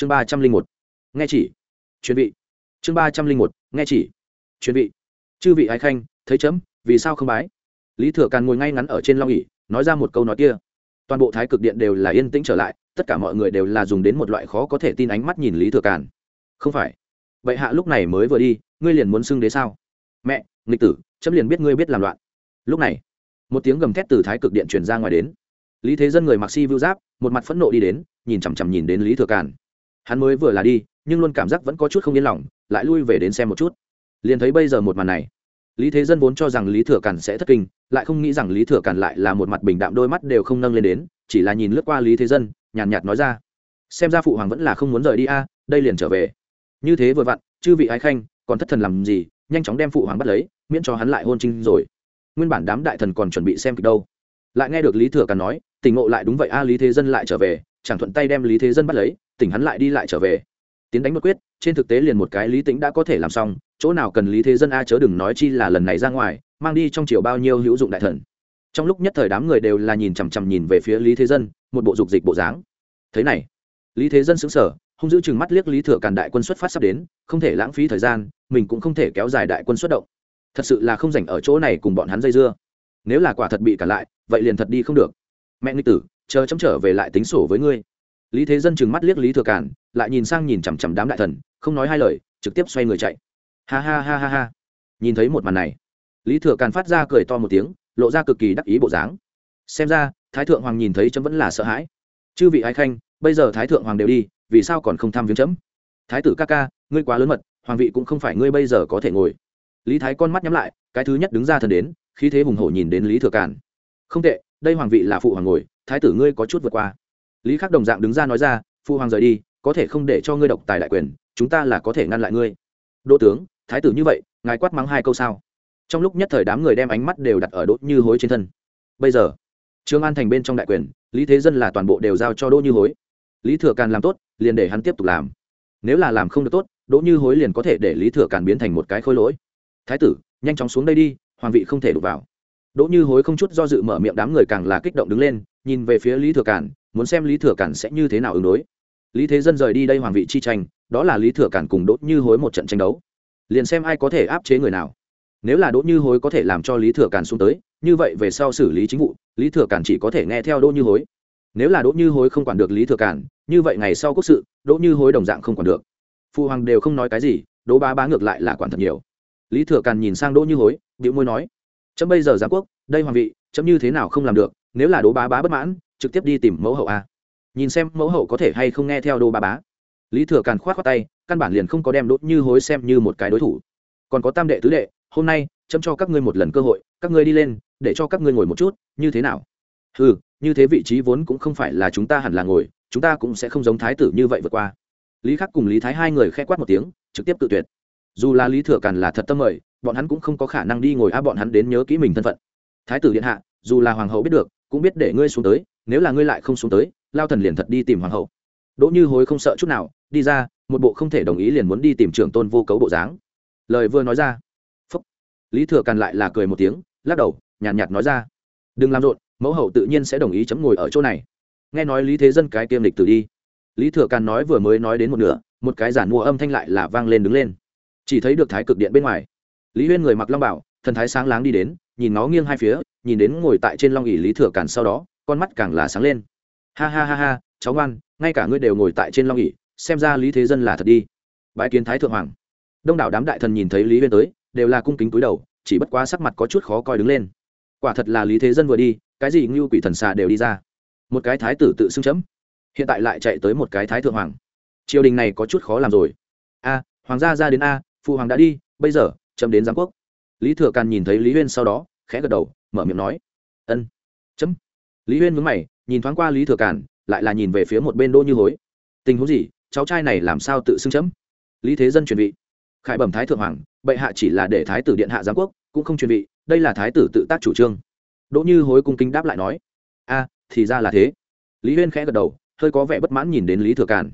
chương ba trăm linh một. Nghe chỉ. Chuyên vị. Chương ba trăm linh một. Nghe chỉ. Chuyên vị. Chư vị ái khanh, thấy chấm, vì sao không bái? Lý thừa càn ngồi ngay ngắn ở trên long ỉ nói ra một câu nói kia. Toàn bộ thái cực điện đều là yên tĩnh trở lại, tất cả mọi người đều là dùng đến một loại khó có thể tin ánh mắt nhìn lý thừa càn. Không phải. Vậy hạ lúc này mới vừa đi, ngươi liền muốn xưng đế sao? Mẹ, nghịch tử, chấm liền biết ngươi biết làm loạn. Lúc này, một tiếng gầm thét từ thái cực điện truyền ra ngoài đến. Lý thế dân người mặc si vưu giáp, một mặt phẫn nộ đi đến, nhìn chằm chằm nhìn đến lý thừa càn hắn mới vừa là đi, nhưng luôn cảm giác vẫn có chút không yên lòng, lại lui về đến xem một chút. Liền thấy bây giờ một màn này, lý thế dân vốn cho rằng lý thừa càn sẽ thất kinh, lại không nghĩ rằng lý thừa càn lại là một mặt bình đạm đôi mắt đều không nâng lên đến, chỉ là nhìn lướt qua lý thế dân, nhàn nhạt nói ra, xem ra phụ hoàng vẫn là không muốn rời đi a, đây liền trở về. Như thế vừa vặn, chư vị ái khanh, còn thất thần làm gì, nhanh chóng đem phụ hoàng bắt lấy, miễn cho hắn lại hôn trinh rồi. Nguyên bản đám đại thần còn chuẩn bị xem kịch đâu. Lại nghe được lý thừa càn nói, tỉnh ngộ lại đúng vậy a, lý thế dân lại trở về chẳng thuận tay đem lý thế dân bắt lấy, tỉnh hắn lại đi lại trở về. Tiến đánh một quyết, trên thực tế liền một cái lý tính đã có thể làm xong, chỗ nào cần lý thế dân a chớ đừng nói chi là lần này ra ngoài, mang đi trong chiều bao nhiêu hữu dụng đại thần. Trong lúc nhất thời đám người đều là nhìn chằm chằm nhìn về phía lý thế dân, một bộ dục dịch bộ dáng. Thế này, lý thế dân xứng sở không giữ chừng mắt liếc lý thừa càn đại quân xuất phát sắp đến, không thể lãng phí thời gian, mình cũng không thể kéo dài đại quân xuất động. Thật sự là không dành ở chỗ này cùng bọn hắn dây dưa. Nếu là quả thật bị cản lại, vậy liền thật đi không được. Mẹ nghịch tử chờ chấm trở về lại tính sổ với ngươi. Lý thế dân chừng mắt liếc lý thừa cản lại nhìn sang nhìn chằm chằm đám đại thần, không nói hai lời, trực tiếp xoay người chạy. Ha ha ha ha ha. Nhìn thấy một màn này, lý thừa càn phát ra cười to một tiếng, lộ ra cực kỳ đắc ý bộ dáng. Xem ra, thái thượng hoàng nhìn thấy chấm vẫn là sợ hãi. Chư vị ái khanh, bây giờ thái thượng hoàng đều đi, vì sao còn không tham viếng chấm? Thái tử ca ca, ngươi quá lớn mật, hoàng vị cũng không phải ngươi bây giờ có thể ngồi. Lý thái con mắt nhắm lại, cái thứ nhất đứng ra thần đến khi thế hùng hổ nhìn đến lý thừa càn. Không tệ, đây hoàng vị là phụ hoàng ngồi thái tử ngươi có chút vượt qua. Lý khắc đồng dạng đứng ra nói ra, Phu hoàng rời đi, có thể không để cho ngươi độc tài đại quyền, chúng ta là có thể ngăn lại ngươi. Đỗ tướng, thái tử như vậy, ngài quát mắng hai câu sao? Trong lúc nhất thời đám người đem ánh mắt đều đặt ở đỗ như hối trên thân. Bây giờ, trương an thành bên trong đại quyền, lý thế dân là toàn bộ đều giao cho đỗ như hối. Lý thừa càn làm tốt, liền để hắn tiếp tục làm. Nếu là làm không được tốt, đỗ như hối liền có thể để lý thừa càn biến thành một cái khôi lỗi. Thái tử, nhanh chóng xuống đây đi, hoàng vị không thể đụng vào đỗ như hối không chút do dự mở miệng đám người càng là kích động đứng lên nhìn về phía lý thừa Cản, muốn xem lý thừa Cản sẽ như thế nào ứng đối. Lý thế dân rời đi đây hoàng vị chi tranh đó là lý thừa Cản cùng đỗ như hối một trận tranh đấu. Liền xem ai có thể áp chế người nào. Nếu là đỗ như hối có thể làm cho lý thừa Cản xuống tới như vậy về sau xử lý chính vụ lý thừa Cản chỉ có thể nghe theo đỗ như hối. Nếu là đỗ như hối không quản được lý thừa Cản, như vậy ngày sau quốc sự đỗ như hối đồng dạng không quản được. Phụ hoàng đều không nói cái gì đỗ bá bá ngược lại là quản thật nhiều. Lý thừa Cản nhìn sang đỗ như hối điệu môi nói chấm bây giờ giáng quốc, đây hoàng vị, chấm như thế nào không làm được, nếu là đố bá bá bất mãn, trực tiếp đi tìm mẫu hậu a nhìn xem mẫu hậu có thể hay không nghe theo đỗ bá bá. Lý thừa càn khoát khoát tay, căn bản liền không có đem đốt như hối xem như một cái đối thủ. Còn có tam đệ tứ đệ, hôm nay, chấm cho các ngươi một lần cơ hội, các ngươi đi lên, để cho các ngươi ngồi một chút, như thế nào? Ừ như thế vị trí vốn cũng không phải là chúng ta hẳn là ngồi, chúng ta cũng sẽ không giống thái tử như vậy vượt qua. Lý khắc cùng lý thái hai người khẽ quát một tiếng, trực tiếp tự tuyệt. Dù là lý thừa càn là thật tâm mời bọn hắn cũng không có khả năng đi ngồi á bọn hắn đến nhớ kỹ mình thân phận. Thái tử điện hạ dù là hoàng hậu biết được cũng biết để ngươi xuống tới nếu là ngươi lại không xuống tới lao thần liền thật đi tìm hoàng hậu. Đỗ như hối không sợ chút nào đi ra một bộ không thể đồng ý liền muốn đi tìm trưởng tôn vô cấu bộ dáng. Lời vừa nói ra phúc lý thừa càn lại là cười một tiếng lắc đầu nhàn nhạt, nhạt nói ra đừng làm rộn mẫu hậu tự nhiên sẽ đồng ý chấm ngồi ở chỗ này. Nghe nói lý thế dân cái tiêm lịch tử đi lý thừa càn nói vừa mới nói đến một nửa một cái giản mua âm thanh lại là vang lên đứng lên. Chỉ thấy được thái cực điện bên ngoài lý huyên người mặc long bảo, thần thái sáng láng đi đến, nhìn nó nghiêng hai phía, nhìn đến ngồi tại trên long ỉ lý thừa càn sau đó, con mắt càng là sáng lên. Ha ha ha ha, cháu ngoan, ngay cả ngươi đều ngồi tại trên long ỉ xem ra lý thế dân là thật đi. Bãi kiến thái thượng hoàng. Đông đảo đám đại thần nhìn thấy lý huyên tới, đều là cung kính túi đầu, chỉ bất quá sắc mặt có chút khó coi đứng lên. Quả thật là lý thế dân vừa đi, cái gì ngưu quỷ thần xà đều đi ra. Một cái thái tử tự xưng chấm. Hiện tại lại chạy tới một cái thái thượng hoàng. Triều đình này có chút khó làm rồi. A, hoàng gia ra đến a, phụ hoàng đã đi, bây giờ chấm đến giám quốc. Lý thừa càn nhìn thấy lý huyên sau đó, khẽ gật đầu, mở miệng nói, ân, chấm. Lý huyên mướn mày, nhìn thoáng qua lý thừa càn, lại là nhìn về phía một bên đỗ như hối. Tình huống gì? Cháu trai này làm sao tự xưng chấm? Lý thế dân truyền vị. Khải bẩm thái thượng hoàng, bệ hạ chỉ là để thái tử điện hạ giám quốc, cũng không truyền vị, đây là thái tử tự tác chủ trương. Đỗ như hối cung kính đáp lại nói, a, thì ra là thế. Lý huyên khẽ gật đầu, hơi có vẻ bất mãn nhìn đến lý thừa càn.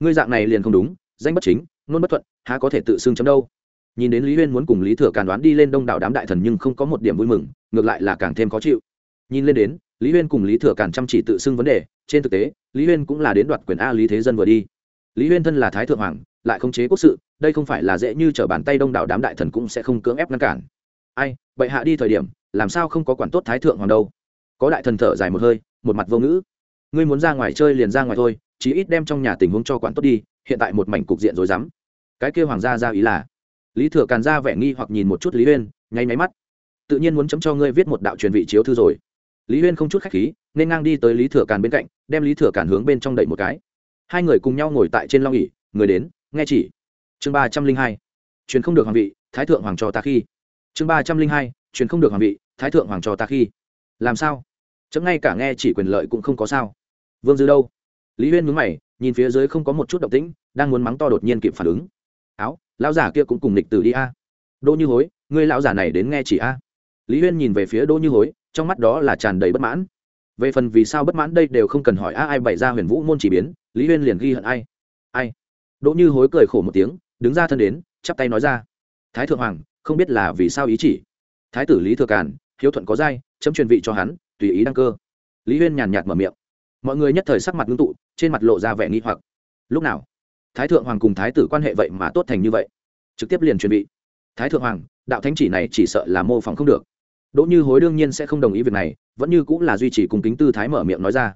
Ngươi dạng này liền không đúng, danh bất chính nôn bất thuận, há có thể tự xưng chấm đâu? Nhìn đến lý huyên muốn cùng lý thừa càn đoán đi lên đông đảo đám đại thần nhưng không có một điểm vui mừng, ngược lại là càng thêm khó chịu. Nhìn lên đến, lý huyên cùng lý thừa càn chăm chỉ tự xưng vấn đề, trên thực tế, lý huyên cũng là đến đoạt quyền a lý thế dân vừa đi. Lý huyên thân là thái thượng hoàng, lại không chế quốc sự, đây không phải là dễ như t r ở bàn tay đông đảo đám đại thần cũng sẽ không cưỡng ép ngăn cản. Ai, bệ hạ đi thời điểm, làm sao không có quản tốt thái thượng hoàng đâu? Có đại thần thở dài một hơi, một mặt vô ngữ. Ngươi muốn ra ngoài chơi liền ra ngoài thôi, chí ít đem trong nhà tình huống cho quản tốt đi, hiện tại một mảnh cục diện rồi dám cái kêu hoàng gia ra ý là lý thừa càn ra vẻ nghi hoặc nhìn một chút lý huyên, nháy máy mắt. Tự nhiên muốn chấm cho ngươi viết một đạo truyền vị chiếu thư rồi. Lý huyên không chút khách khí, nên ngang đi tới lý thừa càn bên cạnh, đem lý thừa càn hướng bên trong đẩy một cái. Hai người cùng nhau ngồi tại trên long ỉ người đến, nghe chỉ. Chương ba trăm linh hai. Truyền không được hoàng vị, thái thượng hoàng cho ta khi. Chương ba trăm linh hai. Truyền không được hoàng vị, thái thượng hoàng cho ta khi. Làm sao? Chấm ngay cả nghe chỉ quyền lợi cũng không có sao. Vương dư đâu? Lý huyên mướn mày, nhìn phía dưới không có một chút động tĩnh, đang muốn mắng to đột nhiên kịp phản ứng. Áo lão giả kia cũng cùng lịch tử đi a. Đỗ như hối, ngươi lão giả này đến nghe chỉ a. Lý huyên nhìn về phía đỗ như hối, trong mắt đó là tràn đầy bất mãn. Về phần vì sao bất mãn đây đều không cần hỏi, a, ai bày ra huyền vũ môn chỉ biến, lý huyên liền ghi hận ai. Ai? Đỗ như hối cười khổ một tiếng, đứng ra thân đến, chắp tay nói ra. Thái thượng hoàng, không biết là vì sao ý chỉ. Thái tử lý thừa càn, hiếu thuận có giai chấm truyền vị cho hắn, tùy ý đăng cơ. Lý huyên nhàn nhạt mở miệng. Mọi người nhất thời sắc mặt ngưng tụ, trên mặt lộ ra vẻ nghi hoặc. Lúc nào? Thái thượng hoàng cùng thái tử quan hệ vậy mà tốt thành như vậy. Trực tiếp liền truyền vị thái thượng hoàng, đạo thánh chỉ này chỉ sợ là mô phỏng không được. Đỗ như hối đương nhiên sẽ không đồng ý việc này, vẫn như cũng là duy trì cùng kính tư thái mở miệng nói ra.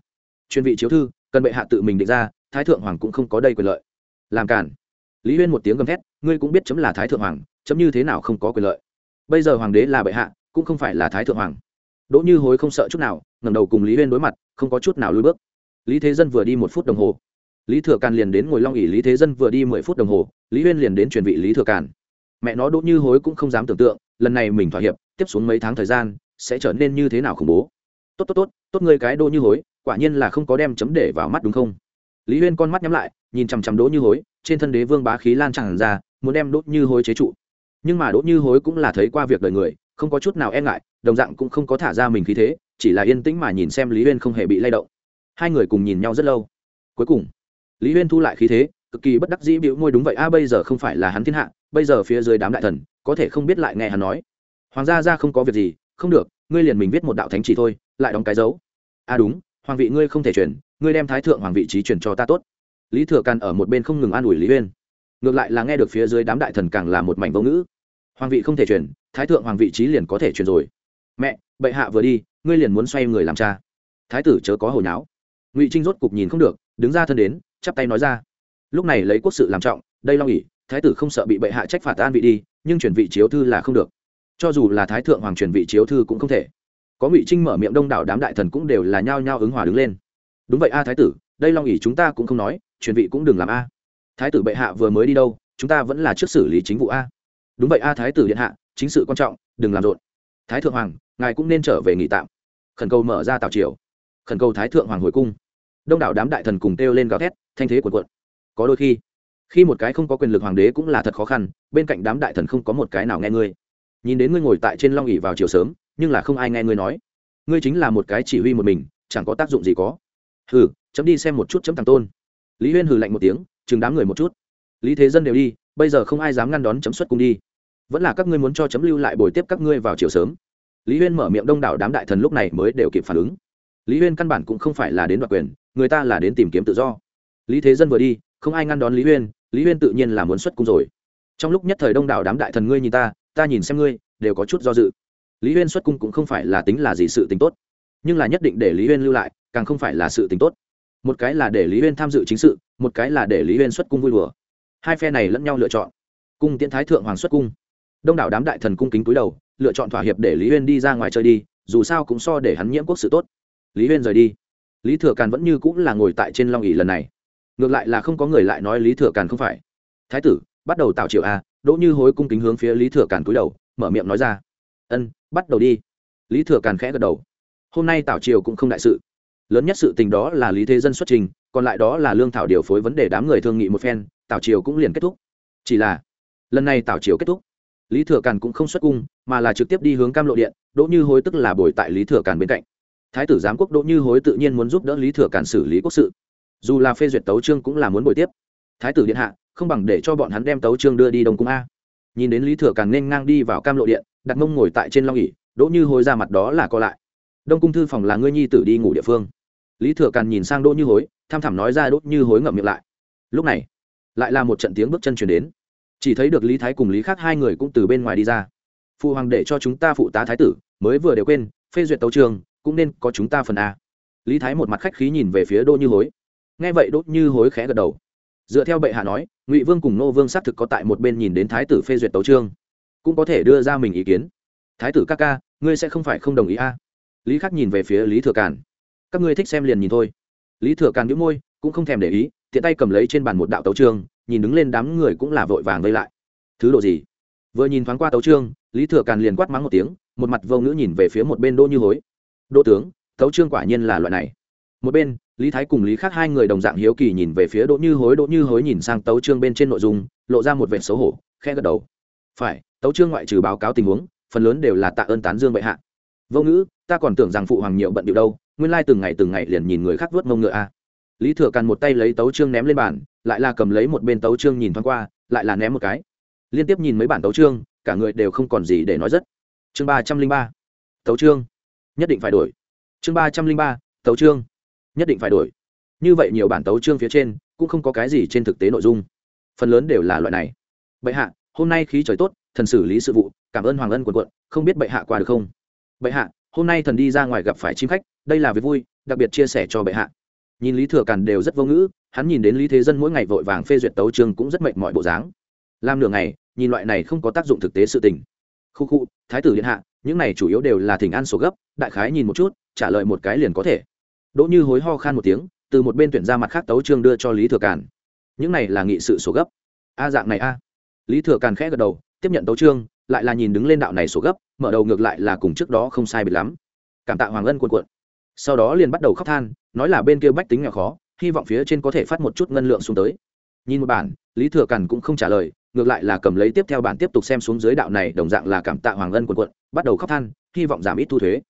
Truyền vị chiếu thư, cần bệ hạ tự mình định ra, thái thượng hoàng cũng không có đây quyền lợi. Làm cản lý huyên một tiếng gầm thét, ngươi cũng biết chấm là thái thượng hoàng, chấm như thế nào không có quyền lợi. Bây giờ hoàng đế là bệ hạ, cũng không phải là thái thượng hoàng. Đỗ như hối không sợ chút nào, ngẩng đầu cùng lý huyên đối mặt, không có chút nào lùi bước. Lý thế dân vừa đi một phút đồng hồ lý thừa càn liền đến ngồi long ỉ lý thế dân vừa đi mười phút đồng hồ, lý huyên liền đến truyền vị lý thừa càn. Mẹ nó đỗ như hối cũng không dám tưởng tượng, lần này mình thỏa hiệp, tiếp xuống mấy tháng thời gian, sẽ trở nên như thế nào khủng bố. Tốt tốt tốt tốt ngươi cái đỗ như hối, quả nhiên là không có đem chấm để vào mắt đúng không? Lý huyên con mắt nhắm lại, nhìn chằm chằm đỗ như hối, trên thân đế vương bá khí lan tràn ra, muốn đem đỗ như hối chế trụ. Nhưng mà đỗ như hối cũng là thấy qua việc đời người, không có chút nào e ngại, đồng dạng cũng không có thả ra mình khí thế, chỉ là yên tĩnh mà nhìn xem lý huyên không hề bị lay động. Hai người cùng nhìn nhau rất lâu. Cuối cùng lý huyên thu lại khí thế, cực kỳ bất đắc dĩ bịu môi đúng vậy, a, bây giờ không phải là hắn thiên hạ, bây giờ phía dưới đám đại thần, có thể không biết lại nghe hắn nói. Hoàng gia ra không có việc gì, không được, ngươi liền mình viết một đạo thánh chỉ thôi, lại đóng cái dấu. A, đúng, hoàng vị ngươi không thể chuyển ngươi đem thái thượng hoàng vị trí chuyển cho ta tốt. Lý thừa càn ở một bên không ngừng an ủi lý huyên. Ngược lại là nghe được phía dưới đám đại thần càng là một mảnh vô ngữ. Hoàng vị không thể chuyển thái thượng hoàng vị trí liền có thể chuyển rồi. Mẹ, bệ hạ vừa đi, ngươi liền muốn xoay người làm cha. Thái tử chớ có hồi nháo ngụy trinh rốt cục nhìn không được, đứng ra thân đến chắp tay nói ra. Lúc này lấy quốc sự làm trọng, đây long ỉ thái tử không sợ bị bệ hạ trách phạt an vị đi, nhưng chuyển vị chiếu thư là không được. Cho dù là thái thượng hoàng chuyển vị chiếu thư cũng không thể. Có ngụy trinh mở miệng đông đảo đám đại thần cũng đều là nhao nhao ứng hòa đứng lên. Đúng vậy a thái tử, đây long ỉ chúng ta cũng không nói, chuyển vị cũng đừng làm a. Thái tử bệ hạ vừa mới đi đâu, chúng ta vẫn là trước xử lý chính vụ a. Đúng vậy a thái tử điện hạ, chính sự quan trọng, đừng làm rộn. Thái thượng hoàng, ngài cũng nên trở về nghỉ tạm. Khẩn cầu mở ra tào triều. Khẩn cầu thái thượng hoàng hồi cung. Đông đảo đám đại thần cùng kêu lên gào thét thanh thế cuồn cuộn. Có đôi khi khi một cái không có quyền lực hoàng đế cũng là thật khó khăn, bên cạnh đám đại thần không có một cái nào nghe ngươi. Nhìn đến ngươi ngồi tại trên long ỉ vào chiều sớm, nhưng là không ai nghe ngươi nói. Ngươi chính là một cái chỉ huy một mình, chẳng có tác dụng gì có. Hừ, chấm đi xem một chút chấm thằng tôn. Lý huyên hừ lạnh một tiếng, chừng đám người một chút. Lý thế dân đều đi, bây giờ không ai dám ngăn đón chấm xuất cung đi. Vẫn là các ngươi muốn cho chấm lưu lại bồi tiếp các ngươi vào chiều sớm. Lý huyên mở miệng đông đảo đám đại thần lúc này mới đều kịp phản ứng. Lý huyên căn bản cũng không phải là đến đoạt quyền, người ta là đến tìm kiếm tự do lý thế dân vừa đi, không ai ngăn đón lý huyên lý huyên tự nhiên là muốn xuất cung rồi. Trong lúc nhất thời đông đảo đám đại thần ngươi nhìn ta ta nhìn xem ngươi, đều có chút do dự. Lý huyên xuất cung cũng không phải là tính là gì sự tính tốt, nhưng là nhất định để lý huyên lưu lại, càng không phải là sự tính tốt. Một cái là để lý huyên tham dự chính sự, một cái là để lý huyên xuất cung vui đùa. Hai phe này lẫn nhau lựa chọn. Cung tiễn thái thượng hoàng xuất cung. Đông đảo đám đại thần cung kính cúi đầu, lựa chọn thỏa hiệp để lý huyên đi ra ngoài chơi đi, dù sao cũng so để hắn nhiễm quốc sự tốt. Lý huyên rời đi. Lý thừa càn vẫn như cũng là ngồi tại trên long ỉ lần này ngược lại là không có người lại nói lý thừa càn không phải. Thái tử, bắt đầu tạo triệu a, đỗ như hối cung kính hướng phía lý thừa càn cúi đầu, mở miệng nói ra. Ân, bắt đầu đi. Lý thừa càn khẽ gật đầu. Hôm nay tảo triều cũng không đại sự. Lớn nhất sự tình đó là lý thế dân xuất trình, còn lại đó là lương thảo điều phối vấn đề đám người thương nghị một phen, tảo triều cũng liền kết thúc. Chỉ là, lần này tảo triều kết thúc, lý thừa càn cũng không xuất cung, mà là trực tiếp đi hướng cam lộ điện, đỗ như hối tức là bồi tại lý thừa càn bên cạnh. Thái tử giám quốc đỗ như hối tự nhiên muốn giúp đỡ lý thừa càn xử lý quốc sự dù là phê duyệt tấu trương cũng là muốn bồi tiếp. Thái tử điện hạ, không bằng để cho bọn hắn đem tấu trương đưa đi đông cung a. Nhìn đến lý thừa càng nên ngang đi vào cam lộ điện đặt mông ngồi tại trên long ỉ đỗ như hối ra mặt đó là co lại. Đông cung thư phòng là ngươi nhi tử đi ngủ địa phương. Lý thừa càn nhìn sang đỗ như hối, tham thảm nói ra đỗ như hối ngậm miệng lại. Lúc này, lại là một trận tiếng bước chân chuyển đến. Chỉ thấy được lý thái cùng lý khác hai người cũng từ bên ngoài đi ra. Phụ hoàng để cho chúng ta phụ tá thái tử, mới vừa đều quên, phê duyệt tấu trường cũng nên có chúng ta phần a. Lý thái một mặt khách khí nhìn về phía đỗ như hối nghe vậy đốt như hối khẽ gật đầu. Dựa theo bệ hạ nói, ngụy vương cùng nô vương xác thực có tại một bên nhìn đến thái tử phê duyệt tấu trương cũng có thể đưa ra mình ý kiến. Thái tử ca ca, ngươi sẽ không phải không đồng ý a? Lý khắc nhìn về phía lý thừa càn. Các ngươi thích xem liền nhìn thôi. Lý thừa càn nhíu môi, cũng không thèm để ý, tiện tay cầm lấy trên bàn một đạo tấu trương nhìn đứng lên đám người cũng là vội vàng vây lại. Thứ độ gì? Vừa nhìn thoáng qua tấu trương lý thừa càn liền quát mắng một tiếng, một mặt vô ngữ nhìn về phía một bên đỗ như hối. Đỗ tướng, tấu trương quả nhiên là loại này. Một bên lý thái cùng lý khác hai người đồng dạng hiếu kỳ nhìn về phía đỗ như hối. Đỗ như hối nhìn sang tấu trương bên trên nội dung, lộ ra một vệt xấu hổ khe gật đầu. Phải, tấu trương ngoại trừ báo cáo tình huống, phần lớn đều là tạ ơn tán dương bệ hạ. Vô ngữ, ta còn tưởng rằng phụ hoàng nhiều bận điệu đâu, nguyên lai từng ngày từng ngày liền nhìn người khác vớt mông ngựa a lý thừa càn một tay lấy tấu trương ném lên bàn, lại là cầm lấy một bên tấu trương nhìn thoáng qua, lại là ném một cái. Liên tiếp nhìn mấy bản tấu trương, cả người đều không còn gì để nói rất. Chương ba trăm linh ba, tấu trương. Nhất định phải đổi. Chương ba trăm linh ba, tấu trương nhất định phải đổi. Như vậy nhiều bản tấu trương phía trên, cũng không có cái gì trên thực tế nội dung. Phần lớn đều là loại này. Bệ hạ, hôm nay khí trời tốt, thần xử lý sự vụ, cảm ơn hoàng ân quần quận, không biết bệ hạ qua được không? Bệ hạ, hôm nay thần đi ra ngoài gặp phải chim khách, đây là việc vui, đặc biệt chia sẻ cho bệ hạ. Nhìn lý thừa càn đều rất vô ngữ, hắn nhìn đến lý thế dân mỗi ngày vội vàng phê duyệt tấu trương cũng rất mệnh mọi bộ dáng. Làm nửa ngày, nhìn loại này không có tác dụng thực tế sự tình. Khu khu, thái tử điện hạ, những này chủ yếu đều là thỉnh an số gấp, đại khái nhìn một chút, trả lời một cái liền có thể đỗ như hối ho khan một tiếng, từ một bên tuyển ra mặt khác tấu trương đưa cho lý thừa càn. Những này là nghị sự số gấp. A dạng này a. Lý thừa càn khẽ gật đầu, tiếp nhận tấu trương lại là nhìn đứng lên đạo này số gấp, mở đầu ngược lại là cùng trước đó không sai biệt lắm. Cảm tạ hoàng ân cuộn cuộn. Sau đó liền bắt đầu khóc than, nói là bên kia bách tính nghèo khó, hy vọng phía trên có thể phát một chút ngân lượng xuống tới. Nhìn một bản, lý thừa càn cũng không trả lời, ngược lại là cầm lấy tiếp theo bản tiếp tục xem xuống dưới đạo này, đồng dạng là cảm tạ hoàng ân quần quận bắt đầu khóc than, hy vọng giảm ít thu thuế.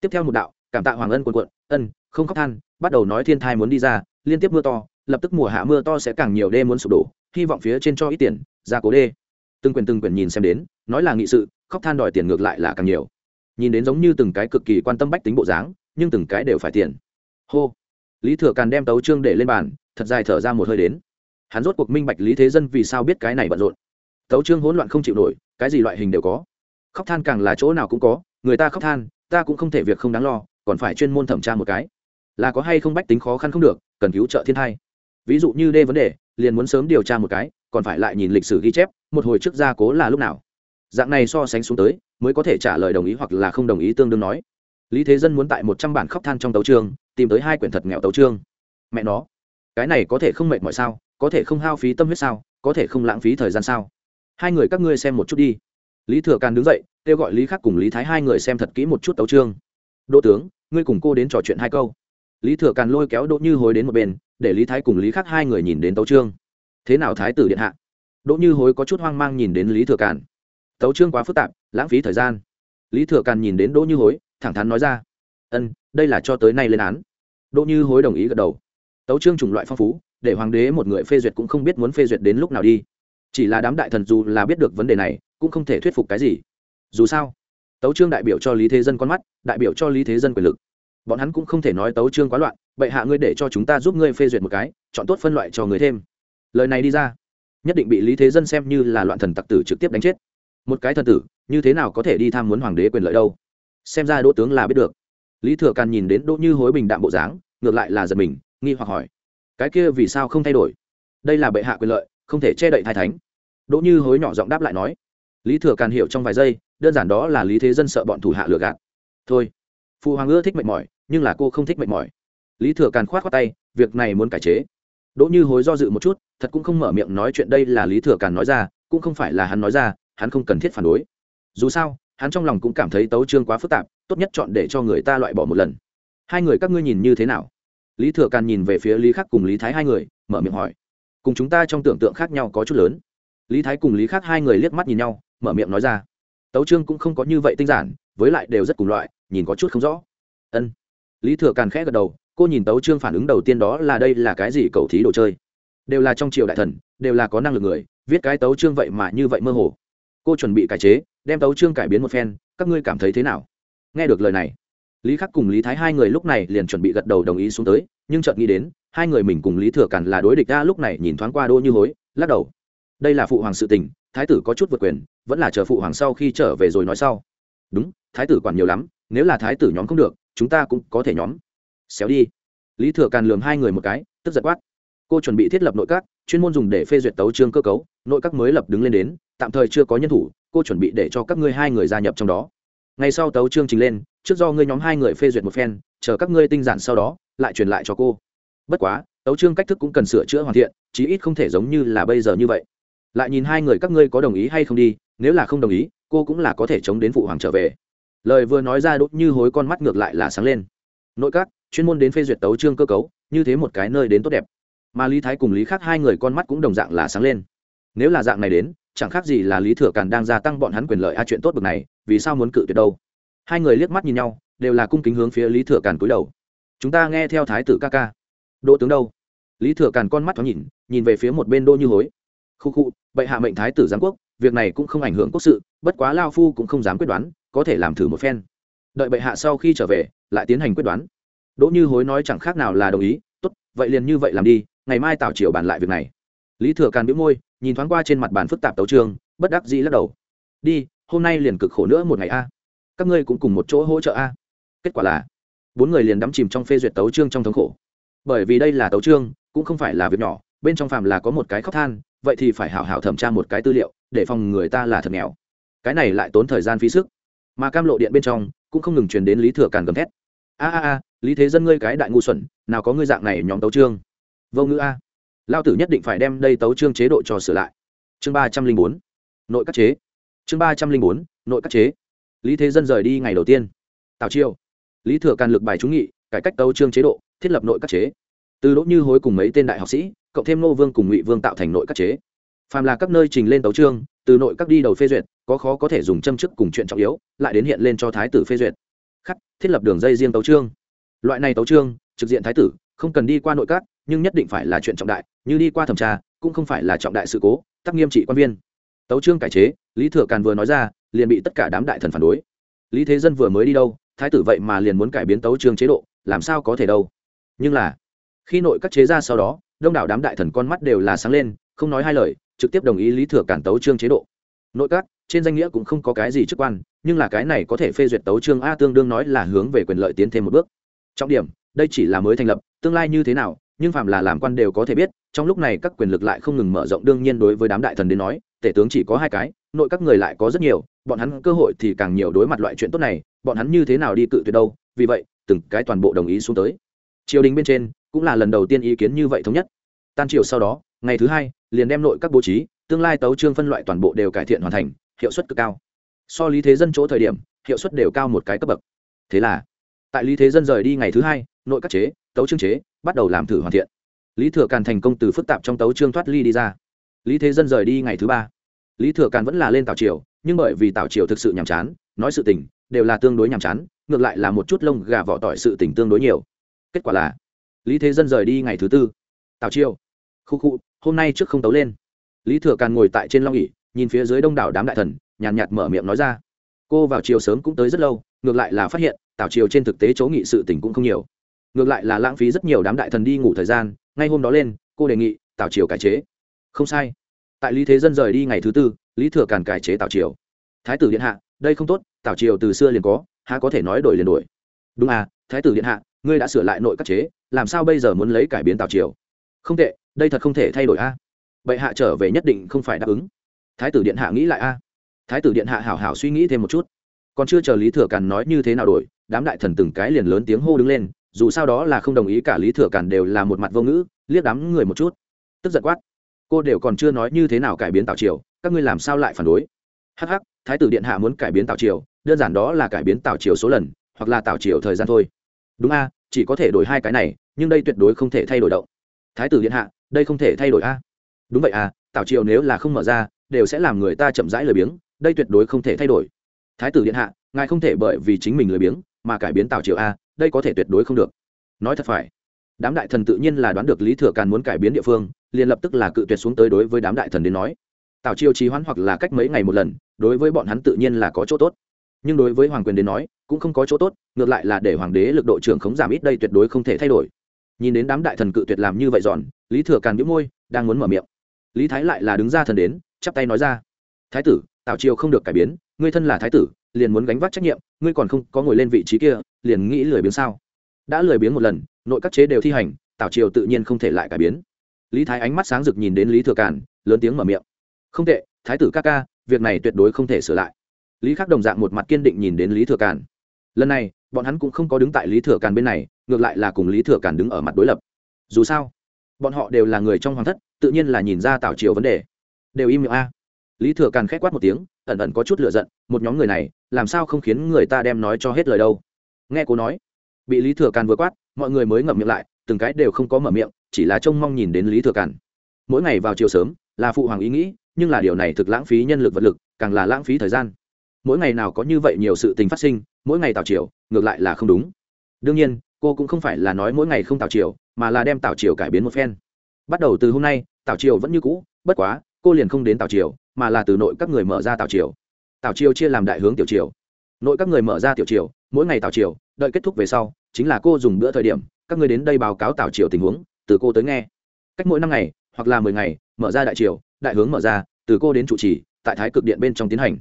Tiếp theo một đạo cảm tạ hoàng ân quần quận, ân, không khóc than, bắt đầu nói thiên thai muốn đi ra, liên tiếp mưa to, lập tức mùa hạ mưa to sẽ càng nhiều đê muốn sụp đổ, hy vọng phía trên cho ít tiền, ra cố đê. Từng quyền từng quyền nhìn xem đến, nói là nghị sự, khóc than đòi tiền ngược lại là càng nhiều. Nhìn đến giống như từng cái cực kỳ quan tâm bách tính bộ dáng, nhưng từng cái đều phải tiền. Hô. Lý thừa càn đem tấu trương để lên bàn, thật dài thở ra một hơi đến. Hắn rốt cuộc minh bạch lý thế dân vì sao biết cái này bận rộn. Tấu trương hỗn loạn không chịu nổi, cái gì loại hình đều có. Khóc than càng là chỗ nào cũng có, người ta khóc than, ta cũng không thể việc không đáng lo còn phải chuyên môn thẩm tra một cái. Là có hay không bách tính khó khăn không được, cần cứu trợ thiên thai. Ví dụ như đê vấn đề, liền muốn sớm điều tra một cái, còn phải lại nhìn lịch sử ghi chép, một hồi trước gia cố là lúc nào. Dạng này so sánh xuống tới, mới có thể trả lời đồng ý hoặc là không đồng ý tương đương nói. Lý thế dân muốn tại một trăm bản khóc than trong tấu trường tìm tới hai quyển thật nghèo tấu trương mẹ nó, cái này có thể không mệt mọi sao, có thể không hao phí tâm huyết sao, có thể không lãng phí thời gian sao? Hai người các ngươi xem một chút đi. Lý thừa càn đứng dậy, kêu gọi lý khắc cùng lý thái hai người xem thật kỹ một chút tấu trương đỗ tướng ngươi cùng cô đến trò chuyện hai câu. Lý thừa càn lôi kéo đỗ như hối đến một bên, để lý thái cùng lý khắc hai người nhìn đến tấu trương. Thế nào thái tử điện hạ? Đỗ như hối có chút hoang mang nhìn đến lý thừa càn. Tấu trương quá phức tạp, lãng phí thời gian. Lý thừa càn nhìn đến đỗ như hối, thẳng thắn nói ra. Ân, đây là cho tới nay lên án. Đỗ như hối đồng ý gật đầu. Tấu trương chủng loại phong phú, để hoàng đế một người phê duyệt cũng không biết muốn phê duyệt đến lúc nào đi. Chỉ là đám đại thần dù là biết được vấn đề này, cũng không thể thuyết phục cái gì. Dù sao tấu trương đại biểu cho lý thế dân con mắt, đại biểu cho lý thế dân quyền lực. Bọn hắn cũng không thể nói tấu trương quá loạn, bệ hạ ngươi để cho chúng ta giúp ngươi phê duyệt một cái, chọn tốt phân loại cho người thêm. Lời này đi ra, nhất định bị lý thế dân xem như là loạn thần tặc tử trực tiếp đánh chết. Một cái thần tử, như thế nào có thể đi tham muốn hoàng đế quyền lợi đâu? Xem ra đỗ tướng là biết được. Lý thừa càn nhìn đến đỗ như hối bình đạm bộ dáng, ngược lại là giật mình, nghi hoặc hỏi, cái kia vì sao không thay đổi? Đây là bệ hạ quyền lợi, không thể che đậy thái thánh. Đỗ như hối nhỏ giọng đáp lại nói, lý thừa càn hiểu trong vài giây đơn giản đó là lý thế dân sợ bọn thủ hạ lừa gạt. Thôi, phụ hoàng ưa thích mệt mỏi, nhưng là cô không thích mệt mỏi. Lý thừa càn khoát khoát tay, việc này muốn cải chế. Đỗ như hối do dự một chút, thật cũng không mở miệng nói chuyện đây là lý thừa càn nói ra, cũng không phải là hắn nói ra, hắn không cần thiết phản đối. Dù sao, hắn trong lòng cũng cảm thấy tấu trương quá phức tạp, tốt nhất chọn để cho người ta loại bỏ một lần. Hai người các ngươi nhìn như thế nào? Lý thừa càn nhìn về phía lý khắc cùng lý thái hai người, mở miệng hỏi. Cùng chúng ta trong tưởng tượng khác nhau có chút lớn. Lý thái cùng lý khắc hai người liếc mắt nhìn nhau, mở miệng nói ra tấu trương cũng không có như vậy tinh giản, với lại đều rất cùng loại, nhìn có chút không rõ. Ân. Lý thừa càn khẽ gật đầu, cô nhìn tấu trương phản ứng đầu tiên đó là đây là cái gì cầu thí đồ chơi? Đều là trong triều đại thần, đều là có năng lực người, viết cái tấu trương vậy mà như vậy mơ hồ. Cô chuẩn bị cải chế, đem tấu trương cải biến một phen, các ngươi cảm thấy thế nào? Nghe được lời này, lý khắc cùng lý thái hai người lúc này liền chuẩn bị gật đầu đồng ý xuống tới, nhưng chợt nghĩ đến, hai người mình cùng lý thừa càn là đối địch ra lúc này nhìn thoáng qua đô như hối, lắc đầu đây là phụ hoàng sự tình, thái tử có chút vượt quyền, vẫn là chờ phụ hoàng sau khi trở về rồi nói sau. Đúng, thái tử quản nhiều lắm, nếu là thái tử nhóm không được, chúng ta cũng có thể nhóm. Xéo đi. Lý thừa càn lường hai người một cái, tức giật quát. Cô chuẩn bị thiết lập nội các, chuyên môn dùng để phê duyệt tấu trương cơ cấu, nội các mới lập đứng lên đến, tạm thời chưa có nhân thủ, cô chuẩn bị để cho các ngươi hai người gia nhập trong đó. Ngày sau tấu trương trình lên, trước do ngươi nhóm hai người phê duyệt một phen, chờ các ngươi tinh giản sau đó, lại truyền lại cho cô. Bất quá, tấu trương cách thức cũng cần sửa chữa hoàn thiện, chí ít không thể giống như là bây giờ như vậy lại nhìn hai người các ngươi có đồng ý hay không đi, nếu là không đồng ý, cô cũng là có thể chống đến phụ hoàng trở về. Lời vừa nói ra đốt như hối con mắt ngược lại là sáng lên. Nội các, chuyên môn đến phê duyệt tấu trương cơ cấu, như thế một cái nơi đến tốt đẹp. Mà lý thái cùng lý khác hai người con mắt cũng đồng dạng là sáng lên. Nếu là dạng này đến, chẳng khác gì là lý thừa càn đang gia tăng bọn hắn quyền lợi a chuyện tốt bực này, vì sao muốn cự tuyệt đâu? Hai người liếc mắt nhìn nhau, đều là cung kính hướng phía lý thừa càn cúi đầu. Chúng ta nghe theo thái tử ca ca. Đỗ tướng đâu? Lý thừa càn con mắt thoáng nhìn nhìn về phía một bên đô như hối khu khu, bệ hạ mệnh thái tử giám quốc, việc này cũng không ảnh hưởng quốc sự, bất quá lao phu cũng không dám quyết đoán, có thể làm thử một phen. Đợi bệ hạ sau khi trở về, lại tiến hành quyết đoán. Đỗ như hối nói chẳng khác nào là đồng ý, tốt, vậy liền như vậy làm đi, ngày mai tào triều bàn lại việc này. Lý thừa càn bĩ môi, nhìn thoáng qua trên mặt bàn phức tạp tấu trường bất đắc dĩ lắc đầu. Đi, hôm nay liền cực khổ nữa một ngày a. Các ngươi cũng cùng một chỗ hỗ trợ a. Kết quả là, bốn người liền đắm chìm trong phê duyệt tấu trương trong thống khổ. Bởi vì đây là tấu trương cũng không phải là việc nhỏ, bên trong phàm là có một cái khóc than vậy thì phải hảo hảo thẩm tra một cái tư liệu, để phòng người ta là thật nghèo. Cái này lại tốn thời gian phí sức. Mà cam lộ điện bên trong, cũng không ngừng truyền đến lý thừa càn gầm thét. A a a, lý thế dân ngươi cái đại ngu xuẩn, nào có ngươi dạng này nhóm tấu trương. Vô ngữ a. Lao tử nhất định phải đem đây tấu trương chế độ cho sửa lại. Chương ba trăm linh bốn, nội các chế. Chương ba trăm linh bốn, nội các chế. Lý thế dân rời đi ngày đầu tiên. Tào chiêu lý thừa càn lực bài trúng nghị, cải cách tấu trương chế độ, thiết lập nội các chế. Từ đỗ như hối cùng mấy tên đại học sĩ cộng thêm nô vương cùng ngụy vương tạo thành nội các chế. Phàm là các nơi trình lên tấu trương từ nội các đi đầu phê duyệt, có khó có thể dùng châm chức cùng chuyện trọng yếu, lại đến hiện lên cho thái tử phê duyệt. Khắc, thiết lập đường dây riêng tấu trương loại này tấu trương trực diện thái tử, không cần đi qua nội các, nhưng nhất định phải là chuyện trọng đại, như đi qua thẩm tra, cũng không phải là trọng đại sự cố, tắc nghiêm trị quan viên. Tấu trương cải chế, lý thừa càn vừa nói ra, liền bị tất cả đám đại thần phản đối. Lý thế dân vừa mới đi đâu, thái tử vậy mà liền muốn cải biến tấu trương chế độ, làm sao có thể đâu? Nhưng là khi nội các chế ra sau đó, đông đảo đám đại thần con mắt đều là sáng lên, không nói hai lời, trực tiếp đồng ý lý thừa cản tấu trương chế độ. Nội các, trên danh nghĩa cũng không có cái gì chức quan, nhưng là cái này có thể phê duyệt tấu trương a tương đương nói là hướng về quyền lợi tiến thêm một bước. Trọng điểm, đây chỉ là mới thành lập, tương lai như thế nào, nhưng phạm là làm quan đều có thể biết, trong lúc này các quyền lực lại không ngừng mở rộng, đương nhiên đối với đám đại thần đến nói, tể tướng chỉ có hai cái, nội các người lại có rất nhiều, bọn hắn cơ hội thì càng nhiều đối mặt loại chuyện tốt này, bọn hắn như thế nào đi cự tuyệt đâu, vì vậy, từng cái toàn bộ đồng ý xuống tới. Triều đình bên trên cũng là lần đầu tiên ý kiến như vậy thống nhất. Tan triều sau đó, ngày thứ hai, liền đem nội các bố trí, tương lai tấu trương phân loại toàn bộ đều cải thiện hoàn thành, hiệu suất cực cao. So lý thế dân chỗ thời điểm, hiệu suất đều cao một cái cấp bậc. Thế là, tại lý thế dân rời đi ngày thứ hai, nội các chế, tấu trương chế, bắt đầu làm thử hoàn thiện. Lý thừa càn thành công từ phức tạp trong tấu trương thoát ly đi ra. Lý thế dân rời đi ngày thứ ba. Lý thừa càn vẫn là lên tào triều, nhưng bởi vì tào triều thực sự nhàm chán, nói sự tình, đều là tương đối nhàm chán, ngược lại là một chút lông gà vỏ tỏi sự tình tương đối nhiều. Kết quả là lý thế dân rời đi ngày thứ tư. Tào triều. Khu khu, hôm nay trước không tấu lên. Lý thừa càn ngồi tại trên long nghỉ nhìn phía dưới đông đảo đám đại thần, nhàn nhạt mở miệng nói ra. Cô vào chiều sớm cũng tới rất lâu, ngược lại là phát hiện, tào triều trên thực tế chỗ nghị sự tỉnh cũng không nhiều. Ngược lại là lãng phí rất nhiều đám đại thần đi ngủ thời gian, ngay hôm đó lên, cô đề nghị, tào triều cải chế. Không sai. Tại lý thế dân rời đi ngày thứ tư, lý thừa càn cải chế tào triều. Thái tử điện hạ, đây không tốt, tào triều từ xưa liền có, há có thể nói đổi liền đổi. Đúng à thái tử điện hạ ngươi đã sửa lại nội các chế, làm sao bây giờ muốn lấy cải biến tào triều? Không tệ, đây thật không thể thay đổi a. Bệ hạ trở về nhất định không phải đáp ứng. Thái tử điện hạ nghĩ lại a. Thái tử điện hạ hảo hảo suy nghĩ thêm một chút. Còn chưa chờ lý thừa càn nói như thế nào đổi, đám đại thần từng cái liền lớn tiếng hô đứng lên, dù sao đó là không đồng ý cả lý thừa càn đều là một mặt vô ngữ, liếc đám người một chút. Tức giật quát. Cô đều còn chưa nói như thế nào cải biến tào triều, các ngươi làm sao lại phản đối? Hh thái tử điện hạ muốn cải biến tào triều, đơn giản đó là cải biến tào triều số lần, hoặc là tào triều thời gian thôi. Đúng a chỉ có thể đổi hai cái này, nhưng đây tuyệt đối không thể thay đổi động. Thái tử điện hạ, đây không thể thay đổi a. Đúng vậy à tào triều nếu là không mở ra, đều sẽ làm người ta chậm rãi lười biếng, đây tuyệt đối không thể thay đổi. Thái tử điện hạ, ngài không thể bởi vì chính mình lười biếng, mà cải biến tào triều a, đây có thể tuyệt đối không được. Nói thật phải, đám đại thần tự nhiên là đoán được lý thừa càn muốn cải biến địa phương, liền lập tức là cự tuyệt xuống tới đối với đám đại thần đến nói. Tào triều trì hoãn hoặc là cách mấy ngày một lần, đối với bọn hắn tự nhiên là có chỗ tốt. Nhưng đối với hoàng quyền đến nói cũng không có chỗ tốt, ngược lại là để hoàng đế lực độ trưởng khống giảm ít đây tuyệt đối không thể thay đổi. Nhìn đến đám đại thần cự tuyệt làm như vậy giòn lý thừa càn biễu môi, đang muốn mở miệng. Lý thái lại là đứng ra thần đến, chắp tay nói ra, thái tử, tào triều không được cải biến, ngươi thân là thái tử, liền muốn gánh vác trách nhiệm, ngươi còn không có ngồi lên vị trí kia, liền nghĩ lười biếng sao? Đã lười biếng một lần, nội các chế đều thi hành, tào triều tự nhiên không thể lại cải biến. Lý thái ánh mắt sáng rực nhìn đến lý thừa cản lớn tiếng mở miệng, không tệ, thái tử ca ca, việc này tuyệt đối không thể sửa lại. Lý khắc đồng dạng một mặt kiên định nhìn đến lý thừa cản lần này, bọn hắn cũng không có đứng tại lý thừa cản bên này, ngược lại là cùng lý thừa cản đứng ở mặt đối lập. Dù sao, bọn họ đều là người trong hoàng thất, tự nhiên là nhìn ra tảo triều vấn đề. Đều im miệng a. Lý thừa càn k h á c quát một tiếng, ẩn ẩn có chút l giận, một nhóm người này, làm sao không khiến người ta đem nói cho hết lời đâu. Nghe cô nói, bị lý thừa càn vừa quát, mọi người mới ngậm miệng lại, từng cái đều không có mở miệng, chỉ là trông mong nhìn đến lý thừa càn. Mỗi ngày vào chiều sớm, là phụ hoàng ý nghĩ, nhưng là điều này thực lãng phí nhân lực vật lực, càng là lãng phí thời gian. Mỗi ngày nào có như vậy nhiều sự tình phát sinh mỗi ngày tào triều, ngược lại là không đúng. Đương nhiên, cô cũng không phải là nói mỗi ngày không tào triều, mà là đem tào triều cải biến một phen. Bắt đầu từ hôm nay tào triều vẫn như cũ, bất quá, cô liền không đến tào triều, mà là từ nội các người mở ra tào triều. Tào triều chia làm đại hướng tiểu triều. Nội các người mở ra tiểu triều, mỗi ngày tào triều, đợi kết thúc về sau, chính là cô dùng bữa thời điểm, các người đến đây báo cáo tào triều tình huống, từ cô tới nghe. Cách mỗi năm ngày, hoặc là mười ngày, mở ra đại triều, đại hướng mở ra, từ cô đến trụ trì, tại thái cực điện bên trong tiến hành.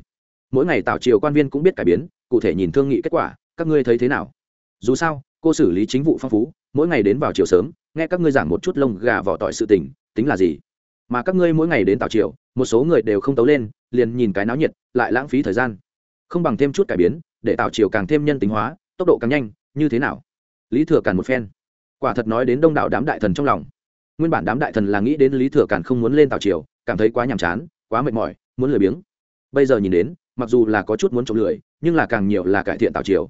Mỗi ngày tào triều quan viên cũng biết cải biến cụ thể nhìn thương nghị kết quả, các ngươi thấy thế nào? Dù sao, cô xử lý chính vụ phong phú, mỗi ngày đến vào chiều sớm, nghe các ngươi giảng một chút lông gà vỏ tỏi sự tình, tính là gì? Mà các ngươi mỗi ngày đến tào triều, một số người đều không tấu lên, liền nhìn cái náo nhiệt, lại lãng phí thời gian. Không bằng thêm chút cải biến, để tào triều càng thêm nhân tính hóa, tốc độ càng nhanh, như thế nào? Lý thừa càn một phen. Quả thật nói đến đông đảo đám đại thần trong lòng. Nguyên bản đám đại thần là nghĩ đến lý thừa càn không muốn lên tào triều, cảm thấy quá nhàm chán, quá mệt mỏi, muốn lười biếng. Bây giờ nhìn đến, mặc dù là có chút muốn trộm lười nhưng là càng nhiều là cải thiện tào triều.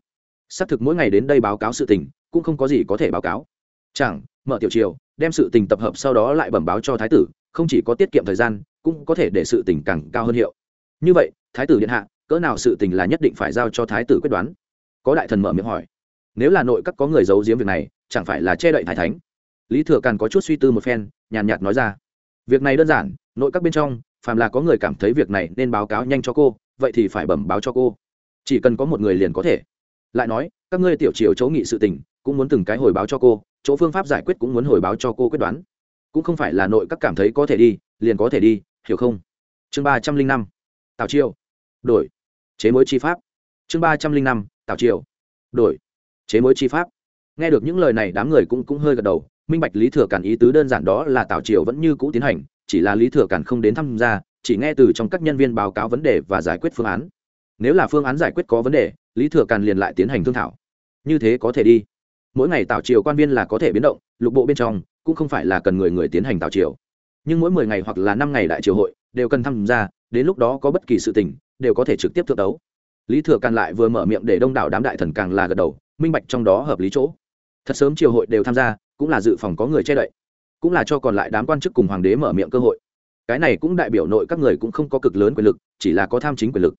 Xác thực mỗi ngày đến đây báo cáo sự tình, cũng không có gì có thể báo cáo. Chẳng, mở tiểu triều, đem sự tình tập hợp sau đó lại bẩm báo cho thái tử, không chỉ có tiết kiệm thời gian, cũng có thể để sự tình càng cao hơn hiệu. Như vậy, thái tử điện hạ, cỡ nào sự tình là nhất định phải giao cho thái tử quyết đoán? Có đại thần mở miệng hỏi. Nếu là nội các có người giấu giếm việc này, chẳng phải là che đậy thái thánh? Lý thừa càn có chút suy tư một phen, nhàn nhạt nói ra. Việc này đơn giản, nội các bên trong, phàm là có người cảm thấy việc này nên báo cáo nhanh cho cô, vậy thì phải bẩm báo cho cô chỉ cần có một người liền có thể. Lại nói, các ngươi tiểu triều chấu nghị sự tình, cũng muốn từng cái hồi báo cho cô, chỗ phương pháp giải quyết cũng muốn hồi báo cho cô quyết đoán. Cũng không phải là nội các cảm thấy có thể đi, liền có thể đi, hiểu không? Chương ba trăm linh năm, tào triều. Đổi. Chế mối chi pháp. Chương ba trăm linh năm, tào triều. Đổi. Chế mối chi pháp. Nghe được những lời này, đám người cũng cũng hơi gật đầu. Minh bạch, lý thừa cản ý tứ đơn giản đó là tào triều vẫn như cũ tiến hành, chỉ là lý thừa cản không đến tham gia, chỉ nghe từ trong các nhân viên báo cáo vấn đề và giải quyết phương án nếu là phương án giải quyết có vấn đề, lý thừa càn liền lại tiến hành thương thảo. Như thế có thể đi. Mỗi ngày tạo triều quan viên là có thể biến động, lục bộ bên trong cũng không phải là cần người người tiến hành tạo triều. Nhưng mỗi mười ngày hoặc là năm ngày đại triều hội đều cần tham gia, đến lúc đó có bất kỳ sự tình, đều có thể trực tiếp thượng đấu. Lý thừa càn lại vừa mở miệng để đông đảo đám đại thần càng là gật đầu, minh bạch trong đó hợp lý chỗ. Thật sớm triều hội đều tham gia, cũng là dự phòng có người che đậy. Cũng là cho còn lại đám quan chức cùng hoàng đế mở miệng cơ hội. Cái này cũng đại biểu nội các người cũng không có cực lớn quyền lực, chỉ là có tham chính quyền lực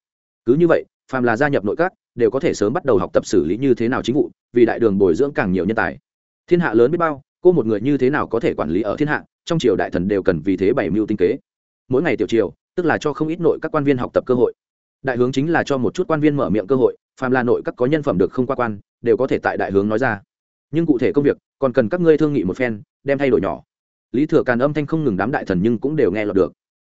cứ như vậy, phàm là gia nhập nội các, đều có thể sớm bắt đầu học tập xử lý như thế nào chính vụ, vì đại đường bồi dưỡng càng nhiều nhân tài. Thiên hạ lớn biết bao, cô một người như thế nào có thể quản lý ở thiên hạ, trong triều đại thần đều cần vì thế bảy mưu tinh kế. Mỗi ngày tiểu triều, tức là cho không ít nội các quan viên học tập cơ hội. Đại hướng chính là cho một chút quan viên mở miệng cơ hội, phàm là nội các có nhân phẩm được không qua quan, đều có thể tại đại hướng nói ra. Nhưng cụ thể công việc, còn cần các ngươi thương nghị một phen, đem thay đổi nhỏ. Lý thừa càn âm thanh không ngừng đám đại thần nhưng cũng đều nghe lọt được.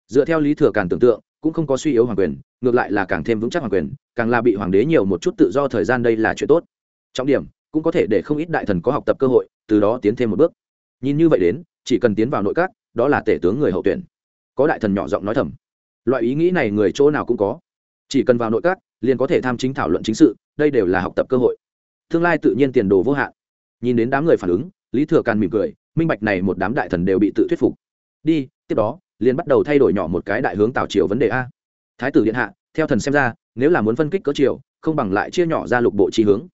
Dựa theo lý thừa càn tưởng tượng cũng không có suy yếu hoàng quyền, ngược lại là càng thêm vững chắc hoàng quyền, càng là bị hoàng đế nhiều một chút tự do thời gian đây là chuyện tốt. Trọng điểm, cũng có thể để không ít đại thần có học tập cơ hội, từ đó tiến thêm một bước. Nhìn như vậy đến, chỉ cần tiến vào nội các, đó là tể tướng người hậu tuyển. Có đại thần nhỏ giọng nói thầm. Loại ý nghĩ này người chỗ nào cũng có. Chỉ cần vào nội các, liền có thể tham chính thảo luận chính sự, đây đều là học tập cơ hội. Tương lai tự nhiên tiền đồ vô hạn. Nhìn đến đám người phản ứng, lý thừa càn mỉm cười, minh bạch này một đám đại thần đều bị tự thuyết phục. Đi, tiếp đó liền bắt đầu thay đổi nhỏ một cái đại hướng tào triều vấn đề a. Thái tử điện hạ, theo thần xem ra, nếu là muốn phân kích cỡ triều, không bằng lại chia nhỏ ra lục bộ chi hướng.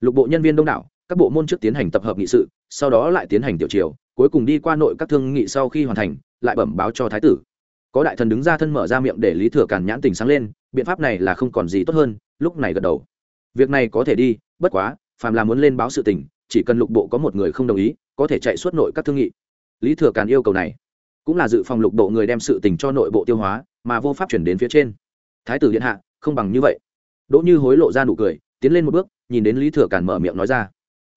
Lục bộ nhân viên đông đảo, các bộ môn trước tiến hành tập hợp nghị sự, sau đó lại tiến hành tiểu triều, cuối cùng đi qua nội các thương nghị sau khi hoàn thành, lại bẩm báo cho thái tử. Có đại thần đứng ra thân mở ra miệng để lý thừa càn nhãn tình sáng lên, biện pháp này là không còn gì tốt hơn, lúc này gật đầu. Việc này có thể đi, bất quá, phàm là muốn lên báo sự tình, chỉ cần lục bộ có một người không đồng ý, có thể chạy suốt nội các thương nghị. Lý thừa càn yêu cầu này cũng là dự phòng lục bộ người đem sự tình cho nội bộ tiêu hóa, mà vô pháp chuyển đến phía trên. Thái tử điện hạ, không bằng như vậy. Đỗ như hối lộ ra nụ cười, tiến lên một bước, nhìn đến lý thừa càn mở miệng nói ra.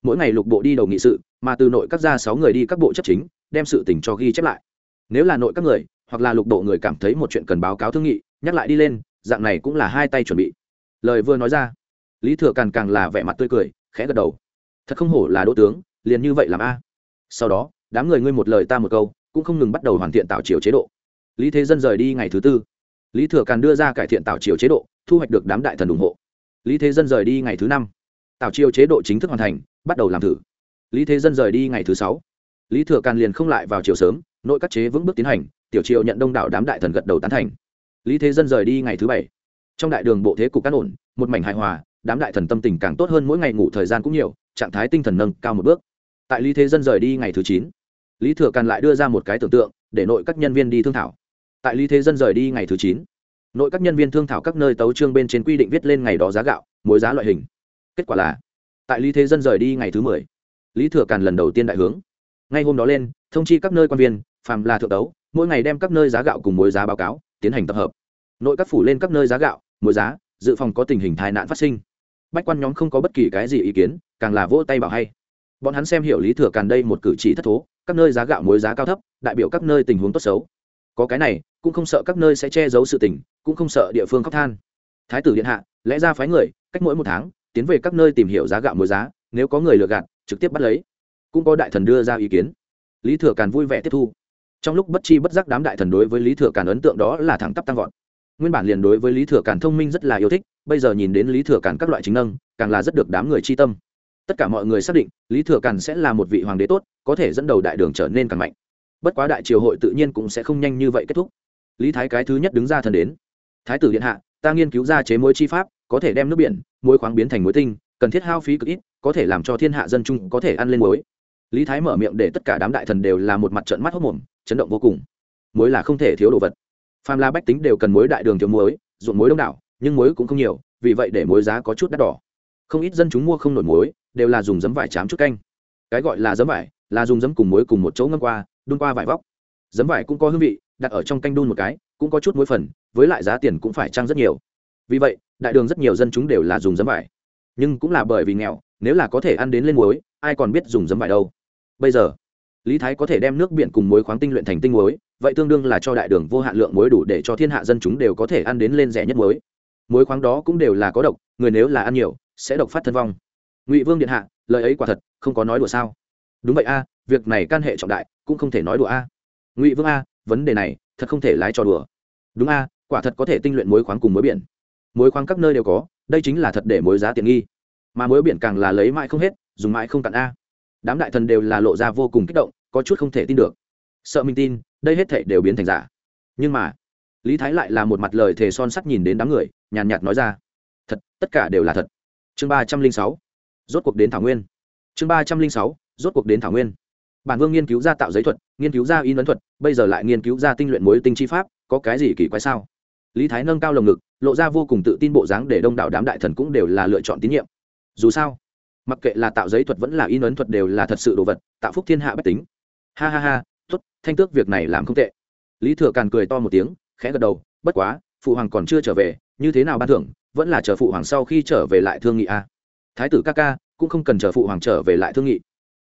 Mỗi ngày lục bộ đi đầu nghị sự, mà từ nội các ra sáu người đi các bộ chấp chính, đem sự tình cho ghi chép lại. Nếu là nội các người, hoặc là lục bộ người cảm thấy một chuyện cần báo cáo thương nghị, nhắc lại đi lên, dạng này cũng là hai tay chuẩn bị. Lời vừa nói ra, lý thừa càng càng là vẻ mặt tươi cười, khẽ gật đầu. Thật không hổ là đỗ tướng, liền như vậy làm a. Sau đó, đám người ngươi một lời ta một câu cũng không ngừng bắt đầu hoàn thiện tạo chiều chế độ. Lý thế dân rời đi ngày thứ tư. Lý thừa càn đưa ra cải thiện tạo chiều chế độ, thu hoạch được đám đại thần ủng hộ. Lý thế dân rời đi ngày thứ năm. Tạo chiều chế độ chính thức hoàn thành, bắt đầu làm thử. Lý thế dân rời đi ngày thứ sáu. Lý thừa càn liền không lại vào chiều sớm, nội các chế vững bước tiến hành, tiểu triều nhận đông đảo đám đại thần gật đầu tán thành. Lý thế dân rời đi ngày thứ bảy. Trong đại đường bộ thế cục cát ổn, một mảnh hài hòa, đám đại thần tâm tình càng tốt hơn mỗi ngày ngủ thời gian cũng nhiều, trạng thái tinh thần nâng cao một bước. Tại lý thế dân rời đi ngày thứ chín lý thừa càn lại đưa ra một cái tưởng tượng, để nội các nhân viên đi thương thảo. Tại lý thế dân rời đi ngày thứ chín, nội các nhân viên thương thảo các nơi tấu trương bên trên quy định viết lên ngày đó giá gạo mối giá loại hình. Kết quả là, tại lý thế dân rời đi ngày thứ mười, lý thừa càn lần đầu tiên đại hướng. Ngay hôm đó lên, thông chi các nơi quan viên, phàm là thượng tấu, mỗi ngày đem các nơi giá gạo cùng mối giá báo cáo, tiến hành tập hợp. Nội các phủ lên các nơi giá gạo mối giá, dự phòng có tình hình tai nạn phát sinh. Bách quan nhóm không có bất kỳ cái gì ý kiến, càng là vỗ tay bảo hay bọn hắn xem hiểu lý thừa càn đây một cử chỉ thất thố, các nơi giá gạo muối giá cao thấp, đại biểu các nơi tình huống tốt xấu. Có cái này, cũng không sợ các nơi sẽ che giấu sự tình, cũng không sợ địa phương khóc than. Thái tử điện hạ, lẽ ra phái người, cách mỗi một tháng, tiến về các nơi tìm hiểu giá gạo muối giá, nếu có người lừa gạt, trực tiếp bắt lấy. Cũng có đại thần đưa ra ý kiến. Lý thừa càn vui vẻ tiếp thu. Trong lúc bất chi bất giác đám đại thần đối với lý thừa càn ấn tượng đó là thẳng tắp tăng vọt. Nguyên bản liền đối với lý thừa càn thông minh rất là yêu thích, bây giờ nhìn đến lý thừa càn các loại chính năng càng là rất được đám người chi tâm tất cả mọi người xác định, lý thừa càn sẽ là một vị hoàng đế tốt, có thể dẫn đầu đại đường trở nên càng mạnh. Bất quá đại triều hội tự nhiên cũng sẽ không nhanh như vậy kết thúc. Lý thái cái thứ nhất đứng ra thần đến. Thái tử điện hạ, ta nghiên cứu ra chế mối chi pháp, có thể đem nước biển muối khoáng biến thành muối tinh, cần thiết hao phí cực ít, có thể làm cho thiên hạ dân chung có thể ăn lên muối. Lý thái mở miệng để tất cả đám đại thần đều là một mặt trận mắt hốc mồm chấn động vô cùng. Muối là không thể thiếu đồ vật. Phàm la bách tính đều cần muối đại đường thiếu muối, ruộng muối đông đảo, nhưng muối cũng không nhiều, vì vậy để muối giá có chút đắt đỏ. Không ít dân chúng mua không nổi muối đều là dùng giấm vải chám chút canh. Cái gọi là giấm vải là dùng giấm cùng muối cùng một chỗ ngâm qua, đun qua vải vóc. Giấm vải cũng có hương vị, đặt ở trong canh đun một cái, cũng có chút muối phần, với lại giá tiền cũng phải trăng rất nhiều. Vì vậy, đại đường rất nhiều dân chúng đều là dùng giấm vải. Nhưng cũng là bởi vì nghèo, nếu là có thể ăn đến lên muối, ai còn biết dùng giấm vải đâu. Bây giờ, lý thái có thể đem nước biển cùng muối khoáng tinh luyện thành tinh muối, vậy tương đương là cho đại đường vô hạn lượng muối đủ để cho thiên hạ dân chúng đều có thể ăn đến lên rẻ nhất muối. Muối khoáng đó cũng đều là có độc, người nếu là ăn nhiều, sẽ độc phát thân vong ngụy vương điện hạ lời ấy quả thật không có nói đùa sao đúng vậy a việc này can hệ trọng đại cũng không thể nói đùa a ngụy vương a vấn đề này thật không thể lái trò đùa đúng a quả thật có thể tinh luyện muối khoáng cùng muối biển muối khoáng các nơi đều có đây chính là thật để muối giá tiện nghi mà muối biển càng là lấy mãi không hết dùng mãi không cạn a đám đại thần đều là lộ ra vô cùng kích động có chút không thể tin được sợ mình tin đây hết thể đều biến thành giả nhưng mà lý thái lại là một mặt lời thề son sắt nhìn đến đám người nhàn nhạt nói ra thật tất cả đều là thật chương ba trăm linh sáu rốt cuộc đến thảo nguyên. Chương ba trăm linh sáu, rốt cuộc đến thảo nguyên. Bản vương nghiên cứu ra tạo giấy thuật, nghiên cứu ra in ấn thuật, bây giờ lại nghiên cứu ra tinh luyện mối tinh chi pháp, có cái gì kỳ quái sao? Lý thái nâng cao lồng ngực, lộ ra vô cùng tự tin bộ dáng để đông đảo đám đại thần cũng đều là lựa chọn tín nhiệm. Dù sao, mặc kệ là tạo giấy thuật vẫn là in ấn thuật đều là thật sự đồ vật, tạo phúc thiên hạ bách tính. Ha ha ha, tốt, thanh tước việc này làm không tệ. Lý thừa càn cười to một tiếng, khẽ gật đầu, bất quá, phụ hoàng còn chưa trở về, như thế nào ban thưởng, vẫn là chờ phụ hoàng sau khi trở về lại thương nghị a thái tử ca ca cũng không cần chờ phụ hoàng trở về lại thương nghị.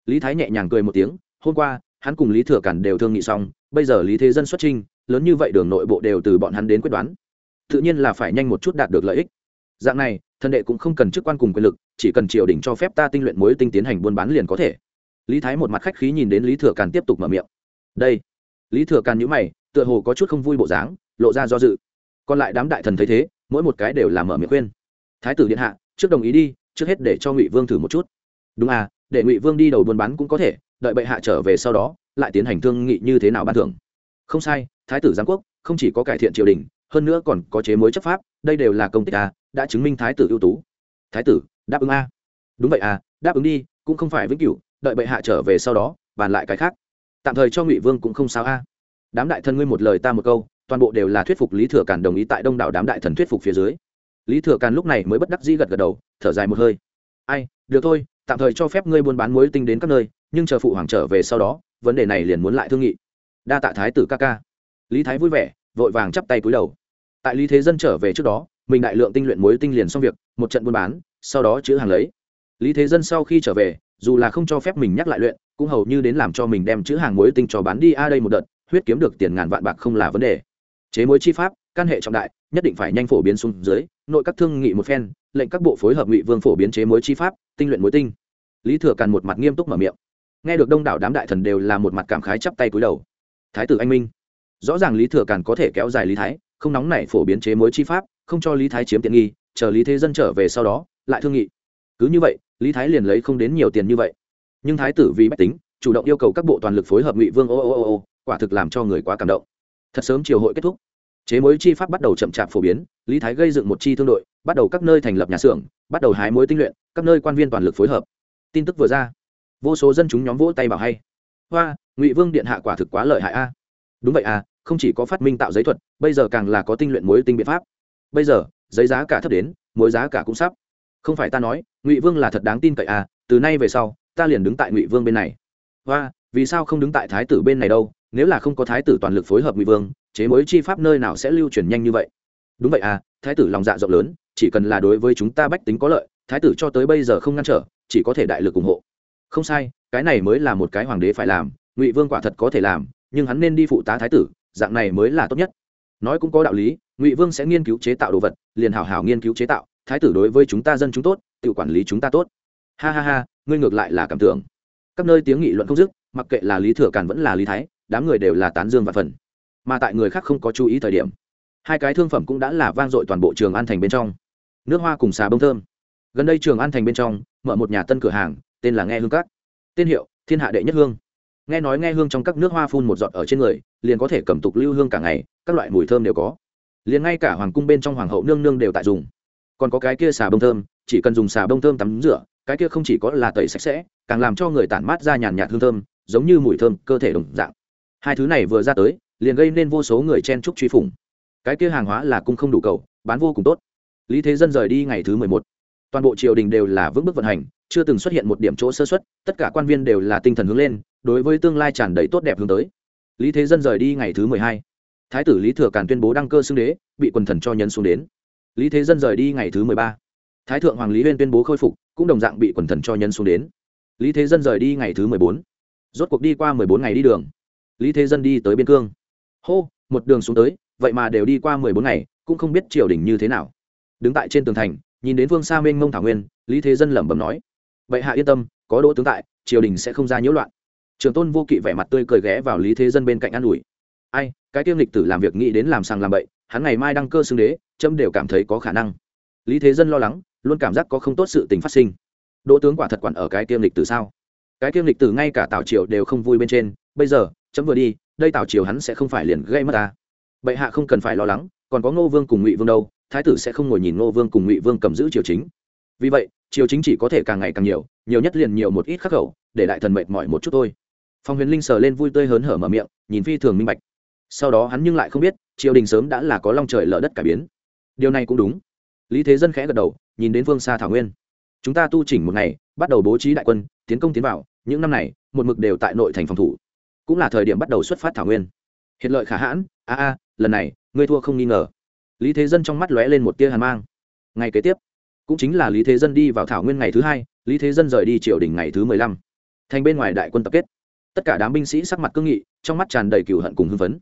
Lý thái nhẹ nhàng cười một tiếng, hôm qua, hắn cùng lý thừa cản đều thương nghị xong, bây giờ lý thế dân xuất trinh lớn như vậy đường nội bộ đều từ bọn hắn đến quyết đoán. Tự nhiên là phải nhanh một chút đạt được lợi ích. Dạng này thần đệ cũng không cần chức quan cùng quyền lực, chỉ cần triều đình cho phép ta tinh luyện mối tinh tiến hành buôn bán liền có thể. Lý thái một mặt khách khí nhìn đến lý thừa càn tiếp tục mở miệng. Đây. Lý thừa càn nhữ mày, tựa hồ có chút không vui bộ dáng, lộ ra do dự. Còn lại đám đại thần thấy thế, mỗi một cái đều là mở miệng khuyên. Thái tử điện hạ, trước đồng ý đi trước hết để cho ngụy vương thử một chút đúng à để ngụy vương đi đầu buôn bán cũng có thể đợi bệ hạ trở về sau đó lại tiến hành thương nghị như thế nào ban thưởng không sai thái tử giám quốc không chỉ có cải thiện triều đình hơn nữa còn có chế mối chấp pháp đây đều là công tích a đã chứng minh thái tử ưu tú thái tử đáp ứng a đúng vậy à đáp ứng đi cũng không phải vĩnh cửu, đợi bệ hạ trở về sau đó bàn lại cái khác tạm thời cho ngụy vương cũng không sao a đám đại thần ngươi một lời ta một câu toàn bộ đều là thuyết phục lý thừa càn đồng ý tại đông đảo đám đại thần thuyết phục phía dưới lý thừa càn lúc này mới bất đắc dĩ gật gật đầu thở dài một hơi. Ai, được thôi, tạm thời cho phép ngươi buôn bán muối tinh đến các nơi, nhưng chờ phụ hoàng trở về sau đó, vấn đề này liền muốn lại thương nghị. Đa tạ thái tử ca ca. Lý thái vui vẻ, vội vàng chắp tay cúi đầu. Tại lý thế dân trở về trước đó, mình đại lượng tinh luyện muối tinh liền xong việc, một trận buôn bán, sau đó chữ hàng lấy. Lý thế dân sau khi trở về, dù là không cho phép mình nhắc lại luyện, cũng hầu như đến làm cho mình đem chữ hàng muối tinh cho bán đi a đây một đợt, huyết kiếm được tiền ngàn vạn bạc không là vấn đề. Chế muối chi pháp Can hệ trọng đại, nhất định phải nhanh phổ biến xuống dưới, nội các thương nghị một phen, lệnh các bộ phối hợp ngụy vương phổ biến chế mối chi pháp, tinh luyện mối tinh. Lý thừa càn một mặt nghiêm túc mở miệng. Nghe được đông đảo đám đại thần đều là một mặt cảm khái chắp tay cúi đầu. Thái tử anh minh. Rõ ràng lý thừa càn có thể kéo dài lý thái, không nóng nảy phổ biến chế mối chi pháp, không cho lý thái chiếm tiện nghi, chờ lý thế dân trở về sau đó, lại thương nghị. Cứ như vậy, lý thái liền lấy không đến nhiều tiền như vậy. Nhưng thái tử vì bách tính, chủ động yêu cầu các bộ toàn lực phối hợp ngụy vương ô ô ô ô, quả thực làm cho người quá cảm động. Thật sớm triều hội kết thúc chế mối chi pháp bắt đầu chậm chạp phổ biến, lý thái gây dựng một chi thương đội, bắt đầu các nơi thành lập nhà xưởng, bắt đầu hái mối tinh luyện, các nơi quan viên toàn lực phối hợp. Tin tức vừa ra, vô số dân chúng nhóm vỗ tay bảo hay. Hoa, ngụy vương điện hạ quả thực quá lợi hại a. Đúng vậy à không chỉ có phát minh tạo giấy thuật, bây giờ càng là có tinh luyện mối tinh biện pháp. Bây giờ, giấy giá cả thấp đến, mối giá cả cũng sắp. Không phải ta nói, ngụy vương là thật đáng tin cậy à từ nay về sau, ta liền đứng tại ngụy vương bên này. Hoa, vì sao không đứng tại thái tử bên này đâu? Nếu là không có thái tử toàn lực phối hợp ngụy vương, chế mối chi pháp nơi nào sẽ lưu truyền nhanh như vậy? Đúng vậy à thái tử lòng dạ rộng lớn, chỉ cần là đối với chúng ta bách tính có lợi, thái tử cho tới bây giờ không ngăn trở, chỉ có thể đại lực ủng hộ. Không sai, cái này mới là một cái hoàng đế phải làm, ngụy vương quả thật có thể làm, nhưng hắn nên đi phụ tá thái tử, dạng này mới là tốt nhất. Nói cũng có đạo lý, ngụy vương sẽ nghiên cứu chế tạo đồ vật, liền hảo hảo nghiên cứu chế tạo, thái tử đối với chúng ta dân chúng tốt, tự quản lý chúng ta tốt. Ha ha ha, ngươi ngược lại là cảm tưởng. Các nơi tiếng nghị luận không dứt, mặc kệ là lý thừa càn vẫn là lý thái đám người đều là tán dương và phần. Mà tại người khác không có chú ý thời điểm, hai cái thương phẩm cũng đã là vang dội toàn bộ trường an thành bên trong. Nước hoa cùng xà bông thơm. Gần đây trường an thành bên trong, mở một nhà tân cửa hàng, tên là nghe hương các. Tên hiệu, thiên hạ đệ nhất hương. Nghe nói nghe hương trong các nước hoa phun một giọt ở trên người, liền có thể cầm tục lưu hương cả ngày, các loại mùi thơm đều có. Liền ngay cả hoàng cung bên trong hoàng hậu nương nương đều tại dùng. Còn có cái kia xà bông thơm, chỉ cần dùng xà bông thơm tắm rửa, cái kia không chỉ có là tẩy sạch sẽ, càng làm cho người tản mát ra nhàn nhạt hương thơm, giống như mùi thơm cơ thể đồng dạng hai thứ này vừa ra tới, liền gây nên vô số người chen trúc truy phủng. Cái kia hàng hóa là cung không đủ cầu, bán vô cùng tốt. Lý thế dân rời đi ngày thứ mười một. Toàn bộ triều đình đều là vững bước vận hành, chưa từng xuất hiện một điểm chỗ sơ xuất tất cả quan viên đều là tinh thần hướng lên, đối với tương lai tràn đầy tốt đẹp hướng tới. Lý thế dân rời đi ngày thứ mười hai. Thái tử lý thừa càn tuyên bố đăng cơ xưng đế, bị quần thần cho nhân xuống đến. Lý thế dân rời đi ngày thứ mười ba. Thái thượng hoàng lý huyên tuyên bố khôi phục, cũng đồng dạng bị quần thần cho nhân xuống đến. Lý thế dân rời đi ngày thứ mười bốn. Rốt cuộc đi qua mười bốn ngày đi đường lý thế dân đi tới biên cương. Hô, một đường xuống tới, vậy mà đều đi qua mười bốn ngày, cũng không biết triều đình như thế nào. Đứng tại trên tường thành, nhìn đến phương xa mênh mông thảo nguyên, lý thế dân lẩm bẩm nói, vậy hạ yên tâm, có đỗ tướng tại, triều đình sẽ không ra nhiễu loạn. Trường tôn vô kỵ vẻ mặt tươi cười ghé vào lý thế dân bên cạnh an ủi, ai, cái tiêm lịch tử làm việc nghĩ đến làm sàng làm bậy, hắn ngày mai đăng cơ xưng đế trâm đều cảm thấy có khả năng. Lý thế dân lo lắng, luôn cảm giác có không tốt sự tình phát sinh. Đỗ tướng quả thật quản ở cái tiêm lịch tử sao? Cái tiêm lịch tử ngay cả tào triều đều không vui bên trên, bây giờ chấm vừa đi, đây tào triều hắn sẽ không phải liền gây mất ta. Bệ hạ không cần phải lo lắng, còn có ngô vương cùng ngụy vương đâu, thái tử sẽ không ngồi nhìn ngô vương cùng ngụy vương cầm giữ triều chính. Vì vậy, triều chính chỉ có thể càng ngày càng nhiều nhiều nhất liền nhiều một ít khắc khẩu, để đại thần mệt mỏi một chút thôi. Phong huyền linh sờ lên vui tươi hớn hở mở miệng, nhìn phi thường minh bạch. Sau đó hắn nhưng lại không biết, triều đình sớm đã là có long trời lở đất cải biến. Điều này cũng đúng. Lý thế dân khẽ gật đầu, nhìn đến vương xa thảo nguyên. Chúng ta tu chỉnh một ngày, bắt đầu bố trí đại quân, tiến công tiến vào, những năm này, một mực đều tại nội thành phòng thủ cũng là thời điểm bắt đầu xuất phát thảo nguyên. Hiện lợi khả hãn, a a, lần này, ngươi thua không nghi ngờ. Lý thế dân trong mắt lóe lên một tia hàn mang. Ngày kế tiếp, cũng chính là lý thế dân đi vào thảo nguyên ngày thứ hai, lý thế dân rời đi triều đình ngày thứ mười lăm. Thành bên ngoài đại quân tập kết. Tất cả đám binh sĩ sắc mặt cương nghị, trong mắt tràn đầy cừu hận cùng hưng phấn.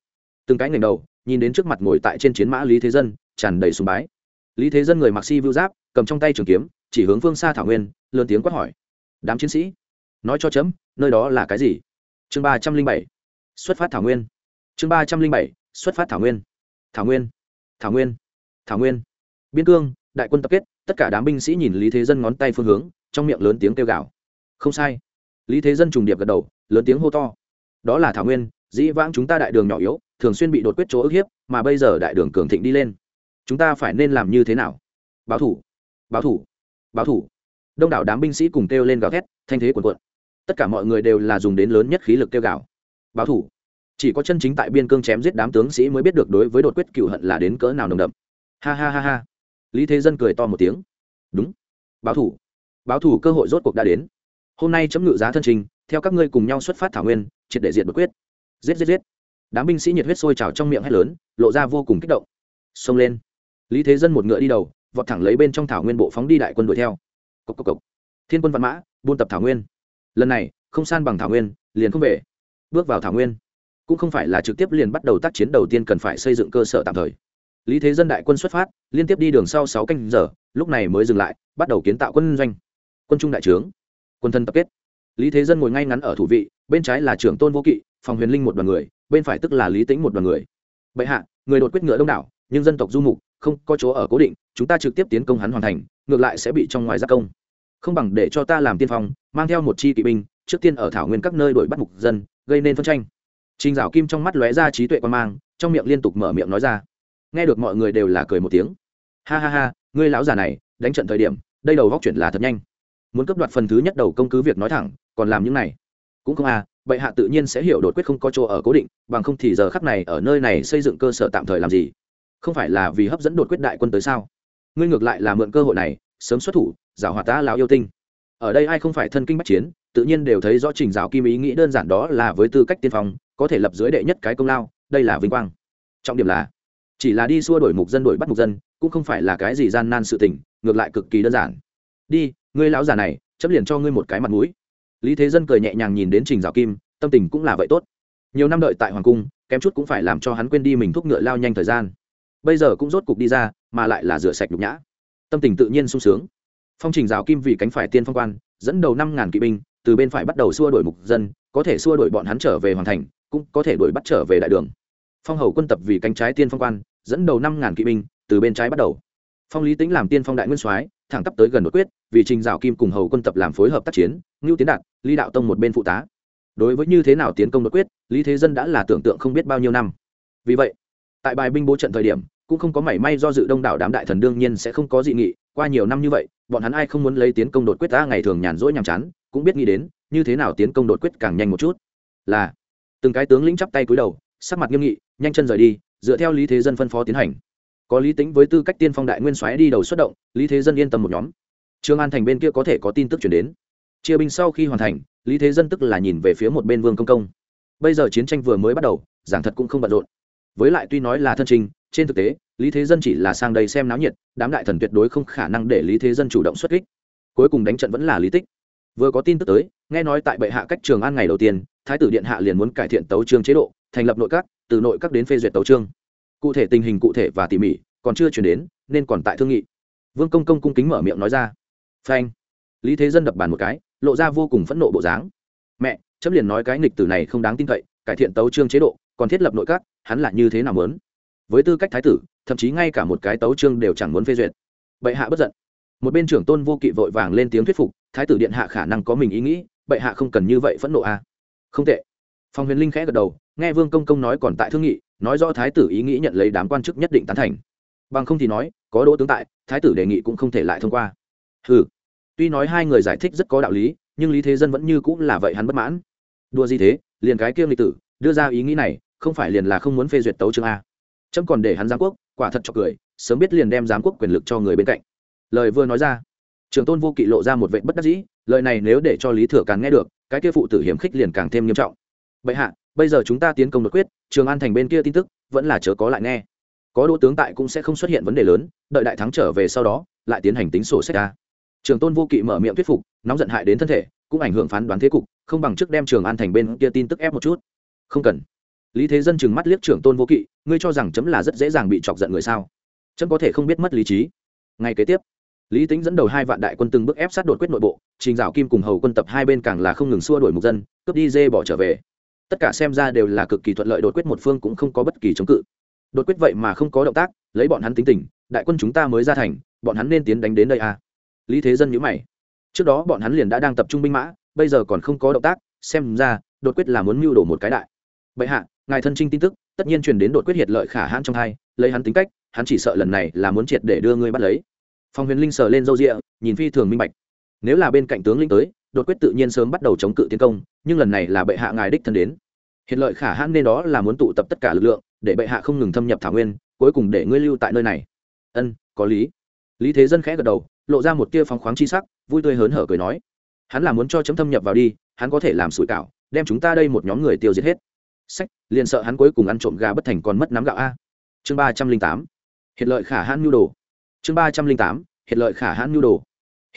Từng cái ngành đầu, nhìn đến trước mặt ngồi tại trên chiến mã lý thế dân, tràn đầy sùng bái. Lý thế dân người mặc si vưu giáp, cầm trong tay trường kiếm, chỉ hướng phương xa thảo nguyên, lớn tiếng quát hỏi. Đám chiến sĩ, nói cho chấm, nơi đó là cái gì? Chương ba trăm linh bảy, xuất phát thảo nguyên. Chương ba trăm linh bảy, xuất phát thảo nguyên. Thảo nguyên thảo nguyên thảo nguyên. Biên cương, đại quân tập kết, tất cả đám binh sĩ nhìn lý thế dân ngón tay phương hướng, trong miệng lớn tiếng kêu gào. Không sai. Lý thế dân trùng điệp gật đầu, lớn tiếng hô to. Đó là thảo nguyên, dĩ vãng chúng ta đại đường nhỏ yếu, thường xuyên bị đột quyết chỗ ức hiếp, mà bây giờ đại đường cường thịnh đi lên. Chúng ta phải nên làm như thế nào? Báo thủ. Báo thủ. Báo thủ. Đông đảo đám binh sĩ cùng kêu lên gào thét, thanh thế quần quận tất cả mọi người đều là dùng đến lớn nhất khí lực kêu gào. Báo thủ. Chỉ có chân chính tại biên cương chém giết đám tướng sĩ mới biết được đối với đột quyết cựu hận là đến cỡ nào nồng đậm. Ha ha ha ha. Lý thế dân cười to một tiếng. Đúng. Báo thủ. Báo thủ cơ hội rốt cuộc đã đến. Hôm nay chấm ngự giá thân trình, theo các ngươi cùng nhau xuất phát thảo nguyên, triệt để diệt đột quyết. Giết giết giết. Đám binh sĩ nhiệt huyết sôi trào trong miệng hét lớn, lộ ra vô cùng kích động. Xông lên. Lý thế dân một ngựa đi đầu, vọt thẳng lấy bên trong thảo nguyên bộ phóng đi đại quân đuổi theo. Cộc cộc cộc. Thiên quân văn mã, buôn tập thảo nguyên lần này, không san bằng thảo nguyên, liền không về. Bước vào thảo nguyên, cũng không phải là trực tiếp liền bắt đầu tác chiến đầu tiên cần phải xây dựng cơ sở tạm thời. Lý thế dân đại quân xuất phát, liên tiếp đi đường sau sáu canh giờ, lúc này mới dừng lại, bắt đầu kiến tạo quân doanh. Quân trung đại trướng, quân thân tập kết. Lý thế dân ngồi ngay ngắn ở thủ vị, bên trái là trưởng tôn vô kỵ, phòng huyền linh một đoàn người, bên phải tức là lý tĩnh một đoàn người. Bệ hạ, người đột quyết ngựa đông đảo, nhưng dân tộc du mục, không có chỗ ở cố định, chúng ta trực tiếp tiến công hắn hoàn thành, ngược lại sẽ bị trong ngoài giác công không bằng để cho ta làm tiên phong, mang theo một chi kỵ binh, trước tiên ở thảo nguyên các nơi đuổi bắt mục dân, gây nên phân tranh. Trình dạo kim trong mắt lóe ra trí tuệ quan mang, trong miệng liên tục mở miệng nói ra. Nghe được mọi người đều là cười một tiếng. Ha ha ha, ngươi lão già này, đánh trận thời điểm, đây đầu góc chuyển là thật nhanh. Muốn cấp đoạt phần thứ nhất đầu công cứ việc nói thẳng, còn làm những này. Cũng không à bệ hạ tự nhiên sẽ hiểu đột quyết không có chỗ ở cố định, bằng không thì giờ khắc này ở nơi này xây dựng cơ sở tạm thời làm gì? Không phải là vì hấp dẫn đột quyết đại quân tới sao? Ngươi ngược lại là mượn cơ hội này sớm xuất thủ, giảo hòa ta lão yêu tinh. Ở đây ai không phải thân kinh bắc chiến, tự nhiên đều thấy rõ trình giáo kim ý nghĩ đơn giản đó là với tư cách tiên phong, có thể lập dưới đệ nhất cái công lao, đây là vinh quang. Trọng điểm là, chỉ là đi xua đổi mục dân đổi bắt mục dân, cũng không phải là cái gì gian nan sự tình, ngược lại cực kỳ đơn giản. Đi, ngươi lão già này, chấp liền cho ngươi một cái mặt mũi. Lý thế dân cười nhẹ nhàng nhìn đến trình giáo kim, tâm tình cũng là vậy tốt. Nhiều năm đợi tại hoàng cung, kém chút cũng phải làm cho hắn quên đi mình thúc ngựa lao nhanh thời gian. Bây giờ cũng rốt cục đi ra, mà lại là rửa sạch nhục nhã tâm tình tự nhiên sung sướng. Phong trình rào kim vì cánh phải tiên phong quan, dẫn đầu năm ngàn kỵ binh, từ bên phải bắt đầu xua đuổi mục dân, có thể xua đuổi bọn hắn trở về hoàng thành, cũng có thể đuổi bắt trở về đại đường. Phong hầu quân tập vì cánh trái tiên phong quan, dẫn đầu năm ngàn kỵ binh, từ bên trái bắt đầu. Phong lý tính làm tiên phong đại nguyên soái, thẳng tắp tới gần đột quyết, vì trình rào kim cùng hầu quân tập làm phối hợp tác chiến, ngưu tiến đạt, lý đạo tông một bên phụ tá. Đối với như thế nào tiến công đột quyết, lý thế dân đã là tưởng tượng không biết bao nhiêu năm. Vì vậy, tại bài binh bố trận thời điểm cũng không có mảy may do dự đông đảo đám đại thần đương nhiên sẽ không có dị nghị, qua nhiều năm như vậy, bọn hắn ai không muốn lấy tiến công đột quyết ta ngày thường nhàn rỗi nhàm chán, cũng biết nghĩ đến, như thế nào tiến công đột quyết càng nhanh một chút. Là, từng cái tướng lĩnh chắp tay cúi đầu, sắc mặt nghiêm nghị, nhanh chân rời đi, dựa theo lý thế dân phân phó tiến hành. Có lý tính với tư cách tiên phong đại nguyên soái đi đầu xuất động, lý thế dân yên tâm một nhóm. Trương an thành bên kia có thể có tin tức chuyển đến. Chia binh sau khi hoàn thành, lý thế dân tức là nhìn về phía một bên vương công công. Bây giờ chiến tranh vừa mới bắt đầu, giảng thật cũng không bận rộn. Với lại tuy nói là thân trình trên thực tế, lý thế dân chỉ là sang đây xem náo nhiệt, đám đại thần tuyệt đối không khả năng để lý thế dân chủ động xuất kích. Cuối cùng đánh trận vẫn là lý tích. Vừa có tin tức tới, nghe nói tại bệ hạ cách trường an ngày đầu tiên, thái tử điện hạ liền muốn cải thiện tấu trương chế độ, thành lập nội các, từ nội các đến phê duyệt tấu trương. Cụ thể tình hình cụ thể và tỉ mỉ còn chưa chuyển đến, nên còn tại thương nghị. Vương công công cung kính mở miệng nói ra. Phanh. Lý thế dân đập bàn một cái, lộ ra vô cùng phẫn nộ bộ dáng. Mẹ, chấm liền nói cái nghịch tử này không đáng tin cậy, cải thiện tấu trương chế độ, còn thiết lập nội các, hắn là như thế nào lớn với tư cách thái tử, thậm chí ngay cả một cái tấu trương đều chẳng muốn phê duyệt. Bệ hạ bất giận. Một bên trưởng tôn vô kỵ vội vàng lên tiếng thuyết phục, thái tử điện hạ khả năng có mình ý nghĩ, bệ hạ không cần như vậy phẫn nộ à. không tệ. Phong huyền linh khẽ gật đầu, nghe vương công công nói còn tại thương nghị, nói rõ thái tử ý nghĩ nhận lấy đám quan chức nhất định tán thành. Bằng không thì nói, có đỗ tướng tại, thái tử đề nghị cũng không thể lại thông qua. Ừ tuy nói hai người giải thích rất có đạo lý, nhưng lý thế dân vẫn như cũng là vậy hắn bất mãn. Đua gì thế, liền cái kiêng lịch tử, đưa ra ý nghĩ này, không phải liền là không muốn phê duyệt tấu chương a trâm còn để hắn giám quốc, quả thật cho cười, sớm biết liền đem giám quốc quyền lực cho người bên cạnh. Lời vừa nói ra, trường tôn vô kỵ lộ ra một vệ bất đắc dĩ, lời này nếu để cho lý thừa càng nghe được, cái kia phụ tử hiểm khích liền càng thêm nghiêm trọng. Bệ hạ, bây giờ chúng ta tiến công đột quyết, trường an thành bên kia tin tức, vẫn là chớ có lại nghe. Có đỗ tướng tại cũng sẽ không xuất hiện vấn đề lớn, đợi đại thắng trở về sau đó, lại tiến hành tính sổ sách ra. Trường tôn vô kỵ mở miệng thuyết phục, nóng giận hại đến thân thể, cũng ảnh hưởng phán đoán thế cục, không bằng trước đem trường an thành bên kia tin tức ép một chút. Không cần. Lý thế dân chừng mắt liếc trưởng tôn vô kỵ ngươi cho rằng chấm là rất dễ dàng bị chọc giận người sao? Chấm có thể không biết mất lý trí. Ngay kế tiếp, lý tính dẫn đầu hai vạn đại quân từng bước ép sát đột quyết nội bộ, trình dạo kim cùng hầu quân tập hai bên càng là không ngừng xua đuổi mục dân, cướp đi dê bỏ trở về. Tất cả xem ra đều là cực kỳ thuận lợi đột quyết một phương cũng không có bất kỳ chống cự. Đột quyết vậy mà không có động tác, lấy bọn hắn tính tình, đại quân chúng ta mới ra thành, bọn hắn nên tiến đánh đến đây à. lý thế dân nhữ mày. Trước đó bọn hắn liền đã đang tập trung binh mã, bây giờ còn không có động tác, xem ra đột quyết là muốn mưu đồ một cái đại. Bệ hạ, ngài thân trinh tin tức tất nhiên truyền đến đột quyết hiệt lợi khả hãn trong hai, lấy hắn tính cách, hắn chỉ sợ lần này là muốn triệt để đưa ngươi bắt lấy. Phong huyền linh sờ lên râu rịa, nhìn phi thường minh bạch. Nếu là bên cạnh tướng linh tới, đột quyết tự nhiên sớm bắt đầu chống cự tiến công, nhưng lần này là bệ hạ ngài đích thân đến. Hiện lợi khả hãn nên đó là muốn tụ tập tất cả lực lượng, để bệ hạ không ngừng thâm nhập thảo nguyên, cuối cùng để ngươi lưu tại nơi này. Ân, có lý. Lý thế dân khẽ gật đầu, lộ ra một tia phóng khoáng chi sắc, vui tươi hớn hở cười nói. Hắn là muốn cho chấm thâm nhập vào đi, hắn có thể làm sủi cảo, đem chúng ta đây một nhóm người tiêu diệt hết sách, liền sợ hắn cuối cùng ăn trộm gà bất thành còn mất nắm gạo a. Chương ba trăm linh tám hiện lợi khả hãn nhu đồ. Chương ba trăm linh tám hiện lợi khả hãn nhu đồ.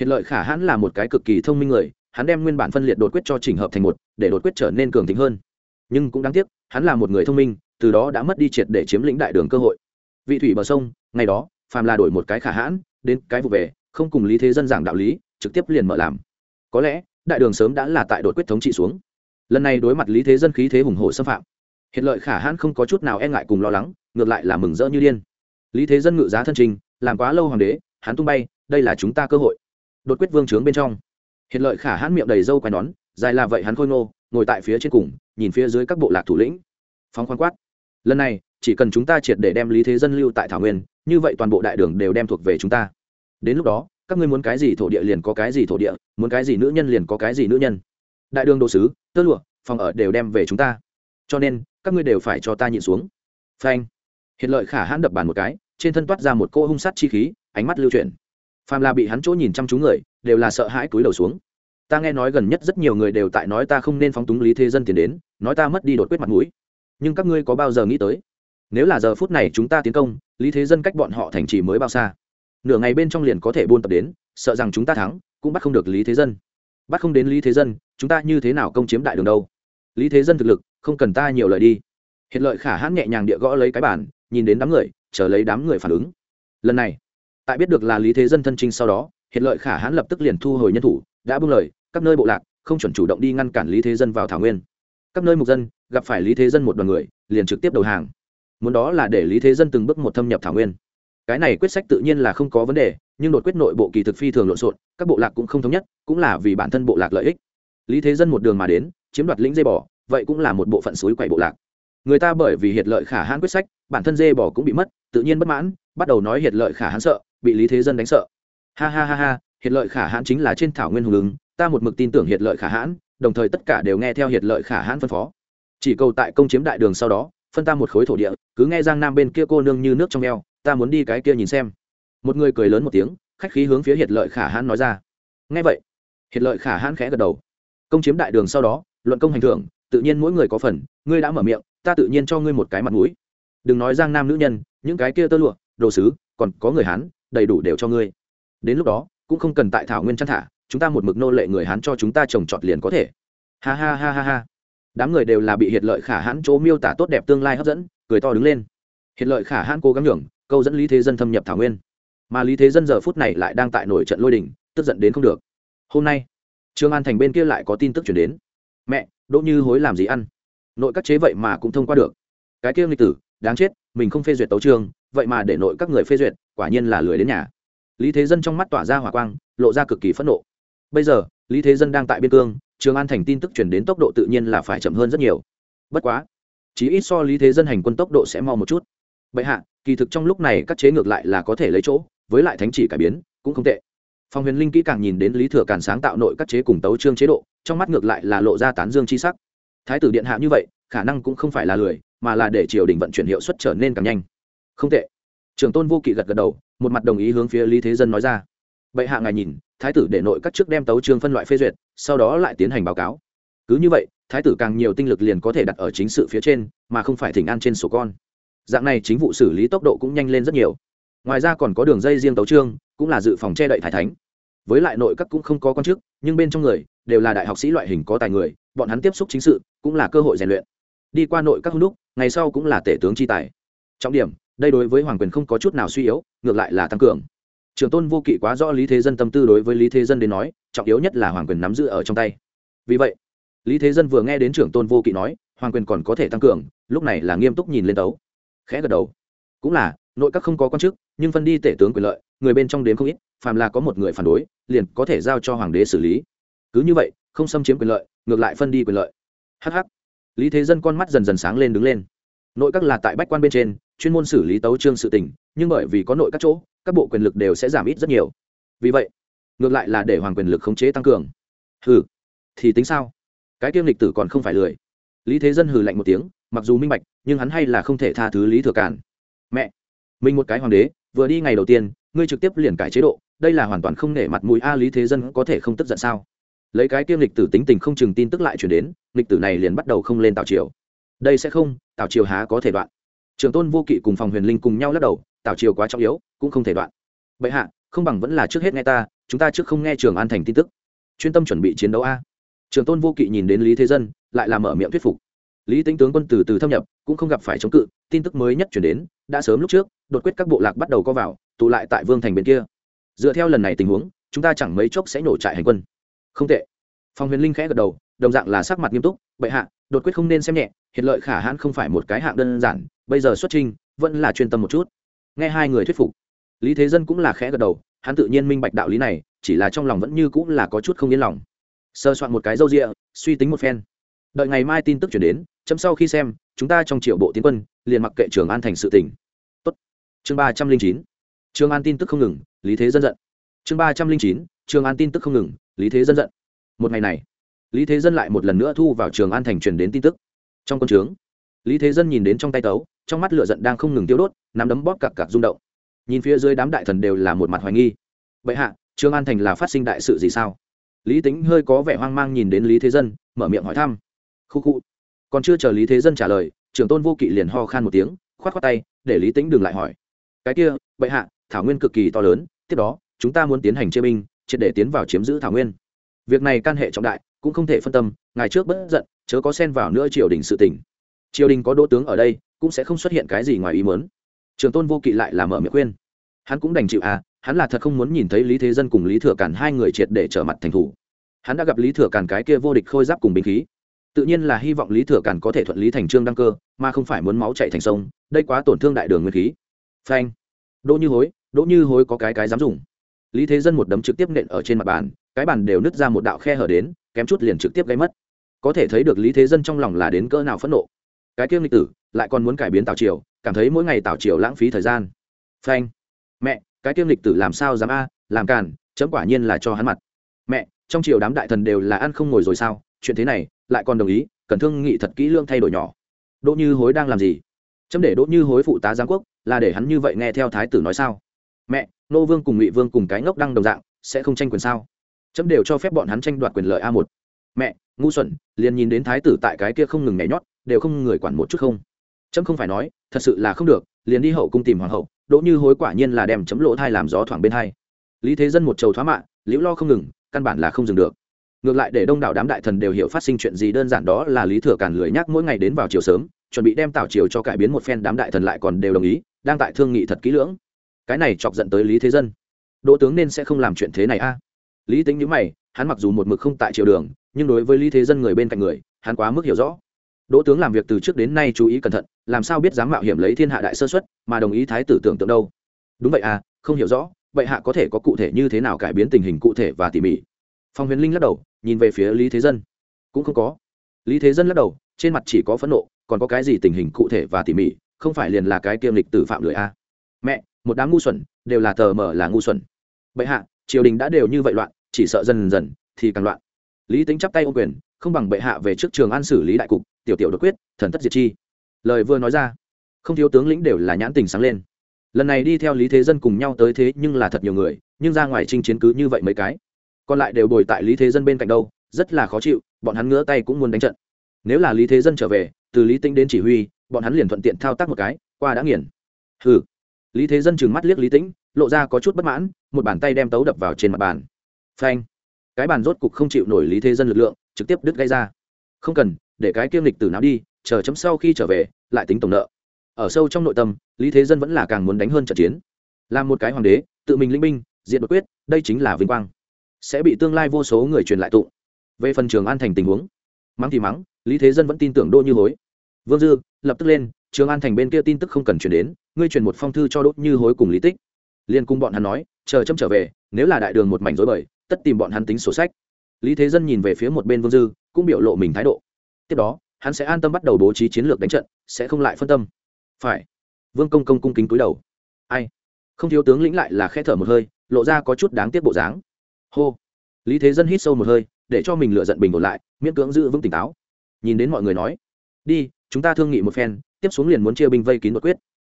Hiện lợi khả hãn là một cái cực kỳ thông minh người, hắn đem nguyên bản phân liệt đột quyết cho chỉnh hợp thành một, để đột quyết trở nên cường tính hơn. Nhưng cũng đáng tiếc, hắn là một người thông minh, từ đó đã mất đi triệt để chiếm lĩnh đại đường cơ hội. Vị thủy bờ sông, ngày đó, phàm là đổi một cái khả hãn, đến cái vụ về, không cùng lý thế dân giảng đạo lý, trực tiếp liền mở làm. Có lẽ, đại đường sớm đã là tại đột quyết thống trị xuống lần này đối mặt lý thế dân khí thế hùng hồ xâm phạm hiện lợi khả hãn không có chút nào e ngại cùng lo lắng ngược lại là mừng rỡ như điên lý thế dân ngự giá thân trình làm quá lâu hoàng đế hắn tung bay đây là chúng ta cơ hội đột quyết vương trướng bên trong hiện lợi khả hãn miệng đầy râu quai nón dài là vậy hắn khôi ngô ngồi tại phía trên cùng nhìn phía dưới các bộ lạc thủ lĩnh phóng khoan quát lần này chỉ cần chúng ta triệt để đem lý thế dân lưu tại thảo nguyên như vậy toàn bộ đại đường đều đem thuộc về chúng ta đến lúc đó các ngươi muốn cái gì thổ địa liền có cái gì thổ địa muốn cái gì nữ nhân liền có cái gì nữ nhân đại đường đồ sứ, tơ lụa, phòng ở đều đem về chúng ta. Cho nên, các ngươi đều phải cho ta nhịn xuống. Phanh. Hiện lợi khả hãn đập bàn một cái, trên thân toát ra một cô hung sát chi khí, ánh mắt lưu chuyển. Phàm là bị hắn chỗ nhìn chăm chú người, đều là sợ hãi cúi đầu xuống. Ta nghe nói gần nhất rất nhiều người đều tại nói ta không nên phóng túng lý thế dân tiền đến, nói ta mất đi đột quyết mặt mũi. Nhưng các ngươi có bao giờ nghĩ tới? Nếu là giờ phút này chúng ta tiến công, lý thế dân cách bọn họ thành trì mới bao xa. Nửa ngày bên trong liền có thể buôn tập đến, sợ rằng chúng ta thắng, cũng bắt không được lý thế dân. Bắt không đến lý thế dân chúng ta như thế nào công chiếm đại đường đâu? Lý thế dân thực lực, không cần ta nhiều lời đi. Hiện lợi khả hãn nhẹ nhàng địa gõ lấy cái bản nhìn đến đám người, chờ lấy đám người phản ứng. Lần này, tại biết được là lý thế dân thân trinh sau đó hiện lợi khả hãn lập tức liền thu hồi nhân thủ, đã buông lời, các nơi bộ lạc, không chuẩn chủ động đi ngăn cản lý thế dân vào thảo nguyên. Các nơi mục dân, gặp phải lý thế dân một đoàn người, liền trực tiếp đầu hàng. Muốn đó là để lý thế dân từng bước một thâm nhập thảo nguyên. Cái này quyết sách tự nhiên là không có vấn đề, nhưng đột quyết nội bộ kỳ thực phi thường lộn xộn, các bộ lạc cũng không thống nhất, cũng là vì bản thân bộ lạc lợi ích lý thế dân một đường mà đến, chiếm đoạt lĩnh dây bò, vậy cũng là một bộ phận suối quậy bộ lạc. Người ta bởi vì hiệt lợi khả hãn quyết sách, bản thân dê bò cũng bị mất, tự nhiên bất mãn, bắt đầu nói hiệt lợi khả hãn sợ, bị lý thế dân đánh sợ. Ha ha ha ha, hiệt lợi khả hãn chính là trên thảo nguyên hùng ứng, ta một mực tin tưởng hiệt lợi khả hãn, đồng thời tất cả đều nghe theo hiệt lợi khả hãn phân phó. Chỉ cầu tại công chiếm đại đường sau đó, phân ta một khối thổ địa, cứ nghe giang nam bên kia cô nương như nước trong eo, ta muốn đi cái kia nhìn xem. Một người cười lớn một tiếng, khách khí hướng phía hiệt lợi khả hãn nói ra. Nghe vậy, hiệt lợi khả hãn khẽ gật đầu công chiếm đại đường sau đó, luận công hành thưởng, tự nhiên mỗi người có phần, ngươi đã mở miệng, ta tự nhiên cho ngươi một cái mặt mũi. Đừng nói giang nam nữ nhân, những cái kia tơ lụa, đồ sứ, còn có người hán, đầy đủ đều cho ngươi. Đến lúc đó, cũng không cần tại thảo nguyên chăn thả, chúng ta một mực nô lệ người hán cho chúng ta trồng trọt liền có thể. Ha ha ha ha ha. Đám người đều là bị hiệt lợi khả hãn chỗ miêu tả tốt đẹp tương lai hấp dẫn, cười to đứng lên. Hiệt lợi khả hãn cố gắng nhường, câu dẫn lý thế dân thâm nhập thảo nguyên. Mà lý thế dân giờ phút này lại đang tại nổi trận lôi đình, tức giận đến không được. Hôm nay trương an thành bên kia lại có tin tức chuyển đến. Mẹ, đỗ như hối làm gì ăn? Nội các chế vậy mà cũng thông qua được. Cái kia nghịch tử, đáng chết, mình không phê duyệt tấu trường, vậy mà để nội các người phê duyệt, quả nhiên là lười đến nhà. Lý thế dân trong mắt tỏa ra hỏa quang, lộ ra cực kỳ phẫn nộ. Bây giờ, lý thế dân đang tại biên cương trường an thành tin tức chuyển đến tốc độ tự nhiên là phải chậm hơn rất nhiều. Bất quá chỉ ít so lý thế dân hành quân tốc độ sẽ mau một chút. Bệ hạ, kỳ thực trong lúc này các chế ngược lại là có thể lấy chỗ, với lại thánh chỉ cải biến, cũng không tệ phong huyền linh kỹ càng nhìn đến lý thừa càn sáng tạo nội các chế cùng tấu trương chế độ, trong mắt ngược lại là lộ ra tán dương c h i sắc. Thái tử điện hạ như vậy, khả năng cũng không phải là lười, mà là để triều đình vận chuyển hiệu suất trở nên càng nhanh. Không tệ. Trường tôn vô kỵ gật gật đầu, một mặt đồng ý hướng phía lý thế dân nói ra. Bệ hạ ngài nhìn, thái tử để nội các chức đem tấu trương phân loại phê duyệt, sau đó lại tiến hành báo cáo. Cứ như vậy, thái tử càng nhiều tinh lực liền có thể đặt ở chính sự phía trên, mà không phải thỉnh an trên sổ con. Dạng này chính vụ xử lý tốc độ cũng nhanh lên rất nhiều. Ngoài ra còn có đường dây riêng tấu trương cũng là dự phòng che đậy thái thánh với lại nội các cũng không có quan chức, nhưng bên trong người đều là đại học sĩ loại hình có tài người, bọn hắn tiếp xúc chính sự cũng là cơ hội rèn luyện. Đi qua nội các hung đúc, ngày sau cũng là tể tướng chi tài. Trọng điểm, đây đối với hoàng quyền không có chút nào suy yếu, ngược lại là tăng cường. Trường tôn vô kỵ quá rõ lý thế dân tâm tư đối với lý thế dân đến nói, trọng yếu nhất là hoàng quyền nắm giữ ở trong tay. Vì vậy, lý thế dân vừa nghe đến trưởng tôn vô kỵ nói, hoàng quyền còn có thể tăng cường, lúc này là nghiêm túc nhìn lên tấu khẽ gật đầu. Cũng là, nội các không có quan chức, nhưng phân đi tể tướng quyền lợi, người bên trong đến không ít phàm là có một người phản đối, liền có thể giao cho hoàng đế xử lý. Cứ như vậy, không xâm chiếm quyền lợi, ngược lại phân đi quyền lợi. Hh lý thế dân con mắt dần dần sáng lên đứng lên. Nội các là tại bách quan bên trên, chuyên môn xử lý tấu trương sự tình, nhưng bởi vì có nội các chỗ, các bộ quyền lực đều sẽ giảm ít rất nhiều. Vì vậy, ngược lại là để hoàng quyền lực khống chế tăng cường. Hừ, thì tính sao? Cái tiêm lịch tử còn không phải lười. Lý thế dân hừ lạnh một tiếng, mặc dù minh bạch, nhưng hắn hay là không thể tha thứ lý thừa cản mẹ, mình một cái hoàng đế, vừa đi ngày đầu tiên, ngươi trực tiếp liền cải chế độ đây là hoàn toàn không nể mặt mũi a lý thế dân có thể không tức giận sao? Lấy cái kiêm lịch tử tính tình không chừng tin tức lại chuyển đến lịch tử này liền bắt đầu không lên tào triều. Đây sẽ không, tào triều há có thể đoạn. Trường tôn vô kỵ cùng phòng huyền linh cùng nhau lắc đầu, tào triều quá trọng yếu, cũng không thể đoạn. Vậy hạ, không bằng vẫn là trước hết nghe ta, chúng ta trước không nghe trường an thành tin tức. Chuyên tâm chuẩn bị chiến đấu a. Trường tôn vô kỵ nhìn đến lý thế dân, lại làm mở miệng thuyết phục. Lý tính tướng quân từ từ thâm nhập, cũng không gặp phải chống cự, tin tức mới nhất chuyển đến, đã sớm lúc trước, đột quyết các bộ lạc bắt đầu có vào, tụ lại tại vương thành bên kia dựa theo lần này tình huống, chúng ta chẳng mấy chốc sẽ nổ trại hành quân. Không tệ. Phong huyền linh khẽ gật đầu, đồng dạng là sắc mặt nghiêm túc, bệ hạ, đột quyết không nên xem nhẹ, hiện lợi khả hãn không phải một cái hạng đơn giản, bây giờ xuất trình, vẫn là chuyên tâm một chút. Nghe hai người thuyết phục, lý thế dân cũng là khẽ gật đầu, hắn tự nhiên minh bạch đạo lý này, chỉ là trong lòng vẫn như cũng là có chút không yên lòng. Sơ soạn một cái râu rịa suy tính một phen. Đợi ngày mai tin tức chuyển đến, chấm sau khi xem, chúng ta trong triệu bộ tiến quân, liền mặc kệ trường an thành sự tỉnh Tốt. chương ba trăm linh chín. Trường an tin tức không ngừng lý thế dân giận. Chương ba trăm linh chín, trường an tin tức không ngừng, lý thế dân giận. Một ngày này, lý thế dân lại một lần nữa thu vào trường an thành truyền đến tin tức. Trong quân trướng, lý thế dân nhìn đến trong tay tấu, trong mắt lửa giận đang không ngừng tiêu đốt, nắm đấm bóp cặp cặp rung động. Nhìn phía dưới đám đại thần đều là một mặt hoài nghi. Bệ hạ, trường an thành là phát sinh đại sự gì sao? Lý tính hơi có vẻ hoang mang nhìn đến lý thế dân, mở miệng hỏi thăm. Khu khu. Còn chưa chờ lý thế dân trả lời, trưởng tôn vô kỵ liền ho khan một tiếng k h o á t k h o á tay, để lý tính đừng lại hỏi. Cái kia, bệ hạ, thảo nguyên cực kỳ to lớn tiếp đó, chúng ta muốn tiến hành chia binh, triệt để tiến vào chiếm giữ thảo nguyên. Việc này can hệ trọng đại, cũng không thể phân tâm ngày trước bất giận, chớ có xen vào nữa triều đình sự tỉnh triều đình có đỗ tướng ở đây, cũng sẽ không xuất hiện cái gì ngoài ý mớn trường tôn vô kỵ lại là mở miệng khuyên. Hắn cũng đành chịu à hắn là thật không muốn nhìn thấy lý thế dân cùng lý thừa cản hai người triệt để trở mặt thành thủ. Hắn đã gặp lý thừa cản cái kia vô địch khôi giáp cùng binh khí. Tự nhiên là hy vọng lý thừa cản có thể thuận lý thành trương đăng cơ, mà không phải muốn máu chạy thành sông, đây quá tổn thương đại đường nguyên khí. Phanh. Đỗ như hối đỗ như hối có cái cái dám dùng. Lý thế dân một đấm trực tiếp nện ở trên mặt bàn, cái bàn đều nứt ra một đạo khe hở đến, kém chút liền trực tiếp gây mất. Có thể thấy được lý thế dân trong lòng là đến cỡ nào phẫn nộ. Cái kiêng lịch tử, lại còn muốn cải biến tào triều, cảm thấy mỗi ngày tào triều lãng phí thời gian. Phanh. Mẹ, cái kiêng lịch tử làm sao dám a, làm càn, chấm quả nhiên là cho hắn mặt. Mẹ, trong triều đám đại thần đều là ăn không ngồi rồi sao? Chuyện thế này, lại còn đồng ý, cần thương nghị thật kỹ lương thay đổi nhỏ. Đỗ như hối đang làm gì? Chấm để đỗ như hối phụ tá giáng quốc, là để hắn như vậy nghe theo thái tử nói sao? Mẹ, nô vương cùng ngụy vương cùng cái ngốc đăng đồng dạng, sẽ không tranh quyền sao? Chấm đều cho phép bọn hắn tranh đoạt quyền lợi a một. Mẹ, ngu xuẩn, liền nhìn đến thái tử tại cái kia không ngừng nhảy nhót, đều không người quản một chút không? Chấm không phải nói, thật sự là không được, liền đi hậu cung tìm hoàng hậu, đỗ như hối quả nhiên là đem chấm lỗ thai làm gió thoảng bên hai. Lý thế dân một trầu thoá mạ, liễu lo không ngừng, căn bản là không dừng được. Ngược lại để đông đảo đám đại thần đều hiểu phát sinh chuyện gì đơn giản đó là lý thừa càn lười nhắc mỗi ngày đến vào chiều sớm, chuẩn bị đem tảo chiều cho cải biến một phen đám đại thần lại còn đều đồng ý, đang tại thương nghị thật kỹ lưỡng cái này chọc giận tới lý thế dân. Đỗ tướng nên sẽ không làm chuyện thế này a. Lý tính nhữ mày, hắn mặc dù một mực không tại triều đường, nhưng đối với lý thế dân người bên cạnh người, hắn quá mức hiểu rõ. Đỗ tướng làm việc từ trước đến nay chú ý cẩn thận, làm sao biết dám mạo hiểm lấy thiên hạ đại sơ xuất mà đồng ý thái tử tưởng tượng đâu? Đúng vậy à không hiểu rõ, vậy hạ có thể có cụ thể như thế nào cải biến tình hình cụ thể và tỉ mỉ? Phong huyền linh lắc đầu, nhìn về phía lý thế dân. Cũng không có. Lý thế dân lắc đầu, trên mặt chỉ có phẫn nộ, còn có cái gì tình hình cụ thể và tỉ mỉ, không phải liền là cái kiêm lịch tử phạm lười a? À. mẹ một đám ngu xuẩn đều là tờ mờ là ngu xuẩn. Bệ hạ, triều đình đã đều như vậy loạn, chỉ sợ dần dần thì càng loạn. Lý tính chắp tay ô quyền, không bằng bệ hạ về trước trường an xử lý đại cục, tiểu tiểu đột quyết, thần tất diệt chi. Lời vừa nói ra, không thiếu tướng lĩnh đều là nhãn tình sáng lên. Lần này đi theo lý thế dân cùng nhau tới thế nhưng là thật nhiều người, nhưng ra ngoài chinh chiến cứ như vậy mấy cái. Còn lại đều bồi tại lý thế dân bên cạnh đâu, rất là khó chịu, bọn hắn ngứa tay cũng muốn đánh trận. Nếu là lý thế dân trở về, từ lý tính đến chỉ huy, bọn hắn liền thuận tiện thao tác một cái, qua đã nghiền. Hừ lý thế dân trừng mắt liếc lý tĩnh, lộ ra có chút bất mãn, một bàn tay đem tấu đập vào trên mặt bàn. Phanh. Cái bàn rốt cục không chịu nổi lý thế dân lực lượng, trực tiếp đứt gây ra. Không cần, để cái kiêm lịch từ nào đi, chờ chấm sau khi trở về, lại tính tổng nợ. Ở sâu trong nội tâm, lý thế dân vẫn là càng muốn đánh hơn trận chiến. Làm một cái hoàng đế, tự mình linh binh diện đột quyết, đây chính là vinh quang. Sẽ bị tương lai vô số người truyền lại tụ về phần trường an thành tình huống, mắng thì mắng, lý thế dân vẫn tin tưởng Đô như hối. Vương dư, lập tức lên, trường an thành bên kia tin tức không cần chuyển đến ngươi truyền một phong thư cho đốt như hối cùng lý tích. Liên cung bọn hắn nói, chờ chấm trở về, nếu là đại đường một mảnh rối bời, tất tìm bọn hắn tính sổ sách. Lý thế dân nhìn về phía một bên vương dư, cũng biểu lộ mình thái độ. Tiếp đó, hắn sẽ an tâm bắt đầu bố trí chiến lược đánh trận, sẽ không lại phân tâm. Phải. Vương công công cung kính cúi đầu. Ai? Không thiếu tướng lĩnh lại là khe thở một hơi, lộ ra có chút đáng tiếc bộ dáng. Hô. Lý thế dân hít sâu một hơi, để cho mình lựa giận bình ổn lại, miễn cưỡng giữ vững tỉnh táo. Nhìn đến mọi người nói, đi, chúng ta thương nghị một phen, tiếp xuống liền muốn chia binh vây kín đột quyết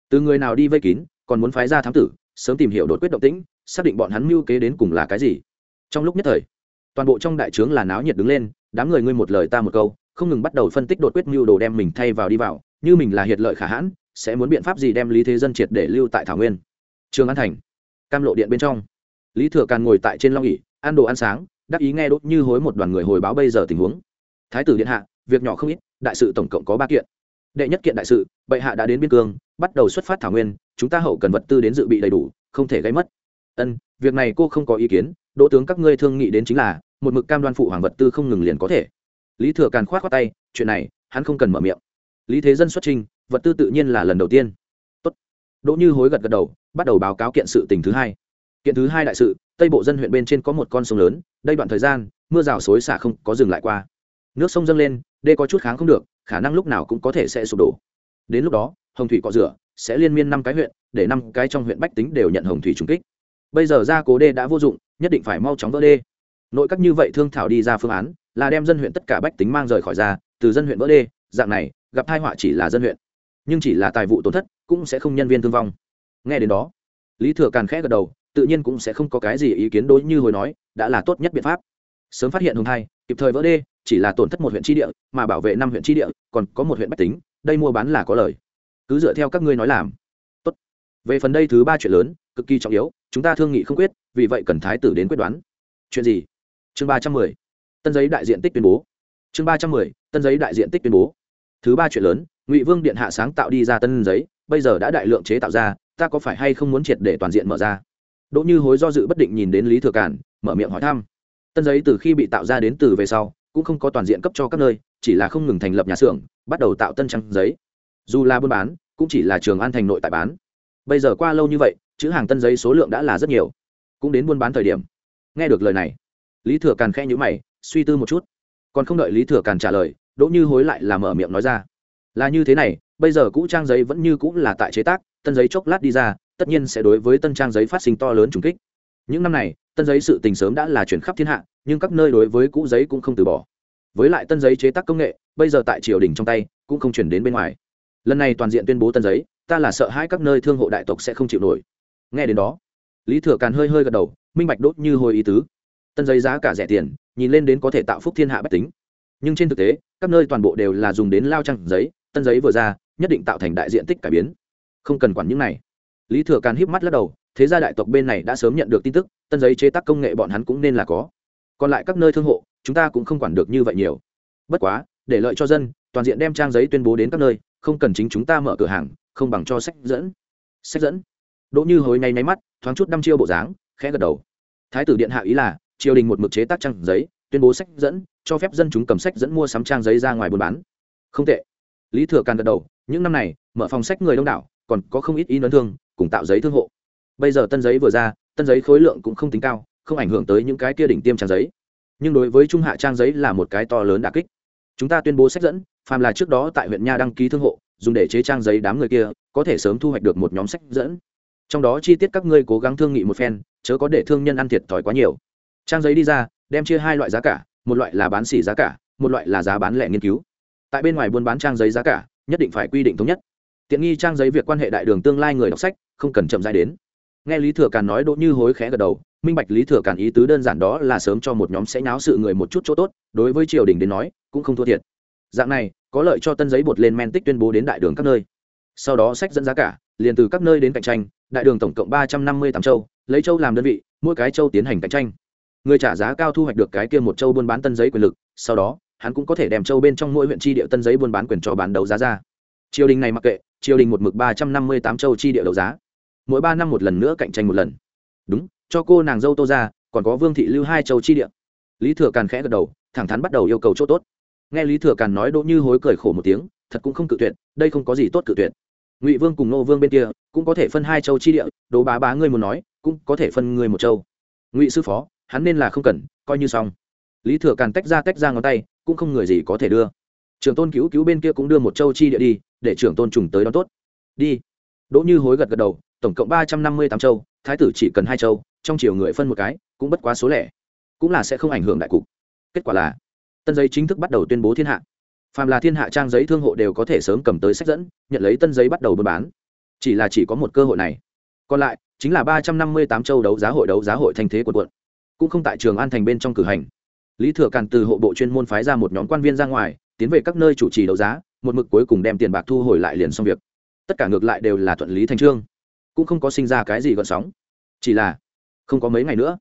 từ người nào đi vây kín, còn muốn phái ra thám tử, sớm tìm hiểu đột quyết động tĩnh, xác định bọn hắn mưu kế đến cùng là cái gì. Trong lúc nhất thời, toàn bộ trong đại trướng là náo nhiệt đứng lên, đám người ngươi một lời ta một câu, không ngừng bắt đầu phân tích đột quyết mưu đồ đem mình thay vào đi vào, như mình là hiệt lợi khả hãn, sẽ muốn biện pháp gì đem lý thế dân triệt để lưu tại thảo nguyên. Trường an thành, cam lộ điện bên trong. Lý thừa càn ngồi tại trên long ỉ ăn đồ ăn sáng, đắc ý nghe đốt như hối một đoàn người hồi báo bây giờ tình huống. Thái tử điện hạ, việc nhỏ không ít, đại sự tổng cộng có ba kiện. Đệ nhất kiện đại sự, bệ hạ đã đến biên cương bắt đầu xuất phát thảo nguyên, chúng ta hậu cần vật tư đến dự bị đầy đủ, không thể gây mất. Ân, việc này cô không có ý kiến, đỗ tướng các ngươi thương nghị đến chính là, một mực cam đoan phụ hoàng vật tư không ngừng liền có thể. Lý thừa càn khoát khoát tay, chuyện này, hắn không cần mở miệng. Lý thế dân xuất trình, vật tư tự nhiên là lần đầu tiên. Tốt. đỗ như hối gật gật đầu, bắt đầu báo cáo kiện sự tình thứ hai. Kiện thứ hai đại sự, tây bộ dân huyện bên trên có một con sông lớn, đây đoạn thời gian, mưa rào xối xả không có dừng lại qua. Nước sông dâng lên, đê có chút kháng không được, khả năng lúc nào cũng có thể sẽ sụp đổ. Đến lúc đó hồng thủy cọ rửa, sẽ liên miên năm cái huyện, để năm cái trong huyện bách tính đều nhận hồng thủy trùng kích. Bây giờ ra cố đê đã vô dụng, nhất định phải mau chóng vỡ đê. Nội các như vậy thương thảo đi ra phương án, là đem dân huyện tất cả bách tính mang rời khỏi ra, từ dân huyện vỡ đê, dạng này, gặp tai họa chỉ là dân huyện. Nhưng chỉ là tài vụ tổn thất, cũng sẽ không nhân viên thương vong. Nghe đến đó, lý thừa càn khẽ gật đầu, tự nhiên cũng sẽ không có cái gì ý kiến đối như hồi nói, đã là tốt nhất biện pháp. Sớm phát hiện hùng hai kịp thời vỡ đê, chỉ là tổn thất một huyện tri địa, mà bảo vệ năm huyện tri địa, còn có một huyện bách tính, đây mua bán là có lời cứ dựa theo các ngươi nói làm. Tốt. Về phần đây thứ ba chuyện lớn, cực kỳ trọng yếu, chúng ta thương nghị không quyết, vì vậy cần thái tử đến quyết đoán. Chuyện gì? Chương ba trăm mười. Tân giấy đại diện tích tuyên bố. Chương ba trăm mười, tân giấy đại diện tích tuyên bố. Thứ ba chuyện lớn, ngụy vương điện hạ sáng tạo đi ra tân giấy, bây giờ đã đại lượng chế tạo ra, ta có phải hay không muốn triệt để toàn diện mở ra? Đỗ như hối do dự bất định nhìn đến lý thừa cản mở miệng hỏi thăm. Tân giấy từ khi bị tạo ra đến từ về sau, cũng không có toàn diện cấp cho các nơi, chỉ là không ngừng thành lập nhà xưởng, bắt đầu tạo tân trang giấy dù là buôn bán, cũng chỉ là trường an thành nội tại bán. Bây giờ qua lâu như vậy, chữ hàng tân giấy số lượng đã là rất nhiều. Cũng đến buôn bán thời điểm. Nghe được lời này, lý thừa càn khẽ nhữ mày, suy tư một chút. Còn không đợi lý thừa càn trả lời, đỗ như hối lại là mở miệng nói ra. Là như thế này, bây giờ cũ trang giấy vẫn như cũng là tại chế tác, tân giấy chốc lát đi ra, tất nhiên sẽ đối với tân trang giấy phát sinh to lớn trùng kích. Những năm này, tân giấy sự tình sớm đã là chuyển khắp thiên hạ, nhưng các nơi đối với cũ giấy cũng không từ bỏ. Với lại tân giấy chế tác công nghệ, bây giờ tại triều đình trong tay, cũng không chuyển đến bên ngoài lần này toàn diện tuyên bố tân giấy, ta là sợ hai các nơi thương hộ đại tộc sẽ không chịu nổi. Nghe đến đó, lý thừa càn hơi hơi gật đầu, minh bạch đốt như hồi ý tứ. Tân giấy giá cả rẻ tiền, nhìn lên đến có thể tạo phúc thiên hạ bách tính. Nhưng trên thực tế, các nơi toàn bộ đều là dùng đến lao trăng giấy, tân giấy vừa ra, nhất định tạo thành đại diện tích cải biến. Không cần quản những này. Lý thừa càn híp mắt lắc đầu, thế gia đại tộc bên này đã sớm nhận được tin tức, tân giấy chế tác công nghệ bọn hắn cũng nên là có. Còn lại các nơi thương hộ, chúng ta cũng không quản được như vậy nhiều. Bất quá, để lợi cho dân, toàn diện đem trang giấy tuyên bố đến các nơi không cần chính chúng ta mở cửa hàng, không bằng cho sách dẫn. Sách dẫn? Đỗ như hối nháy nháy mắt, thoáng chút năm chiêu bộ dáng, khẽ gật đầu. Thái tử điện hạ ý là, triều đình một mực chế tác trang giấy, tuyên bố sách dẫn, cho phép dân chúng cầm sách dẫn mua sắm trang giấy ra ngoài buôn bán. Không tệ. Lý thừa càn gật đầu, những năm này, mở phòng sách người đông đảo, còn có không ít in ấn thương, cùng tạo giấy thương hộ. Bây giờ tân giấy vừa ra, tân giấy khối lượng cũng không tính cao, không ảnh hưởng tới những cái kia đỉnh tiêm trang giấy. Nhưng đối với trung hạ trang giấy là một cái to lớn đà kích chúng ta tuyên bố sách dẫn, phàm là trước đó tại huyện nha đăng ký thương hộ, dùng để chế trang giấy đám người kia, có thể sớm thu hoạch được một nhóm sách dẫn. Trong đó chi tiết các ngươi cố gắng thương nghị một phen, chớ có để thương nhân ăn thiệt thòi quá nhiều. Trang giấy đi ra, đem chia hai loại giá cả, một loại là bán xỉ giá cả, một loại là giá bán lẻ nghiên cứu. Tại bên ngoài buôn bán trang giấy giá cả, nhất định phải quy định thống nhất. Tiện nghi trang giấy việc quan hệ đại đường tương lai người đọc sách, không cần chậm dài đến nghe lý thừa càn nói đỗ như hối khẽ gật đầu, minh bạch lý thừa càn ý tứ đơn giản đó là sớm cho một nhóm sẽ náo sự người một chút chỗ tốt, đối với triều đình đến nói, cũng không thua thiệt. Dạng này, có lợi cho tân giấy bột lên men tích tuyên bố đến đại đường các nơi. Sau đó sách dẫn giá cả, liền từ các nơi đến cạnh tranh, đại đường tổng cộng ba trăm năm mươi tám châu, lấy châu làm đơn vị, mỗi cái châu tiến hành cạnh tranh. Người trả giá cao thu hoạch được cái kia một châu buôn bán tân giấy quyền lực, sau đó, hắn cũng có thể đem châu bên trong mỗi huyện tri địa tân giấy buôn bán quyền cho bán đấu giá ra. Triều đình này mặc kệ, triều đình một mực ba trăm năm mươi tám châu tri địa đấu giá mỗi ba năm một lần nữa cạnh tranh một lần. Đúng, cho cô nàng dâu tô ra, còn có vương thị lưu hai châu chi địa. Lý thừa càn khẽ gật đầu, thẳng thắn bắt đầu yêu cầu chỗ tốt. Nghe lý thừa càn nói đỗ như hối cười khổ một tiếng, thật cũng không cự tuyệt, đây không có gì tốt cự tuyệt. Ngụy vương cùng nô vương bên kia, cũng có thể phân hai châu chi địa, đỗ bá bá ngươi muốn nói, cũng có thể phân ngươi một châu. Ngụy sư phó, hắn nên là không cần, coi như xong. Lý thừa càn tách ra tách ra ngón tay, cũng không người gì có thể đưa. Trưởng tôn cứu cứu bên kia cũng đưa một châu chi địa đi, để trưởng tôn trùng tới đón tốt. Đi. Đỗ như hối gật gật đầu tổng cộng ba trăm năm mươi tám châu, thái tử chỉ cần hai châu, trong chiều người phân một cái, cũng bất quá số lẻ. Cũng là sẽ không ảnh hưởng đại cục. Kết quả là, tân giấy chính thức bắt đầu tuyên bố thiên hạ. Phàm là thiên hạ trang giấy thương hộ đều có thể sớm cầm tới sách dẫn, nhận lấy tân giấy bắt đầu buôn bán. Chỉ là chỉ có một cơ hội này. Còn lại, chính là ba trăm năm mươi tám châu đấu giá hội đấu giá hội thanh thế của quận. Cũng không tại trường an thành bên trong cử hành. Lý thừa càn từ hộ bộ chuyên môn phái ra một nhóm quan viên ra ngoài, tiến về các nơi chủ trì đấu giá, một mực cuối cùng đem tiền bạc thu hồi lại liền xong việc. Tất cả ngược lại đều là thuận lý thành trương cũng không có sinh ra cái gì gợn sóng. Chỉ là, không có mấy ngày nữa,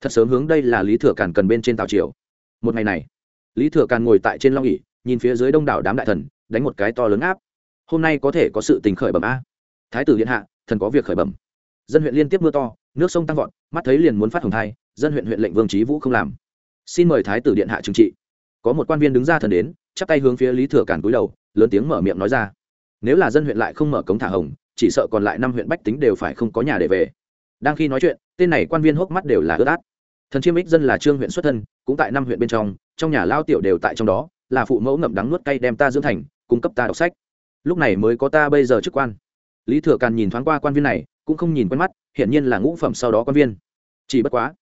thật sớm hướng đây là lý thừa càn cần bên trên tàu triều. Một ngày này, lý thừa càn ngồi tại trên long ỉ nhìn phía dưới đông đảo đám đại thần, đánh một cái to lớn áp. Hôm nay có thể có sự tình khởi bẩm a. Thái tử điện hạ, thần có việc khởi bẩm. Dân huyện liên tiếp mưa to, nước sông tăng vọt, mắt thấy liền muốn phát hồng thai, dân huyện huyện lệnh vương trí vũ không làm. Xin mời thái tử điện hạ trừng trị. Có một quan viên đứng ra thần đến, chắp tay hướng phía lý thừa càn cúi đầu, lớn tiếng mở miệng nói ra. Nếu là dân huyện lại không mở cống thả hồng chỉ sợ còn lại năm huyện bách tính đều phải không có nhà để về. Đang khi nói chuyện, tên này quan viên hốc mắt đều là ướt át. Thần chiêm ích dân là trương huyện xuất thân, cũng tại năm huyện bên trong trong nhà lao tiểu đều tại trong đó, là phụ mẫu ngậm đắng nuốt cay đem ta dưỡng thành, cung cấp ta đọc sách. Lúc này mới có ta bây giờ chức quan. Lý thừa càn nhìn thoáng qua quan viên này, cũng không nhìn quen mắt, hiển nhiên là ngũ phẩm sau đó quan viên. Chỉ bất quá,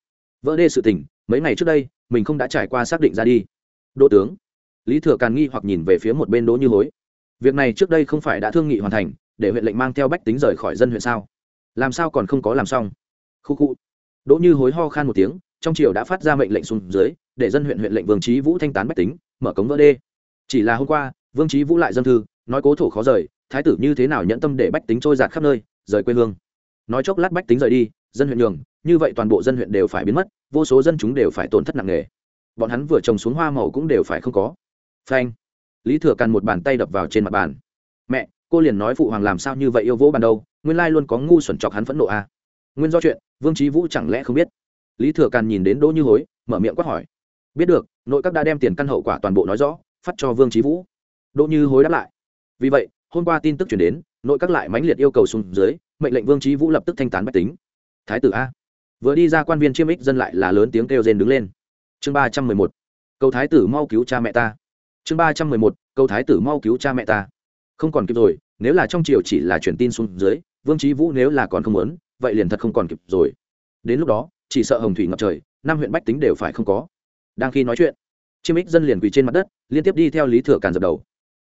vỡ đê sự tình, mấy ngày trước đây, mình không đã trải qua xác định ra đi. Đỗ tướng. Lý thừa càn nghi hoặc nhìn về phía một bên đỗ như hối. Việc này trước đây không phải đã thương nghị hoàn thành để huyện lệnh mang theo bách tính rời khỏi dân huyện sao? Làm sao còn không có làm xong? Khu khu. Đỗ như hối ho khan một tiếng, trong triều đã phát ra mệnh lệnh xuống dưới, để dân huyện huyện lệnh vương trí vũ thanh tán bách tính, mở cống vỡ đê. Chỉ là hôm qua, vương trí vũ lại dân thư, nói cố thổ khó rời, thái tử như thế nào nhẫn tâm để bách tính trôi giạt khắp nơi, rời quê hương. Nói chốc lát bách tính rời đi, dân huyện nhường, như vậy toàn bộ dân huyện đều phải biến mất, vô số dân chúng đều phải tổn thất nặng nề. Bọn hắn vừa trồng xuống hoa màu cũng đều phải không có. Phanh. Lý thừa càn một bàn tay đập vào trên mặt bàn. Mẹ cô liền nói phụ hoàng làm sao như vậy yêu vỗ bàn đâu, nguyên lai luôn có ngu xuẩn chọc hắn phẫn nộ à. nguyên do chuyện, vương trí vũ chẳng lẽ không biết? Lý thừa càn nhìn đến đỗ như hối, mở miệng quát hỏi. Biết được, nội các đã đem tiền căn hậu quả toàn bộ nói rõ, phát cho vương trí vũ. Đỗ như hối đáp lại. Vì vậy, hôm qua tin tức chuyển đến, nội các lại mãnh liệt yêu cầu xuống dưới, mệnh lệnh vương trí vũ lập tức thanh tán bách tính. Thái tử a. Vừa đi ra quan viên chiêm ích dân lại là lớn tiếng kêu rên đứng lên. Chương ba trăm mười một. Cầu thái tử mau cứu cha mẹ ta. Chương ba trăm mười một. Cầu thái tử mau cứu cha mẹ ta không còn kịp rồi, nếu là trong triều chỉ là truyền tin xuống dưới, vương trí vũ nếu là còn không muốn, vậy liền thật không còn kịp rồi. Đến lúc đó, chỉ sợ hồng thủy ngập trời, năm huyện bách tính đều phải không có. Đang khi nói chuyện, chiêm ích dân liền quỳ trên mặt đất, liên tiếp đi theo lý thừa càn dập đầu.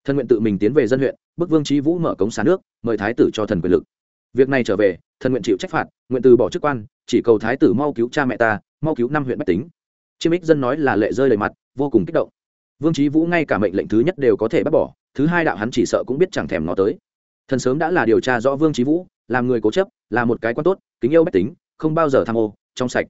Thần nguyện tự mình tiến về dân huyện, bức vương trí vũ mở cống xá nước, mời thái tử cho thần quyền lực. Việc này trở về thần nguyện chịu trách phạt, nguyện từ bỏ chức quan, chỉ cầu thái tử mau cứu cha mẹ ta, mau cứu năm huyện bách tính. Chiêm ích dân nói là lệ rơi đầy mặt, vô cùng kích động. Vương trí vũ ngay cả mệnh lệnh thứ nhất đều có thể bác bỏ thứ hai đạo hắn chỉ sợ cũng biết chẳng thèm nó tới. Thần sớm đã là điều tra rõ vương trí vũ, làm người cố chấp, là một cái quan tốt, kính yêu bách tính, không bao giờ tham ô, trong sạch.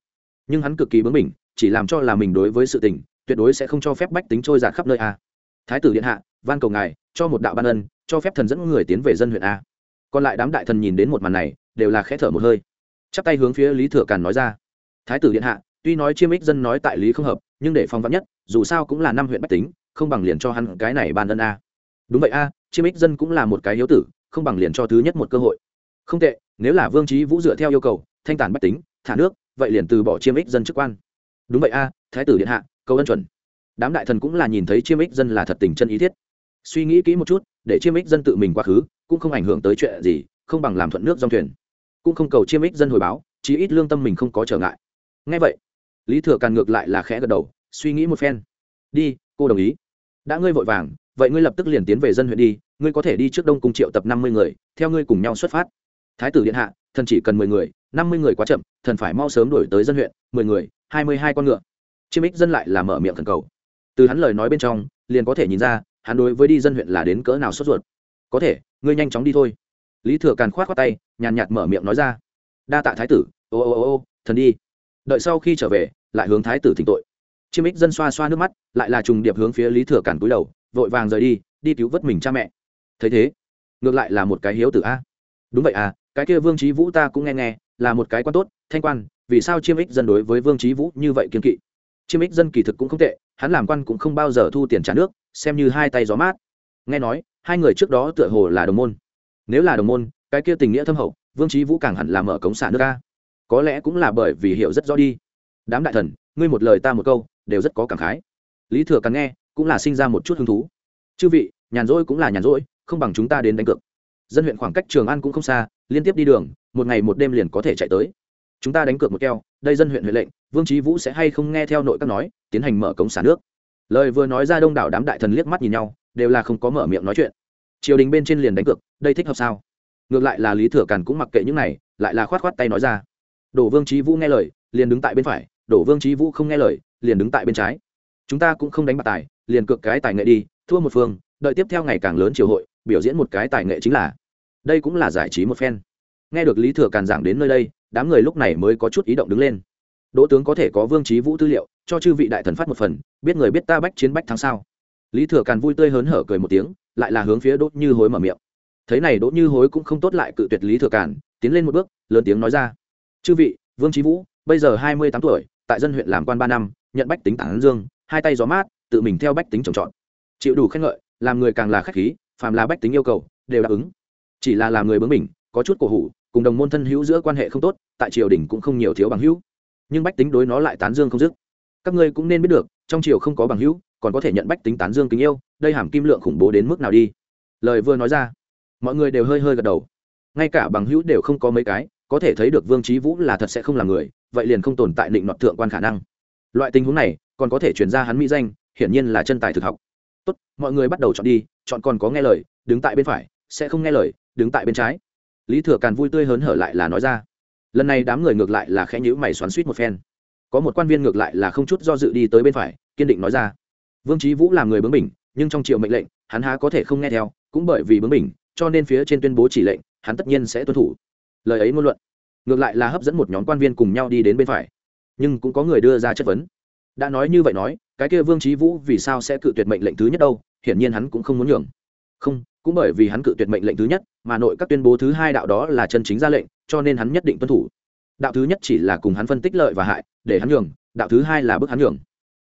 Nhưng hắn cực kỳ bướng mình chỉ làm cho là mình đối với sự tình, tuyệt đối sẽ không cho phép bách tính trôi giạt khắp nơi a. Thái tử điện hạ, van cầu ngài, cho một đạo ban ân, cho phép thần dẫn người tiến về dân huyện a. Còn lại đám đại thần nhìn đến một màn này, đều là khẽ thở một hơi. Chắp tay hướng phía lý thừa càn nói ra. Thái tử điện hạ, tuy nói chiêm ích dân nói tại lý không hợp, nhưng để phong vắn nhất, dù sao cũng là năm huyện bách tính, không bằng liền cho hắn cái này ban ân a đúng vậy a, chiêm ích dân cũng là một cái hiếu tử, không bằng liền cho thứ nhất một cơ hội. Không tệ, nếu là vương trí vũ dựa theo yêu cầu, thanh tản bách tính, thả nước, vậy liền từ bỏ chiêm ích dân chức quan. Đúng vậy a, thái tử điện hạ câu ân chuẩn. Đám đại thần cũng là nhìn thấy chiêm ích dân là thật tình chân ý thiết. Suy nghĩ kỹ một chút, để chiêm ích dân tự mình quá khứ, cũng không ảnh hưởng tới chuyện gì, không bằng làm thuận nước dòng thuyền. Cũng không cầu chiêm ích dân hồi báo, chí ít lương tâm mình không có trở ngại. Ngay vậy, lý thừa càn ngược lại là khẽ gật đầu, suy nghĩ một phen. Đi, cô đồng ý. Đã ngươi vội vàng vậy ngươi lập tức liền tiến về dân huyện đi, ngươi có thể đi trước đông cung triệu tập năm mươi người, theo ngươi cùng nhau xuất phát. Thái tử điện hạ, thần chỉ cần mười người, năm mươi người quá chậm, thần phải mau sớm đổi tới dân huyện, mười người, hai mươi hai con ngựa. Chiêm ích dân lại là mở miệng thần cầu. Từ hắn lời nói bên trong, liền có thể nhìn ra, hắn đối với đi dân huyện là đến cỡ nào sốt ruột. Có thể, ngươi nhanh chóng đi thôi. Lý thừa càn khoát khoát tay, nhàn nhạt mở miệng nói ra. Đa tạ thái tử, ô ô ô ô, thần đi. Đợi sau khi trở về, lại hướng thái tử thỉnh tội. Chiêm ích dân xoa xoa nước mắt, lại là trùng điệp hướng phía lý thừa càn cúi đầu vội vàng rời đi đi cứu vớt mình cha mẹ. Thấy thế, ngược lại là một cái hiếu tử a. Đúng vậy à cái kia vương trí vũ ta cũng nghe nghe, là một cái quan tốt, thanh quan, vì sao chiêm ích dân đối với vương trí vũ như vậy kiên kỵ? Chiêm ích dân kỳ thực cũng không tệ, hắn làm quan cũng không bao giờ thu tiền trả nước, xem như hai tay gió mát. Nghe nói, hai người trước đó tựa hồ là đồng môn. Nếu là đồng môn, cái kia tình nghĩa thâm hậu, vương trí vũ càng hẳn là mở cống xả nước ca có lẽ cũng là bởi vì hiểu rất rõ đi. Đám đại thần, ngươi một lời ta một câu, đều rất có cảm khái. Lý thừa càng nghe cũng là sinh ra một chút hứng thú. Chư vị, nhàn rỗi cũng là nhàn rỗi, không bằng chúng ta đến đánh cược. Dân huyện khoảng cách trường an cũng không xa, liên tiếp đi đường, một ngày một đêm liền có thể chạy tới. Chúng ta đánh cược một keo, đây dân huyện huệ lệnh, vương trí vũ sẽ hay không nghe theo nội các nói, tiến hành mở cống xả nước. Lời vừa nói ra đông đảo đám đại thần liếc mắt nhìn nhau, đều là không có mở miệng nói chuyện. Triều đình bên trên liền đánh cược, đây thích hợp sao? Ngược lại là lý thừa càn cũng mặc kệ những này, lại là khoát khoát tay nói ra. Đổ vương trí vũ nghe lời, liền đứng tại bên phải, đổ vương trí vũ không nghe lời, liền đứng tại bên trái chúng ta cũng không đánh bạc tài, liền cược cái tài nghệ đi, thua một phương, đợi tiếp theo ngày càng lớn triều hội, biểu diễn một cái tài nghệ chính là. Đây cũng là giải trí một phen. Nghe được lý thừa càn giảng đến nơi đây, đám người lúc này mới có chút ý động đứng lên. Đỗ tướng có thể có vương trí vũ tư liệu, cho chư vị đại thần phát một phần, biết người biết ta bách chiến bách thắng sao. Lý thừa càn vui tươi hớn hở cười một tiếng, lại là hướng phía đỗ như hối mở miệng. Thế này đỗ như hối cũng không tốt lại cự tuyệt lý thừa càn, tiến lên một bước, lớn tiếng nói ra. Chư vị, vương trí vũ, bây giờ hai mươi tám tuổi, tại dân huyện làm quan ba năm, nhận bách tính tản dương hai tay gió mát, tự mình theo bách tính trồng trọt. Chịu đủ khen ngợi, làm người càng là khách khí, phàm là bách tính yêu cầu, đều đáp ứng. Chỉ là làm người bướng mình có chút cổ hủ, cùng đồng môn thân hữu giữa quan hệ không tốt, tại triều đình cũng không nhiều thiếu bằng hữu. Nhưng bách tính đối nó lại tán dương không dứt. Các ngươi cũng nên biết được, trong triều không có bằng hữu, còn có thể nhận bách tính tán dương kính yêu, đây hàm kim lượng khủng bố đến mức nào đi? Lời vừa nói ra, mọi người đều hơi hơi gật đầu. Ngay cả bằng hữu đều không có mấy cái, có thể thấy được vương trí vũ là thật sẽ không là người, vậy liền không tồn tại định nọt thượng quan khả năng. Loại tình huống này còn có thể chuyển ra hắn mỹ danh, hiển nhiên là chân tài thực học. Tốt, mọi người bắt đầu chọn đi, chọn còn có nghe lời, đứng tại bên phải, sẽ không nghe lời, đứng tại bên trái. Lý thừa càn vui tươi hớn hở lại là nói ra. Lần này đám người ngược lại là khẽ nhữ mày xoắn suýt một phen. Có một quan viên ngược lại là không chút do dự đi tới bên phải, kiên định nói ra. Vương trí vũ là người bướng bình nhưng trong triệu mệnh lệnh, hắn há có thể không nghe theo, cũng bởi vì bướng bình cho nên phía trên tuyên bố chỉ lệnh, hắn tất nhiên sẽ tuân thủ. Lời ấy ngôn luận, ngược lại là hấp dẫn một nhóm quan viên cùng nhau đi đến bên phải. Nhưng cũng có người đưa ra chất vấn đã nói như vậy nói, cái kia vương trí vũ vì sao sẽ cự tuyệt mệnh lệnh thứ nhất đâu, hiển nhiên hắn cũng không muốn nhường. Không, cũng bởi vì hắn cự tuyệt mệnh lệnh thứ nhất, mà nội các tuyên bố thứ hai đạo đó là chân chính ra lệnh, cho nên hắn nhất định tuân thủ. Đạo thứ nhất chỉ là cùng hắn phân tích lợi và hại, để hắn nhường, đạo thứ hai là bức hắn nhường.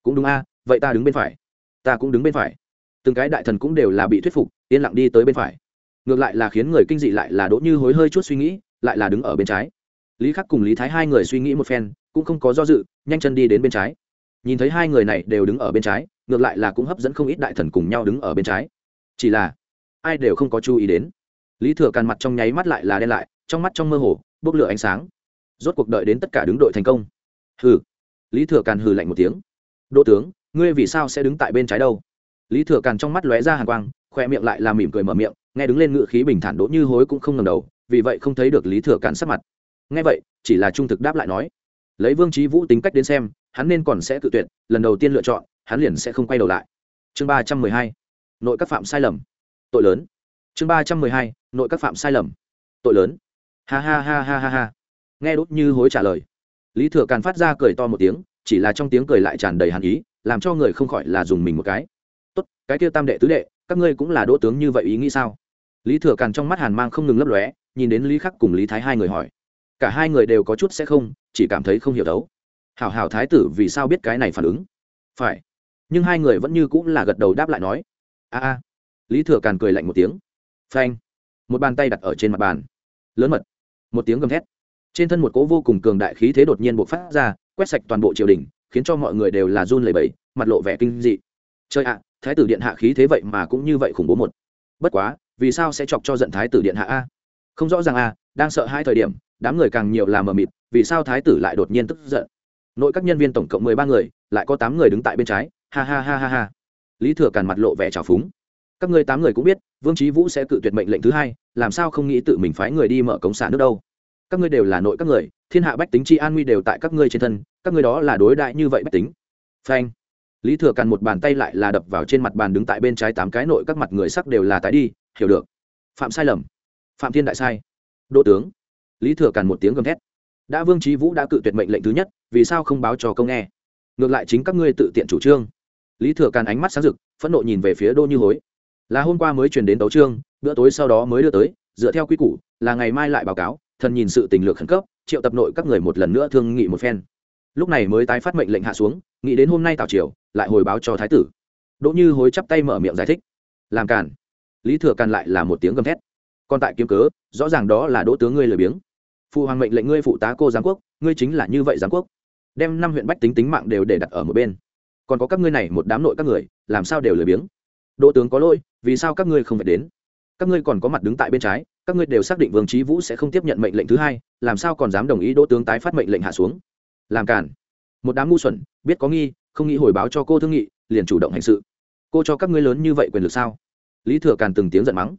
Cũng đúng a, vậy ta đứng bên phải. Ta cũng đứng bên phải. Từng cái đại thần cũng đều là bị thuyết phục, yên lặng đi tới bên phải. Ngược lại là khiến người kinh dị lại là đỗ như hối hơi chút suy nghĩ, lại là đứng ở bên trái. Lý khắc cùng lý thái hai người suy nghĩ một phen, cũng không có do dự, nhanh chân đi đến bên trái nhìn thấy hai người này đều đứng ở bên trái, ngược lại là cũng hấp dẫn không ít đại thần cùng nhau đứng ở bên trái. Chỉ là, ai đều không có chú ý đến. Lý thừa càn mặt trong nháy mắt lại là đen lại, trong mắt trong mơ hồ, bốc lửa ánh sáng. Rốt cuộc đợi đến tất cả đứng đội thành công. Hừ. Lý thừa càn hừ lạnh một tiếng. Đỗ tướng, ngươi vì sao sẽ đứng tại bên trái đâu? Lý thừa càn trong mắt lóe ra hàng quang, khoe miệng lại là mỉm cười mở miệng, nghe đứng lên ngự khí bình thản đỗ như hối cũng không ngầm đầu, vì vậy không thấy được lý thừa càn sắc mặt. Nghe vậy, chỉ là trung thực đáp lại nói lấy vương trí vũ tính cách đến xem, hắn nên còn sẽ tự tuyệt, lần đầu tiên lựa chọn, hắn liền sẽ không quay đầu lại. Chương ba trăm mười hai, nội các phạm sai lầm. Tội lớn. Chương ba trăm mười hai, nội các phạm sai lầm. Tội lớn. Ha ha ha ha ha ha. Nghe đốt như hối trả lời. Lý thừa càn phát ra cười to một tiếng, chỉ là trong tiếng cười lại tràn đầy hàn ý, làm cho người không khỏi là dùng mình một cái. Tốt, cái kia tam đệ tứ đệ, các ngươi cũng là đỗ tướng như vậy ý nghĩ sao? Lý thừa càn trong mắt hàn mang không ngừng lấp lóe, nhìn đến lý khắc cùng lý thái hai người hỏi cả hai người đều có chút sẽ không, chỉ cảm thấy không hiểu đấu. Hảo hảo thái tử vì sao biết cái này phản ứng? Phải. Nhưng hai người vẫn như cũng là gật đầu đáp lại nói. A a. Lý thừa càn cười lạnh một tiếng. Phanh. Một bàn tay đặt ở trên mặt bàn. Lớn mật. Một tiếng gầm thét. Trên thân một cỗ vô cùng cường đại khí thế đột nhiên bộc phát ra, quét sạch toàn bộ triều đình, khiến cho mọi người đều là run lẩy bẩy, mặt lộ vẻ kinh dị. Chơi ạ, thái tử điện hạ khí thế vậy mà cũng như vậy khủng bố một. Bất quá, vì sao sẽ chọc cho giận thái tử điện hạ a? Không rõ ràng a, đang sợ hai thời điểm đám người càng nhiều là mờ mịt, vì sao thái tử lại đột nhiên tức giận? Nội các nhân viên tổng cộng mười ba người, lại có tám người đứng tại bên trái, ha ha ha ha ha. Lý thừa càn mặt lộ vẻ trào phúng. Các ngươi tám người cũng biết, vương trí vũ sẽ cự tuyệt mệnh lệnh thứ hai, làm sao không nghĩ tự mình phái người đi mở cống xả nước đâu? Các ngươi đều là nội các người, thiên hạ bách tính chi an nguy đều tại các ngươi trên thân, các ngươi đó là đối đại như vậy bách tính. Phanh. Lý thừa càn một bàn tay lại là đập vào trên mặt bàn đứng tại bên trái tám cái nội các mặt người sắc đều là tái đi, hiểu được. Phạm sai lầm. Phạm thiên đại sai. Đỗ tướng lý thừa càn một tiếng gầm thét. Đã vương trí vũ đã cự tuyệt mệnh lệnh thứ nhất, vì sao không báo cho công nghe? Ngược lại chính các ngươi tự tiện chủ trương. Lý thừa càn ánh mắt sáng rực, phẫn nộ nhìn về phía đô như hối. Là hôm qua mới truyền đến tấu trương bữa tối sau đó mới đưa tới, dựa theo quy củ, là ngày mai lại báo cáo, thần nhìn sự tình lược khẩn cấp, triệu tập nội các người một lần nữa thương nghị một phen. Lúc này mới tái phát mệnh lệnh hạ xuống, nghĩ đến hôm nay tào triều, lại hồi báo cho thái tử. Đỗ như hối chắp tay mở miệng giải thích. Làm càn. Lý thừa càn lại là một tiếng gầm thét. Còn tại kiếm cớ, rõ ràng đó là đỗ tướng ngươi lười biếng phụ hoàng mệnh lệnh ngươi phụ tá cô giám quốc, ngươi chính là như vậy giám quốc. Đem năm huyện bách tính tính mạng đều để đặt ở một bên. Còn có các ngươi này, một đám nội các người, làm sao đều lười biếng? Đỗ tướng có lỗi, vì sao các ngươi không phải đến? Các ngươi còn có mặt đứng tại bên trái, các ngươi đều xác định vương trí vũ sẽ không tiếp nhận mệnh lệnh thứ hai, làm sao còn dám đồng ý đỗ tướng tái phát mệnh lệnh hạ xuống? Làm cản một đám ngu xuẩn, biết có nghi, không nghĩ hồi báo cho cô thương nghị, liền chủ động hành sự. Cô cho các ngươi lớn như vậy quyền lực sao? Lý thừa càn từng tiếng giận mắng.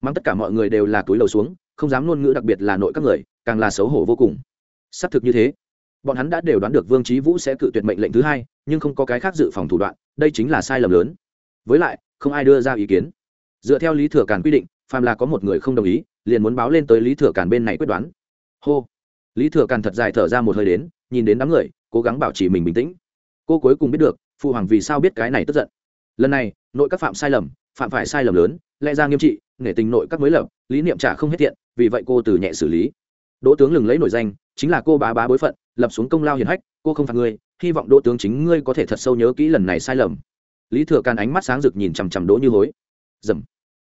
Mắng tất cả mọi người đều là túi lầu xuống không dám ngôn ngữ đặc biệt là nội các người, càng là xấu hổ vô cùng. Xác thực như thế. Bọn hắn đã đều đoán được vương trí vũ sẽ cự tuyệt mệnh lệnh thứ hai, nhưng không có cái khác dự phòng thủ đoạn, đây chính là sai lầm lớn. Với lại, không ai đưa ra ý kiến. Dựa theo lý thừa càn quy định, phàm là có một người không đồng ý, liền muốn báo lên tới lý thừa càn bên này quyết đoán. Hô. Lý thừa càn thật dài thở ra một hơi đến, nhìn đến đám người, cố gắng bảo trì mình bình tĩnh. Cô cuối cùng biết được phụ hoàng vì sao biết cái này tức giận. Lần này, nội các phạm sai lầm, phạm phải sai lầm lớn, lẽ ra nghiêm trị nể tình nội các mới lập, lý niệm trả không hết thiện vì vậy cô từ nhẹ xử lý. Đỗ tướng lừng lấy nổi danh, chính là cô bá bá bối phận, lập xuống công lao hiền hách, cô không phạt ngươi hy vọng đỗ tướng chính ngươi có thể thật sâu nhớ kỹ lần này sai lầm. Lý thừa càn ánh mắt sáng rực nhìn chằm chằm đỗ như hối. Dầm.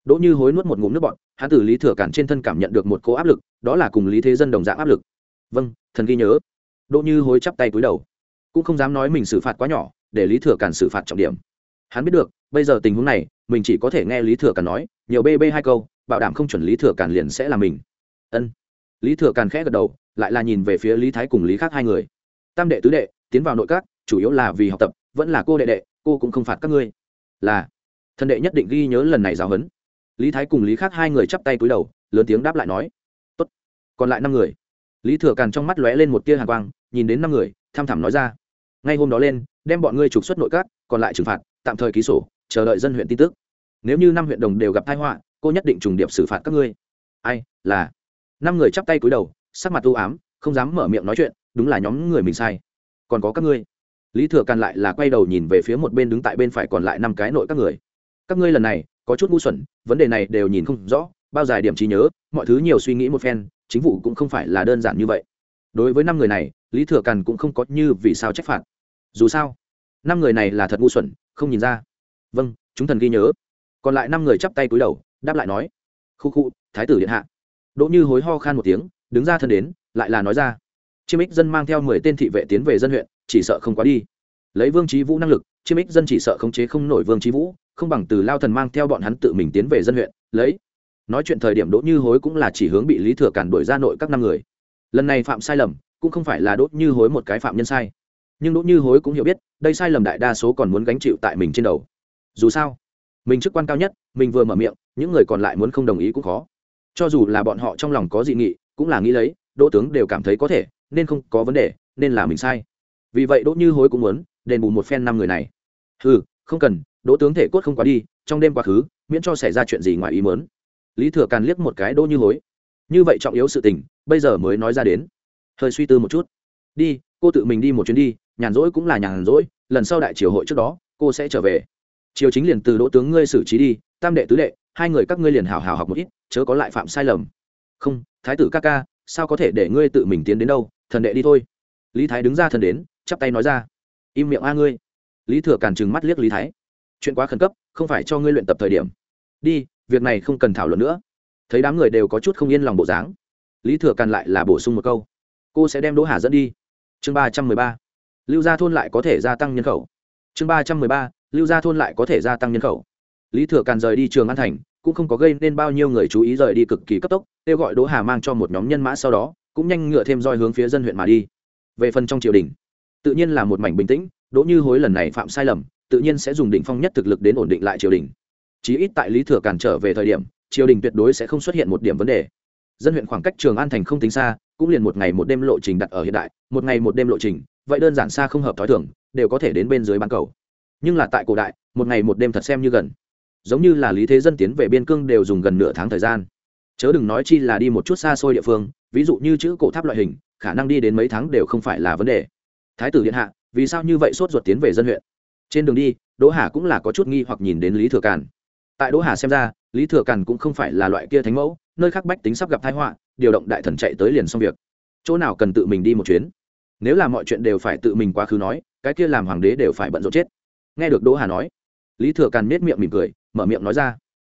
Đỗ như hối nuốt một ngụm nước bọn hắn từ lý thừa càn trên thân cảm nhận được một cô áp lực, đó là cùng lý thế dân đồng dạng áp lực. Vâng thần ghi nhớ. Đỗ như hối chắp tay cúi đầu. Cũng không dám nói mình xử phạt quá nhỏ, để lý thừa càn xử phạt trọng điểm. Hắn biết được bây giờ tình huống này, mình chỉ có thể nghe lý thừa càn nói, nhiều bê bê hai câu, bảo đảm không chuẩn lý thừa càn liền sẽ là mình. Ân. Lý thừa càn khẽ gật đầu, lại là nhìn về phía lý thái cùng lý khác hai người. Tam đệ tứ đệ, tiến vào nội các, chủ yếu là vì học tập, vẫn là cô đệ đệ, cô cũng không phạt các ngươi. Là. Thần đệ nhất định ghi nhớ lần này giáo huấn. Lý thái cùng lý khác hai người chắp tay cúi đầu, lớn tiếng đáp lại nói. Tốt. Còn lại năm người. Lý thừa càn trong mắt lóe lên một tia hàn quang, nhìn đến năm người, tham thẳm nói ra. Ngay hôm đó lên, đem bọn ngươi trục xuất nội các, còn lại trừng phạt, tạm thời ký sổ chờ đợi dân huyện tin tức. Nếu như năm huyện đồng đều gặp tai họa, cô nhất định trùng điệp xử phạt các ngươi. Ai, là. Năm người chắp tay cúi đầu, sắc mặt u ám, không dám mở miệng nói chuyện, đúng là nhóm người mình sai. Còn có các ngươi. Lý thừa càn lại là quay đầu nhìn về phía một bên đứng tại bên phải còn lại năm cái nội các người. Các ngươi lần này, có chút ngu xuẩn, vấn đề này đều nhìn không rõ, bao dài điểm trí nhớ, mọi thứ nhiều suy nghĩ một phen, chính vụ cũng không phải là đơn giản như vậy. Đối với năm người này, lý thừa càn cũng không có như vì sao trách phạt. Dù sao, năm người này là thật ngu xuẩn, không nhìn ra vâng chúng thần ghi nhớ. Còn lại năm người chắp tay cúi đầu, đáp lại nói, khu khu, thái tử điện hạ. Đỗ như hối ho khan một tiếng, đứng ra thân đến, lại là nói ra, chiêm ích dân mang theo mười tên thị vệ tiến về dân huyện, chỉ sợ không quá đi. Lấy vương trí vũ năng lực, chiêm ích dân chỉ sợ khống chế không nổi vương trí vũ, không bằng từ lao thần mang theo bọn hắn tự mình tiến về dân huyện, lấy. Nói chuyện thời điểm đỗ như hối cũng là chỉ hướng bị lý thừa cản đuổi ra nội các năm người. Lần này phạm sai lầm, cũng không phải là đỗ như hối một cái phạm nhân sai. Nhưng đỗ như hối cũng hiểu biết, đây sai lầm đại đa số còn muốn gánh chịu tại mình trên đầu dù sao, mình chức quan cao nhất, mình vừa mở miệng, những người còn lại muốn không đồng ý cũng khó. Cho dù là bọn họ trong lòng có dị nghị, cũng là nghĩ lấy, đỗ tướng đều cảm thấy có thể, nên không có vấn đề, nên là mình sai. Vì vậy đỗ như hối cũng muốn, đền bù một phen năm người này. Ừ không cần, đỗ tướng thể cốt không quá đi, trong đêm quá khứ, miễn cho xảy ra chuyện gì ngoài ý mớn lý thừa càn liếc một cái đỗ như hối. Như vậy trọng yếu sự tình, bây giờ mới nói ra đến. Hơi suy tư một chút. Đi, cô tự mình đi một chuyến đi, nhàn rỗi cũng là nhàn rỗi, lần sau đại triều hội trước đó, cô sẽ trở về triều chính liền từ đỗ tướng ngươi xử trí đi, tam đệ tứ đệ, hai người các ngươi liền hào hào học một ít, chớ có lại phạm sai lầm. Không, thái tử ca ca, sao có thể để ngươi tự mình tiến đến đâu, thần đệ đi thôi. Lý thái đứng ra thần đến, chắp tay nói ra. Im miệng a ngươi. Lý thừa càn trừng mắt liếc lý thái. Chuyện quá khẩn cấp, không phải cho ngươi luyện tập thời điểm. Đi, việc này không cần thảo luận nữa. Thấy đám người đều có chút không yên lòng bộ dáng, lý thừa càn lại là bổ sung một câu. Cô sẽ đem đỗ hà dẫn đi. Chương ba trăm mười ba. Lưu gia thôn lại có thể gia tăng nhân khẩu. Chương ba trăm mười ba lưu gia thôn lại có thể gia tăng nhân khẩu. Lý thừa càn rời đi trường an thành, cũng không có gây nên bao nhiêu người chú ý rời đi cực kỳ cấp tốc, kêu gọi đỗ hà mang cho một nhóm nhân mã sau đó, cũng nhanh ngựa thêm roi hướng phía dân huyện mà đi. Về phần trong triều đình, tự nhiên là một mảnh bình tĩnh, đỗ như hối lần này phạm sai lầm, tự nhiên sẽ dùng đỉnh phong nhất thực lực đến ổn định lại triều đình. Chí ít tại lý thừa càn trở về thời điểm, triều đình tuyệt đối sẽ không xuất hiện một điểm vấn đề. Dân huyện khoảng cách trường an thành không tính xa, cũng liền một ngày một đêm lộ trình đặt ở hiện đại, một ngày một đêm lộ trình, vậy đơn giản xa không hợp t h ó i thưởng đều có thể đến bên dưới bán cầu nhưng là tại cổ đại, một ngày một đêm thật xem như gần. Giống như là lý thế dân tiến về biên cương đều dùng gần nửa tháng thời gian. Chớ đừng nói chi là đi một chút xa xôi địa phương, ví dụ như chữ cổ tháp loại hình, khả năng đi đến mấy tháng đều không phải là vấn đề. Thái tử điện hạ, vì sao như vậy sốt ruột tiến về dân huyện? Trên đường đi, đỗ hà cũng là có chút nghi hoặc nhìn đến lý thừa càn. Tại đỗ hà xem ra, lý thừa càn cũng không phải là loại kia thánh mẫu, nơi khác bách tính sắp gặp thái họa, điều động đại thần chạy tới liền xong việc. Chỗ nào cần tự mình đi một chuyến? Nếu là mọi chuyện đều phải tự mình quá khứ nói, cái kia làm hoàng đế đều phải bận rộn chết nghe được đỗ hà nói, lý thừa càn nết miệng mỉm cười, mở miệng nói ra,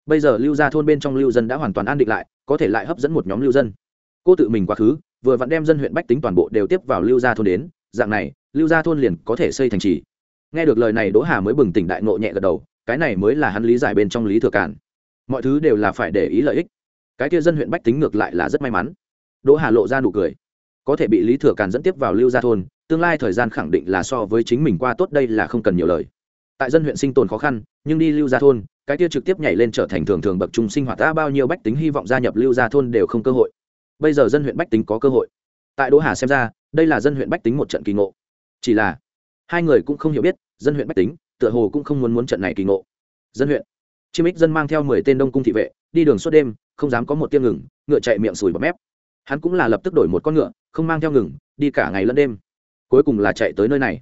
bây giờ lưu gia thôn bên trong lưu dân đã hoàn toàn an định lại, có thể lại hấp dẫn một nhóm lưu dân. Cô tự mình quá khứ, vừa vặn đem dân huyện bách tính toàn bộ đều tiếp vào lưu gia thôn đến, dạng này, lưu gia thôn liền có thể xây thành trì. Nghe được lời này, đỗ hà mới bừng tỉnh đại nộ nhẹ gật đầu, cái này mới là hắn lý giải bên trong lý thừa cản mọi thứ đều là phải để ý lợi ích. Cái kia dân huyện bách tính ngược lại là rất may mắn. Đỗ hà lộ ra nụ cười. Có thể bị lý thừa cản dẫn tiếp vào lưu gia thôn, tương lai thời gian khẳng định là so với chính mình qua tốt đây là không cần nhiều lời tại dân huyện sinh tồn khó khăn, nhưng đi lưu gia thôn, cái kia trực tiếp nhảy lên trở thành thường thường bậc trung sinh hoạt ta bao nhiêu bách tính hy vọng gia nhập lưu gia thôn đều không cơ hội. Bây giờ dân huyện bách tính có cơ hội. Tại đỗ hà xem ra, đây là dân huyện bách tính một trận kỳ ngộ. Chỉ là, hai người cũng không hiểu biết, dân huyện bách tính, tựa hồ cũng không muốn muốn trận này kỳ ngộ. Dân huyện. Chiêm ích dân mang theo mười tên đông cung thị vệ, đi đường suốt đêm, không dám có một tiêm ngừng, ngựa chạy miệng sùi bọt mép. Hắn cũng là lập tức đổi một con ngựa, không mang theo ngừng, đi cả ngày lẫn đêm. Cuối cùng là chạy tới nơi này.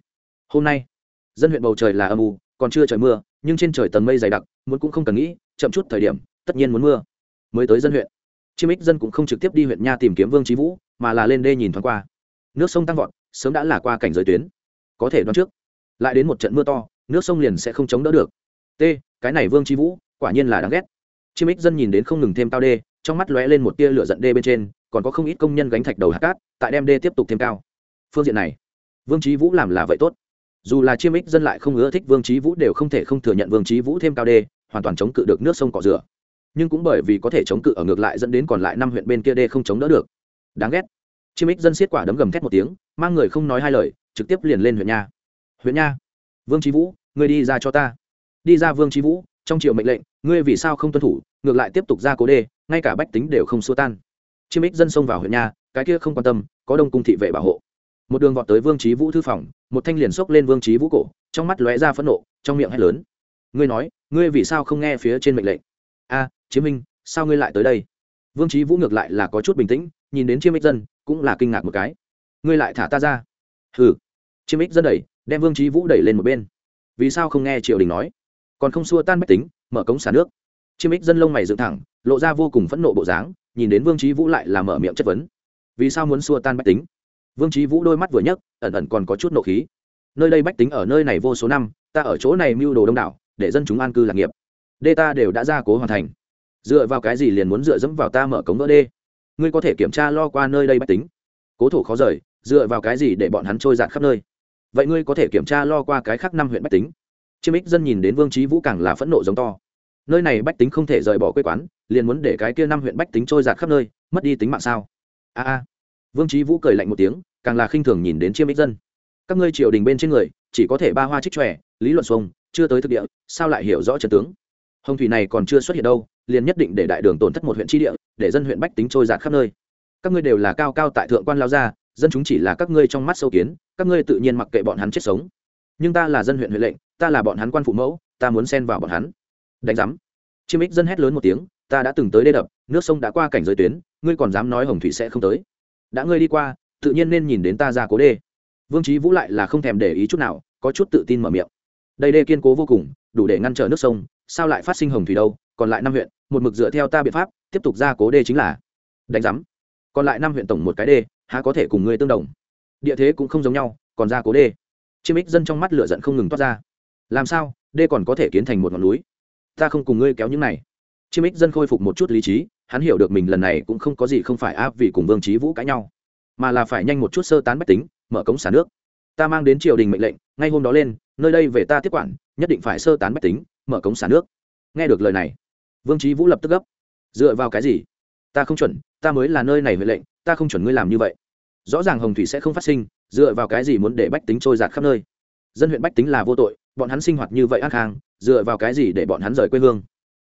Hôm nay, dân huyện bầu trời là âm u còn chưa trời mưa, nhưng trên trời tầng mây dày đặc, muốn cũng không cần nghĩ, chậm chút thời điểm, tất nhiên muốn mưa. Mới tới dân huyện. Chiêm ích dân cũng không trực tiếp đi huyện nha tìm kiếm vương trí vũ, mà là lên đê nhìn thoáng qua. Nước sông tăng vọt, sớm đã là qua cảnh giới tuyến. Có thể đoán trước, lại đến một trận mưa to, nước sông liền sẽ không chống đỡ được. T, cái này vương trí vũ, quả nhiên là đáng ghét. Chiêm ích dân nhìn đến không ngừng thêm cao đê, trong mắt lóe lên một tia lửa giận đê bên trên, còn có không ít công nhân gánh thạch đầu hạt cát, tại đem đê tiếp tục thêm cao. Phương diện này, vương trí vũ làm là vậy tốt dù là chiêm ích dân lại không ưa thích vương trí vũ đều không thể không thừa nhận vương trí vũ thêm cao đê, hoàn toàn chống cự được nước sông cỏ rửa. Nhưng cũng bởi vì có thể chống cự ở ngược lại dẫn đến còn lại năm huyện bên kia đê không chống đỡ được. Đáng ghét. Chiêm ích dân xiết quả đấm gầm thét một tiếng, mang người không nói hai lời, trực tiếp liền lên huyện nha. Huyện nha. Vương trí vũ, ngươi đi ra cho ta. Đi ra vương trí vũ, trong triệu mệnh lệnh, ngươi vì sao không tuân thủ, ngược lại tiếp tục ra cố đê, ngay cả bách tính đều không xua tan. Chiêm ích dân xông vào huyện nha, cái kia không quan tâm, có đông cung thị vệ bảo hộ một đường vọt tới vương trí vũ thư phòng, một thanh liền xốc lên vương trí vũ cổ, trong mắt lóe ra phẫn nộ, trong miệng hét lớn. Ngươi nói, ngươi vì sao không nghe phía trên mệnh lệnh? A chiếm minh, sao ngươi lại tới đây? Vương trí vũ ngược lại là có chút bình tĩnh, nhìn đến chiêm ích dân, cũng là kinh ngạc một cái. Ngươi lại thả ta ra. Hừ. Chiêm ích dân đẩy, đem vương trí vũ đẩy lên một bên. Vì sao không nghe triều đình nói? Còn không xua tan mách tính, mở cống xả nước. Chiêm ích dân lông mày dựng thẳng, lộ ra vô cùng phẫn nộ bộ dáng, nhìn đến vương trí vũ lại là mở miệng chất vấn. Vì sao muốn xua tan mách tính? Vương trí vũ đôi mắt vừa nhấc, ẩn ẩn còn có chút nộ khí. Nơi đây bách tính ở nơi này vô số năm, ta ở chỗ này mưu đồ đông đảo, để dân chúng an cư lạc nghiệp. Đê ta đều đã ra cố hoàn thành. Dựa vào cái gì liền muốn dựa dẫm vào ta mở cống vỡ đê? Ngươi có thể kiểm tra lo qua nơi đây bách tính. Cố thủ khó rời, dựa vào cái gì để bọn hắn trôi giạt khắp nơi? Vậy ngươi có thể kiểm tra lo qua cái khác năm huyện bách tính. Chiêm ích dân nhìn đến vương trí vũ càng là phẫn nộ giống to. Nơi này bách tính không thể rời bỏ quê quán, liền muốn để cái kia năm huyện bách tính trôi giạt khắp nơi, mất đi tính mạng sao? A a vương trí vũ cười lạnh một tiếng, càng là khinh thường nhìn đến chiêm ích dân. Các ngươi triều đình bên trên người, chỉ có thể ba hoa trích tròe lý luận xuông chưa tới thực địa, sao lại hiểu rõ trận tướng? Hồng thủy này còn chưa xuất hiện đâu, liền nhất định để đại đường tổn thất một huyện tri địa, để dân huyện bách tính trôi giạt khắp nơi. Các ngươi đều là cao cao tại thượng quan lao gia, dân chúng chỉ là các ngươi trong mắt sâu kiến, các ngươi tự nhiên mặc kệ bọn hắn chết sống. Nhưng ta là dân huyện huệ lệnh, ta là bọn hắn quan phụ mẫu, ta muốn xen vào bọn hắn. Đánh giám. Chiêm ích dân hét lớn một tiếng, ta đã từng tới đê đập, nước sông đã qua cảnh giới tuyến, ngươi còn dám nói hồng thủy sẽ không tới đã ngươi đi qua, tự nhiên nên nhìn đến ta ra cố đê. Vương trí vũ lại là không thèm để ý chút nào, có chút tự tin mở miệng. Đây đê kiên cố vô cùng, đủ để ngăn trở nước sông, sao lại phát sinh hồng thủy đâu, còn lại năm huyện, một mực dựa theo ta biện pháp, tiếp tục ra cố đê chính là đánh giám. Còn lại năm huyện tổng một cái đê, há có thể cùng ngươi tương đồng? Địa thế cũng không giống nhau, còn ra cố đê. Chiêm ích dân trong mắt lửa giận không ngừng toát ra. Làm sao, đê còn có thể kiến thành một ngọn núi? Ta không cùng ngươi kéo những này chiêm ích dân khôi phục một chút lý trí, hắn hiểu được mình lần này cũng không có gì không phải áp vì cùng vương trí vũ cãi nhau, mà là phải nhanh một chút sơ tán bách tính, mở cống xả nước. Ta mang đến triều đình mệnh lệnh, ngay hôm đó lên, nơi đây về ta tiếp quản, nhất định phải sơ tán bách tính, mở cống xả nước. Nghe được lời này, vương trí vũ lập tức gấp. Dựa vào cái gì? Ta không chuẩn, ta mới là nơi này huệ lệnh, ta không chuẩn ngươi làm như vậy. Rõ ràng hồng thủy sẽ không phát sinh, dựa vào cái gì muốn để bách tính trôi giạt khắp nơi? Dân huyện bách tính là vô tội, bọn hắn sinh hoạt như vậy ác hàng dựa vào cái gì để bọn hắn rời quê hương?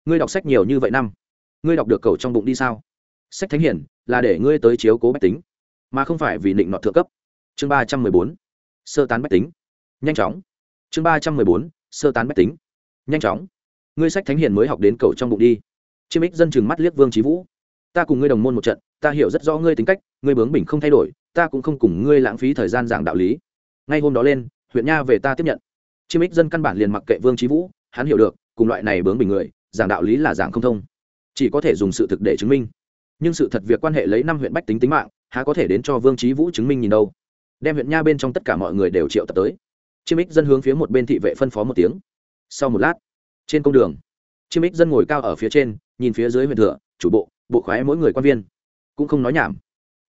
Ngươi đọc sách nhiều như vậy năm, ngươi đọc được cầu trong bụng đi sao? Sách thánh hiển là để ngươi tới chiếu cố bách tính, mà không phải vì định nọ thượng cấp. Chương ba trăm mười bốn, sơ tán bách tính. Nhanh chóng. Chương ba trăm mười bốn, sơ tán bách tính. Nhanh chóng. Ngươi sách thánh hiền mới học đến cầu trong bụng đi. Chiêm ích dân chừng mắt liếc vương trí vũ. Ta cùng ngươi đồng môn một trận, ta hiểu rất rõ ngươi tính cách, ngươi bướng bỉnh không thay đổi, ta cũng không cùng ngươi lãng phí thời gian giảng đạo lý. Ngay hôm đó lên, huyện nha về ta tiếp nhận. Chiêm ích dân căn bản liền mặc kệ vương trí vũ, hắn hiểu được, cùng loại này bướng bình người giảng đạo lý là giảng không thông. Chỉ có thể dùng sự thực để chứng minh. Nhưng sự thật việc quan hệ lấy năm huyện bách tính tính mạng, há có thể đến cho vương trí vũ chứng minh nhìn đâu? Đem huyện nha bên trong tất cả mọi người đều triệu tập tới. Chiêm ích dân hướng phía một bên thị vệ phân phó một tiếng. Sau một lát, trên công đường, chiêm ích dân ngồi cao ở phía trên, nhìn phía dưới huyện thừa, chủ bộ bộ khoái mỗi người quan viên. Cũng không nói nhảm.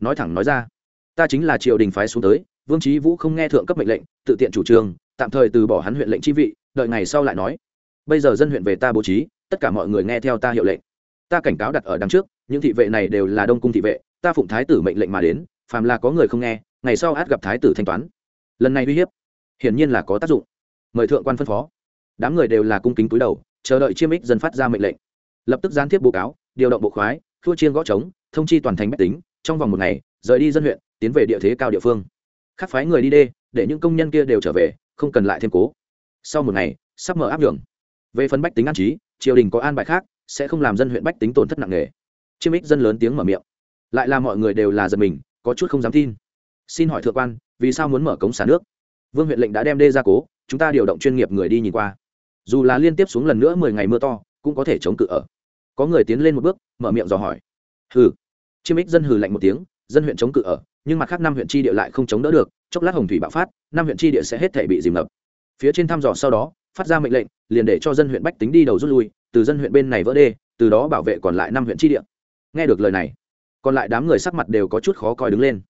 Nói thẳng nói ra. Ta chính là triều đình phái xuống tới, vương trí vũ không nghe thượng cấp mệnh lệnh, tự tiện chủ trương, tạm thời từ bỏ hắn huyện lệnh chi vị, đợi ngày sau lại nói. Bây giờ dân huyện về ta bố trí tất cả mọi người nghe theo ta hiệu lệnh. Ta cảnh cáo đặt ở đằng trước, những thị vệ này đều là đông cung thị vệ, ta phụng thái tử mệnh lệnh mà đến, phàm là có người không nghe, ngày sau át gặp thái tử thanh toán. Lần này uy hiếp, hiển nhiên là có tác dụng. Mời thượng quan phân phó. Đám người đều là cung kính túi đầu, chờ đợi chiêm ích dân phát ra mệnh lệnh. Lập tức gián tiếp báo cáo, điều động bộ khoái thua chiên gõ trống, thông chi toàn thành bách tính, trong vòng một ngày, rời đi dân huyện, tiến về địa thế cao địa phương. Khắc phái người đi đê, để những công nhân kia đều trở về, không cần lại thêm cố. Sau một ngày, sắp mở áp đường về phần bách tính an trí triều đình có an bài khác, sẽ không làm dân huyện bách tính tổn thất nặng nề. Chiêm ích dân lớn tiếng mở miệng. Lại là mọi người đều là giật mình, có chút không dám tin. Xin hỏi thượng quan, vì sao muốn mở cống xả nước? Vương huyện lệnh đã đem đê ra cố, chúng ta điều động chuyên nghiệp người đi nhìn qua. Dù là liên tiếp xuống lần nữa mười ngày mưa to, cũng có thể chống cự ở. Có người tiến lên một bước, mở miệng dò hỏi. Hừ. Chiêm ích dân hừ lạnh một tiếng, dân huyện chống cự ở, nhưng mặt khác năm huyện tri địa lại không chống đỡ được. Chốc lát hồng thủy bạo phát, năm huyện tri địa sẽ hết thể bị dìm ngập. Phía trên thăm dò sau đó phát ra mệnh lệnh, liền để cho dân huyện bách tính đi đầu rút lui, từ dân huyện bên này vỡ đê, từ đó bảo vệ còn lại năm huyện tri địa. Nghe được lời này, còn lại đám người sắc mặt đều có chút khó coi đứng lên.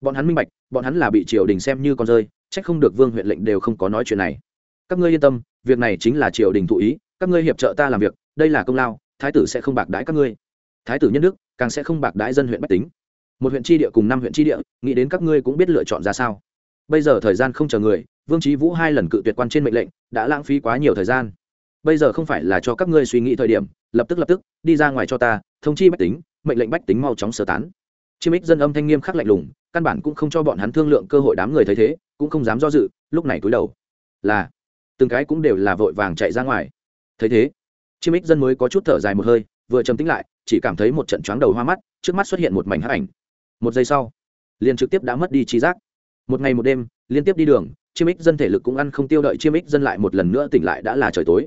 Bọn hắn minh bạch, bọn hắn là bị triều đình xem như con rơi trách không được vương huyện lệnh đều không có nói chuyện này. Các ngươi yên tâm, việc này chính là triều đình thụ ý, các ngươi hiệp trợ ta làm việc, đây là công lao, thái tử sẽ không bạc đãi các ngươi. Thái tử nhân đức, càng sẽ không bạc đãi dân huyện bách tính. Một huyện tri địa cùng năm huyện tri địa, nghĩ đến các ngươi cũng biết lựa chọn ra sao. Bây giờ thời gian không chờ người vương trí vũ hai lần cự tuyệt quan trên mệnh lệnh, đã lãng phí quá nhiều thời gian. Bây giờ không phải là cho các ngươi suy nghĩ thời điểm, lập tức lập tức, đi ra ngoài cho ta, thông chi bách tính, mệnh lệnh bách tính mau chóng sơ tán. Chiêm ích dân âm thanh nghiêm khắc lạnh lùng, căn bản cũng không cho bọn hắn thương lượng cơ hội đám người thấy thế, cũng không dám do dự, lúc này cúi đầu. Là, từng cái cũng đều là vội vàng chạy ra ngoài. Thấy thế, chiêm ích dân mới có chút thở dài một hơi, vừa trầm tính lại, chỉ cảm thấy một trận choáng đầu hoa mắt, trước mắt xuất hiện một mảnh hắc ảnh. Một giây sau, liền trực tiếp đã mất đi trí giác. Một ngày một đêm, liên tiếp đi đường chiêm ích dân thể lực cũng ăn không tiêu đợi chiêm ích dân lại một lần nữa tỉnh lại đã là trời tối.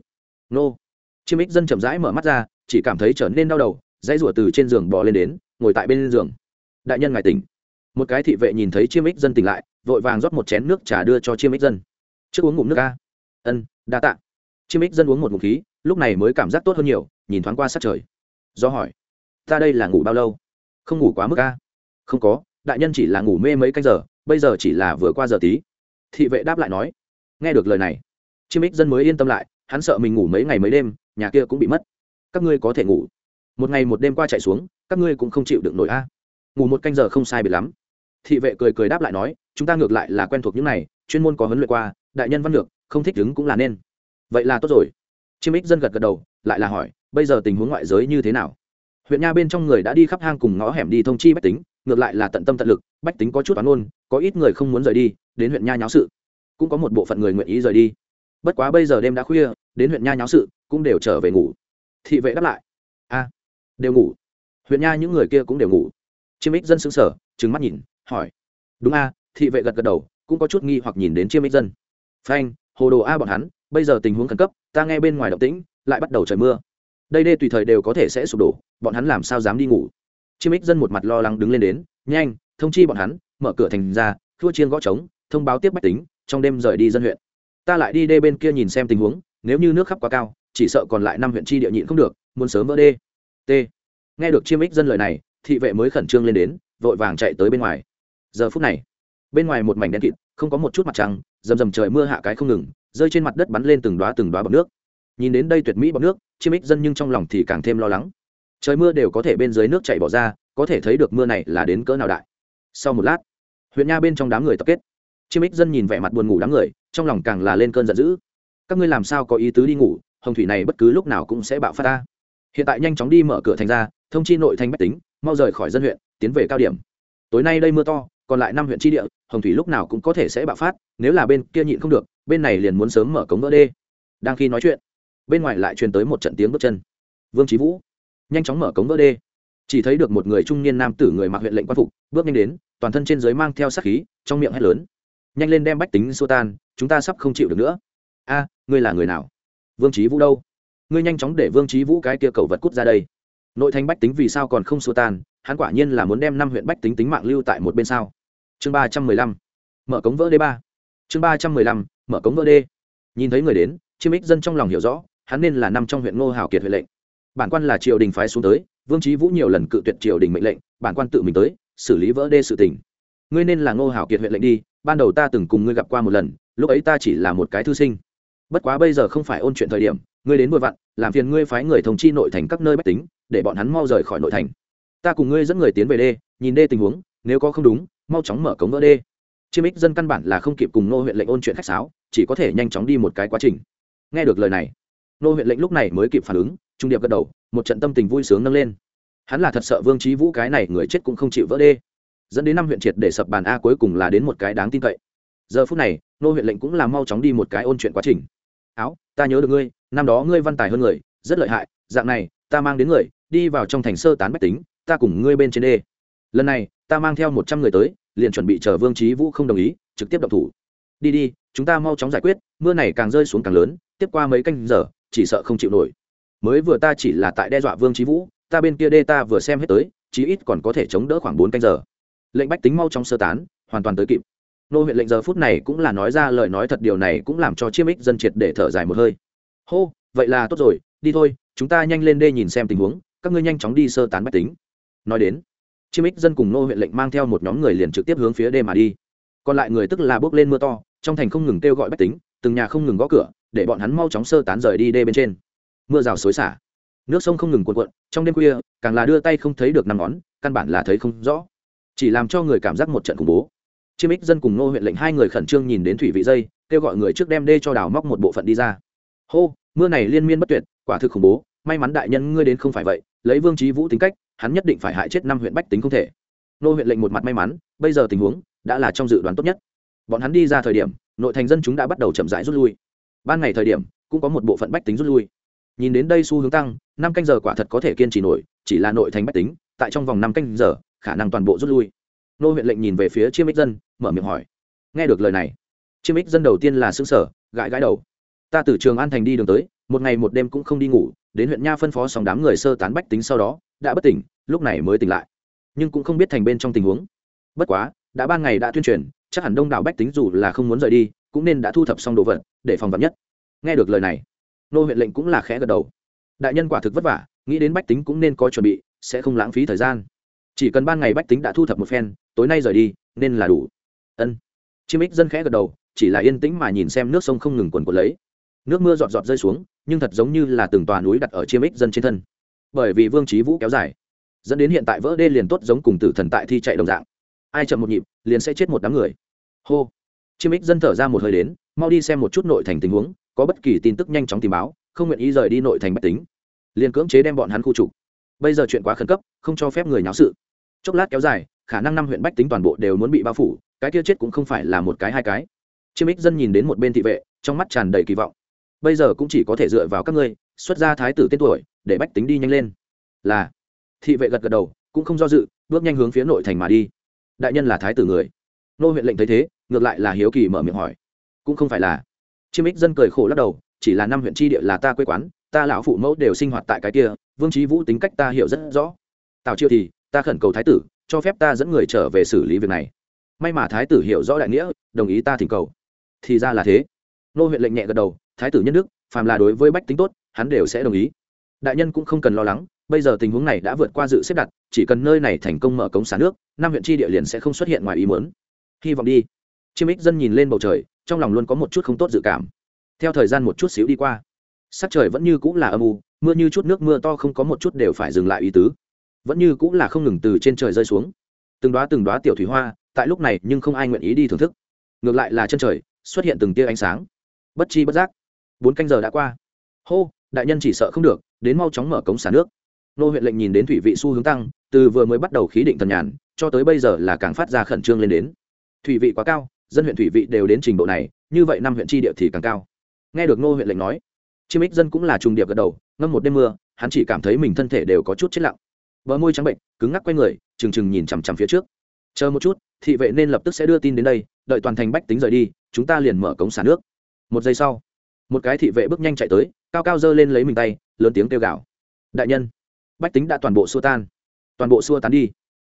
Nô. Chiêm ích dân chậm rãi mở mắt ra, chỉ cảm thấy trở nên đau đầu, dãy rủa từ trên giường bò lên đến, ngồi tại bên giường. Đại nhân ngài tỉnh. Một cái thị vệ nhìn thấy chiêm ích dân tỉnh lại, vội vàng rót một chén nước trà đưa cho chiêm ích dân. Trước uống ngụm nước ca. Ân, đa tạ. Chiêm ích dân uống một ngụm khí, lúc này mới cảm giác tốt hơn nhiều, nhìn thoáng qua sát trời. Do hỏi, ta đây là ngủ bao lâu? Không ngủ quá mức ca. Không có, đại nhân chỉ là ngủ mê mấy canh giờ, bây giờ chỉ là vừa qua giờ tí thị vệ đáp lại nói, nghe được lời này. Chiêm ích dân mới yên tâm lại, hắn sợ mình ngủ mấy ngày mấy đêm, nhà kia cũng bị mất. Các ngươi có thể ngủ. Một ngày một đêm qua chạy xuống, các ngươi cũng không chịu được nổi a. Ngủ một canh giờ không sai biệt lắm. Thị vệ cười cười đáp lại nói, chúng ta ngược lại là quen thuộc những này, chuyên môn có huấn luyện qua, đại nhân văn lược, không thích đứng cũng là nên. Vậy là tốt rồi. Chiêm ích dân gật gật đầu, lại là hỏi, bây giờ tình huống ngoại giới như thế nào? Huyện nha bên trong người đã đi khắp hang cùng ngõ hẻm đi thông chi bách tính ngược lại là tận tâm tận lực, bách tính có chút oán ôn, có ít người không muốn rời đi, đến huyện nha nháo sự. Cũng có một bộ phận người nguyện ý rời đi. Bất quá bây giờ đêm đã khuya, đến huyện nha nháo sự, cũng đều trở về ngủ. Thị vệ đáp lại. A, đều ngủ. Huyện nha những người kia cũng đều ngủ. Chiêm ích dân xứng sở trừng mắt nhìn, hỏi. Đúng a. Thị vệ gật gật đầu, cũng có chút nghi hoặc nhìn đến chiêm ích dân. Phanh, hồ đồ a bọn hắn, bây giờ tình huống khẩn cấp, ta nghe bên ngoài động tĩnh, lại bắt đầu trời mưa. Đây đê tùy thời đều có thể sẽ sụp đổ, bọn hắn làm sao dám đi ngủ? Chiêm ích dân một mặt lo lắng đứng lên đến, nhanh, thông chi bọn hắn, mở cửa thành ra thua chiên gõ trống, thông báo tiếp bách tính, trong đêm rời đi dân huyện. Ta lại đi đê bên kia nhìn xem tình huống, nếu như nước khắp quá cao, chỉ sợ còn lại năm huyện chi địa nhịn không được, muốn sớm vỡ đê. T. Nghe được chiêm ích dân lời này, thị vệ mới khẩn trương lên đến, vội vàng chạy tới bên ngoài. Giờ phút này, bên ngoài một mảnh đen kịt, không có một chút mặt trăng, rầm rầm trời mưa hạ cái không ngừng, rơi trên mặt đất bắn lên từng đoá từng đoá bọc nước. Nhìn đến đây tuyệt mỹ bọc nước, chiêm ích dân nhưng trong lòng thì càng thêm lo lắng trời mưa đều có thể bên dưới nước chảy bỏ ra, có thể thấy được mưa này là đến cỡ nào đại. Sau một lát, huyện nha bên trong đám người tập kết. Chiêm ích dân nhìn vẻ mặt buồn ngủ đám người, trong lòng càng là lên cơn giận dữ. Các ngươi làm sao có ý tứ đi ngủ, hồng thủy này bất cứ lúc nào cũng sẽ bạo phát ta. Hiện tại nhanh chóng đi mở cửa thành ra, thông chi nội thành bách tính, mau rời khỏi dân huyện, tiến về cao điểm. Tối nay đây mưa to, còn lại năm huyện tri địa, hồng thủy lúc nào cũng có thể sẽ bạo phát, nếu là bên kia nhịn không được, bên này liền muốn sớm mở cống vỡ đê. Đang khi nói chuyện, bên ngoài lại truyền tới một trận tiếng bước chân. Vương trí vũ nhanh chóng mở cống vỡ đê. Chỉ thấy được một người trung niên nam tử người mặc huyện lệnh quan phục, bước nhanh đến, toàn thân trên giới mang theo sát khí, trong miệng hét lớn. Nhanh lên đem bách tính xô tan, chúng ta sắp không chịu được nữa. A, ngươi là người nào? Vương trí vũ đâu? Ngươi nhanh chóng để vương trí vũ cái kia cầu vật cút ra đây. Nội thành bách tính vì sao còn không xô tan? Hắn quả nhiên là muốn đem năm huyện bách tính tính mạng lưu tại một bên sao? Chương ba trăm mười lăm. Mở cống vỡ đê ba. Chương ba trăm mười lăm, mở cống vỡ đê. Nhìn thấy người đến, chiêm ích dân trong lòng hiểu rõ, hắn nên là năm trong huyện ngô hào kiệt huệ lệnh bản quan là triều đình phái xuống tới, vương trí vũ nhiều lần cự tuyệt triều đình mệnh lệnh, bản quan tự mình tới, xử lý vỡ đê sự tình. Ngươi nên là ngô Hảo kiệt huyện lệnh đi, ban đầu ta từng cùng ngươi gặp qua một lần, lúc ấy ta chỉ là một cái thư sinh. Bất quá bây giờ không phải ôn chuyện thời điểm, ngươi đến vội vặn, làm phiền ngươi phái người thông chi nội thành các nơi bách tính, để bọn hắn mau rời khỏi nội thành. Ta cùng ngươi dẫn người tiến về đê, nhìn đê tình huống, nếu có không đúng, mau chóng mở cống vỡ đê. Chiêm ích dân căn bản là không kịp cùng nô huyện lệnh ôn chuyện khách sáo, chỉ có thể nhanh chóng đi một cái quá trình. Nghe được lời này nô huyện lệnh lúc này mới kịp phản ứng trung điệp gật đầu, một trận tâm tình vui sướng nâng lên. Hắn là thật sợ vương trí vũ cái này người chết cũng không chịu vỡ đê. Dẫn đến năm huyện triệt để sập bàn a cuối cùng là đến một cái đáng tin cậy. Giờ phút này, nô huyện lệnh cũng là mau chóng đi một cái ôn chuyện quá trình. Áo, ta nhớ được ngươi, năm đó ngươi văn tài hơn người, rất lợi hại, dạng này, ta mang đến người, đi vào trong thành sơ tán bách tính, ta cùng ngươi bên trên đê. Lần này, ta mang theo một trăm người tới, liền chuẩn bị chờ vương trí vũ không đồng ý, trực tiếp động thủ. Đi đi, chúng ta mau chóng giải quyết, mưa này càng rơi xuống càng lớn, tiếp qua mấy canh giờ, chỉ sợ không chịu nổi mới vừa ta chỉ là tại đe dọa vương trí vũ, ta bên kia đê ta vừa xem hết tới, chí ít còn có thể chống đỡ khoảng bốn canh giờ. Lệnh bách tính mau trong sơ tán, hoàn toàn tới kịp. Nô huyện lệnh giờ phút này cũng là nói ra lời nói thật, điều này cũng làm cho chiêm ích dân triệt để thở dài một hơi. Hô, vậy là tốt rồi, đi thôi, chúng ta nhanh lên đê nhìn xem tình huống, các ngươi nhanh chóng đi sơ tán bách tính. Nói đến, chiêm ích dân cùng nô huyện lệnh mang theo một nhóm người liền trực tiếp hướng phía đê mà đi. Còn lại người tức là bước lên mưa to, trong thành không ngừng kêu gọi bách tính, từng nhà không ngừng gõ cửa, để bọn hắn mau chóng sơ tán rời đi đê bên trên mưa rào xối xả. Nước sông không ngừng cuộn cuộn, trong đêm khuya, càng là đưa tay không thấy được năm ngón, căn bản là thấy không rõ. Chỉ làm cho người cảm giác một trận khủng bố. Chiêm ích dân cùng nô huyện lệnh hai người khẩn trương nhìn đến thủy vị dây, kêu gọi người trước đem đê cho đào móc một bộ phận đi ra. Hô, mưa này liên miên bất tuyệt, quả thực khủng bố, may mắn đại nhân ngươi đến không phải vậy, lấy vương trí vũ tính cách, hắn nhất định phải hại chết năm huyện bách tính không thể. Nô huyện lệnh một mặt may mắn, bây giờ tình huống đã là trong dự đoán tốt nhất. Bọn hắn đi ra thời điểm, nội thành dân chúng đã bắt đầu chậm rãi rút lui. Ban ngày thời điểm, cũng có một bộ phận bách tính rút lui nhìn đến đây xu hướng tăng, năm canh giờ quả thật có thể kiên trì nổi, chỉ là nội thành bách tính, tại trong vòng năm canh giờ, khả năng toàn bộ rút lui. Nô huyện lệnh nhìn về phía chiêm ích dân, mở miệng hỏi. Nghe được lời này, chiêm ích dân đầu tiên là xứng sở gãi gãi đầu. Ta từ trường an thành đi đường tới, một ngày một đêm cũng không đi ngủ, đến huyện nha phân phó xong đám người sơ tán bách tính sau đó, đã bất tỉnh, lúc này mới tỉnh lại. Nhưng cũng không biết thành bên trong tình huống. Bất quá, đã ban ngày đã tuyên truyền, chắc hẳn đông đảo bách tính dù là không muốn rời đi, cũng nên đã thu thập xong đồ vật, để phòng vật nhất. Nghe được lời này nô huyện lệnh cũng là khẽ gật đầu. Đại nhân quả thực vất vả, nghĩ đến bách tính cũng nên có chuẩn bị, sẽ không lãng phí thời gian. Chỉ cần ban ngày bách tính đã thu thập một phen, tối nay rời đi, nên là đủ. Ân. Chiêm ích dân khẽ gật đầu, chỉ là yên tĩnh mà nhìn xem nước sông không ngừng quần quần lấy. Nước mưa giọt giọt rơi xuống, nhưng thật giống như là từng tòa núi đặt ở chiêm ích dân trên thân. Bởi vì vương trí vũ kéo dài, dẫn đến hiện tại vỡ đê liền tốt giống cùng tử thần tại thi chạy đồng dạng. Ai chậm một nhịp, liền sẽ chết một đám người. Hô. Chiêm ích dân thở ra một hơi đến, mau đi xem một chút nội thành tình huống có bất kỳ tin tức nhanh chóng tìm báo, không nguyện ý rời đi nội thành bách tính, liền cưỡng chế đem bọn hắn khu trục. Bây giờ chuyện quá khẩn cấp, không cho phép người nháo sự. Chốc lát kéo dài, khả năng năm huyện bách tính toàn bộ đều muốn bị bao phủ, cái kia chết cũng không phải là một cái hai cái. Chiêm ích dân nhìn đến một bên thị vệ, trong mắt tràn đầy kỳ vọng. Bây giờ cũng chỉ có thể dựa vào các ngươi, xuất ra thái tử tên tuổi, để bách tính đi nhanh lên. Là. Thị vệ gật gật đầu, cũng không do dự, bước nhanh hướng phía nội thành mà đi. Đại nhân là thái tử người. Nô huyện lệnh thấy thế, ngược lại là hiếu kỳ mở miệng hỏi. Cũng không phải là chiêm ích dân cười khổ lắc đầu, chỉ là năm huyện tri địa là ta quê quán, ta lão phụ mẫu đều sinh hoạt tại cái kia, vương trí vũ tính cách ta hiểu rất rõ. Tào chiêu thì, ta khẩn cầu thái tử, cho phép ta dẫn người trở về xử lý việc này. May mà thái tử hiểu rõ đại nghĩa, đồng ý ta thỉnh cầu. Thì ra là thế. Nô huyện lệnh nhẹ gật đầu, thái tử nhân đức, phàm là đối với bách tính tốt, hắn đều sẽ đồng ý. Đại nhân cũng không cần lo lắng, bây giờ tình huống này đã vượt qua dự xếp đặt, chỉ cần nơi này thành công mở cống xả nước, năm huyện tri địa liền sẽ không xuất hiện ngoài ý muốn. Hy vọng đi. Chiêm ích dân nhìn lên bầu trời trong lòng luôn có một chút không tốt dự cảm. Theo thời gian một chút xíu đi qua, sắc trời vẫn như cũng là âm u, mưa như chút nước mưa to không có một chút đều phải dừng lại ý tứ. Vẫn như cũng là không ngừng từ trên trời rơi xuống. Từng đoá từng đoá tiểu thủy hoa, tại lúc này nhưng không ai nguyện ý đi thưởng thức. Ngược lại là chân trời, xuất hiện từng tia ánh sáng. Bất chi bất giác, bốn canh giờ đã qua. Hô, đại nhân chỉ sợ không được, đến mau chóng mở cống xả nước. Nô huyện lệnh nhìn đến thủy vị xu hướng tăng, từ vừa mới bắt đầu khí định thần nhàn, cho tới bây giờ là càng phát ra khẩn trương lên đến. Thủy vị quá cao dân huyện thủy vị đều đến trình độ này, như vậy năm huyện tri địa thì càng cao. Nghe được nô huyện lệnh nói, chiêm ích dân cũng là trùng điệp gật đầu, ngâm một đêm mưa, hắn chỉ cảm thấy mình thân thể đều có chút chết lặng. Bờ môi trắng bệnh, cứng ngắc q u a y người, trừng trừng nhìn chằm chằm phía trước. Chờ một chút, thị vệ nên lập tức sẽ đưa tin đến đây, đợi toàn thành bách tính rời đi, chúng ta liền mở cống xả nước. Một giây sau, một cái thị vệ bước nhanh chạy tới, cao cao giơ lên lấy mình tay, lớn tiếng kêu gào. Đại nhân, bách tính đã toàn bộ xua tan. Toàn bộ xua tán đi.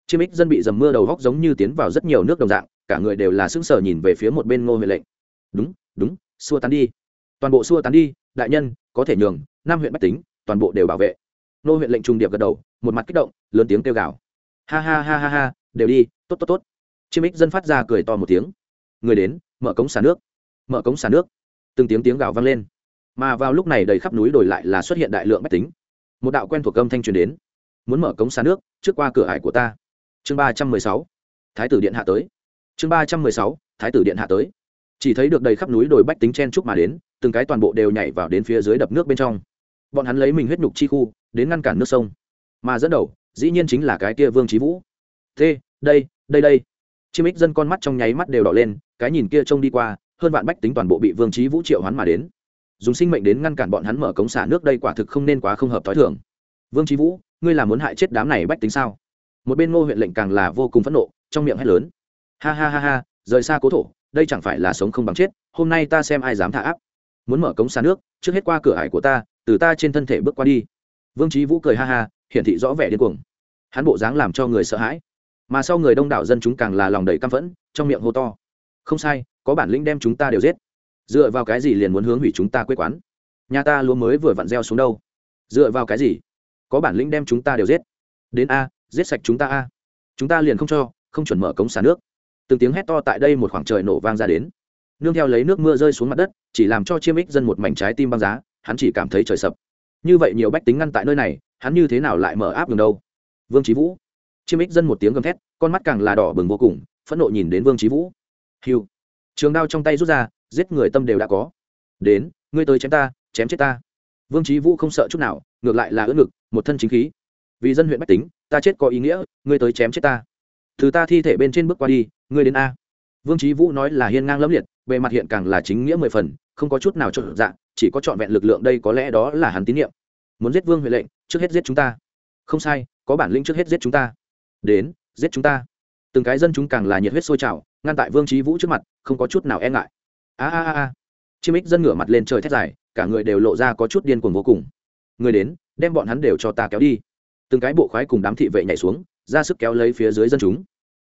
Chiêm ích dân bị dầm mưa đầu góc giống như tiến vào rất nhiều nước đồng dạng cả người đều là sững sờ nhìn về phía một bên ngô huệ lệnh. Đúng đúng, xua tan đi. Toàn bộ xua tán đi, đại nhân, có thể nhường năm huyện bách tính toàn bộ đều bảo vệ. Nô huyện lệnh trung điệp gật đầu, một mặt kích động, lớn tiếng kêu gào. Ha ha ha ha ha, đều đi, tốt tốt tốt. Chiêm ích dân phát ra cười to một tiếng. Người đến, mở cống xả nước, mở cống xả nước. Từng tiếng tiếng gào vang lên. Mà vào lúc này đầy khắp núi đồi lại là xuất hiện đại lượng bách tính. Một đạo quen thuộc âm thanh truyền đến. Muốn mở cống xả nước, trước qua cửa ải của ta. Chương ba trăm mười sáu. Thái tử điện hạ tới chương ba trăm mười sáu, thái tử điện hạ tới. Chỉ thấy được đầy khắp núi đồi bách tính chen trúc mà đến, từng cái toàn bộ đều nhảy vào đến phía dưới đập nước bên trong. Bọn hắn lấy mình huyết nhục chi khu, đến ngăn cản nước sông. Mà dẫn đầu, dĩ nhiên chính là cái kia vương trí vũ. Thế, đây đây đây. Chiêm ích dân con mắt trong nháy mắt đều đỏ lên, cái nhìn kia trông đi qua, hơn vạn bách tính toàn bộ bị vương trí vũ triệu hoán mà đến. Dùng sinh mệnh đến ngăn cản bọn hắn mở cống xả nước đây quả thực không nên quá không hợp t h o i thường. Vương trí vũ, ngươi là muốn hại chết đám này bách tính sao? Một bên ngô huyện lệnh càng là vô cùng phẫn nộ, trong miệng hét lớn ha ha ha ha, rời xa cố thổ, đây chẳng phải là sống không bằng chết, hôm nay ta xem ai dám thả áp. Muốn mở cống xa nước, trước hết qua cửa ải của ta, từ ta trên thân thể bước qua đi. Vương trí vũ cười ha ha, hiển thị rõ vẻ điên cuồng. Hắn bộ dáng làm cho người sợ hãi. Mà sau người đông đảo dân chúng càng là lòng đầy căm phẫn, trong miệng hô to. Không sai, có bản lĩnh đem chúng ta đều giết. Dựa vào cái gì liền muốn hướng hủy chúng ta quê quán? Nhà ta lúa mới vừa vặn gieo xuống đâu? Dựa vào cái gì? Có bản lĩnh đem chúng ta đều giết. Đến a, giết sạch chúng ta a. Chúng ta liền không cho, không chuẩn mở cống xả nước từng tiếng hét to tại đây một khoảng trời nổ vang ra đến. Nương theo lấy nước mưa rơi xuống mặt đất, chỉ làm cho chiêm ích dân một mảnh trái tim băng giá, hắn chỉ cảm thấy trời sập. Như vậy nhiều bách tính ngăn tại nơi này, hắn như thế nào lại mở áp đường đâu? Vương trí vũ. Chiêm ích dân một tiếng gầm thét, con mắt càng là đỏ bừng vô cùng, phẫn nộ nhìn đến vương trí vũ. Hiu trường đao trong tay rút ra, giết người tâm đều đã có. Đến, ngươi tới chém ta, chém chết ta. Vương trí vũ không sợ chút nào, ngược lại là ưỡn ngực, một thân chính khí. Vì dân huyện bách tính, ta chết có ý nghĩa, ngươi tới chém chết ta. Từ ta thi thể bên trên bước qua đi ngươi đến a. Vương trí vũ nói là hiên ngang lẫm liệt, bề mặt hiện càng là chính nghĩa mười phần, không có chút nào trộn dạ chỉ có trọn vẹn lực lượng đây có lẽ đó là hắn tín nhiệm. Muốn giết vương huệ lệnh, trước hết giết chúng ta. Không sai, có bản lĩnh trước hết giết chúng ta. Đến, giết chúng ta. Từng cái dân chúng càng là nhiệt huyết sôi trào, ngăn tại vương trí vũ trước mặt, không có chút nào e ngại. A a a a. Chiêm ích dân ngửa mặt lên trời thét dài, cả người đều lộ ra có chút điên cuồng vô cùng. Người đến, đem bọn hắn đều cho ta kéo đi. Từng cái bộ khoái cùng đám thị vệ nhảy xuống, ra sức kéo lấy phía dưới dân chúng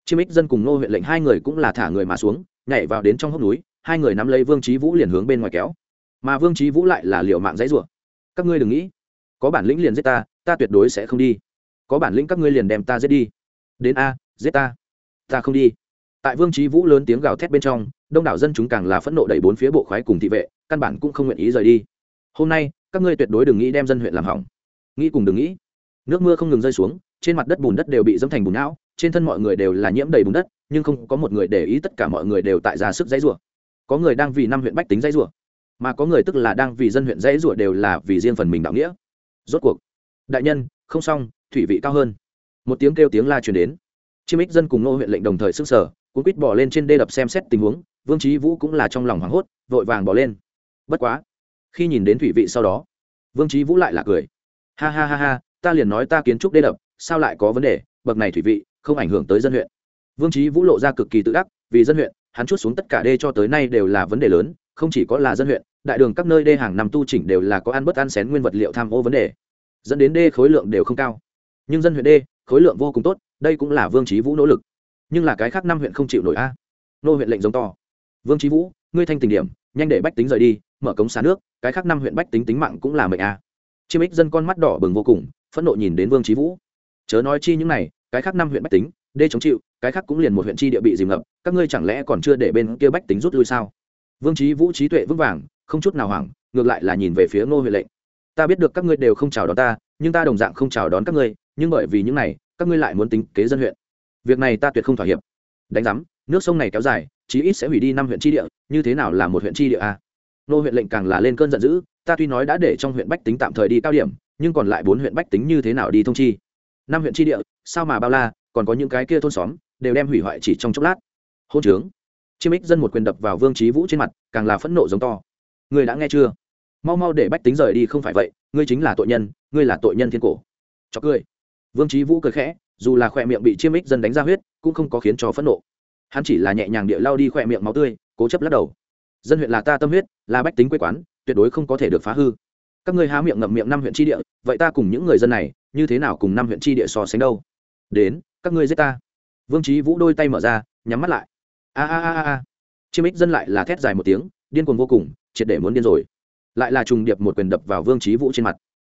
chiêm ích dân cùng nô huyện lệnh hai người cũng là thả người mà xuống, nhảy vào đến trong hốc núi, hai người nắm lấy vương trí vũ liền hướng bên ngoài kéo. Mà vương trí vũ lại là liệu mạng dãy rủa. Các ngươi đừng nghĩ, có bản lĩnh liền giết ta ta tuyệt đối sẽ không đi. Có bản lĩnh các ngươi liền đem ta giết đi. Đến a, giết ta. Ta không đi. Tại vương trí vũ lớn tiếng gào thét bên trong, đông đảo dân chúng càng là phẫn nộ đẩy bốn phía bộ khoái cùng thị vệ, căn bản cũng không nguyện ý rời đi. Hôm nay, các ngươi tuyệt đối đừng nghĩ đem dân huyện làm hỏng. Nghĩ cùng đừng nghĩ. Nước mưa không ngừng rơi xuống, trên mặt đất bùn đất đều bị dâm thành bùn não trên thân mọi người đều là nhiễm đầy bùn đất, nhưng không có một người để ý tất cả mọi người đều tại ra sức dãy rủa. Có người đang vì năm huyện bách tính dãy rủa, mà có người tức là đang vì dân huyện dãy rủa đều là vì riêng phần mình đạo nghĩa. Rốt cuộc, đại nhân, không xong, thủy vị cao hơn. Một tiếng kêu tiếng la truyền đến. Chiêm ích dân cùng nô huyện lệnh đồng thời sức sở cuốn quýt bỏ lên trên đê đập xem xét tình huống, vương trí vũ cũng là trong lòng hoảng hốt, vội vàng bỏ lên. Bất quá, khi nhìn đến thủy vị sau đó, vương trí vũ lại là cười. Ha ha ha ha, ta liền nói ta kiến trúc đê đập, sao lại có vấn đề, bậc này thủy vị không ảnh hưởng tới dân huyện. Vương trí vũ lộ ra cực kỳ tự đắc, vì dân huyện, hắn chút xuống tất cả đê cho tới nay đều là vấn đề lớn, không chỉ có là dân huyện, đại đường các nơi đê hàng năm tu chỉnh đều là có ăn bất ăn xén nguyên vật liệu tham ô vấn đề. Dẫn đến đê khối lượng đều không cao. Nhưng dân huyện đê, khối lượng vô cùng tốt, đây cũng là vương trí vũ nỗ lực. Nhưng là cái khác năm huyện không chịu nổi a. Nô huyện lệnh giống to. Vương trí vũ, ngươi thanh tình điểm, nhanh để bách tính rời đi, mở cống xả nước, cái khác năm huyện bách tính tính mạng cũng là mệnh a. Chiêm ích dân con mắt đỏ bừng vô cùng, phẫn nộ nhìn đến vương trí vũ. Chớ nói chi những này cái khác năm huyện bách tính, đê chống chịu, cái khác cũng liền một huyện chi địa bị dìm ngập, các ngươi chẳng lẽ còn chưa để bên kia bách tính rút lui sao? Vương trí vũ trí tuệ vững vàng, không chút nào hoảng, ngược lại là nhìn về phía ngô huyện lệnh. Ta biết được các ngươi đều không chào đón ta, nhưng ta đồng dạng không chào đón các ngươi, nhưng bởi vì những này, các ngươi lại muốn tính kế dân huyện. Việc này ta tuyệt không thỏa hiệp. Đánh giám, nước sông này kéo dài, chí ít sẽ hủy đi năm huyện tri địa, như thế nào là một huyện tri địa à? a nô huyện lệnh càng là lên cơn giận dữ, ta tuy nói đã để trong huyện bách tính tạm thời đi cao điểm, nhưng còn lại bốn huyện bách tính như thế nào đi thông chi? Năm huyện tri địa, sao mà bao la, còn có những cái kia thôn xóm, đều đem hủy hoại chỉ trong chốc lát. Hôn trướng. Chiêm ích dân một quyền đập vào vương trí vũ trên mặt, càng là phẫn nộ giống to. Người đã nghe chưa? Mau mau để bách tính rời đi, không phải vậy, ngươi chính là tội nhân, ngươi là tội nhân thiên cổ. Cho cười. Vương trí vũ cười khẽ, dù là khỏe miệng bị chiêm ích dân đánh ra huyết, cũng không có khiến cho phẫn nộ. Hắn chỉ là nhẹ nhàng địa lao đi khỏe miệng máu tươi, cố chấp lắc đầu. Dân huyện là ta tâm huyết, là bách tính quê quán, tuyệt đối không có thể được phá hư các ngươi há miệng ngậm miệng năm huyện tri địa, vậy ta cùng những người dân này, như thế nào cùng năm huyện tri địa so sánh đâu? Đến, các ngươi giết ta. Vương trí vũ đôi tay mở ra, nhắm mắt lại. A a a a chiêm ích dân lại là thét dài một tiếng, điên cuồng vô cùng, triệt để muốn điên rồi. Lại là trùng điệp một quyền đập vào vương trí vũ trên mặt.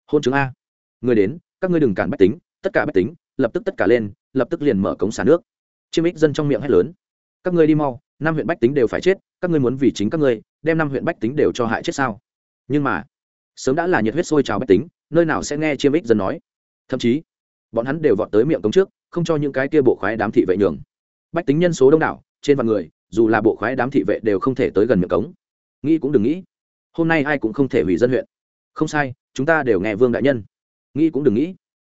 Hôn chứng a. Người đến, các ngươi đừng cản bách tính, tất cả bách tính, lập tức tất cả lên, lập tức liền mở cống xả nước. Chiêm ích dân trong miệng hét lớn. Các ngươi đi mau, năm huyện bách tính đều phải chết, các ngươi muốn vì chính các ngươi, đem năm huyện bách tính đều cho hại chết sao? Nhưng mà sớm đã là nhiệt huyết sôi trào bách tính, nơi nào sẽ nghe chiêm ích dân nói. Thậm chí, bọn hắn đều vọt tới miệng cống trước, không cho những cái kia bộ khoái đám thị vệ nhường. Bách tính nhân số đông đảo, trên vạn người, dù là bộ khoái đám thị vệ đều không thể tới gần miệng cống. Nghĩ cũng đừng nghĩ, hôm nay ai cũng không thể hủy dân huyện. Không sai, chúng ta đều nghe vương đại nhân. Nghĩ cũng đừng nghĩ.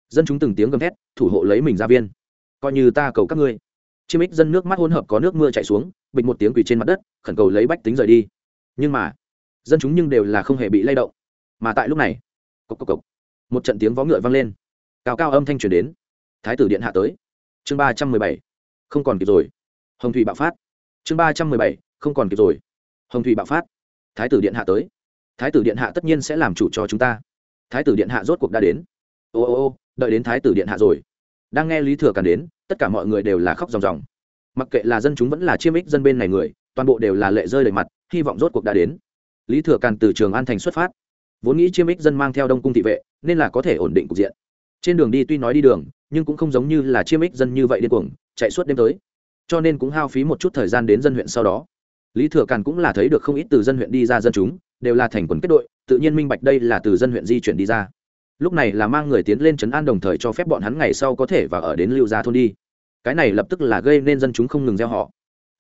Dân chúng từng tiếng gầm thét, thủ hộ lấy mình ra viên. Coi như ta cầu các ngươi. Chiêm ích dân nước mắt hỗn hợp có nước mưa chảy xuống, bịch một tiếng quỳ trên mặt đất, khẩn cầu lấy bách tính rời đi. Nhưng mà, dân chúng nhưng đều là không hề bị lay động mà tại lúc này cốc cốc cốc, một trận tiếng vó ngựa vang lên. Cao cao âm thanh truyền đến. Thái tử điện hạ tới. Chương ba trăm mười bảy không còn kịp rồi. Hồng thủy bạo phát. Chương ba trăm mười bảy không còn kịp rồi. Hồng thủy bạo phát. Thái tử điện hạ tới. Thái tử điện hạ tất nhiên sẽ làm chủ cho chúng ta. Thái tử điện hạ rốt cuộc đã đến. Ô ô ô đợi đến thái tử điện hạ rồi. Đang nghe lý thừa càn đến tất cả mọi người đều là khóc ròng ròng. Mặc kệ là dân chúng vẫn là chiêm ích dân bên này người toàn bộ đều là lệ rơi đầy mặt hy vọng rốt cuộc đã đến. Lý thừa càn từ trường an thành xuất phát vốn nghĩ chiêm ích dân mang theo đông cung thị vệ, nên là có thể ổn định cục diện. Trên đường đi tuy nói đi đường, nhưng cũng không giống như là chiêm ích dân như vậy điên cuồng, chạy suốt đêm tới. Cho nên cũng hao phí một chút thời gian đến dân huyện sau đó. Lý thừa càn cũng là thấy được không ít từ dân huyện đi ra dân chúng, đều là thành quần kết đội, tự nhiên minh bạch đây là từ dân huyện di chuyển đi ra. Lúc này là mang người tiến lên trấn an đồng thời cho phép bọn hắn ngày sau có thể và ở đến lưu gia thôn đi. Cái này lập tức là gây nên dân chúng không ngừng gieo họ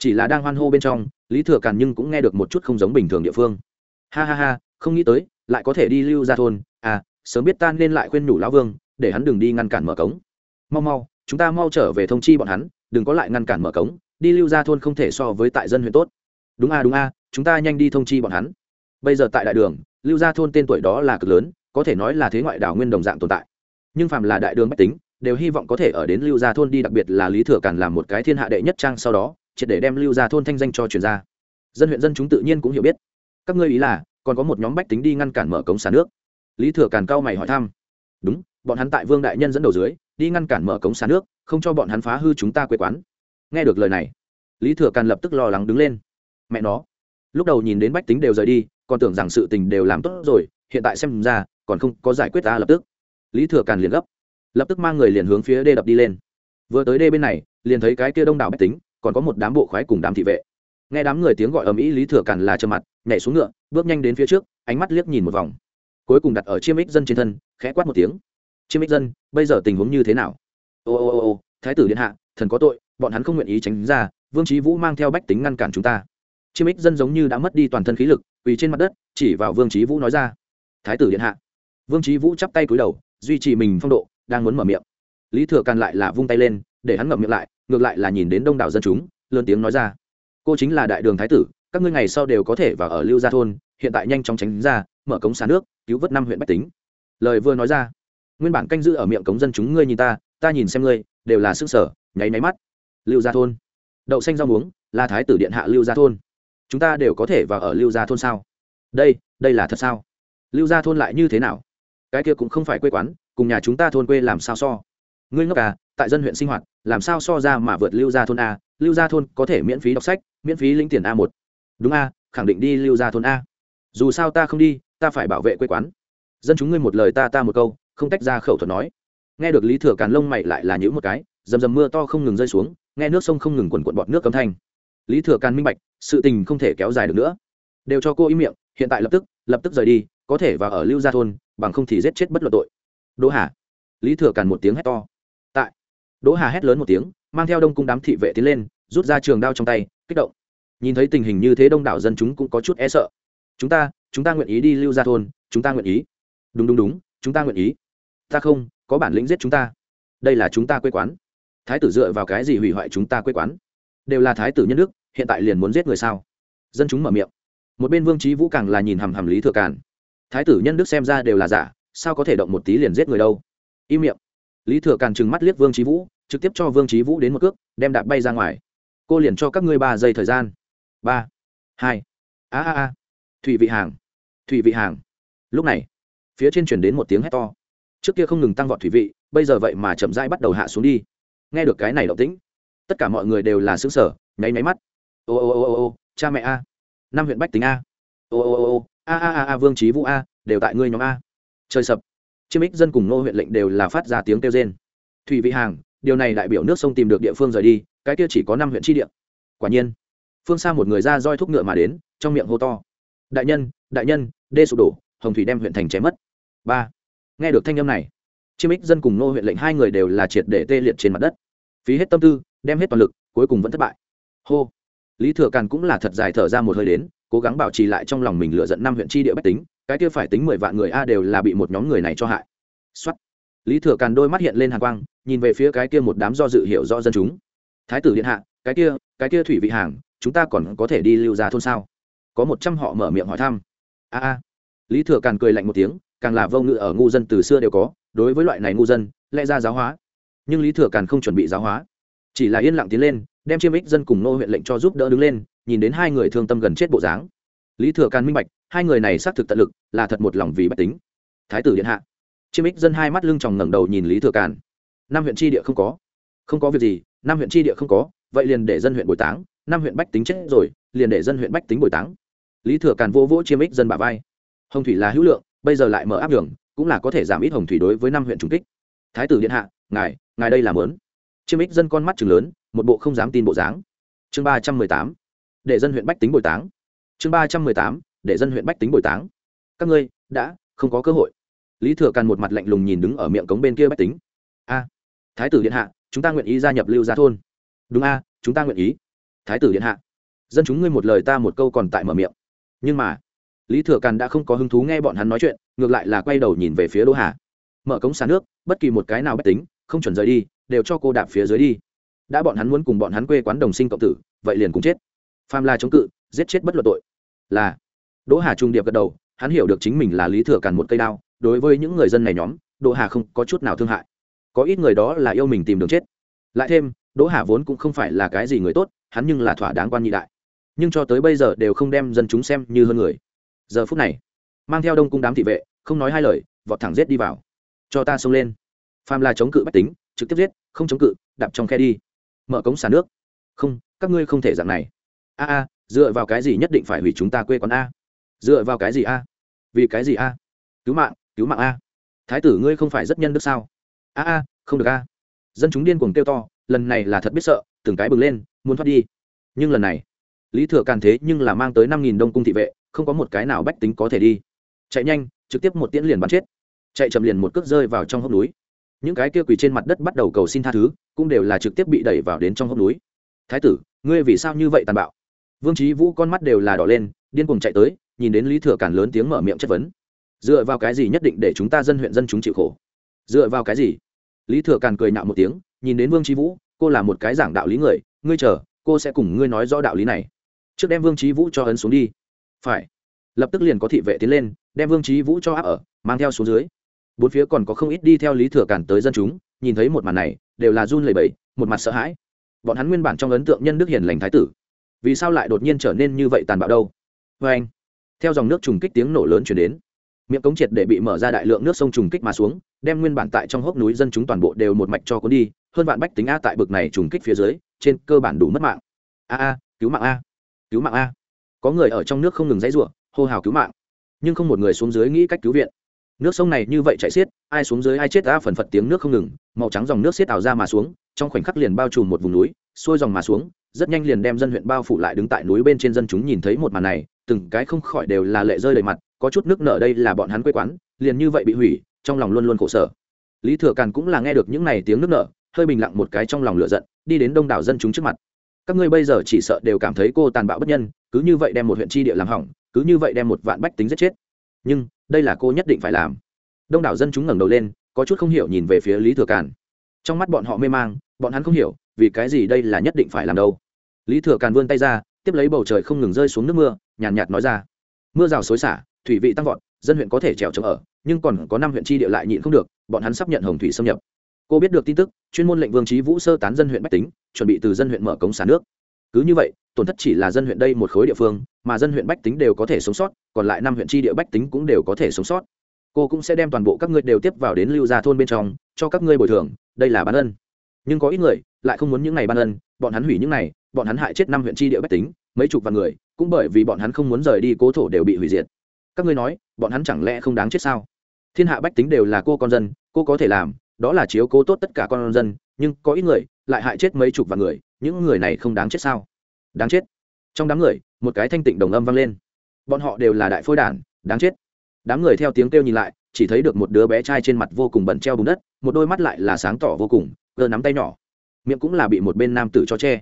chỉ là đang hoan hô bên trong, lý thừa càn nhưng cũng nghe được một chút không giống bình thường địa phương. Ha ha ha, không nghĩ tới lại có thể đi lưu ra thôn. À sớm biết ta nên lại khuyên nhủ lão vương, để hắn đừng đi ngăn cản mở cống. Mau mau, chúng ta mau trở về thông chi bọn hắn, đừng có lại ngăn cản mở cống, đi lưu ra thôn không thể so với tại dân huyện tốt. Đúng a đúng a, chúng ta nhanh đi thông chi bọn hắn. Bây giờ tại đại đường, lưu gia thôn tên tuổi đó là cực lớn, có thể nói là thế ngoại đảo nguyên đồng dạng tồn tại. Nhưng phàm là đại đường bách tính, đều hy vọng có thể ở đến lưu gia thôn đi, đặc biệt là lý thừa càn làm một cái thiên hạ đệ nhất trang sau đó, triệt để đem lưu gia thôn thanh danh cho truyền ra. Dân huyện dân chúng tự nhiên cũng hiểu biết. Các ngươi ý là còn có một nhóm bách tính đi ngăn cản mở cống xả nước. Lý thừa càn cao mày hỏi thăm. Đúng, bọn hắn tại vương đại nhân dẫn đầu dưới, đi ngăn cản mở cống xả nước, không cho bọn hắn phá hư chúng ta quê quán. Nghe được lời này, lý thừa càn lập tức lo lắng đứng lên. Mẹ nó, lúc đầu nhìn đến bách tính đều rời đi, còn tưởng rằng sự tình đều làm tốt rồi, hiện tại xem ra, còn không có giải quyết ta lập tức. Lý thừa càn liền gấp, lập tức mang người liền hướng phía đê đập đi lên. Vừa tới đê bên này, liền thấy cái kia đông đảo bách tính, còn có một đám bộ khoái cùng đám thị vệ. Nghe đám người tiếng gọi ầm ĩ, lý thừa càn là trơ mặt nhảy xuống ngựa, bước nhanh đến phía trước, ánh mắt liếc nhìn một vòng. Cuối cùng đặt ở chiêm ích dân trên thân, khẽ quát một tiếng. Chiêm ích dân, bây giờ tình huống như thế nào? Ô ô ô ô, thái tử điện hạ, thần có tội, bọn hắn không nguyện ý tránh ra, vương trí vũ mang theo bách tính ngăn cản chúng ta. Chiêm ích dân giống như đã mất đi toàn thân khí lực, quỳ trên mặt đất, chỉ vào vương trí vũ nói ra. Thái tử điện hạ. Vương trí vũ chắp tay cúi đầu, duy trì mình phong độ, đang muốn mở miệng. Lý thừa càn lại là vung tay lên, để hắn ngậm miệng lại, ngược lại là nhìn đến đông đảo dân chúng, lớn tiếng nói ra. Cô chính là đại đường thái tử các ngươi ngày sau đều có thể vào ở lưu gia thôn, hiện tại nhanh chóng tránh ra, mở cống xả nước, cứu vớt năm huyện bách tính. Lời vừa nói ra, nguyên bản canh giữ ở miệng cống dân chúng ngươi nhìn ta ta nhìn xem ngươi, đều là sức sở, nháy máy mắt. Lưu gia thôn. Đậu xanh rau muống, là thái tử điện hạ lưu gia thôn. Chúng ta đều có thể vào ở lưu gia thôn sao? Đây đây là thật sao? Lưu gia thôn lại như thế nào? Cái kia cũng không phải quê quán, cùng nhà chúng ta thôn quê làm sao so? Ngươi ngốc à tại dân huyện sinh hoạt, làm sao so ra mà vượt lưu gia thôn a? Lưu gia thôn có thể miễn phí đọc sách, miễn phí lĩnh tiền a một đúng a, khẳng định đi lưu gia thôn a. Dù sao ta không đi, ta phải bảo vệ quê quán. Dân chúng ngươi một lời ta ta một câu, không tách ra khẩu thuật nói. Nghe được lý thừa càn lông mày lại là những một cái dầm dầm mưa to không ngừng rơi xuống, nghe nước sông không ngừng quần quận bọt nước cấm thanh. Lý thừa càn minh bạch, sự tình không thể kéo dài được nữa. Đều cho cô im miệng, hiện tại lập tức lập tức rời đi, có thể vào ở lưu gia thôn, bằng không thì giết chết bất luận tội. Đỗ hà. Lý thừa càn một tiếng hét to. Tại. Đỗ hà hét lớn một tiếng, mang theo đông cung đám thị vệ tiến lên, rút ra trường đao trong tay, kích động nhìn thấy tình hình như thế đông đảo dân chúng cũng có chút e sợ. Chúng ta chúng ta nguyện ý đi lưu gia thôn, chúng ta nguyện ý. Đúng đúng đúng, chúng ta nguyện ý. Ta không, có bản lĩnh giết chúng ta. Đây là chúng ta quê quán. Thái tử dựa vào cái gì hủy hoại chúng ta quê quán? Đều là thái tử nhân đức, hiện tại liền muốn giết người sao? Dân chúng mở miệng. Một bên vương trí vũ càng là nhìn hằm hằm lý thừa càn. Thái tử nhân đức xem ra đều là giả, sao có thể động một tí liền giết người đâu? Im miệng. Lý thừa càn trừng mắt liếc vương trí vũ, trực tiếp cho vương trí vũ đến một cước, đem đạp bay ra ngoài. Cô liền cho các ngươi ba giây thời gian ba, hai, a a a. Thủy vị hàng, thủy vị hàng. Lúc này, phía trên chuyển đến một tiếng hét to. Trước kia không ngừng tăng vọt thủy vị, bây giờ vậy mà chậm rãi bắt đầu hạ xuống đi. Nghe được cái này động tĩnh, tất cả mọi người đều là xứng sở nháy máy mắt. Ô ô ô ô ô, cha mẹ a. Năm huyện bách tính a. Ô ô ô ô, a a a a, vương trí vũ a, đều tại ngươi nhóm a. Trời sập. Chiêm ích dân cùng nô huyện lệnh đều là phát ra tiếng kêu rên. Thủy vị hàng, điều này đại biểu nước sông tìm được địa phương rời đi, cái kia chỉ có năm huyện tri địa. Quả nhiên phương xa một người ra roi thúc ngựa mà đến, trong miệng hô to. Đại nhân đại nhân, đê sụp đổ, hồng thủy đem huyện thành chém mất. Ba. Nghe được thanh âm này, chiêm ích dân cùng nô huyện lệnh hai người đều là triệt để tê liệt trên mặt đất. Phí hết tâm tư, đem hết toàn lực, cuối cùng vẫn thất bại. Hô. Lý thừa càn cũng là thật dài thở ra một hơi đến, cố gắng bảo trì lại trong lòng mình lựa giận năm huyện tri địa bách tính, cái kia phải tính mười vạn người a đều là bị một nhóm người này cho hại. Xuất lý thừa càn đôi mắt hiện lên hàng quang, nhìn về phía cái kia một đám do dự hiểu rõ dân chúng. Thái tử điện hạ, cái kia cái kia thủy vị hàng chúng ta còn có thể đi lưu ra thôn sao? Có một trăm họ mở miệng hỏi thăm. A a. Lý thừa càn cười lạnh một tiếng, càng là vô ngự ở ngu dân từ xưa đều có, đối với loại này ngu dân, lẽ ra giáo hóa. Nhưng lý thừa càn không chuẩn bị giáo hóa. Chỉ là yên lặng tiến lên, đem chiêm ích dân cùng nô huyện lệnh cho giúp đỡ đứng lên, nhìn đến hai người thương tâm gần chết bộ dáng. Lý thừa càn minh bạch, hai người này xác thực tận lực, là thật một lòng vì bách tính. Thái tử điện hạ. Chiêm ích dân hai mắt lưng tròng ngẩng đầu nhìn lý thừa càn. Năm huyện tri địa không có không có việc gì, năm huyện tri địa không có, vậy liền để dân huyện bồi táng, năm huyện bách tính chết rồi, liền để dân huyện bách tính bồi táng. Lý thừa càn vô vỗ chiêm ích dân bà vai. Hồng thủy là hữu lượng, bây giờ lại mở áp đường cũng là có thể giảm ít hồng thủy đối với năm huyện trung kích. Thái tử điện hạ, ngài ngài đây làm lớn. Chiêm ích dân con mắt chừng lớn, một bộ không dám tin bộ dáng. Chương ba trăm mười tám, để dân huyện bách tính bồi táng. Chương ba trăm mười tám, để dân huyện bách tính bồi táng. Các ngươi, đã, không có cơ hội. Lý thừa càn một mặt lạnh lùng nhìn đứng ở miệng cống bên kia bách tính. A, thái tử điện hạ chúng ta nguyện ý gia nhập lưu gia thôn. Đúng a, chúng ta nguyện ý. Thái tử điện hạ, dân chúng ngươi một lời ta một câu còn tại mở miệng. Nhưng mà, lý thừa càn đã không có hứng thú nghe bọn hắn nói chuyện, ngược lại là quay đầu nhìn về phía đỗ hà. Mở cống xả nước, bất kỳ một cái nào bất tính, không chuẩn rời đi, đều cho cô đạp phía dưới đi. Đã bọn hắn muốn cùng bọn hắn quê quán đồng sinh cộng tử, vậy liền cùng chết. Phàm la chống cự, giết chết bất luận tội. Là, đỗ hà trung điệp gật đầu, hắn hiểu được chính mình là lý thừa càn một cây đao, đối với những người dân này nhóm, đỗ hà không có chút nào thương hại có ít người đó là yêu mình tìm đường chết. Lại thêm, đỗ hà vốn cũng không phải là cái gì người tốt, hắn nhưng là thỏa đáng quan nhị đại. Nhưng cho tới bây giờ đều không đem dân chúng xem như hơn người. Giờ phút này, mang theo đông cung đám thị vệ, không nói hai lời, vọt thẳng giết đi vào. Cho ta xông lên. Phàm là chống cự bách tính, trực tiếp giết, không chống cự, đạp trong khe đi. Mở cống xả nước. Không, các ngươi không thể dạng này. A a, dựa vào cái gì nhất định phải hủy chúng ta quê quán a? Dựa vào cái gì a? Vì cái gì a? Cứu mạng cứu mạng a. Thái tử ngươi không phải rất nhân đức sao? A a, không được a. Dân chúng điên cuồng kêu to, lần này là thật biết sợ, từng cái bừng lên, muốn thoát đi. Nhưng lần này, lý thừa càn thế nhưng là mang tới năm nghìn đông cung thị vệ, không có một cái nào bách tính có thể đi. Chạy nhanh, trực tiếp một tiễn liền bắn chết. Chạy chậm liền một cước rơi vào trong hốc núi. Những cái kia quỳ trên mặt đất bắt đầu cầu xin tha thứ, cũng đều là trực tiếp bị đẩy vào đến trong hốc núi. Thái tử, ngươi vì sao như vậy tàn bạo? Vương trí vũ con mắt đều là đỏ lên, điên cuồng chạy tới, nhìn đến lý thừa càn lớn tiếng mở miệng chất vấn. Dựa vào cái gì nhất định để chúng ta dân huyện dân chúng chịu khổ? Dựa vào cái gì? Lý thừa càn cười nạo một tiếng, nhìn đến vương trí vũ, cô là một cái giảng đạo lý người, ngươi chờ, cô sẽ cùng ngươi nói rõ đạo lý này. Trước đem vương trí vũ cho ấn xuống đi. Phải. Lập tức liền có thị vệ tiến lên, đem vương trí vũ cho áp ở, mang theo xuống dưới. Bốn phía còn có không ít đi theo lý thừa cản tới dân chúng, nhìn thấy một màn này, đều là run lẩy bẩy, một mặt sợ hãi. Bọn hắn nguyên bản trong ấn tượng nhân đức hiền lành thái tử. Vì sao lại đột nhiên trở nên như vậy tàn bạo đâu? Vê anh. Theo dòng nước trùng kích tiếng nổ lớn chuyển đến. Miệng cống triệt để bị mở ra đại lượng nước sông trùng kích mà xuống đem nguyên bản tại trong hốc núi dân chúng toàn bộ đều một mạch cho cuốn đi, hơn vạn bách tính a tại bực này trùng kích phía dưới, trên cơ bản đủ mất mạng. A a, cứu mạng a. Cứu mạng a. Có người ở trong nước không ngừng dãy rủa, hô hào cứu mạng. Nhưng không một người xuống dưới nghĩ cách cứu viện. Nước sông này như vậy chạy xiết, ai xuống dưới ai chết a phần phật tiếng nước không ngừng, màu trắng dòng nước xiết ảo ra mà xuống, trong khoảnh khắc liền bao trùm một vùng núi, xuôi dòng mà xuống, rất nhanh liền đem dân huyện bao phủ lại đứng tại núi bên trên dân chúng nhìn thấy một màn này, từng cái không khỏi đều là lệ rơi đầy mặt, có chút nước nở đây là bọn hắn quê quán, liền như vậy bị hủy trong lòng luôn luôn khổ sở. Lý thừa càn cũng là nghe được những này tiếng nước nở hơi bình lặng một cái trong lòng lửa giận đi đến đông đảo dân chúng trước mặt. Các ngươi bây giờ chỉ sợ đều cảm thấy cô tàn bạo bất nhân cứ như vậy đem một huyện tri địa làm hỏng cứ như vậy đem một vạn bách tính giết chết. Nhưng đây là cô nhất định phải làm. Đông đảo dân chúng ngẩng đầu lên có chút không hiểu nhìn về phía lý thừa càn. Trong mắt bọn họ mê mang bọn hắn không hiểu vì cái gì đây là nhất định phải làm đâu. Lý thừa càn vươn tay ra tiếp lấy bầu trời không ngừng rơi xuống nước mưa nhàn nhạt, nhạt nói ra. Mưa rào xối xả thủy vị tăng vọt, dân huyện có thể trèo trống ở, nhưng còn có năm huyện tri địa lại nhịn không được, bọn hắn sắp nhận hồng thủy xâm nhập. Cô biết được tin tức, chuyên môn lệnh vương trí vũ sơ tán dân huyện bách tính, chuẩn bị từ dân huyện mở cống xả nước. Cứ như vậy, tổn thất chỉ là dân huyện đây một khối địa phương, mà dân huyện bách tính đều có thể sống sót, còn lại năm huyện tri địa bách tính cũng đều có thể sống sót. Cô cũng sẽ đem toàn bộ các ngươi đều tiếp vào đến lưu gia thôn bên trong, cho các ngươi bồi thường, đây là ban ân. Nhưng có ít người lại không muốn những ngày ban ân, bọn hắn hủy những này, bọn hắn hại chết năm huyện tri địa bách tính, mấy chục vạn người, cũng bởi vì bọn hắn không muốn rời đi cố thổ đều bị hủy diệt các ngươi nói, bọn hắn chẳng lẽ không đáng chết sao? Thiên hạ bách tính đều là cô con dân, cô có thể làm, đó là chiếu cố tốt tất cả con dân, nhưng có ít người lại hại chết mấy chục vạn người, những người này không đáng chết sao? Đáng chết. Trong đám người, một cái thanh tịnh đồng âm vang lên. Bọn họ đều là đại phôi đản, đáng chết. Đám người theo tiếng kêu nhìn lại, chỉ thấy được một đứa bé trai trên mặt vô cùng bẩn treo bùn đất, một đôi mắt lại là sáng tỏ vô cùng, cơ nắm tay nhỏ. Miệng cũng là bị một bên nam tử cho che.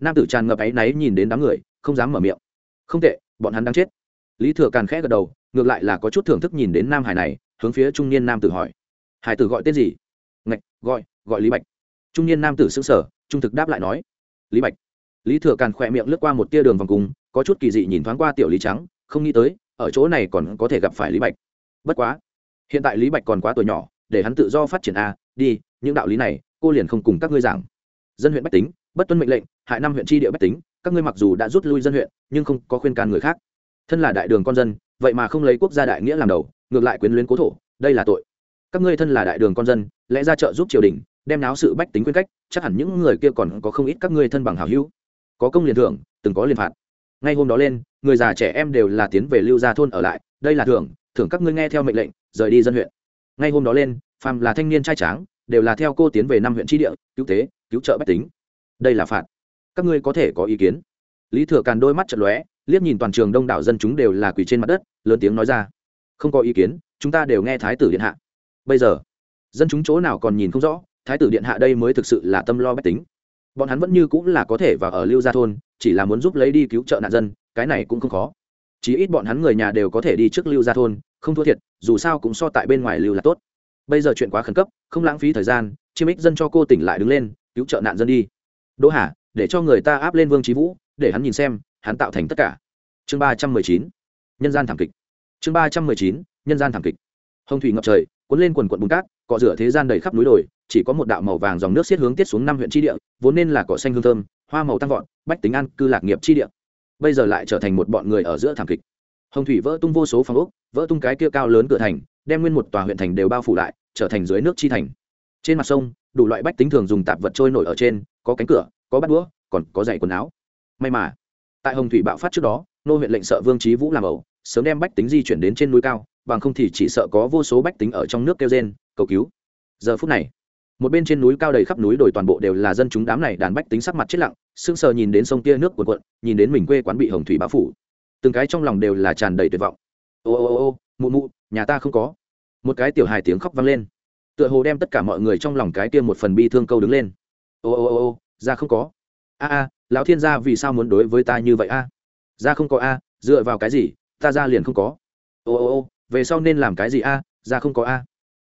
Nam tử tràn ngập áy náy nhìn đến đám người, không dám mở miệng. Không tệ, bọn hắn đang chết lý thừa càn khẽ gật đầu, ngược lại là có chút thưởng thức nhìn đến nam hải này, hướng phía trung niên nam tử hỏi. Hải tử gọi tên gì? Ngạch, gọi gọi lý bạch. Trung niên nam tử xứng sở trung thực đáp lại nói. Lý bạch. Lý thừa càn khỏe miệng lướt qua một tia đường vòng cùng có chút kỳ dị nhìn thoáng qua tiểu lý trắng, không nghĩ tới, ở chỗ này còn có thể gặp phải lý bạch. Bất quá, hiện tại lý bạch còn quá tuổi nhỏ, để hắn tự do phát triển a, đi, những đạo lý này, cô liền không cùng các ngươi giảng. Dân huyện bách tính, bất tuân mệnh lệnh, hại năm huyện tri địa bách tính, các ngươi mặc dù đã rút lui dân huyện, nhưng không có khuyên can người khác thân là đại đường con dân, vậy mà không lấy quốc gia đại nghĩa làm đầu, ngược lại quyến luyến cố thổ, đây là tội. Các ngươi thân là đại đường con dân, lẽ ra trợ giúp triều đình, đem náo sự bách tính quyên cách, chắc hẳn những người kia còn có không ít các ngươi thân bằng hảo hữu. Có công liền thưởng, từng có liền phạt. Ngay hôm đó lên, người già trẻ em đều là tiến về lưu gia thôn ở lại, đây là thưởng thưởng các ngươi nghe theo mệnh lệnh, rời đi dân huyện. Ngay hôm đó lên, phàm là thanh niên trai tráng, đều là theo cô tiến về năm huyện tri địa, cứu tế, cứu trợ bách tính. Đây là phạt. Các ngươi có thể có ý kiến. Lý thừa càn đôi mắt chật lóe liếc nhìn toàn trường đông đảo dân chúng đều là quỳ trên mặt đất, lớn tiếng nói ra. Không có ý kiến, chúng ta đều nghe thái tử điện hạ. Bây giờ, dân chúng chỗ nào còn nhìn không rõ, thái tử điện hạ đây mới thực sự là tâm lo bách tính. Bọn hắn vẫn như cũng là có thể và ở lưu gia thôn, chỉ là muốn giúp lấy đi cứu trợ nạn dân, cái này cũng không khó. Chí ít bọn hắn người nhà đều có thể đi trước lưu gia thôn, không thua thiệt, dù sao cũng so tại bên ngoài lưu là tốt. Bây giờ chuyện quá khẩn cấp, không lãng phí thời gian, chiêm ích dân cho cô tỉnh lại đứng lên, cứu trợ nạn dân đi. Đỗ hà, để cho người ta áp lên vương trí vũ, để hắn nhìn xem hắn tạo thành tất cả. Chương ba trăm mười chín, nhân gian thảm kịch. Chương ba trăm mười chín, nhân gian thảm kịch. Hồng thủy ngập trời, cuốn lên quần quận bùn cát, cọ rửa thế gian đầy khắp núi đồi, chỉ có một đạo màu vàng dòng nước xiết hướng tiết xuống năm huyện tri địa, vốn nên là cỏ xanh hương thơm, hoa màu tăng vọt, bách tính ăn cư lạc nghiệp tri địa. Bây giờ lại trở thành một bọn người ở giữa thảm kịch. Hồng thủy vỡ tung vô số phòng ốc, vỡ tung cái kia cao lớn cửa thành, đem nguyên một tòa huyện thành đều bao phủ lại, trở thành dưới nước chi thành. Trên mặt sông, đủ loại bách tính thường dùng tạp vật trôi nổi ở trên, có cánh cửa, có bát đũa, còn có giày quần áo. May mà tại hồng thủy bạo phát trước đó, nô huyện lệnh sợ vương trí vũ làm ẩu, sớm đem bách tính di chuyển đến trên núi cao, bằng không thì chỉ sợ có vô số bách tính ở trong nước kêu rên, cầu cứu. Giờ phút này, một bên trên núi cao đầy khắp núi đồi toàn bộ đều là dân chúng đám này đàn bách tính sắc mặt chết lặng, sững sờ nhìn đến sông kia nước cuộn cuộn, nhìn đến mình quê quán bị hồng thủy bão phủ. Từng cái trong lòng đều là tràn đầy tuyệt vọng. Ô ô ô ô, mụ mụ, nhà ta không có. Một cái tiểu hài tiếng khóc vang lên. Tựa hồ đem tất cả mọi người trong lòng cái kia một phần bi thương câu đứng lên. Ô ô ô ô, ra không có. A a lão thiên gia vì sao muốn đối với ta như vậy a? Ra không có a, dựa vào cái gì, ta ra liền không có. Ô ô ô, về sau nên làm cái gì a, ra không có a.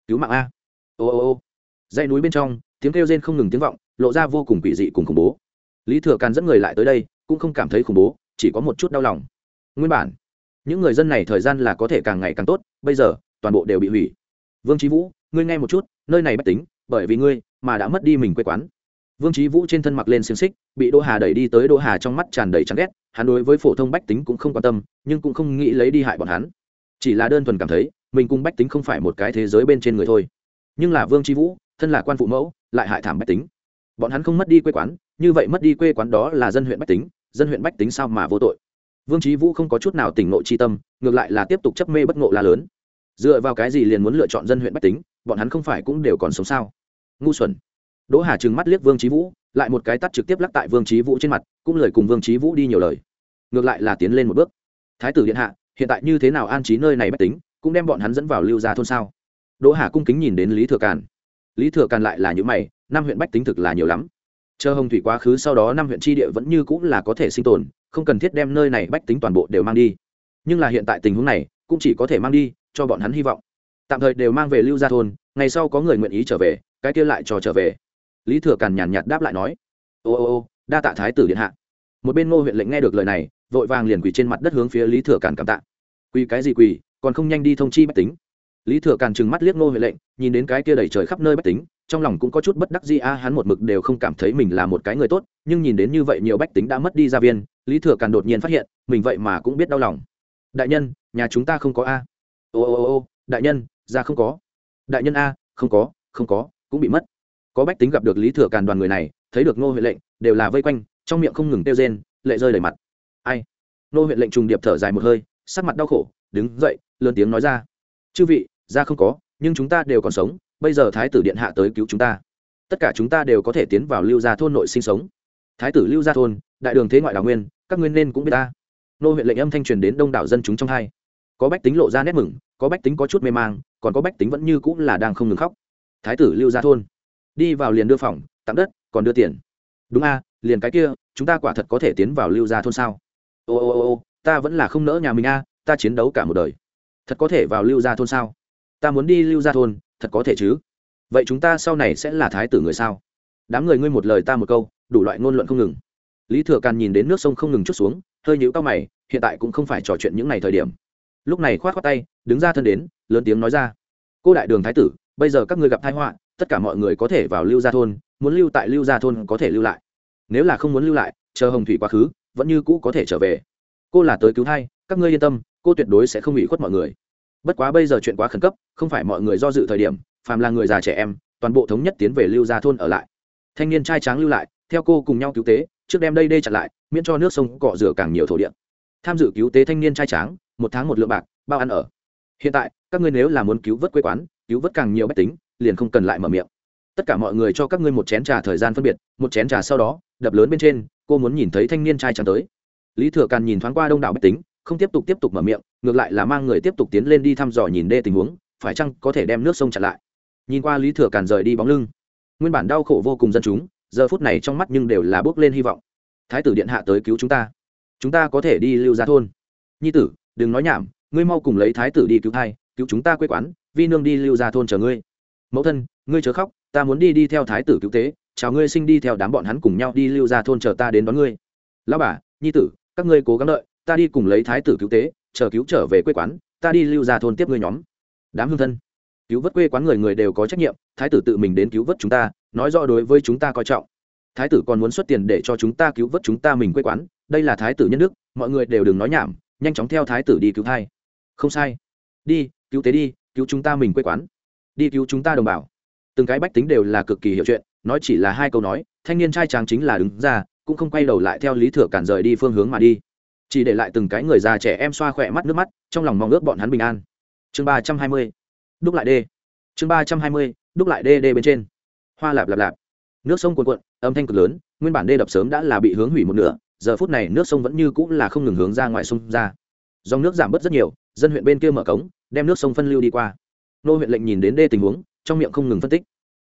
Cứu mạng a. Ô ô ô. Dãy núi bên trong, tiếng kêu rên không ngừng tiếng vọng, lộ ra vô cùng quỷ dị cùng khủng bố. Lý thừa càn dẫn người lại tới đây, cũng không cảm thấy khủng bố, chỉ có một chút đau lòng. Nguyên bản, những người dân này thời gian là có thể càng ngày càng tốt, bây giờ, toàn bộ đều bị hủy. Vương trí vũ, ngươi nghe một chút, nơi này bất tính, bởi vì ngươi mà đã mất đi mình quê quán vương trí vũ trên thân mặc lên xiềng xích, bị đỗ hà đẩy đi tới đỗ hà trong mắt tràn đầy chán ghét, hắn đối với phổ thông bách tính cũng không quan tâm, nhưng cũng không nghĩ lấy đi hại bọn hắn. Chỉ là đơn thuần cảm thấy, mình cùng bách tính không phải một cái thế giới bên trên người thôi. Nhưng là vương trí vũ, thân là quan phụ mẫu, lại hại thảm bách tính. Bọn hắn không mất đi quê quán, như vậy mất đi quê quán đó là dân huyện bách tính, dân huyện bách tính sao mà vô tội? Vương trí vũ không có chút nào tỉnh ngộ chi tâm, ngược lại là tiếp tục chấp mê bất ngộ la lớn. Dựa vào cái gì liền muốn lựa chọn dân huyện bách tính, bọn hắn không phải cũng đều còn sống sao? Ngu xuẩn đỗ hà trừng mắt liếc vương trí vũ, lại một cái tắt trực tiếp lắc tại vương trí vũ trên mặt, cũng lời cùng vương trí vũ đi nhiều lời. Ngược lại là tiến lên một bước. Thái tử điện hạ, hiện tại như thế nào an trí nơi này bách tính, cũng đem bọn hắn dẫn vào lưu gia thôn sao? Đỗ hà cung kính nhìn đến lý thừa càn. Lý thừa càn lại là những mày, năm huyện bách tính thực là nhiều lắm. Chờ hồng thủy quá khứ sau đó năm huyện tri địa vẫn như cũng là có thể sinh tồn, không cần thiết đem nơi này bách tính toàn bộ đều mang đi. Nhưng là hiện tại tình huống này, cũng chỉ có thể mang đi, cho bọn hắn hy vọng. Tạm thời đều mang về lưu gia thôn, ngày sau có người nguyện ý trở về, cái kia lại cho trở về lý thừa càn nhàn nhạt đáp lại nói, ô ô ô, đa tạ thái tử điện hạ. Một bên ngô huyện lệnh nghe được lời này, vội vàng liền quỳ trên mặt đất hướng phía lý thừa càn cảm tạ. Quỳ cái gì quỳ, còn không nhanh đi thông chi bách tính. Lý thừa càn trừng mắt liếc ngô huyện lệnh, nhìn đến cái kia đầy trời khắp nơi bách tính, trong lòng cũng có chút bất đắc gì a, hắn một mực đều không cảm thấy mình là một cái người tốt, nhưng nhìn đến như vậy nhiều bách tính đã mất đi gia viên, lý thừa càn đột nhiên phát hiện, mình vậy mà cũng biết đau lòng. Đại nhân, nhà chúng ta không có a. Ô ô ô ô, đại nhân, ra không có. Đại nhân a, không có không có, cũng bị mất có bách tính gặp được lý thừa càn đoàn người này, thấy được ngô huyện lệnh, đều là vây quanh, trong miệng không ngừng kêu rên, lệ rơi đầy mặt. Ai? Ngô huyện lệnh trùng điệp thở dài một hơi, sắc mặt đau khổ, đứng dậy, lớn tiếng nói ra. Chư vị, ra không có, nhưng chúng ta đều còn sống, bây giờ thái tử điện hạ tới cứu chúng ta. Tất cả chúng ta đều có thể tiến vào lưu gia thôn nội sinh sống. Thái tử lưu gia thôn, đại đường thế ngoại đào nguyên, các nguyên nên cũng biết ta. Nô huyện lệnh âm thanh truyền đến đông đảo dân chúng trong hai. Có bách tính lộ ra nét mừng, có bách tính có chút mê mang, còn có bách tính vẫn như cũng là đang không ngừng khóc. Thái tử lưu gia thôn đi vào liền đưa phòng tặng đất, còn đưa tiền. Đúng a, liền cái kia, chúng ta quả thật có thể tiến vào lưu gia thôn sao? Ô ô ô ô, ta vẫn là không nỡ nhà mình a, ta chiến đấu cả một đời. Thật có thể vào lưu gia thôn sao? Ta muốn đi lưu gia thôn, thật có thể chứ? Vậy chúng ta sau này sẽ là thái tử người sao? Đám người ngươi một lời ta một câu, đủ loại ngôn luận không ngừng. Lý thừa càn nhìn đến nước sông không ngừng chút xuống, hơi nhíu cao mày, hiện tại cũng không phải trò chuyện những ngày thời điểm. Lúc này khoát khoát tay, đứng ra thân đến, lớn tiếng nói ra. Cô đại đường thái tử, bây giờ các ngươi gặp thái họa tất cả mọi người có thể vào lưu gia thôn, muốn lưu tại lưu gia thôn có thể lưu lại. Nếu là không muốn lưu lại, chờ hồng thủy quá khứ, vẫn như cũ có thể trở về. Cô là tới cứu thai, các ngươi yên tâm, cô tuyệt đối sẽ không bị khuất mọi người. Bất quá bây giờ chuyện quá khẩn cấp, không phải mọi người do dự thời điểm, phàm là người già trẻ em, toàn bộ thống nhất tiến về lưu gia thôn ở lại. Thanh niên trai tráng lưu lại, theo cô cùng nhau cứu tế, trước đem đây đê chặn lại, miễn cho nước sông cọ rửa càng nhiều thổ địa. Tham dự cứu tế thanh niên trai tráng, một tháng một lượng bạc, bao ăn ở. Hiện tại, các ngươi nếu là muốn cứu vớt quê quán, cứu vớt càng nhiều bách tính liền không cần lại mở miệng. Tất cả mọi người cho các ngươi một chén trà thời gian phân biệt, một chén trà sau đó, đập lớn bên trên, cô muốn nhìn thấy thanh niên trai trắng tới. Lý thừa càn nhìn thoáng qua đông đảo bách tính, không tiếp tục tiếp tục mở miệng, ngược lại là mang người tiếp tục tiến lên đi thăm dò nhìn đê tình huống, phải chăng có thể đem nước sông chặn lại. Nhìn qua lý thừa càn rời đi bóng lưng, nguyên bản đau khổ vô cùng dân chúng, giờ phút này trong mắt nhưng đều là bước lên hy vọng. Thái tử điện hạ tới cứu chúng ta chúng ta có thể đi lưu ra thôn. Nhi tử, đừng nói nhảm, ngươi mau cùng lấy thái tử đi cứu thai, cứu chúng ta quê quán, vi nương đi lưu ra thôn chờ ngươi mẫu thân, ngươi chớ khóc, ta muốn đi đi theo thái tử cứu tế, chào ngươi sinh đi theo đám bọn hắn cùng nhau đi lưu ra thôn chờ ta đến đón ngươi. Lão bà, nhi tử, các ngươi cố gắng đợi, ta đi cùng lấy thái tử cứu tế, chờ cứu trở về quê quán, ta đi lưu ra thôn tiếp ngươi nhóm. Đám hương thân, cứu vớt quê quán người người đều có trách nhiệm, thái tử tự mình đến cứu vớt chúng ta, nói rõ đối với chúng ta coi trọng. Thái tử còn muốn xuất tiền để cho chúng ta cứu vớt chúng ta mình quê quán, đây là thái tử nhân đức, mọi người đều đừng nói nhảm, nhanh chóng theo thái tử đi cứu thai. Không sai. Đi, cứu tế đi, cứu chúng ta mình quê quán đi cứu chúng ta đồng bào. Từng cái bách tính đều là cực kỳ hiểu chuyện, nói chỉ là hai câu nói, thanh niên trai tráng chính là đứng ra, cũng không quay đầu lại theo lý thừa cản rời đi phương hướng mà đi. Chỉ để lại từng cái người già trẻ em xoa khỏe mắt nước mắt, trong lòng mong ước bọn hắn bình an. Chương ba trăm hai mươi, đúc lại đê. Chương ba trăm hai mươi, đúc lại đê đê bên trên. Hoa lạp lạp lạp. Nước sông cuồn cuộn, âm thanh cực lớn, nguyên bản đê đập sớm đã là bị hướng hủy một nửa, giờ phút này nước sông vẫn như cũng là không ngừng hướng ra ngoài sông ra. Dòng nước giảm bớt rất nhiều, dân huyện bên kia mở cống, đem nước sông phân lưu đi qua nô huyện lệnh nhìn đến đê tình huống, trong miệng không ngừng phân tích.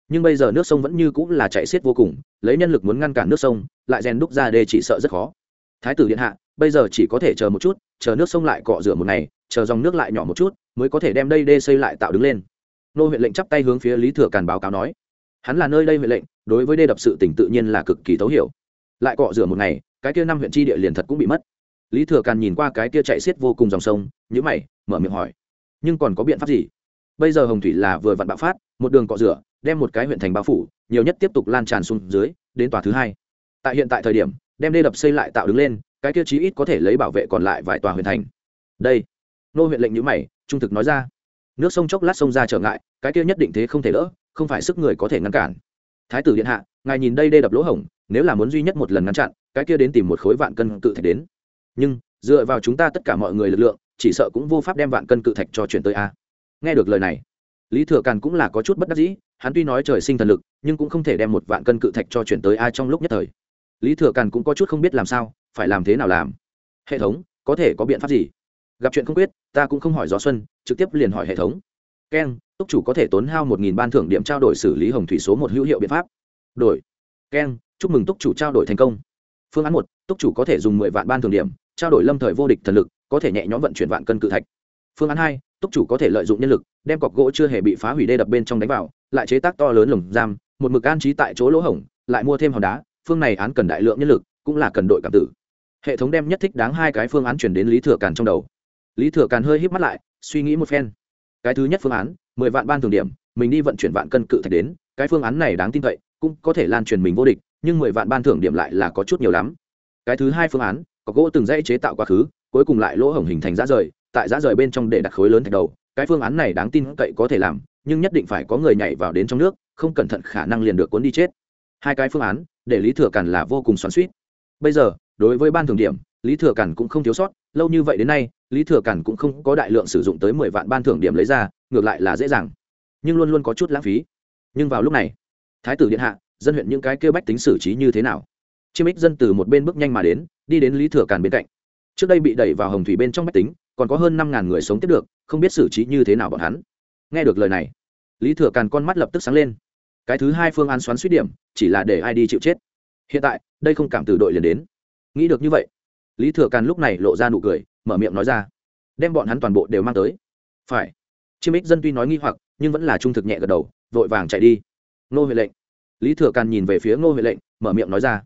Nhưng bây giờ nước sông vẫn như cũng là chạy xiết vô cùng, lấy nhân lực muốn ngăn cản nước sông, lại rèn đúc ra đê chỉ sợ rất khó. Thái tử điện hạ, bây giờ chỉ có thể chờ một chút, chờ nước sông lại cọ rửa một ngày, chờ dòng nước lại nhỏ một chút, mới có thể đem đây đê xây lại tạo đứng lên. Nô huyện lệnh chắp tay hướng phía lý thừa càn báo cáo nói, hắn là nơi đây huyện lệnh, đối với đê đập sự tỉnh tự nhiên là cực kỳ thấu hiểu. Lại cọ rửa một ngày, cái kia năm huyện tri địa liền thật cũng bị mất. Lý thừa càn nhìn qua cái kia chạy xiết vô cùng dòng sông nhữ mày, mở miệng hỏi, nhưng còn có biện pháp gì? Bây giờ hồng thủy là vừa vặn bạo phát, một đường cọ rửa, đem một cái huyện thành bao phủ, nhiều nhất tiếp tục lan tràn xuống dưới, đến tòa thứ hai. Tại hiện tại thời điểm, đem đê đập xây lại tạo đứng lên, cái tiêu chí ít có thể lấy bảo vệ còn lại vài tòa huyện thành. Đây. Nô huyện lệnh nhữ mày, trung thực nói ra. Nước sông chốc lát sông ra trở ngại, cái tiêu nhất định thế không thể đỡ, không phải sức người có thể ngăn cản. Thái tử điện hạ, ngài nhìn đây đê đập lỗ hổng, nếu là muốn duy nhất một lần ngăn chặn, cái kia đến tìm một khối vạn cân cự thạch đến. Nhưng, dựa vào chúng ta tất cả mọi người lực lượng, chỉ sợ cũng vô pháp đem vạn cân cự thạch cho chuyển tới a nghe được lời này lý thừa càn cũng là có chút bất đắc dĩ hắn tuy nói trời sinh thần lực nhưng cũng không thể đem một vạn cân cự thạch cho chuyển tới ai trong lúc nhất thời. Lý thừa càn cũng có chút không biết làm sao phải làm thế nào làm. Hệ thống có thể có biện pháp gì? Gặp chuyện không quyết, ta cũng không hỏi gió xuân trực tiếp liền hỏi hệ thống. Keng túc chủ có thể tốn hao một nghìn ban thưởng điểm trao đổi xử lý hồng thủy số một hữu hiệu biện pháp. Đổi. Keng chúc mừng túc chủ trao đổi thành công. Phương án một túc chủ có thể dùng mười vạn ban thưởng điểm trao đổi lâm thời vô địch thần lực có thể nhẹ nhõm vận chuyển vạn cân cự thạch. Phương án hai túc chủ có thể lợi dụng nhân lực, đem cọc gỗ chưa hề bị phá hủy đê đập bên trong đánh vào, lại chế tác to lớn lồng giam, một mực an trí tại chỗ lỗ hổng, lại mua thêm hòn đá, phương này án cần đại lượng nhân lực, cũng là cần đội cảm tử. Hệ thống đem nhất thích đáng hai cái phương án chuyển đến lý thừa càn trong đầu. Lý thừa càn hơi híp mắt lại, suy nghĩ một phen. Cái thứ nhất phương án, mười vạn ban thường điểm, mình đi vận chuyển vạn cân cự thạch đến, cái phương án này đáng tin cậy, cũng có thể lan truyền mình vô địch, nhưng mười vạn ban thưởng điểm lại là có chút nhiều lắm. Cái thứ hai phương án có gỗ từng dãy chế tạo quá khứ, cuối cùng lại lỗ hổng hình thành ra rời tại giã rời bên trong để đặt khối lớn thạch đầu, cái phương án này đáng tin cậy có thể làm, nhưng nhất định phải có người nhảy vào đến trong nước, không cẩn thận khả năng liền được cuốn đi chết. Hai cái phương án, để lý thừa càn là vô cùng xoắn suýt bây giờ, đối với ban thường điểm, lý thừa càn cũng không thiếu sót, lâu như vậy đến nay, lý thừa càn cũng không có đại lượng sử dụng tới mười vạn ban thưởng điểm lấy ra, ngược lại là dễ dàng, nhưng luôn luôn có chút lãng phí. Nhưng vào lúc này, thái tử điện hạ, dân huyện những cái kêu bách tính xử trí như thế nào? Chiêm ích dân từ một bên bước nhanh mà đến, đi đến lý thừa càn bên cạnh. Trước đây bị đẩy vào hồng thủy bên trong bách tính còn có hơn năm ngàn người sống tiếp được, không biết xử trí như thế nào bọn hắn. Nghe được lời này, lý thừa càn con mắt lập tức sáng lên. Cái thứ hai phương án xoắn suýt điểm, chỉ là để ai đi chịu chết. Hiện tại, đây không cảm từ đội liền đến. Nghĩ được như vậy, lý thừa càn lúc này lộ ra nụ cười, mở miệng nói ra, đem bọn hắn toàn bộ đều mang tới. Phải. Chiêm ích dân tuy nói nghi hoặc, nhưng vẫn là trung thực nhẹ gật đầu, vội vàng chạy đi. Nô huệ lệnh. Lý thừa càn nhìn về phía ngô huệ lệnh, mở miệng nói ra,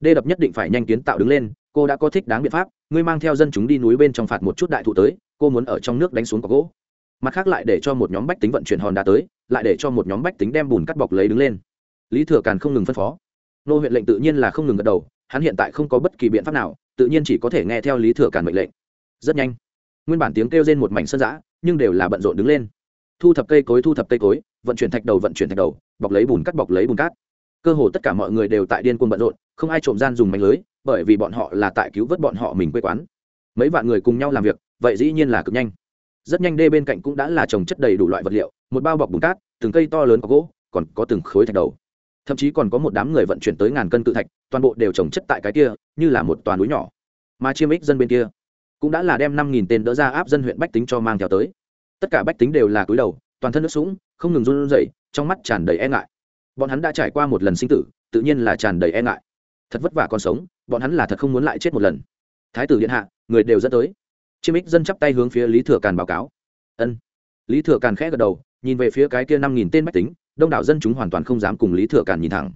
đê đập nhất định phải nhanh kiến tạo đứng lên cô đã có thích đáng biện pháp, ngươi mang theo dân chúng đi núi bên trong phạt một chút đại thụ tới, cô muốn ở trong nước đánh xuống có gỗ. Mặt khác lại để cho một nhóm bách tính vận chuyển hòn đá tới, lại để cho một nhóm bách tính đem bùn cắt bọc lấy đứng lên. Lý thừa càn không ngừng phân phó. Nô huyện lệnh tự nhiên là không ngừng gật đầu, hắn hiện tại không có bất kỳ biện pháp nào, tự nhiên chỉ có thể nghe theo lý thừa càn mệnh lệnh. Rất nhanh, nguyên bản tiếng kêu trên một mảnh sân giã nhưng đều là bận rộn đứng lên. Thu thập cây cối, thu thập cây cối, vận chuyển thạch đầu, vận chuyển thạch đầu, bọc lấy bùn cắt, bọc lấy bùn cát. Cơ hồ tất cả mọi người đều tại điên cuồng bận rộn, không ai trộm gian dùng mảnh lưới bởi vì bọn họ là tại cứu vớt bọn họ mình quê quán. Mấy vạn người cùng nhau làm việc, vậy dĩ nhiên là cực nhanh. Rất nhanh đê bên cạnh cũng đã là trồng chất đầy đủ loại vật liệu, một bao bọc bùn cát, từng cây to lớn có gỗ, còn có từng khối thạch đầu. Thậm chí còn có một đám người vận chuyển tới ngàn cân tự thạch, toàn bộ đều trồng chất tại cái kia, như là một toàn núi nhỏ. Mà chiêm ích dân bên kia, cũng đã là đem năm nghìn tên đỡ ra áp dân huyện bách tính cho mang theo tới. Tất cả bách tính đều là cúi đầu, toàn thân nước sũng, không ngừng run rẩy, trong mắt tràn đầy e ngại. Bọn hắn đã trải qua một lần sinh tử, tự nhiên là tràn đầy e ngại. Thật vất vả còn sống bọn hắn là thật không muốn lại chết một lần. Thái tử điện hạ, người đều dẫn tới. Chiêm ích dân chắp tay hướng phía lý thừa càn báo cáo. Ân. Lý thừa càn khẽ gật đầu, nhìn về phía cái kia năm nghìn tên mách tính, đông đảo dân chúng hoàn toàn không dám cùng lý thừa càn nhìn thẳng.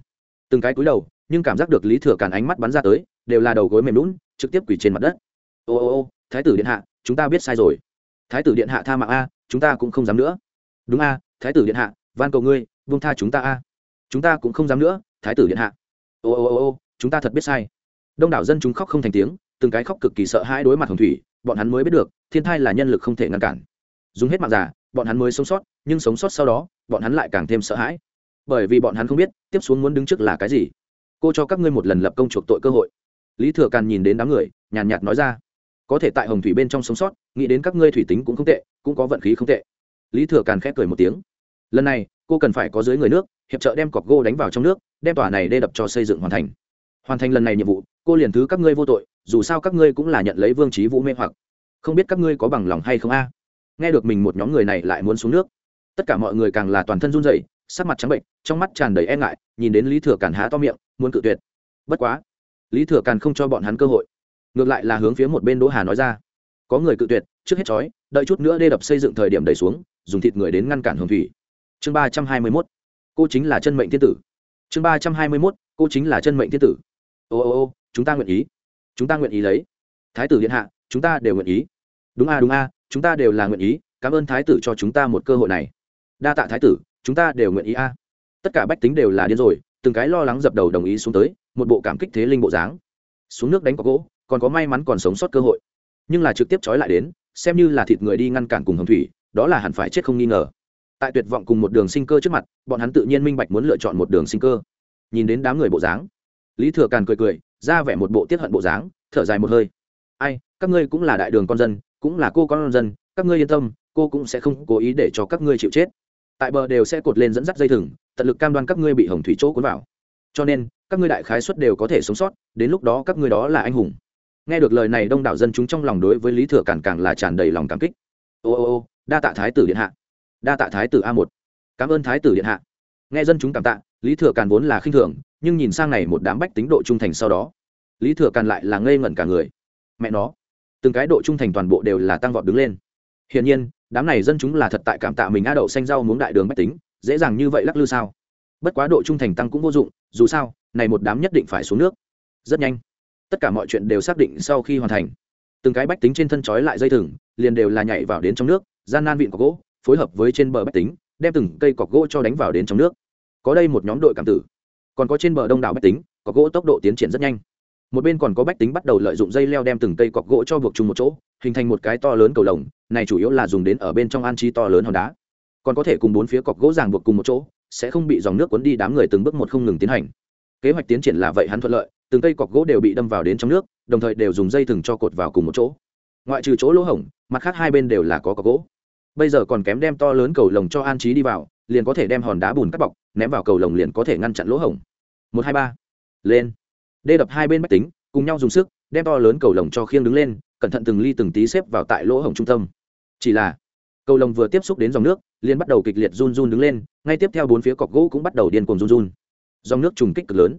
Từng cái cúi đầu, nhưng cảm giác được lý thừa càn ánh mắt bắn ra tới, đều là đầu gối mềm lún trực tiếp quỳ trên mặt đất. Ô ô ô, thái tử điện hạ, chúng ta biết sai rồi. Thái tử điện hạ tha mạng a, chúng ta cũng không dám nữa. Đúng a, thái tử điện hạ, van cầu ngươi, buông tha chúng ta a. Chúng ta cũng không dám nữa, thái tử điện hạ. Ô ô ô ô, chúng ta thật biết sai đông đảo dân chúng khóc không thành tiếng, từng cái khóc cực kỳ sợ hãi đối mặt hồng thủy, bọn hắn mới biết được, thiên thai là nhân lực không thể ngăn cản. Dùng hết mạng giả, bọn hắn mới sống sót, nhưng sống sót sau đó, bọn hắn lại càng thêm sợ hãi. Bởi vì bọn hắn không biết, tiếp xuống muốn đứng trước là cái gì. Cô cho các ngươi một lần lập công chuộc tội cơ hội. Lý thừa càn nhìn đến đám người, nhàn nhạt nói ra, có thể tại hồng thủy bên trong sống sót, nghĩ đến các ngươi thủy tính cũng không tệ, cũng có vận khí không tệ. Lý thừa càn khép cười một tiếng, lần này, cô cần phải có dưới người nước, hiệp trợ đem cọc gỗ đánh vào trong nước, đem tòa này đê đập cho xây dựng hoàn thành. Hoàn thành lần này nhiệm vụ cô liền thứ các ngươi vô tội, dù sao các ngươi cũng là nhận lấy vương trí vũ mê hoặc. Không biết các ngươi có bằng lòng hay không a? Nghe được mình một nhóm người này lại muốn xuống nước. Tất cả mọi người càng là toàn thân run rẩy, sắc mặt trắng bệnh, trong mắt tràn đầy e ngại, nhìn đến lý thừa càn há to miệng, muốn cự tuyệt. Bất quá, lý thừa càn không cho bọn hắn cơ hội. Ngược lại là hướng phía một bên đỗ hà nói ra, có người cự tuyệt, trước hết chói đợi chút nữa đê đập xây dựng thời điểm đẩy xuống, dùng thịt người đến ngăn cản hồng thủy. Chương ba trăm hai mươi mốt, cô chính là chân mệnh thiên tử. Chương ba trăm hai mươi mốt, cô chính là chân mệnh thiên tử. Ô ô ô chúng ta nguyện ý. Chúng ta nguyện ý lấy. Thái tử điện hạ, chúng ta đều nguyện ý. Đúng a đúng a, chúng ta đều là nguyện ý. Cảm ơn thái tử cho chúng ta một cơ hội này. Đa tạ thái tử, chúng ta đều nguyện ý a. Tất cả bách tính đều là điên rồi, từng cái lo lắng dập đầu đồng ý xuống tới, một bộ cảm kích thế linh bộ dáng. Xuống nước đánh có gỗ, còn có may mắn còn sống sót cơ hội. Nhưng là trực tiếp trói lại đến, xem như là thịt người đi ngăn cản cùng hồng thủy, đó là hẳn phải chết không nghi ngờ. Tại tuyệt vọng cùng một đường sinh cơ trước mặt, bọn hắn tự nhiên minh bạch muốn lựa chọn một đường sinh cơ. Nhìn đến đám người bộ dáng, lý thừa càn cười cười ra vẻ một bộ tiết hận bộ dáng, thở dài một hơi. Ai, các ngươi cũng là đại đường con dân, cũng là cô con dân, các ngươi yên tâm, cô cũng sẽ không cố ý để cho các ngươi chịu chết. Tại bờ đều sẽ cột lên dẫn dắt dây thừng, tận lực cam đoan các ngươi bị hồng thủy chỗ cuốn vào. Cho nên, các ngươi đại khái suất đều có thể sống sót, đến lúc đó các ngươi đó là anh hùng. Nghe được lời này đông đảo dân chúng trong lòng đối với lý thừa càng càng là tràn đầy lòng cảm kích. Ô ô ô, đa tạ thái tử điện hạ. Đa tạ thái tử a một. Cảm ơn thái tử điện hạ. Nghe dân chúng cảm tạ, lý thừa càn vốn là khinh thường nhưng nhìn sang này một đám bách tính độ trung thành sau đó, lý thừa càn lại là ngây ngẩn cả người. Mẹ nó, từng cái độ trung thành toàn bộ đều là tăng vọt đứng lên. Hiển nhiên, đám này dân chúng là thật tại cảm tạ mình a đậu xanh rau muống đại đường bách tính, dễ dàng như vậy lắc lư sao? Bất quá độ trung thành tăng cũng vô dụng, dù sao, này một đám nhất định phải xuống nước. Rất nhanh, tất cả mọi chuyện đều xác định sau khi hoàn thành. Từng cái bách tính trên thân trói lại dây thừng, liền đều là nhảy vào đến trong nước, gian nan vịn cọc gỗ, phối hợp với trên bờ bách tính, đem từng cây cọc gỗ cho đánh vào đến trong nước. Có đây một nhóm đội cảm tử còn có trên bờ đông đảo bách tính, cọc gỗ tốc độ tiến triển rất nhanh. Một bên còn có bách tính bắt đầu lợi dụng dây leo đem từng cây cọc gỗ cho buộc chung một chỗ, hình thành một cái to lớn cầu lồng, này chủ yếu là dùng đến ở bên trong an trí to lớn hòn đá. Còn có thể cùng bốn phía cọc gỗ ràng buộc cùng một chỗ, sẽ không bị dòng nước cuốn đi đám người từng bước một không ngừng tiến hành. Kế hoạch tiến triển là vậy hắn thuận lợi, từng cây cọc gỗ đều bị đâm vào đến trong nước, đồng thời đều dùng dây thừng cho cột vào cùng một chỗ. Ngoại trừ chỗ lỗ hổng, mặt khác hai bên đều là có cọc gỗ. Bây giờ còn kém đem to lớn cầu lồng cho an trí đi vào, liền có thể đem hòn đá bùn cắt bọc, ném vào cầu lồng liền có thể ngăn chặn lỗ hổng một hai ba. Lên. Đê đập hai bên máy tính, cùng nhau dùng sức, đem to lớn cầu lồng cho khiêng đứng lên, cẩn thận từng ly từng tí xếp vào tại lỗ hổng trung tâm. Chỉ là, cầu lồng vừa tiếp xúc đến dòng nước, liền bắt đầu kịch liệt run run đứng lên, ngay tiếp theo bốn phía cọc gỗ cũng bắt đầu điên cuồng run run. Dòng nước trùng kích cực lớn.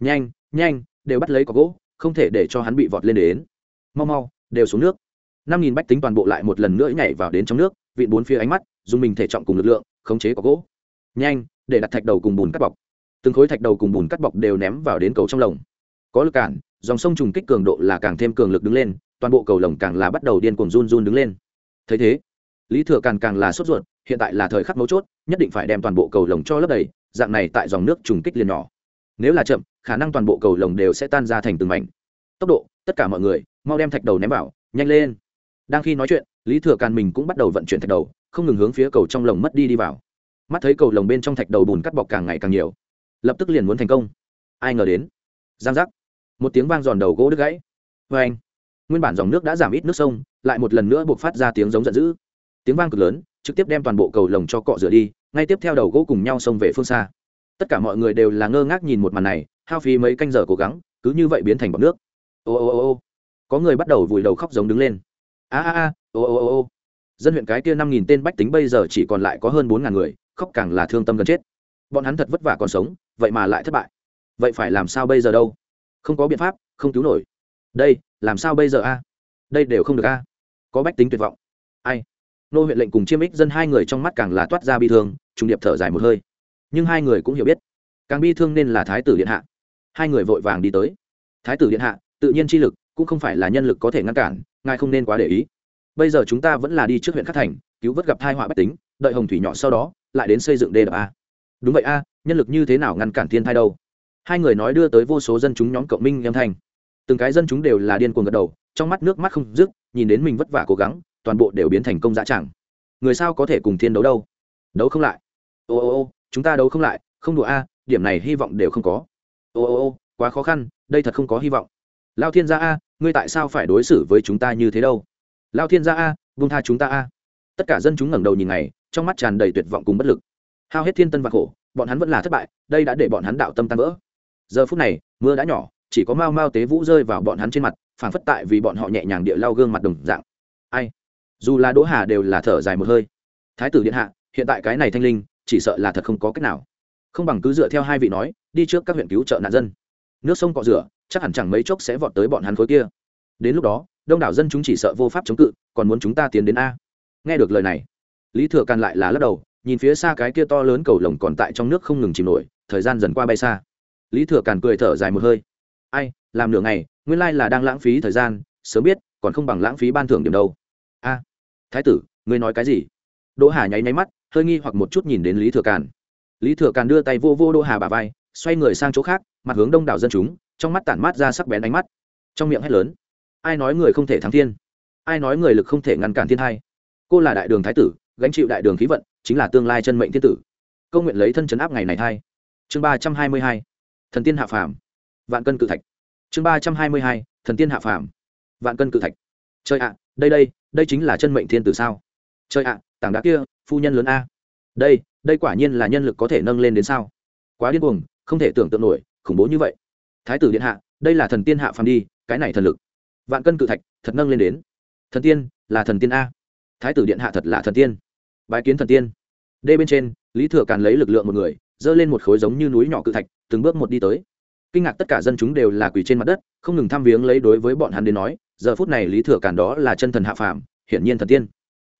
Nhanh nhanh, đều bắt lấy cọc gỗ, không thể để cho hắn bị vọt lên đến. Mau mau, đều xuống nước. năm nghìn bách tính toàn bộ lại một lần nữa nhảy vào đến trong nước, vịn bốn phía ánh mắt, dùng mình thể trọng cùng lực lượng, khống chế cọc gỗ. Nhanh, để đặt thạch đầu cùng bùn cắt bọc từng khối thạch đầu cùng bùn cắt bọc đều ném vào đến cầu trong lồng. Có lực cản, dòng sông trùng kích cường độ là càng thêm cường lực đứng lên, toàn bộ cầu lồng càng là bắt đầu điên cuồng run run đứng lên. Thấy thế, lý thừa càng càng là sốt ruột, hiện tại là thời khắc mấu chốt, nhất định phải đem toàn bộ cầu lồng cho lấp đầy, dạng này tại dòng nước trùng kích liền nhỏ. Nếu là chậm, khả năng toàn bộ cầu lồng đều sẽ tan ra thành từng mảnh. Tốc độ, tất cả mọi người, mau đem thạch đầu ném vào, nhanh lên. Đang khi nói chuyện, lý thừa càn mình cũng bắt đầu vận chuyển thạch đầu, không ngừng hướng phía cầu trong lồng mất đi đi vào. Mắt thấy cầu lồng bên trong thạch đầu bùn cắt bọc càng ngày càng nhiều lập tức liền muốn thành công. Ai ngờ đến, giang giác, một tiếng vang giòn đầu gỗ đứt gãy. Vê anh, nguyên bản dòng nước đã giảm ít nước sông, lại một lần nữa buộc phát ra tiếng giống giận dữ. Tiếng vang cực lớn, trực tiếp đem toàn bộ cầu lồng cho cọ rửa đi, ngay tiếp theo đầu gỗ cùng nhau xông về phương xa. Tất cả mọi người đều là ngơ ngác nhìn một màn này, hao phí mấy canh giờ cố gắng, cứ như vậy biến thành bọc nước. Ô ô ô ô. Có người bắt đầu vùi đầu khóc giống đứng lên. A a a, ô ô ô ô. Dân huyện cái kia năm nghìn tên bách tính bây giờ chỉ còn lại có hơn bốn ngàn người, khóc càng là thương tâm gần chết. Bọn hắn thật vất vả còn sống vậy mà lại thất bại. Vậy phải làm sao bây giờ đâu? Không có biện pháp, không cứu nổi. Đây, làm sao bây giờ a? Đây đều không được a. Có bách tính tuyệt vọng. Ai? Nô huyện lệnh cùng chiêm ích dân hai người trong mắt càng là toát ra bi thương, trùng điệp thở dài một hơi. Nhưng hai người cũng hiểu biết, càng bi thương nên là thái tử điện hạ. Hai người vội vàng đi tới. Thái tử điện hạ, tự nhiên chi lực, cũng không phải là nhân lực có thể ngăn cản, ngài không nên quá để ý. Bây giờ chúng ta vẫn là đi trước huyện khắc thành, cứu vớt gặp thai họa bách tính, đợi hồng thủy nhỏ sau đó, lại đến xây dựng đê đập a. Đúng vậy a nhân lực như thế nào ngăn cản thiên thai đâu? Hai người nói đưa tới vô số dân chúng nhóm cộng minh âm thanh. Từng cái dân chúng đều là điên cuồng gật đầu, trong mắt nước mắt không dứt, nhìn đến mình vất vả cố gắng, toàn bộ đều biến thành công dã tràng. Người sao có thể cùng thiên đấu đâu? Đấu không lại. Ô ô ô, chúng ta đấu không lại, không đùa a, điểm này hy vọng đều không có. Ô ô ô, quá khó khăn, đây thật không có hy vọng. Lao thiên gia a, ngươi tại sao phải đối xử với chúng ta như thế đâu? Lao thiên gia a vung tha chúng ta a. Tất cả dân chúng ngẩng đầu nhìn này trong mắt tràn đầy tuyệt vọng cùng bất lực. Hao hết thiên tân vạc khổ bọn hắn vẫn là thất bại, đây đã để bọn hắn đạo tâm tan vỡ. Giờ phút này, mưa đã nhỏ, chỉ có mau mau tế vũ rơi vào bọn hắn trên mặt phản phất tại vì bọn họ nhẹ nhàng địa lao gương mặt đồng dạng. Ai? Dù là đỗ hà đều là thở dài một hơi. Thái tử điện hạ, hiện tại cái này thanh linh, chỉ sợ là thật không có cách nào. Không bằng cứ dựa theo hai vị nói, đi trước các huyện cứu trợ nạn dân. Nước sông cọ rửa, chắc hẳn chẳng mấy chốc sẽ vọt tới bọn hắn khối kia. Đến lúc đó, đông đảo dân chúng chỉ sợ vô pháp chống cự, còn muốn chúng ta tiến đến a. Nghe được lời này, lý thừa càn lại là lắc đầu nhìn phía xa cái kia to lớn cầu lồng còn tại trong nước không ngừng chìm nổi, thời gian dần qua bay xa. Lý thừa càn cười thở dài một hơi. Ai, làm nửa ngày, nguyên lai là đang lãng phí thời gian, sớm biết, còn không bằng lãng phí ban thưởng điểm đâu. A, thái tử, ngươi nói cái gì? Đỗ hà nháy nháy mắt, hơi nghi hoặc một chút nhìn đến lý thừa càn. Lý thừa càn đưa tay vô vô đỗ hà bà vai, xoay người sang chỗ khác, mặt hướng đông đảo dân chúng, trong mắt tản mát ra sắc bén ánh mắt. Trong miệng hét lớn, ai nói người không thể thắng thiên? Ai nói người lực không thể ngăn cản thiên hai? Cô là đại đường thái tử gánh chịu đại đường khí vận, chính là tương lai chân mệnh thiên tử. Công nguyện lấy thân chấn áp ngày này thay. Chương ba trăm hai mươi hai, thần tiên hạ phàm. Vạn cân cự thạch. Chương ba trăm hai mươi hai, thần tiên hạ phàm. Vạn cân cự thạch. Trời ạ, đây đây đây chính là chân mệnh thiên tử sao? Trời ạ, tảng đá kia, phu nhân lớn a. Đây đây quả nhiên là nhân lực có thể nâng lên đến sao? Quá điên cuồng, không thể tưởng tượng nổi, khủng bố như vậy. Thái tử điện hạ, đây là thần tiên hạ phàm đi, cái này thần lực. Vạn cân cự thạch, thật nâng lên đến. Thần tiên, là thần tiên a. Thái tử điện hạ thật là thần tiên bái kiến thần tiên. Đê bên trên, lý thừa càn lấy lực lượng một người dơ lên một khối giống như núi nhỏ cự thạch, từng bước một đi tới. Kinh ngạc tất cả dân chúng đều là quỳ trên mặt đất, không ngừng thăm viếng lấy đối với bọn hắn đến nói, giờ phút này lý thừa càn đó là chân thần hạ phàm, hiển nhiên thần tiên.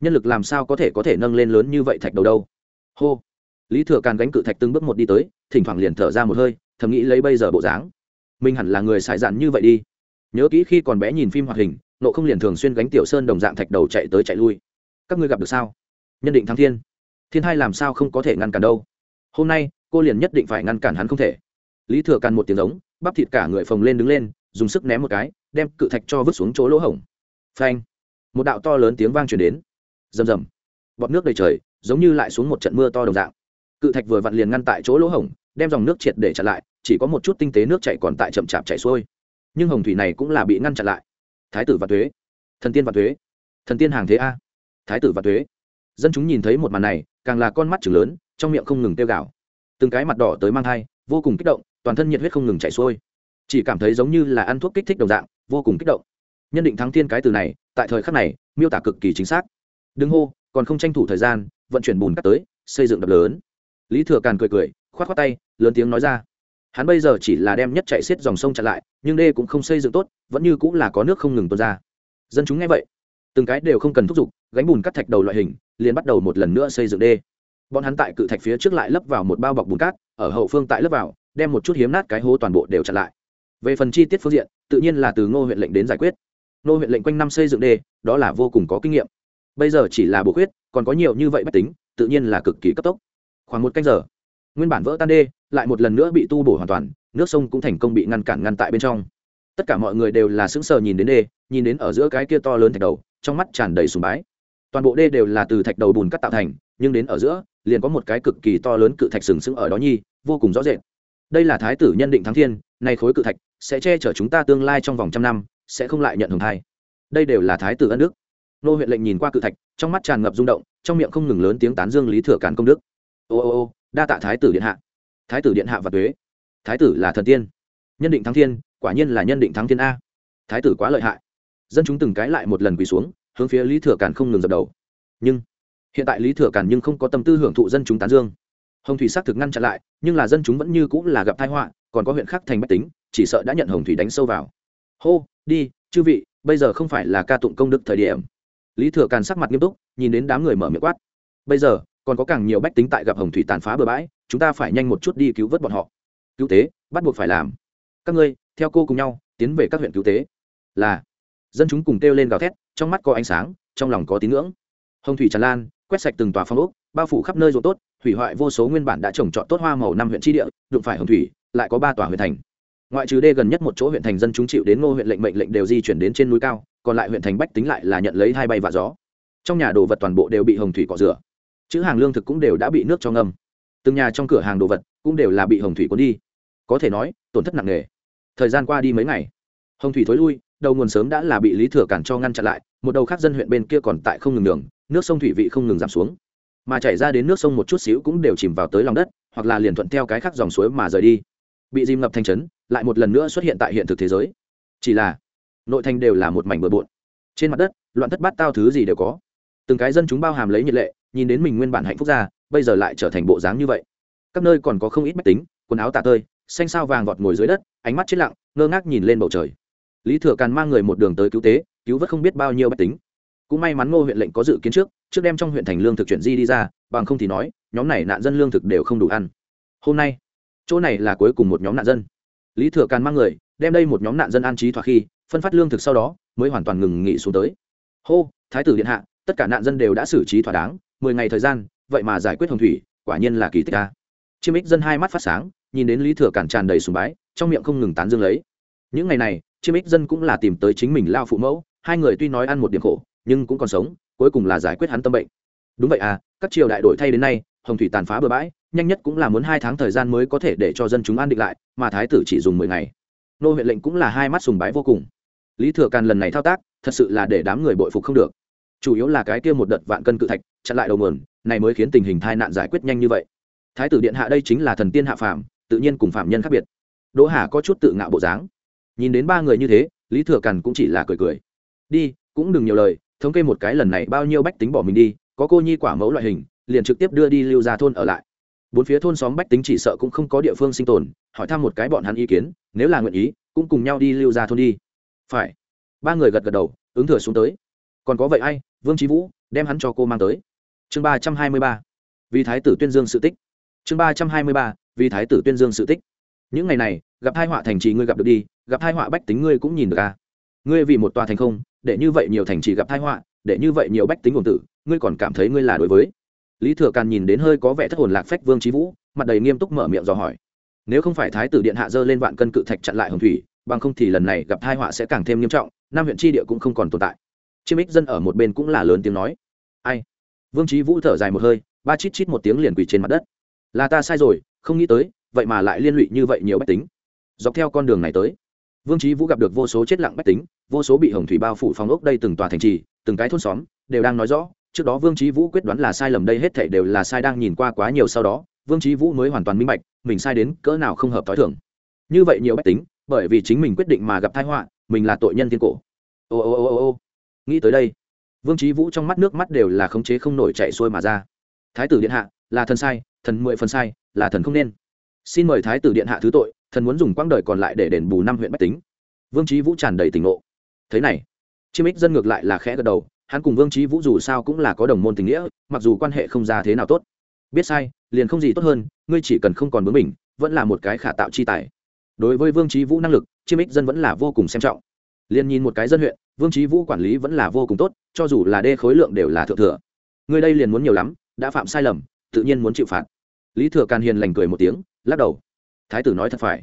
Nhân lực làm sao có thể có thể nâng lên lớn như vậy thạch đầu đâu? Hô! Lý thừa càn gánh cự thạch từng bước một đi tới, thỉnh thoảng liền thở ra một hơi, thầm nghĩ lấy bây giờ bộ dáng. Mình hẳn là người xài dạn như vậy đi. Nhớ kỹ khi còn bé nhìn phim hoạt hình, nộ không liền thường xuyên gánh tiểu sơn đồng dạng thạch đầu chạy tới chạy lui. Các ngươi gặp được sao? Nhân định thắng thiên. Thiên hai làm sao không có thể ngăn cản đâu. Hôm nay, cô liền nhất định phải ngăn cản hắn không thể. Lý thừa càn một tiếng giống, bắp thịt cả người phồng lên đứng lên, dùng sức ném một cái, đem cự thạch cho vứt xuống chỗ lỗ hổng. Phanh! Một đạo to lớn tiếng vang truyền đến. Rầm rầm! Bọt nước đầy trời, giống như lại xuống một trận mưa to đồng dạng. Cự thạch vừa vặn liền ngăn tại chỗ lỗ hổng, đem dòng nước triệt để chặn lại, chỉ có một chút tinh tế nước chạy còn tại chậm chạp chạy xuôi. Nhưng hồng thủy này cũng là bị ngăn chặn lại. Thái tử và thuế. Thần tiên và thuế. Thần tiên hàng thế a. Thái tử và thuế dân chúng nhìn thấy một màn này, càng là con mắt chừng lớn, trong miệng không ngừng tiêu gạo từng cái mặt đỏ tới mang thai, vô cùng kích động, toàn thân nhiệt huyết không ngừng chảy xuôi. Chỉ cảm thấy giống như là ăn thuốc kích thích đồng dạng, vô cùng kích động. Nhân định thắng thiên cái từ này, tại thời khắc này, miêu tả cực kỳ chính xác. Đứng hô, còn không tranh thủ thời gian, vận chuyển bùn cắt tới, xây dựng đập lớn. Lý thừa càn cười cười, khoát khoát tay, lớn tiếng nói ra. Hắn bây giờ chỉ là đem nhất chạy xiết dòng sông chặn lại, nhưng đê cũng không xây dựng tốt, vẫn như cũng là có nước không ngừng tuôn ra. Dân chúng nghe vậy, từng cái đều không cần thúc giục, gánh bùn cắt thạch đầu loại hình liền bắt đầu một lần nữa xây dựng đê. Bọn hắn tại cự thạch phía trước lại lấp vào một bao bọc bùn cát, ở hậu phương tại lấp vào, đem một chút hiếm nát cái hố toàn bộ đều chặn lại. Về phần chi tiết phương diện, tự nhiên là từ ngô huyện lệnh đến giải quyết. Ngô huyện lệnh quanh năm xây dựng đê, đó là vô cùng có kinh nghiệm. Bây giờ chỉ là bổ khuyết, còn có nhiều như vậy bách tính, tự nhiên là cực kỳ cấp tốc. Khoảng một canh giờ, nguyên bản vỡ tan đê, lại một lần nữa bị tu bổ hoàn toàn, nước sông cũng thành công bị ngăn cản ngăn tại bên trong. Tất cả mọi người đều là sững sờ nhìn đến đê, nhìn đến ở giữa cái kia to lớn thạch đầu, trong mắt tràn đầy sùng bái toàn bộ đê đều là từ thạch đầu bùn cắt tạo thành, nhưng đến ở giữa, liền có một cái cực kỳ to lớn cự thạch sừng sững ở đó nhi, vô cùng rõ rệt. Đây là thái tử nhân định thắng thiên, nay khối cự thạch sẽ che chở chúng ta tương lai trong vòng trăm năm, sẽ không lại nhận hồng thai. Đây đều là thái tử ân đức. Nô huyện lệnh nhìn qua cự thạch, trong mắt tràn ngập rung động, trong miệng không ngừng lớn tiếng tán dương lý thừa cản công đức. Ô ô ô, đa tạ thái tử điện hạ. Thái tử điện hạ và thuế thái tử là thần tiên. Nhân định thắng thiên, quả nhiên là nhân định thắng thiên a. Thái tử quá lợi hại. Dân chúng từng cái lại một lần quỳ xuống hướng phía lý thừa càn không ngừng dập đầu nhưng hiện tại lý thừa càn nhưng không có tâm tư hưởng thụ dân chúng tán dương hồng thủy xác thực ngăn chặn lại nhưng là dân chúng vẫn như cũng là gặp tai họa còn có huyện khác thành bách tính chỉ sợ đã nhận hồng thủy đánh sâu vào hô đi chư vị bây giờ không phải là ca tụng công đức thời điểm lý thừa càn sắc mặt nghiêm túc nhìn đến đám người mở miệng quát bây giờ còn có càng nhiều bách tính tại gặp hồng thủy tàn phá bờ bãi chúng ta phải nhanh một chút đi cứu vớt bọn họ cứu tế bắt buộc phải làm các ngươi theo cô cùng nhau tiến về các huyện cứu tế là dân chúng cùng kêu lên gào thét trong mắt có ánh sáng, trong lòng có tín ngưỡng. Hồng thủy tràn lan, quét sạch từng tòa phong ốc, bao phủ khắp nơi ruộng tốt, hủy hoại vô số nguyên bản đã trồng trọt tốt hoa màu năm huyện tri địa, đụng phải hồng thủy, lại có ba tòa huyện thành. Ngoại trừ đê gần nhất một chỗ huyện thành dân chúng chịu đến ngô huyện lệnh mệnh lệnh đều di chuyển đến trên núi cao, còn lại huyện thành bách tính lại là nhận lấy hai bay và gió. Trong nhà đồ vật toàn bộ đều bị hồng thủy cọ rửa. Chữ hàng lương thực cũng đều đã bị nước cho ngâm. Từng nhà trong cửa hàng đồ vật cũng đều là bị hồng thủy cuốn đi. Có thể nói, tổn thất nặng nề. Thời gian qua đi mấy ngày, hồng thủy thối lui đầu nguồn sớm đã là bị lý thừa cản cho ngăn chặn lại, một đầu khác dân huyện bên kia còn tại không ngừng đường, nước sông thủy vị không ngừng giảm xuống. Mà chảy ra đến nước sông một chút xíu cũng đều chìm vào tới lòng đất, hoặc là liền thuận theo cái khác dòng suối mà rời đi. Bị dìm ngập thành trấn, lại một lần nữa xuất hiện tại hiện thực thế giới. Chỉ là, nội thành đều là một mảnh bừa bộn. Trên mặt đất, loạn thất bát tao thứ gì đều có. Từng cái dân chúng bao hàm lấy nhiệt lệ, nhìn đến mình nguyên bản hạnh phúc ra, bây giờ lại trở thành bộ dáng như vậy. Các nơi còn có không ít máy tính, quần áo tạ tơi, xanh sao vàng vọt ngồi dưới đất, ánh mắt chết lặng, ngơ ngác nhìn lên bầu trời lý thừa càn mang người một đường tới cứu tế, cứu vớt không biết bao nhiêu bách tính. Cũng may mắn ngô huyện lệnh có dự kiến trước trước đem trong huyện thành lương thực chuyển di đi ra, bằng không thì nói, nhóm này nạn dân lương thực đều không đủ ăn. Hôm nay, chỗ này là cuối cùng một nhóm nạn dân. Lý thừa càn mang người, đem đây một nhóm nạn dân an trí thỏa khi, phân phát lương thực sau đó, mới hoàn toàn ngừng nghỉ xuống tới. Hô, thái tử điện hạ, tất cả nạn dân đều đã xử trí thỏa đáng, mười ngày thời gian, vậy mà giải quyết hồng thủy, quả nhiên là kỳ tích ca chiêm ích dân hai mắt phát sáng, nhìn đến lý thừa càn tràn đầy sùng bái, trong miệng không ngừng tán dương lấy những ngày này, chiêm ích dân cũng là tìm tới chính mình lao phụ mẫu, hai người tuy nói ăn một điểm khổ, nhưng cũng còn sống, cuối cùng là giải quyết hắn tâm bệnh. Đúng vậy à các triều đại đổi thay đến nay, hồng thủy tàn phá bừa bãi, nhanh nhất cũng là muốn hai tháng thời gian mới có thể để cho dân chúng an định lại, mà thái tử chỉ dùng mười ngày. Nô huyện lệnh cũng là hai mắt sùng bái vô cùng. Lý thừa càn lần này thao tác, thật sự là để đám người bội phục không được. Chủ yếu là cái kia một đợt vạn cân cự thạch, chặn lại đầu nguồn, này mới khiến tình hình tai nạn giải quyết nhanh như vậy. Thái tử điện hạ đây chính là thần tiên hạ phàm, tự nhiên cùng phạm nhân khác biệt. Đỗ hà có chút tự ngạo bộ dáng nhìn đến ba người như thế, lý thừa càn cũng chỉ là cười cười. Đi, cũng đừng nhiều lời, thống kê một cái lần này bao nhiêu bách tính bỏ mình đi, có cô nhi quả mẫu loại hình, liền trực tiếp đưa đi lưu ra thôn ở lại. Bốn phía thôn xóm bách tính chỉ sợ cũng không có địa phương sinh tồn, hỏi thăm một cái bọn hắn ý kiến, nếu là nguyện ý, cũng cùng nhau đi lưu ra thôn đi. Phải. Ba người gật gật đầu, ứng thừa xuống tới. Còn có vậy ai, vương trí vũ, đem hắn cho cô mang tới. Chương ba trăm hai mươi ba. Vì thái tử tuyên dương sự tích. Chương ba trăm hai mươi ba, vì thái tử tuyên dương sự tích. Những ngày này gặp hai họa thành trì ngươi gặp được đi, gặp hai họa bách tính ngươi cũng nhìn được à? Ngươi vì một tòa thành không, để như vậy nhiều thành trì gặp hai họa, để như vậy nhiều bách tính ổn tử, ngươi còn cảm thấy ngươi là đối với? Lý thừa càn nhìn đến hơi có vẻ thất hồn lạc phách vương trí vũ, mặt đầy nghiêm túc mở miệng dò hỏi. Nếu không phải thái tử điện hạ dơ lên vạn cân cự thạch chặn lại hồng thủy, bằng không thì lần này gặp hai họa sẽ càng thêm nghiêm trọng, nam huyện tri địa cũng không còn tồn tại. Chiêm ích dân ở một bên cũng là lớn tiếng nói. Ai? Vương trí vũ thở dài một hơi, ba chít chít một tiếng liền quỳ trên mặt đất. Là ta sai rồi, không nghĩ tới, vậy mà lại liên lụy như vậy nhiều bách tính dọc theo con đường này tới. Vương trí vũ gặp được vô số chết lặng bách tính, vô số bị hồng thủy bao phủ phòng ốc đây từng tòa thành trì, từng cái thôn xóm, đều đang nói rõ, trước đó vương trí vũ quyết đoán là sai lầm đây hết thể đều là sai đang nhìn qua quá nhiều sau đó, vương trí vũ mới hoàn toàn minh bạch, mình sai đến cỡ nào không hợp t h o i thưởng như vậy nhiều bách tính, bởi vì chính mình quyết định mà gặp thái họa, mình là tội nhân thiên cổ. Ô ô ô ô ô. Nghĩ tới đây, vương trí vũ trong mắt nước mắt đều là khống chế không nổi chạy xuôi mà ra. Thái tử điện hạ, là thần sai, thần mười phần sai, là thần không nên xin mời thái tử điện hạ thứ tội, thần muốn dùng quãng đời còn lại để đền bù năm huyện bách tính. Vương trí vũ tràn đầy tỉnh ngộ. Thế này, chiêm ích dân ngược lại là khẽ gật đầu, hắn cùng vương trí vũ dù sao cũng là có đồng môn tình nghĩa, mặc dù quan hệ không ra thế nào tốt. Biết sai, liền không gì tốt hơn, ngươi chỉ cần không còn bướng mình vẫn là một cái khả tạo chi tài. Đối với vương trí vũ năng lực, chiêm ích dân vẫn là vô cùng xem trọng. Liền nhìn một cái dân huyện, vương trí vũ quản lý vẫn là vô cùng tốt, cho dù là đê khối lượng đều là thượng thừa. Người đây liền muốn nhiều lắm, đã phạm sai lầm, tự nhiên muốn chịu phạt. Lý thừa càn hiền lành cười một tiếng lắc đầu. Thái tử nói thật phải.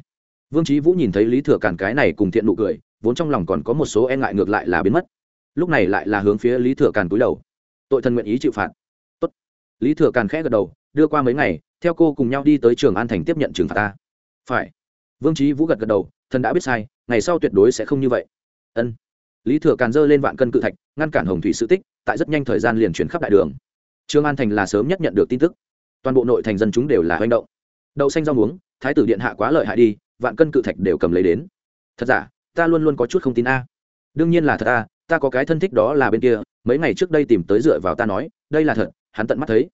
Vương trí vũ nhìn thấy lý thừa cản cái này cùng thiện nụ cười, vốn trong lòng còn có một số e ngại ngược lại là biến mất. Lúc này lại là hướng phía lý thừa cản cúi đầu. Tội thần nguyện ý chịu phạt. Tốt. lý thừa cản khẽ gật đầu, đưa qua mấy ngày, theo cô cùng nhau đi tới trường an thành tiếp nhận trừng phạt ta. Phải. Vương trí vũ gật gật đầu, thần đã biết sai, ngày sau tuyệt đối sẽ không như vậy. Ân. Lý thừa càn dơ lên vạn cân cự thạch, ngăn cản hồng thủy sự tích, tại rất nhanh thời gian liền chuyển khắp đại đường. Trương an thành là sớm nhất nhận được tin tức. Toàn bộ nội thành dân chúng đều là hành động đậu xanh rau muống, thái tử điện hạ quá lợi hại đi, vạn cân cự thạch đều cầm lấy đến. Thật giả, ta luôn luôn có chút không tin a. Đương nhiên là thật a, ta có cái thân thích đó là bên kia, mấy ngày trước đây tìm tới dựa vào ta nói, đây là thật, hắn tận mắt thấy.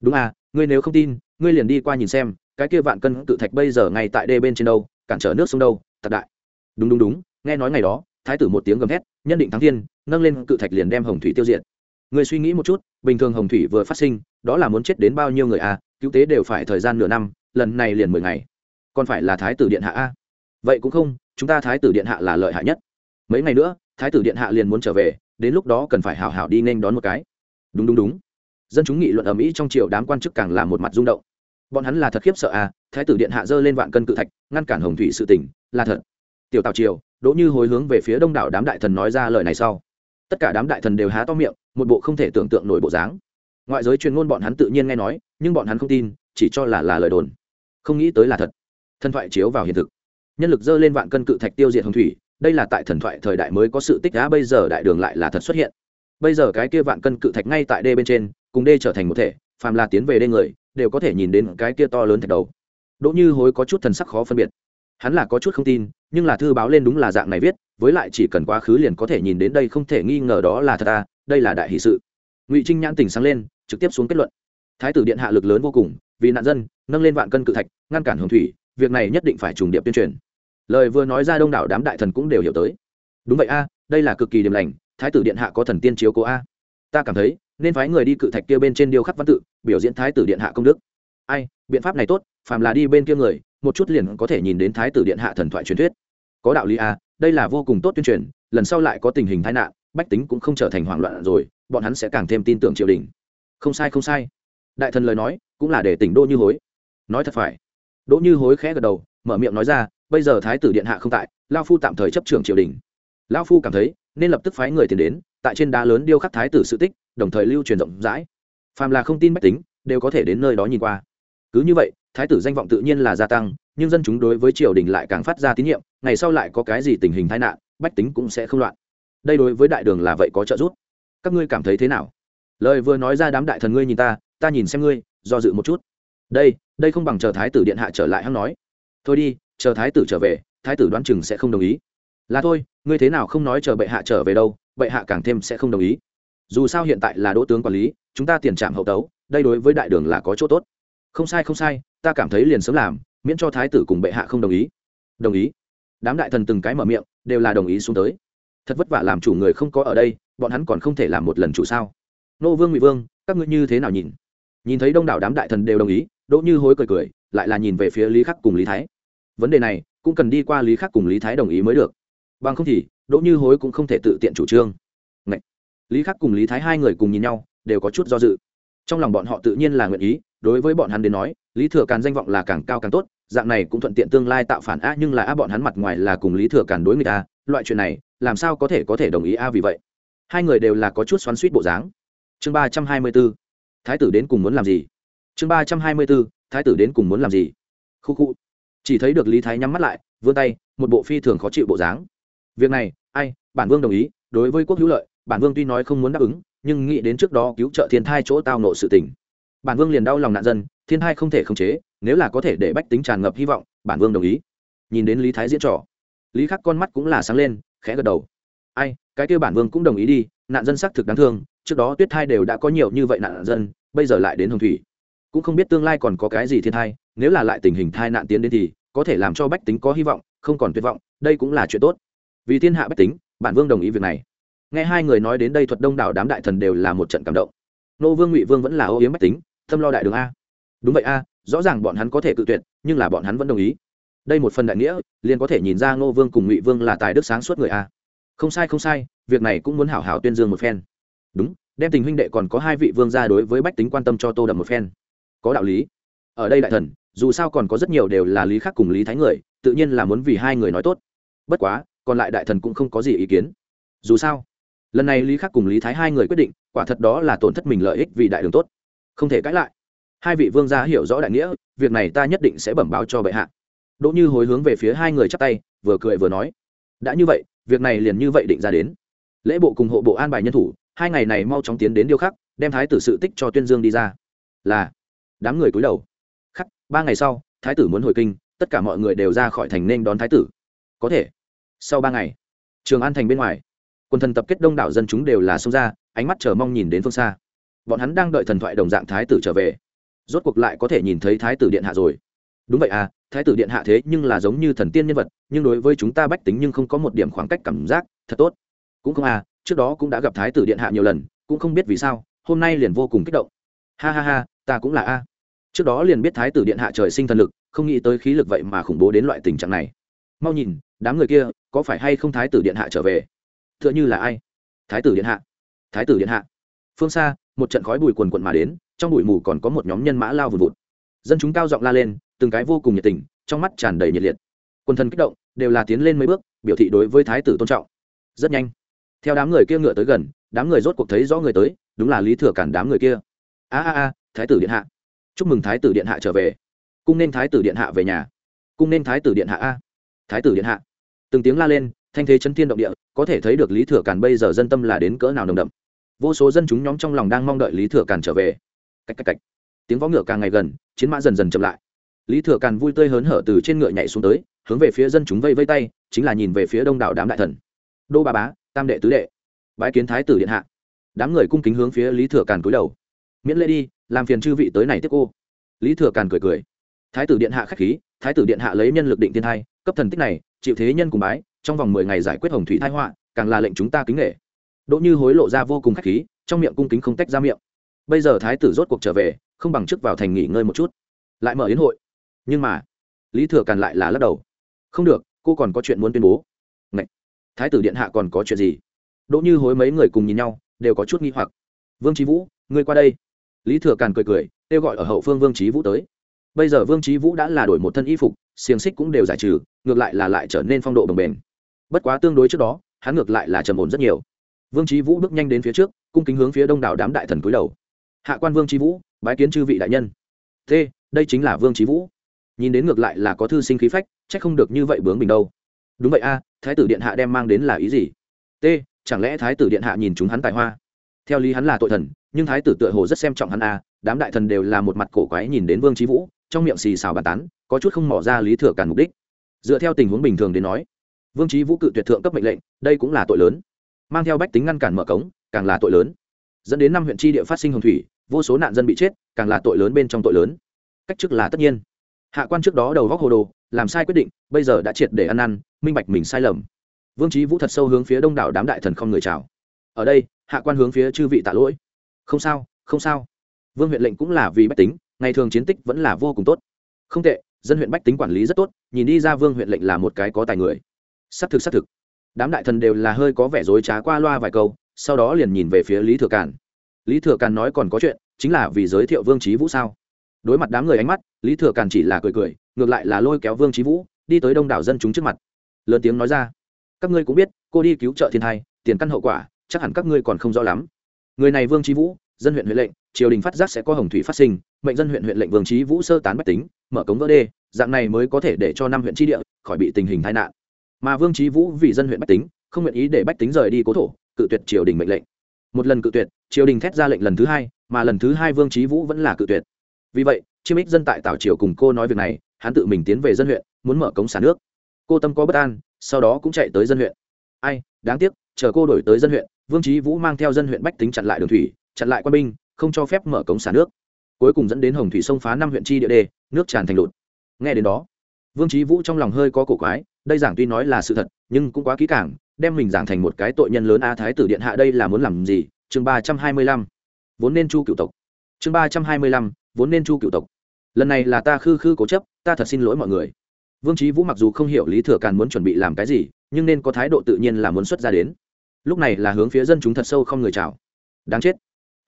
Đúng à ngươi nếu không tin, ngươi liền đi qua nhìn xem, cái kia vạn cân cự thạch bây giờ ngay tại đê bên trên đâu, cản trở nước sông đâu thật đại. Đúng đúng đúng, nghe nói ngày đó, thái tử một tiếng gầm hét nhân định thắng thiên, nâng lên cự thạch liền đem hồng thủy tiêu diệt. Người suy nghĩ một chút, bình thường hồng thủy vừa phát sinh, đó là muốn chết đến bao nhiêu người a, cứu tế đều phải thời gian nửa năm lần này liền mười ngày. Còn phải là thái tử điện hạ a? Vậy cũng không, chúng ta thái tử điện hạ là lợi hại nhất. Mấy ngày nữa, thái tử điện hạ liền muốn trở về, đến lúc đó cần phải hào hào đi nên đón một cái. Đúng đúng đúng. Dân chúng nghị luận ở mỹ trong triều đám quan chức càng là một mặt rung động. Bọn hắn là thật khiếp sợ à thái tử điện hạ dơ lên vạn cân cự thạch, ngăn cản hồng thủy sự tỉnh là thật. Tiểu tào triều, đỗ như hồi hướng về phía đông đảo đám đại thần nói ra lời này sau. Tất cả đám đại thần đều há to miệng, một bộ không thể tưởng tượng nổi bộ dáng. Ngoại giới truyền ngôn bọn hắn tự nhiên nghe nói, nhưng bọn hắn không tin, chỉ cho là là lời đồn không nghĩ tới là thật. Thần thoại chiếu vào hiện thực. Nhân lực dơ lên vạn cân cự thạch tiêu diệt hồng thủy, đây là tại thần thoại thời đại mới có sự tích đá bây giờ đại đường lại là thật xuất hiện. Bây giờ cái kia vạn cân cự thạch ngay tại đê bên trên, cùng đê trở thành một thể, phàm là tiến về đê người, đều có thể nhìn đến cái kia to lớn thạch đầu. Đỗ như hối có chút thần sắc khó phân biệt. Hắn là có chút không tin, nhưng là thư báo lên đúng là dạng này viết, với lại chỉ cần quá khứ liền có thể nhìn đến đây không thể nghi ngờ đó là thật ta đây là đại hỷ sự. Ngụy trinh nhãn tỉnh sáng lên, trực tiếp xuống kết luận. Thái tử điện hạ lực lớn vô cùng vì nạn dân, nâng lên vạn cân cự thạch, ngăn cản hồng thủy, việc này nhất định phải trùng điệp tuyên truyền. Lời vừa nói ra đông đảo đám đại thần cũng đều hiểu tới. Đúng vậy a, đây là cực kỳ điểm lành, thái tử điện hạ có thần tiên chiếu cố a. Ta cảm thấy, nên phái người đi cự thạch kia bên trên điêu khắc văn tự, biểu diễn thái tử điện hạ công đức. Ai, biện pháp này tốt, phàm là đi bên kia người, một chút liền có thể nhìn đến thái tử điện hạ thần thoại truyền thuyết. Có đạo lý a, đây là vô cùng tốt tuyên truyền, lần sau lại có tình hình tai nạn, bách tính cũng không trở thành hoảng loạn rồi, bọn hắn sẽ càng thêm tin tưởng triều đình. Không sai không sai đại thần lời nói cũng là để tỉnh đô như hối. Nói thật phải. Đỗ như hối khẽ gật đầu, mở miệng nói ra, bây giờ thái tử điện hạ không tại, lao phu tạm thời chấp trưởng triều đình. Lao phu cảm thấy nên lập tức phái người tiền đến, tại trên đá lớn điêu khắc thái tử sự tích, đồng thời lưu truyền rộng rãi. Phàm là không tin bách tính, đều có thể đến nơi đó nhìn qua. Cứ như vậy, thái tử danh vọng tự nhiên là gia tăng, nhưng dân chúng đối với triều đình lại càng phát ra tín nhiệm, ngày sau lại có cái gì tình hình tai nạn, bách tính cũng sẽ không loạn. Đây đối với đại đường là vậy có trợ giúp. Các ngươi cảm thấy thế nào? Lời vừa nói ra đám đại thần ngươi nhìn ta ta nhìn xem ngươi, do dự một chút. Đây đây không bằng chờ thái tử điện hạ trở lại hăng nói. Thôi đi, chờ thái tử trở về, thái tử đoán chừng sẽ không đồng ý. Là thôi, ngươi thế nào không nói chờ bệ hạ trở về đâu, bệ hạ càng thêm sẽ không đồng ý. Dù sao hiện tại là đỗ tướng quản lý, chúng ta tiền trạm hậu tấu, đây đối với đại đường là có chỗ tốt. Không sai không sai, ta cảm thấy liền sớm làm, miễn cho thái tử cùng bệ hạ không đồng ý. Đồng ý. Đám đại thần từng cái mở miệng, đều là đồng ý xuống tới. Thật vất vả làm chủ người không có ở đây, bọn hắn còn không thể làm một lần chủ sao. Nô vương ngụy vương, các ngươi như thế nào nhìn? Nhìn thấy đông đảo đám đại thần đều đồng ý, đỗ như hối cười cười, lại là nhìn về phía lý khắc cùng lý thái. Vấn đề này, cũng cần đi qua lý khắc cùng lý thái đồng ý mới được. Bằng không thì, đỗ như hối cũng không thể tự tiện chủ trương. Ngậy! lý khắc cùng lý thái hai người cùng nhìn nhau, đều có chút do dự. Trong lòng bọn họ tự nhiên là nguyện ý, đối với bọn hắn đến nói, lý thừa càn danh vọng là càng cao càng tốt, dạng này cũng thuận tiện tương lai tạo phản a, nhưng là a bọn hắn mặt ngoài là cùng lý thừa càn đối người ta loại chuyện này, làm sao có thể có thể đồng ý a vì vậy? Hai người đều là có chút xoắn suýt bộ dáng. Chương ba trăm hai mươi bốn thái tử đến cùng muốn làm gì? Chương ba trăm hai mươi b ố thái tử đến cùng muốn làm gì? Khu khu. Chỉ thấy được lý thái nhắm mắt lại, vươn tay, một bộ phi thường khó chịu bộ dáng. Việc này, ai? Bản vương đồng ý. Đối với quốc hữu lợi, bản vương tuy nói không muốn đáp ứng, nhưng nghĩ đến trước đó cứu trợ thiên thai chỗ tao nộ sự tình. Bản vương liền đau lòng nạn dân, thiên thai không thể khống chế, nếu là có thể để bách tính tràn ngập hy vọng, bản vương đồng ý. Nhìn đến lý thái diễn trò, lý khắc con mắt cũng là sáng lên, khẽ gật đầu. Ai? Cái kêu bản vương cũng đồng ý đi nạn dân xác thực đáng thương, trước đó tuyết thai đều đã có nhiều như vậy nạn dân, bây giờ lại đến hồng thủy. Cũng không biết tương lai còn có cái gì thiên thai, nếu là lại tình hình thai nạn tiến đến thì có thể làm cho bách tính có hy vọng, không còn tuyệt vọng, đây cũng là chuyện tốt. Vì thiên hạ bách tính bản vương đồng ý việc này. Nghe hai người nói đến đây thuật đông đảo đám đại thần đều là một trận cảm động. Nô vương ngụy vương vẫn là ô yếm bách tính, thâm lo đại đường a. Đúng vậy a, rõ ràng bọn hắn có thể cự tuyệt, nhưng là bọn hắn vẫn đồng ý. Đây một phần đại nghĩa, liền có thể nhìn ra ngô vương cùng ngụy vương là tài đức sáng suốt người a không sai không sai, việc này cũng muốn hảo hảo tuyên dương một phen. Đúng, đem tình huynh đệ còn có hai vị vương gia đối với bách tính quan tâm cho tô đậm một phen. Có đạo lý. Ở đây đại thần, dù sao còn có rất nhiều đều là lý khác cùng lý thái người, tự nhiên là muốn vì hai người nói tốt. Bất quá, còn lại đại thần cũng không có gì ý kiến. Dù sao, lần này lý khắc cùng lý thái hai người quyết định, quả thật đó là tổn thất mình lợi ích vì đại đường tốt. Không thể cãi lại. Hai vị vương gia hiểu rõ đại nghĩa, việc này ta nhất định sẽ bẩm báo cho bệ hạ. Đỗ như hối hướng về phía hai người chắp tay, vừa cười vừa nói. Đã như vậy việc này liền như vậy định ra đến. Lễ bộ cùng hộ bộ an bài nhân thủ, hai ngày này mau chóng tiến đến điêu khắc, đem thái tử sự tích cho tuyên dương đi ra. Là, đám người cúi đầu. Khắc, ba ngày sau, thái tử muốn hồi kinh, tất cả mọi người đều ra khỏi thành nên đón thái tử. Có thể, sau ba ngày, trường an thành bên ngoài quần thần tập kết đông đảo dân chúng đều là xông ra, ánh mắt chờ mong nhìn đến phương xa. Bọn hắn đang đợi thần thoại đồng dạng thái tử trở về. Rốt cuộc lại có thể nhìn thấy thái tử điện hạ rồi. Đúng vậy à thái tử điện hạ thế nhưng là giống như thần tiên nhân vật, nhưng đối với chúng ta bách tính nhưng không có một điểm khoảng cách cảm giác, thật tốt. Cũng không à trước đó cũng đã gặp thái tử điện hạ nhiều lần, cũng không biết vì sao, hôm nay liền vô cùng kích động. Ha ha ha, ta cũng là a. Trước đó liền biết thái tử điện hạ trời sinh thần lực, không nghĩ tới khí lực vậy mà khủng bố đến loại tình trạng này. Mau nhìn, đám người kia, có phải hay không thái tử điện hạ trở về? T h ư ợ n h ư là ai? Thái tử điện hạ. Thái tử điện hạ. Phương xa, một trận khói bụi quần quận mà đến, trong bụi mù còn có một nhóm nhân mã lao vùn vụt. Dân chúng cao giọng la lên từng cái vô cùng nhiệt tình, trong mắt tràn đầy nhiệt liệt. Quần thần kích động, đều là tiến lên mấy bước, biểu thị đối với thái tử tôn trọng. Rất nhanh, theo đám người kia ngựa tới gần, đám người rốt cuộc thấy rõ người tới, đúng là lý thừa cản đám người kia. A a a, thái tử điện hạ. Chúc mừng thái tử điện hạ trở về. Cung nên thái tử điện hạ về nhà. Cung nên thái tử điện hạ a. Thái tử điện hạ. Từng tiếng la lên, thanh thế chấn thiên động địa, có thể thấy được lý thừa cản bây giờ dân tâm là đến cỡ nào nồng đậm. Vô số dân chúng nhóm trong lòng đang mong đợi lý thừa cản trở về. Cách cách cách. Tiếng võ ngựa càng ngày gần, chiến mã dần dần chậm lại lý thừa càn vui tươi hớn hở từ trên ngựa nhảy xuống tới hướng về phía dân chúng vây vây tay chính là nhìn về phía đông đảo đám đại thần. Đô ba bá tam đệ tứ đệ bái kiến thái tử điện hạ. Đám người cung kính hướng phía lý thừa càn cúi đầu. Miễn lễ đi làm phiền chư vị tới này tiếp cô. Lý thừa càn cười cười. Thái tử điện hạ k h á c h khí thái tử điện hạ lấy nhân lực định thiên thai, cấp thần tích này chịu thế nhân cùng bái trong vòng mười ngày giải quyết hồng thủy thái họa càng là lệnh chúng ta kính nghệ đỗ như hối lộ ra vô cùng khách khí trong miệng cung kính không tách ra miệng. Bây giờ thái tử rốt cuộc trở về không bằng trước vào thành nghỉ ngơi một chút. Lại mở yến hội nhưng mà, lý thừa càn lại là lắc đầu. Không được, cô còn có chuyện muốn tuyên bố. Ngậy! thái tử điện hạ còn có chuyện gì? Đỗ như hối mấy người cùng nhìn nhau, đều có chút nghi hoặc. Vương trí vũ, ngươi qua đây. Lý thừa càn cười cười, kêu gọi ở hậu phương vương trí vũ tới. Bây giờ vương trí vũ đã là đổi một thân y phục, xiềng xích cũng đều giải trừ, ngược lại là lại trở nên phong độ đồng bền bất quá tương đối trước đó, hắn ngược lại là trầm ổn rất nhiều. Vương trí vũ bước nhanh đến phía trước, cung kính hướng phía đông đảo đám đại thần cúi đầu. Hạ quan vương trí vũ, bái kiến chư vị đại nhân. T đây chính là vương trí vũ nhìn đến ngược lại là có thư sinh khí phách trách không được như vậy bướng mình đâu. Đúng vậy a, thái tử điện hạ đem mang đến là ý gì? T, chẳng lẽ thái tử điện hạ nhìn chúng hắn tài hoa? Theo lý hắn là tội thần, nhưng thái tử tựa hồ rất xem trọng hắn a, đám đại thần đều là một mặt cổ quái nhìn đến vương trí vũ, trong miệng xì xào bàn tán, có chút không mỏ ra lý thừa càn mục đích. Dựa theo tình huống bình thường đến nói, vương trí vũ cự tuyệt thượng cấp mệnh lệnh, đây cũng là tội lớn. Mang theo bách tính ngăn cản mở cống, càng là tội lớn. Dẫn đến năm huyện tri địa phát sinh hồng thủy, vô số nạn dân bị chết, càng là tội lớn bên trong tội lớn. Cách chức là tất nhiên hạ quan trước đó đầu góc hồ đồ, làm sai quyết định, bây giờ đã triệt để ăn ăn minh bạch mình sai lầm. Vương trí vũ thật sâu hướng phía đông đảo đám đại thần không người chào. Ở đây, hạ quan hướng phía chư vị tạ lỗi. Không sao không sao. Vương huyện lệnh cũng là vì bách tính, ngày thường chiến tích vẫn là vô cùng tốt. Không tệ, dân huyện bách tính quản lý rất tốt, nhìn đi ra vương huyện lệnh là một cái có tài người. Xác thực xác thực. Đám đại thần đều là hơi có vẻ dối trá qua loa vài câu, sau đó liền nhìn về phía lý thừa càn. Lý thừa càn nói còn có chuyện, chính là vì giới thiệu vương trí vũ sao? Đối mặt đám người ánh mắt, lý thừa càn chỉ là cười cười, ngược lại là lôi kéo vương trí vũ, đi tới đông đảo dân chúng trước mặt. Lớn tiếng nói ra, các ngươi cũng biết, cô đi cứu trợ thiên thai, tiền căn hậu quả, chắc hẳn các ngươi còn không rõ lắm. Người này vương trí vũ, dân huyện huyện lệnh, triều đình phát giác sẽ có hồng thủy phát sinh, mệnh dân huyện huyện lệnh vương trí vũ sơ tán bách tính, mở cống vỡ đê, dạng này mới có thể để cho năm huyện tri địa khỏi bị tình hình tai nạn. Mà vương trí vũ vì dân huyện bách tính, không nguyện ý để bách tính rời đi cố thổ, cự tuyệt triều đình mệnh lệnh. Một lần cự tuyệt, triều đình thét ra lệnh lần thứ hai, mà lần thứ hai vương trí vũ vẫn là cự tuyệt vì vậy, chiêm ích dân tại tảo triều cùng cô nói việc này, hắn tự mình tiến về dân huyện, muốn mở cống xả nước. Cô tâm có bất an, sau đó cũng chạy tới dân huyện. Ai, đáng tiếc, chờ cô đổi tới dân huyện, vương trí vũ mang theo dân huyện bách tính chặn lại đường thủy, chặn lại quân binh, không cho phép mở cống xả nước. Cuối cùng dẫn đến hồng thủy sông phá năm huyện chi địa đê, nước tràn thành lụt nghe đến đó, vương trí vũ trong lòng hơi có cổ quái, đây giảng tuy nói là sự thật, nhưng cũng quá kỹ càng, đem mình giảng thành một cái tội nhân lớn a thái tử điện hạ đây là muốn làm gì? Chương ba trăm hai mươi lăm. Vốn nên chu cựu tộc. Chương ba trăm hai mươi lăm vốn nên chu cựu tộc. Lần này là ta khư khư cố chấp, ta thật xin lỗi mọi người. Vương trí vũ mặc dù không hiểu lý thừa càn muốn chuẩn bị làm cái gì, nhưng nên có thái độ tự nhiên là muốn xuất ra đến. Lúc này là hướng phía dân chúng thật sâu không người chào. Đáng chết.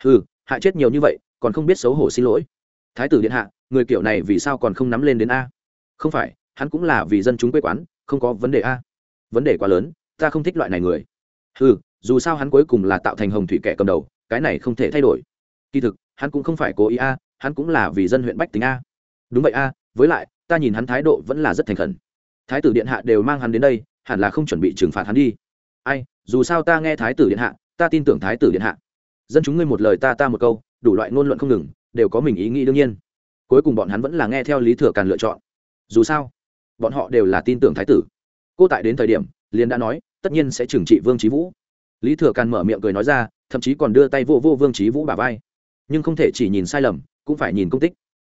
Ừ hại chết nhiều như vậy, còn không biết xấu hổ xin lỗi. Thái tử điện hạ, người kiểu này vì sao còn không nắm lên đến a? Không phải, hắn cũng là vì dân chúng quê quán, không có vấn đề a. Vấn đề quá lớn, ta không thích loại này người. Ừ dù sao hắn cuối cùng là tạo thành hồng thủy kẻ cầm đầu, cái này không thể thay đổi. Kỳ thực, hắn cũng không phải cố ý a hắn cũng là vì dân huyện bách tính a. Đúng vậy a, với lại, ta nhìn hắn thái độ vẫn là rất thành khẩn. Thái tử điện hạ đều mang hắn đến đây, hẳn là không chuẩn bị trừng phạt hắn đi. Ai, dù sao ta nghe thái tử điện hạ, ta tin tưởng thái tử điện hạ. Dân chúng ngươi một lời ta ta một câu, đủ loại ngôn luận không ngừng, đều có mình ý nghĩ đương nhiên. Cuối cùng bọn hắn vẫn là nghe theo lý thừa càn lựa chọn. Dù sao, bọn họ đều là tin tưởng thái tử. Cô tại đến thời điểm, liền đã nói, tất nhiên sẽ trừng trị vương trí vũ. Lý thừa càn mở miệng cười nói ra, thậm chí còn đưa tay vô vô vương trí vũ bà vai. Nhưng không thể chỉ nhìn sai lầm cũng phải nhìn công tích.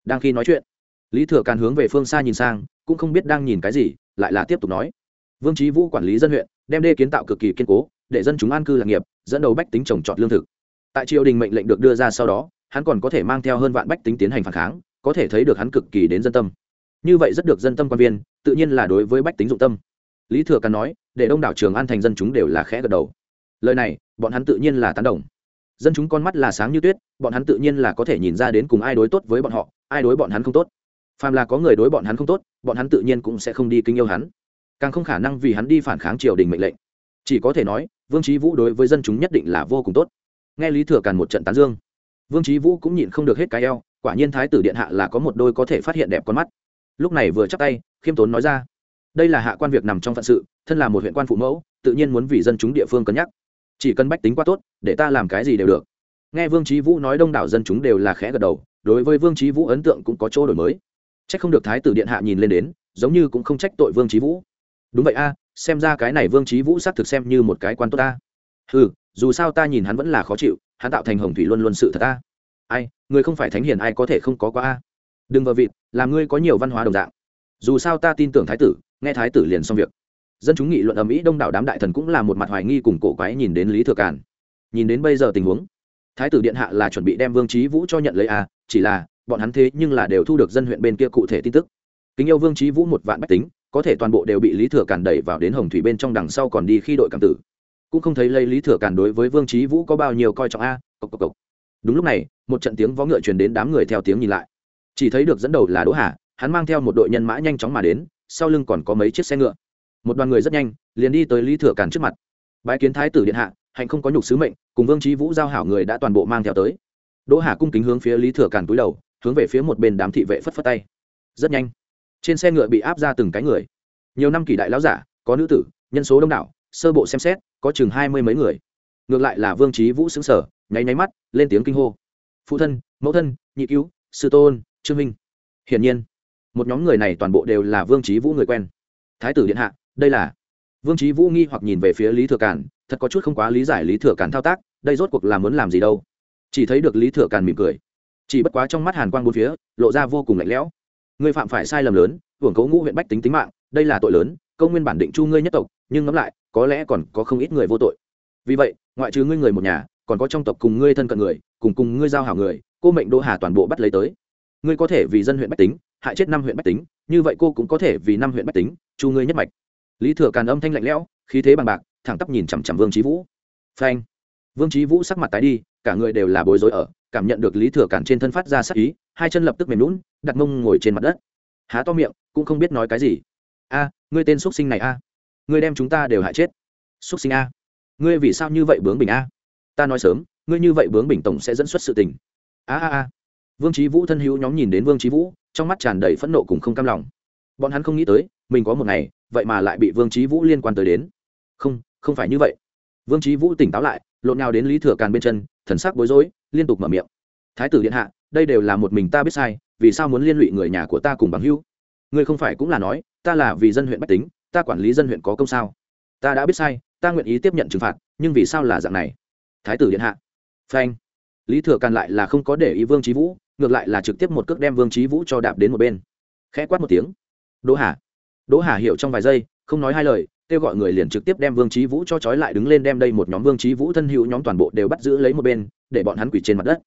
Đang khi nói chuyện, lý thừa càn hướng về phương xa nhìn sang, cũng không biết đang nhìn cái gì, lại là tiếp tục nói. Vương trí vũ quản lý dân huyện, đem đê kiến tạo cực kỳ kiên cố, để dân chúng an cư lạc nghiệp, dẫn đầu bách tính trồng trọt lương thực. Tại triều đình mệnh lệnh được đưa ra sau đó, hắn còn có thể mang theo hơn vạn bách tính tiến hành phản kháng, có thể thấy được hắn cực kỳ đến dân tâm. Như vậy rất được dân tâm quan viên, tự nhiên là đối với bách tính dụng tâm. Lý thừa càn nói, để đông đảo trường an thành dân chúng đều là khẽ gật đầu. Lời này, bọn hắn tự nhiên là tán đồng dân chúng con mắt là sáng như tuyết, bọn hắn tự nhiên là có thể nhìn ra đến cùng ai đối tốt với bọn họ, ai đối bọn hắn không tốt. Phàm là có người đối bọn hắn không tốt, bọn hắn tự nhiên cũng sẽ không đi kinh yêu hắn. Càng không khả năng vì hắn đi phản kháng triều đình mệnh lệnh. Chỉ có thể nói, vương trí vũ đối với dân chúng nhất định là vô cùng tốt. Nghe lý thừa càn một trận tán dương, vương trí vũ cũng nhịn không được hết cái eo, quả nhiên thái tử điện hạ là có một đôi có thể phát hiện đẹp con mắt. Lúc này vừa chắc tay, khiêm tốn nói ra, đây là hạ quan việc nằm trong phận sự, thân là một huyện quan phụ mẫu, tự nhiên muốn vì dân chúng địa phương cân nhắc chỉ cần bách tính quá tốt, để ta làm cái gì đều được. Nghe vương trí vũ nói đông đảo dân chúng đều là khẽ gật đầu, đối với vương trí vũ ấn tượng cũng có chỗ đổi mới. Trách không được thái tử điện hạ nhìn lên đến, giống như cũng không trách tội vương trí vũ. Đúng vậy a, xem ra cái này vương trí vũ xác thực xem như một cái quan tốt ta. Ừ dù sao ta nhìn hắn vẫn là khó chịu, hắn tạo thành hồng thủy luôn luôn sự thật ta. Ai, người không phải thánh hiền ai có thể không có quá a. Đừng vờ vịt làm ngươi có nhiều văn hóa đồng dạng. Dù sao ta tin tưởng thái tử, nghe thái tử liền xong việc dân chúng nghị luận ầm ĩ đông đảo đám đại thần cũng là một mặt hoài nghi cùng cổ quái nhìn đến lý thừa càn. Nhìn đến bây giờ tình huống, thái tử điện hạ là chuẩn bị đem vương trí vũ cho nhận lấy a chỉ là, bọn hắn thế nhưng là đều thu được dân huyện bên kia cụ thể tin tức. Kính yêu vương trí vũ một vạn bách tính, có thể toàn bộ đều bị lý thừa càn đẩy vào đến hồng thủy bên trong đằng sau còn đi khi đội cảm tử. Cũng không thấy lấy lý thừa càn đối với vương trí vũ có bao nhiêu coi trọng a, cộc cộc cộc. đúng lúc này, một trận tiếng vó ngựa truyền đến đám người theo tiếng nhìn lại. Chỉ thấy được dẫn đầu là đỗ hà, hắn mang theo một đội nhân mã nhanh chóng mà đến, sau lưng còn có mấy chiếc xe ngựa một đoàn người rất nhanh, liền đi tới lý thừa càn trước mặt. Bãi kiến thái tử điện hạ, hạnh không có nhục sứ mệnh, cùng vương trí vũ giao hảo người đã toàn bộ mang theo tới. Đỗ hà cung kính hướng phía lý thừa càn túi đầu, hướng về phía một bên đám thị vệ phất phất tay. Rất nhanh, trên xe ngựa bị áp ra từng cái người. Nhiều năm kỷ đại lão giả, có nữ tử, nhân số đông đảo, sơ bộ xem xét, có chừng hai mươi mấy người. Ngược lại là vương trí vũ xứng sở nháy nháy mắt, lên tiếng kinh hô. Phụ thân, mẫu thân, nhị cứu, sư tôn, trương minh hiển nhiên, một nhóm người này toàn bộ đều là vương trí vũ người quen. Thái tử điện hạ đây là vương trí vũ nghi hoặc nhìn về phía lý thừa cản thật có chút không quá lý giải lý thừa cản thao tác, đây rốt cuộc là muốn làm gì đâu. chỉ thấy được lý thừa cản mỉm cười, chỉ bất quá trong mắt hàn quang bốn phía, lộ ra vô cùng lạnh lẽo. ngươi phạm phải sai lầm lớn, hưởng cấu ngũ huyện bách tính tính mạng, đây là tội lớn công nguyên bản định chu ngươi nhất tộc, nhưng ngẫm lại, có lẽ còn có không ít người vô tội. vì vậy, ngoại trừ ngươi người một nhà, còn có trong tộc cùng ngươi thân cận người, cùng cùng ngươi giao hảo người, cô mệnh đô hà toàn bộ bắt lấy tới. ngươi có thể vì dân huyện bách tính, hại chết năm huyện bách tính, như vậy cô cũng có thể vì năm huyện bách tính, chu ngươi nhất mạch lý thừa càn âm thanh lạnh lẽo, khí thế bằng bạc, thẳng tắp nhìn chằm chằm vương trí vũ. Phanh. Vương trí vũ sắc mặt tái đi, cả người đều là bối rối ở, cảm nhận được lý thừa càn trên thân phát ra sắc ý, hai chân lập tức mềm lún đặt mông ngồi trên mặt đất. Há to miệng, cũng không biết nói cái gì. A, ngươi tên xúc sinh này a. Ngươi đem chúng ta đều hại chết. Xúc sinh a. Ngươi vì sao như vậy bướng bình a? Ta nói sớm, ngươi như vậy bướng bình tổng sẽ dẫn xuất sự tình. A a a. Vương trí vũ thân hữu nhóm nhìn đến vương trí vũ, trong mắt tràn đầy phẫn nộ cùng không cam lòng. Bọn hắn không nghĩ tới mình có một ngày, vậy mà lại bị vương trí vũ liên quan tới đến. Không không phải như vậy. Vương trí vũ tỉnh táo lại, lộn nào đến lý thừa càn bên chân, thần sắc bối rối, liên tục mở miệng. Thái tử điện hạ, đây đều là một mình ta biết sai, vì sao muốn liên lụy người nhà của ta cùng bằng hữu? Ngươi không phải cũng là nói, ta là vì dân huyện bách tính, ta quản lý dân huyện có công sao? Ta đã biết sai, ta nguyện ý tiếp nhận trừng phạt, nhưng vì sao là dạng này? Thái tử điện hạ. Phanh. Lý thừa càn lại là không có để ý vương trí vũ, ngược lại là trực tiếp một cước đem vương trí vũ cho đạp đến một bên. Khẽ quát một tiếng. Đỗ hà đỗ hà hiểu trong vài giây, không nói hai lời, kêu gọi người liền trực tiếp đem vương trí vũ cho trói lại đứng lên đem đây một nhóm vương trí vũ thân hữu nhóm toàn bộ đều bắt giữ lấy một bên, để bọn hắn quỷ trên mặt đất.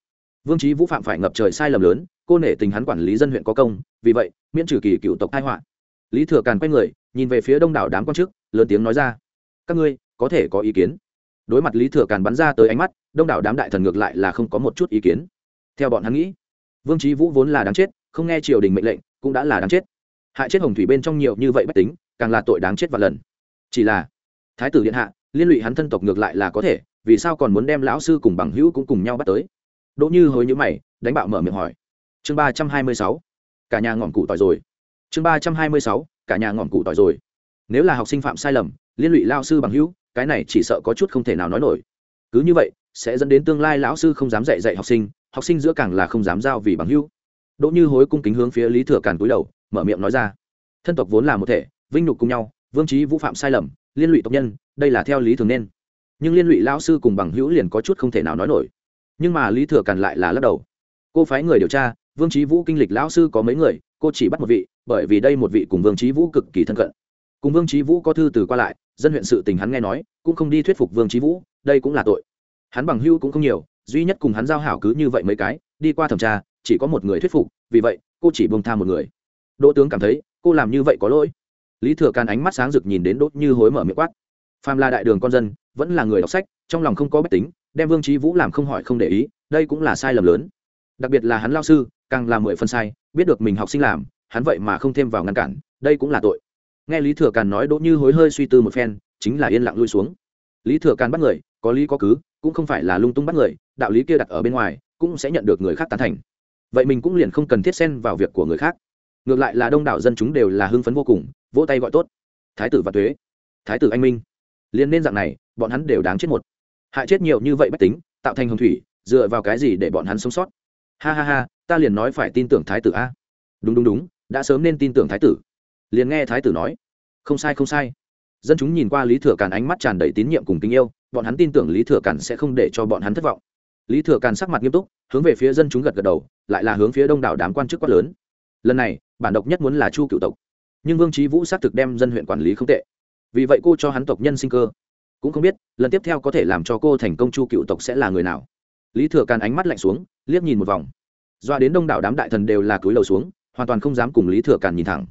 Vương trí vũ phạm phải ngập trời sai lầm lớn, cô nể tình hắn quản lý dân huyện có công, vì vậy, miễn trừ kỳ cựu tộc thái họa. Lý thừa càn quay người, nhìn về phía đông đảo đám quan chức, lớn tiếng nói ra, các ngươi, có thể có ý kiến? Đối mặt lý thừa càn bắn ra tới ánh mắt, đông đảo đám đại thần ngược lại là không có một chút ý kiến. Theo bọn hắn nghĩ, vương trí vũ vốn là đáng chết, không nghe triều đình mệnh lệnh, cũng đã là đáng chết hại chết hồng thủy bên trong nhiều như vậy bách tính, càng là tội đáng chết và lần. Chỉ là, thái tử điện hạ, liên lụy hắn thân tộc ngược lại là có thể, vì sao còn muốn đem lão sư cùng bằng hữu cũng cùng nhau bắt tới? Đỗ như hối nhữ mày, đánh bạo mở miệng hỏi. Chương ba trăm hai mươi sáu, cả nhà ngọn cụ tỏi rồi. Chương ba trăm hai mươi sáu, cả nhà ngọn cụ tỏi rồi. Nếu là học sinh phạm sai lầm, liên lụy lao sư bằng hữu, cái này chỉ sợ có chút không thể nào nói nổi. Cứ như vậy, sẽ dẫn đến tương lai lão sư không dám dạy dạy học sinh học sinh giữa càng là không dám giao vì bằng hữu. Đỗ như hối cung kính hướng phía lý thừa càn túi đầu mở miệng nói ra. Thân tộc vốn là một thể, vinh nhục cùng nhau, vương trí vũ phạm sai lầm, liên lụy tộc nhân, đây là theo lý thường nên. Nhưng liên lụy lão sư cùng bằng hữu liền có chút không thể nào nói nổi. Nhưng mà lý thừa càn lại là lắc đầu. Cô phái người điều tra, vương trí vũ kinh lịch lão sư có mấy người, cô chỉ bắt một vị, bởi vì đây một vị cùng vương trí vũ cực kỳ thân cận. Cùng vương trí vũ có thư từ qua lại, dân huyện sự tình hắn nghe nói, cũng không đi thuyết phục vương trí vũ, đây cũng là tội. Hắn bằng hữu cũng không nhiều, duy nhất cùng hắn giao hảo cứ như vậy mấy cái, đi qua thẩm tra, chỉ có một người thuyết phục, vì vậy, cô chỉ bông tha một người đỗ tướng cảm thấy, cô làm như vậy có lỗi. Lý thừa càn ánh mắt sáng rực nhìn đến đốt như hối mở miệng quát. Phàm là đại đường con dân, vẫn là người đọc sách, trong lòng không có bách tính, đem vương trí vũ làm không hỏi không để ý, đây cũng là sai lầm lớn. Đặc biệt là hắn lao sư, càng làm mười phân sai, biết được mình học sinh làm, hắn vậy mà không thêm vào ngăn cản, đây cũng là tội. Nghe lý thừa càn nói đỗ như hối hơi suy tư một phen, chính là yên lặng lui xuống. Lý thừa càn bắt người, có lý có cứ, cũng không phải là lung tung bắt người, đạo lý kia đặt ở bên ngoài, cũng sẽ nhận được người khác tán thành. Vậy mình cũng liền không cần thiết xen vào việc của người khác ngược lại là đông đảo dân chúng đều là hưng phấn vô cùng, vỗ tay gọi tốt. Thái tử và thuế. Thái tử anh minh. Liên nên dạng này, bọn hắn đều đáng chết một. Hại chết nhiều như vậy bách tính, tạo thành hồng thủy, dựa vào cái gì để bọn hắn sống sót? Ha ha ha, ta liền nói phải tin tưởng thái tử a. Đúng đúng đúng, đã sớm nên tin tưởng thái tử. Liền nghe thái tử nói. Không sai không sai. Dân chúng nhìn qua lý thừa càn ánh mắt tràn đầy tín nhiệm cùng tình yêu, bọn hắn tin tưởng lý thừa càn sẽ không để cho bọn hắn thất vọng. Lý thừa càn sắc mặt nghiêm túc, hướng về phía dân chúng gật gật đầu, lại là hướng phía đông đảo đám quan chức quát lớn lần này, bản độc nhất muốn là chu cựu tộc. Nhưng vương trí vũ xác thực đem dân huyện quản lý không tệ. Vì vậy cô cho hắn tộc nhân sinh cơ. Cũng không biết, lần tiếp theo có thể làm cho cô thành công chu cựu tộc sẽ là người nào. Lý thừa càn ánh mắt lạnh xuống, liếc nhìn một vòng. Doa đến đông đảo đám đại thần đều là cúi đầu xuống, hoàn toàn không dám cùng lý thừa càn nhìn thẳng.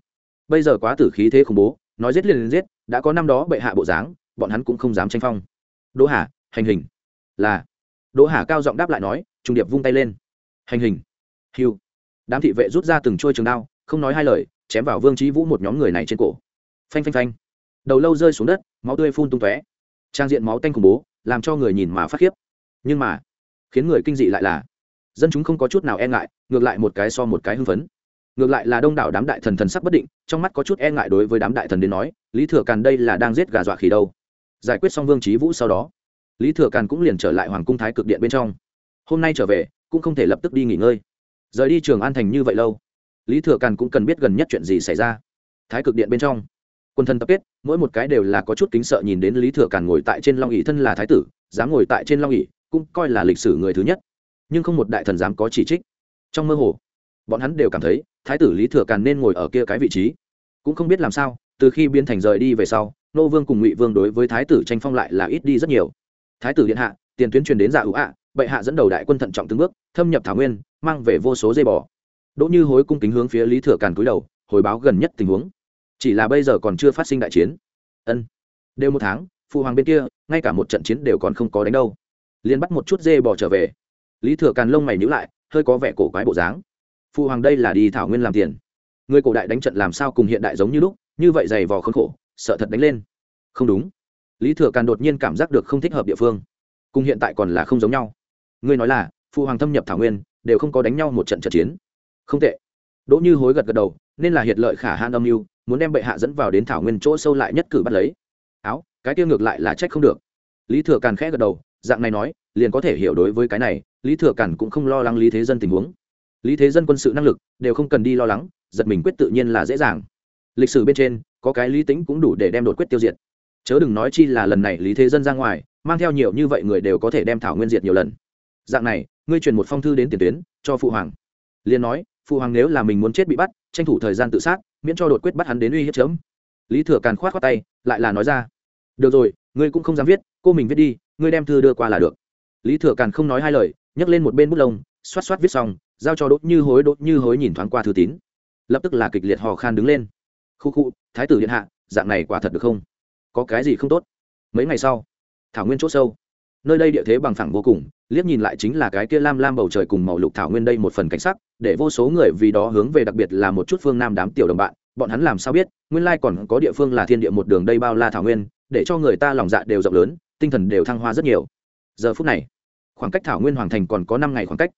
Bây giờ quá tử khí thế khủng bố, nói giết liền giết, đã có năm đó bệ hạ bộ dáng, bọn hắn cũng không dám tranh phong. Đỗ hà, hành hình. Là. Đỗ hà cao giọng đáp lại nói, trung điệp vung tay lên. Hành hình. Hiu đám thị vệ rút ra từng trôi trường đao, không nói hai lời, chém vào vương trí vũ một nhóm người này trên cổ. Phanh phanh phanh. Đầu lâu rơi xuống đất, máu tươi phun tung tóe. Trang diện máu tanh khủng bố, làm cho người nhìn mà phát khiếp. Nhưng mà, khiến người kinh dị lại là, dân chúng không có chút nào e ngại, ngược lại một cái so một cái hưng phấn. Ngược lại là đông đảo đám đại thần thần sắc bất định, trong mắt có chút e ngại đối với đám đại thần đến nói, lý thừa càn đây là đang giết gà dọa khỉ đâu. Giải quyết xong vương trí vũ sau đó, lý thừa càn cũng liền trở lại hoàng cung thái cực điện bên trong. Hôm nay trở về, cũng không thể lập tức đi nghỉ ngơi rời đi trường an thành như vậy lâu, lý thừa càn cũng cần biết gần nhất chuyện gì xảy ra. Thái cực điện bên trong, quân thân tập kết, mỗi một cái đều là có chút kính sợ nhìn đến lý thừa càn ngồi tại trên long ỉ thân là thái tử, dám ngồi tại trên long ỉ cũng coi là lịch sử người thứ nhất. Nhưng không một đại thần dám có chỉ trích. Trong mơ hồ, bọn hắn đều cảm thấy thái tử lý thừa càn nên ngồi ở kia cái vị trí. Cũng không biết làm sao, từ khi biến thành rời đi về sau, nô vương cùng ngụy vương đối với thái tử tranh phong lại là ít đi rất nhiều. Thái tử điện hạ, tiền tuyến truyền đến dạ ủ ạ, bệ hạ dẫn đầu đại quân thận trọng từng bước, thâm nhập thảo nguyên mang về vô số dây bò. Đỗ như hối cung kính hướng phía lý thừa càn cúi đầu, hồi báo gần nhất tình huống. Chỉ là bây giờ còn chưa phát sinh đại chiến. Ân. Đều một tháng, phụ hoàng bên kia, ngay cả một trận chiến đều còn không có đánh đâu. Liền bắt một chút dê bò trở về. Lý thừa càn lông mày nhữ lại, hơi có vẻ cổ quái bộ dáng. Phụ hoàng đây là đi thảo nguyên làm tiền. Người cổ đại đánh trận làm sao cùng hiện đại giống như lúc, như vậy dày vò khốn khổ, sợ thật đánh lên. Không đúng. Lý thừa càn đột nhiên cảm giác được không thích hợp địa phương. Cùng hiện tại còn là không giống nhau. Ngươi nói là, phụ hoàng thâm nhập thảo nguyên đều không có đánh nhau một trận trận chiến. Không tệ. Đỗ như hối gật gật đầu, nên là hiệt lợi khả han âm mưu, muốn đem bệ hạ dẫn vào đến thảo nguyên chỗ sâu lại nhất cử bắt lấy. Áo, cái kia ngược lại là trách không được. Lý thừa càn khẽ gật đầu, dạng này nói, liền có thể hiểu đối với cái này, lý thừa càn cũng không lo lắng lý thế dân tình huống. Lý thế dân quân sự năng lực, đều không cần đi lo lắng, giật mình quyết tự nhiên là dễ dàng. Lịch sử bên trên, có cái lý tính cũng đủ để đem đột quyết tiêu diệt. Chớ đừng nói chi là lần này lý thế dân ra ngoài, mang theo nhiều như vậy người đều có thể đem thảo nguyên diệt nhiều lần. Dạng này ngươi truyền một phong thư đến tiền tuyến, cho phụ hoàng. Liền nói, phụ hoàng nếu là mình muốn chết bị bắt, tranh thủ thời gian tự sát, miễn cho đột quyết bắt hắn đến uy hiếp chớm. lý thừa càn khoát khoát tay, lại là nói ra, được rồi, ngươi cũng không dám viết, cô mình viết đi, ngươi đem thư đưa qua là được. Lý thừa càn không nói hai lời, nhấc lên một bên bút lông, xoát xoát viết xong, giao cho đốt như hối đốt như hối nhìn thoáng qua thư tín. Lập tức là kịch liệt hò khan đứng lên. Khu khu, thái tử điện hạ, dạng này quả thật được không? Có cái gì không tốt? Mấy ngày sau, thảo nguyên c h ỗ sâu nơi đây địa thế bằng phẳng vô cùng, liếc nhìn lại chính là cái kia lam lam bầu trời cùng màu lục thảo nguyên đây một phần cảnh sắc, để vô số người vì đó hướng về đặc biệt là một chút phương nam đám tiểu đồng bạn, bọn hắn làm sao biết, nguyên lai còn có địa phương là thiên địa một đường đây bao la thảo nguyên, để cho người ta lòng dạ đều rộng lớn, tinh thần đều thăng hoa rất nhiều. Giờ phút này, khoảng cách thảo nguyên hoàng thành còn có năm ngày khoảng cách.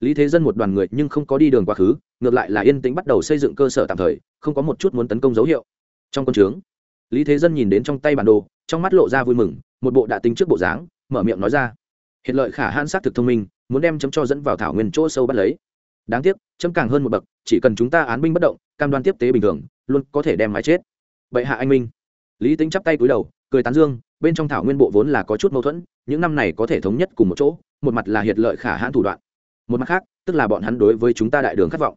Lý thế dân một đoàn người nhưng không có đi đường quá khứ, ngược lại là yên tĩnh bắt đầu xây dựng cơ sở tạm thời, không có một chút muốn tấn công dấu hiệu. Trong quân trướng, lý thế dân nhìn đến trong tay bản đồ, trong mắt lộ ra vui mừng, một bộ đã tính trước bộ dáng mở miệng nói ra. Hiện lợi khả hãn xác thực thông minh, muốn đem chấm cho dẫn vào thảo nguyên chỗ sâu bắt lấy. Đáng tiếc, chấm càng hơn một bậc, chỉ cần chúng ta án binh bất động, cam đoan tiếp tế bình thường, luôn có thể đem mái chết. Bệ hạ anh minh. Lý tính chắp tay cúi đầu, cười tán dương, bên trong thảo nguyên bộ vốn là có chút mâu thuẫn, những năm này có thể thống nhất cùng một chỗ, một mặt là hiệt lợi khả hãn thủ đoạn, một mặt khác, tức là bọn hắn đối với chúng ta đại đường khát vọng.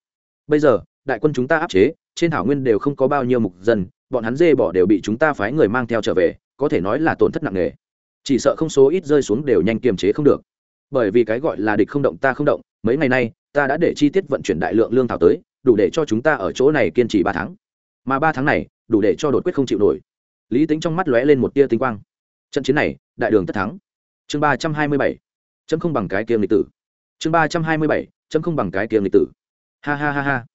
Bây giờ, đại quân chúng ta áp chế, trên thảo nguyên đều không có bao nhiêu mục dân, bọn hắn dê bỏ đều bị chúng ta phái người mang theo trở về, có thể nói là tổn thất nặng nề chỉ sợ không số ít rơi xuống đều nhanh kiềm chế không được. Bởi vì cái gọi là địch không động ta không động, mấy ngày nay, ta đã để chi tiết vận chuyển đại lượng lương thảo tới, đủ để cho chúng ta ở chỗ này kiên trì ba tháng. Mà ba tháng này, đủ để cho đột quyết không chịu nổi. Lý tính trong mắt lóe lên một tia tinh quang. Trận chiến này, đại đường tất thắng. Chương ba trăm hai mươi bảy. Chấm không bằng cái kiềm lịch tử. Chương ba trăm hai mươi bảy. Chấm không bằng cái kiềm lịch tử. Ha ha ha ha.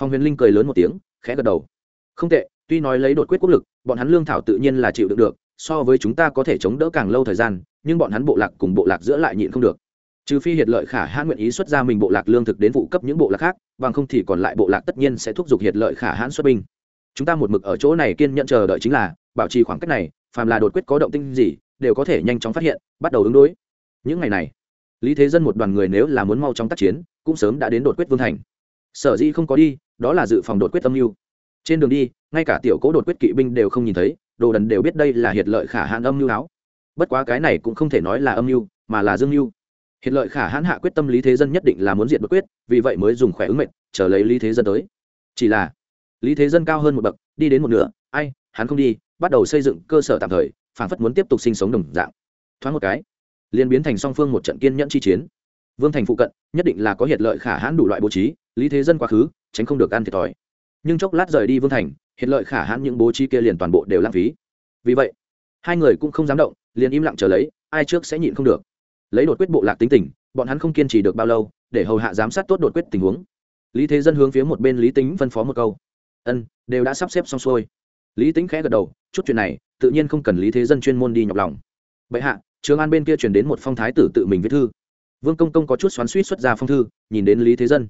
Phong huyền linh cười lớn một tiếng, khẽ gật đầu. Không tệ, tuy nói lấy đột quyết quốc lực, bọn hắn lương thảo tự nhiên là chịu đựng được so với chúng ta có thể chống đỡ càng lâu thời gian, nhưng bọn hắn bộ lạc cùng bộ lạc giữa lại nhịn không được. Trừ phi hiệt lợi khả hãn nguyện ý xuất ra mình bộ lạc lương thực đến vụ cấp những bộ lạc khác, bằng không thì còn lại bộ lạc tất nhiên sẽ thúc giục hiệt lợi khả hãn xuất binh. Chúng ta một mực ở chỗ này kiên nhận chờ đợi chính là, bảo trì khoảng cách này, phàm là đột quyết có động tinh gì, đều có thể nhanh chóng phát hiện, bắt đầu ứng đối. Những ngày này, lý thế dân một đoàn người nếu là muốn mau chóng tác chiến, cũng sớm đã đến đột quyết vương thành. Sở dĩ không có đi, đó là dự phòng đột quyết âm mưu. Trên đường đi, ngay cả tiểu cố đột quyết kỵ binh đều không nhìn thấy đồ đần đều biết đây là hiệt lợi khả hãn âm mưu áo. Bất quá cái này cũng không thể nói là âm mưu, mà là dương mưu. Hiệt lợi khả hãn hạ quyết tâm lý thế dân nhất định là muốn diện bất quyết, vì vậy mới dùng khỏe ứng mệnh, chờ lấy lý thế dân tới. Chỉ là, lý thế dân cao hơn một bậc, đi đến một nửa, ai, hắn không đi, bắt đầu xây dựng cơ sở tạm thời phản phất muốn tiếp tục sinh sống đồng dạng. Thoáng một cái, liền biến thành song phương một trận kiên nhẫn chi chiến. Vương thành phụ cận, nhất định là có hiệt lợi khả hãn đủ loại bố trí, lý thế dân quá khứ, tránh không được ăn thiệt thòi nhưng chốc lát rời đi vương thành, hiện lợi khả hãn những bố trí kia liền toàn bộ đều lãng phí. Vì vậy, hai người cũng không dám động, liền im lặng chờ lấy, ai trước sẽ nhịn không được. Lấy đột quyết bộ lạc tính tình, bọn hắn không kiên trì được bao lâu, để hầu hạ giám sát tốt đột quyết tình huống. Lý thế dân hướng phía một bên lý tính phân phó một câu. Ân, đều đã sắp xếp xong xuôi. Lý tính khẽ gật đầu, chút chuyện này, tự nhiên không cần lý thế dân chuyên môn đi nhọc lòng. Bệ hạ, trường an bên kia truyền đến một phong thái tử tự mình viết thư. Vương công công có chút xoắn suýt xuất ra phong thư, nhìn đến lý thế dân.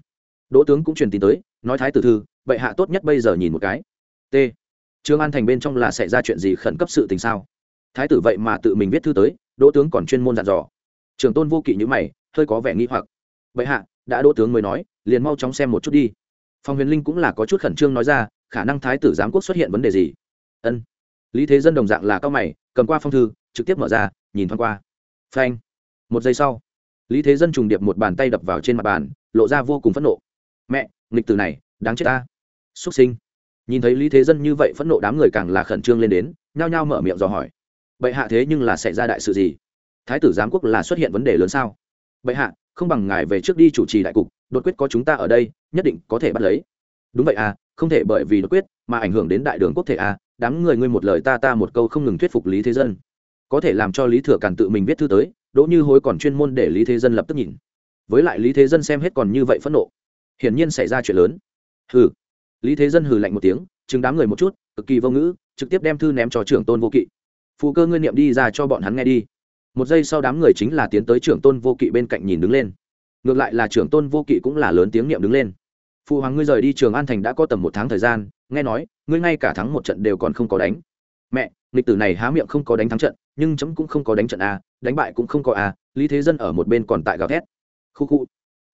Đỗ tướng cũng truyền tin tới, nói thái tử thư bệ hạ tốt nhất bây giờ nhìn một cái. T. Trương an thành bên trong là xảy ra chuyện gì khẩn cấp sự tình sao? Thái tử vậy mà tự mình viết thư tới, đỗ tướng còn chuyên môn dặn dò. Trường tôn vô kỵ như mày, hơi có vẻ nghi hoặc. Bệ hạ, đã đỗ tướng mới nói, liền mau chóng xem một chút đi. Phong huyền linh cũng là có chút khẩn trương nói ra, khả năng thái tử giám quốc xuất hiện vấn đề gì? Ân. Lý thế dân đồng dạng là cao mày, cầm qua phong thư, trực tiếp mở ra, nhìn thoáng qua. Phanh. Một giây sau, lý thế dân trùng điệp một bàn tay đập vào trên mặt bàn, lộ ra vô cùng phẫn nộ. Mẹ, nghịch từ này, đáng chết ta xuất sinh. Nhìn thấy lý thế dân như vậy phẫn nộ đám người càng là khẩn trương lên đến, nhao nhao mở miệng dò hỏi. Bệ hạ thế nhưng là xảy ra đại sự gì? Thái tử giám quốc là xuất hiện vấn đề lớn sao? Bệ hạ, không bằng ngài về trước đi chủ trì đại cục, đột quyết có chúng ta ở đây, nhất định có thể bắt lấy. Đúng vậy à không thể bởi vì đột quyết mà ảnh hưởng đến đại đường quốc thể à đám người ngươi một lời ta ta một câu không ngừng thuyết phục lý thế dân. Có thể làm cho lý thừa càn tự mình viết thư tới, đỗ như hối còn chuyên môn để lý thế dân lập tức nhìn. Với lại lý thế dân xem hết còn như vậy phẫn nộ, hiển nhiên xảy ra chuyện lớn. Ừ lý thế dân hừ lạnh một tiếng chứng đám người một chút, cực kỳ vô ngữ, trực tiếp đem thư ném cho trưởng tôn vô kỵ. Phù cơ ngươi niệm đi ra cho bọn hắn nghe đi. Một giây sau đám người chính là tiến tới trưởng tôn vô kỵ bên cạnh nhìn đứng lên. Ngược lại là trưởng tôn vô kỵ cũng là lớn tiếng niệm đứng lên. Phụ hoàng ngươi rời đi trường an thành đã có tầm một tháng thời gian, nghe nói, ngươi ngay cả thắng một trận đều còn không có đánh. Mẹ, nghịch tử này há miệng không có đánh thắng trận, nhưng chấm cũng không có đánh trận a đánh bại cũng không có a lý thế dân ở một bên còn tại gào thét. Khu khu.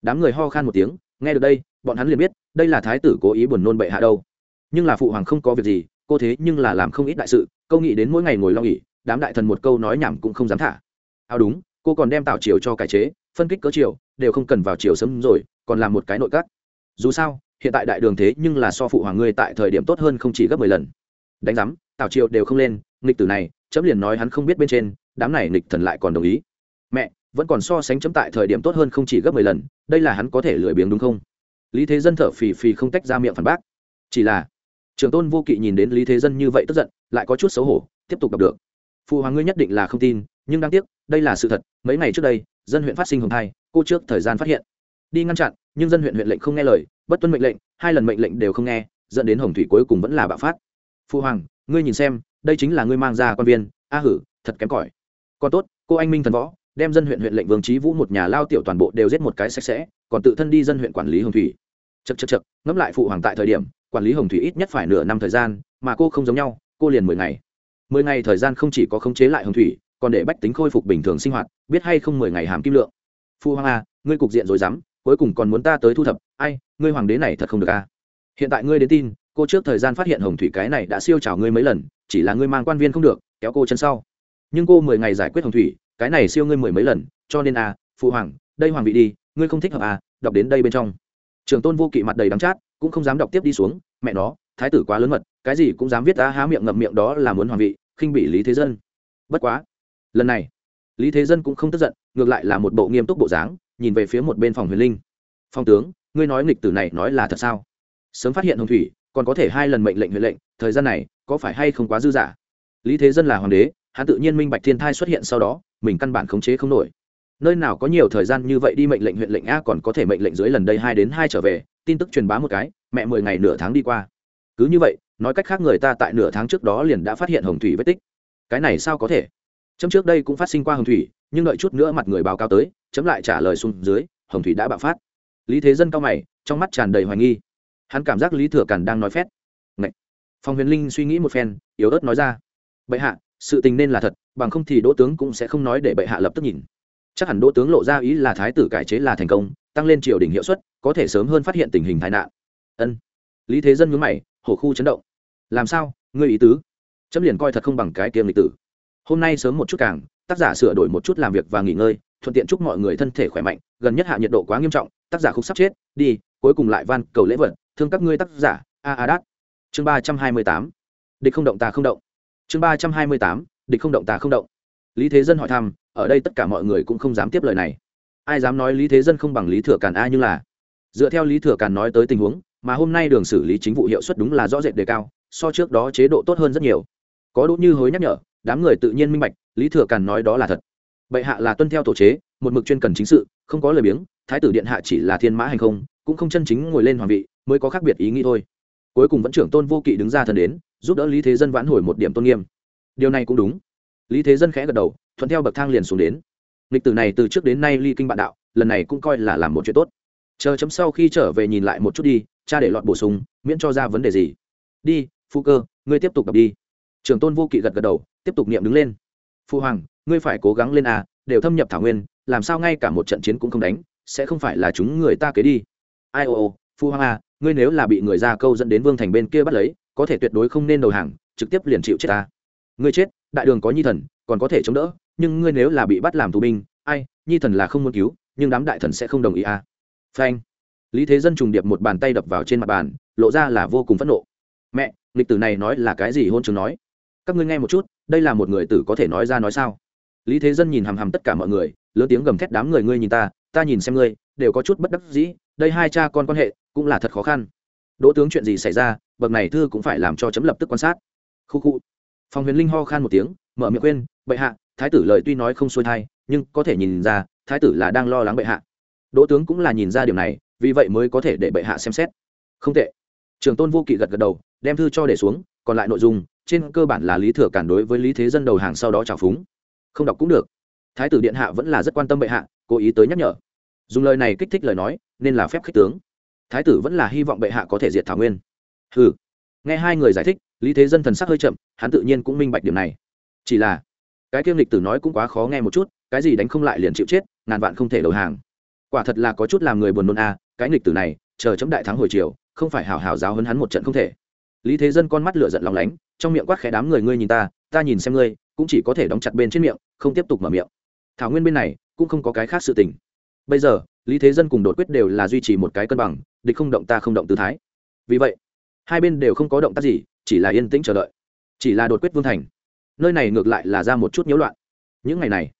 Đám người ho khan một tiếng, nghe được đây, bọn hắn liền biết đây là thái tử cố ý buồn nôn bệ hạ đâu. Nhưng là phụ hoàng không có việc gì, cô thế nhưng là làm không ít đại sự, câu nghĩ đến mỗi ngày ngồi lo nghỉ, đám đại thần một câu nói nhảm cũng không dám thả. Ao đúng, cô còn đem tạo chiều cho cải chế, phân kích cỡ chiều đều không cần vào chiều sớm rồi, còn làm một cái nội các. Dù sao, hiện tại đại đường thế nhưng là so phụ hoàng ngươi tại thời điểm tốt hơn không chỉ gấp mười lần. Đánh giám tào triều đều không lên, nghịch tử này, chấm liền nói hắn không biết bên trên, đám này nghịch thần lại còn đồng ý. Mẹ, vẫn còn so sánh chấm tại thời điểm tốt hơn không chỉ gấp mười lần, đây là hắn có thể lười biếng đúng không? Lý thế dân thở phì phì không tách ra miệng phản bác. Chỉ là trường tôn vô kỵ nhìn đến lý thế dân như vậy tức giận, lại có chút xấu hổ, tiếp tục đọc được. Phụ hoàng ngươi nhất định là không tin, nhưng đáng tiếc, đây là sự thật, mấy ngày trước đây, dân huyện phát sinh hồng thai, cô trước thời gian phát hiện. Đi ngăn chặn, nhưng dân huyện huyện lệnh không nghe lời, bất tuân mệnh lệnh, hai lần mệnh lệnh đều không nghe, dẫn đến hồng thủy cuối cùng vẫn là bạo phát. Phụ hoàng, ngươi nhìn xem, đây chính là ngươi mang ra quan viên, a hử, thật kém cỏi. Còn tốt, cô anh minh thần võ, đem dân huyện huyện lệnh vương trí vũ một nhà lao tiểu toàn bộ đều giết một cái sạch sẽ, còn tự thân đi dân huyện quản lý hồng thủy chật chật chật ngẫm lại phụ hoàng tại thời điểm quản lý hồng thủy ít nhất phải nửa năm thời gian mà cô không giống nhau cô liền mười ngày. Mười ngày thời gian không chỉ có khống chế lại hồng thủy còn để bách tính khôi phục bình thường sinh hoạt biết hay không mười ngày hàm kim lượng. Phụ hoàng a à, ngươi cục diện rồi dám cuối cùng còn muốn ta tới thu thập ai ngươi hoàng đế này thật không được a à. hiện tại ngươi đến tin cô trước thời gian phát hiện hồng thủy cái này đã siêu trào ngươi mấy lần chỉ là ngươi mang quan viên không được kéo cô chân sau. Nhưng cô mười ngày giải quyết hồng thủy cái này siêu ngươi mười mấy lần cho nên a à, phụ hoàng đây hoàng vị đi ngươi không thích hợp à đọc đến đây bên trong trường tôn vô kỵ mặt đầy đắng chát, cũng không dám đọc tiếp đi xuống, mẹ nó, thái tử quá lớn mật, cái gì cũng dám viết ta há miệng ngậm miệng đó là muốn hoàng vị, khinh bị lý thế dân. Bất quá, lần này, lý thế dân cũng không tức giận, ngược lại là một bộ nghiêm túc bộ dáng, nhìn về phía một bên phòng huyền linh. Phong tướng, ngươi nói nghịch tử này nói là thật sao? Sớm phát hiện hồng thủy, còn có thể hai lần mệnh lệnh huệ lệnh, thời gian này, có phải hay không quá dư dả? Lý thế dân là hoàng đế, hắn tự nhiên minh bạch thiên thai xuất hiện sau đó, mình căn bản khống chế không nổi nơi nào có nhiều thời gian như vậy đi mệnh lệnh huyện lệnh a còn có thể mệnh lệnh dưới lần đây hai đến hai trở về, tin tức truyền bá một cái, mẹ mười ngày nửa tháng đi qua. Cứ như vậy, nói cách khác người ta tại nửa tháng trước đó liền đã phát hiện hồng thủy vết tích. Cái này sao có thể? Chấm trước đây cũng phát sinh qua hồng thủy, nhưng đợi chút nữa mặt người báo cáo tới, chấm lại trả lời xuống dưới, hồng thủy đã bạo phát. Lý thế dân cao mày, trong mắt tràn đầy hoài nghi. Hắn cảm giác lý thừa càn đang nói phét. Ngậy. phong huyền linh suy nghĩ một phen, yếu ớt nói ra. Bệ hạ, sự tình nên là thật, bằng không thì đỗ tướng cũng sẽ không nói để bệ hạ lập tức nhìn chắc hẳn đỗ tướng lộ ra ý là thái tử cải chế là thành công, tăng lên triều đình hiệu suất, có thể sớm hơn phát hiện tình hình tai nạn. Ân. Lý thế dân nhớ mày, hổ khu chấn động. Làm sao? Ngươi ý tứ? Chấm liền coi thật không bằng cái kiêm lịch tử. Hôm nay sớm một chút càng, tác giả sửa đổi một chút làm việc và nghỉ ngơi, thuận tiện chúc mọi người thân thể khỏe mạnh, gần nhất hạ nhiệt độ quá nghiêm trọng, tác giả khúc sắp chết, đi, cuối cùng lại van cầu lễ vật, thương các ngươi tác giả, a a đát. Chương ba trăm hai mươi tám. Địch không động ta không động. Chương ba trăm hai mươi tám. Địch không động ta không động. Lý thế dân hỏi thăm ở đây tất cả mọi người cũng không dám tiếp lời này. Ai dám nói lý thế dân không bằng lý thừa càn a nhưng là, dựa theo lý thừa càn nói tới tình huống, mà hôm nay đường xử lý chính vụ hiệu suất đúng là rõ rệt đề cao, so trước đó chế độ tốt hơn rất nhiều. Có đỗ như hối nhắc nhở, đám người tự nhiên minh bạch, lý thừa càn nói đó là thật. Bệ hạ là tuân theo tổ chế, một mực chuyên cần chính sự, không có lời biếng, thái tử điện hạ chỉ là thiên mã hành không, cũng không chân chính ngồi lên hoàng vị, mới có khác biệt ý nghĩ thôi. Cuối cùng vẫn trưởng tôn vô kỵ đứng ra thần đến, giúp đỡ lý thế dân vãn hồi một điểm tôn nghiêm. Điều này cũng đúng. Lý thế dân khẽ gật đầu thuận theo bậc thang liền xuống đến. Lịch tử này từ trước đến nay ly kinh bạn đạo, lần này cũng coi là làm một chuyện tốt. Chờ chấm sau khi trở về nhìn lại một chút đi, cha để lọt bổ sung, miễn cho ra vấn đề gì. Đi, phu cơ, ngươi tiếp tục đọc đi. Trường tôn vô kỵ gật gật đầu, tiếp tục niệm đứng lên. Phu hoàng, ngươi phải cố gắng lên à đều thâm nhập thảo nguyên, làm sao ngay cả một trận chiến cũng không đánh, sẽ không phải là chúng người ta kế đi. Ai ô ô, phu hoàng à ngươi nếu là bị người ra câu dẫn đến vương thành bên kia bắt lấy, có thể tuyệt đối không nên đầu hàng, trực tiếp liền chịu chết ta. Ngươi chết, đại đường có nhi thần còn có thể chống đỡ, nhưng ngươi nếu là bị bắt làm tù binh, ai, nhi thần là không muốn cứu, nhưng đám đại thần sẽ không đồng ý à? Phanh. Lý thế dân trùng điệp một bàn tay đập vào trên mặt bàn, lộ ra là vô cùng phẫn nộ. Mẹ lịch tử này nói là cái gì hôn chứng nói? Các ngươi nghe một chút, đây là một người tử có thể nói ra nói sao? Lý thế dân nhìn hằm hằm tất cả mọi người, lớn tiếng gầm thét đám người ngươi nhìn ta ta nhìn xem ngươi, đều có chút bất đắc dĩ, đây hai cha con quan hệ, cũng là thật khó khăn. Đỗ tướng chuyện gì xảy ra, bậc này thư cũng phải làm cho chấm lập tức quan sát. Khu khu. Phòng huyền linh ho khan một tiếng, mở miệng khuyên bệ hạ, thái tử lời tuy nói không xuôi thai, nhưng có thể nhìn ra, thái tử là đang lo lắng bệ hạ. Đỗ tướng cũng là nhìn ra điều này, vì vậy mới có thể để bệ hạ xem xét. Không tệ. Trường tôn vô kỵ gật gật đầu, đem thư cho để xuống, còn lại nội dung, trên cơ bản là lý thừa cản đối với lý thế dân đầu hàng sau đó trào phúng. Không đọc cũng được. Thái tử điện hạ vẫn là rất quan tâm bệ hạ, cố ý tới nhắc nhở. Dùng lời này kích thích lời nói, nên là phép khích tướng. Thái tử vẫn là hy vọng bệ hạ có thể diệt thảo nguyên. Ừ nghe hai người giải thích, lý thế dân thần sắc hơi chậm, hắn tự nhiên cũng minh bạch điểm này. Chỉ là cái kiêm lịch tử nói cũng quá khó nghe một chút cái gì đánh không lại liền chịu chết ngàn vạn không thể đầu hàng. Quả thật là có chút làm người buồn nôn a à, cái nghịch tử này chờ chấm đại thắng hồi chiều không phải hào hào giáo hấn hắn một trận không thể. Lý thế dân con mắt lửa giận lòng lánh trong miệng quát khẽ đám người ngươi nhìn ta ta nhìn xem ngươi cũng chỉ có thể đóng chặt bên trên miệng không tiếp tục mở miệng. Thảo nguyên bên này cũng không có cái khác sự tình. Bây giờ lý thế dân cùng đột quyết đều là duy trì một cái cân bằng địch không động ta không động tư thái. Vì vậy hai bên đều không có động tác gì chỉ là yên tĩnh chờ đợi. Chỉ là đột quyết vương thành nơi này ngược lại là ra một chút nhiễu loạn. Những ngày này,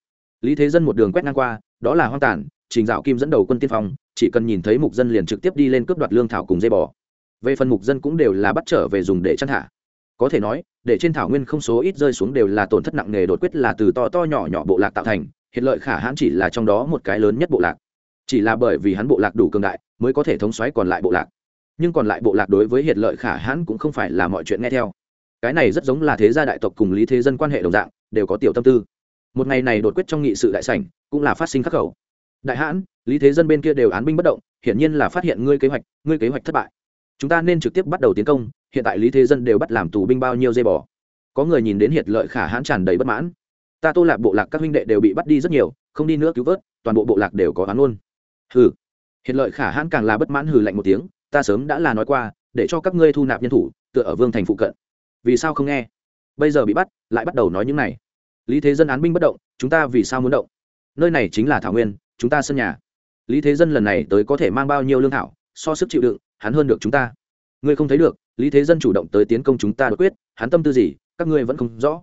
lý thế dân một đường quét ngang qua, đó là hoang tàn, trình dạo kim dẫn đầu quân tiên phong, chỉ cần nhìn thấy mục dân liền trực tiếp đi lên cướp đoạt lương thảo cùng dây bò. Về phần mục dân cũng đều là bắt trở về dùng để chăn thả. Có thể nói, để trên thảo nguyên không số ít rơi xuống đều là tổn thất nặng nề đột quyết là từ to to nhỏ nhỏ bộ lạc tạo thành, hiện lợi khả hãn chỉ là trong đó một cái lớn nhất bộ lạc. Chỉ là bởi vì hắn bộ lạc đủ cường đại, mới có thể thống xoáy còn lại bộ lạc. Nhưng còn lại bộ lạc đối với hiện lợi khả hãn cũng không phải là mọi chuyện nghe theo cái này rất giống là thế gia đại tộc cùng lý thế dân quan hệ đồng dạng, đều có tiểu tâm tư. Một ngày này đột quyết trong nghị sự đại sảnh, cũng là phát sinh khắc khẩu. Đại hãn, lý thế dân bên kia đều án binh bất động, hiển nhiên là phát hiện ngươi kế hoạch, ngươi kế hoạch thất bại. Chúng ta nên trực tiếp bắt đầu tiến công, hiện tại lý thế dân đều bắt làm tù binh bao nhiêu dây bò. Có người nhìn đến hiệt lợi khả hãn tràn đầy bất mãn. Ta tô lạc bộ lạc các huynh đệ đều bị bắt đi rất nhiều, không đi nữa cứu vớt, toàn bộ bộ lạc đều có án luôn hừ. Hiện lợi khả hãn càng là bất mãn hừ lạnh một tiếng, ta sớm đã là nói qua, để cho các ngươi thu nạp nhân thủ, tựa ở vương thành phụ cận vì sao không nghe? Bây giờ bị bắt, lại bắt đầu nói những này. Lý thế dân án binh bất động, chúng ta vì sao muốn động? Nơi này chính là thảo nguyên, chúng ta sân nhà. Lý thế dân lần này tới có thể mang bao nhiêu lương thảo, so sức chịu đựng, hắn hơn được chúng ta. Ngươi không thấy được, lý thế dân chủ động tới tiến công chúng ta đột quyết, hắn tâm tư gì, các ngươi vẫn không rõ.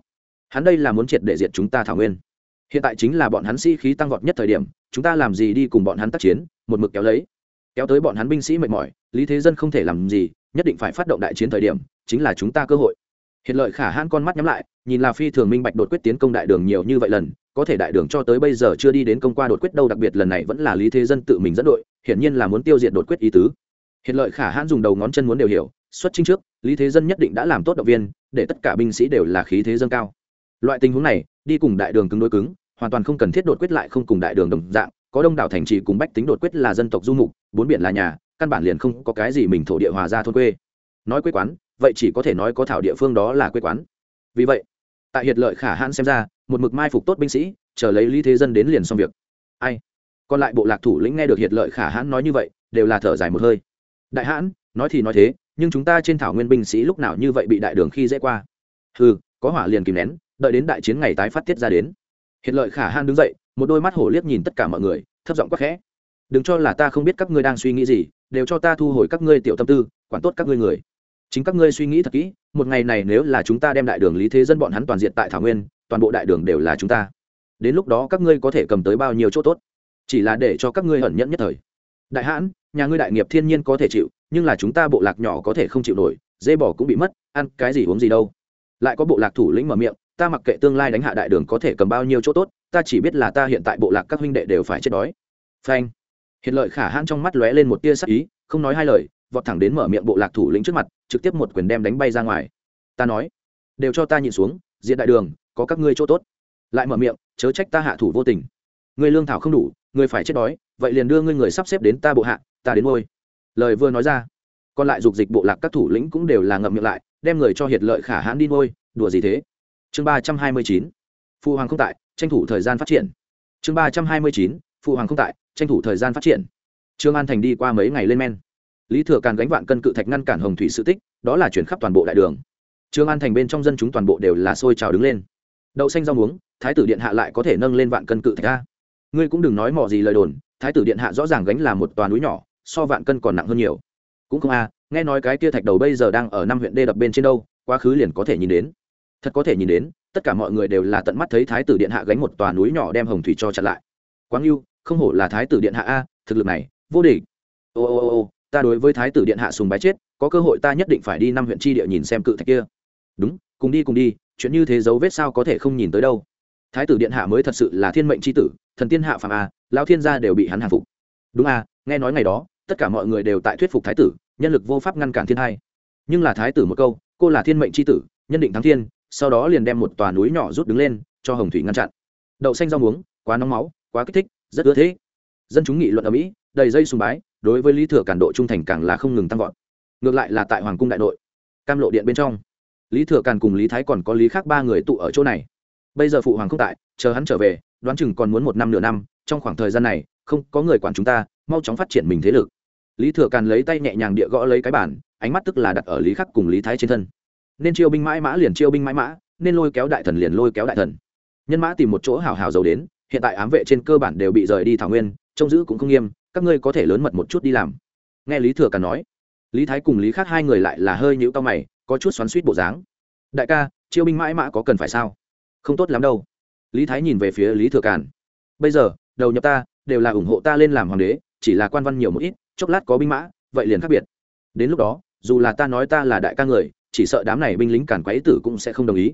Hắn đây là muốn triệt để diệt chúng ta thảo nguyên. Hiện tại chính là bọn hắn sĩ khí tăng vọt nhất thời điểm, chúng ta làm gì đi cùng bọn hắn tác chiến, một mực kéo lấy. Kéo tới bọn hắn binh sĩ mệt mỏi, lý thế dân không thể làm gì, nhất định phải phát động đại chiến thời điểm, chính là chúng ta cơ hội hiện lợi khả hãn con mắt nhắm lại, nhìn là phi thường minh bạch đột quyết tiến công đại đường nhiều như vậy lần, có thể đại đường cho tới bây giờ chưa đi đến công qua đột quyết đâu, đặc biệt lần này vẫn là lý thế dân tự mình dẫn đội, hiển nhiên là muốn tiêu diệt đột quyết ý tứ. Hiện lợi khả hãn dùng đầu ngón chân muốn đều hiểu, xuất chính trước, lý thế dân nhất định đã làm tốt động viên, để tất cả binh sĩ đều là khí thế dâng cao. Loại tình huống này, đi cùng đại đường cứng đối cứng, hoàn toàn không cần thiết đột quyết lại không cùng đại đường đồng dạng, có đông đảo thành trì cùng bách tính đột quyết là dân tộc du mục, bốn biển là nhà, căn bản liền không có cái gì mình thổ địa hòa ra thôn quê. Nói quê quán vậy chỉ có thể nói có thảo địa phương đó là quê quán. Vì vậy, tại hiệt lợi khả hãn xem ra, một mực mai phục tốt binh sĩ, chờ lấy lý thế dân đến liền xong việc. Ai? Còn lại bộ lạc thủ lĩnh nghe được hiệt lợi khả hãn nói như vậy, đều là thở dài một hơi. Đại hãn, nói thì nói thế, nhưng chúng ta trên thảo nguyên binh sĩ lúc nào như vậy bị đại đường khi dễ qua? Ừ có hỏa liền kìm nén, đợi đến đại chiến ngày tái phát tiết ra đến. Hiện lợi khả hãn đứng dậy, một đôi mắt hổ liếc nhìn tất cả mọi người, thấp giọng quắc khẽ. Đừng cho là ta không biết các ngươi đang suy nghĩ gì, đều cho ta thu hồi các ngươi tiểu tâm tư, quản tốt các ngươi người chính các ngươi suy nghĩ thật kỹ, một ngày này nếu là chúng ta đem đại đường lý thế dân bọn hắn toàn diện tại thảo nguyên, toàn bộ đại đường đều là chúng ta. Đến lúc đó các ngươi có thể cầm tới bao nhiêu chỗ tốt? Chỉ là để cho các ngươi hẩn nhẫn nhất thời. Đại hãn, nhà ngươi đại nghiệp thiên nhiên có thể chịu, nhưng là chúng ta bộ lạc nhỏ có thể không chịu nổi, dê bỏ cũng bị mất, ăn cái gì uống gì đâu. Lại có bộ lạc thủ lĩnh mở miệng, ta mặc kệ tương lai đánh hạ đại đường có thể cầm bao nhiêu chỗ tốt, ta chỉ biết là ta hiện tại bộ lạc các huynh đệ đều phải chết đói. Phanh. Hiện lợi khả hãn trong mắt lóe lên một tia sắc ý, không nói hai lời vọt thẳng đến mở miệng bộ lạc thủ lĩnh trước mặt, trực tiếp một quyền đem đánh bay ra ngoài. Ta nói, đều cho ta nhìn xuống diện đại đường, có các ngươi chỗ tốt. Lại mở miệng, chớ trách ta hạ thủ vô tình. Người lương thảo không đủ người phải chết đói, vậy liền đưa ngươi người sắp xếp đến ta bộ hạ, ta đến ngôi. Lời vừa nói ra, còn lại dục dịch bộ lạc các thủ lĩnh cũng đều là ngậm miệng lại, đem người cho hiệt lợi khả hãn đi ngôi, đùa gì thế? Chương ba trăm hai mươi chín phụ hoàng không tại, tranh thủ thời gian phát triển. Chương ba trăm hai mươi chín phụ hoàng không tại, tranh thủ thời gian phát triển. Trương an thành đi qua mấy ngày lên men lý thừa càn gánh vạn cân cự thạch ngăn cản hồng thủy sự tích, đó là chuyển khắp toàn bộ đại đường. Trương an thành bên trong dân chúng toàn bộ đều là sôi trào đứng lên. Đậu xanh rau muống, thái tử điện hạ lại có thể nâng lên vạn cân cự thạch ra ngươi cũng đừng nói mỏ gì lời đồn, thái tử điện hạ rõ ràng gánh là một toàn núi nhỏ, so vạn cân còn nặng hơn nhiều. Cũng không a, nghe nói cái kia thạch đầu bây giờ đang ở năm huyện đê đập bên trên đâu, quá khứ liền có thể nhìn đến. Thật có thể nhìn đến, tất cả mọi người đều là tận mắt thấy thái tử điện hạ gánh một tòa núi nhỏ đem hồng thủy cho chặn lại. Quáng yêu không hổ là thái tử điện hạ a, thực lực này, vô địch. Ô ô ô ô ta đối với thái tử điện hạ sùng bái chết, có cơ hội ta nhất định phải đi năm huyện tri địa nhìn xem cự thạch kia. Đúng, cùng đi cùng đi, chuyện như thế dấu vết sao có thể không nhìn tới đâu. Thái tử điện hạ mới thật sự là thiên mệnh c h i tử, thần tiên hạ phạm a à, lao thiên gia đều bị hắn hạ phục. Đúng a nghe nói ngày đó, tất cả mọi người đều tại thuyết phục thái tử, nhân lực vô pháp ngăn cản thiên hai. Nhưng là thái tử một câu, cô là thiên mệnh c h i tử, nhân định thắng thiên, sau đó liền đem một tòa núi nhỏ rút đứng lên, cho hồng thủy ngăn chặn. Đậu xanh rau muống, quá nóng máu, quá kích thích, rất ưa thế. Dân chúng nghị luận ở mỹ, đầy dây sùng bái đối với lý thừa cản độ trung thành càng là không ngừng tăng vọt. Ngược lại là tại hoàng cung đại nội, cam lộ điện bên trong, lý thừa càn cùng lý thái còn có lý khác ba người tụ ở chỗ này. Bây giờ phụ hoàng không tại, chờ hắn trở về, đoán chừng còn muốn một năm nửa năm, trong khoảng thời gian này, không có người quản chúng ta, mau chóng phát triển mình thế lực. Lý thừa càn lấy tay nhẹ nhàng địa gõ lấy cái bản ánh mắt tức là đặt ở lý khắc cùng lý thái trên thân. Nên chiêu binh mãi mã liền chiêu binh mãi mã, nên lôi kéo đại thần liền lôi kéo đại thần. Nhân mã tìm một chỗ hào hào giàu đến, hiện tại ám vệ trên cơ bản đều bị rời đi thảo nguyên, trông giữ cũng không nghiêm các ngươi có thể lớn mật một chút đi làm. Nghe lý thừa càn nói, lý thái cùng lý khắc hai người lại là hơi nhũ tao mày, có chút xoắn suýt bộ dáng. Đại ca, chiêu binh mãi mã có cần phải sao? Không tốt lắm đâu. Lý thái nhìn về phía lý thừa càn. Bây giờ, đầu nhập ta, đều là ủng hộ ta lên làm hoàng đế, chỉ là quan văn nhiều một ít, chốc lát có binh mã, vậy liền khác biệt. Đến lúc đó, dù là ta nói ta là đại ca người, chỉ sợ đám này binh lính cản quấy tử cũng sẽ không đồng ý.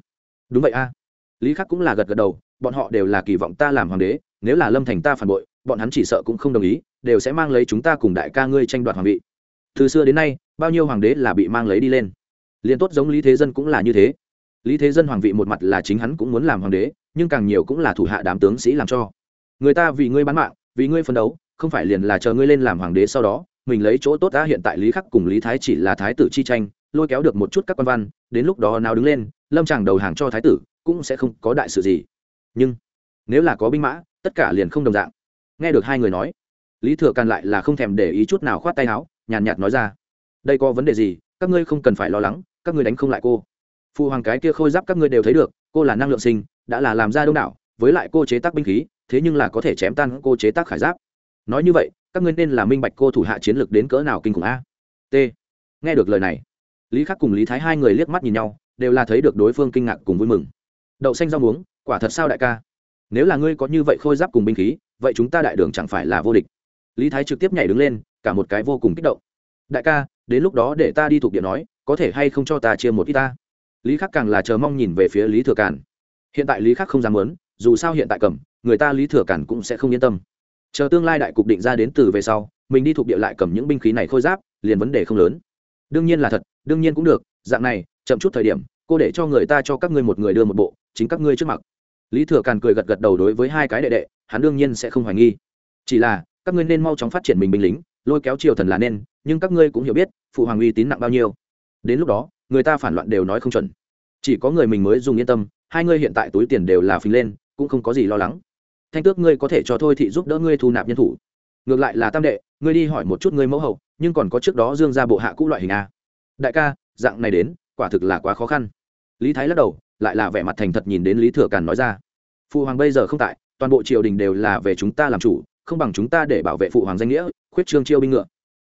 Đúng vậy a. Lý khắc cũng là gật gật đầu, bọn họ đều là kỳ vọng ta làm hoàng đế, nếu là lâm thành ta phản bội, bọn hắn chỉ sợ cũng không đồng ý đều sẽ mang lấy chúng ta cùng đại ca ngươi tranh đoạt hoàng vị. Từ xưa đến nay, bao nhiêu hoàng đế là bị mang lấy đi lên. Liền tốt giống lý thế dân cũng là như thế. Lý thế dân hoàng vị một mặt là chính hắn cũng muốn làm hoàng đế, nhưng càng nhiều cũng là thủ hạ đám tướng sĩ làm cho. Người ta vì ngươi bán mạng, vì ngươi phấn đấu, không phải liền là chờ ngươi lên làm hoàng đế sau đó, mình lấy chỗ tốt đã hiện tại lý khắc cùng lý thái chỉ là thái tử chi tranh, lôi kéo được một chút các quan văn, đến lúc đó nào đứng lên, lâm chàng đầu hàng cho thái tử, cũng sẽ không có đại sự gì. Nhưng, nếu là có binh mã, tất cả liền không đồng dạng. Nghe được hai người nói lý thừa càn lại là không thèm để ý chút nào khoát tay áo, nhàn nhạt nói ra. Đây có vấn đề gì, các ngươi không cần phải lo lắng, các ngươi đánh không lại cô. Phụ hoàng cái kia khôi giáp các ngươi đều thấy được, cô là năng lượng sinh, đã là làm ra đông đảo, với lại cô chế tác binh khí, thế nhưng là có thể chém tan cô chế tác khải giáp. Nói như vậy, các ngươi nên là minh bạch cô thủ hạ chiến lược đến cỡ nào kinh khủng a. T. Nghe được lời này, lý khắc cùng lý thái hai người liếc mắt nhìn nhau, đều là thấy được đối phương kinh ngạc cùng vui mừng. Đậu xanh rau muống, quả thật sao đại ca? Nếu là ngươi có như vậy khôi giáp cùng binh khí, vậy chúng ta đại đường chẳng phải là vô địch lý thái trực tiếp nhảy đứng lên, cả một cái vô cùng kích động. Đại ca, đến lúc đó để ta đi thuộc địa nói, có thể hay không cho ta chia một ít ta? Lý khắc càng là chờ mong nhìn về phía lý thừa cản. Hiện tại lý khắc không dám muốn, dù sao hiện tại cầm, người ta lý thừa cản cũng sẽ không yên tâm. Chờ tương lai đại cục định ra đến từ về sau, mình đi thuộc địa lại cầm những binh khí này khôi giáp, liền vấn đề không lớn. Đương nhiên là thật, đương nhiên cũng được, dạng này, chậm chút thời điểm, cô để cho người ta cho các ngươi một người đưa một bộ, chính các ngươi trước mặt. Lý thừa càn cười gật gật đầu đối với hai cái đệ đệ, hắn đương nhiên sẽ không hoài nghi. Chỉ là các ngươi nên mau chóng phát triển mình binh lính, lôi kéo triều thần là nên, nhưng các ngươi cũng hiểu biết, phụ hoàng uy tín nặng bao nhiêu. Đến lúc đó, người ta phản loạn đều nói không chuẩn. Chỉ có người mình mới dùng yên tâm, hai ngươi hiện tại túi tiền đều là phình lên, cũng không có gì lo lắng. Thanh tước ngươi có thể cho thôi thị giúp đỡ ngươi thu nạp nhân thủ. Ngược lại là tam đệ, ngươi đi hỏi một chút ngươi mẫu hậu, nhưng còn có trước đó dương ra bộ hạ cũ loại hình a. Đại ca, dạng này đến, quả thực là quá khó khăn. Lý thái lắc đầu, lại là vẻ mặt thành thật nhìn đến lý thừa càn nói ra. Phụ hoàng bây giờ không tại, toàn bộ triều đình đều là về chúng ta làm chủ không bằng chúng ta để bảo vệ phụ hoàng danh nghĩa, khuyết trương chiêu binh ngựa.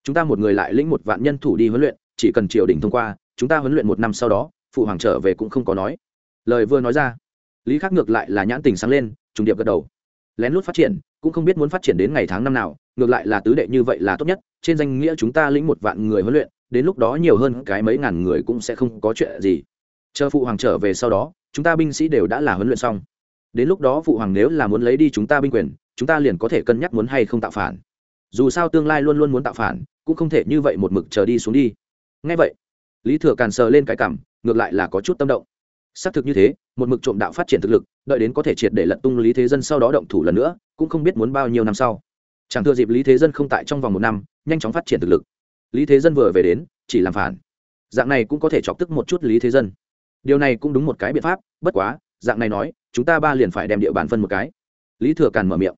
Chúng ta một người lại lĩnh một vạn nhân thủ đi huấn luyện, chỉ cần triều đình thông qua, chúng ta huấn luyện một năm sau đó, phụ hoàng trở về cũng không có nói. Lời vừa nói ra, lý khắc ngược lại là nhãn tình sáng lên, trùng điệp gật đầu. Lén lút phát triển, cũng không biết muốn phát triển đến ngày tháng năm nào, ngược lại là tứ đệ như vậy là tốt nhất, trên danh nghĩa chúng ta lĩnh một vạn người huấn luyện, đến lúc đó nhiều hơn cái mấy ngàn người cũng sẽ không có chuyện gì. Chờ phụ hoàng trở về sau đó, chúng ta binh sĩ đều đã là huấn luyện xong. Đến lúc đó phụ hoàng nếu là muốn lấy đi chúng ta binh quyền chúng ta liền có thể cân nhắc muốn hay không tạo phản. Dù sao tương lai luôn luôn muốn tạo phản, cũng không thể như vậy một mực chờ đi xuống đi. Ngay vậy, lý thừa càn sờ lên cái cảm, ngược lại là có chút tâm động. Xác thực như thế, một mực trộm đạo phát triển thực lực, đợi đến có thể triệt để lật tung lý thế dân sau đó động thủ lần nữa, cũng không biết muốn bao nhiêu năm sau. Chẳng thừa dịp lý thế dân không tại trong vòng một năm, nhanh chóng phát triển thực lực. Lý thế dân vừa về đến, chỉ làm phản. Dạng này cũng có thể chọc tức một chút lý thế dân. Điều này cũng đúng một cái biện pháp, bất quá, dạng này nói, chúng ta ba liền phải đem địa bàn phân một cái. Lý thừa càn mở miệng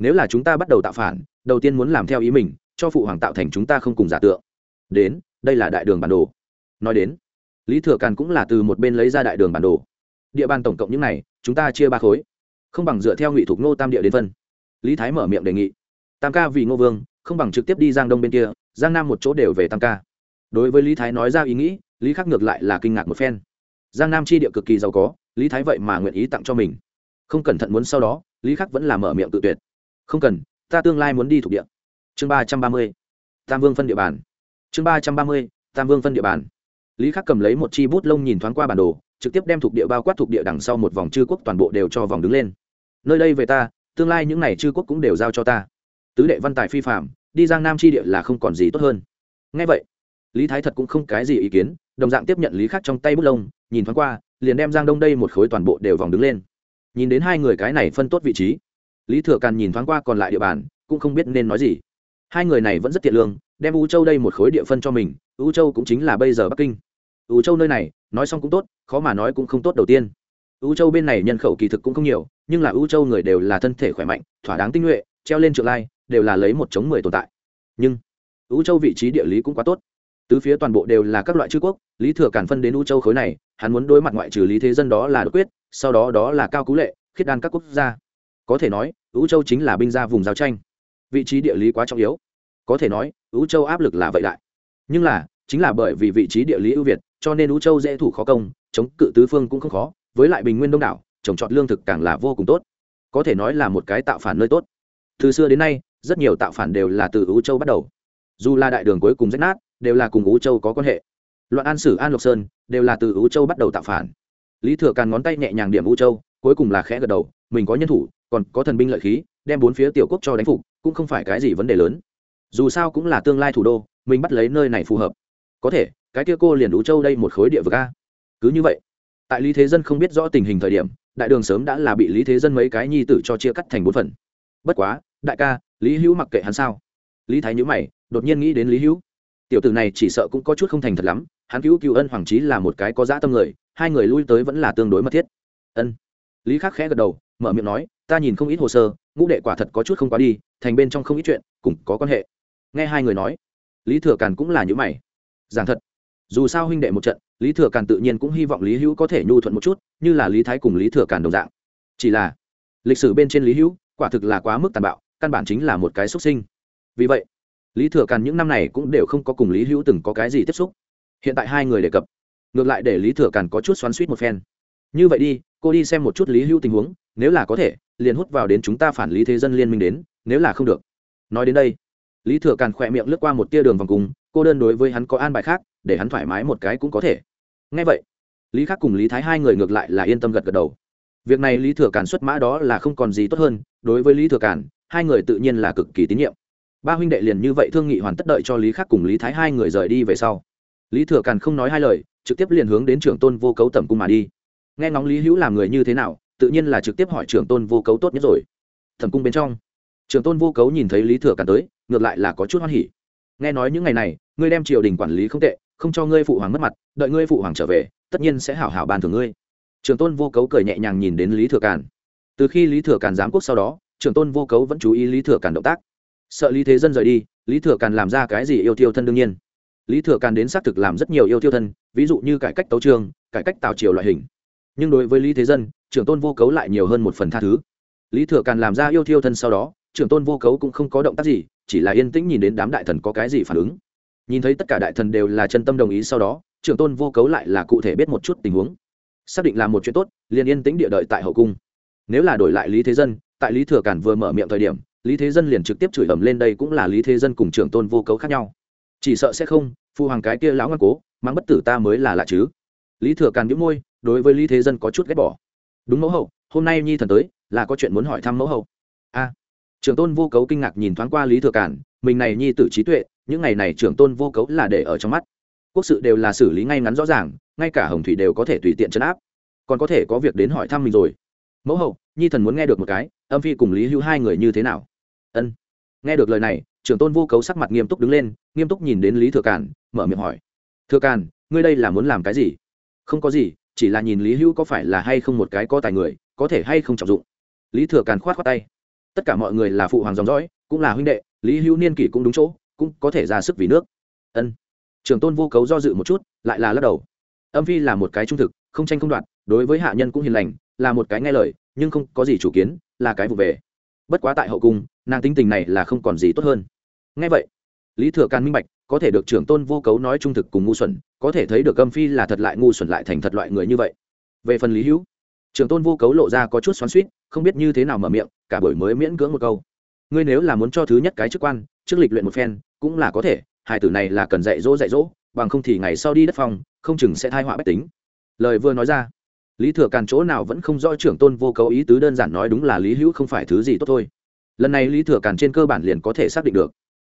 nếu là chúng ta bắt đầu tạo phản, đầu tiên muốn làm theo ý mình, cho phụ hoàng tạo thành chúng ta không cùng giả tượng. Đến, đây là đại đường bản đồ. Nói đến, lý thừa càn cũng là từ một bên lấy ra đại đường bản đồ. Địa bàn tổng cộng những này, chúng ta chia ba khối. Không bằng dựa theo ngụy thục ngô tam địa đến phân. Lý thái mở miệng đề nghị. Tam ca vì ngô vương, không bằng trực tiếp đi giang đông bên kia, giang nam một chỗ đều về tam ca. Đối với lý thái nói ra ý nghĩ, lý khắc ngược lại là kinh ngạc một phen. Giang nam chi địa cực kỳ giàu có, lý thái vậy mà nguyện ý tặng cho mình. Không cẩn thận muốn sau đó, lý khắc vẫn là mở miệng tự tuyệt không cần, ta tương lai muốn đi thuộc địa. Chương ba trăm ba mươi, tam vương phân địa bàn. Chương ba trăm ba mươi, tam vương phân địa bàn. Lý khắc cầm lấy một chi bút lông nhìn thoáng qua bản đồ, trực tiếp đem thuộc địa bao quát thuộc địa đằng sau một vòng chư quốc toàn bộ đều cho vòng đứng lên. Nơi đây về ta, tương lai những n à y chư quốc cũng đều giao cho ta. Tứ đệ văn tài phi phạm đi giang nam chi địa là không còn gì tốt hơn. Ngay vậy, lý thái thật cũng không cái gì ý kiến, đồng dạng tiếp nhận lý khắc trong tay bút lông, nhìn thoáng qua, liền đem giang đông đây một khối toàn bộ đều vòng đứng lên. Nhìn đến hai người cái này phân tốt vị trí lý thừa càn nhìn thoáng qua còn lại địa bàn, cũng không biết nên nói gì. Hai người này vẫn rất tiện lương, đem u châu đây một khối địa phân cho mình, u châu cũng chính là bây giờ bắc kinh. U châu nơi này, nói xong cũng tốt, khó mà nói cũng không tốt đầu tiên. U châu bên này nhân khẩu kỳ thực cũng không nhiều, nhưng là u châu người đều là thân thể khỏe mạnh, thỏa đáng tinh nhuệ, treo lên trượng lai, đều là lấy một chống mười tồn tại. Nhưng, u châu vị trí địa lý cũng quá tốt. Tứ phía toàn bộ đều là các loại chư quốc, lý thừa cản phân đến u châu khối này, hắn muốn đối mặt ngoại trừ lý thế dân đó là đột quyết, sau đó đó là cao cú lệ, khiết đan các quốc gia có thể nói u châu chính là binh ra vùng giao tranh. Vị trí địa lý quá trọng yếu. Có thể nói u châu áp lực là vậy đại. Nhưng là, chính là bởi vì vị trí địa lý ưu việt, cho nên u châu dễ thủ khó công, chống cự tứ phương cũng không khó, với lại bình nguyên đông đảo, trồng trọt lương thực càng là vô cùng tốt. Có thể nói là một cái tạo phản nơi tốt. Từ xưa đến nay, rất nhiều tạo phản đều là từ u châu bắt đầu. Dù là đại đường cuối cùng rách nát, đều là cùng ứ châu có quan hệ. Loạn an sử an lộc sơn, đều là từ ứ châu bắt đầu tạo phản. Lý thừa càn ngón tay nhẹ nhàng điểm ứ châu, cuối cùng là khẽ gật đầu, mình có nhân thủ còn có thần binh lợi khí, đem bốn phía tiểu quốc cho đánh phục, cũng không phải cái gì vấn đề lớn. Dù sao cũng là tương lai thủ đô, mình bắt lấy nơi này phù hợp. Có thể, cái kia cô liền đủ châu đây một khối địa vực a. Cứ như vậy, tại lý thế dân không biết rõ tình hình thời điểm, đại đường sớm đã là bị lý thế dân mấy cái nhi tử cho chia cắt thành bốn phần. Bất quá, đại ca, lý hữu mặc kệ hắn sao? Lý thái nhữ mày, đột nhiên nghĩ đến lý hữu. Tiểu tử này chỉ sợ cũng có chút không thành thật lắm, hắn cứu cứu ân hoàng trí là một cái có dã tâm người, hai người lui tới vẫn là tương đối mật thiết. Ân. Lý khắc khẽ gật đầu mở miệng nói, ta nhìn không ít hồ sơ, ngũ đệ quả thật có chút không quá đi, thành bên trong không ít chuyện cũng có quan hệ. Nghe hai người nói, lý thừa càn cũng là những mày. Giảng thật, dù sao huynh đệ một trận, lý thừa càn tự nhiên cũng hy vọng lý hữu có thể nhu thuận một chút, như là lý thái cùng lý thừa càn đồng dạng. Chỉ là, lịch sử bên trên lý hữu, quả thực là quá mức tàn bạo, căn bản chính là một cái xuất sinh. Vì vậy, lý thừa càn những năm này cũng đều không có cùng lý hữu từng có cái gì tiếp xúc. Hiện tại hai người đề cập, ngược lại để lý thừa càn có chút xoắn suýt một phen. Như vậy đi, cô đi xem một chút lý hữu tình huống nếu là có thể, liền hút vào đến chúng ta phản lý thế dân liên minh đến, nếu là không được. Nói đến đây, lý thừa càn khỏe miệng lướt qua một tia đường vòng cùng cô đơn đối với hắn có an bài khác, để hắn thoải mái một cái cũng có thể. Ngay vậy, lý khắc cùng lý thái hai người ngược lại là yên tâm gật gật đầu. Việc này lý thừa càn xuất mã đó là không còn gì tốt hơn, đối với lý thừa càn, hai người tự nhiên là cực kỳ tín nhiệm. Ba huynh đệ liền như vậy thương nghị hoàn tất đợi cho lý khắc cùng lý thái hai người rời đi về sau. Lý thừa càn không nói hai lời, trực tiếp liền hướng đến trưởng tôn vô cấu tẩm cung mà đi. Nghe ngóng lý hữu làm người như thế nào tự nhiên là trực tiếp hỏi trưởng tôn vô cấu tốt nhất rồi. Thẩm cung bên trong, trưởng tôn vô cấu nhìn thấy lý thừa càn tới, ngược lại là có chút hoan hỉ. Nghe nói những ngày này, ngươi đem triều đình quản lý không tệ, không cho ngươi phụ hoàng mất mặt, đợi ngươi phụ hoàng trở về, tất nhiên sẽ hảo hảo ban thưởng ngươi. Trưởng tôn vô cấu cười nhẹ nhàng nhìn đến lý thừa càn. Từ khi lý thừa càn giám quốc sau đó, trưởng tôn vô cấu vẫn chú ý lý thừa càn động tác. Sợ lý thế dân rời đi, lý thừa càn làm ra cái gì yêu tiêu thân đương nhiên. Lý thừa càn đến xác thực làm rất nhiều yêu tiêu thân, ví dụ như cải cách tấu trường, cải cách tạo triều loại hình. Nhưng đối với lý thế dân trưởng tôn vô cấu lại nhiều hơn một phần tha thứ. Lý thừa càn làm ra yêu thiêu thân sau đó, trưởng tôn vô cấu cũng không có động tác gì, chỉ là yên tĩnh nhìn đến đám đại thần có cái gì phản ứng. Nhìn thấy tất cả đại thần đều là chân tâm đồng ý sau đó, trưởng tôn vô cấu lại là cụ thể biết một chút tình huống. Xác định là một chuyện tốt, liền yên tĩnh địa đợi tại hậu cung. Nếu là đổi lại lý thế dân, tại lý thừa cản vừa mở miệng thời điểm, lý thế dân liền trực tiếp chửi ầm lên đây cũng là lý thế dân cùng trưởng tôn vô cấu khác nhau. Chỉ sợ sẽ không, phu hoàng cái kia lão ngoan cố mang bất tử ta mới là lạ chứ. Lý thừa càn nhíu môi, đối với lý thế dân có chút ghét bỏ đúng mẫu hậu, hôm nay nhi thần tới, là có chuyện muốn hỏi thăm mẫu hậu. A. Trưởng tôn vô cấu kinh ngạc nhìn thoáng qua lý thừa cản mình này nhi tử trí tuệ, những ngày này trưởng tôn vô cấu là để ở trong mắt. Quốc sự đều là xử lý ngay ngắn rõ ràng, ngay cả hồng thủy đều có thể tùy tiện chấn áp. Còn có thể có việc đến hỏi thăm mình rồi. Mẫu hậu, nhi thần muốn nghe được một cái, âm phi cùng lý hữu hai người như thế nào? Ân. Nghe được lời này, trưởng tôn vô cấu sắc mặt nghiêm túc đứng lên, nghiêm túc nhìn đến lý thừa cản mở miệng hỏi. Thừa cản ngươi đây là muốn làm cái gì? Không có gì chỉ là nhìn lý hữu có phải là hay không một cái có tài người, có thể hay không trọng dụng. Lý thừa càn khoát khoát tay. Tất cả mọi người là phụ hoàng dòng dõi, cũng là huynh đệ, lý hữu niên kỷ cũng đúng chỗ, cũng có thể ra sức vì nước. Ân. Trường tôn vô cấu do dự một chút, lại là lắc đầu. Âm phi là một cái trung thực, không tranh không đoạt, đối với hạ nhân cũng hiền lành, là một cái nghe lời, nhưng không có gì chủ kiến, là cái vụ về. Bất quá tại hậu cung, nàng tính tình này là không còn gì tốt hơn. Nghe vậy, lý thừa càn minh bạch, có thể được trưởng tôn vô cấu nói trung thực cùng ngu xuẩn có thể thấy được âm phi là thật lại ngu xuẩn lại thành thật loại người như vậy. Về phần lý hữu, trưởng tôn vô cấu lộ ra có chút xoắn suýt không biết như thế nào mở miệng, cả buổi mới miễn cưỡng một câu. Ngươi nếu là muốn cho thứ nhất cái chức quan, trước lịch luyện một phen, cũng là có thể hải tử này là cần dạy dỗ dạy dỗ, bằng không thì ngày sau đi đất phòng, không chừng sẽ thai họa bách tính. Lời vừa nói ra, lý thừa càn chỗ nào vẫn không rõ trưởng tôn vô cấu ý tứ đơn giản nói đúng là lý hữu không phải thứ gì tốt thôi. Lần này lý thừa càn trên cơ bản liền có thể xác định được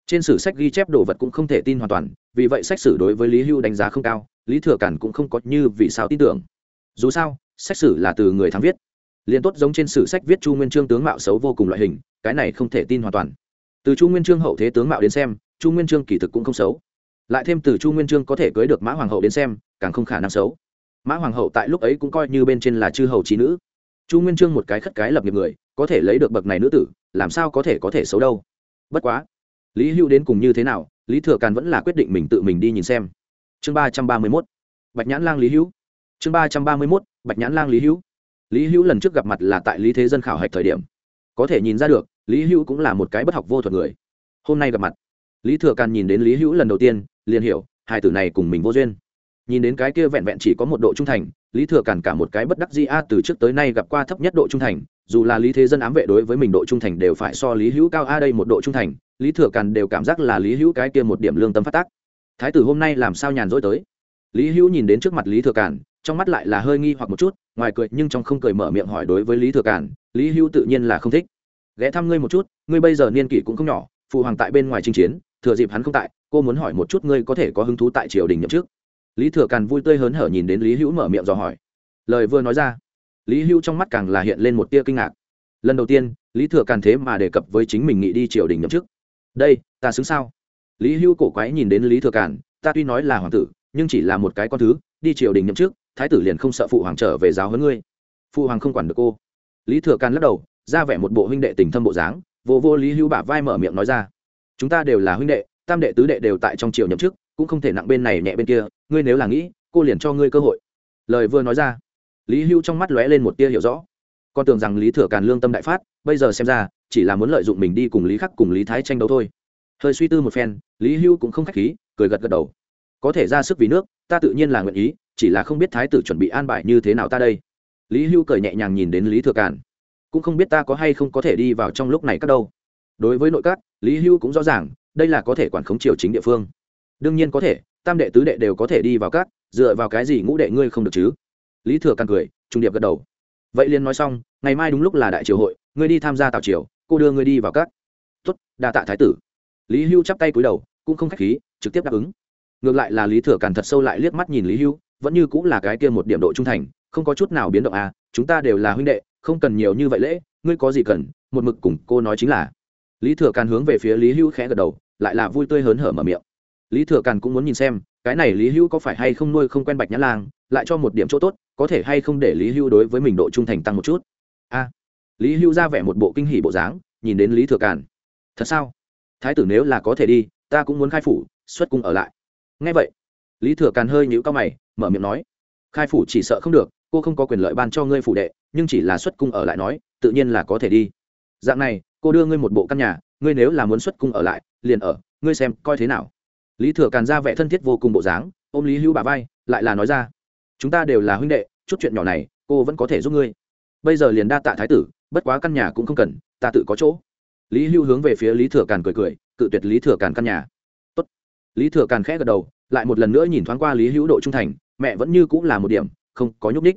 trên sử sách ghi chép đồ vật cũng không thể tin hoàn toàn, vì vậy sách sử đối với lý hưu đánh giá không cao, lý thừa cản cũng không có như vì sao tin tưởng. Dù sao, sách sử là từ người thắng viết. Liền tốt giống trên sử sách viết chu nguyên trương tướng mạo xấu vô cùng loại hình, cái này không thể tin hoàn toàn. Từ chu nguyên trương hậu thế tướng mạo đến xem, chu nguyên trương kỳ thực cũng không xấu. Lại thêm từ chu nguyên trương có thể cưới được mã hoàng hậu đến xem, càng không khả năng xấu. Mã hoàng hậu tại lúc ấy cũng coi như bên trên là chư hầu trí nữ. Chu nguyên trương một cái khất cái lập nghiệp người, có thể lấy được bậc này nữ tử, làm sao có thể có thể xấu đâu? Bất quá lý hữu đến cùng như thế nào, lý thừa càn vẫn là quyết định mình tự mình đi nhìn xem. Chương ba trăm ba mươi mốt, bạch nhãn lang lý hữu. Chương ba trăm ba mươi mốt, bạch nhãn lang lý hữu. Lý hữu lần trước gặp mặt là tại lý thế dân khảo hạch thời điểm. Có thể nhìn ra được, lý hữu cũng là một cái bất học vô thuật người. Hôm nay gặp mặt, lý thừa càn nhìn đến lý hữu lần đầu tiên, liền hiểu, hai tử này cùng mình vô duyên. Nhìn đến cái kia vẹn vẹn chỉ có một độ trung thành, lý thừa càn cả một cái bất đắc di a, từ trước tới nay gặp qua thấp nhất độ trung thành, dù là lý thế dân ám vệ đối với mình độ trung thành đều phải so lý hữu cao a đây một độ trung thành lý thừa càn đều cảm giác là lý hữu cái kia một điểm lương tâm phát tác. Thái tử hôm nay làm sao nhàn rỗi tới? Lý hữu nhìn đến trước mặt lý thừa cản trong mắt lại là hơi nghi hoặc một chút, ngoài cười nhưng trong không cười mở miệng hỏi đối với lý thừa cản lý hữu tự nhiên là không thích. Ghé thăm ngươi một chút, ngươi bây giờ niên kỷ cũng không nhỏ, phụ hoàng tại bên ngoài chinh chiến, thừa dịp hắn không tại, cô muốn hỏi một chút ngươi có thể có hứng thú tại triều đình nhậm chức. Lý thừa càn vui tươi hớn hở nhìn đến lý hữu mở miệng dò hỏi. Lời vừa nói ra, lý hữu trong mắt càng là hiện lên một tia kinh ngạc. Lần đầu tiên, lý thừa càn thế mà đề cập với chính mình nghĩ đi triều đình nhậm chức đây, ta xứng sao? Lý Hưu cổ quái nhìn đến lý thừa càn, ta tuy nói là hoàng tử, nhưng chỉ là một cái con thứ, đi triều đình nhậm chức, thái tử liền không sợ phụ hoàng trở về giáo hơn ngươi. Phụ hoàng không quản được cô. Lý thừa càn lắc đầu, ra vẻ một bộ huynh đệ tình thâm bộ dáng, vô vô lý Hưu bả vai mở miệng nói ra. Chúng ta đều là huynh đệ, tam đệ tứ đệ đều tại trong triều nhậm chức, cũng không thể nặng bên này nhẹ bên kia, ngươi nếu là nghĩ, cô liền cho ngươi cơ hội. Lời vừa nói ra, lý Hưu trong mắt lóe lên một tia hiểu rõ. Con tưởng rằng lý thừa càn lương tâm đại phát, bây giờ xem ra chỉ là muốn lợi dụng mình đi cùng lý khắc cùng lý thái tranh đấu thôi. Hơi suy tư một phen, lý Hưu cũng không k h á c h khí, cười gật gật đầu. Có thể ra sức vì nước, ta tự nhiên là nguyện ý, chỉ là không biết thái tử chuẩn bị an bài như thế nào ta đây. Lý Hưu cười nhẹ nhàng nhìn đến lý thừa càn. Cũng không biết ta có hay không có thể đi vào trong lúc này các đâu. Đối với nội các, lý Hưu cũng rõ ràng, đây là có thể quản khống triều chính địa phương. Đương nhiên có thể, tam đệ tứ đệ đều có thể đi vào các, dựa vào cái gì ngũ đệ ngươi không được chứ? Lý thừa càng cười trung điệp gật đầu. Vậy liền nói xong, ngày mai đúng lúc là đại triều hội, ngươi đi tham gia tào triều cô đưa ngươi đi vào các. Tuất đa tạ thái tử. Lý hưu chắp tay cúi đầu, cũng không k h á c h khí, trực tiếp đáp ứng. Ngược lại là lý thừa càn thật sâu lại liếc mắt nhìn lý hưu, vẫn như cũng là cái kia một điểm độ trung thành, không có chút nào biến động à chúng ta đều là huynh đệ, không cần nhiều như vậy lễ, ngươi có gì cần, một mực cùng cô nói chính là. Lý thừa càn hướng về phía lý hưu khẽ gật đầu, lại là vui tươi hớn hở mở miệng. Lý thừa càn cũng muốn nhìn xem, cái này lý hưu có phải hay không nuôi không quen bạch nhã lang, lại cho một điểm chỗ tốt, có thể hay không để lý hưu đối với mình độ trung thành tăng một chút. A lý hưu ra vẻ một bộ kinh hỉ bộ dáng, nhìn đến lý thừa càn. Thật sao? Thái tử nếu là có thể đi, ta cũng muốn khai phủ, xuất cung ở lại. Ngay vậy, lý thừa càn hơi nhíu cao mày, mở miệng nói, khai phủ chỉ sợ không được, cô không có quyền lợi ban cho ngươi phủ đệ, nhưng chỉ là xuất cung ở lại nói, tự nhiên là có thể đi. Dạng này, cô đưa ngươi một bộ căn nhà, ngươi nếu là muốn xuất cung ở lại, liền ở, ngươi xem coi thế nào. Lý thừa càn ra vẻ thân thiết vô cùng bộ dáng, ôm lý hữu bà vai, lại là nói ra, chúng ta đều là huynh đệ, chút chuyện nhỏ này, cô vẫn có thể giúp ngươi. Bây giờ liền đa tạ thái tử bất quá căn nhà cũng không cần, ta tự có chỗ. Lý Hưu hướng về phía lý thừa càn cười cười, cự tuyệt lý thừa càn căn nhà. Tốt. lý thừa càn khẽ gật đầu, lại một lần nữa nhìn thoáng qua lý hữu độ trung thành, mẹ vẫn như cũng là một điểm, không có nhúc ních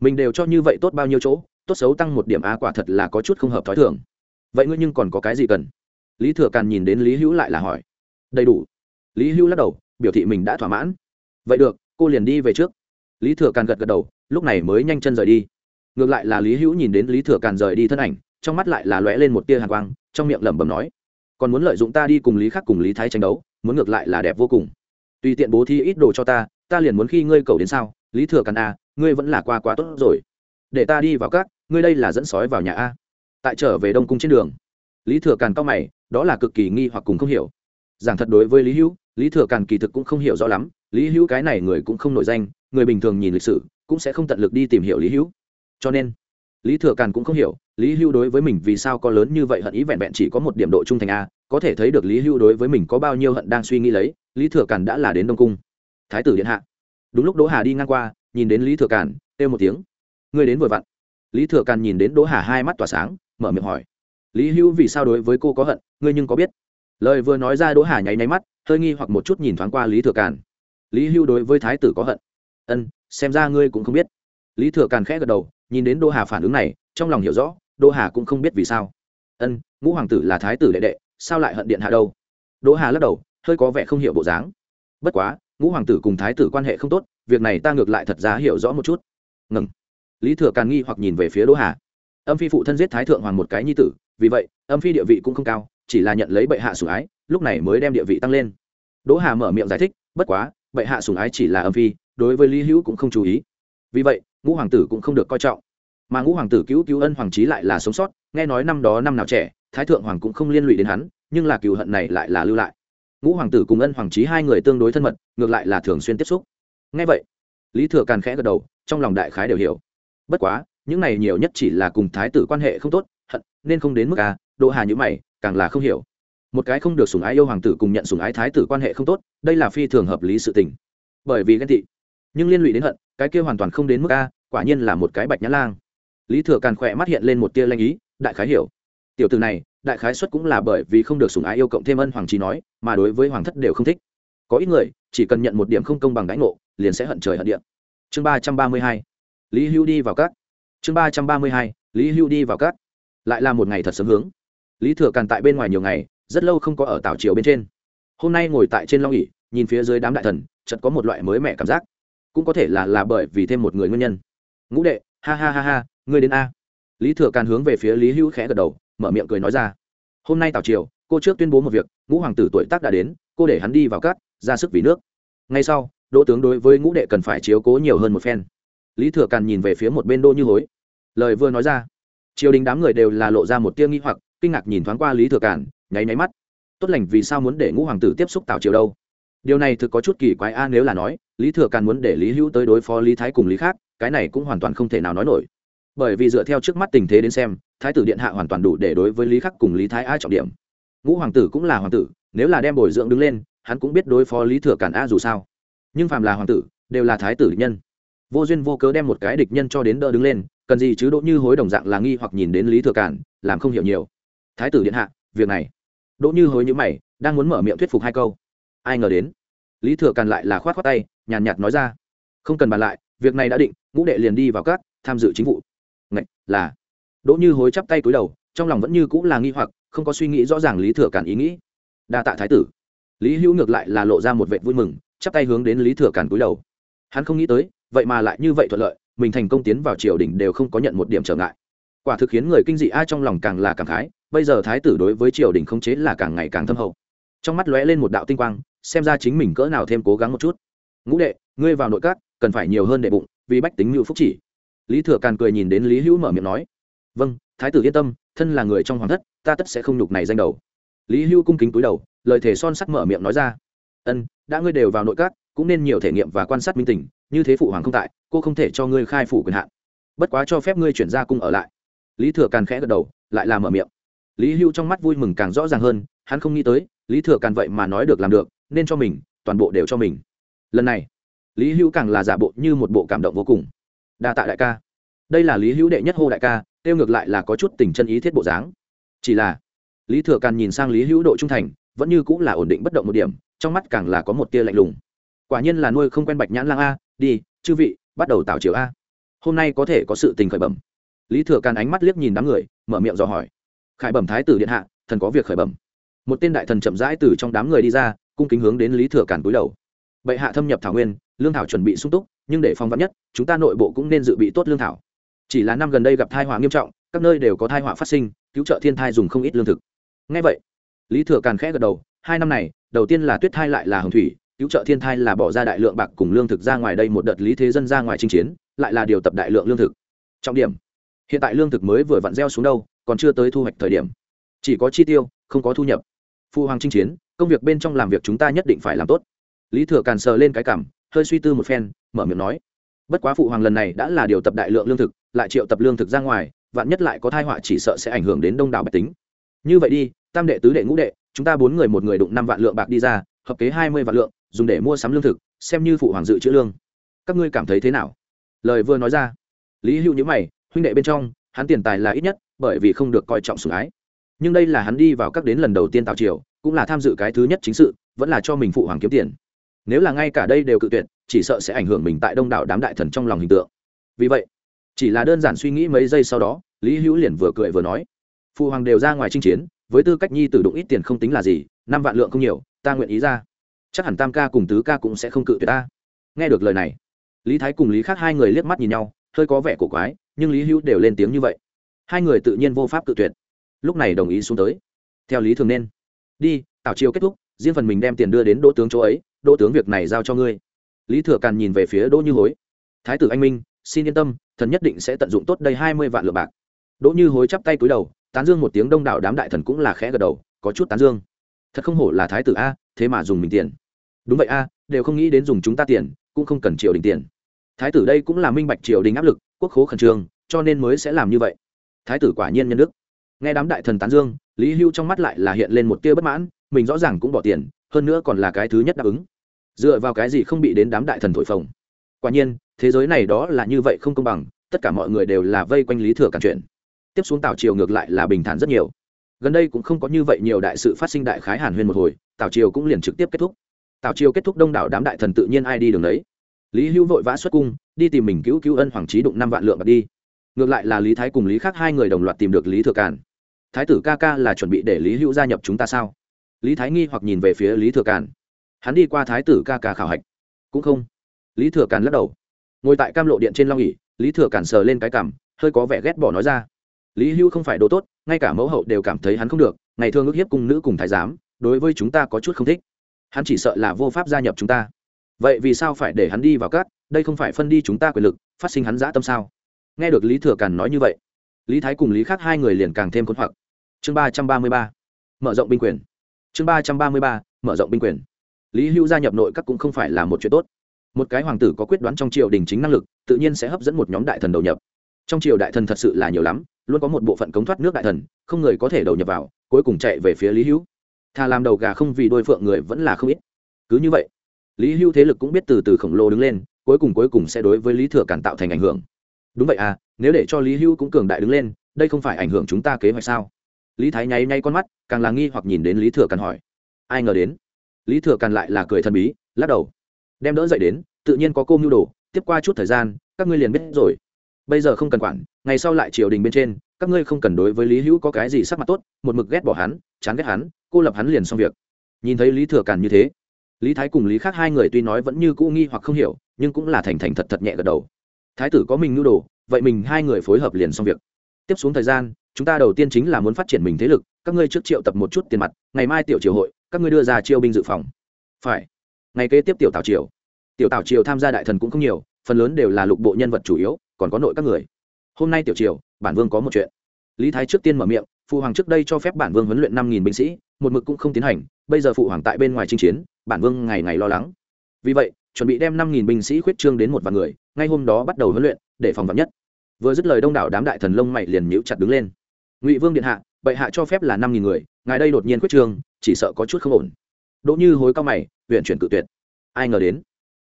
mình đều cho như vậy tốt bao nhiêu chỗ, tốt xấu tăng một điểm á quả thật là có chút không hợp t h ó i thường. Vậy ngươi nhưng còn có cái gì cần? Lý thừa càn nhìn đến lý hữu lại là hỏi. Đầy đủ. Lý hữu lắc đầu, biểu thị mình đã thỏa mãn. Vậy được, cô liền đi về trước. Lý thừa càn gật gật đầu, lúc này mới nhanh chân rời đi ngược lại là lý hữu nhìn đến lý thừa càn rời đi thân ảnh, trong mắt lại là lóe lên một tia hàn quang, trong miệng lẩm bẩm nói, còn muốn lợi dụng ta đi cùng lý khắc cùng lý thái tranh đấu, muốn ngược lại là đẹp vô cùng. Tùy tiện bố thi ít đồ cho ta ta liền muốn khi ngươi cầu đến sao, lý thừa càn a ngươi vẫn là qua quá tốt rồi. Để ta đi vào các, ngươi đây là dẫn sói vào nhà a. Tại trở về đông cung trên đường, lý thừa càn cao mày, đó là cực kỳ nghi hoặc cùng không hiểu. Giảng thật đối với lý hữu, lý thừa càn kỳ thực cũng không hiểu rõ lắm, lý hữu cái này người cũng không nổi danh, người bình thường nhìn lịch sử, cũng sẽ không tận lực đi tìm hiểu lý hữu cho nên, lý thừa càn cũng không hiểu, lý Hưu đối với mình vì sao có lớn như vậy hận ý vẹn vẹn chỉ có một điểm độ trung thành a, có thể thấy được lý Hưu đối với mình có bao nhiêu hận đang suy nghĩ lấy, lý thừa càn đã là đến đông cung. Thái tử điện hạ. Đúng lúc đỗ hà đi ngang qua, nhìn đến lý thừa càn, kêu một tiếng. Ngươi đến vội vặn. Lý thừa càn nhìn đến đỗ hà hai mắt tỏa sáng, mở miệng hỏi. Lý Hưu vì sao đối với cô có hận, ngươi nhưng có biết? Lời vừa nói ra đỗ hà nháy nháy mắt, hơi nghi hoặc một chút nhìn thoáng qua lý thừa càn. Lý Hưu đối với thái tử có hận. Ân, xem ra ngươi cũng không biết. Lý thừa càn khẽ gật đầu nhìn đến đỗ hà phản ứng này, trong lòng hiểu rõ đỗ hà cũng không biết vì sao. Ân, ngũ hoàng tử là thái tử đệ đệ, sao lại hận điện hạ đâu? Đỗ hà lắc đầu, hơi có vẻ không hiểu bộ dáng. Bất quá, ngũ hoàng tử cùng thái tử quan hệ không tốt, việc này ta ngược lại thật giá hiểu rõ một chút. Ngừng. Lý thừa càn nghi hoặc nhìn về phía đỗ hà. Âm phi phụ thân giết thái thượng hoàng một cái nhi tử, vì vậy, âm phi địa vị cũng không cao, chỉ là nhận lấy bệ hạ sủng ái, lúc này mới đem địa vị tăng lên. Đỗ hà mở miệng giải thích, bất quá, bệ hạ sủng ái chỉ là âm phi, đối với lý hữu cũng không chú ý. Vì vậy ngũ hoàng tử cũng không được coi trọng. Mà ngũ hoàng tử cứu cứu ân hoàng trí lại là sống sót, nghe nói năm đó năm nào trẻ, thái thượng hoàng cũng không liên lụy đến hắn, nhưng là cựu hận này lại là lưu lại. Ngũ hoàng tử cùng ân hoàng trí hai người tương đối thân mật, ngược lại là thường xuyên tiếp xúc. Nghe vậy, lý thừa càn khẽ gật đầu, trong lòng đại khái đều hiểu. Bất quá, những này nhiều nhất chỉ là cùng thái tử quan hệ không tốt, hận, nên không đến mức à đỗ hà nhữ mày, càng là không hiểu. Một cái không được sủng ái yêu hoàng tử cùng nhận sủng ái thái tử quan hệ không tốt, đây là phi thường hợp lý sự tình. Bởi vì ghen tị, nhưng liên lụy đến hận, cái kia hoàn toàn không đến mức a quả nhiên là một cái bạch nhã lang. Lý thừa càn khỏe mắt hiện lên một tia lanh ý, đại khái hiểu. Tiểu từ này, đại khái xuất cũng là bởi vì không được sủng ái yêu cộng thêm ân hoàng trí nói, mà đối với hoàng thất đều không thích. Có ít người, chỉ cần nhận một điểm không công bằng đãi ngộ, liền sẽ hận trời hận địa. Chương ba trăm ba mươi hai, lý hưu đi vào các. Chương ba trăm ba mươi hai, lý hưu đi vào các. Lại là một ngày thật sớm hướng. Lý thừa càn tại bên ngoài nhiều ngày, rất lâu không có ở tảo triều bên trên. Hôm nay ngồi tại trên long ỉ nhìn phía dưới đám đại thần, chợt có một loại mới mẻ cảm giác. Cũng có thể là là bởi vì thêm một người nguyên nhân ngũ đệ, ha ha ha ha, ngươi đến a. Lý thừa càn hướng về phía lý hữu khẽ gật đầu, mở miệng cười nói ra. Hôm nay tào triều, cô trước tuyên bố một việc, ngũ hoàng tử tuổi tác đã đến, cô để hắn đi vào cát, ra sức vì nước. Ngay sau, đỗ tướng đối với ngũ đệ cần phải chiếu cố nhiều hơn một phen. Lý thừa càn nhìn về phía một bên đô như hối. Lời vừa nói ra, triều đình đám người đều là lộ ra một tia nghi hoặc, kinh ngạc nhìn thoáng qua lý thừa càn, nháy nháy mắt. Tốt lành vì sao muốn để ngũ hoàng tử tiếp xúc tào triều đâu? Điều này thực có chút kỳ quái a, nếu là nói, lý thừa càn muốn để lý hữu tới đối phó lý thái cùng lý khác cái này cũng hoàn toàn không thể nào nói nổi. Bởi vì dựa theo trước mắt tình thế đến xem, thái tử điện hạ hoàn toàn đủ để đối với lý khắc cùng lý thái a trọng điểm. Ngũ hoàng tử cũng là hoàng tử, nếu là đem bồi dưỡng đứng lên, hắn cũng biết đối phó lý thừa cản a dù sao. Nhưng phàm là hoàng tử, đều là thái tử địch nhân. Vô duyên vô cớ đem một cái địch nhân cho đến đỡ đứng lên, cần gì chứ đỗ như hối đồng dạng là nghi hoặc nhìn đến lý thừa cản, làm không hiểu nhiều. Thái tử điện hạ, việc này. Đỗ như hối nhữ mày, đang muốn mở miệng thuyết phục hai câu. Ai ngờ đến. Lý thừa cản lại là khoát khoát tay, nhàn nhạt nói ra. Không cần bàn lại việc này đã định ngũ đệ liền đi vào các tham dự chính vụ. Ngạch, là. Đỗ như hối chắp tay cúi đầu trong lòng vẫn như cũng là nghi hoặc không có suy nghĩ rõ ràng lý thừa cản ý nghĩ. Đa tạ thái tử. Lý hữu ngược lại là lộ ra một vệ vui mừng chắp tay hướng đến lý thừa cản cúi đầu. Hắn không nghĩ tới vậy mà lại như vậy thuận lợi mình thành công tiến vào triều đình đều không có nhận một điểm trở ngại. Quả thực khiến người kinh dị ai trong lòng càng là càng khái bây giờ thái tử đối với triều đình không chế là càng ngày càng thâm hậu. Trong mắt lóe lên một đạo tinh quang xem ra chính mình cỡ nào thêm cố gắng một chút. Ngũ đệ ngươi vào nội các cần phải nhiều hơn đệ bụng, vì bách tính mưu phúc chỉ. Lý thừa càn cười nhìn đến lý hữu mở miệng nói vâng thái tử yên tâm, thân là người trong hoàng thất, ta tất sẽ không nhục này danh đầu. Lý hữu cung kính túi đầu, lời thể son sắc mở miệng nói ra, ân, đã ngươi đều vào nội các, cũng nên nhiều thể nghiệm và quan sát minh tình, như thế phụ hoàng không tại, cô không thể cho ngươi khai phủ quyền hạn. Bất quá cho phép ngươi chuyển ra cung ở lại. Lý thừa càn khẽ gật đầu, lại là mở miệng. Lý hữu trong mắt vui mừng càng rõ ràng hơn, hắn không nghĩ tới, lý thừa càn vậy mà nói được làm được, nên cho mình, toàn bộ đều cho mình. Lần này lý hữu càng là giả bộ như một bộ cảm động vô cùng. Đa tạ đại ca. Đây là lý hữu đệ nhất hô đại ca tiêu ngược lại là có chút tình chân ý thiết bộ dáng. Chỉ là, lý thừa càn nhìn sang lý hữu độ trung thành, vẫn như cũng là ổn định bất động một điểm, trong mắt càng là có một tia lạnh lùng. Quả nhiên là nuôi không quen bạch nhãn lang a, đi, chư vị, bắt đầu tạo chiều a. Hôm nay có thể có sự tình khởi bẩm. Lý thừa càn ánh mắt liếc nhìn đám người, mở miệng dò hỏi. Khải bẩm thái tử điện hạ, thần có việc khởi bẩm. Một tên đại thần chậm rãi từ trong đám người đi ra, cung kính hướng đến lý thừa càn cúi đầu. Bệ hạ thâm nhập thảo nguyên lương thảo chuẩn bị sung túc, nhưng để phòng vắn nhất, chúng ta nội bộ cũng nên dự bị tốt lương thảo. Chỉ là năm gần đây gặp thai họa nghiêm trọng, các nơi đều có thai họa phát sinh, cứu trợ thiên thai dùng không ít lương thực. Ngay vậy, lý thừa càn khẽ gật đầu, hai năm này, đầu tiên là tuyết thai lại là hồng thủy, cứu trợ thiên thai là bỏ ra đại lượng bạc cùng lương thực ra ngoài đây một đợt lý thế dân ra ngoài chinh chiến, lại là điều tập đại lượng lương thực. Trọng điểm, hiện tại lương thực mới vừa vặn gieo xuống đâu, còn chưa tới thu hoạch thời điểm. Chỉ có chi tiêu, không có thu nhập. Phu hoàng chinh chiến, công việc bên trong làm việc chúng ta nhất định phải làm tốt. Lý thừa càn sờ lên cái cảm hơi suy tư một phen, mở miệng nói, bất quá phụ hoàng lần này đã là điều tập đại lượng lương thực, lại triệu tập lương thực ra ngoài, vạn nhất lại có thai họa chỉ sợ sẽ ảnh hưởng đến đông đảo bạch tính. Như vậy đi, tam đệ, tứ đệ, ngũ đệ, chúng ta bốn người một người đụng năm vạn lượng bạc đi ra, hợp kế hai mươi vạn lượng, dùng để mua sắm lương thực, xem như phụ hoàng dự trữ lương. Các ngươi cảm thấy thế nào? Lời vừa nói ra, lý hữu nhữ mày, huynh đệ bên trong, hắn tiền tài là ít nhất, bởi vì không được coi trọng sủng ái. Nhưng đây là hắn đi vào các đến lần đầu tiên tạo triều, cũng là tham dự cái thứ nhất chính sự, vẫn là cho mình phụ hoàng kiếm tiền nếu là ngay cả đây đều cự tuyệt, chỉ sợ sẽ ảnh hưởng mình tại đông đảo đám đại thần trong lòng hình tượng. Vì vậy, chỉ là đơn giản suy nghĩ mấy giây sau đó, lý hữu liền vừa cười vừa nói phụ hoàng đều ra ngoài chinh chiến, với tư cách nhi tử đụng ít tiền không tính là gì, năm vạn lượng không nhiều, ta nguyện ý ra. Chắc hẳn tam ca cùng tứ ca cũng sẽ không cự tuyệt ta. Nghe được lời này, lý thái cùng lý khác hai người liếc mắt nhìn nhau, hơi có vẻ cổ quái, nhưng lý hữu đều lên tiếng như vậy. Hai người tự nhiên vô pháp cự tuyệt. Lúc này đồng ý xuống tới. Theo lý thường nên. Đi, tảo chiều kết thúc, riêng phần mình đem tiền đưa đến đỗ tướng chỗ ấy đỗ tướng việc này giao cho ngươi. Lý thừa càn nhìn về phía đỗ như hối. Thái tử anh minh, xin yên tâm, thần nhất định sẽ tận dụng tốt đây hai mươi vạn lượng bạc. Đỗ như hối chắp tay cúi đầu, tán dương một tiếng đông đảo đám đại thần cũng là khẽ gật đầu, có chút tán dương. Thật không hổ là thái tử a, thế mà dùng mình tiền. Đúng vậy a, đều không nghĩ đến dùng chúng ta tiền, cũng không cần triều đình tiền. Thái tử đây cũng là minh bạch triều đình áp lực, quốc khố khẩn trương, cho nên mới sẽ làm như vậy. Thái tử quả nhiên nhân đức. Nghe đám đại thần tán dương, lý hưu trong mắt lại là hiện lên một tia bất mãn mình rõ ràng cũng bỏ tiền, hơn nữa còn là cái thứ nhất đáp ứng. Dựa vào cái gì không bị đến đám đại thần thổi phồng? Quả nhiên, thế giới này đó là như vậy không công bằng, tất cả mọi người đều là vây quanh lý thừa cản chuyện. Tiếp xuống tào triều ngược lại là bình thản rất nhiều. Gần đây cũng không có như vậy nhiều đại sự phát sinh đại khái hàn huyên một hồi, tào triều cũng liền trực tiếp kết thúc. Tào triều kết thúc đông đảo đám đại thần tự nhiên ai đi đường đấy lý hữu vội vã xuất cung, đi tìm mình cứu cứu ân hoàng trí đụng năm vạn lượng bạc đi. Ngược lại là lý thái cùng lý khác hai người đồng loạt tìm được lý thừa càn. Thái tử ca ca là chuẩn bị để lý hữu gia nhập chúng ta sao? Lý thái nghi hoặc nhìn về phía lý thừa càn. Hắn đi qua thái tử ca ca khảo hạch. Cũng không. Lý thừa càn lắc đầu. Ngồi tại cam lộ điện trên long ỉ lý thừa càn sờ lên cái cảm, hơi có vẻ ghét bỏ nói ra. Lý Hưu không phải đồ tốt ngay cả mẫu hậu đều cảm thấy hắn không được ngày thường ước hiếp cung nữ cùng thái giám đối với chúng ta có chút không thích. Hắn chỉ sợ là vô pháp gia nhập chúng ta. Vậy vì sao phải để hắn đi vào cát đây không phải phân đi chúng ta quyền lực phát sinh hắn dã tâm sao? Nghe được lý thừa càn nói như vậy lý thái cùng lý khác hai người liền càng thêm khốn hoặc. Chương ba trăm ba mươi ba. Mở rộng binh quyền chương ba trăm ba mươi ba, mở rộng binh quyền. Lý Hưu gia nhập nội các cũng không phải là một chuyện tốt. Một cái hoàng tử có quyết đoán trong triều đình chính năng lực, tự nhiên sẽ hấp dẫn một nhóm đại thần đầu nhập. Trong triều đại thần thật sự là nhiều lắm, luôn có một bộ phận cống thoát nước đại thần, không người có thể đầu nhập vào, cuối cùng chạy về phía lý hữu. Thà làm đầu gà không vì đôi phượng người vẫn là không ít. Cứ như vậy, lý hữu thế lực cũng biết từ từ khổng lồ đứng lên, cuối cùng cuối cùng sẽ đối với lý thừa cản tạo thành ảnh hưởng. Đúng vậy à nếu để cho lý hữu cũng cường đại đứng lên, đây không phải ảnh hưởng chúng ta kế hoạch sao? Lý thái nháy nháy con mắt, càng là nghi hoặc nhìn đến lý thừa càn hỏi. Ai ngờ đến? Lý thừa càn lại là cười thần bí, lắc đầu. Đem đỡ dậy đến, tự nhiên có cô mưu đồ, tiếp qua chút thời gian, các ngươi liền biết rồi. Bây giờ không cần quản, ngày sau lại triều đình bên trên, các ngươi không cần đối với lý hữu có cái gì sắc mặt tốt, một mực ghét bỏ hắn, chán ghét hắn, cô lập hắn liền xong việc. Nhìn thấy lý thừa càn như thế, lý thái cùng lý khác hai người tuy nói vẫn như cũ nghi hoặc không hiểu, nhưng cũng là thành thành thật thật nhẹ gật đầu. Thái tử có mình nhu đồ, vậy mình hai người phối hợp liền xong việc. Tiếp xuống thời gian chúng ta đầu tiên chính là muốn phát triển mình thế lực, các ngươi trước triệu tập một chút tiền mặt, ngày mai tiểu triều hội, các ngươi đưa ra chiêu binh dự phòng. Phải. Ngày kế tiếp tiểu tào triều. Tiểu tào triều tham gia đại thần cũng không nhiều, phần lớn đều là lục bộ nhân vật chủ yếu, còn có nội các người. Hôm nay tiểu triều, bản vương có một chuyện. Lý thái trước tiên mở miệng, phụ hoàng trước đây cho phép bản vương huấn luyện năm nghìn binh sĩ, một mực cũng không tiến hành, bây giờ phụ hoàng tại bên ngoài chinh chiến, bản vương ngày ngày lo lắng. Vì vậy, chuẩn bị đem năm nghìn binh sĩ khuyết trương đến một vạn người, ngay hôm đó bắt đầu huấn luyện, để phòng vắn nhất. Vừa dứt lời đông đảo đám đại thần lông mày liền nhíu chặt đứng lên ngụy vương điện hạ bệ hạ cho phép là năm nghìn người ngài đây đột nhiên quyết trường, chỉ sợ có chút không ổn. Đỗ như hối cao mày huyện chuyển cự tuyệt. Ai ngờ đến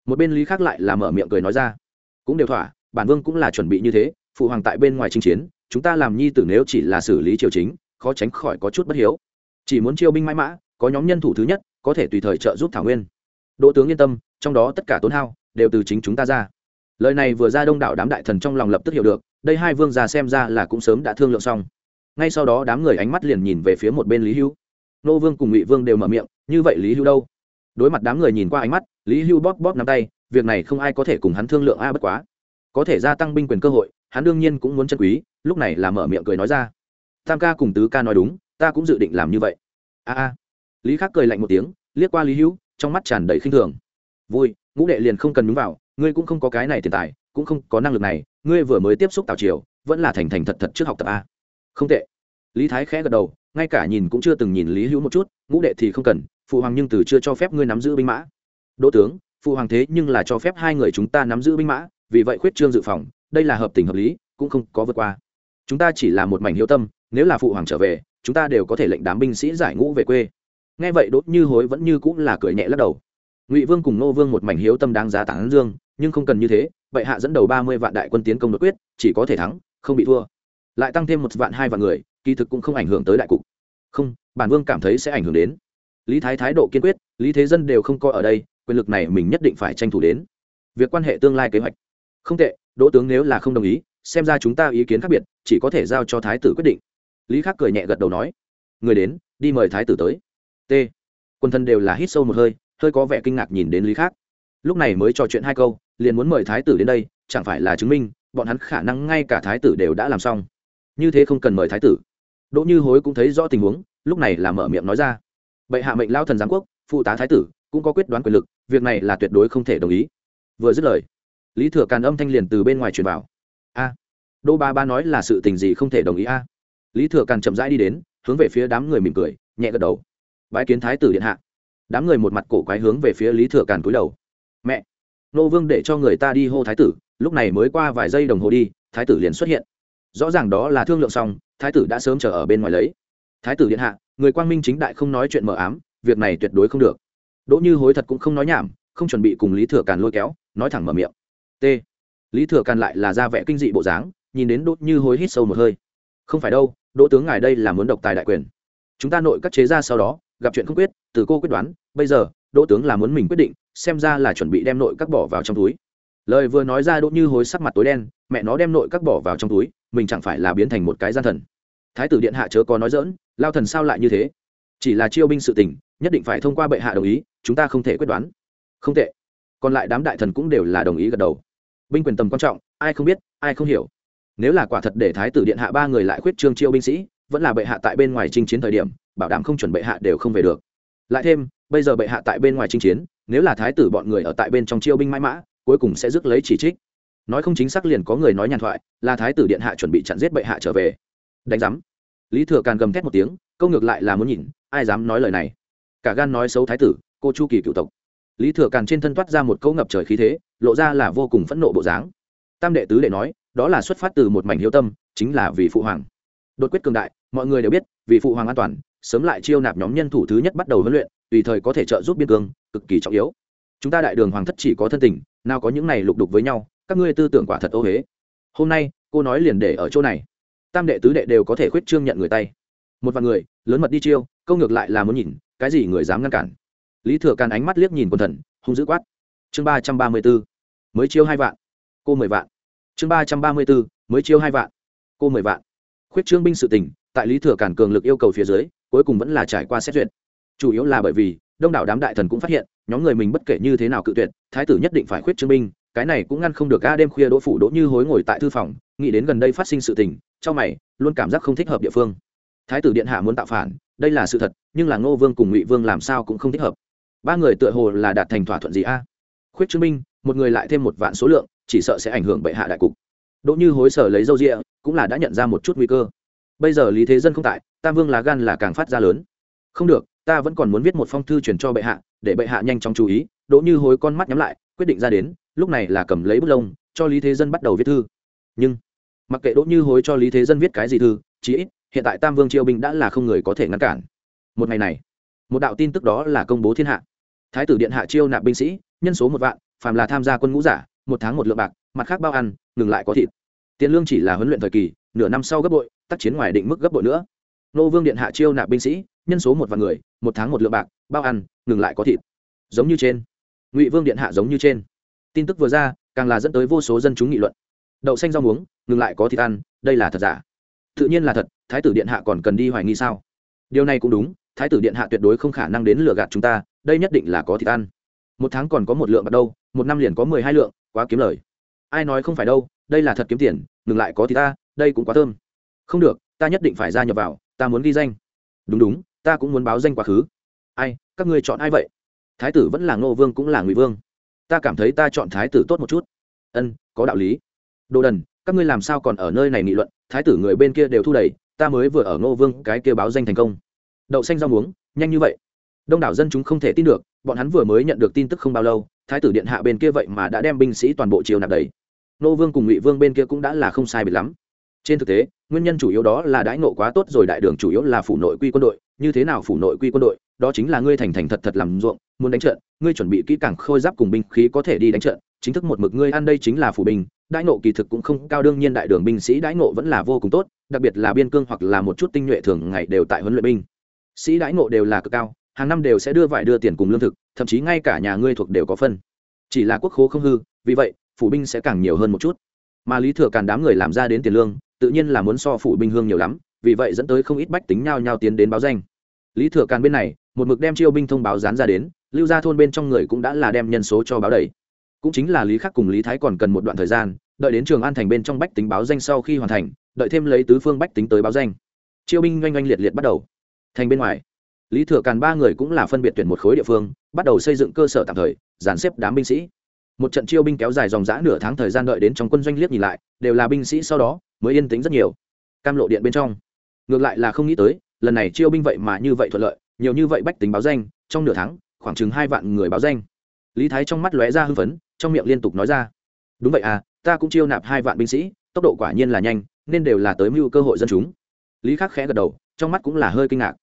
một bên lý khác lại là mở miệng cười nói ra. Cũng đều thỏa bản vương cũng là chuẩn bị như thế phụ hoàng tại bên ngoài chinh chiến chúng ta làm nhi tử nếu chỉ là xử lý triều chính khó tránh khỏi có chút bất hiếu. Chỉ muốn chiêu binh mãi mã có nhóm nhân thủ thứ nhất có thể tùy thời trợ giúp thảo nguyên. Đỗ tướng yên tâm trong đó tất cả tốn hao đều từ chính chúng ta ra. Lời này vừa ra đông đảo đám đại thần trong lòng lập tức hiểu được đây hai vương già xem ra là cũng sớm đã thương lượng xong ngay sau đó đám người ánh mắt liền nhìn về phía một bên lý hưu. Nô vương cùng ngụy vương đều mở miệng, như vậy lý hưu đâu? Đối mặt đám người nhìn qua ánh mắt, lý hưu bóp bóp nắm tay, việc này không ai có thể cùng hắn thương lượng a, bất quá. Có thể gia tăng binh quyền cơ hội, hắn đương nhiên cũng muốn chân quý. Lúc này là mở miệng cười nói ra. Tam ca cùng tứ ca nói đúng, ta cũng dự định làm như vậy. A a. Lý khắc cười lạnh một tiếng, liếc qua lý hữu trong mắt tràn đầy khinh thường. Vui, ngũ đệ liền không cần đúng vào, ngươi cũng không có cái này tiền tài, cũng không có năng lực này, ngươi vừa mới tiếp xúc tào triều, vẫn là thành thành thật thật trước học tập a không tệ. Lý thái khẽ gật đầu, ngay cả nhìn cũng chưa từng nhìn lý hữu một chút, ngũ đệ thì không cần, phụ hoàng nhưng từ chưa cho phép ngươi nắm giữ binh mã. Đỗ tướng, phụ hoàng thế nhưng là cho phép hai người chúng ta nắm giữ binh mã, vì vậy khuyết trương dự phòng, đây là hợp tình hợp lý, cũng không có vượt qua. Chúng ta chỉ là một mảnh hiếu tâm, nếu là phụ hoàng trở về, chúng ta đều có thể lệnh đám binh sĩ giải ngũ về quê. Nghe vậy đốt như hối vẫn như cũng là cười nhẹ lắc đầu. Ngụy vương cùng nô vương một mảnh hiếu tâm đáng giá tán dương, nhưng không cần như thế vậy hạ dẫn đầu ba mươi vạn đại quân tiến công đột quyết, chỉ có thể thắng, không bị thua lại tăng thêm một vạn hai vạn người, kỳ thực cũng không ảnh hưởng tới đại cục. Không, bản vương cảm thấy sẽ ảnh hưởng đến. Lý thái thái độ kiên quyết, lý thế dân đều không coi ở đây, quyền lực này mình nhất định phải tranh thủ đến. Việc quan hệ tương lai kế hoạch. Không tệ, đỗ tướng nếu là không đồng ý, xem ra chúng ta ý kiến khác biệt, chỉ có thể giao cho thái tử quyết định. Lý khắc cười nhẹ gật đầu nói, người đến, đi mời thái tử tới. T. Quân thân đều là hít sâu một hơi hơi có vẻ kinh ngạc nhìn đến lý khắc. Lúc này mới trò chuyện hai câu, liền muốn mời thái tử đến đây, chẳng phải là chứng minh, bọn hắn khả năng ngay cả thái tử đều đã làm xong như thế không cần mời thái tử. Đỗ như hối cũng thấy rõ tình huống, lúc này là mở miệng nói ra. Bệ hạ mệnh lao thần giám quốc, phụ tá thái tử, cũng có quyết đoán quyền lực, việc này là tuyệt đối không thể đồng ý. Vừa dứt lời, lý thừa càn âm thanh liền từ bên ngoài truyền vào. A, đỗ ba ba nói là sự tình gì không thể đồng ý a? Lý thừa càn chậm rãi đi đến, hướng về phía đám người mỉm cười, nhẹ gật đầu. Bái kiến thái tử điện hạ. Đám người một mặt cổ quái hướng về phía lý thừa càn cúi đầu. Mẹ, nô vương để cho người ta đi hô thái tử, lúc này mới qua vài giây đồng hồ đi, thái tử liền xuất hiện rõ ràng đó là thương lượng xong, thái tử đã sớm chờ ở bên ngoài lấy. Thái tử điện hạ, người quang minh chính đại không nói chuyện mờ ám, việc này tuyệt đối không được. Đỗ như hối thật cũng không nói nhảm, không chuẩn bị cùng lý thừa càn lôi kéo, nói thẳng mở miệng. T. Lý thừa càn lại là ra vẻ kinh dị bộ dáng, nhìn đến đỗ như hối hít sâu một hơi. Không phải đâu, đỗ tướng ngài đây là muốn độc tài đại quyền. Chúng ta nội các chế ra sau đó, gặp chuyện không quyết, từ cô quyết đoán, bây giờ, đỗ tướng là muốn mình quyết định, xem ra là chuẩn bị đem nội các bỏ vào trong túi. Lời vừa nói ra đỗ như hối sắc mặt tối đen mẹ nó đem nội các bỏ vào trong túi, mình chẳng phải là biến thành một cái gian thần. Thái tử điện hạ chớ có nói dỡn lao thần sao lại như thế? Chỉ là chiêu binh sự tình, nhất định phải thông qua bệ hạ đồng ý, chúng ta không thể quyết đoán. Không tệ. Còn lại đám đại thần cũng đều là đồng ý gật đầu. Binh quyền tầm quan trọng, ai không biết, ai không hiểu. Nếu là quả thật để thái tử điện hạ ba người lại khuyết trương chiêu binh sĩ, vẫn là bệ hạ tại bên ngoài chinh chiến thời điểm, bảo đảm không chuẩn bệ hạ đều không về được. Lại thêm, bây giờ bệ hạ tại bên ngoài chinh chiến, nếu là thái tử bọn người ở tại bên trong chiêu binh mãi mã, cuối cùng sẽ rước lấy chỉ trích nói không chính xác liền có người nói nhàn thoại, là thái tử điện hạ chuẩn bị chặn giết bệ hạ trở về. Đánh giám. Lý thừa càn gầm thét một tiếng, câu ngược lại là muốn nhìn, ai dám nói lời này. Cả gan nói xấu thái tử, cô chu kỳ cựu tộc. Lý thừa càn trên thân toát ra một câu ngập trời khí thế, lộ ra là vô cùng phẫn nộ bộ dáng. Tam đệ tứ đệ nói, đó là xuất phát từ một mảnh hiếu tâm, chính là vì phụ hoàng. Đột quyết cường đại, mọi người đều biết, vì phụ hoàng an toàn, sớm lại chiêu nạp nhóm nhân thủ thứ nhất bắt đầu huấn luyện, tùy thời có thể trợ giúp biên cương, cực kỳ trọng yếu. Chúng ta đại đường hoàng thất chỉ có thân tình, nào có những này lục đục với nhau các ngươi tư tưởng quả thật ô huế. Hôm nay, cô nói liền để ở chỗ này. Tam đệ tứ đệ đều có thể khuyết trương nhận người tay. Một vài người, lớn mật đi chiêu, câu ngược lại là muốn nhìn, cái gì người dám ngăn cản. Lý thừa càn ánh mắt liếc nhìn quần thần, hung dữ quát. Chương ba trăm ba mươi b ố mới chiêu hai vạn. Cô mười vạn. Chương ba trăm ba mươi b ố mới chiêu hai vạn. Cô mười vạn. Khuyết trương binh sự tỉnh tại lý thừa càn cường lực yêu cầu phía dưới, cuối cùng vẫn là trải qua xét duyệt. Chủ yếu là bởi vì, đông đảo đám đại thần cũng phát hiện, nhóm người mình bất kể như thế nào cự tuyệt, thái tử nhất định phải khuyết trương binh cái này cũng ngăn không được ga đêm khuya đỗ phủ đỗ như hối ngồi tại thư phòng, nghĩ đến gần đây phát sinh sự tình, trong mày, luôn cảm giác không thích hợp địa phương. Thái tử điện hạ muốn tạo phản, đây là sự thật, nhưng là ngô vương cùng ngụy vương làm sao cũng không thích hợp. Ba người tựa hồ là đạt thành thỏa thuận gì a? Khuyết chứng minh, một người lại thêm một vạn số lượng, chỉ sợ sẽ ảnh hưởng bệ hạ đại cục. Đỗ như hối sở lấy dâu rịa cũng là đã nhận ra một chút nguy cơ. Bây giờ lý thế dân không tại, tam vương lá gan là càng phát ra lớn. Không được, ta vẫn còn muốn viết một phong thư chuyển cho bệ hạ, để bệ hạ nhanh chóng chú ý. Đỗ như hối con mắt nhắm lại, quyết định ra đến lúc này là cầm lấy bút lông, cho lý thế dân bắt đầu viết thư. Nhưng, mặc kệ đỗ như hối cho lý thế dân viết cái gì thư, chí ít, hiện tại tam vương triều binh đã là không người có thể ngăn cản. Một ngày này, một đạo tin tức đó là công bố thiên hạ. Thái tử điện hạ chiêu nạp binh sĩ, nhân số một vạn, phàm là tham gia quân ngũ giả, một tháng một lượng bạc, mặt khác bao ăn, ngừng lại có thịt. Tiền lương chỉ là huấn luyện thời kỳ, nửa năm sau gấp bội, tác chiến ngoài định mức gấp bội nữa. Nô vương điện hạ chiêu nạp binh sĩ, nhân số một vạn người, một tháng một lượng bạc, bao ăn, ngừng lại có thịt. Giống như trên. Ngụy vương điện hạ giống như trên tin tức vừa ra, càng là dẫn tới vô số dân chúng nghị luận. Đậu xanh rau muống, ngừng lại có thịt ăn, đây là thật giả? Tự nhiên là thật, thái tử điện hạ còn cần đi hoài nghi sao? Điều này cũng đúng, thái tử điện hạ tuyệt đối không khả năng đến lừa gạt chúng ta, đây nhất định là có thịt ăn. Một tháng còn có một lượng bạc đâu, một năm liền có mười hai lượng, quá kiếm lời. Ai nói không phải đâu, đây là thật kiếm tiền, ngừng lại có thịt ta, đây cũng quá thơm. Không được, ta nhất định phải gia nhập vào, ta muốn ghi danh. Đúng đúng, ta cũng muốn báo danh quá khứ. Ai, các ngươi chọn ai vậy? Thái tử vẫn là ngô vương cũng là ngụy vương ta cảm thấy ta chọn thái tử tốt một chút. Ân, có đạo lý. Đồ đần, các ngươi làm sao còn ở nơi này nghị luận? Thái tử người bên kia đều thu đầy, ta mới vừa ở ngô vương, cái kia báo danh thành công. Đậu xanh rau muống, nhanh như vậy. Đông đảo dân chúng không thể tin được, bọn hắn vừa mới nhận được tin tức không bao lâu, thái tử điện hạ bên kia vậy mà đã đem binh sĩ toàn bộ triều nạp đầy. Nô vương cùng ngụy vương bên kia cũng đã là không sai biệt lắm. Trên thực tế, nguyên nhân chủ yếu đó là đãi nộ quá tốt rồi, đại đường chủ yếu là phủ nội quy quân đội như thế nào phủ nội quy quân đội, đó chính là ngươi thành thành thật thật làm ruộng, muốn đánh trận, ngươi chuẩn bị kỹ càng khôi giáp cùng binh khí có thể đi đánh trận, chính thức một mực ngươi ăn đây chính là phủ binh, đãi nộ kỳ thực cũng không cao, đương nhiên đại đường binh sĩ đãi nộ vẫn là vô cùng tốt, đặc biệt là biên cương hoặc là một chút tinh nhuệ thường ngày đều tại huấn luyện binh. Sĩ đãi nộ đều là cực cao, hàng năm đều sẽ đưa vải đưa tiền cùng lương thực, thậm chí ngay cả nhà ngươi thuộc đều có phân. Chỉ là quốc khố không hư, vì vậy, phủ binh sẽ càng nhiều hơn một chút. Mà lý thừa càn đám người làm ra đến tiền lương, tự nhiên là muốn so phủ binh hương nhiều lắm vì vậy dẫn tới không ít bách tính nhau nhau tiến đến báo danh. Lý thừa càn bên này, một mực đem chiêu binh thông báo dán ra đến, lưu ra thôn bên trong người cũng đã là đem nhân số cho báo đầy. Cũng chính là lý khắc cùng lý thái còn cần một đoạn thời gian, đợi đến trường an thành bên trong bách tính báo danh sau khi hoàn thành, đợi thêm lấy tứ phương bách tính tới báo danh. Chiêu binh oanh oanh liệt liệt bắt đầu. Thành bên ngoài, lý thừa càn ba người cũng là phân biệt tuyển một khối địa phương, bắt đầu xây dựng cơ sở tạm thời, dàn xếp đám binh sĩ. Một trận chiêu binh kéo dài dòng dã nửa tháng thời gian đợi đến trong quân doanh liếc nhìn lại, đều là binh sĩ sau đó, mới yên tĩnh rất nhiều. Cam lộ điện bên trong ngược lại là không nghĩ tới, lần này chiêu binh vậy mà như vậy thuận lợi, nhiều như vậy bách tính báo danh, trong nửa tháng, khoảng chừng hai vạn người báo danh. Lý thái trong mắt lóe ra hưng phấn, trong miệng liên tục nói ra. Đúng vậy à ta cũng chiêu nạp hai vạn binh sĩ, tốc độ quả nhiên là nhanh, nên đều là tới mưu cơ hội dân chúng. Lý khắc khẽ gật đầu, trong mắt cũng là hơi kinh ngạc.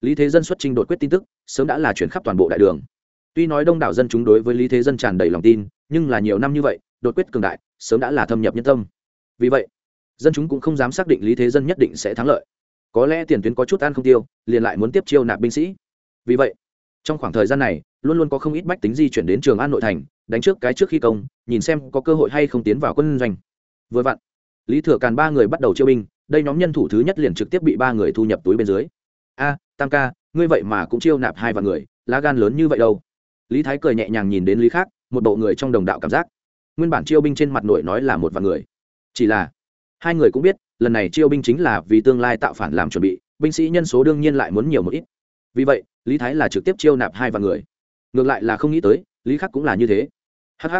Lý thế dân xuất trình đột quyết tin tức, sớm đã là chuyển khắp toàn bộ đại đường. Tuy nói đông đảo dân chúng đối với lý thế dân tràn đầy lòng tin, nhưng là nhiều năm như vậy, đột quyết cường đại, sớm đã là thâm nhập nhân tâm. Vì vậy, dân chúng cũng không dám xác định lý thế dân nhất định sẽ thắng lợi có lẽ tiền tuyến có chút ăn không tiêu, liền lại muốn tiếp chiêu nạp binh sĩ. Vì vậy, trong khoảng thời gian này, luôn luôn có không ít bách tính di chuyển đến trường an nội thành, đánh trước cái trước khi công, nhìn xem có cơ hội hay không tiến vào quân doanh. Vừa vặn, lý thừa càn ba người bắt đầu chiêu binh, đây nhóm nhân thủ thứ nhất liền trực tiếp bị ba người thu nhập túi bên dưới. A, tam ca, ngươi vậy mà cũng chiêu nạp hai vạn người, lá gan lớn như vậy đâu. Lý thái cười nhẹ nhàng nhìn đến lý khác, một bộ người trong đồng đạo cảm giác. Nguyên bản chiêu binh trên mặt nội nói là một vạn người. Chỉ là, hai người cũng biết lần này chiêu binh chính là vì tương lai tạo phản làm chuẩn bị, binh sĩ nhân số đương nhiên lại muốn nhiều một ít. Vì vậy, lý thái là trực tiếp chiêu nạp hai vạn người. Ngược lại là không nghĩ tới, lý khắc cũng là như thế. Hh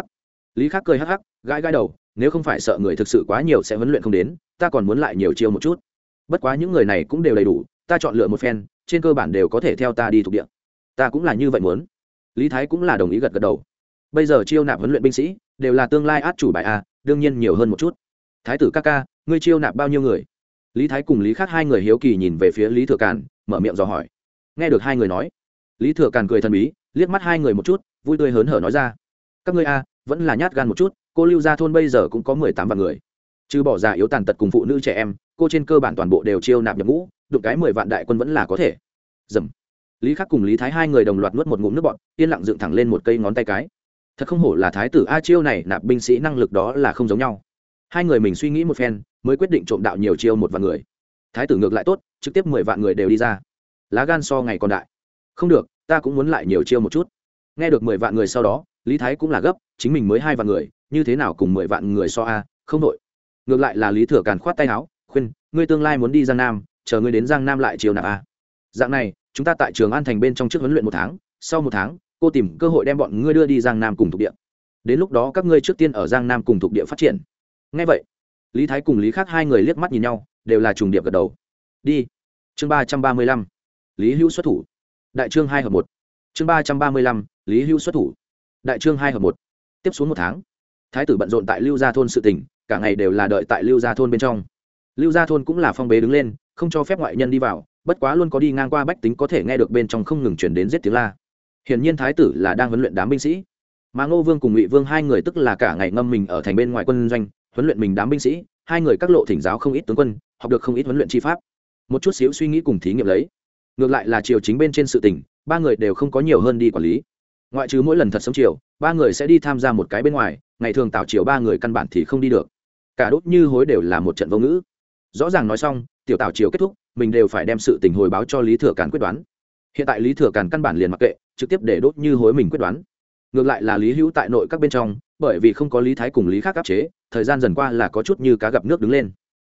lý khắc cười hh gãi gãi đầu, nếu không phải sợ người thực sự quá nhiều sẽ huấn luyện không đến, ta còn muốn lại nhiều chiêu một chút. Bất quá những người này cũng đều đầy đủ, ta chọn lựa một phen, trên cơ bản đều có thể theo ta đi thuộc địa. Ta cũng là như vậy muốn. Lý thái cũng là đồng ý gật gật đầu. Bây giờ chiêu nạp huấn luyện binh sĩ, đều là tương lai át chủ bài a, đương nhiên nhiều hơn một chút. Thái tử ca ca ngươi chiêu nạp bao nhiêu người? Lý thái cùng lý khắc hai người hiếu kỳ nhìn về phía lý thừa càn, mở miệng dò hỏi. Nghe được hai người nói, lý thừa càn cười thần bí, liếc mắt hai người một chút, vui tươi hớn hở nói ra. Các ngươi a, vẫn là nhát gan một chút, cô lưu gia thôn bây giờ cũng có mười tám vạn người. Trừ bỏ già yếu tàn tật cùng phụ nữ trẻ em, cô trên cơ bản toàn bộ đều chiêu nạp nhập ngũ, đụng cái mười vạn đại quân vẫn là có thể. Dầm. Lý khắc cùng lý thái hai người đồng loạt nuốt một ngụm nước bọn yên lặng dựng thẳng lên một cây ngón tay cái. Thật không hổ là thái tử a chiêu này nạp binh sĩ năng lực đó là không giống nhau hai người mình suy nghĩ một phen, mới quyết định trộm đạo nhiều chiêu một vạn người. Thái tử ngược lại tốt, trực tiếp mười vạn người đều đi ra. Lá gan so ngày còn đại. Không được, ta cũng muốn lại nhiều chiêu một chút. Nghe được mười vạn người sau đó, lý thái cũng là gấp, chính mình mới hai vạn người, như thế nào cùng mười vạn người so a? Không đội ngược lại là lý thừa càn khoát tay áo, khuyên, ngươi tương lai muốn đi giang nam, chờ ngươi đến giang nam lại chiều nạp a. Dạng này, chúng ta tại trường an thành bên trong trước huấn luyện một tháng, sau một tháng, cô tìm cơ hội đem bọn ngươi đưa đi giang nam cùng thuộc địa. Đến lúc đó các ngươi trước tiên ở giang nam cùng thuộc địa phát triển ngay vậy, lý thái cùng lý khác hai người liếc mắt nhìn nhau, đều là trùng điệp gật đầu. Đi. Chương ba trăm ba mươi lăm, lý hữu xuất thủ. Đại trương hai hợp một. Chương ba trăm ba mươi lăm, lý hữu xuất thủ. Đại trương hai hợp một. Tiếp xuống một tháng, thái tử bận rộn tại lưu gia thôn sự tỉnh cả ngày đều là đợi tại lưu gia thôn bên trong. Lưu gia thôn cũng là phong bế đứng lên, không cho phép ngoại nhân đi vào, bất quá luôn có đi ngang qua bách tính có thể nghe được bên trong không ngừng chuyển đến giết tiếng la. Hiển nhiên thái tử là đang huấn luyện đám binh sĩ. Mà ngô vương cùng ngụy vương hai người tức là cả ngày ngâm mình ở thành bên ngoài quân doanh huấn luyện mình đám binh sĩ, hai người các lộ thỉnh giáo không ít tướng quân, học được không ít huấn luyện chi pháp. Một chút xíu suy nghĩ cùng thí nghiệm lấy. Ngược lại là triều chính bên trên sự tỉnh ba người đều không có nhiều hơn đi quản lý. Ngoại trừ mỗi lần thật sống chiều ba người sẽ đi tham gia một cái bên ngoài, ngày thường tạo chiều ba người căn bản thì không đi được. Cả đốt như hối đều là một trận vô ngữ. Rõ ràng nói xong, tiểu tạo chiều kết thúc, mình đều phải đem sự tình hồi báo cho lý thừa càn quyết đoán. Hiện tại lý thừa càn căn bản liền mặc kệ, trực tiếp để đốt như hối mình quyết đoán. Ngược lại là lý hữu tại nội các bên trong, bởi vì không có lý thái cùng lý khác áp chế thời gian dần qua là có chút như cá gặp nước đứng lên.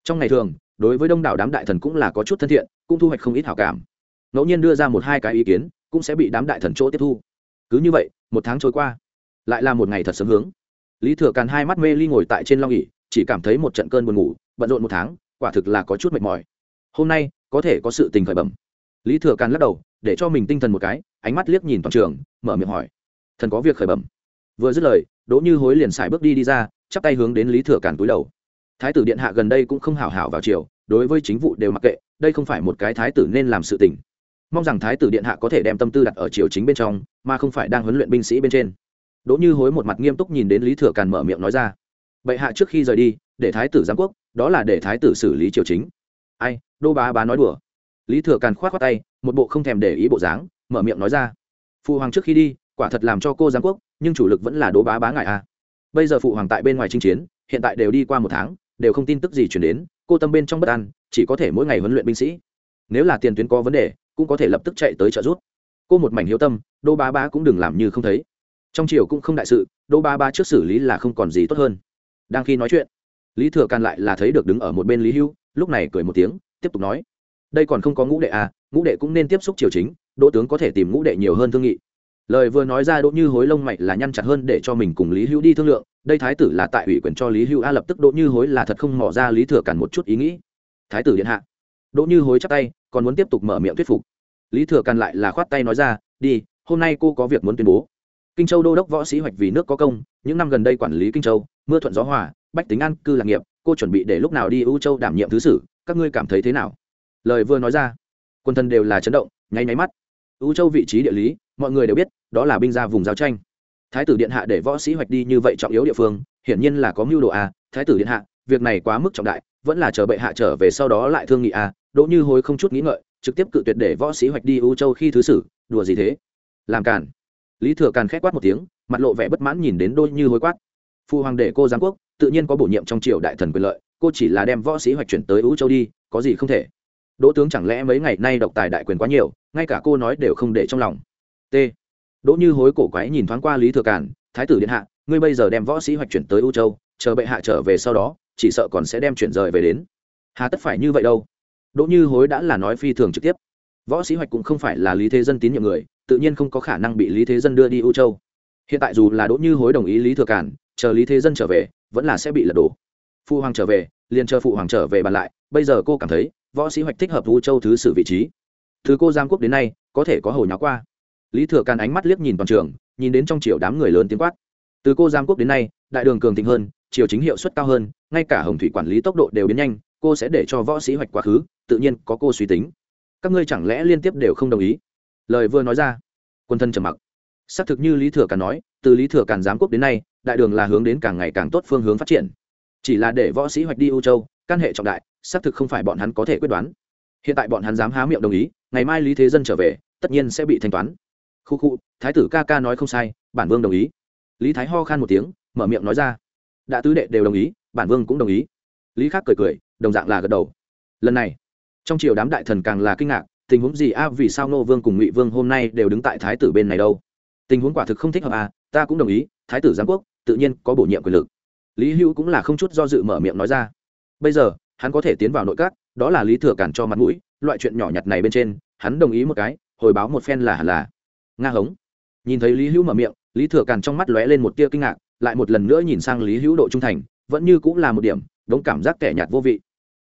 Trong ngày thường, đối với đông đảo đám đại thần cũng là có chút thân thiện, cũng thu hoạch không ít hảo cảm. Ngẫu nhiên đưa ra một hai cái ý kiến, cũng sẽ bị đám đại thần chỗ tiếp thu. Cứ như vậy, một tháng trôi qua, lại là một ngày thật sớm hướng. Lý thừa càn hai mắt mê ly ngồi tại trên long ỉ chỉ cảm thấy một trận cơn buồn ngủ, bận rộn một tháng, quả thực là có chút mệt mỏi. Hôm nay, có thể có sự tình khởi bẩm. Lý thừa càn lắc đầu, để cho mình tinh thần một cái, ánh mắt liếc nhìn toàn trường, mở miệng hỏi, thần có việc khởi bẩm? Vừa dứt lời, đỗ như hối liền xài bước đi đi ra chắp tay hướng đến lý thừa càn túi đầu. Thái tử điện hạ gần đây cũng không hảo hảo vào chiều đối với chính vụ đều mặc kệ, đây không phải một cái thái tử nên làm sự tình. Mong rằng thái tử điện hạ có thể đem tâm tư đặt ở triều chính bên trong, mà không phải đang huấn luyện binh sĩ bên trên. Đỗ như hối một mặt nghiêm túc nhìn đến lý thừa càn mở miệng nói ra. Bệ hạ trước khi rời đi, để thái tử giám quốc, đó là để thái tử xử lý triều chính. Ai, đô bá bá nói đùa. Lý thừa càn k h o á t khoác tay, một bộ không thèm để ý bộ dáng, mở miệng nói ra. Phụ hoàng trước khi đi, quả thật làm cho cô giám quốc, nhưng chủ lực vẫn là đô bá bá ngại à bây giờ phụ hoàng tại bên ngoài chinh chiến, hiện tại đều đi qua một tháng, đều không tin tức gì chuyển đến, cô tâm bên trong bất an, chỉ có thể mỗi ngày huấn luyện binh sĩ. Nếu là tiền tuyến có vấn đề, cũng có thể lập tức chạy tới trợ giúp. Cô một mảnh hiếu tâm đô bá bá cũng đừng làm như không thấy. Trong triều cũng không đại sự đô bá bá trước xử lý là không còn gì tốt hơn. Đang khi nói chuyện, lý thừa càn lại là thấy được đứng ở một bên lý hưu, lúc này cười một tiếng, tiếp tục nói. Đây còn không có ngũ đệ à ngũ đệ cũng nên tiếp xúc triều chính, đỗ tướng có thể tìm ngũ đệ nhiều hơn thương nghị lời vừa nói ra đỗ như hối lông mày là nhăn chặt hơn để cho mình cùng lý hữu đi thương lượng, đây thái tử là tại ủy quyền cho lý hữu a lập tức đỗ như hối là thật không mỏ ra lý thừa cản một chút ý nghĩ. Thái tử điện hạ. Đỗ như hối chắc tay, còn muốn tiếp tục mở miệng thuyết phục. Lý thừa cản lại là khoát tay nói ra, đi, hôm nay cô có việc muốn tuyên bố. Kinh châu đô đốc võ sĩ hoạch vì nước có công, những năm gần đây quản lý kinh châu, mưa thuận gió hòa, bách tính an, cư lạc nghiệp, cô chuẩn bị để lúc nào đi ưu châu đảm nhiệm thứ sử, các ngươi cảm thấy thế nào? Lời vừa nói ra quân thân đều là chấn động, nháy nháy mắt. Ưu châu vị trí địa lý mọi người đều biết, đó là binh ra vùng giao tranh thái tử điện hạ để võ sĩ hoạch đi như vậy trọng yếu địa phương, hiển nhiên là có mưu đồ a à. thái tử điện hạ, việc này quá mức trọng đại, vẫn là chờ bệ hạ trở về sau đó lại thương nghị a à. đỗ như hối không chút nghĩ ngợi, trực tiếp cự tuyệt để võ sĩ hoạch đi ưu châu khi thứ sử, đùa gì thế làm cản lý thừa càn khét quát một tiếng, mặt lộ vẻ bất mãn nhìn đến đôi như hối quát phụ hoàng đệ cô giáng quốc, tự nhiên có bổ nhiệm trong triều đại thần quyền lợi, cô chỉ là đem võ sĩ hoạch chuyển tới ưu châu đi, có gì không thể đỗ tướng chẳng lẽ mấy ngày nay độc tài đại quyền quá nhiều, ngay cả cô nói đều không để trong lòng t. Đỗ như hối cổ quái nhìn thoáng qua lý thừa Cản, thái tử điện hạ ngươi bây giờ đem võ sĩ hoạch chuyển tới ưu châu chờ bệ hạ trở về sau đó chỉ sợ còn sẽ đem chuyển rời về đến. Hà tất phải như vậy đâu. Đỗ như hối đã là nói phi thường trực tiếp. Võ sĩ hoạch cũng không phải là lý thế dân tín nhiệm người tự nhiên không có khả năng bị lý thế dân đưa đi ưu châu. Hiện tại dù là đỗ như hối đồng ý lý thừa cản chờ lý thế dân trở về vẫn là sẽ bị lật đổ. Phụ hoàng trở về liền chờ phụ hoàng trở về bàn lại bây giờ cô cảm thấy võ sĩ hoạch thích hợp ưu châu thứ sử vị trí. Thứ cô giang quốc đến nay có thể có hồi nháo qua lý thừa càn ánh mắt liếc nhìn toàn trường, nhìn đến trong triều đám người lớn tiếng quát. Từ cô giám quốc đến nay, đại đường cường thịnh hơn, triều chính hiệu suất cao hơn, ngay cả hồng thủy quản lý tốc độ đều biến nhanh, cô sẽ để cho võ sĩ hoạch quá khứ, tự nhiên có cô suy tính. Các ngươi chẳng lẽ liên tiếp đều không đồng ý? Lời vừa nói ra, quân thân trầm mặc. Xác thực như lý thừa càn nói, từ lý thừa càn giám quốc đến nay, đại đường là hướng đến càng ngày càng tốt phương hướng phát triển. Chỉ là để võ sĩ hoạch đi ưu châu, căn hệ trọng đại, xác thực không phải bọn hắn có thể quyết đoán. Hiện tại bọn hắn dám há miệng đồng ý, ngày mai lý thế dân trở về, tất nhiên sẽ bị thanh toán khu khu, thái tử ca ca nói không sai, bản vương đồng ý. Lý thái ho khan một tiếng, mở miệng nói ra. Đã tứ đệ đều đồng ý, bản vương cũng đồng ý. Lý khắc cười cười, đồng dạng là gật đầu. Lần này, trong triều đám đại thần càng là kinh ngạc, tình huống gì a, vì sao nô vương cùng ngụy vương hôm nay đều đứng tại thái tử bên này đâu? Tình huống quả thực không thích hợp à ta cũng đồng ý, thái tử giám quốc, tự nhiên có bổ nhiệm quyền lực. Lý hữu cũng là không chút do dự mở miệng nói ra. Bây giờ, hắn có thể tiến vào nội các, đó là lý thừa cản cho mặt mũi, loại chuyện nhỏ nhặt này bên trên, hắn đồng ý một cái, hồi báo một phen là hẳn là nga hống. Nhìn thấy lý hữu mở miệng, lý thừa càn trong mắt lóe lên một tia kinh ngạc, lại một lần nữa nhìn sang lý hữu độ trung thành, vẫn như cũng là một điểm, đống cảm giác kẻ nhạt vô vị.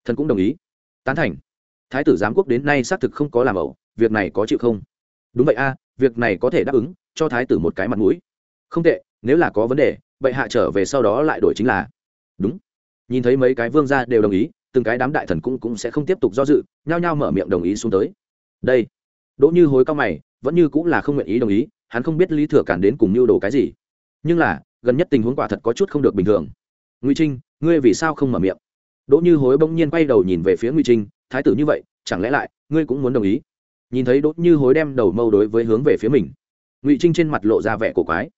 Thần cũng đồng ý. Tán thành. Thái tử giám quốc đến nay xác thực không có làm ẩu, việc này có chịu không? Đúng vậy a, việc này có thể đáp ứng, cho thái tử một cái mặt mũi. Không tệ, nếu là có vấn đề, bệ hạ trở về sau đó lại đổi chính là. Đúng. Nhìn thấy mấy cái vương gia đều đồng ý, từng cái đám đại thần cũng cũng sẽ không tiếp tục do dự, nhao nhao mở miệng đồng ý xuống tới. Đây. Đỗ như hối cao mày vẫn như cũng là không nguyện ý đồng ý, hắn không biết lý thừa cản đến cùng mưu đồ cái gì. Nhưng là, gần nhất tình huống quả thật có chút không được bình thường. Ngụy trinh, ngươi vì sao không mở miệng? Đỗ như hối bỗng nhiên quay đầu nhìn về phía ngụy trinh, thái tử như vậy, chẳng lẽ lại, ngươi cũng muốn đồng ý? Nhìn thấy đỗ như hối đem đầu mâu đối với hướng về phía mình, ngụy trinh trên mặt lộ ra vẻ cổ quái.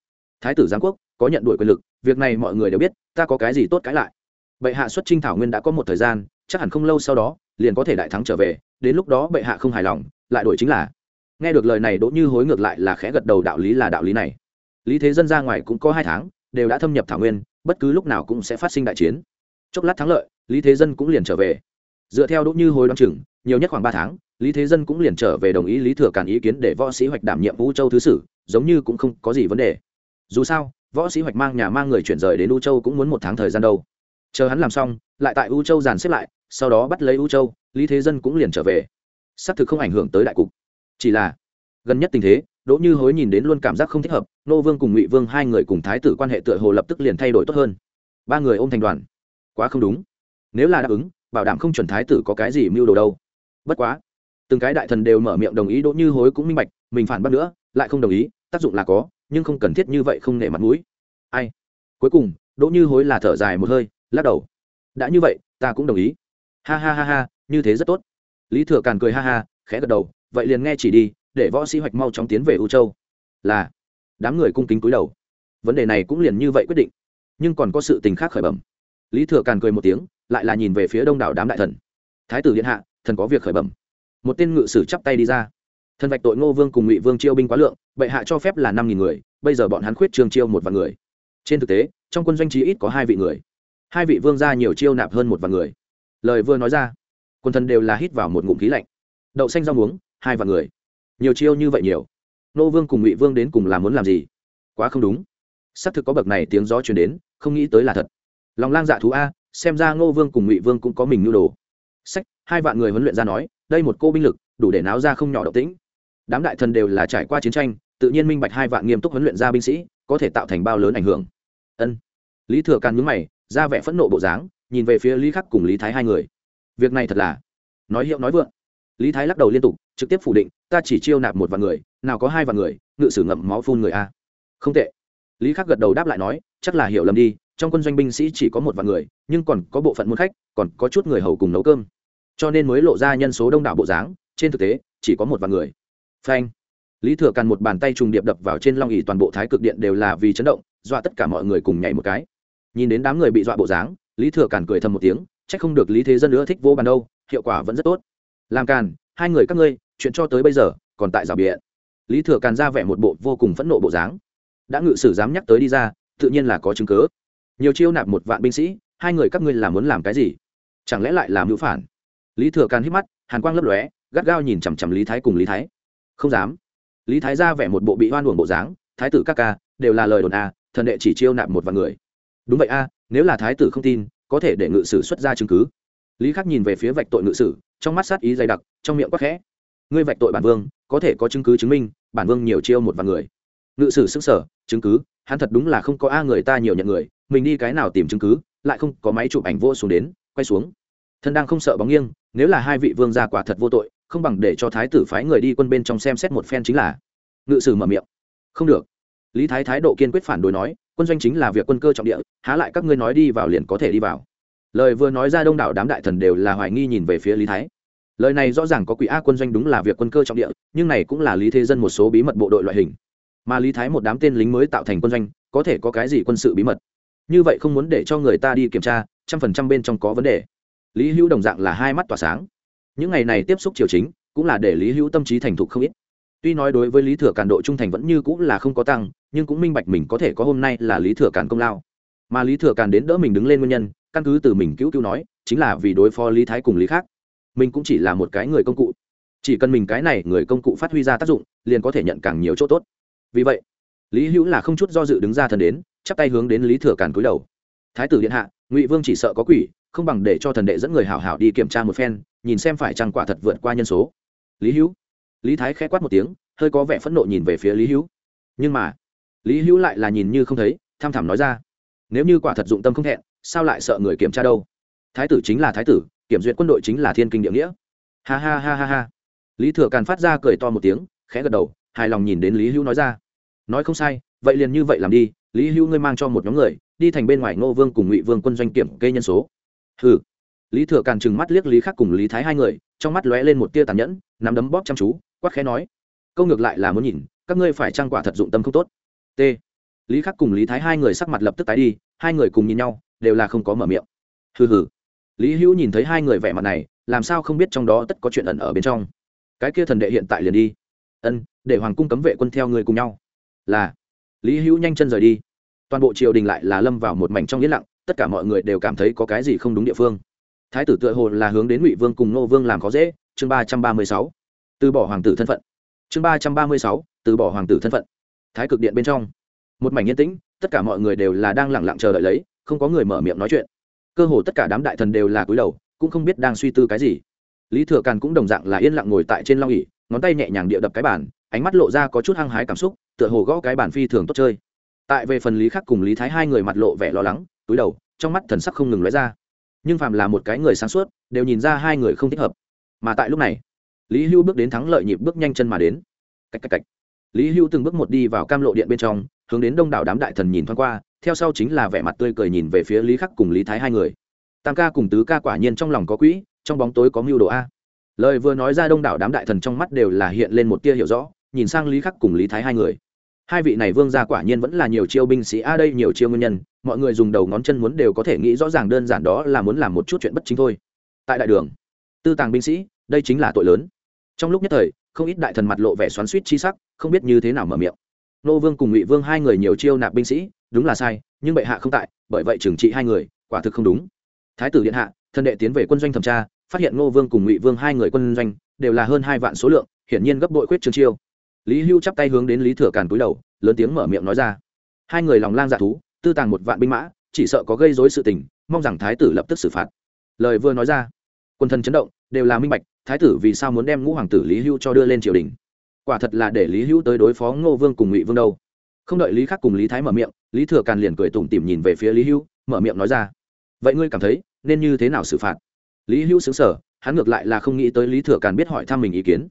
Thái tử giáng quốc, có nhận đuổi quyền lực, việc này mọi người đều biết, ta có cái gì tốt cãi lại? Bệ hạ xuất trinh thảo nguyên đã có một thời gian, chắc hẳn không lâu sau đó, liền có thể đại thắng trở về, đến lúc đó bệ hạ không hài lòng, lại đổi chính là nghe được lời này đỗ như hối ngược lại là khẽ gật đầu đạo lý là đạo lý này. Lý thế dân ra ngoài cũng có hai tháng, đều đã thâm nhập thảo nguyên, bất cứ lúc nào cũng sẽ phát sinh đại chiến. Chốc lát thắng lợi, lý thế dân cũng liền trở về. Dựa theo đỗ như hối đoán chừng, nhiều nhất khoảng ba tháng, lý thế dân cũng liền trở về đồng ý lý thừa càn ý kiến để võ sĩ hoạch đảm nhiệm vũ châu thứ sử, giống như cũng không có gì vấn đề. Dù sao, võ sĩ hoạch mang nhà mang người chuyển rời đến u châu cũng muốn một tháng thời gian đâu. Chờ hắn làm xong, lại tại u châu dàn xếp lại, sau đó bắt lấy u châu, lý thế dân cũng liền trở về. Xác thực không ảnh hưởng tới đại cục chỉ là, gần nhất tình thế, đỗ như hối nhìn đến luôn cảm giác không thích hợp, nô vương cùng ngụy vương hai người cùng thái tử quan hệ tựa hồ lập tức liền thay đổi tốt hơn. Ba người ôm thành đoàn. Quá không đúng. Nếu là đáp ứng, bảo đảm không chuẩn thái tử có cái gì mưu đồ đâu. Bất quá, từng cái đại thần đều mở miệng đồng ý đỗ như hối cũng minh bạch, mình phản bác nữa, lại không đồng ý, tác dụng là có, nhưng không cần thiết như vậy không nể mặt mũi. Ai? Cuối cùng, đỗ như hối là thở dài một hơi, lắc đầu. Đã như vậy, ta cũng đồng ý. Ha ha ha ha, như thế rất tốt. Lý thừa càn cười ha ha, khẽ gật đầu vậy liền nghe chỉ đi, để võ sĩ hoạch mau chóng tiến về u châu. Là, đám người cung kính cúi đầu. Vấn đề này cũng liền như vậy quyết định. Nhưng còn có sự tình khác khởi bẩm. Lý thừa càn cười một tiếng, lại là nhìn về phía đông đảo đám đại thần. Thái tử điện hạ, thần có việc khởi bẩm. Một tên ngự sử chắp tay đi ra. Thần vạch tội ngô vương cùng ngụy vương chiêu binh quá lượng, bệ hạ cho phép là năm nghìn người, bây giờ bọn hắn khuyết trương chiêu một vạn người. Trên thực tế, trong quân doanh trí ít có hai vị người. Hai vị vương ra nhiều chiêu nạp hơn một vạn người. Lời vừa nói ra, quân thần đều là hít vào một ngụm khí lạnh. Đậu xanh rau muống hai vạn người. Nhiều chiêu như vậy nhiều. Nô vương cùng ngụy vương đến cùng làm muốn làm gì? Quá không đúng. Xác thực có bậc này tiếng gió chuyển đến, không nghĩ tới là thật. Lòng lang dạ thú a, xem ra ngô vương cùng ngụy vương cũng có mình nhu đồ. Sách, hai vạn người huấn luyện ra nói, đây một cô binh lực, đủ để náo ra không nhỏ độc tĩnh. Đám đại thần đều là trải qua chiến tranh, tự nhiên minh bạch hai vạn nghiêm túc huấn luyện ra binh sĩ, có thể tạo thành bao lớn ảnh hưởng. Ân. Lý thừa càn nhúng mày, ra vẻ phẫn nộ bộ dáng, nhìn về phía lý khắc cùng lý thái hai người. Việc này thật là, nói hiệu nói vượng lý thái lắc đầu liên tục, trực tiếp phủ định, ta chỉ chiêu nạp một vạn người, nào có hai vạn người, ngự sử ngậm máu phun người a. Không tệ. Lý khắc gật đầu đáp lại nói, chắc là hiểu lầm đi, trong quân doanh binh sĩ chỉ có một vạn người, nhưng còn có bộ phận muôn khách, còn có chút người hầu cùng nấu cơm. Cho nên mới lộ ra nhân số đông đảo bộ dáng, trên thực tế, chỉ có một vạn người. Phanh. Lý thừa càn một bàn tay trùng điệp đập vào trên long ỉ toàn bộ thái cực điện đều là vì chấn động, dọa tất cả mọi người cùng nhảy một cái. Nhìn đến đám người bị dọa bộ dáng, lý thừa càn cười thầm một tiếng c h ắ c không được lý thế dân nữa thích vô bàn đâu, hiệu quả vẫn rất tốt làm càn, hai người các ngươi, chuyện cho tới bây giờ, còn tại rào biện lý thừa càn ra vẻ một bộ vô cùng phẫn nộ bộ dáng. Đã ngự sử dám nhắc tới đi ra, tự nhiên là có chứng cớ nhiều chiêu nạp một vạn binh sĩ, hai người các ngươi làm muốn làm cái gì? Chẳng lẽ lại làm hữu phản? Lý thừa càn hít mắt, hàn quang lấp lóe, gắt gao nhìn chằm chằm lý thái cùng lý thái. Không dám. Lý thái ra vẻ một bộ bị hoan uổng bộ dáng, thái tử các ca, đều là lời đồn a, thần đệ chỉ chiêu nạp một vạn người. Đúng vậy a, nếu là thái tử không tin, có thể để ngự sử xuất ra chứng cứ. Lý khắc nhìn về phía vạch tội ngự sử trong mắt sát ý dày đặc, trong miệng quắc khẽ. Ngươi vạch tội bản vương, có thể có chứng cứ chứng minh, bản vương nhiều chiêu một vạn người. Ngự sử sức sở chứng cứ, hắn thật đúng là không có a người ta nhiều nhận người, mình đi cái nào tìm chứng cứ, lại không có máy chụp ảnh vô xuống đến, quay xuống. Thân đang không sợ bóng nghiêng, nếu là hai vị vương gia quả thật vô tội, không bằng để cho thái tử phái người đi quân bên trong xem xét một phen chính là. Ngự sử mở miệng. Không được. Lý thái thái độ kiên quyết phản đối nói, quân doanh chính là việc quân cơ trọng địa, há lại các ngươi nói đi vào liền có thể đi vào lời vừa nói ra đông đảo đám đại thần đều là hoài nghi nhìn về phía lý thái lời này rõ ràng có quỹ a quân doanh đúng là việc quân cơ trọng địa nhưng này cũng là lý thế dân một số bí mật bộ đội loại hình mà lý thái một đám tên lính mới tạo thành quân doanh có thể có cái gì quân sự bí mật như vậy không muốn để cho người ta đi kiểm tra trăm phần trăm bên trong có vấn đề lý hữu đồng dạng là hai mắt tỏa sáng những ngày này tiếp xúc triều chính cũng là để lý hữu tâm trí thành thục không ít tuy nói đối với lý thừa càn độ trung thành vẫn như cũng là không có tăng nhưng cũng minh bạch mình có thể có hôm nay là lý thừa càn công lao mà lý thừa càn đến đỡ mình đứng lên nguyên nhân căn cứ từ mình cứu cứu nói, chính là vì đối phó lý thái cùng lý khác. Mình cũng chỉ là một cái người công cụ. Chỉ cần mình cái này người công cụ phát huy ra tác dụng, liền có thể nhận càng nhiều chỗ tốt. Vì vậy, lý hữu là không chút do dự đứng ra thần đến, chắp tay hướng đến lý thừa càn cúi đầu. Thái tử điện hạ, ngụy vương chỉ sợ có quỷ, không bằng để cho thần đệ dẫn người hảo hảo đi kiểm tra một phen, nhìn xem phải chăng quả thật vượt qua nhân số. Lý hữu, lý thái khẽ quát một tiếng, hơi có vẻ phẫn nộ nhìn về phía lý hữu. Nhưng mà, lý hữu lại là nhìn như không thấy, tham thảm nói ra, nếu như quả thật dụng tâm không thẹn sao lại sợ người kiểm tra đâu? Thái tử chính là thái tử, kiểm duyệt quân đội chính là thiên kinh địa nghĩa. Ha ha ha ha ha. Lý thừa càn phát ra cười to một tiếng, khẽ gật đầu, hài lòng nhìn đến lý hữu nói ra. Nói không sai, vậy liền như vậy làm đi, lý hữu ngươi mang cho một nhóm người, đi thành bên ngoài ngô vương cùng ngụy vương quân doanh kiểm kê nhân số. Hừ. Lý thừa càn trừng mắt liếc lý khắc cùng lý thái hai người, trong mắt lóe lên một tia tàn nhẫn, nắm đấm bóp chăm chú quắc khẽ nói. Câu ngược lại là muốn nhìn, các ngươi phải trang quả thật dụng tâm không tốt? T. Lý khắc cùng lý thái hai người sắc mặt lập tức tái đi, hai người cùng nhìn nhau đều là không có mở miệng. Hừ hừ. Lý hữu nhìn thấy hai người vẻ mặt này, làm sao không biết trong đó tất có chuyện ẩn ở bên trong. Cái kia thần đệ hiện tại liền đi. Ân, để hoàng cung cấm vệ quân theo người cùng nhau. Là. Lý hữu nhanh chân rời đi. Toàn bộ triều đình lại là lâm vào một mảnh trong yên lặng, tất cả mọi người đều cảm thấy có cái gì không đúng địa phương. Thái tử tựa hồ là hướng đến ngụy vương cùng nô vương làm khó dễ, chương ba trăm ba mươi sáu. Từ bỏ hoàng tử thân phận. Chương ba trăm ba mươi sáu, từ bỏ hoàng tử thân phận. Thái cực điện bên trong. Một mảnh yên tĩnh, tất cả mọi người đều là đang lẳng lặng chờ đợi lấy không có người mở miệng nói chuyện. Cơ hồ tất cả đám đại thần đều là cúi đầu, cũng không biết đang suy tư cái gì. Lý thừa càn cũng đồng dạng là yên lặng ngồi tại trên long ỉ ngón tay nhẹ nhàng địa đập cái bàn, ánh mắt lộ ra có chút hăng hái cảm xúc, tựa hồ gõ cái bàn phi thường tốt chơi. Tại về phần lý khắc cùng lý thái hai người mặt lộ vẻ lo lắng, túi đầu, trong mắt thần sắc không ngừng lóe ra. Nhưng phạm là một cái người sáng suốt, đều nhìn ra hai người không thích hợp. Mà tại lúc này, lý hưu bước đến thắng lợi nhịp bước nhanh chân mà đến. Cách cách cách. Lý hưu từng bước một đi vào cam lộ điện bên trong, hướng đến đông đảo đám đại thần nhìn thoáng qua theo sau chính là vẻ mặt tươi cười nhìn về phía lý khắc cùng lý thái hai người. Tam ca cùng tứ ca quả nhiên trong lòng có quỹ, trong bóng tối có mưu đồ a. Lời vừa nói ra đông đảo đám đại thần trong mắt đều là hiện lên một tia hiểu rõ, nhìn sang lý khắc cùng lý thái hai người. Hai vị này vương gia quả nhiên vẫn là nhiều chiêu binh sĩ a, đây nhiều chiêu nguyên nhân, mọi người dùng đầu ngón chân muốn đều có thể nghĩ rõ ràng đơn giản đó là muốn làm một chút chuyện bất chính thôi. Tại đại đường, tư tàng binh sĩ, đây chính là tội lớn. Trong lúc nhất thời, không ít đại thần mặt lộ vẻ xoắn suýt chi sắc, không biết như thế nào mở miệng. Nô vương cùng ngụy vương hai người nhiều chiêu nạp binh sĩ đúng là sai, nhưng bệ hạ không tại, bởi vậy trừng trị hai người, quả thực không đúng. Thái tử điện hạ thân đệ tiến về quân doanh thẩm tra, phát hiện ngô vương cùng ngụy vương hai người quân doanh đều là hơn hai vạn số lượng, hiển nhiên gấp bội khuyết trương chiêu. Lý hưu chắp tay hướng đến lý thừa càn cúi đầu, lớn tiếng mở miệng nói ra. Hai người lòng lang dạ thú, tư tàng một vạn binh mã, chỉ sợ có gây dối sự tình, mong rằng thái tử lập tức xử phạt. Lời vừa nói ra, quân thân chấn động, đều là minh bạch, thái tử vì sao muốn đem ngũ hoàng tử lý hưu cho đưa lên triều đình. Quả thật là để lý hưu tới đối phó ngô vương cùng ngụy vương đâu không đợi lý khắc cùng lý thái mở miệng, lý thừa càn liền cười tủm tỉm nhìn về phía lý hưu mở miệng nói ra, vậy ngươi cảm thấy nên như thế nào xử phạt? Lý hưu xứng sở hắn ngược lại là không nghĩ tới lý thừa càn biết hỏi thăm mình ý kiến.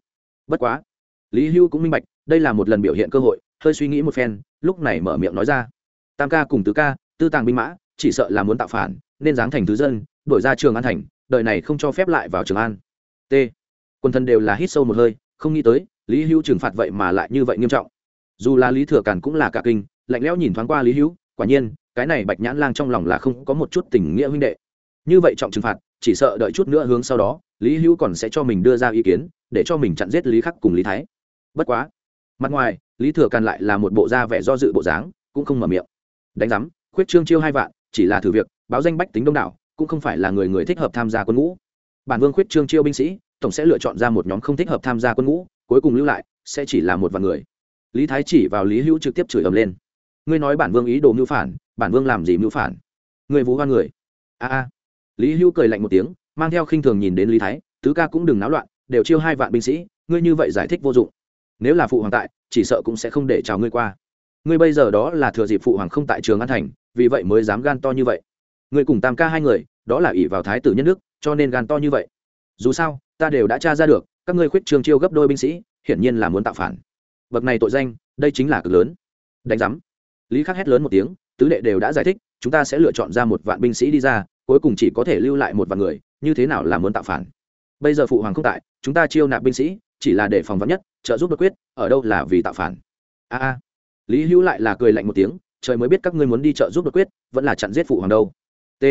Bất quá, lý hưu cũng minh bạch, đây là một lần biểu hiện cơ hội, hơi suy nghĩ một phen, lúc này mở miệng nói ra, tam ca cùng tứ ca, tư tàng binh mã, chỉ sợ là muốn tạo phản, nên giáng thành thứ dân, đổi ra trường an thành, đời này không cho phép lại vào trường an. T. Quân thân đều là hít sâu một hơi, không nghĩ tới, lý Hưu trừng phạt vậy mà lại như vậy nghiêm trọng dù là lý thừa càn cũng là cả kinh, lạnh lẽo nhìn thoáng qua lý hữu, quả nhiên, cái này bạch nhãn lang trong lòng là không có một chút tình nghĩa huynh đệ. Như vậy trọng trừng phạt, chỉ sợ đợi chút nữa hướng sau đó, lý hữu còn sẽ cho mình đưa ra ý kiến, để cho mình chặn giết lý khắc cùng lý thái. Bất quá, mặt ngoài, lý thừa càn lại là một bộ da vẻ do dự bộ dáng, cũng không mở miệng. Đánh giám, khuyết trương chiêu hai vạn, chỉ là thử việc, báo danh bách tính đông đảo, cũng không phải là người người thích hợp tham gia quân ngũ. Bản vương khuyết trương chiêu binh sĩ, tổng sẽ lựa chọn ra một nhóm không thích hợp tham gia quân ngũ, cuối cùng lưu lại, sẽ chỉ là một vài người lý thái chỉ vào lý hữu trực tiếp chửi ầm lên. Ngươi nói bản vương ý đồ mưu phản, bản vương làm gì mưu phản? Người vũ hoan người. A a. Lý hữu cười lạnh một tiếng, mang theo khinh thường nhìn đến lý thái, tứ ca cũng đừng náo loạn, đều chiêu hai vạn binh sĩ, ngươi như vậy giải thích vô dụng. Nếu là phụ hoàng tại, chỉ sợ cũng sẽ không để chào ngươi qua. Ngươi bây giờ đó là thừa dịp phụ hoàng không tại trường an thành, vì vậy mới dám gan to như vậy. Ngươi cùng tam ca hai người, đó là ỷ vào thái tử nhân đức, cho nên gan to như vậy. Dù sao, ta đều đã tra ra được, các ngươi khuyết trường chiêu gấp đôi binh sĩ, hiển nhiên là muốn tạo phản bậc này tội danh, đây chính là cực lớn. Đánh giám. Lý khắc hét lớn một tiếng, tứ đệ đều đã giải thích, chúng ta sẽ lựa chọn ra một vạn binh sĩ đi ra, cuối cùng chỉ có thể lưu lại một vạn người, như thế nào là muốn tạo phản? Bây giờ phụ hoàng không tại, chúng ta chiêu nạp binh sĩ, chỉ là để phòng vắn nhất, trợ giúp đột quyết, ở đâu là vì tạo phản? A a. Lý hữu lại là cười lạnh một tiếng, trời mới biết các ngươi muốn đi trợ giúp đột quyết, vẫn là chặn giết phụ hoàng đâu. T.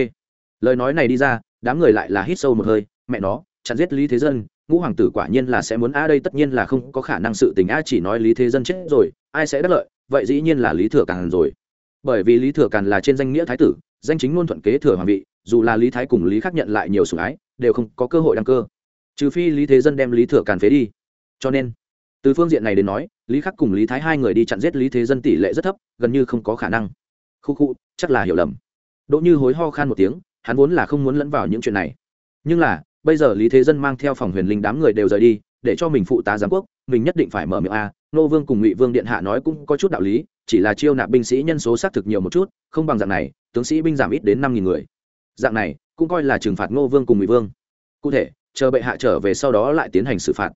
Lời nói này đi ra, đám người lại là hít sâu một hơi, mẹ nó, chặn giết lý thế dân ngũ hoàng tử quả nhiên là sẽ muốn a đây tất nhiên là không có khả năng sự tình a chỉ nói lý thế dân chết rồi, ai sẽ đắc lợi? Vậy dĩ nhiên là lý thừa càn rồi. Bởi vì lý thừa càn là trên danh nghĩa thái tử, danh chính ngôn thuận kế thừa hoàng vị, dù là lý thái cùng lý khắc nhận lại nhiều sủng ái, đều không có cơ hội đăng cơ. Trừ phi lý thế dân đem lý thừa càn phế đi. Cho nên, từ phương diện này đến nói, lý khắc cùng lý thái hai người đi chặn giết lý thế dân tỷ lệ rất thấp, gần như không có khả năng. Khu khu, chắc là hiểu lầm. Đỗ như hối ho khan một tiếng, hắn vốn là không muốn lẫn vào những chuyện này. Nhưng là bây giờ lý thế dân mang theo phòng huyền linh đám người đều rời đi, để cho mình phụ tá giám quốc, mình nhất định phải mở miệng a nô vương cùng ngụy vương điện hạ nói cũng có chút đạo lý, chỉ là chiêu nạp binh sĩ nhân số xác thực nhiều một chút, không bằng dạng này, tướng sĩ binh giảm ít đến năm nghìn người. Dạng này, cũng coi là trừng phạt ngô vương cùng ngụy vương. Cụ thể, chờ bệ hạ trở về sau đó lại tiến hành xử phạt.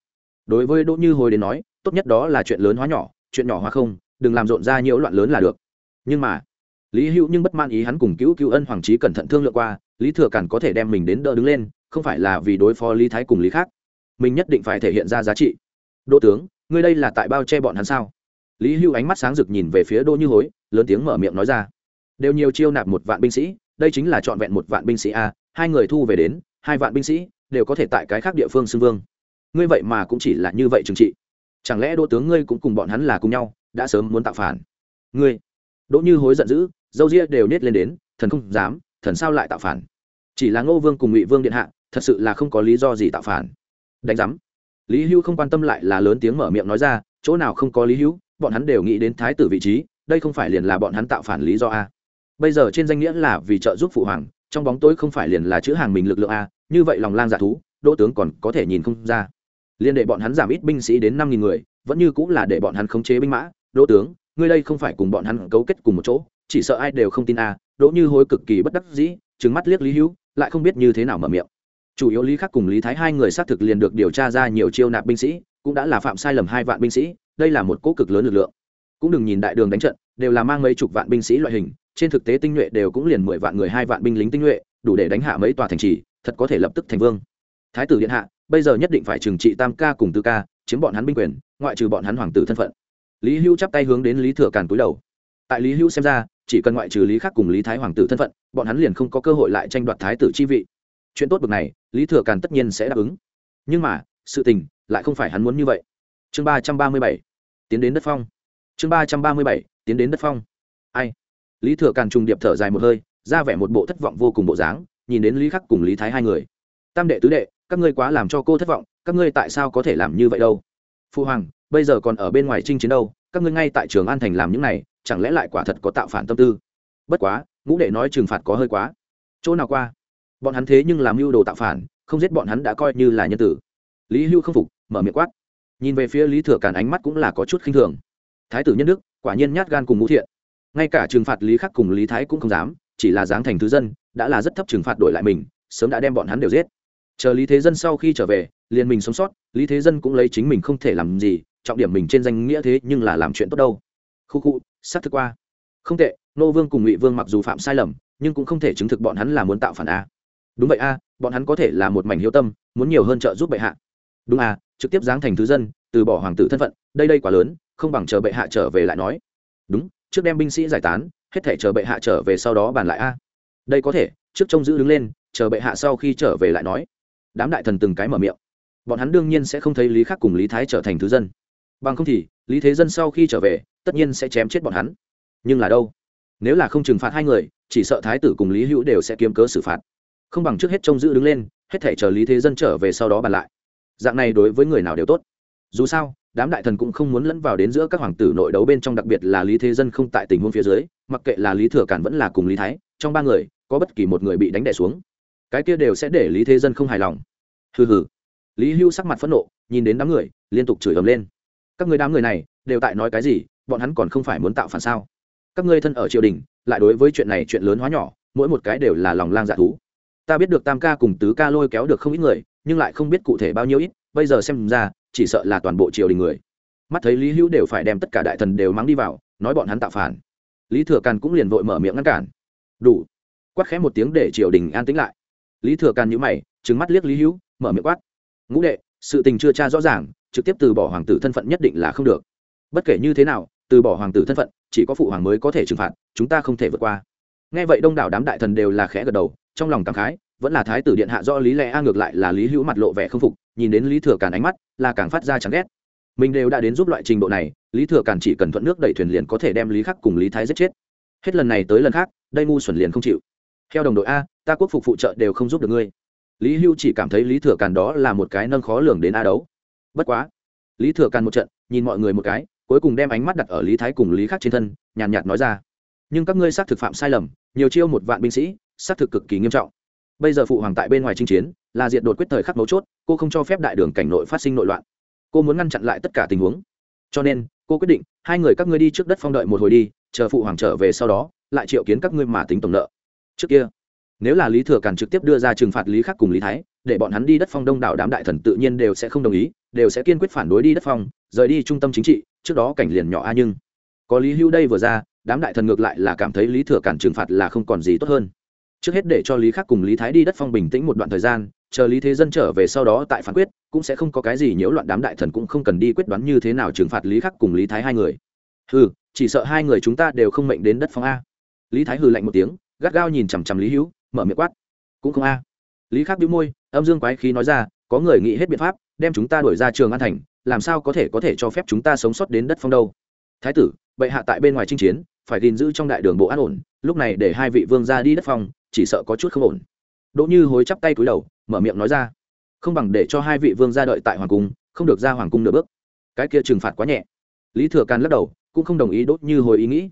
Đối với đỗ như hồi đến nói, tốt nhất đó là chuyện lớn hóa nhỏ, chuyện nhỏ hóa không, đừng làm rộn ra nhiễu loạn lớn là được. Nhưng mà, lý hữu nhưng bất man ý hắn cùng cứu cứu ân hoàng trí cẩn thận thương lượng qua, lý thừa cản có thể đem mình đến đỡ đứng lên không phải là vì đối phó lý thái cùng lý khác. Mình nhất định phải thể hiện ra giá trị. Đỗ tướng, ngươi đây là tại bao che bọn hắn sao? Lý Hưu ánh mắt sáng rực nhìn về phía đỗ như hối, lớn tiếng mở miệng nói ra. Đều nhiều chiêu nạp một vạn binh sĩ, đây chính là trọn vẹn một vạn binh sĩ a, hai người thu về đến, hai vạn binh sĩ, đều có thể tại cái khác địa phương xưng vương. Ngươi vậy mà cũng chỉ là như vậy trừng trị. Chẳng lẽ đỗ tướng ngươi cũng cùng bọn hắn là cùng nhau, đã sớm muốn tạo phản? Ngươi! Đỗ như hối giận dữ, dâu ria đều nết lên đến, thần không dám, thần sao lại tạo phản? Chỉ là ngô vương cùng ngụy vương điện hạ thật sự là không có lý do gì tạo phản. Đánh giám. Lý hưu không quan tâm lại là lớn tiếng mở miệng nói ra, chỗ nào không có lý hữu bọn hắn đều nghĩ đến thái tử vị trí, đây không phải liền là bọn hắn tạo phản lý do a. Bây giờ trên danh nghĩa là vì trợ giúp phụ hoàng, trong bóng tối không phải liền là chữ hàng mình lực lượng a, như vậy lòng lang dạ thú, đỗ tướng còn có thể nhìn không ra. Liên đệ bọn hắn giảm ít binh sĩ đến năm nghìn người, vẫn như cũng là để bọn hắn khống chế binh mã. Đỗ tướng, ngươi đây không phải cùng bọn hắn cấu kết cùng một chỗ, chỉ sợ ai đều không tin a, đỗ như hối cực kỳ bất đắc dĩ, trừng mắt liếc lý hữu lại không biết như thế nào mở miệng chủ yếu lý khắc cùng lý thái hai người xác thực liền được điều tra ra nhiều chiêu nạp binh sĩ, cũng đã là phạm sai lầm hai vạn binh sĩ, đây là một cố cực lớn lực lượng. Cũng đừng nhìn đại đường đánh trận, đều là mang mấy chục vạn binh sĩ loại hình, trên thực tế tinh nhuệ đều cũng liền mười vạn người, hai vạn binh lính tinh nhuệ, đủ để đánh hạ mấy tòa thành trì, thật có thể lập tức thành vương. Thái tử điện hạ, bây giờ nhất định phải trừng trị tam ca cùng tư ca, chiếm bọn hắn binh quyền, ngoại trừ bọn hắn hoàng tử thân phận. Lý hưu chắp tay hướng đến lý thừa càn cúi đầu. Tại lý hưu xem ra, chỉ cần ngoại trừ lý khắc cùng lý thái hoàng tử thân phận, bọn hắn liền không có cơ hội lại tranh đoạt thái tử chi vị chuyện tốt bực này, lý thừa càn tất nhiên sẽ đáp ứng. Nhưng mà, sự tình lại không phải hắn muốn như vậy. Chương ba trăm ba mươi bảy, tiến đến đất phong. Chương ba trăm ba mươi bảy, tiến đến đất phong. Ai? Lý thừa càn trùng điệp thở dài một hơi, ra vẻ một bộ thất vọng vô cùng bộ dáng, nhìn đến lý khắc cùng lý thái hai người. Tam đệ tứ đệ, các ngươi quá làm cho cô thất vọng, các ngươi tại sao có thể làm như vậy đâu? Phu hoàng, bây giờ còn ở bên ngoài chinh chiến đâu, các ngươi ngay tại trường an thành làm những này, chẳng lẽ lại quả thật có tạo phản tâm tư? Bất quá, ngũ đệ nói trừng phạt có hơi quá. Chỗ nào qua? Bọn hắn thế nhưng làm mưu đồ tạo phản, không giết bọn hắn đã coi như là nhân tử. Lý hưu không phục, mở miệng quát. Nhìn về phía lý thừa càn ánh mắt cũng là có chút khinh thường. Thái tử nhân đức, quả nhiên nhát gan cùng ngũ thiện. Ngay cả trừng phạt lý khắc cùng lý thái cũng không dám, chỉ là dáng thành thứ dân, đã là rất thấp trừng phạt đổi lại mình, sớm đã đem bọn hắn đều giết. Chờ lý thế dân sau khi trở về, liền mình sống sót, lý thế dân cũng lấy chính mình không thể làm gì, trọng điểm mình trên danh nghĩa thế nhưng là làm chuyện tốt đâu. Khu khu, xác thực qua. Không tệ, nô vương cùng ngụy vương mặc dù phạm sai lầm, nhưng cũng không thể chứng thực bọn hắn là muốn tạo phản a đúng vậy a, bọn hắn có thể là một mảnh hiếu tâm, muốn nhiều hơn trợ giúp bệ hạ. Đúng à trực tiếp giáng thành thứ dân, từ bỏ hoàng tử thân phận, đây đây quá lớn, không bằng chờ bệ hạ trở về lại nói. Đúng, trước đem binh sĩ giải tán, hết thể chờ bệ hạ trở về sau đó bàn lại a. Đây có thể, trước trông giữ đứng lên, chờ bệ hạ sau khi trở về lại nói. Đám đại thần từng cái mở miệng. Bọn hắn đương nhiên sẽ không thấy lý khắc cùng lý thái trở thành thứ dân. Bằng không thì, lý thế dân sau khi trở về, tất nhiên sẽ chém chết bọn hắn. Nhưng là đâu? Nếu là không trừng phạt hai người, chỉ sợ thái tử cùng lý hữu đều sẽ kiếm cớ xử phạt không bằng trước hết trông giữ đứng lên, hết thể chờ lý thế dân trở về sau đó bàn lại. Dạng này đối với người nào đều tốt. Dù sao, đám đại thần cũng không muốn lẫn vào đến giữa các hoàng tử nội đấu bên trong, đặc biệt là lý thế dân không tại tình huống phía dưới, mặc kệ là lý thừa cản vẫn là cùng lý thái, trong ba người, có bất kỳ một người bị đánh đẻ xuống. Cái kia đều sẽ để lý thế dân không hài lòng. Hừ hừ. Lý hưu sắc mặt phẫn nộ, nhìn đến đám người, liên tục chửi ầm lên. Các người đám người này, đều tại nói cái gì, bọn hắn còn không phải muốn tạo phản sao? Các ngươi thân ở triều đình, lại đối với chuyện này chuyện lớn hóa nhỏ, mỗi một cái đều là lòng lang dạ thú ta biết được tam ca cùng tứ ca lôi kéo được không ít người, nhưng lại không biết cụ thể bao nhiêu ít, bây giờ xem ra, chỉ sợ là toàn bộ triều đình người. Mắt thấy lý hữu đều phải đem tất cả đại thần đều mắng đi vào, nói bọn hắn tạo phản. Lý thừa càn cũng liền vội mở miệng ngăn cản. Đủ. Quát khẽ một tiếng để triều đình an tĩnh lại. Lý thừa càn nhữ mày trứng mắt liếc lý hữu, mở miệng quát. Ngũ đệ, sự tình chưa tra rõ ràng, trực tiếp từ bỏ hoàng tử thân phận nhất định là không được. Bất kể như thế nào, từ bỏ hoàng tử thân phận, chỉ có phụ hoàng mới có thể trừng phạt, chúng ta không thể vượt qua. Nghe vậy đông đảo đám đại thần đều là khẽ gật đầu trong lòng cảm khái, vẫn là thái tử điện hạ do lý lẽ, a ngược lại là lý hữu mặt lộ vẻ không phục, nhìn đến lý thừa càn ánh mắt là càng phát ra chẳng ghét. Mình đều đã đến giúp loại trình độ này, lý thừa càn chỉ cần thuận nước đẩy thuyền liền có thể đem lý khắc cùng lý thái giết chết. Hết lần này tới lần khác, đây ngu xuẩn liền không chịu. Theo đồng đội a, ta quốc phục phụ trợ đều không giúp được ngươi. Lý hưu chỉ cảm thấy lý thừa càn đó là một cái nâng khó lường đến a đấu. Bất quá, lý thừa càn một trận, nhìn mọi người một cái, cuối cùng đem ánh mắt đặt ở lý thái cùng lý khắc trên thân, nhàn nhạt nói ra. Nhưng các ngươi xác thực phạm sai lầm, nhiều chiêu một vạn binh sĩ xác thực cực kỳ nghiêm trọng. Bây giờ phụ hoàng tại bên ngoài chinh chiến, là diệt đột quyết thời khắc mấu chốt, cô không cho phép đại đường cảnh nội phát sinh nội loạn. Cô muốn ngăn chặn lại tất cả tình huống. Cho nên, cô quyết định, hai người các ngươi đi trước đất phong đợi một hồi đi, chờ phụ hoàng trở về sau đó, lại triệu kiến các ngươi mà tính tổng nợ. Trước kia, nếu là lý thừa càn trực tiếp đưa ra trừng phạt lý khắc cùng lý thái, để bọn hắn đi đất phong đông đảo đám đại thần tự nhiên đều sẽ không đồng ý, đều sẽ kiên quyết phản đối đi đất phong, rời đi trung tâm chính trị, trước đó cảnh liền nhỏ a nhưng. Có lý hưu đây vừa ra, đám đại thần ngược lại là cảm thấy lý thừa càn trừng phạt là không còn gì tốt hơn trước hết để cho lý khắc cùng lý thái đi đất phong bình tĩnh một đoạn thời gian chờ lý thế dân trở về sau đó tại phán quyết cũng sẽ không có cái gì nhiễu loạn đám đại thần cũng không cần đi quyết đoán như thế nào trừng phạt lý khắc cùng lý thái hai người. Hừ, chỉ sợ hai người chúng ta đều không mệnh đến đất phong a. Lý thái hừ lạnh một tiếng gắt gao nhìn chằm chằm lý hữu mở miệng quát. Cũng không a. Lý khắc đĩu môi âm dương quái khí nói ra có người nghĩ hết biện pháp đem chúng ta đuổi ra trường an thành làm sao có thể có thể cho phép chúng ta sống sót đến đất phong đâu? Thái tử bệ hạ tại bên ngoài chinh chiến phải gìn giữ trong đại đường bộ an ổn lúc này để hai vị vương ra đi đất phong chỉ sợ có chút không ổn. Đỗ như hối chắp tay cúi đầu, mở miệng nói ra. Không bằng để cho hai vị vương ra đợi tại hoàng cung, không được ra hoàng cung nửa bước. Cái kia trừng phạt quá nhẹ. Lý thừa càn lắc đầu, cũng không đồng ý đốt như hồi ý nghĩ.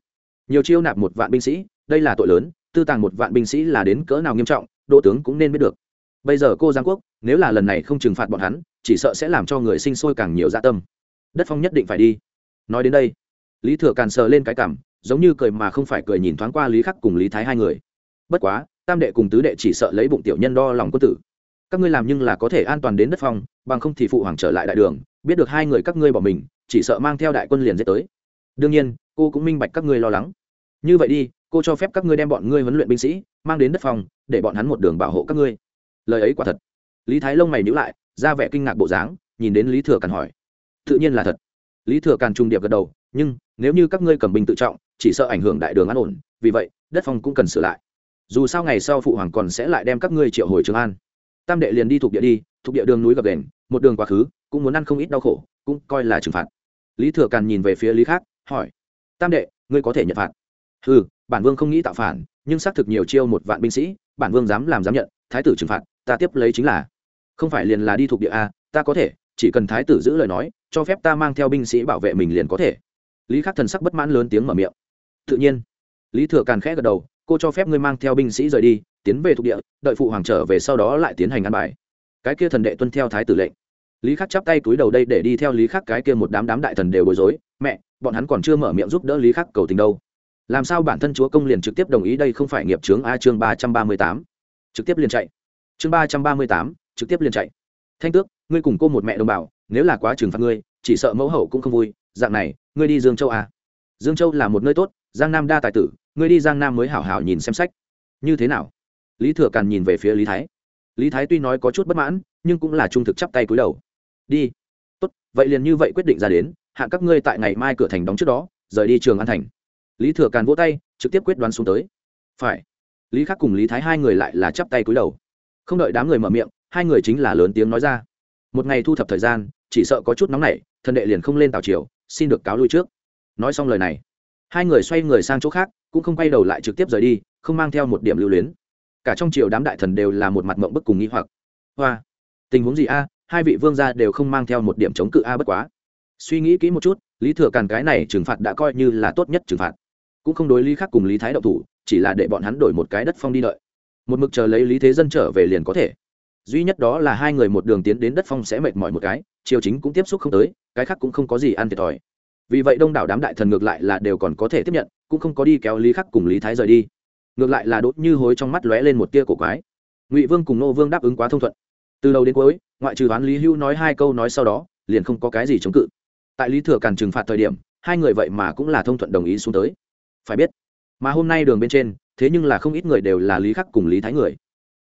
Nhiều chiêu nạp một vạn binh sĩ, đây là tội lớn, tư tàng một vạn binh sĩ là đến cỡ nào nghiêm trọng, đỗ tướng cũng nên biết được. Bây giờ cô giang quốc, nếu là lần này không trừng phạt bọn hắn, chỉ sợ sẽ làm cho người sinh sôi càng nhiều dạ tâm. Đất phong nhất định phải đi. Nói đến đây, lý thừa càn sờ lên cái cảm, giống như cười mà không phải cười nhìn thoáng qua lý khắc cùng lý thái hai người bất quá, tam đệ cùng tứ đệ chỉ sợ lấy bụng tiểu nhân đo lòng quân tử. Các ngươi làm nhưng là có thể an toàn đến đất phong, bằng không thì phụ hoàng trở lại đại đường, biết được hai người các ngươi bỏ mình, chỉ sợ mang theo đại quân liền dễ tới. Đương nhiên, cô cũng minh bạch các ngươi lo lắng. Như vậy đi, cô cho phép các ngươi đem bọn ngươi huấn luyện binh sĩ, mang đến đất phong, để bọn hắn một đường bảo hộ các ngươi. Lời ấy quả thật. Lý thái lông mày nhữ lại, ra vẻ kinh ngạc bộ dáng, nhìn đến lý thừa càn hỏi. Tự nhiên là thật. Lý thừa càn trung điệp gật đầu, nhưng, nếu như các ngươi cầm binh tự trọng, chỉ sợ ảnh hưởng đại đường an ổn, vì vậy, đất phong cũng cần sửa lại dù sao ngày sau phụ hoàng còn sẽ lại đem các ngươi triệu hồi trường an. Tam đệ liền đi thuộc địa đi, thuộc địa đường núi gập đền, một đường quá khứ, cũng muốn ăn không ít đau khổ, cũng coi là trừng phạt. Lý thừa càn nhìn về phía lý khác, hỏi, tam đệ, ngươi có thể nhận phạt? Ừ bản vương không nghĩ tạo phản, nhưng xác thực nhiều chiêu một vạn binh sĩ, bản vương dám làm dám nhận, thái tử trừng phạt, ta tiếp lấy chính là. Không phải liền là đi thuộc địa a ta có thể, chỉ cần thái tử giữ lời nói, cho phép ta mang theo binh sĩ bảo vệ mình liền có thể. Lý khắc thần sắc bất mãn lớn tiếng mở miệng. Tự nhiên. Lý thừa càn khẽ gật đầu cô cho phép ngươi mang theo binh sĩ rời đi, tiến về thuộc địa, đợi phụ hoàng trở về sau đó lại tiến hành ăn bài. Cái kia thần đệ tuân theo thái tử lệnh. Lý khắc chắp tay túi đầu đây để đi theo lý khắc, cái kia một đám đám đại thần đều bối rối, mẹ, bọn hắn còn chưa mở miệng giúp đỡ lý khắc cầu tình đâu. Làm sao bản thân chúa công liền trực tiếp đồng ý đây không phải nghiệp chướng a chương ba trăm ba mươi tám? Trực tiếp liền chạy. Chương ba trăm ba mươi tám, trực tiếp liền chạy. Thanh tước, ngươi cùng cô một mẹ đồng bào, nếu là quá trừng phạt ngươi, chỉ sợ mẫu hậu cũng không vui, dạng này, ngươi đi dương châu à. dương châu là một nơi tốt, giang nam đa tài tử ngươi đi giang nam mới hảo hảo nhìn xem sách. Như thế nào? Lý thừa càn nhìn về phía lý thái. Lý thái tuy nói có chút bất mãn, nhưng cũng là trung thực chắp tay cúi đầu. Đi. Tốt, vậy liền như vậy quyết định ra đến, hạ các ngươi tại ngày mai cửa thành đóng trước đó, rời đi trường an thành. Lý thừa càn vỗ tay, trực tiếp quyết đoán xuống tới. Phải. Lý khắc cùng lý thái hai người lại là chắp tay cúi đầu. Không đợi đám người mở miệng, hai người chính là lớn tiếng nói ra. Một ngày thu thập thời gian, chỉ sợ có chút nóng nảy thần đệ liền không lên tàu chiều, xin được cáo lui trước. Nói xong lời này, hai người xoay người sang chỗ khác cũng không quay đầu lại trực tiếp rời đi, không mang theo một điểm lưu luyến. Cả trong triều đám đại thần đều là một mặt mộng bức cùng nghĩ hoặc. Hoa, tình huống gì a? Hai vị vương gia đều không mang theo một điểm chống cự a bất quá. Suy nghĩ kỹ một chút, lý thừa càn cái này trừng phạt đã coi như là tốt nhất trừng phạt. Cũng không đối lý khác cùng lý thái đậu thủ, chỉ là để bọn hắn đổi một cái đất phong đi đợi. Một mực chờ lấy lý thế dân trở về liền có thể. Duy nhất đó là hai người một đường tiến đến đất phong sẽ mệt mỏi một cái, triều chính cũng tiếp xúc không tới, cái khác cũng không có gì ăn thiệt thòi. Vì vậy đông đảo đám đại thần ngược lại là đều còn có thể tiếp nhận cũng không có đi kéo lý khắc cùng lý thái rời đi. Ngược lại là đốt như hối trong mắt lóe lên một tia cổ quái. Ngụy vương cùng nô vương đáp ứng quá thông thuận. Từ đầu đến cuối, ngoại trừ đoán lý hưu nói hai câu nói sau đó, liền không có cái gì chống cự. Tại lý thừa càn trừng phạt thời điểm, hai người vậy mà cũng là thông thuận đồng ý xuống tới. Phải biết, mà hôm nay đường bên trên, thế nhưng là không ít người đều là lý khắc cùng lý thái người.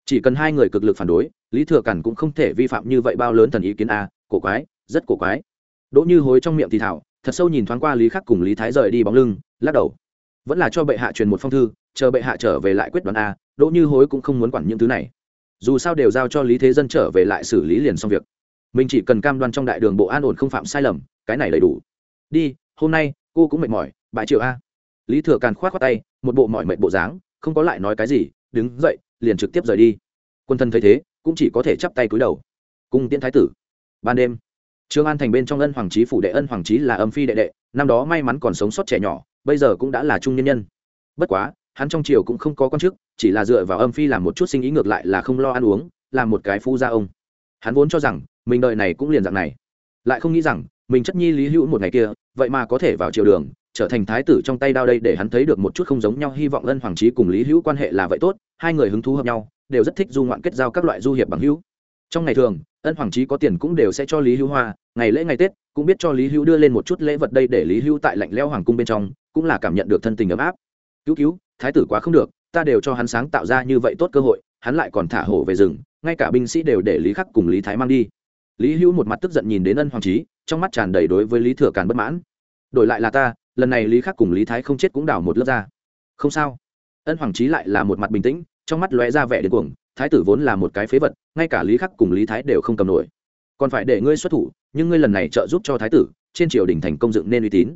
Chỉ cần hai người cực lực phản đối, lý thừa càn cũng không thể vi phạm như vậy bao lớn thần ý kiến a, cổ quái, rất cổ quái. Đỗ như hối trong miệng thì thảo, thật sâu nhìn thoáng qua lý khắc cùng lý thái rời đi bóng lưng, lắc đầu vẫn là cho bệ hạ truyền một phong thư, chờ bệ hạ trở về lại quyết đoán a, đỗ như hối cũng không muốn quản những thứ này. Dù sao đều giao cho lý thế dân trở về lại xử lý liền xong việc. Mình chỉ cần cam đoan trong đại đường bộ an ổn không phạm sai lầm, cái này đầy đủ. Đi, hôm nay, cô cũng mệt mỏi, bãi triệu a. Lý thừa càn k h o á t khoác tay, một bộ mỏi mệt bộ dáng, không có lại nói cái gì, đứng dậy, liền trực tiếp rời đi. Quân thân thấy thế, cũng chỉ có thể chắp tay cúi đầu. Cung tiễn thái tử. Ban đêm, trương an thành bên trong ân hoàng trí phủ đệ ân hoàng trí là âm phi đệ đệ, năm đó may mắn còn sống sót trẻ nhỏ bây giờ cũng đã là trung nhân nhân. Bất quá, hắn trong triều cũng không có con chức, chỉ là dựa vào âm phi làm một chút sinh ý ngược lại là không lo ăn uống, làm một cái phu gia ông. Hắn vốn cho rằng, mình đợi này cũng liền dạng này. Lại không nghĩ rằng, mình chất nhi lý hữu một ngày kia, vậy mà có thể vào triều đường, trở thành thái tử trong tay đao đây để hắn thấy được một chút không giống nhau hy vọng ân hoàng trí cùng lý hữu quan hệ là vậy tốt, hai người hứng thú hợp nhau, đều rất thích du ngoạn kết giao các loại du hiệp bằng hữu. Trong ngày thường ân hoàng trí có tiền cũng đều sẽ cho lý hữu hoa, ngày lễ ngày tết, cũng biết cho lý hữu đưa lên một chút lễ vật đây để lý hữu tại lạnh leo hoàng cung bên trong, cũng là cảm nhận được thân tình ấm áp. Cứu cứu, thái tử quá không được, ta đều cho hắn sáng tạo ra như vậy tốt cơ hội, hắn lại còn thả hổ về rừng, ngay cả binh sĩ đều để lý khắc cùng lý thái mang đi. Lý hữu một mặt tức giận nhìn đến ân hoàng trí, trong mắt tràn đầy đối với lý thừa càn bất mãn. Đổi lại là ta, lần này lý khắc cùng lý thái không chết cũng đào một lớp ra. Không sao. Ân hoàng trí lại là một mặt bình tĩnh, trong mắt lóe ra vẻ đến cuồng thái tử vốn là một cái phế vật, ngay cả lý khắc cùng lý thái đều không cầm nổi. Còn phải để ngươi xuất thủ, nhưng ngươi lần này trợ giúp cho thái tử, trên triều đình thành công dựng nên uy tín.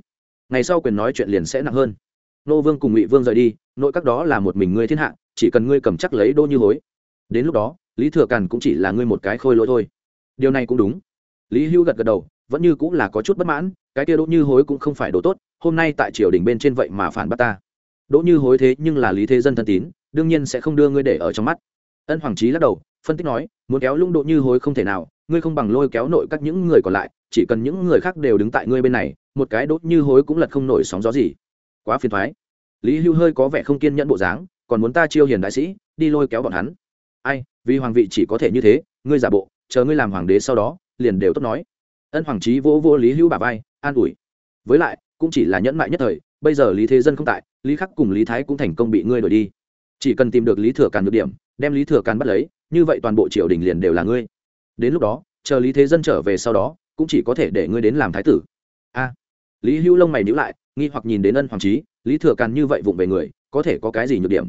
Ngày sau quyền nói chuyện liền sẽ nặng hơn. Nô vương cùng ngụy vương rời đi, nội các đó là một mình ngươi thiên hạ, chỉ cần ngươi cầm chắc lấy đô như hối. Đến lúc đó, lý thừa càn cũng chỉ là ngươi một cái khôi lỗi thôi. Điều này cũng đúng. Lý hưu gật gật đầu, vẫn như cũng là có chút bất mãn, cái kia đỗ như hối cũng không phải đồ tốt, hôm nay tại triều đình bên trên vậy mà phản bắt ta. Đỗ như hối thế nhưng là lý thế dân thân tín, đương nhiên sẽ không đưa ngươi để ở trong mắt ân hoàng trí lắc đầu, phân tích nói, muốn kéo lũng độ như hối không thể nào, ngươi không bằng lôi kéo nội các những người còn lại, chỉ cần những người khác đều đứng tại ngươi bên này, một cái đốt như hối cũng lật không nổi sóng gió gì. Quá phiền thoái lý hưu hơi có vẻ không kiên nhẫn bộ dáng, còn muốn ta chiêu hiền đại sĩ, đi lôi kéo bọn hắn? Ai, vì hoàng vị chỉ có thể như thế, ngươi giả bộ, chờ ngươi làm hoàng đế sau đó, liền đều tốt nói. Ân hoàng trí vỗ vô lý Hưu bà vai, an ủi. Với lại, cũng chỉ là nhẫn mại nhất thời, bây giờ lý thế dân không tại, lý khắc cùng lý thái cũng thành công bị ngươi đổi đi. Chỉ cần tìm được lý thừa càn được điểm đem lý thừa càn bắt lấy, như vậy toàn bộ triều đình liền đều là ngươi. Đến lúc đó, chờ lý thế dân trở về sau đó, cũng chỉ có thể để ngươi đến làm thái tử. A. Lý hữu lông mày nhữ lại, nghi hoặc nhìn đến ân hoàng trí, lý thừa càn như vậy vụng về người, có thể có cái gì nhược điểm?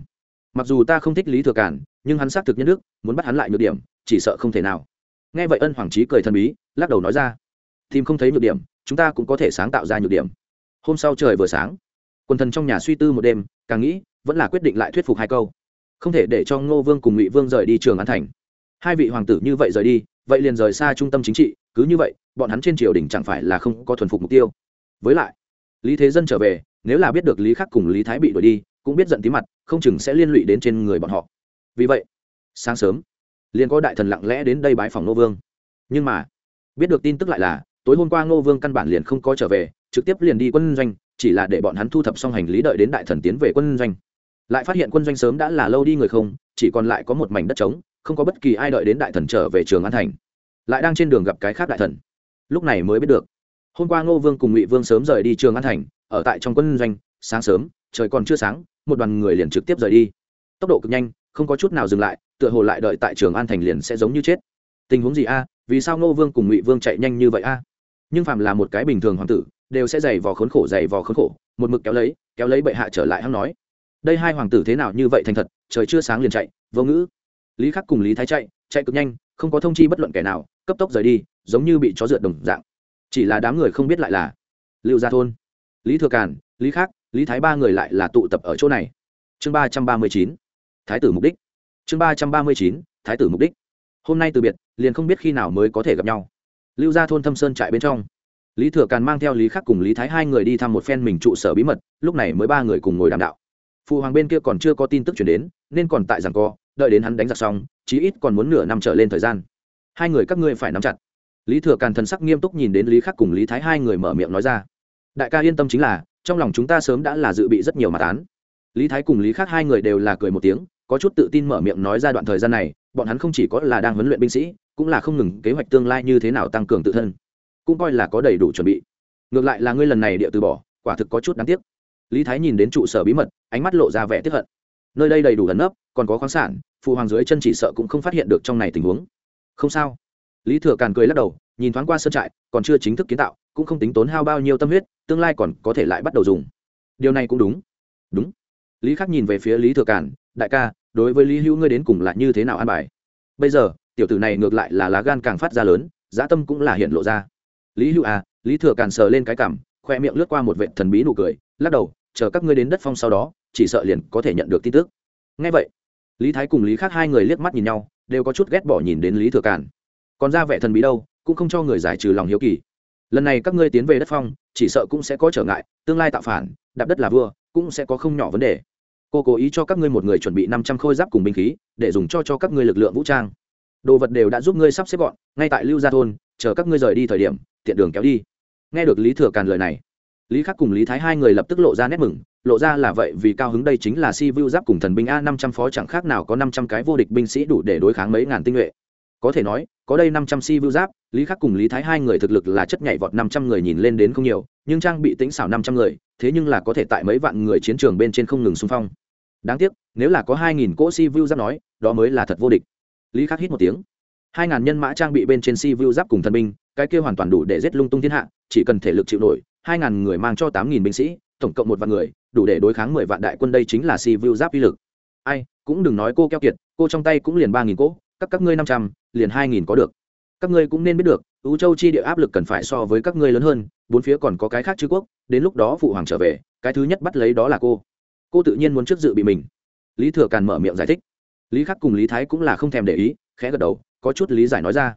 Mặc dù ta không thích lý thừa càn, nhưng hắn xác thực nhân đức, muốn bắt hắn lại nhược điểm, chỉ sợ không thể nào. Nghe vậy ân hoàng trí cười thần bí, lắc đầu nói ra, tìm không thấy nhược điểm, chúng ta cũng có thể sáng tạo ra nhược điểm. Hôm sau trời vừa sáng quần thần trong nhà suy tư một đêm, càng nghĩ, vẫn là quyết định lại thuyết phục hai câu không thể để cho ngô vương cùng ngụy vương rời đi trường an thành. Hai vị hoàng tử như vậy rời đi, vậy liền rời xa trung tâm chính trị, cứ như vậy, bọn hắn trên triều đình chẳng phải là không có thuần phục mục tiêu. Với lại, lý thế dân trở về, nếu là biết được lý khắc cùng lý thái bị đuổi đi, cũng biết giận tí mặt, không chừng sẽ liên lụy đến trên người bọn họ. Vì vậy, sáng sớm, liền có đại thần lặng lẽ đến đây bái phòng ngô vương. Nhưng mà, biết được tin tức lại là, tối hôm qua ngô vương căn bản liền không có trở về, trực tiếp liền đi quân doanh, chỉ là để bọn hắn thu thập xong hành lý đợi đến đại thần tiến về quân doanh lại phát hiện quân doanh sớm đã là lâu đi người không, chỉ còn lại có một mảnh đất trống, không có bất kỳ ai đợi đến đại thần trở về trường an thành. Lại đang trên đường gặp cái khác đại thần. Lúc này mới biết được. Hôm qua ngô vương cùng ngụy vương sớm rời đi trường an thành, ở tại trong quân doanh, sáng sớm, trời còn chưa sáng, một đoàn người liền trực tiếp rời đi. Tốc độ cực nhanh, không có chút nào dừng lại, tựa hồ lại đợi tại trường an thành liền sẽ giống như chết. Tình huống gì a? Vì sao ngô vương cùng ngụy vương chạy nhanh như vậy a? Nhưng phạm là một cái bình thường hoàng tử, đều sẽ dày vò khốn khổ, dày vò khốn khổ, một mực kéo lấy kéo lấy bệ hạ trở lại hắn nói đây hai hoàng tử thế nào như vậy thành thật, trời chưa sáng liền chạy, vô ngữ. Lý khắc cùng lý thái chạy chạy cực nhanh, không có thông chi bất luận kẻ nào, cấp tốc rời đi, giống như bị chó rượt đồng dạng. Chỉ là đám người không biết lại là lưu gia thôn. Lý thừa càn, lý khắc, lý thái ba người lại là tụ tập ở chỗ này. Chương ba trăm ba mươi chín, thái tử mục đích. Chương ba trăm ba mươi chín, thái tử mục đích. Hôm nay từ biệt, liền không biết khi nào mới có thể gặp nhau. Lưu gia thôn thâm sơn trại bên trong. Lý thừa càn mang theo lý khắc cùng lý thái hai người đi thăm một phen mình trụ sở bí mật, lúc này mới ba người cùng ngồi đàm đạo phụ hoàng bên kia còn chưa có tin tức chuyển đến, nên còn tại rằng co, đợi đến hắn đánh giặc xong, chí ít còn muốn nửa năm trở lên thời gian. Hai người các ngươi phải nắm chặt. Lý thừa càn thần sắc nghiêm túc nhìn đến lý khắc cùng lý thái hai người mở miệng nói ra. Đại ca yên tâm chính là, trong lòng chúng ta sớm đã là dự bị rất nhiều mặt án lý thái cùng lý khắc hai người đều là cười một tiếng, có chút tự tin mở miệng nói ra đoạn thời gian này, bọn hắn không chỉ có là đang huấn luyện binh sĩ, cũng là không ngừng kế hoạch tương lai như thế nào tăng cường tự thân. Cũng coi là có đầy đủ chuẩn bị. Ngược lại là ngươi lần này địa từ bỏ, quả thực có chút đáng tiếc lý thái nhìn đến trụ sở bí mật, ánh mắt lộ ra vẻ tiếp hận. Nơi đây đầy đủ ẩn nấp, còn có khoáng sản, phụ hoàng dưới chân chỉ sợ cũng không phát hiện được trong này tình huống. Không sao. Lý thừa càn cười lắc đầu, nhìn thoáng qua sân trại, còn chưa chính thức kiến tạo, cũng không tính tốn hao bao nhiêu tâm huyết, tương lai còn có thể lại bắt đầu dùng. Điều này cũng đúng. Đúng. Lý khắc nhìn về phía lý thừa càn, đại ca, đối với lý hữu ngươi đến cùng là như thế nào an bài? Bây giờ, tiểu tử này ngược lại là lá gan càng phát ra lớn dã tâm cũng là hiện lộ ra. Lý hữu à? Lý thừa càn sờ lên cái cảm khoe miệng lướt qua một vệ thần bí nụ cười, lắc đầu chờ các ngươi đến đất phong sau đó, chỉ sợ liền có thể nhận được tin tức. Ngay vậy, lý thái cùng lý khác hai người liếc mắt nhìn nhau, đều có chút ghét bỏ nhìn đến lý thừa càn. Còn ra vẻ thần bí đâu, cũng không cho người giải trừ lòng hiếu kỳ. Lần này các ngươi tiến về đất phong, chỉ sợ cũng sẽ có trở ngại, tương lai tạo phản, đạp đất là vua, cũng sẽ có không nhỏ vấn đề. Cô cố ý cho các ngươi một người chuẩn bị năm trăm khôi giáp cùng binh khí, để dùng cho cho các ngươi lực lượng vũ trang. Đồ vật đều đã giúp ngươi sắp xếp gọn, ngay tại lưu gia thôn, chờ các ngươi rời đi thời điểm, tiện đường kéo đi. Nghe được lý thừa càn lời này lý khắc cùng lý thái hai người lập tức lộ ra nét mừng, lộ ra là vậy vì cao hứng đây chính là si vu giáp cùng thần binh a năm trăm phó chẳng khác nào có năm trăm cái vô địch binh sĩ đủ để đối kháng mấy ngàn tinh nhuệ. Có thể nói, có đây năm trăm si vu giáp, lý khắc cùng lý thái hai người thực lực là chất nhảy vọt năm trăm người nhìn lên đến không nhiều, nhưng trang bị tính xảo năm trăm người, thế nhưng là có thể tại mấy vạn người chiến trường bên trên không ngừng xung phong. Đáng tiếc, nếu là có hai nghìn cỗ si vu giáp nói, đó mới là thật vô địch. Lý khắc hít một tiếng. Hai ngàn nhân mã trang bị bên trên si vu giáp cùng thần binh, cái kia hoàn toàn đủ để giết lung tung thiên hạ, chỉ cần thể lực chịu nổi hai ngàn người mang cho tám nghìn binh sĩ, tổng cộng một vạn người, đủ để đối kháng mười vạn đại quân đây chính là si vu giáp uy lực. Ai, cũng đừng nói cô keo kiệt, cô trong tay cũng liền ba nghìn cỗ, các các ngươi năm trăm, liền hai nghìn có được. Các ngươi cũng nên biết được ưu châu chi địa áp lực cần phải so với các ngươi lớn hơn, bốn phía còn có cái khác chư quốc, đến lúc đó phụ hoàng trở về, cái thứ nhất bắt lấy đó là cô. Cô tự nhiên muốn trước dự bị mình. Lý thừa càn mở miệng giải thích. Lý khắc cùng lý thái cũng là không thèm để ý, khẽ gật đầu, có chút lý giải nói ra.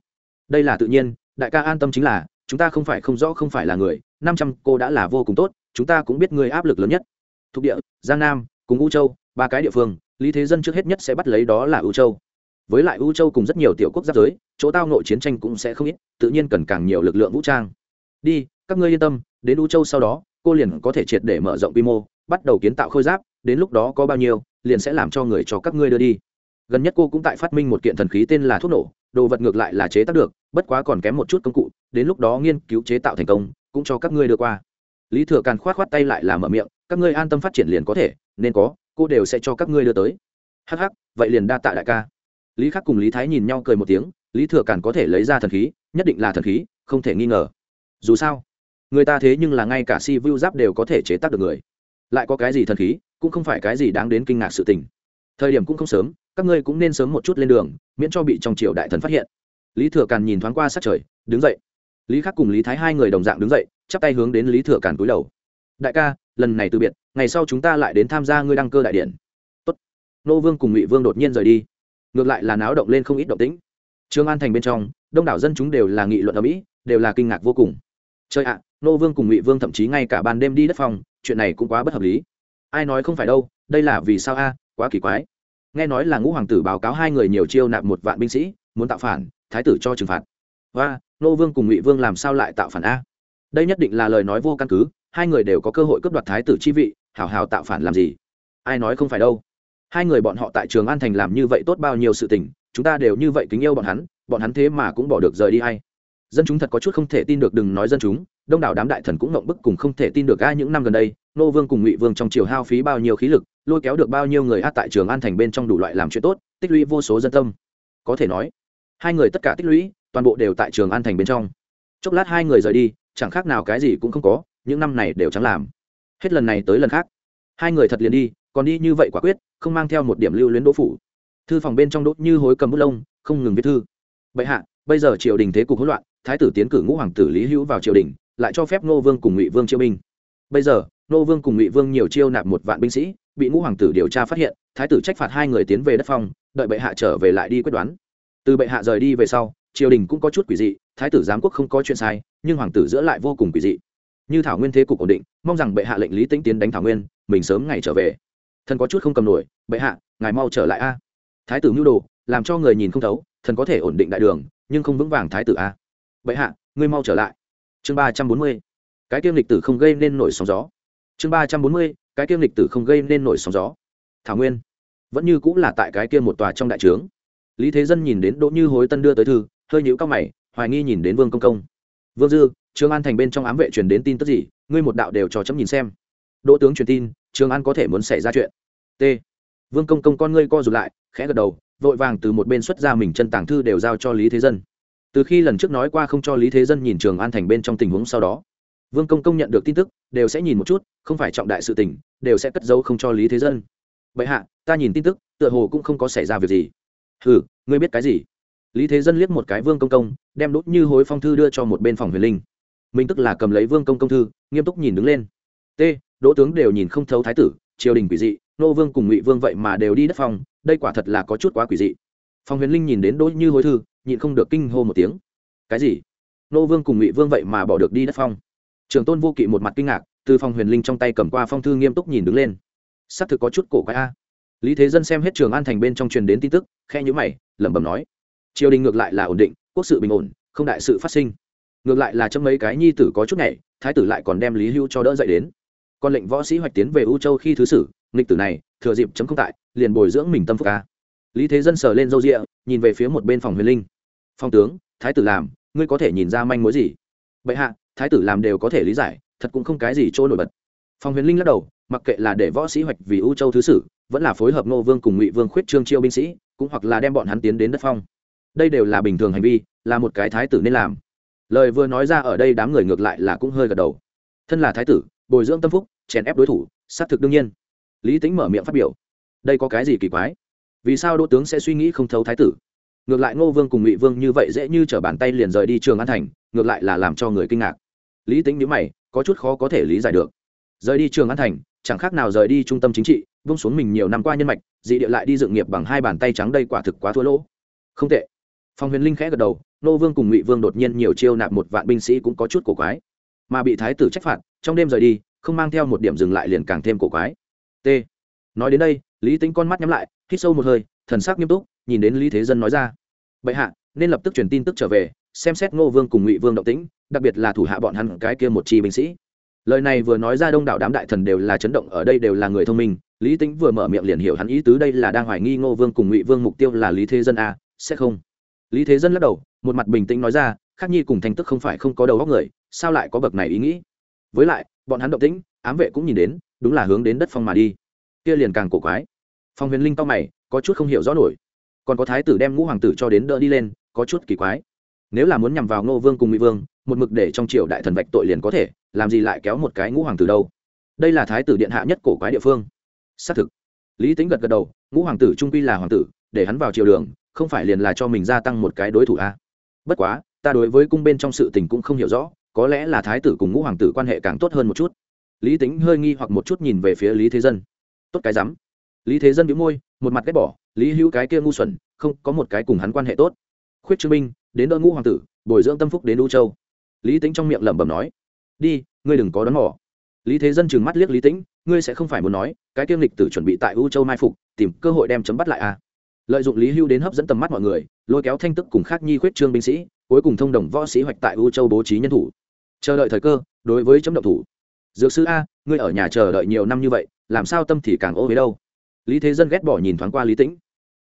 Đây là tự nhiên, đại ca an tâm chính là chúng ta không phải không rõ không phải là người, năm trăm cô đã là vô cùng tốt, chúng ta cũng biết người áp lực lớn nhất. Thuộc địa, giang nam, cùng u châu, ba cái địa phương, lý thế dân trước hết nhất sẽ bắt lấy đó là u châu. Với lại u châu cùng rất nhiều tiểu quốc giáp giới, chỗ tao nội chiến tranh cũng sẽ không ít, tự nhiên cần càng nhiều lực lượng vũ trang. Đi, các ngươi yên tâm, đến u châu sau đó, cô liền có thể triệt để mở rộng quy mô, bắt đầu kiến tạo khôi giáp, đến lúc đó có bao nhiêu, liền sẽ làm cho người cho các ngươi đưa đi. Gần nhất cô cũng tại phát minh một kiện thần khí tên là thuốc nổ, đồ vật ngược lại là chế tác được bất quá còn kém một chút công cụ, đến lúc đó nghiên cứu chế tạo thành công, cũng cho các ngươi đưa qua. Lý thừa càn k h o á t k h o á t tay lại làm mở miệng, các ngươi an tâm phát triển liền có thể, nên có, cô đều sẽ cho các ngươi đưa tới. Hh vậy liền đa tạ đại ca. Lý khắc cùng lý thái nhìn nhau cười một tiếng, lý thừa càn có thể lấy ra thần khí, nhất định là thần khí, không thể nghi ngờ. Dù sao, người ta thế nhưng là ngay cả si vu giáp đều có thể chế tác được người. Lại có cái gì thần khí, cũng không phải cái gì đáng đến kinh ngạc sự tình. Thời điểm cũng không sớm, các ngươi cũng nên sớm một chút lên đường, miễn cho bị trong triều đại thần phát hiện lý thừa càn nhìn thoáng qua sát trời, đứng dậy. Lý khắc cùng lý thái hai người đồng dạng đứng dậy, chắp tay hướng đến lý thừa càn cúi đầu. Đại ca, lần này từ biệt, ngày sau chúng ta lại đến tham gia ngươi đăng cơ đại điện Tốt. nô vương cùng ngụy vương đột nhiên rời đi. Ngược lại là náo động lên không ít động tĩnh. Trương an thành bên trong, đông đảo dân chúng đều là nghị luận ở mỹ, đều là kinh ngạc vô cùng. Chơi ạ, nô vương cùng ngụy vương thậm chí ngay cả ban đêm đi đất phòng, chuyện này cũng quá bất hợp lý. Ai nói không phải đâu, đây là vì sao a? Quá kỳ quái. Nghe nói là ngũ hoàng tử báo cáo hai người nhiều chiêu nạp một vạn binh sĩ, muốn tạo phản thái tử cho trừng phạt. Và nô vương cùng ngụy vương làm sao lại tạo phản a? Đây nhất định là lời nói vô căn cứ, hai người đều có cơ hội cướp đoạt thái tử chi vị, hảo hảo tạo phản làm gì? Ai nói không phải đâu. Hai người bọn họ tại trường an thành làm như vậy tốt bao nhiêu sự tình, chúng ta đều như vậy kính yêu bọn hắn bọn hắn thế mà cũng bỏ được rời đi hay. Dân chúng thật có chút không thể tin được, đừng nói dân chúng, đông đảo đám đại thần cũng ngộng bức cùng không thể tin được ai những năm gần đây nô vương cùng ngụy vương trong triều hao phí bao nhiêu khí lực, lôi kéo được bao nhiêu người át tại trường an thành bên trong đủ loại làm chuyện tốt, tích lũy vô số dân tâm. Có thể nói hai người tất cả tích lũy, toàn bộ đều tại trường an thành bên trong. Chốc lát hai người rời đi, chẳng khác nào cái gì cũng không có, những năm này đều chẳng làm. Hết lần này tới lần khác. Hai người thật liền đi, còn đi như vậy quả quyết, không mang theo một điểm lưu luyến đỗ phủ. Thư phòng bên trong đỗ như hối cầm bút lông, không ngừng viết thư. Bệ hạ, bây giờ triều đình thế cục hỗn loạn, thái tử tiến cử ngũ hoàng tử lý hữu vào triều đình, lại cho phép ngô vương cùng ngụy vương chiêu binh. Bây giờ, ngô vương cùng ngụy vương nhiều chiêu nạp một vạn binh sĩ, bị ngũ hoàng tử điều tra phát hiện, thái tử trách phạt hai người tiến về đất phong, đợi bệ hạ trở về lại đi quyết đoán từ bệ hạ rời đi về sau, triều đình cũng có chút quỷ dị, thái tử giám quốc không có chuyện sai, nhưng hoàng tử giữa lại vô cùng quỷ dị. Như thảo nguyên thế cục ổn định, mong rằng bệ hạ lệnh lý tĩnh tiến đánh thảo nguyên, mình sớm ngày trở về. Thần có chút không cầm nổi, bệ hạ, ngài mau trở lại a. Thái tử mưu đồ, làm cho người nhìn không thấu, thần có thể ổn định đại đường, nhưng không vững vàng thái tử a. Bệ hạ, ngươi mau trở lại. Chương ba trăm bốn mươi, cái kiêm lịch tử không gây nên nổi sóng gió. Chương ba trăm bốn mươi, cái kiêm lịch tử không gây nên nổi sóng gió. Thảo nguyên, vẫn như cũng là tại cái kia một tòa trong đại trướng lý thế dân nhìn đến đỗ như hối tân đưa tới thư, hơi nhũ cao mày, hoài nghi nhìn đến vương công công. Vương dư trương an thành bên trong ám vệ truyền đến tin tức gì? Ngươi một đạo đều cho chấm nhìn xem. Đỗ tướng truyền tin trương an có thể muốn xảy ra chuyện. T. Vương công công con ngươi co rụt lại, khẽ gật đầu, vội vàng từ một bên xuất ra mình chân tàng thư đều giao cho lý thế dân. Từ khi lần trước nói qua không cho lý thế dân nhìn trường an thành bên trong tình huống sau đó, vương công công nhận được tin tức, đều sẽ nhìn một chút, không phải trọng đại sự tình, đều sẽ cất giấu không cho lý thế dân. Bệ hạ, ta nhìn tin tức, tựa hồ cũng không có xảy ra việc gì ừ ngươi biết cái gì? Lý thế dân liếc một cái vương công công, đem đốt như hối phong thư đưa cho một bên phòng huyền linh. Mình tức là cầm lấy vương công công thư, nghiêm túc nhìn đứng lên. T, đỗ tướng đều nhìn không thấu thái tử, triều đình quỷ dị, nô vương cùng ngụy vương vậy mà đều đi đất phòng, đây quả thật là có chút quá quỷ dị. Phòng huyền linh nhìn đến đỗ như hối thư, nhịn không được kinh hô một tiếng. Cái gì? Nô vương cùng ngụy vương vậy mà bỏ được đi đất phong trường tôn vô kỵ một mặt kinh ngạc, từ phòng huyền linh trong tay cầm qua phong thư nghiêm túc nhìn đứng lên. Xác thực có chút cổ quái a lý thế dân xem hết trường an thành bên trong truyền đến tin tức khe nhữ mày, lẩm bẩm nói, triều đình ngược lại là ổn định, quốc sự bình ổn, không đại sự phát sinh. Ngược lại là trong mấy cái nhi tử có chút nhảy, thái tử lại còn đem lý hưu cho đỡ dậy đến. Còn lệnh võ sĩ hoạch tiến về u châu khi thứ sử, nghịch tử này, thừa dịp chấm không tại, liền bồi dưỡng mình tâm phúc ca. Lý thế dân sờ lên râu rịa nhìn về phía một bên phòng huyền linh. Phong tướng, thái tử làm, ngươi có thể nhìn ra manh mối gì? Bệ hạ, thái tử làm đều có thể lý giải, thật cũng không cái gì trôi nổi bật. Phòng huyền linh lắc đầu, mặc kệ là để võ sĩ hoạch vì u châu thứ sử vẫn là phối hợp ngô vương cùng ngụy vương khuyết trương chiêu binh sĩ, cũng hoặc là đem bọn hắn tiến đến đất phong. Đây đều là bình thường hành vi, là một cái thái tử nên làm. Lời vừa nói ra ở đây đám người ngược lại là cũng hơi gật đầu. Thân là thái tử, bồi dưỡng tâm phúc, chèn ép đối thủ, xác thực đương nhiên. Lý tính mở miệng phát biểu. Đây có cái gì kỳ quái? Vì sao đỗ tướng sẽ suy nghĩ không thấu thái tử? Ngược lại ngô vương cùng ngụy vương như vậy dễ như t r ở bàn tay liền rời đi trường an thành, ngược lại là làm cho người kinh ngạc. Lý tính nhữ mày, có chút khó có thể lý giải được. Rời đi trường an thành, chẳng khác nào rời đi trung tâm chính trị vung xuống mình nhiều năm qua nhân mạch, dị địa lại đi dựng nghiệp bằng hai bàn tay trắng đây quả thực quá thua lỗ. Không tệ. Phong huyền linh khẽ gật đầu, nô vương cùng ngụy vương đột nhiên nhiều chiêu nạp một vạn binh sĩ cũng có chút cổ quái. Mà bị thái tử trách phạt, trong đêm rời đi, không mang theo một điểm dừng lại liền càng thêm cổ quái. T. Nói đến đây, lý tính con mắt nhắm lại, hít sâu một hơi, thần sắc nghiêm túc, nhìn đến lý thế dân nói ra. Bệ hạ, nên lập tức truyền tin tức trở về, xem xét ngô vương cùng ngụy vương động tĩnh, đặc biệt là thủ hạ bọn hắn cái kia một chi binh sĩ. Lời này vừa nói ra đông đảo đám đại thần đều là chấn động, ở đây đều là người thông minh lý tính vừa mở miệng liền hiểu hắn ý tứ đây là đang hoài nghi ngô vương cùng ngụy vương mục tiêu là lý thế dân a, sẽ không. Lý thế dân lắc đầu, một mặt bình tĩnh nói ra, khắc nhi cùng thành tức không phải không có đầu góc người, sao lại có bậc này ý nghĩ? Với lại, bọn hắn động tĩnh, ám vệ cũng nhìn đến, đúng là hướng đến đất phong mà đi. Kia liền càng cổ quái. Phong huyền linh to mày, có chút không hiểu rõ nổi. Còn có thái tử đem ngũ hoàng tử cho đến đỡ đi lên, có chút kỳ quái. Nếu là muốn nhằm vào ngô vương cùng Ngụy vương, một mực để trong triều đại thần vạch tội liền có thể, làm gì lại kéo một cái ngũ hoàng tử đâu? Đây là thái tử điện hạ nhất cổ quái địa phương xác thực. Lý tính gật gật đầu, ngũ hoàng tử trung quy là hoàng tử, để hắn vào triều đường, không phải liền là cho mình gia tăng một cái đối thủ a. À? bất quá, ta đối với cung bên trong sự tình cũng không hiểu rõ, có lẽ là thái tử cùng ngũ hoàng tử quan hệ càng tốt hơn một chút. Lý tính hơi nghi hoặc một chút nhìn về phía lý thế dân. Tốt cái rắm. Lý thế dân bị môi, một mặt ghét bỏ, lý hữu cái kia ngu xuẩn, không, có một cái cùng hắn quan hệ tốt. Khuyết trương minh, đến đỡ ngũ hoàng tử, bồi dưỡng tâm phúc đến u châu. Lý tính trong miệng lẩm bẩm nói, đi, ngươi đừng có đón mỏ lý thế dân trừng mắt liếc lý tĩnh ngươi sẽ không phải muốn nói, cái tiêm lịch tử chuẩn bị tại u châu mai phục, tìm cơ hội đem chấm bắt lại à? Lợi dụng lý hưu đến hấp dẫn tầm mắt mọi người, lôi kéo thanh tức cùng khác nhi khuyết trương binh sĩ, cuối cùng thông đồng võ sĩ hoạch tại u châu bố trí nhân thủ. Chờ đợi thời cơ, đối với chấm động thủ. Dược sư a, ngươi ở nhà chờ đợi nhiều năm như vậy, làm sao tâm thì càng ô với đâu? Lý thế dân ghét bỏ nhìn thoáng qua lý tĩnh.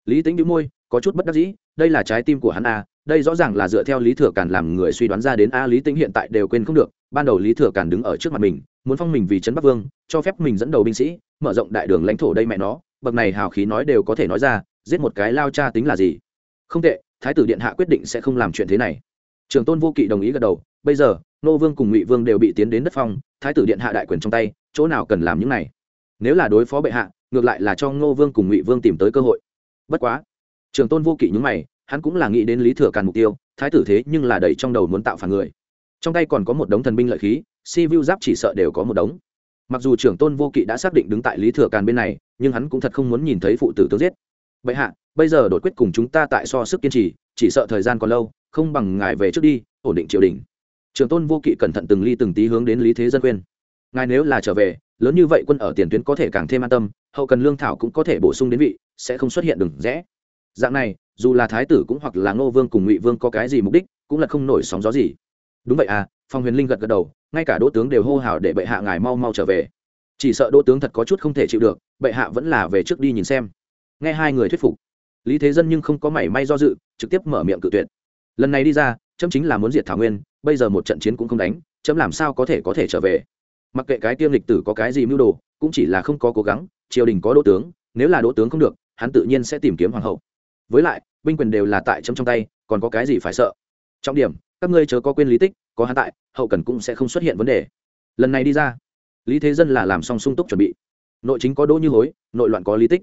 Lý tĩnh đĩu môi, có chút bất đắc dĩ, đây là trái tim của hắn a, đây rõ ràng là dựa theo lý thừa càn làm người suy đoán ra đến a, lý tĩnh hiện tại đều quên không được ban đầu lý thừa càn đứng ở trước mặt mình, muốn phong mình vì trấn bắc vương, cho phép mình dẫn đầu binh sĩ, mở rộng đại đường lãnh thổ đây mẹ nó, bậc này hào khí nói đều có thể nói ra, giết một cái lao cha tính là gì? Không tệ, thái tử điện hạ quyết định sẽ không làm chuyện thế này. Trường tôn vô kỵ đồng ý gật đầu, bây giờ, nô vương cùng ngụy vương đều bị tiến đến đất phong, thái tử điện hạ đại quyền trong tay, chỗ nào cần làm những này? Nếu là đối phó bệ hạ, ngược lại là cho ngô vương cùng ngụy vương tìm tới cơ hội. Bất quá, trường tôn vô kỵ nhúng mày, hắn cũng là nghĩ đến lý thừa càn mục tiêu, thái tử thế nhưng là đầy trong đầu muốn tạo phản người trong tay còn có một đống thần binh lợi khí, si vu giáp chỉ sợ đều có một đống. Mặc dù trưởng tôn vô kỵ đã xác định đứng tại lý thừa càn bên này, nhưng hắn cũng thật không muốn nhìn thấy phụ tử tướng giết. Bệ hạ, bây giờ đột quyết cùng chúng ta tại so sức kiên trì, chỉ sợ thời gian còn lâu, không bằng ngài về trước đi, ổn định triều đình. Trưởng tôn vô kỵ cẩn thận từng ly từng tí hướng đến lý thế dân khuyên. Ngài nếu là trở về, lớn như vậy quân ở tiền tuyến có thể càng thêm an tâm, hậu cần lương thảo cũng có thể bổ sung đến vị, sẽ không xuất hiện đừng rẽ. Dạng này, dù là thái tử cũng hoặc là ngô vương cùng ngụy vương có cái gì mục đích, cũng là không nổi sóng gió gì đúng vậy à phong huyền linh gật gật đầu, ngay cả đỗ tướng đều hô hào để bệ hạ ngài mau mau trở về. Chỉ sợ đỗ tướng thật có chút không thể chịu được, bệ hạ vẫn là về trước đi nhìn xem. Nghe hai người thuyết phục, lý thế dân nhưng không có mảy may do dự, trực tiếp mở miệng cự tuyệt. Lần này đi ra, chấm chính là muốn diệt thảo nguyên, bây giờ một trận chiến cũng không đánh, chấm làm sao có thể có thể trở về? Mặc kệ cái tiêm lịch tử có cái gì mưu đồ, cũng chỉ là không có cố gắng, triều đình có đỗ tướng, nếu là đỗ tướng không được, hắn tự nhiên sẽ tìm kiếm hoàng hậu. Với lại, binh quyền đều là tại chấm trong tay, còn có cái gì phải sợ? Trọng điểm các ngươi chớ có quên lý tích, có hắn tại, hậu cần cũng sẽ không xuất hiện vấn đề. Lần này đi ra, lý thế dân là làm xong sung túc chuẩn bị. Nội chính có đỗ như hối, nội loạn có lý tích.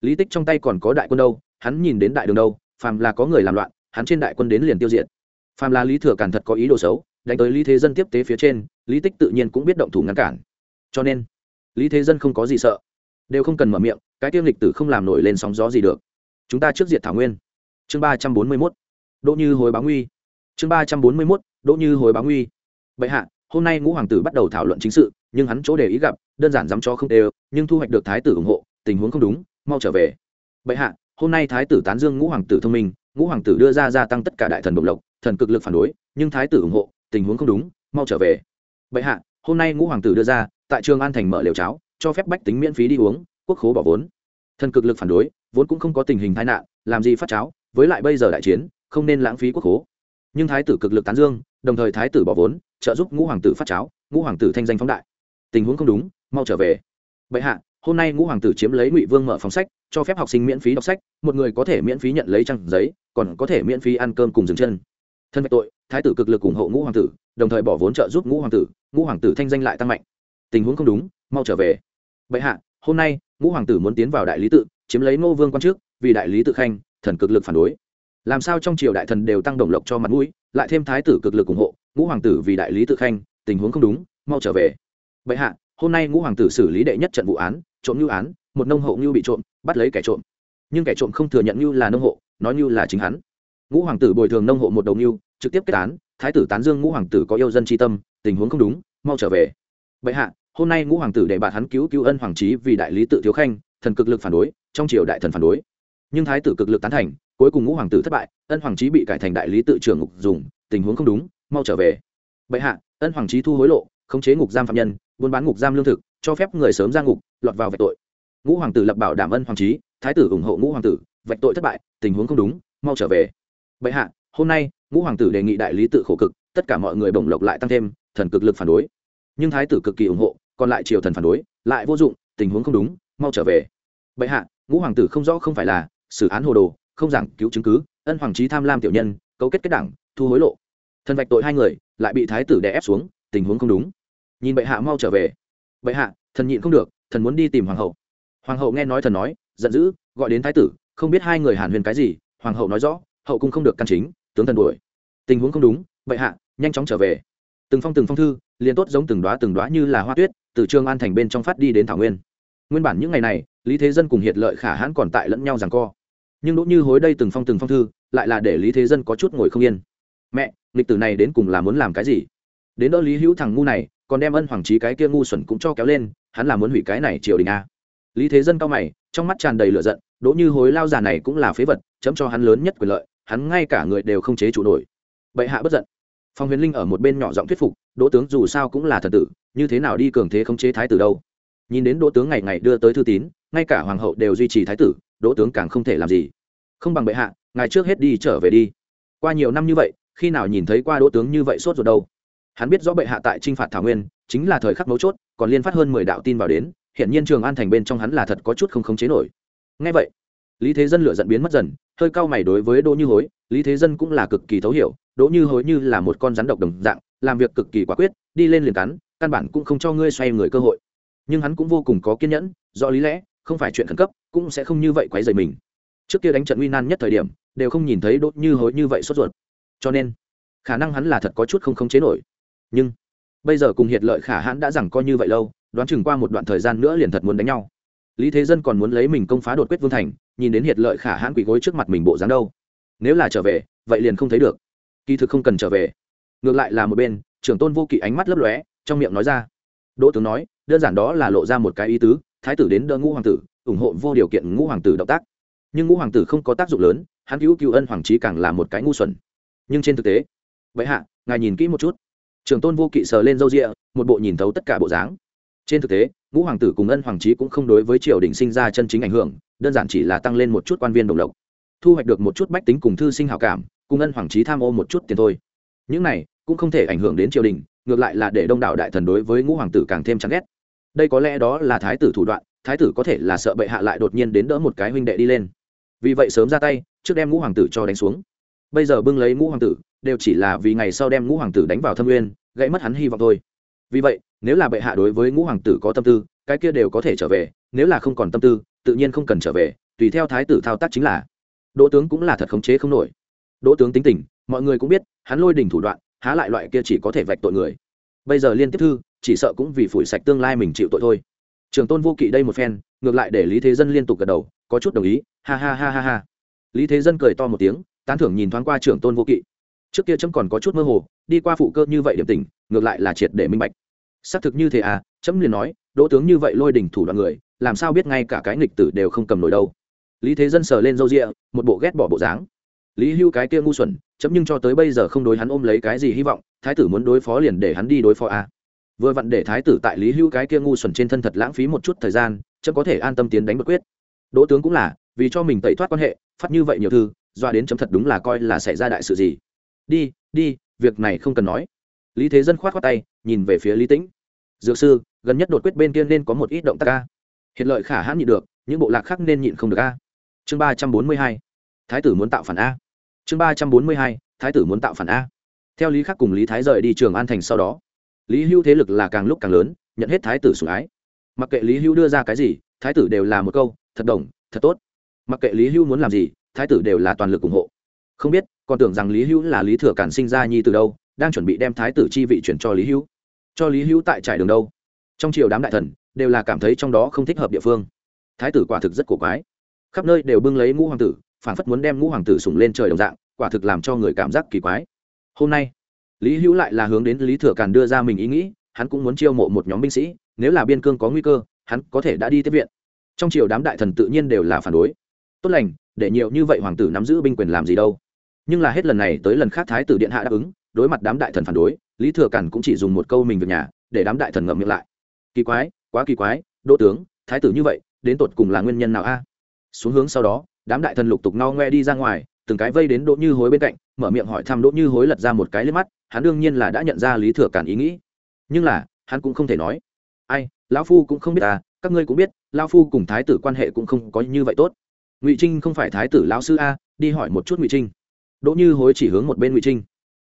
Lý tích trong tay còn có đại quân đâu, hắn nhìn đến đại đường đâu, phàm là có người làm loạn, hắn trên đại quân đến liền tiêu diệt. Phàm là lý thừa càn thật có ý đồ xấu, đánh tới lý thế dân tiếp tế phía trên, lý tích tự nhiên cũng biết động thủ ngăn cản. Cho nên, lý thế dân không có gì sợ, đều không cần mở miệng, cái tiêm lịch tử không làm nổi lên sóng gió gì được. Chúng ta trước diệt thảo nguyên. Chương ba trăm bốn mươi mốt. Đỗ như hồi báo nguy chương ba trăm bốn mươi mốt, đỗ như hồi báo nguy. Vậy hạ, hôm nay ngũ hoàng tử bắt đầu thảo luận chính sự, nhưng hắn chỗ để ý gặp, đơn giản dám cho không đều, nhưng thu hoạch được thái tử ủng hộ, tình huống không đúng, mau trở về. Bệ hạ, hôm nay thái tử tán dương ngũ hoàng tử thông minh, ngũ hoàng tử đưa ra gia tăng tất cả đại thần độc lộc, thần cực lực phản đối, nhưng thái tử ủng hộ, tình huống không đúng, mau trở về. Bệ hạ, hôm nay ngũ hoàng tử đưa ra, tại trường an thành mở liều cháo, cho phép bách tính miễn phí đi uống, quốc khố bỏ vốn. Thần cực lực phản đối, vốn cũng không có tình hình tai nạn, làm gì phát cháo, với lại bây giờ đại chiến, không nên lãng phí quốc khố nhưng thái tử cực lực tán dương, đồng thời thái tử bỏ vốn, trợ giúp ngũ hoàng tử phát cháo, ngũ hoàng tử thanh danh phóng đại. Tình huống không đúng, mau trở về. Bệ hạ, hôm nay ngũ hoàng tử chiếm lấy ngụy vương mở phòng sách, cho phép học sinh miễn phí đọc sách, một người có thể miễn phí nhận lấy trang giấy, còn có thể miễn phí ăn cơm cùng dừng chân. Thân vạch tội, thái tử cực lực ủng hộ ngũ hoàng tử, đồng thời bỏ vốn trợ giúp ngũ hoàng tử, ngũ hoàng tử thanh danh lại tăng mạnh. Tình huống không đúng, mau trở về. Bệ hạ, hôm nay, ngũ hoàng tử muốn tiến vào đại lý tự, chiếm lấy ngô vương quan trước, vì đại lý tự khanh, thần cực lực phản đối làm sao trong triều đại thần đều tăng đồng lộc cho mặt mũi, lại thêm thái tử cực lực ủng hộ, ngũ hoàng tử vì đại lý tự khanh, tình huống không đúng, mau trở về. Bệ hạ, hôm nay ngũ hoàng tử xử lý đệ nhất trận vụ án, trộm ngưu án, một nông hộ ngưu bị trộm, bắt lấy kẻ trộm. Nhưng kẻ trộm không thừa nhận ngưu là nông hộ, nói ngưu là chính hắn. Ngũ hoàng tử bồi thường nông hộ một đầu ngưu trực tiếp kết án, thái tử tán dương ngũ hoàng tử có yêu dân tri tâm, tình huống không đúng, mau trở về. Bệ hạ, hôm nay ngũ hoàng tử để bạn hắn cứu cứu ân hoàng trí vì đại lý tự thiếu khanh, thần cực lực phản đối, trong triều đại thần phản đối. Nhưng thái tử cực lực tán thành cuối cùng ngũ hoàng tử thất bại, ân hoàng trí bị cải thành đại lý tự trưởng ngục dùng, tình huống không đúng, mau trở về. Bệ hạ, ân hoàng trí thu hối lộ, khống chế ngục giam phạm nhân, buôn bán ngục giam lương thực, cho phép người sớm ra ngục, lọt vào vạch tội. Ngũ hoàng tử lập bảo đảm ân hoàng trí, thái tử ủng hộ ngũ hoàng tử, vạch tội thất bại, tình huống không đúng, mau trở về. Bệ hạ, hôm nay, ngũ hoàng tử đề nghị đại lý tự khổ cực, tất cả mọi người bổng lộc lại tăng thêm, thần cực lực phản đối. Nhưng thái tử cực kỳ ủng hộ, còn lại triều thần phản đối, lại vô dụng, tình huống không đúng, mau trở về. Bệ hạ, ngũ hoàng tử không rõ không phải là xử án hồ đồ không giảng cứu chứng cứ, ân hoàng trí tham lam tiểu nhân, cấu kết kết đảng, thu hối lộ. Thần vạch tội hai người, lại bị thái tử đè ép xuống, tình huống không đúng. Nhìn bệ hạ mau trở về. Bệ hạ, thần nhịn không được, thần muốn đi tìm hoàng hậu. Hoàng hậu nghe nói thần nói, giận dữ, gọi đến thái tử, không biết hai người hàn huyền cái gì, hoàng hậu nói rõ, hậu cung không được căn chính, tướng thần đuổi. Tình huống không đúng, bệ hạ, nhanh chóng trở về. Từng phong từng phong thư, liền tốt giống từng đoá từng đoá như là hoa tuyết, từ trương an thành bên trong phát đi đến thảo nguyên. Nguyên bản những ngày này, lý thế dân cùng hiệt lợi khả hãn còn tại lẫn nhau rằng co nhưng đỗ như hối đây từng phong từng phong thư, lại là để lý thế dân có chút ngồi không yên. Mẹ lịch tử này đến cùng là muốn làm cái gì? Đến đỡ lý hữu thằng ngu này, còn đem ân hoàng trí cái kia ngu xuẩn cũng cho kéo lên, hắn là muốn hủy cái này triều đình a. Lý thế dân cao mày, trong mắt tràn đầy lửa giận, đỗ như hối lao già này cũng là phế vật, chấm cho hắn lớn nhất quyền lợi, hắn ngay cả người đều không chế chủ nổi. Bệ hạ bất giận. Phong huyền linh ở một bên nhỏ giọng thuyết phục, đỗ tướng dù sao cũng là thần tử, như thế nào đi cường thế không chế thái tử đâu? Nhìn đến đỗ tướng ngày ngày đưa tới thư tín, ngay cả hoàng hậu đều duy trì thái tử đỗ tướng càng không thể làm gì. Không bằng bệ hạ, ngài trước hết đi trở về đi. Qua nhiều năm như vậy, khi nào nhìn thấy qua đỗ tướng như vậy sốt ruột đâu? Hắn biết rõ bệ hạ tại t r i n h phạt thảo nguyên, chính là thời khắc mấu chốt, còn liên phát hơn mười đạo tin vào đến hiện nhiên trường an thành bên trong hắn là thật có chút không khống chế nổi. Ngay vậy, lý thế dân lựa dẫn biến mất dần, hơi cao mày đối với đỗ như hối, lý thế dân cũng là cực kỳ thấu hiểu, đỗ như hối như là một con rắn độc đồng dạng, làm việc cực kỳ quả quyết, đi lên liền cắn, căn bản cũng không cho ngươi xoay người cơ hội. Nhưng hắn cũng vô cùng có kiên nhẫn do lý lẽ, không phải chuyện khẩn cấp cũng sẽ không như vậy quấy rầy mình. Trước kia đánh trận uy nan nhất thời điểm, đều không nhìn thấy đốt như hối như vậy sốt ruột. Cho nên, khả năng hắn là thật có chút không khống chế nổi. Nhưng, bây giờ cùng hiệt lợi khả hãn đã rằng coi như vậy lâu, đoán chừng qua một đoạn thời gian nữa liền thật muốn đánh nhau. Lý thế dân còn muốn lấy mình công phá đột quyết vương thành, nhìn đến hiệt lợi khả hãn quỳ gối trước mặt mình bộ dáng đâu. Nếu là trở về, vậy liền không thấy được. Kỳ thực không cần trở về. Ngược lại là một bên, trưởng tôn vô kỵ ánh mắt lấp lóe, trong miệng nói ra. Đỗ tướng nói, đơn giản đó là lộ ra một cái ý tứ, thái tử đến đỡ ngũ hoàng tử ủng hộ vô điều kiện ngũ hoàng tử động tác. Nhưng ngũ hoàng tử không có tác dụng lớn, hắn cứu cứu ân hoàng trí càng là một cái ngu xuẩn. Nhưng trên thực tế vậy hạ, ngài nhìn kỹ một chút. Trường tôn vô kỵ sờ lên râu rịa, một bộ nhìn thấu tất cả bộ dáng. Trên thực tế, ngũ hoàng tử cùng ân hoàng trí cũng không đối với triều đình sinh ra chân chính ảnh hưởng, đơn giản chỉ là tăng lên một chút quan viên đồng lộc. Thu hoạch được một chút bách tính cùng thư sinh hảo cảm, cùng ân hoàng trí tham ô một chút tiền thôi. Những này cũng không thể ảnh hưởng đến triều đình, ngược lại là để đông đảo đại thần đối với ngũ hoàng tử càng thêm chán ghét. Đây có lẽ đó là thái tử thủ đoạn thái tử có thể là sợ bệ hạ lại đột nhiên đến đỡ một cái huynh đệ đi lên. Vì vậy sớm ra tay, trước đem ngũ hoàng tử cho đánh xuống. Bây giờ bưng lấy ngũ hoàng tử, đều chỉ là vì ngày sau đem ngũ hoàng tử đánh vào thâm nguyên gãy mất hắn hy vọng thôi. Vì vậy, nếu là bệ hạ đối với ngũ hoàng tử có tâm tư, cái kia đều có thể trở về, nếu là không còn tâm tư, tự nhiên không cần trở về, tùy theo thái tử thao tác chính là. Đỗ tướng cũng là thật khống chế không nổi. Đỗ tướng tính tình, mọi người cũng biết, hắn lôi đỉnh thủ đoạn, há lại loại kia chỉ có thể vạch tội người. Bây giờ liên tiếp thư, chỉ sợ cũng vì phủi sạch tương lai mình chịu tội thôi trường tôn vô kỵ đây một phen, ngược lại để lý thế dân liên tục gật đầu, có chút đồng ý, ha ha ha ha ha. Lý thế dân cười to một tiếng, tán thưởng nhìn thoáng qua trưởng tôn vô kỵ. Trước kia chấm còn có chút mơ hồ, đi qua phụ cơ như vậy điểm tình, ngược lại là triệt để minh bạch. Xác thực như thế à chấm liền nói, đỗ tướng như vậy lôi đỉnh thủ đoạn người, làm sao biết ngay cả cái nghịch tử đều không cầm nổi đâu. Lý thế dân sờ lên râu rịa một bộ ghét bỏ bộ dáng. Lý hưu cái kia ngu xuẩn, chấm nhưng cho tới bây giờ không đối hắn ôm lấy cái gì hy vọng, thái tử muốn đối phó liền để hắn đi đối phó à vừa vặn để thái tử tại lý hữu cái kia ngu xuẩn trên thân thật lãng phí một chút thời gian, chấm có thể an tâm tiến đánh bất quyết. Đỗ tướng cũng là, vì cho mình tẩy thoát quan hệ, phát như vậy nhiều thư doa đến chấm thật đúng là coi là xảy ra đại sự gì. Đi đi, việc này không cần nói. Lý thế dân khoát khoát tay, nhìn về phía lý tĩnh. Dược sư, gần nhất đột quyết bên kia nên có một ít động tác ca hiện lợi khả hãn nhịn được, những bộ lạc khác nên nhịn không được a. Chương ba trăm bốn mươi hai. Thái tử muốn tạo phản a. Chương ba trăm bốn mươi hai. Thái tử muốn tạo phản a. Theo lý khắc cùng lý thái rời đi trường an thành sau đó lý hưu thế lực là càng lúc càng lớn, nhận hết thái tử sủng ái. Mặc kệ lý hưu đưa ra cái gì, thái tử đều là một câu, thật đồng, thật tốt. Mặc kệ lý hưu muốn làm gì, thái tử đều là toàn lực ủng hộ. Không biết, còn tưởng rằng lý hưu là lý thừa cản sinh ra nhi từ đâu, đang chuẩn bị đem thái tử chi vị chuyển cho lý hưu cho lý hưu tại trải đường đâu. Trong triều đám đại thần, đều là cảm thấy trong đó không thích hợp địa phương. Thái tử quả thực rất cổ quái. Khắp nơi đều bưng lấy ngũ hoàng tử phản phất muốn đem ngũ hoàng tử sủng lên trời đồng dạng, quả thực làm cho người cảm giác kỳ quái. Hôm nay lý hữu lại là hướng đến lý thừa càn đưa ra mình ý nghĩ, hắn cũng muốn chiêu mộ một nhóm binh sĩ, nếu là biên cương có nguy cơ, hắn có thể đã đi tiếp viện. Trong triều đám đại thần tự nhiên đều là phản đối. Tốt lành, để nhiều như vậy hoàng tử nắm giữ binh quyền làm gì đâu. Nhưng là hết lần này tới lần khác thái tử điện hạ đáp ứng, đối mặt đám đại thần phản đối, lý thừa càn cũng chỉ dùng một câu mình việc nhà, để đám đại thần ngậm miệng lại. Kỳ quái, quá kỳ quái, đỗ tướng, thái tử như vậy, đến tột cùng là nguyên nhân nào a? Xuống hướng sau đó, đám đại thần lục tục no ngoe đi ra ngoài, từng cái vây đến đỗ như hối bên cạnh mở miệng hỏi thăm đỗ như hối lật ra một cái lên mắt, hắn đương nhiên là đã nhận ra lý thừa cản ý nghĩ. Nhưng là, hắn cũng không thể nói. Ai, lão phu cũng không biết à các ngươi cũng biết, lão phu cùng thái tử quan hệ cũng không có như vậy tốt. Ngụy trinh không phải thái tử lão sư a, đi hỏi một chút ngụy trinh. Đỗ như hối chỉ hướng một bên ngụy trinh.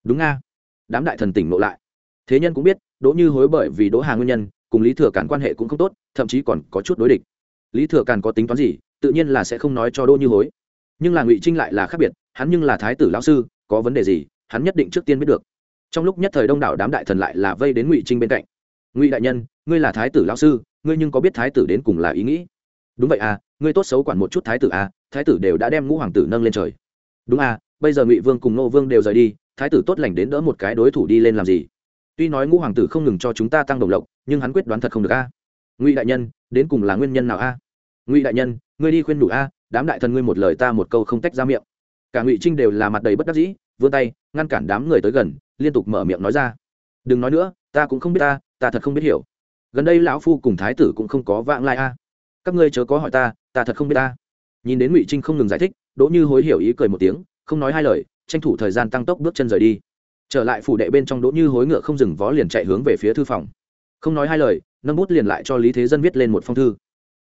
Đúng a. Đám đại thần tỉnh nộ lại. Thế nhân cũng biết, đỗ như hối bởi vì đỗ hà nguyên nhân, cùng lý thừa cản quan hệ cũng không tốt, thậm chí còn có chút đối địch. Lý thừa cản có tính toán gì, tự nhiên là sẽ không nói cho đỗ như hối. Nhưng là ngụy trinh lại là khác biệt hắn nhưng là thái tử lão sư, có vấn đề gì, hắn nhất định trước tiên biết được. Trong lúc nhất thời đông đảo đám đại thần lại là vây đến ngụy trinh bên cạnh. Ngụy đại nhân, ngươi là thái tử lão sư, ngươi nhưng có biết thái tử đến cùng là ý nghĩ? Đúng vậy à ngươi tốt xấu quản một chút thái tử à thái tử đều đã đem ngũ hoàng tử nâng lên trời. Đúng à bây giờ ngụy vương cùng nô vương đều rời đi, thái tử tốt lành đến đỡ một cái đối thủ đi lên làm gì? Tuy nói ngũ hoàng tử không ngừng cho chúng ta tăng đồng lộc, nhưng hắn quyết đoán thật không được a. Ngụy đại nhân, đến cùng là nguyên nhân nào a? Ngụy đại nhân, ngươi đi khuyên đủ a, đám đại thần ngươi một lời ta một câu không tách ra miệng cả ngụy trinh đều là mặt đầy bất đắc dĩ vươn tay ngăn cản đám người tới gần liên tục mở miệng nói ra đừng nói nữa ta cũng không biết ta ta thật không biết hiểu gần đây lão phu cùng thái tử cũng không có vãng lai a các ngươi chớ có hỏi ta ta thật không biết ta nhìn đến ngụy trinh không ngừng giải thích đỗ như hối hiểu ý cười một tiếng không nói hai lời tranh thủ thời gian tăng tốc bước chân rời đi trở lại phủ đệ bên trong đỗ như hối ngựa không dừng vó liền chạy hướng về phía thư phòng không nói hai lời nâng bút liền lại cho lý thế dân viết lên một phong thư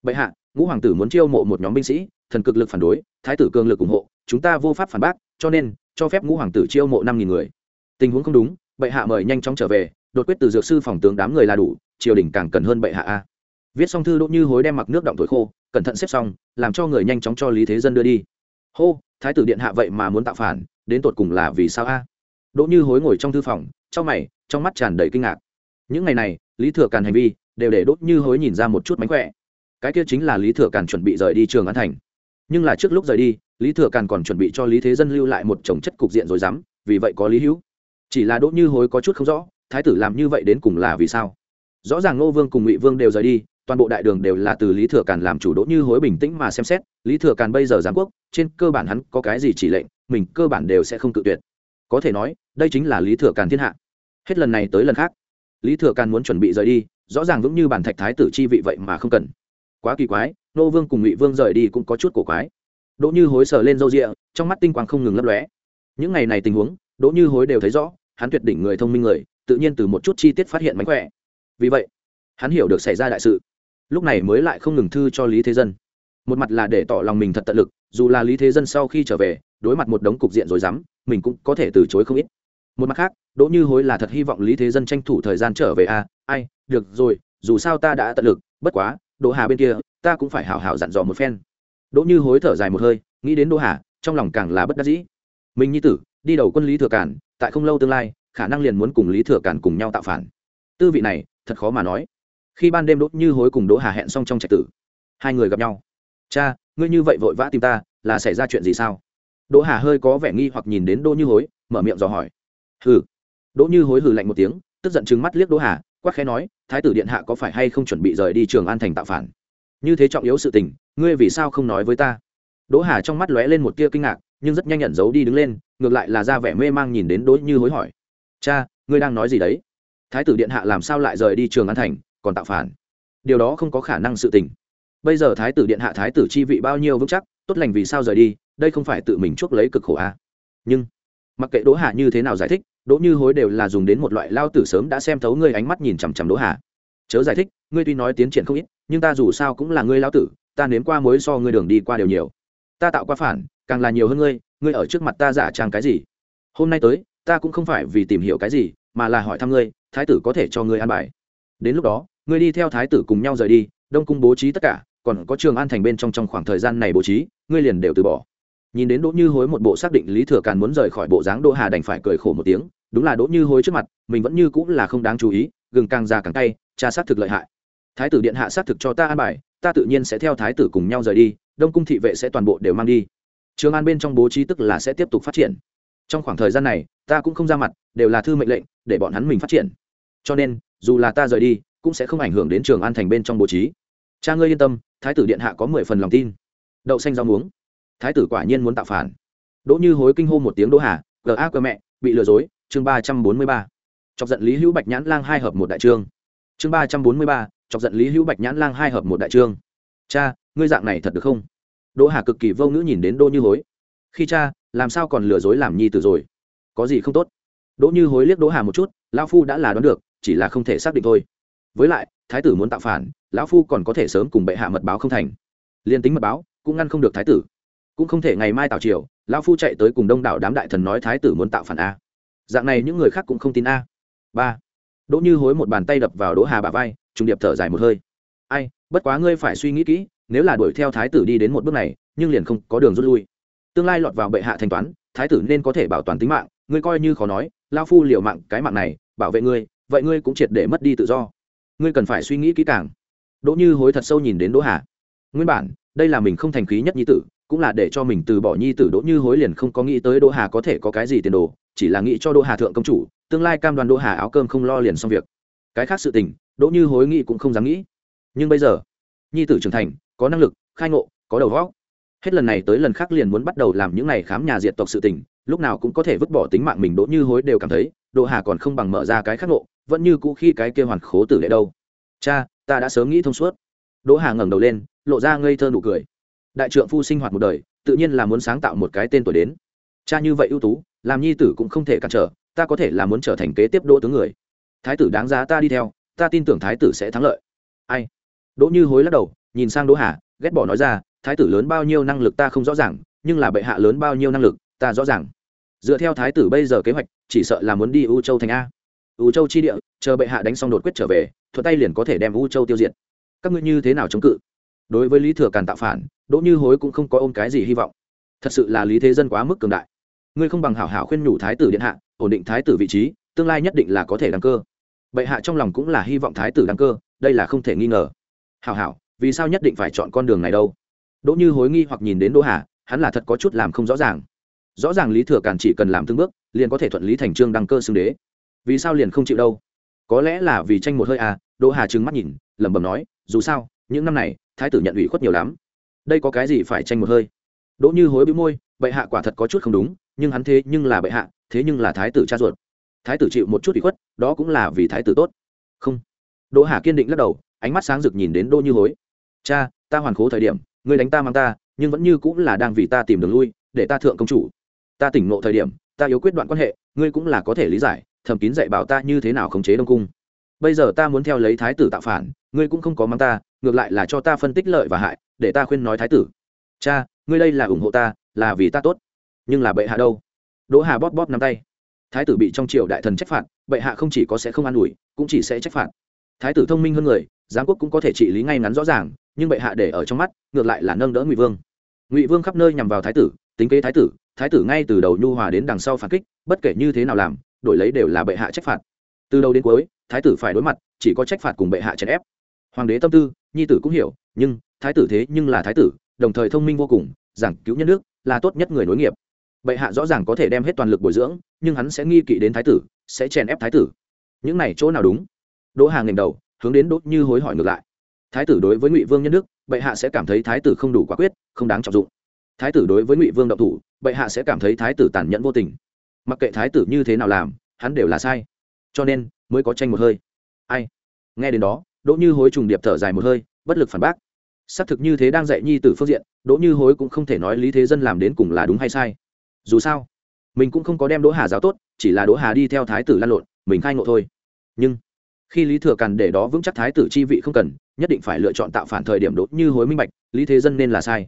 bệ hạ ngũ hoàng tử muốn chiêu mộ một nhóm binh sĩ thần cực lực phản đối thái tử cường lực ủng hộ chúng ta vô pháp phản bác, cho nên, cho phép ngũ hoàng tử chiêu mộ năm nghìn người. Tình huống không đúng, bệ hạ mời nhanh chóng trở về, đột quyết từ dược sư phòng tướng đám người là đủ, triều đình càng cần hơn bệ hạ a. Viết xong thư đỗ như hối đem mặc nước động thổi khô, cẩn thận xếp xong, làm cho người nhanh chóng cho lý thế dân đưa đi. Hô, thái tử điện hạ vậy mà muốn tạo phản, đến tột cùng là vì sao a? Đỗ như hối ngồi trong thư phòng, trong mày, trong mắt tràn đầy kinh ngạc. Những ngày này, lý thừa càn hành vi đều để đốt như hối nhìn ra một chút mánh khỏe. Cái kia chính là lý thừa càn chuẩn bị rời đi trường an thành. Nhưng là trước lúc rời đi lý thừa càn còn chuẩn bị cho lý thế dân lưu lại một chồng chất cục diện rồi dám, vì vậy có lý hữu. Chỉ là đỗ như hối có chút không rõ, thái tử làm như vậy đến cùng là vì sao? Rõ ràng ngô vương cùng ngụy vương đều rời đi, toàn bộ đại đường đều là từ lý thừa càn làm chủ đỗ như hối bình tĩnh mà xem xét, lý thừa càn bây giờ giáng quốc, trên cơ bản hắn có cái gì chỉ lệnh, mình cơ bản đều sẽ không cự tuyệt. Có thể nói, đây chính là lý thừa càn thiên hạ. Hết lần này tới lần khác, lý thừa càn muốn chuẩn bị rời đi, rõ ràng vững như bản thạch thái tử chi vị vậy mà không cần. Quá kỳ quái nô vương cùng ngụy vương rời đi cũng có chút cổ quái đỗ như hối sờ lên râu rịa trong mắt tinh quang không ngừng lấp lóe. Những ngày này tình huống đỗ như hối đều thấy rõ hắn tuyệt đỉnh người thông minh người tự nhiên từ một chút chi tiết phát hiện mánh khỏe. Vì vậy hắn hiểu được xảy ra đại sự. Lúc này mới lại không ngừng thư cho lý thế dân. Một mặt là để tỏ lòng mình thật tận lực dù là lý thế dân sau khi trở về đối mặt một đống cục diện rồi dám mình cũng có thể từ chối không ít. Một mặt khác đỗ như hối là thật hy vọng lý thế dân tranh thủ thời gian trở về a à, ai được rồi dù sao ta đã tận lực bất quá đỗ hà bên kia ta cũng phải hào hào dặn dò một phen đỗ như hối thở dài một hơi, nghĩ đến đỗ hà, trong lòng càng là bất đắc dĩ. Mình nhi tử, đi đầu quân lý thừa cản tại không lâu tương lai, khả năng liền muốn cùng lý thừa cản cùng nhau tạo phản. Tư vị này, thật khó mà nói. Khi ban đêm đỗ như hối cùng đỗ hà hẹn xong trong trạch tử, hai người gặp nhau. Cha, ngươi như vậy vội vã tìm ta, là xảy ra chuyện gì sao? Đỗ hà hơi có vẻ nghi hoặc nhìn đến đỗ như hối, mở miệng dò hỏi. Hừ. Đỗ như hối hừ lạnh một tiếng, tức giận chừng mắt liếc đỗ hà quắc khẽ nói, thái tử điện hạ có phải hay không chuẩn bị rời đi trường an thành tạo phản? Như thế trọng yếu sự tình, ngươi vì sao không nói với ta? Đỗ hà trong mắt lóe lên một tia kinh ngạc, nhưng rất nhanh nhận dấu đi đứng lên, ngược lại là ra vẻ mê mang nhìn đến đỗ như hối hỏi. Cha, ngươi đang nói gì đấy? Thái tử điện hạ làm sao lại rời đi trường an thành, còn tạo phản? Điều đó không có khả năng sự tình. Bây giờ thái tử điện hạ, thái tử chi vị bao nhiêu vững chắc, tốt lành vì sao rời đi, đây không phải tự mình chuốc lấy cực khổ à. nhưng, mặc kệ đỗ hà như thế nào giải thích, đỗ như hối đều là dùng đến một loại lao tử sớm đã xem thấu ngươi ánh mắt nhìn chằm chằm đỗ hà. Chớ giải thích, ngươi tuy nói tiến triển không ít nhưng ta dù sao cũng là ngươi lão tử, ta nếm qua mối so ngươi đường đi qua đều nhiều. Ta tạo qua phản, càng là nhiều hơn ngươi ngươi ở trước mặt ta giả trang cái gì? Hôm nay tới, ta cũng không phải vì tìm hiểu cái gì, mà là hỏi thăm ngươi, thái tử có thể cho ngươi an bài. Đến lúc đó, ngươi đi theo thái tử cùng nhau rời đi, đông cung bố trí tất cả, còn có trường an thành bên trong trong khoảng thời gian này bố trí, ngươi liền đều từ bỏ. Nhìn đến đỗ như hối một bộ xác định lý thừa càn muốn rời khỏi bộ dáng đỗ hà đành phải cười khổ một tiếng, đúng là đỗ như hối trước mặt, mình vẫn như cũng là không đáng chú ý, gừng càng già càng tay cha xác thực lợi hại thái tử điện hạ xác thực cho ta an bài, ta tự nhiên sẽ theo thái tử cùng nhau rời đi, đông cung thị vệ sẽ toàn bộ đều mang đi. Trường an bên trong bố trí tức là sẽ tiếp tục phát triển. Trong khoảng thời gian này, ta cũng không ra mặt, đều là thư mệnh lệnh, để bọn hắn mình phát triển. Cho nên, dù là ta rời đi, cũng sẽ không ảnh hưởng đến trường an thành bên trong bố trí. Cha ngươi yên tâm, thái tử điện hạ có mười phần lòng tin. Đậu xanh rau muống. Thái tử quả nhiên muốn tạo phản. Đỗ như hối kinh hô một tiếng đỗ hà gờ a cờ mẹ, bị lừa dối. Chương ba trăm bốn mươi ba. Chọc giận lý hữu bạch nhãn lang hai hợp một đại trương. Chương ba trăm bốn mươi ba chọc giận lý hữu bạch nhãn lang hai hợp một đại trương. Cha, ngươi dạng này thật được không? Đỗ hà cực kỳ vô ngữ nhìn đến đỗ như hối. Khi cha, làm sao còn lừa dối làm nhi tử rồi? Có gì không tốt? Đỗ như hối liếc đỗ hà một chút, lão phu đã là đoán được, chỉ là không thể xác định thôi. Với lại, thái tử muốn tạo phản, lão phu còn có thể sớm cùng bệ hạ mật báo không thành. Liên tính mật báo, cũng ngăn không được thái tử. Cũng không thể ngày mai tào triều, lão phu chạy tới cùng đông đảo đám đại thần nói thái tử muốn tạo phản a. Dạng này những người khác cũng không tin a. Ba. Đỗ như hối một bàn tay đập vào đỗ hà bà vai trùng điệp thở dài một hơi. Ai, bất quá ngươi phải suy nghĩ kỹ, nếu là đuổi theo thái tử đi đến một bước này, nhưng liền không có đường rút lui. Tương lai lọt vào bệ hạ thanh toán, thái tử nên có thể bảo toàn tính mạng, ngươi coi như khó nói, lao phu liều mạng cái mạng này, bảo vệ ngươi, vậy ngươi cũng triệt để mất đi tự do. Ngươi cần phải suy nghĩ kỹ càng. Đỗ như hối thật sâu nhìn đến đỗ hà. Nguyên bản, đây là mình không thành khí nhất nhi tử, cũng là để cho mình từ bỏ nhi tử đỗ như hối liền không có nghĩ tới đỗ hà có thể có cái gì tiền đồ, chỉ là nghĩ cho đỗ hà thượng công chủ, tương lai cam đoàn đỗ hà áo cơm không lo liền xong việc cái khác sự tình, đỗ như hối nghĩ cũng không dám nghĩ. Nhưng bây giờ, nhi tử trưởng thành, có năng lực, khai ngộ, có đầu võ hết lần này tới lần khác liền muốn bắt đầu làm những này khám nhà diệt tộc sự tình, lúc nào cũng có thể vứt bỏ tính mạng mình, đỗ như hối đều cảm thấy, đỗ hà còn không bằng mở ra cái khắc ngộ, vẫn như cũ khi cái kia hoàn khố tử lệ đâu. Cha, ta đã sớm nghĩ thông suốt. Đỗ hà ngẩng đầu lên, lộ ra ngây thơ nụ cười. Đại trượng phu sinh hoạt một đời, tự nhiên là muốn sáng tạo một cái tên tuổi đến. Cha như vậy ưu tú, làm nhi tử cũng không thể cản trở, ta có thể là muốn trở thành kế tiếp đỗ tướng người thái tử đáng giá ta đi theo, ta tin tưởng thái tử sẽ thắng lợi. Ai? Đỗ như hối lắc đầu, nhìn sang đỗ hà, ghét bỏ nói ra, thái tử lớn bao nhiêu năng lực ta không rõ ràng, nhưng là bệ hạ lớn bao nhiêu năng lực, ta rõ ràng. Dựa theo thái tử bây giờ kế hoạch, chỉ sợ là muốn đi u châu thành a. U châu chi địa, chờ bệ hạ đánh xong đột quyết trở về, thuận tay liền có thể đem u châu tiêu diệt. Các ngươi như thế nào chống cự? Đối với lý thừa càn tạo phản, đỗ như hối cũng không có ôm cái gì hy vọng. Thật sự là lý thế dân quá mức cường đại. Ngươi không bằng hảo hảo khuyên nhủ thái tử điện hạ, ổn định thái tử vị trí tương lai nhất định là có thể đăng cơ. Bệ hạ trong lòng cũng là hy vọng thái tử đăng cơ, đây là không thể nghi ngờ. Hảo hảo, vì sao nhất định phải chọn con đường này đâu? Đỗ như hối nghi hoặc nhìn đến đỗ hà, hắn là thật có chút làm không rõ ràng. Rõ ràng lý thừa càn chỉ cần làm từng bước, liền có thể thuận lý thành trương đăng cơ xưng đế. Vì sao liền không chịu đâu? Có lẽ là vì tranh một hơi à đỗ hà trừng mắt nhìn, lẩm bẩm nói, dù sao, những năm này, thái tử nhận ủy khuất nhiều lắm. Đây có cái gì phải tranh một hơi? Đỗ như hối bĩu môi, bệ hạ quả thật có chút không đúng, nhưng hắn thế nhưng là bệ hạ, thế nhưng là thái tử cha ruột thái tử chịu một chút bị khuất, đó cũng là vì thái tử tốt. Không. Đỗ hà kiên định lắc đầu, ánh mắt sáng rực nhìn đến đỗ như hối. Cha, ta hoàn khố thời điểm, ngươi đánh ta mang ta, nhưng vẫn như cũng là đang vì ta tìm đường lui, để ta thượng công chủ. Ta tỉnh ngộ thời điểm, ta yếu quyết đoạn quan hệ, ngươi cũng là có thể lý giải, thầm kín dạy bảo ta như thế nào khống chế đông cung. Bây giờ ta muốn theo lấy thái tử tạo phản, ngươi cũng không có mang ta, ngược lại là cho ta phân tích lợi và hại, để ta khuyên nói thái tử. Cha, ngươi đây là ủng hộ ta, là vì ta tốt. Nhưng là bệ hạ đâu? Đỗ hà bóp bóp nắm tay thái tử bị trong triều đại thần trách phạt, bệ hạ không chỉ có sẽ không an ủi, cũng chỉ sẽ trách phạt. Thái tử thông minh hơn người, giám quốc cũng có thể trị lý ngay ngắn rõ ràng, nhưng bệ hạ để ở trong mắt, ngược lại là nâng đỡ ngụy vương. Ngụy vương khắp nơi nhằm vào thái tử, tính kế thái tử thái tử ngay từ đầu nhu hòa đến đằng sau phản kích, bất kể như thế nào làm, đổi lấy đều là bệ hạ trách phạt. Từ đầu đến cuối, thái tử phải đối mặt, chỉ có trách phạt cùng bệ hạ chèn ép. Hoàng đế tâm tư, nhi tử cũng hiểu, nhưng, thái tử thế nhưng là thái tử, đồng thời thông minh vô cùng, giảng cứu nhân nước, là tốt nhất người nối nghiệp bệ hạ rõ ràng có thể đem hết toàn lực bồi dưỡng, nhưng hắn sẽ nghi kỵ đến thái tử, sẽ chèn ép thái tử. Những này chỗ nào đúng? Đỗ hà ngẩng đầu, hướng đến đốt như hối hỏi ngược lại. Thái tử đối với ngụy vương nhân đức, bệ hạ sẽ cảm thấy thái tử không đủ quả quyết, không đáng trọng dụng. Thái tử đối với ngụy vương động thủ, bệ hạ sẽ cảm thấy thái tử tàn nhẫn vô tình. Mặc kệ thái tử như thế nào làm, hắn đều là sai. Cho nên, mới có tranh một hơi. Ai? Nghe đến đó, đỗ như hối trùng điệp thở dài một hơi, bất lực phản bác. Xác thực như thế đang dạy nhi tử phương diện, đỗ như hối cũng không thể nói lý thế dân làm đến cùng là đúng hay sai dù sao, mình cũng không có đem đỗ hà giáo tốt, chỉ là đỗ hà đi theo thái tử lan lộn, mình khai ngộ thôi. Nhưng, khi lý thừa càn để đó vững chắc thái tử chi vị không cần, nhất định phải lựa chọn tạo phản thời điểm đỗ như hối minh bạch, lý thế dân nên là sai.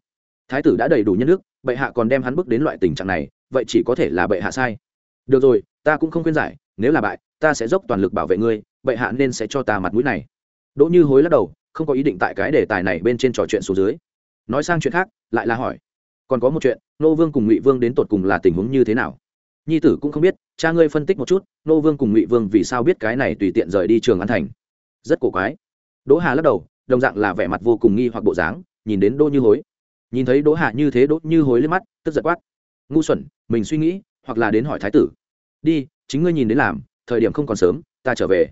Thái tử đã đầy đủ nhân đức, bệ hạ còn đem hắn bước đến loại tình trạng này, vậy chỉ có thể là bệ hạ sai. Được rồi, ta cũng không khuyên giải, nếu là bại, ta sẽ dốc toàn lực bảo vệ ngươi, bệ hạ nên sẽ cho ta mặt mũi này. Đỗ như hối lắc đầu, không có ý định tại cái đề tài này bên trên trò chuyện số dưới. Nói sang chuyện khác, lại là hỏi còn có một chuyện, nô vương cùng ngụy vương đến tột cùng là tình huống như thế nào? Nhi tử cũng không biết, cha ngươi phân tích một chút, nô vương cùng ngụy vương vì sao biết cái này tùy tiện rời đi trường an thành? Rất cổ quái. Đỗ hà lắc đầu, đồng dạng là vẻ mặt vô cùng nghi hoặc bộ dáng, nhìn đến đỗ như hối. Nhìn thấy đỗ hà như thế, đỗ như hối lên mắt, tức giật quát. Ngu xuẩn, mình suy nghĩ, hoặc là đến hỏi thái tử. Đi, chính ngươi nhìn đến làm, thời điểm không còn sớm, ta trở về.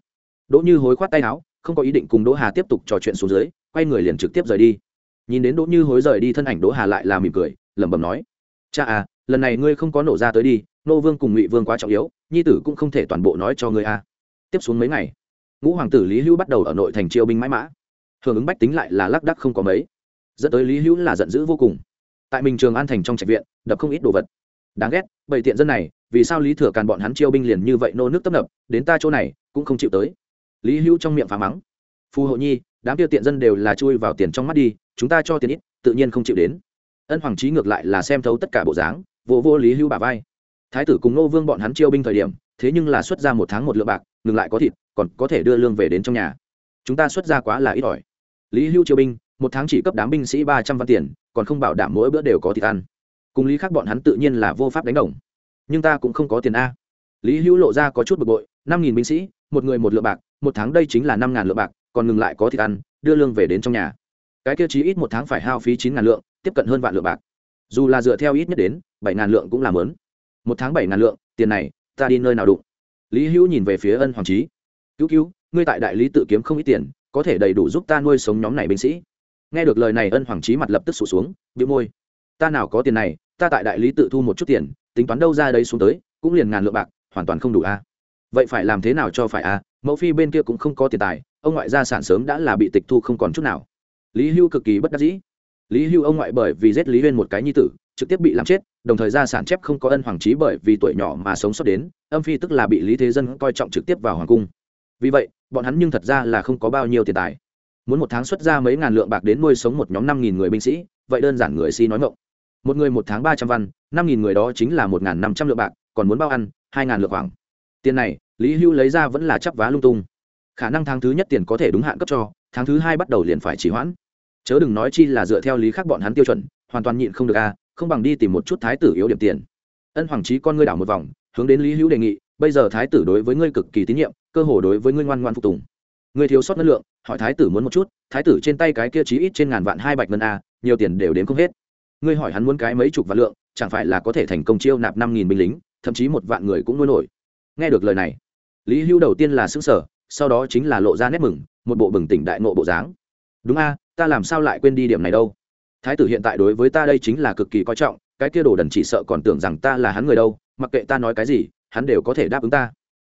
Đỗ như hối khoát tay áo, không có ý định cùng đỗ hà tiếp tục trò chuyện xuống dưới, quay người liền trực tiếp rời đi. Nhìn đến đỗ như hối rời đi thân ảnh, đỗ hà lại là mỉm cười lẩm bẩm nói. Cha à lần này ngươi không có nổ ra tới đi, nô vương cùng ngụy vương quá trọng yếu, nhi tử cũng không thể toàn bộ nói cho ngươi a tiếp xuống mấy ngày, ngũ hoàng tử lý hữu bắt đầu ở nội thành triều binh mãi mã. Hưởng ứng bách tính lại là lác đắc không có mấy. Dẫn tới lý hữu là giận dữ vô cùng. Tại mình trường an thành trong trạch viện, đập không ít đồ vật. Đáng ghét bảy tiện dân này, vì sao lý thừa càn bọn hắn chiêu binh liền như vậy nô nước tấp nập, đến ta chỗ này, cũng không chịu tới. Lý hữu trong miệng phá mắng. Phù hộ nhi, đám tiêu tiện dân đều là chui vào tiền trong mắt đi, chúng ta cho tiền ít, tự nhiên không chịu đến ân hoàng trí ngược lại là xem thấu tất cả bộ dáng, vô vô lý Hưu bà vai. Thái tử cùng nô vương bọn hắn chiêu binh thời điểm, thế nhưng là xuất ra một tháng một lượng bạc, ngừng lại có thịt, còn có thể đưa lương về đến trong nhà. Chúng ta xuất ra quá là ít ỏi. Lý Hưu chiêu binh, một tháng chỉ cấp đám binh sĩ ba trăm văn tiền, còn không bảo đảm mỗi bữa đều có thịt ăn. Cùng lý khác bọn hắn tự nhiên là vô pháp đánh đồng. Nhưng ta cũng không có tiền a. Lý hữu lộ ra có chút bực bội, năm nghìn binh sĩ, một người một lượng bạc, một tháng đây chính là năm ngàn lượng bạc, còn ngừng lại có thịt ăn, đưa lương về đến trong nhà. Cái tiêu chí ít một tháng phải hao phí chín ngàn lượng tiếp cận hơn vạn lượng bạc. Dù là dựa theo ít nhất đến, bảy ngàn lượng cũng là lớn một tháng bảy ngàn lượng, tiền này, ta đi nơi nào đụng? Lý hữu nhìn về phía ân hoàng trí cứu cứu, ngươi tại đại lý tự kiếm không ít tiền, có thể đầy đủ giúp ta nuôi sống nhóm này binh sĩ. Nghe được lời này, ân hoàng trí mặt lập tức sụt xuống bị môi. Ta nào có tiền này, ta tại đại lý tự thu một chút tiền, tính toán đâu ra đấy xuống tới, cũng liền ngàn lượng bạc, hoàn toàn không đủ a. Vậy phải làm thế nào cho phải a? Mẫu phi bên kia cũng không có tiền tài, ông ngoại gia sản sớm đã là bị tịch thu không còn chút nào. Lý hưu cực kỳ bất đắc dĩ lý hưu ông ngoại bởi vì giết lý huyên một cái nhi tử, trực tiếp bị làm chết, đồng thời gia sản chép không có ân hoàng trí bởi vì tuổi nhỏ mà sống sót đến, âm phi tức là bị lý thế dân coi trọng trực tiếp vào hoàng cung. Vì vậy, bọn hắn nhưng thật ra là không có bao nhiêu tiền tài. Muốn một tháng xuất ra mấy ngàn lượng bạc đến nuôi sống một nhóm năm nghìn người binh sĩ, vậy đơn giản người si nói ngộng một người một tháng ba trăm văn, năm nghìn người đó chính là một n g h n năm trăm lượng bạc, còn muốn bao ăn, hai ngàn lượng khoảng. Tiền này, lý hưu lấy ra vẫn là chắp vá lung tung. Khả năng tháng thứ nhất tiền có thể đúng hạn cấp cho, tháng thứ hai bắt đầu liền phải chỉ hoãn chớ đừng nói chi là dựa theo lý khác bọn hắn tiêu chuẩn, hoàn toàn nhịn không được a, không bằng đi tìm một chút thái tử yếu điểm tiền. Ân hoàng trí con ngươi đảo một vòng, hướng đến lý hữu đề nghị, bây giờ thái tử đối với ngươi cực kỳ tín nhiệm, cơ hồ đối với ngươi ngoan ngoan phục tùng. Ngươi thiếu sót ngân lượng, hỏi thái tử muốn một chút, thái tử trên tay cái kia chí ít trên ngàn vạn hai bạch ngân a, nhiều tiền đều đến không hết. Ngươi hỏi hắn muốn cái mấy chục vạn lượng, chẳng phải là có thể thành công chiêu nạp năm nghìn binh lính, thậm chí một vạn người cũng nuôi nổi. Nghe được lời này, lý hữu đầu tiên là xứng sở sau đó chính là lộ ra nét mừng, một bộ bừng tỉnh đại nộ bộ dáng. Đúng a ta làm sao lại quên đi điểm này đâu? Thái tử hiện tại đối với ta đây chính là cực kỳ coi trọng, cái kia đồ đần chỉ sợ còn tưởng rằng ta là hắn người đâu, mặc kệ ta nói cái gì, hắn đều có thể đáp ứng ta.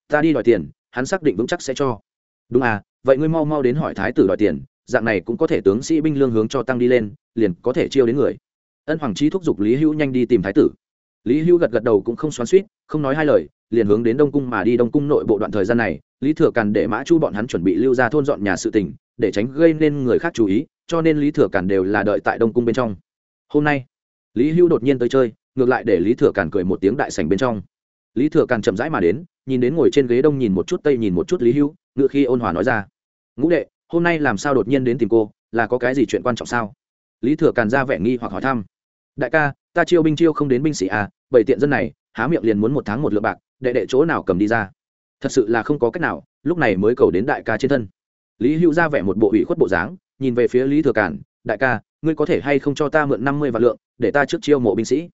Ta đi đòi tiền, hắn xác định vững chắc sẽ cho. Đúng à vậy ngươi mau mau đến hỏi thái tử đòi tiền, dạng này cũng có thể tướng sĩ binh lương hướng cho tăng đi lên, liền có thể chiêu đến người. Ân hoàng trí thúc giục lý hữu nhanh đi tìm thái tử. Lý hữu gật gật đầu cũng không xoắn suýt không nói hai lời, liền hướng đến đông cung mà đi. Đông cung nội bộ đoạn thời gian này, lý thừa càn để mã chu bọn hắn chuẩn bị lưu ra thôn dọn nhà sự tỉnh để tránh gây nên người khác chú ý cho nên lý thừa càn đều là đợi tại đông cung bên trong. Hôm nay lý Hưu đột nhiên tới chơi ngược lại để lý thừa càn cười một tiếng đại sảnh bên trong. Lý thừa càn chậm rãi mà đến nhìn đến ngồi trên ghế đông nhìn một chút tây nhìn một chút lý Hưu, ngựa khi ôn hòa nói ra. Ngũ đệ hôm nay làm sao đột nhiên đến tìm cô là có cái gì chuyện quan trọng sao? Lý thừa càn ra vẻ nghi hoặc hỏi thăm. Đại ca ta chiêu binh chiêu không đến binh sĩ à bảy tiện dân này há miệng liền muốn một tháng một lượng bạc đệ đệ chỗ nào cầm đi ra? Thật sự là không có cách nào lúc này mới cầu đến đại ca trên thân lý hữu ra vẻ một bộ ủy khuất bộ dáng, nhìn về phía lý thừa cản đại ca, ngươi có thể hay không cho ta mượn năm mươi vạn lượng, để ta trước chiêu mộ binh sĩ?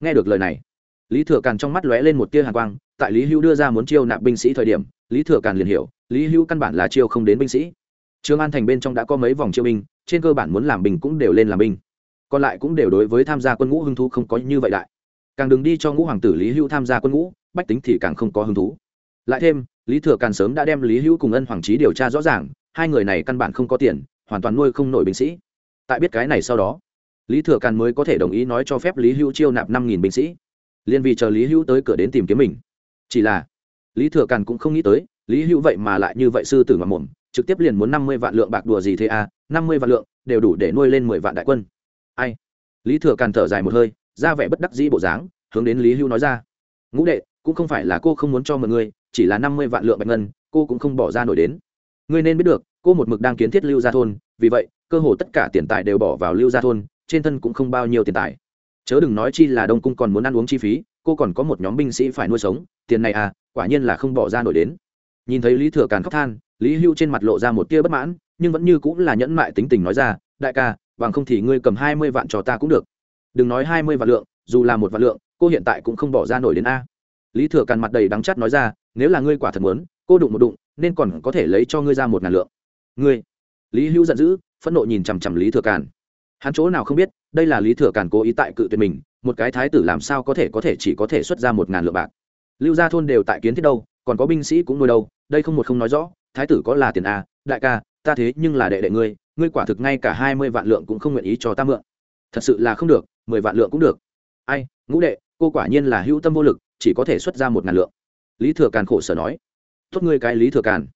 Nghe được lời này, lý thừa càn trong mắt lóe lên một tia hàn quang, tại lý hữu đưa ra muốn chiêu nạp binh sĩ thời điểm, lý thừa càn liền hiểu, lý hữu căn bản là chiêu không đến binh sĩ. Trương an thành bên trong đã có mấy vòng chiêu binh, trên cơ bản muốn làm binh cũng đều lên làm binh. Còn lại cũng đều đối với tham gia quân ngũ hưng thú không có như vậy đại. Càng đừng đi cho ngũ hoàng tử lý hữu tham gia quân ngũ, bách tính thì càng không có hứng thú. Lại thêm, lý thừa càn sớm đã đem lý hữu cùng ân hoàng trí điều tra rõ ràng hai người này căn bản không có tiền, hoàn toàn nuôi không nổi binh sĩ. Tại biết cái này sau đó, lý thừa càn mới có thể đồng ý nói cho phép lý hữu chiêu nạp năm nghìn binh sĩ. Liên vì chờ lý hữu tới cửa đến tìm kiếm mình. Chỉ là, lý thừa càn cũng không nghĩ tới, lý hữu vậy mà lại như vậy sư tử mà mồm, trực tiếp liền muốn năm mươi vạn lượng bạc đùa gì thế à năm mươi vạn lượng, đều đủ để nuôi lên mười vạn đại quân. Ai? Lý thừa càn thở dài một hơi, ra vẻ bất đắc dĩ bộ dáng, hướng đến lý hữu nói ra. Ngũ đệ, cũng không phải là cô không muốn cho mọi người, chỉ là năm mươi vạn lượng bạch ngân, cô cũng không bỏ ra nổi đến ngươi nên biết được, cô một mực đang kiến thiết lưu gia thôn, vì vậy, cơ hồ tất cả tiền tài đều bỏ vào lưu gia thôn, trên thân cũng không bao nhiêu tiền tài. Chớ đừng nói chi là đông cung còn muốn ăn uống chi phí, cô còn có một nhóm binh sĩ phải nuôi sống, tiền này à quả nhiên là không bỏ ra nổi đến. Nhìn thấy lý thừa càn khóc than, lý hưu trên mặt lộ ra một tia bất mãn, nhưng vẫn như cũng là nhẫn mại tính tình nói ra, đại ca, bằng không thì ngươi cầm hai mươi vạn cho ta cũng được. Đừng nói hai mươi vạn lượng, dù là một vạn lượng, cô hiện tại cũng không bỏ ra nổi đến a. Lý thừa càn mặt đầy đắng chắt nói ra, nếu là ngươi quả thật muốn, cô đụng một đụng nên còn có thể lấy cho ngươi ra một ngàn lượng. Ngươi, lý hữu giận dữ, phẫn nộ nhìn chằm chằm lý thừa càn. Hắn chỗ nào không biết, đây là lý thừa càn cố ý tại cự tuyệt mình, một cái thái tử làm sao có thể có thể chỉ có thể xuất ra một ngàn lượng bạc. Lưu gia thôn đều tại kiến thiết đâu, còn có binh sĩ cũng nuôi đâu, đây không một không nói rõ, thái tử có là tiền à đại ca, ta thế nhưng là đệ đệ ngươi ngươi quả thực ngay cả hai mươi vạn lượng cũng không nguyện ý cho ta mượn. Thật sự là không được, mười vạn lượng cũng được. Ai, ngũ đệ, cô quả nhiên là hữu tâm vô lực, chỉ có thể xuất ra một ngàn lượng. Lý thừa càn khổ sở nói tốt ngươi cái lý thừa càn.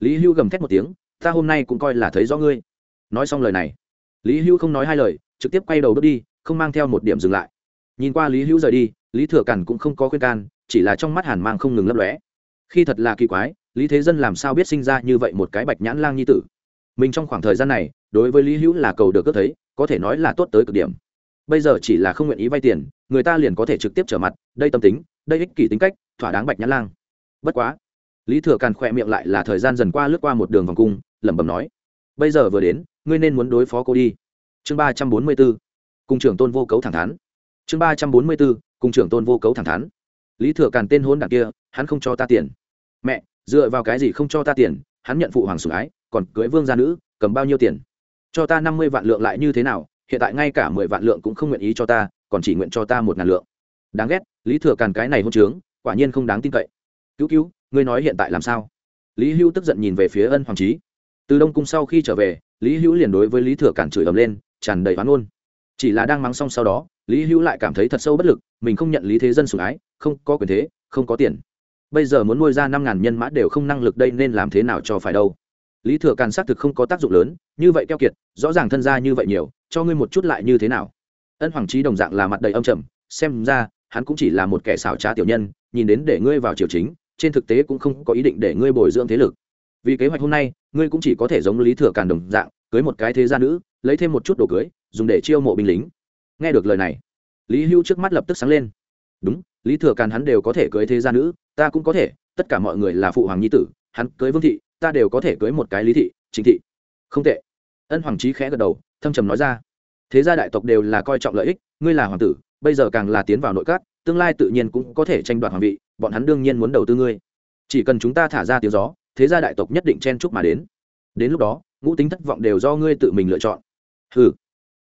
Lý Hưu gầm thét một tiếng, ta hôm nay cũng coi là thấy rõ ngươi. Nói xong lời này, lý Hưu không nói hai lời, trực tiếp quay đầu bước đi, không mang theo một điểm dừng lại. Nhìn qua lý Hưu rời đi, lý thừa càn cũng không có khuyên can, chỉ là trong mắt hàn mang không ngừng lấp lóe. Khi thật là kỳ quái, lý thế dân làm sao biết sinh ra như vậy một cái bạch nhãn lang nhi tử? Mình trong khoảng thời gian này, đối với lý hữu là cầu được cất thấy, có thể nói là tốt tới cực điểm. Bây giờ chỉ là không nguyện ý vay tiền, người ta liền có thể trực tiếp trở mặt, đây tâm tính, đây ích kỷ tính cách, thỏa đáng bạch nhãn lang. Bất quá lý thừa càn khỏe miệng lại là thời gian dần qua lướt qua một đường vòng cung, lẩm bẩm nói, bây giờ vừa đến, ngươi nên muốn đối phó cô đi. Chương ba trăm bốn mươi b ố cùng trưởng tôn vô cấu thẳng thắn. Chương ba trăm bốn mươi b ố cùng trưởng tôn vô cấu thẳng thắn. Lý thừa càn tên hôn đ kia, hắn không cho ta tiền. Mẹ, dựa vào cái gì không cho ta tiền? Hắn nhận phụ hoàng sủng ái, còn cưới vương gia nữ, cầm bao nhiêu tiền? Cho ta năm mươi vạn lượng lại như thế nào? Hiện tại ngay cả mười vạn lượng cũng không nguyện ý cho ta, còn chỉ nguyện cho ta một ngàn lượng. Đáng ghét, lý thừa càn cái này hôn trướng, quả nhiên không đáng tin cậy. Cứu cứu ngươi nói hiện tại làm sao? Lý hữu tức giận nhìn về phía ân hoàng trí. Từ đông cung sau khi trở về, lý hữu liền đối với lý thừa cản chửi ầm lên, tràn đầy oán ôn. Chỉ là đang mắng xong sau đó, lý hữu lại cảm thấy thật sâu bất lực, mình không nhận lý thế dân sủng ái, không có quyền thế, không có tiền. Bây giờ muốn nuôi ra năm ngàn nhân mã đều không năng lực đây nên làm thế nào cho phải đâu? Lý thừa càn xác thực không có tác dụng lớn, như vậy keo kiệt, rõ ràng thân gia như vậy nhiều, cho ngươi một chút lại như thế nào? Ân hoàng trí đồng dạng là mặt đầy âm trầm, xem ra, hắn cũng chỉ là một kẻ xảo trá tiểu nhân, nhìn đến để ngươi vào triều chính trên thực tế cũng không có ý định để ngươi bồi dưỡng thế lực. Vì kế hoạch hôm nay, ngươi cũng chỉ có thể giống lý thừa càn đồng dạng, cưới một cái thế gia nữ, lấy thêm một chút đồ cưới, dùng để chiêu mộ binh lính. Nghe được lời này, lý hưu trước mắt lập tức sáng lên. Đúng, lý thừa càn hắn đều có thể cưới thế gia nữ, ta cũng có thể, tất cả mọi người là phụ hoàng nhi tử, hắn cưới vương thị, ta đều có thể cưới một cái lý thị chính thị. Không tệ. Ân hoàng trí khẽ gật đầu, thâm trầm nói ra. Thế gia đại tộc đều là coi trọng lợi ích, ngươi là hoàng tử, bây giờ càng là tiến vào nội các tương lai tự nhiên cũng có thể tranh đoạt hoàng vị, bọn hắn đương nhiên muốn đầu tư ngươi. Chỉ cần chúng ta thả ra tiếng gió, thế gia đại tộc nhất định chen chúc mà đến. Đến lúc đó, ngũ tính thất vọng đều do ngươi tự mình lựa chọn. Hừ.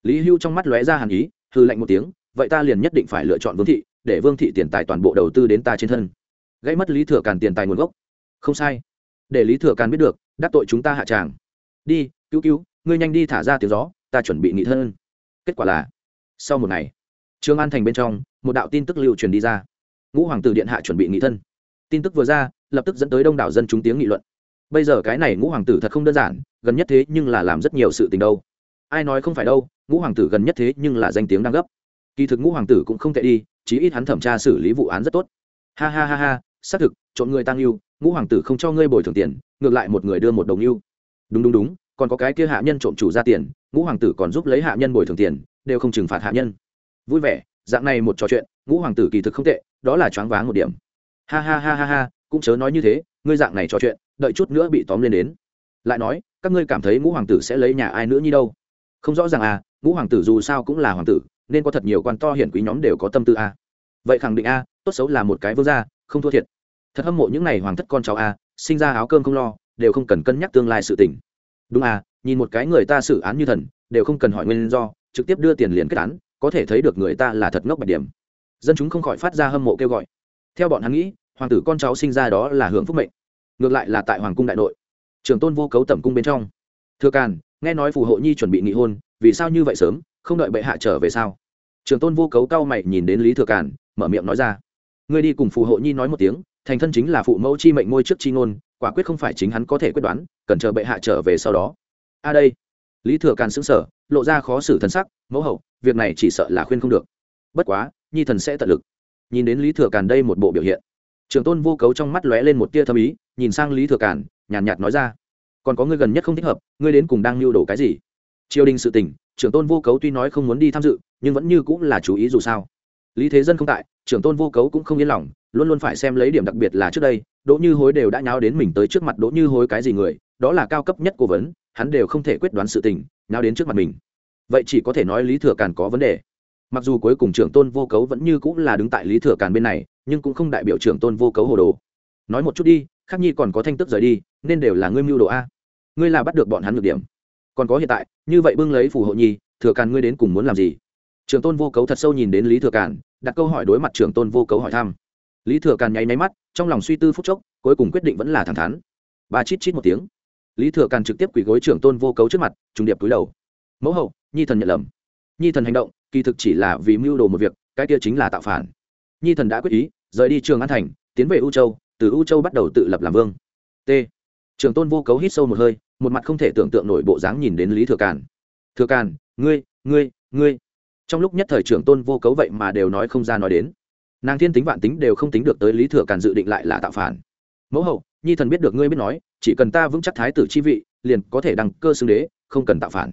Lý hưu trong mắt lóe ra hàn ý, hừ lạnh một tiếng, vậy ta liền nhất định phải lựa chọn vương thị, để vương thị tiền tài toàn bộ đầu tư đến ta trên thân. Gây mất lý thừa càn tiền tài nguồn gốc. Không sai. Để lý thừa càn biết được, đắc tội chúng ta hạ tràng. Đi, cứu cứu, ngươi nhanh đi thả ra tiếng gió, ta chuẩn bị nghị thân. Kết quả là, sau một ngày trương an thành bên trong, một đạo tin tức lưu truyền đi ra. Ngũ hoàng tử điện hạ chuẩn bị nghị thân. Tin tức vừa ra, lập tức dẫn tới đông đảo dân chúng tiếng nghị luận. Bây giờ cái này ngũ hoàng tử thật không đơn giản, gần nhất thế nhưng là làm rất nhiều sự tình đâu. Ai nói không phải đâu, ngũ hoàng tử gần nhất thế nhưng là danh tiếng đang gấp. Kỳ thực ngũ hoàng tử cũng không tệ đi, chí ít hắn thẩm tra xử lý vụ án rất tốt. Ha ha ha ha, xác thực trộn người tăng yêu, ngũ hoàng tử không cho ngươi bồi thường tiền, ngược lại một người đưa một đồng yêu. Đúng đúng đúng, còn có cái kia hạ nhân trộm chủ ra tiền, ngũ hoàng tử còn giúp lấy hạ nhân bồi thường tiền, đều không trừng phạt hạ nhân vui vẻ, dạng này một trò chuyện, ngũ hoàng tử kỳ thực không tệ, đó là choáng váng một điểm. Ha ha ha ha ha, cũng chớ nói như thế, ngươi dạng này trò chuyện, đợi chút nữa bị tóm lên đến. Lại nói, các ngươi cảm thấy ngũ hoàng tử sẽ lấy nhà ai nữa như đâu? Không rõ ràng à ngũ hoàng tử dù sao cũng là hoàng tử, nên có thật nhiều quan to hiển quý nhóm đều có tâm tư à? vậy khẳng định a tốt xấu là một cái vương gia, không thua thiệt. Thật hâm mộ những n à y hoàng thất con cháu a sinh ra áo cơm không lo, đều không cần cân nhắc tương lai sự tình. Đúng à nhìn một cái người ta xử án như thần, đều không cần hỏi nguyên do, trực tiếp đưa tiền liền kết án có thể thấy được người ta là thật ngốc bạch điểm. Dân chúng không khỏi phát ra hâm mộ kêu gọi. Theo bọn hắn nghĩ, hoàng tử con cháu sinh ra đó là hưởng phúc mệnh. Ngược lại là tại hoàng cung đại nội, trường tôn vô cấu tẩm cung bên trong. Thưa càn, nghe nói phù hộ nhi chuẩn bị nghị hôn, vì sao như vậy sớm, không đợi bệ hạ trở về sao? Trường tôn vô cấu cao mày nhìn đến lý thừa càn, mở miệng nói ra. Ngươi đi cùng phù hộ nhi nói một tiếng, thành thân chính là phụ mẫu chi mệnh ngôi trước chi ngôn, quả quyết không phải chính hắn có thể quyết đoán, cần chờ bệ hạ trở về sau đó. A đây. Lý thừa càn xứng sở lộ ra khó xử thân sắc, mẫu hậu việc này chỉ sợ là khuyên không được. Bất quá nhi thần sẽ tận lực. Nhìn đến lý thừa càn đây một bộ biểu hiện trường tôn vô cấu trong mắt lóe lên một tia thâm ý nhìn sang lý thừa càn nhàn nhạt, nhạt nói ra còn có ngươi gần nhất không thích hợp ngươi đến cùng đang lưu đồ cái gì? Triều đình sự tình trưởng tôn vô cấu tuy nói không muốn đi tham dự nhưng vẫn như cũng là chú ý dù sao. Lý thế dân không tại trưởng tôn vô cấu cũng không yên lòng luôn luôn phải xem lấy điểm đặc biệt là trước đây đỗ như hối đều đã nháo đến mình tới trước mặt đỗ như hối cái gì người đó là cao cấp nhất cố vấn hắn đều không thể quyết đoán sự tình nháo đến trước mặt mình vậy chỉ có thể nói lý thừa càn có vấn đề. Mặc dù cuối cùng trưởng tôn vô cấu vẫn như cũng là đứng tại lý thừa càn bên này, nhưng cũng không đại biểu trưởng tôn vô cấu hồ đồ. Nói một chút đi, khắc nhi còn có thanh tức rời đi, nên đều là ngươi mưu đồ a. Ngươi là bắt được bọn hắn được điểm. Còn có hiện tại, như vậy bưng lấy phù hộ nhi, thừa càn ngươi đến cùng muốn làm gì? Trưởng tôn vô cấu thật sâu nhìn đến lý thừa càn, đặt câu hỏi đối mặt trưởng tôn vô cấu hỏi thăm. Lý thừa càn nháy máy mắt, trong lòng suy tư phút chốc, cuối cùng quyết định vẫn là thẳng thắn. Ba chít chít một tiếng. Lý thừa càn trực tiếp quỳ gối trưởng tôn vô cấu trước mặt, trùng điệp túi đầu mẫu hậu, nhi thần nhận lầm. Nhi thần hành động, kỳ thực chỉ là vì mưu đồ một việc, cái kia chính là tạo phản. Nhi thần đã quyết ý, rời đi trường an thành, tiến về u châu, từ u châu bắt đầu tự lập làm vương. T. Trường tôn vô cấu hít sâu một hơi, một mặt không thể tưởng tượng nổi bộ dáng nhìn đến lý thừa càn. Thừa càn, ngươi ngươi ngươi. Trong lúc nhất thời trưởng tôn vô cấu vậy mà đều nói không ra nói đến. Nàng thiên tính vạn tính đều không tính được tới lý thừa càn dự định lại là tạo phản. Mẫu hậu, nhi thần biết được ngươi biết nói, chỉ cần ta vững chắc thái tử chi vị, liền có thể đăng cơ xưng đế, không cần tạo phản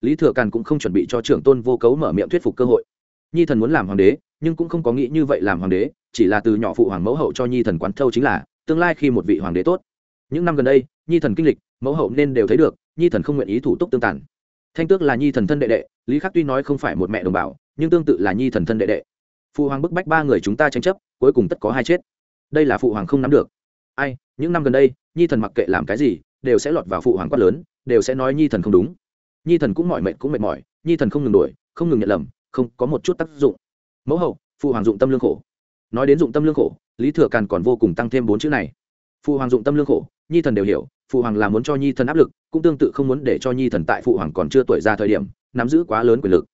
lý thừa càn cũng không chuẩn bị cho trưởng tôn vô cấu mở miệng thuyết phục cơ hội. Nhi thần muốn làm hoàng đế, nhưng cũng không có nghĩ như vậy làm hoàng đế, chỉ là từ nhỏ phụ hoàng mẫu hậu cho nhi thần quán thâu chính là, tương lai khi một vị hoàng đế tốt. Những năm gần đây, nhi thần kinh lịch, mẫu hậu nên đều thấy được, nhi thần không nguyện ý thủ tục tương tàn. Thanh tước là nhi thần thân đệ đệ, lý khắc tuy nói không phải một mẹ đồng bào, nhưng tương tự là nhi thần thân đệ đệ. Phụ hoàng bức bách ba người chúng ta tranh chấp, cuối cùng tất có hai chết. Đây là phụ hoàng không nắm được. Ai, những năm gần đây, nhi thần mặc kệ làm cái gì, đều sẽ lọt vào phụ hoàng quát lớn, đều sẽ nói nhi thần không đúng nhi thần cũng mỏi mệt cũng mệt mỏi, nhi thần không ngừng đuổi, không ngừng nhận lầm, không có một chút tác dụng. Mẫu hậu phụ hoàng dụng tâm lương khổ. Nói đến dụng tâm lương khổ, lý thừa càn còn vô cùng tăng thêm bốn chữ này. Phụ hoàng dụng tâm lương khổ, nhi thần đều hiểu phụ hoàng là muốn cho nhi thần áp lực, cũng tương tự không muốn để cho nhi thần tại phụ hoàng còn chưa tuổi ra thời điểm, nắm giữ quá lớn quyền lực.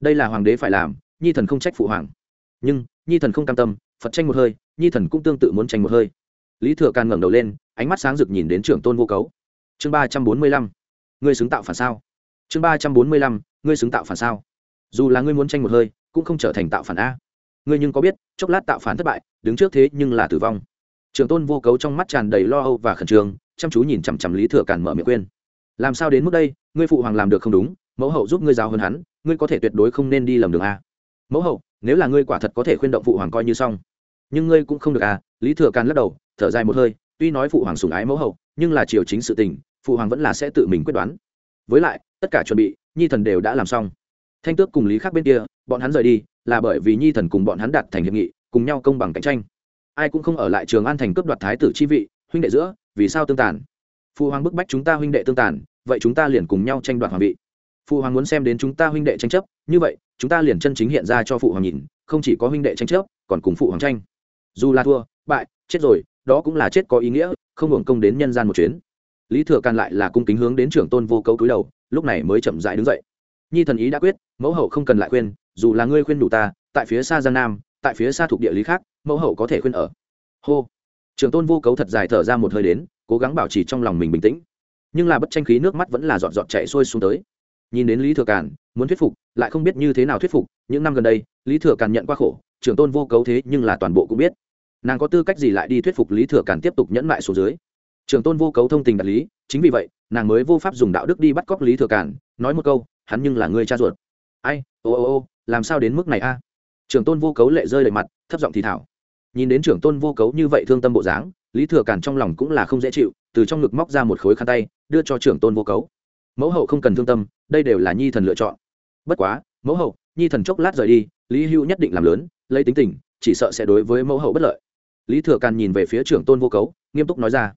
Đây là hoàng đế phải làm, nhi thần không trách phụ hoàng. Nhưng, nhi thần không cam tâm, phật tranh một hơi, nhi thần cũng tương tự muốn tranh một hơi. Lý thừa càn ngẩng đầu lên, ánh mắt sáng rực nhìn đến trưởng tôn vô cấu. Chương ba trăm bốn mươi lăm. Ngươi xứng tạo phản sao? Chương ba trăm bốn mươi lăm, ngươi xứng tạo phản sao? Dù là ngươi muốn tranh một hơi, cũng không trở thành tạo phản a. Ngươi nhưng có biết, chốc lát tạo phản thất bại, đứng trước thế nhưng là tử vong. Trường tôn vô cấu trong mắt tràn đầy lo âu và khẩn trương, chăm chú nhìn chằm chằm lý thừa càn mở miệng khuyên. Làm sao đến mức đây, ngươi phụ hoàng làm được không đúng, mẫu hậu giúp ngươi giáo hơn hắn, ngươi có thể tuyệt đối không nên đi lầm đường a. Mẫu hậu, nếu là ngươi quả thật có thể khuyên động phụ hoàng coi như xong. Nhưng ngươi cũng không được à lý thừa càn lắc đầu, thở dài một hơi, tuy nói phụ hoàng sùng ái mẫu hậu, nhưng là triều chính sự tình, phụ hoàng vẫn là sẽ tự mình quyết đoán. Với lại tất cả chuẩn bị, nhi thần đều đã làm xong. Thanh tước cùng lý khác bên kia, bọn hắn rời đi, là bởi vì nhi thần cùng bọn hắn đạt thành hiệp nghị, cùng nhau công bằng cạnh tranh. Ai cũng không ở lại trường an thành cướp đoạt thái tử chi vị, huynh đệ giữa, vì sao tương tàn? Phụ hoàng bức bách chúng ta huynh đệ tương tàn, vậy chúng ta liền cùng nhau tranh đoạt hoàng vị. Phụ hoàng muốn xem đến chúng ta huynh đệ tranh chấp, như vậy, chúng ta liền chân chính hiện ra cho phụ hoàng nhìn, không chỉ có huynh đệ tranh chấp, còn cùng phụ hoàng tranh. Dù là thua, bại, chết rồi, đó cũng là chết có ý nghĩa, không hưởng công đến nhân gian một chuyến. Lý thừa càn lại là cung kính hướng đến trưởng tôn vô cấu túi đầu lúc này mới chậm rãi đứng dậy. Nhi thần ý đã quyết, mẫu hậu không cần lại khuyên, dù là ngươi khuyên đủ ta, tại phía xa giang nam, tại phía xa thuộc địa lý khác, mẫu hậu có thể khuyên ở. Hô. Trưởng tôn vô cấu thật dài thở ra một hơi đến, cố gắng bảo trì trong lòng mình bình tĩnh. Nhưng là bất tranh khí nước mắt vẫn là giọt giọt chạy xuôi xuống tới. Nhìn đến lý thừa càn, muốn thuyết phục, lại không biết như thế nào thuyết phục, những năm gần đây, lý thừa càn nhận qua khổ trưởng tôn vô cấu thế nhưng là toàn bộ cũng biết. Nàng có tư cách gì lại đi thuyết phục lý thừa càn tiếp tục nhẫn mại xuống dưới? Trưởng tôn vô cấu thông tình đạt lý, chính vì vậy nàng mới vô pháp dùng đạo đức đi bắt cóc lý thừa Cản, nói một câu hắn nhưng là người cha ruột. Ai ô ô ô làm sao đến mức này a? Trưởng tôn vô cấu lệ rơi đầy mặt thấp giọng thì thảo. Nhìn đến trưởng tôn vô cấu như vậy thương tâm bộ dáng lý thừa Cản trong lòng cũng là không dễ chịu từ trong ngực móc ra một khối khăn tay đưa cho trưởng tôn vô cấu. Mẫu hậu không cần thương tâm đây đều là nhi thần lựa chọn. Bất quá mẫu hậu nhi thần chốc lát rời đi lý hữu nhất định làm lớn lấy tính tình chỉ sợ sẽ đối với mẫu hậu bất lợi. Lý thừa càn nhìn về phía trưởng tôn vô cấu nghiêm túc nói ra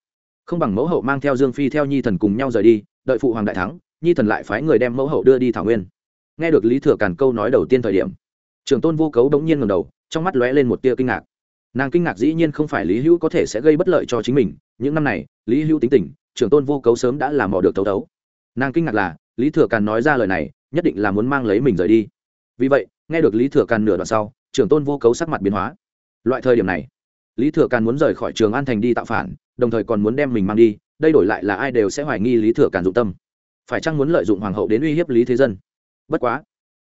không bằng mẫu hậu mang theo dương phi theo nhi thần cùng nhau rời đi, đợi phụ hoàng đại thắng, nhi thần lại phái người đem mẫu hậu đưa đi thảo nguyên. Nghe được lý thừa càn câu nói đầu tiên thời điểm, Trường tôn vô cấu đống nhiên ngầm đầu, trong mắt lóe lên một tia kinh ngạc. Nàng kinh ngạc dĩ nhiên không phải lý hữu có thể sẽ gây bất lợi cho chính mình, những năm này, lý hữu tính tình, Trường tôn vô cấu sớm đã làm mò được thấu thấu. Nàng kinh ngạc là, lý thừa càn nói ra lời này, nhất định là muốn mang lấy mình rời đi. Vì vậy, nghe được lý thừa càn nửa đoạn sau, Trường tôn vô cấu sắc mặt biến hóa. Loại thời điểm này lý thừa càn muốn rời khỏi trường an thành đi tạo phản, đồng thời còn muốn đem mình mang đi, đây đổi lại là ai đều sẽ hoài nghi lý thừa càn dụng tâm. Phải chăng muốn lợi dụng hoàng hậu đến uy hiếp lý thế dân? Bất quá,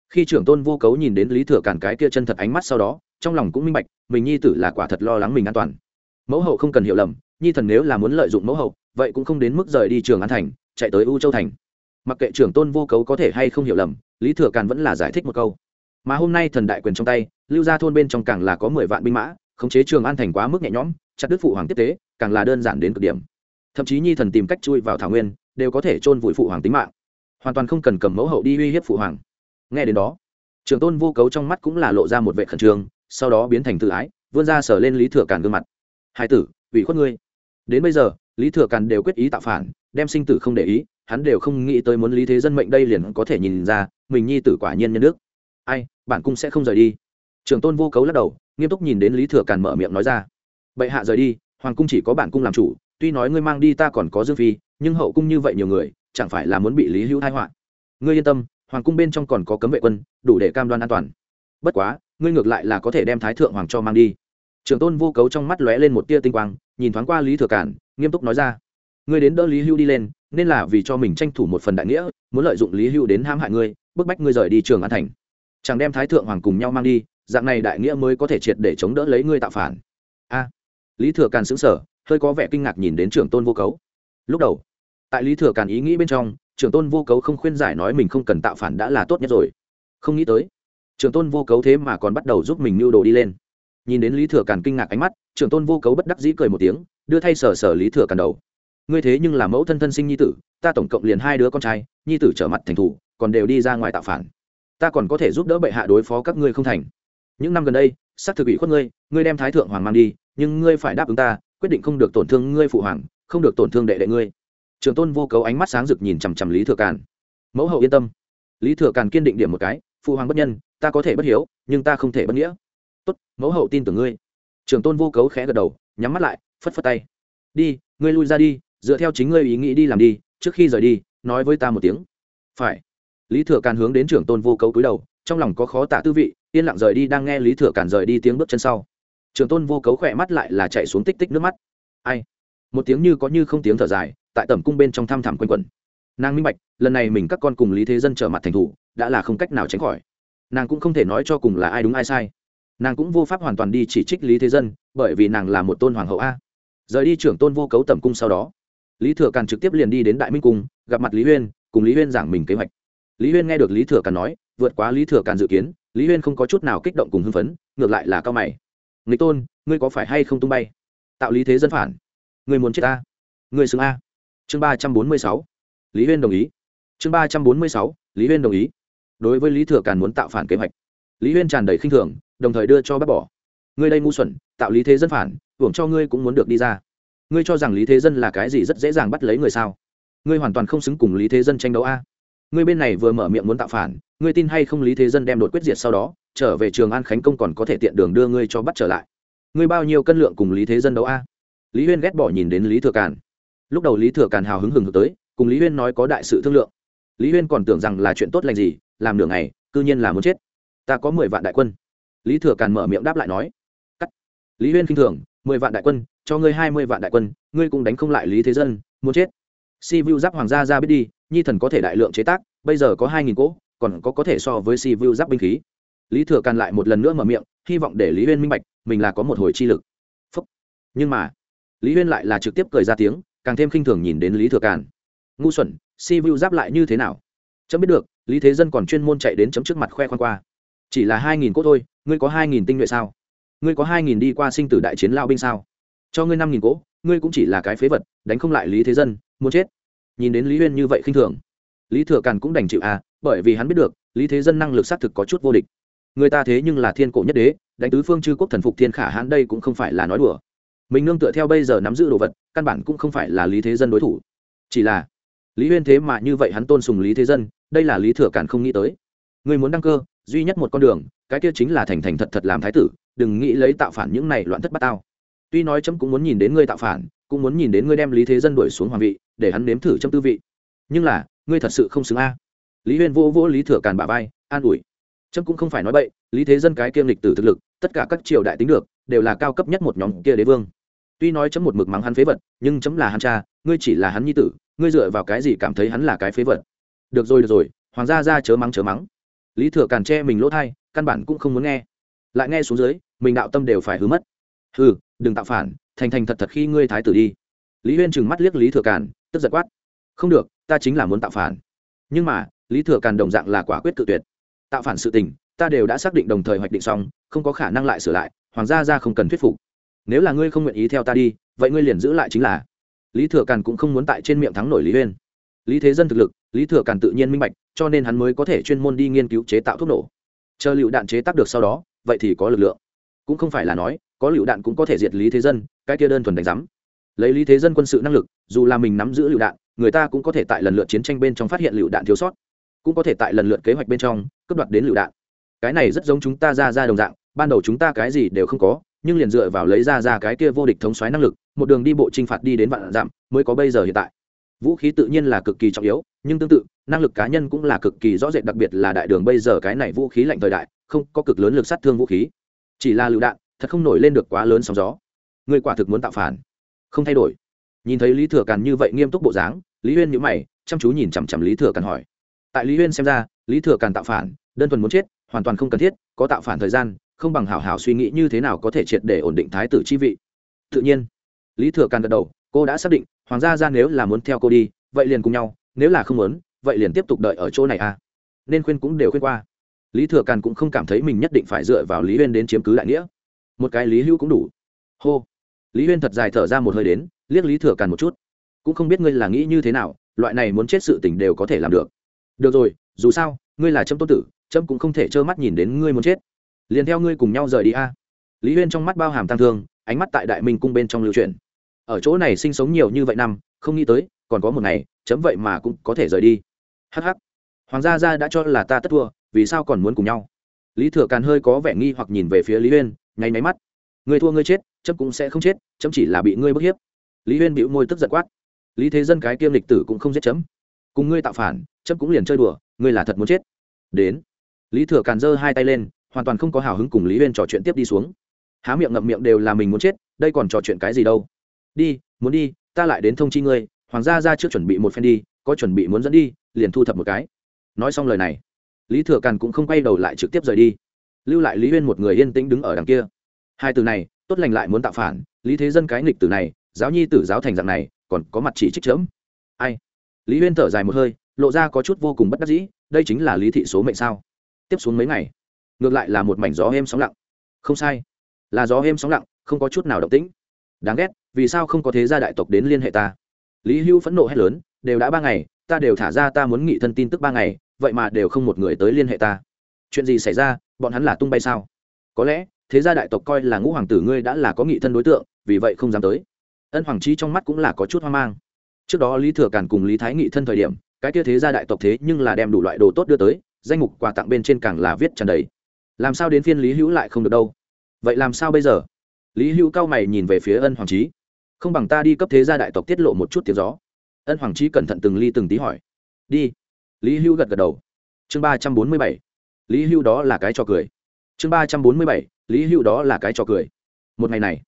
khi trưởng tôn vô cấu nhìn đến lý thừa càn cái kia chân thật ánh mắt sau đó, trong lòng cũng minh bạch, mình nhi tử là quả thật lo lắng mình an toàn. Mẫu hậu không cần hiểu lầm, nhi thần nếu là muốn lợi dụng mẫu hậu, vậy cũng không đến mức rời đi trường an thành, chạy tới u châu thành. Mặc kệ trưởng tôn vô cấu có thể hay không hiểu lầm, lý thừa càn vẫn là giải thích một câu. Mà hôm nay thần đại quyền trong tay, lưu ra thôn bên trong càng là có mười vạn binh mã khống chế trường an thành quá mức nhẹ nhõm, chặt đứt phụ hoàng tiếp tế, càng là đơn giản đến cực điểm. Thậm chí nhi thần tìm cách chui vào thảo nguyên, đều có thể chôn vùi phụ hoàng tính mạng. Hoàn toàn không cần cầm mẫu hậu đi uy hiếp phụ hoàng. Nghe đến đó, trường tôn vô cấu trong mắt cũng là lộ ra một vệ khẩn trương, sau đó biến thành tự ái, vươn ra sở lên lý thừa càn gương mặt. Hai tử, ủy khuất ngươi. Đến bây giờ, lý thừa càn đều quyết ý tạo phản, đem sinh tử không để ý, hắn đều không nghĩ tới muốn lý thế dân mệnh đây liền có thể nhìn ra, mình nhi tử quả nhiên nhân đức. Ai bản cung sẽ không rời đi. Trường tôn vô cấu lắc đầu nghiêm túc nhìn đến lý thừa càn mở miệng nói ra. Bệ hạ rời đi, hoàng cung chỉ có bản cung làm chủ, tuy nói ngươi mang đi ta còn có dương phi, nhưng hậu cung như vậy nhiều người, chẳng phải là muốn bị lý hữu hai họa? Ngươi yên tâm, hoàng cung bên trong còn có cấm vệ quân, đủ để cam đoan an toàn. Bất quá, ngươi ngược lại là có thể đem thái thượng hoàng cho mang đi. Trường tôn vô cấu trong mắt lóe lên một tia tinh quang, nhìn thoáng qua lý thừa cản nghiêm túc nói ra. Ngươi đến đỡ lý hưu đi lên, nên là vì cho mình tranh thủ một phần đại nghĩa, muốn lợi dụng lý hưu đến hãm hại ngươi, bức bách ngươi rời đi trường an thành. Chẳng đem thái thượng hoàng cùng nhau mang đi dạng này đại nghĩa mới có thể triệt để chống đỡ lấy ngươi tạo phản. A. Lý thừa càn xứng sở hơi có vẻ kinh ngạc nhìn đến trưởng tôn vô cấu. Lúc đầu, tại lý thừa càn ý nghĩ bên trong, trưởng tôn vô cấu không khuyên giải nói mình không cần tạo phản đã là tốt nhất rồi. Không nghĩ tới, trưởng tôn vô cấu thế mà còn bắt đầu giúp mình mưu đồ đi lên. Nhìn đến lý thừa càn kinh ngạc ánh mắt, trưởng tôn vô cấu bất đắc dĩ cười một tiếng, đưa thay sở sở lý thừa càn đầu. Ngươi thế nhưng là mẫu thân thân sinh nhi tử, ta tổng cộng liền hai đứa con trai, nhi tử trở mặt thành thủ, còn đều đi ra ngoài tạo phản. Ta còn có thể giúp đỡ bệ hạ đối phó các ngươi không thành những năm gần đây, xác thực ủy khuất ngươi ngươi đem thái thượng hoàng mang đi, nhưng ngươi phải đáp ứng ta, quyết định không được tổn thương ngươi phụ hoàng, không được tổn thương đệ đệ ngươi. Trường tôn vô cấu ánh mắt sáng rực nhìn chằm chằm lý thừa càn. Mẫu hậu yên tâm. Lý thừa càn kiên định điểm một cái, phụ hoàng bất nhân, ta có thể bất hiếu, nhưng ta không thể bất nghĩa. Tốt, mẫu hậu tin tưởng ngươi. Trường tôn vô cấu khẽ gật đầu, nhắm mắt lại, phất phất tay. Đi, ngươi lui ra đi, dựa theo chính ngươi ý nghĩ đi làm đi, trước khi rời đi, nói với ta một tiếng. Phải. Lý thừa càn hướng đến trưởng tôn vô cấu cúi đầu, trong lòng có khó tả tư vị yên lặng rời đi, đang nghe lý thừa càn rời đi tiếng bước chân sau. Trường tôn vô cấu khỏe mắt lại là chạy xuống tích tích nước mắt. Ai? Một tiếng như có như không tiếng thở dài, tại tẩm cung bên trong thăm thẳm quanh quẩn. Nàng minh bạch, lần này mình các con cùng lý thế dân trở mặt thành thủ, đã là không cách nào tránh khỏi. Nàng cũng không thể nói cho cùng là ai đúng ai sai. Nàng cũng vô pháp hoàn toàn đi chỉ trích lý thế dân, bởi vì nàng là một tôn hoàng hậu a. Rời đi trưởng tôn vô cấu tẩm cung sau đó, lý thừa càn trực tiếp liền đi đến đại minh cung, gặp mặt lý huyên, cùng lý huyên giảng mình kế hoạch. Lý huyên nghe được lý thừa càn nói, vượt quá lý thừa càn dự kiến lý huyên không có chút nào kích động cùng hưng phấn, ngược lại là cao mày. Nghịch tôn, ngươi có phải hay không tung bay? Tạo lý thế dân phản. Ngươi muốn chết ta? Ngươi xứng a. Chương ba trăm bốn mươi sáu. Lý huyên đồng ý. Chương ba trăm bốn mươi sáu. Lý huyên đồng ý. Đối với lý thừa càn muốn tạo phản kế hoạch. Lý huyên tràn đầy khinh thường, đồng thời đưa cho bác bỏ. Ngươi đây ngu xuẩn, tạo lý thế dân phản, hưởng cho ngươi cũng muốn được đi ra. Ngươi cho rằng lý thế dân là cái gì rất dễ dàng bắt lấy người sao? Ngươi hoàn toàn không xứng cùng lý thế dân tranh đấu a ngươi bên này vừa mở miệng muốn tạo phản, ngươi tin hay không lý thế dân đem đột quyết diệt sau đó, trở về trường an khánh công còn có thể tiện đường đưa ngươi cho bắt trở lại. Ngươi bao nhiêu cân lượng cùng lý thế dân đấu a? Lý huyên ghét bỏ nhìn đến lý thừa càn. Lúc đầu lý thừa càn hào hứng hừng hực tới, cùng lý huyên nói có đại sự thương lượng. Lý huyên còn tưởng rằng là chuyện tốt lành gì, làm nửa ngày, cư nhiên là muốn chết. Ta có mười vạn đại quân. Lý thừa càn mở miệng đáp lại nói. Cắt. Lý huyên k i n h thường, mười vạn đại quân, cho ngươi hai mươi vạn đại quân, ngươi cũng đánh không lại lý thế dân, muốn chết. Si vu giáp hoàng gia ra biết đi nhi thần có thể đại lượng chế tác, bây giờ có hai nghìn cỗ, còn có có thể so với si vu giáp binh khí. Lý thừa càn lại một lần nữa mở miệng, hy vọng để lý huyên minh bạch, mình là có một hồi chi lực. Phúc. nhưng mà, lý huyên lại là trực tiếp cười ra tiếng, càng thêm khinh thường nhìn đến lý thừa càn. Ngu xuẩn, si vu giáp lại như thế nào? Chấm biết được, lý thế dân còn chuyên môn chạy đến chấm trước mặt khoe khoan qua. Chỉ là hai nghìn cốt thôi, ngươi có hai nghìn tinh nhuệ sao? Ngươi có hai nghìn đi qua sinh tử đại chiến lao binh sao? Cho ngươi năm nghìn cỗ, ngươi cũng chỉ là cái phế vật, đánh không lại lý thế dân, muốn chết nhìn đến lý huyên như vậy khinh thường. Lý thừa càn cũng đành chịu à bởi vì hắn biết được, lý thế dân năng lực xác thực có chút vô địch. Người ta thế nhưng là thiên cổ nhất đế, đánh tứ phương chư quốc thần phục thiên khả hãn đây cũng không phải là nói đùa. Mình nương tựa theo bây giờ nắm giữ đồ vật, căn bản cũng không phải là lý thế dân đối thủ. Chỉ là, lý huyên thế mà như vậy hắn tôn sùng lý thế dân, đây là lý thừa càn không nghĩ tới. Người muốn đăng cơ, duy nhất một con đường, cái kia chính là thành thành thật thật làm thái tử, đừng nghĩ lấy tạo phản những này loạn thất bát tao. Tuy nói chấm cũng muốn nhìn đến ngươi tạo phản, cũng muốn nhìn đến ngươi đem lý thế dân đuổi xuống hoàng vị để hắn nếm thử trong tư vị. Nhưng là, ngươi thật sự không xứng a. Lý huyên vô vô lý thừa càn bà vai, an ủi. Trâm cũng không phải nói bậy, lý thế dân cái kiêm lịch tử thực lực, tất cả các triều đại tính được, đều là cao cấp nhất một nhóm kia đế vương. Tuy nói chấm một mực mắng hắn phế vật, nhưng chấm là hắn cha, ngươi chỉ là hắn nhi tử, ngươi dựa vào cái gì cảm thấy hắn là cái phế vật? Được rồi được rồi, hoàng gia ra chớ mắng chớ mắng. Lý thừa càn che mình lỗ thai, căn bản cũng không muốn nghe. Lại nghe xuống dưới, mình đạo tâm đều phải hứa mất. Hừ, đừng tạo phản, thành thành thật thật khi ngươi thái tử đi. Lý huyên trừng mắt liếc lý thừa càn tức giật quát. Không được, ta chính là muốn tạo phản. Nhưng mà, lý thừa càn đồng dạng là quả quyết tự tuyệt. Tạo phản sự tình, ta đều đã xác định đồng thời hoạch định xong, không có khả năng lại sửa lại, hoàng gia ra không cần thuyết phục. Nếu là ngươi không nguyện ý theo ta đi, vậy ngươi liền giữ lại chính là. Lý thừa càn cũng không muốn tại trên miệng thắng nổi lý huyên. Lý thế dân thực lực, lý thừa càn tự nhiên minh bạch, cho nên hắn mới có thể chuyên môn đi nghiên cứu chế tạo thuốc nổ. Chờ lựu đạn chế tác được sau đó, vậy thì có lực lượng. Cũng không phải là nói, có lựu đạn cũng có thể diệt lý thế dân, cái kia đơn thuần đánh giám lấy lý thế dân quân sự năng lực, dù là mình nắm giữ lựu đạn, người ta cũng có thể tại lần lượt chiến tranh bên trong phát hiện lựu đạn thiếu sót, cũng có thể tại lần lượt kế hoạch bên trong cướp đoạt đến lựu đạn. Cái này rất giống chúng ta ra ra đồng dạng, ban đầu chúng ta cái gì đều không có, nhưng liền dựa vào lấy ra ra cái kia vô địch thống xoáy năng lực, một đường đi bộ t r i n h phạt đi đến vạn dặm mới có bây giờ hiện tại. Vũ khí tự nhiên là cực kỳ trọng yếu, nhưng tương tự, năng lực cá nhân cũng là cực kỳ rõ rệt, đặc biệt là đại đường bây giờ cái này vũ khí lạnh thời đại, không có cực lớn lực sát thương vũ khí. Chỉ là lựu đạn, thật không nổi lên được quá lớn sóng gió. Người quả thực muốn tạo phản không thay đổi. Nhìn thấy lý thừa càn như vậy nghiêm túc bộ dáng, lý huyên nhữ mày, chăm chú nhìn chằm chằm lý thừa càn hỏi. Tại lý huyên xem ra, lý thừa càn tạo phản, đơn thuần muốn chết, hoàn toàn không cần thiết, có tạo phản thời gian, không bằng hảo hảo suy nghĩ như thế nào có thể triệt để ổn định thái tử chi vị. Tự nhiên, lý thừa càn gật đầu, cô đã xác định, hoàng gia ra nếu là muốn theo cô đi, vậy liền cùng nhau, nếu là không muốn, vậy liền tiếp tục đợi ở chỗ này à. Nên khuyên cũng đều khuyên qua. Lý thừa càn cũng không cảm thấy mình nhất định phải dựa vào lý huyên đến chiếm cứ đại nghĩa. Một cái lý hữu cũng đủ. Hô lý huyên thật dài thở ra một hơi đến, liếc lý thừa càn một chút. Cũng không biết ngươi là nghĩ như thế nào, loại này muốn chết sự tình đều có thể làm được. Được rồi, dù sao, ngươi là trâm tôn tử, trâm cũng không thể trơ mắt nhìn đến ngươi muốn chết. Liền theo ngươi cùng nhau rời đi a. Lý huyên trong mắt bao hàm tăng thương, ánh mắt tại đại minh cung bên trong lưu truyền ở chỗ này sinh sống nhiều như vậy năm, không nghĩ tới, còn có một ngày chấm vậy mà cũng có thể rời đi. Hh hoàng gia gia đã cho là ta tất thua, vì sao còn muốn cùng nhau? Lý thừa càn hơi có vẻ nghi hoặc nhìn về phía lý huyên, nháy máy mắt. Người thua, ngươi chết chấm cũng sẽ không chết, chấm chỉ là bị ngươi bức hiếp. Lý huyên bĩu môi tức giận quát. Lý thế dân cái kiêm lịch tử cũng không giết chấm. Cùng ngươi tạo phản, chấm cũng liền chơi đùa, ngươi là thật muốn chết. Đến. Lý thừa càn giơ hai tay lên, hoàn toàn không có hào hứng cùng lý huyên trò chuyện tiếp đi xuống. Há miệng ngậm miệng đều là mình muốn chết, đây còn trò chuyện cái gì đâu. Đi, muốn đi, ta lại đến thông chi ngươi, hoàng gia ra trước chuẩn bị một phen đi, có chuẩn bị muốn dẫn đi, liền thu thập một cái. Nói xong lời này, lý thừa càn cũng không quay đầu lại trực tiếp rời đi. Lưu lại lý huyên một người yên tĩnh đứng ở đằng kia. Hai từ này tốt lành lại muốn tạo phản, lý thế dân cái nghịch tử này, giáo nhi tử giáo thành dạng này, còn có mặt chỉ trích chớm. Ai? Lý huyên thở dài một hơi, lộ ra có chút vô cùng bất đắc dĩ, đây chính là lý thị số mệnh sao? Tiếp xuống mấy ngày, ngược lại là một mảnh gió êm sóng lặng. Không sai, là gió êm sóng lặng, không có chút nào động tĩnh. Đáng ghét, vì sao không có thế gia đại tộc đến liên hệ ta? Lý hưu phẫn nộ hét lớn, đều đã ba ngày, ta đều thả ra ta muốn nghị thân tin tức ba ngày, vậy mà đều không một người tới liên hệ ta. Chuyện gì xảy ra, bọn hắn là tung bay sao? Có lẽ thế gia đại tộc coi là ngũ hoàng tử ngươi đã là có nghị thân đối tượng, vì vậy không dám tới. Ân hoàng trí trong mắt cũng là có chút hoang mang. Trước đó lý thừa càn cùng lý thái nghị thân thời điểm, cái kia thế gia đại tộc thế nhưng là đem đủ loại đồ tốt đưa tới, danh mục quà tặng bên trên càng là viết tràn đầy. Làm sao đến phiên lý hữu lại không được đâu? Vậy làm sao bây giờ? Lý hữu cao mày nhìn về phía ân hoàng trí không bằng ta đi cấp thế gia đại tộc tiết lộ một chút tiếng gió. Ân hoàng trí cẩn thận từng ly từng tí hỏi. Đi. Lý hữu gật gật đầu. Chương ba trăm bốn mươi bảy. Lý hữu đó là cái trò cười chương ba trăm bốn mươi bảy, lý hữu đó là cái trò cười. Một ngày này,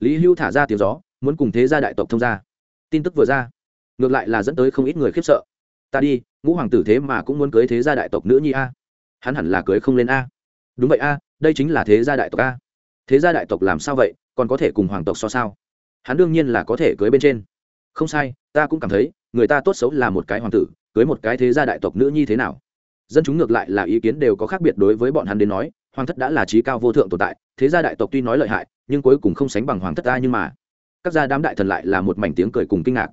lý hữu thả ra tiếng gió, muốn cùng thế gia đại tộc thông gia. Tin tức vừa ra, ngược lại là dẫn tới không ít người khiếp sợ. Ta đi, ngũ hoàng tử thế mà cũng muốn cưới thế gia đại tộc nữ nhi a. Hắn hẳn là cưới không lên a. Đúng vậy a, đây chính là thế gia đại tộc a. Thế gia đại tộc làm sao vậy, còn có thể cùng hoàng tộc so sao? Hắn đương nhiên là có thể cưới bên trên. Không sai, ta cũng cảm thấy, người ta tốt xấu là một cái hoàng tử, cưới một cái thế gia đại tộc nữ nhi thế nào? Dân chúng ngược lại là ý kiến đều có khác biệt đối với bọn hắn đến nói hoàng thất đã là trí cao vô thượng tồn tại, thế gia đại tộc tuy nói lợi hại, nhưng cuối cùng không sánh bằng hoàng thất ta nhưng mà. Các gia đám đại thần lại là một mảnh tiếng cười cùng kinh ngạc.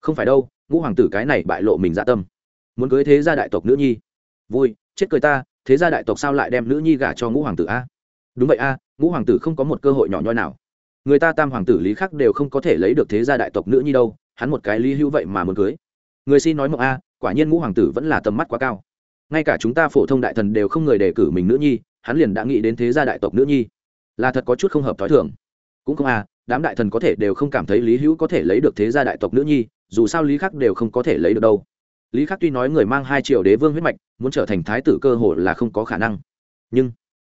Không phải đâu, ngũ hoàng tử cái này bại lộ mình dạ tâm. Muốn cưới thế gia đại tộc nữ nhi. Vui, chết cười ta, thế gia đại tộc sao lại đem nữ nhi gả cho ngũ hoàng tử a? Đúng vậy a, ngũ hoàng tử không có một cơ hội nhỏ nhoi nào. Người ta tam hoàng tử lý khắc đều không có thể lấy được thế gia đại tộc nữ nhi đâu, hắn một cái lý hữu vậy mà muốn cưới. Người xin nói mộng a, quả nhiên ngũ hoàng tử vẫn là tầm mắt quá cao. Ngay cả chúng ta phổ thông đại thần đều không người đề cử mình nữ nhi hắn liền đã nghĩ đến thế gia đại tộc nữ nhi. Là thật có chút không hợp t h ó i thường. Cũng không à đám đại thần có thể đều không cảm thấy lý hữu có thể lấy được thế gia đại tộc nữ nhi, dù sao lý khắc đều không có thể lấy được đâu. Lý khắc tuy nói người mang hai triệu đế vương huyết mạch, muốn trở thành thái tử cơ hội là không có khả năng. Nhưng,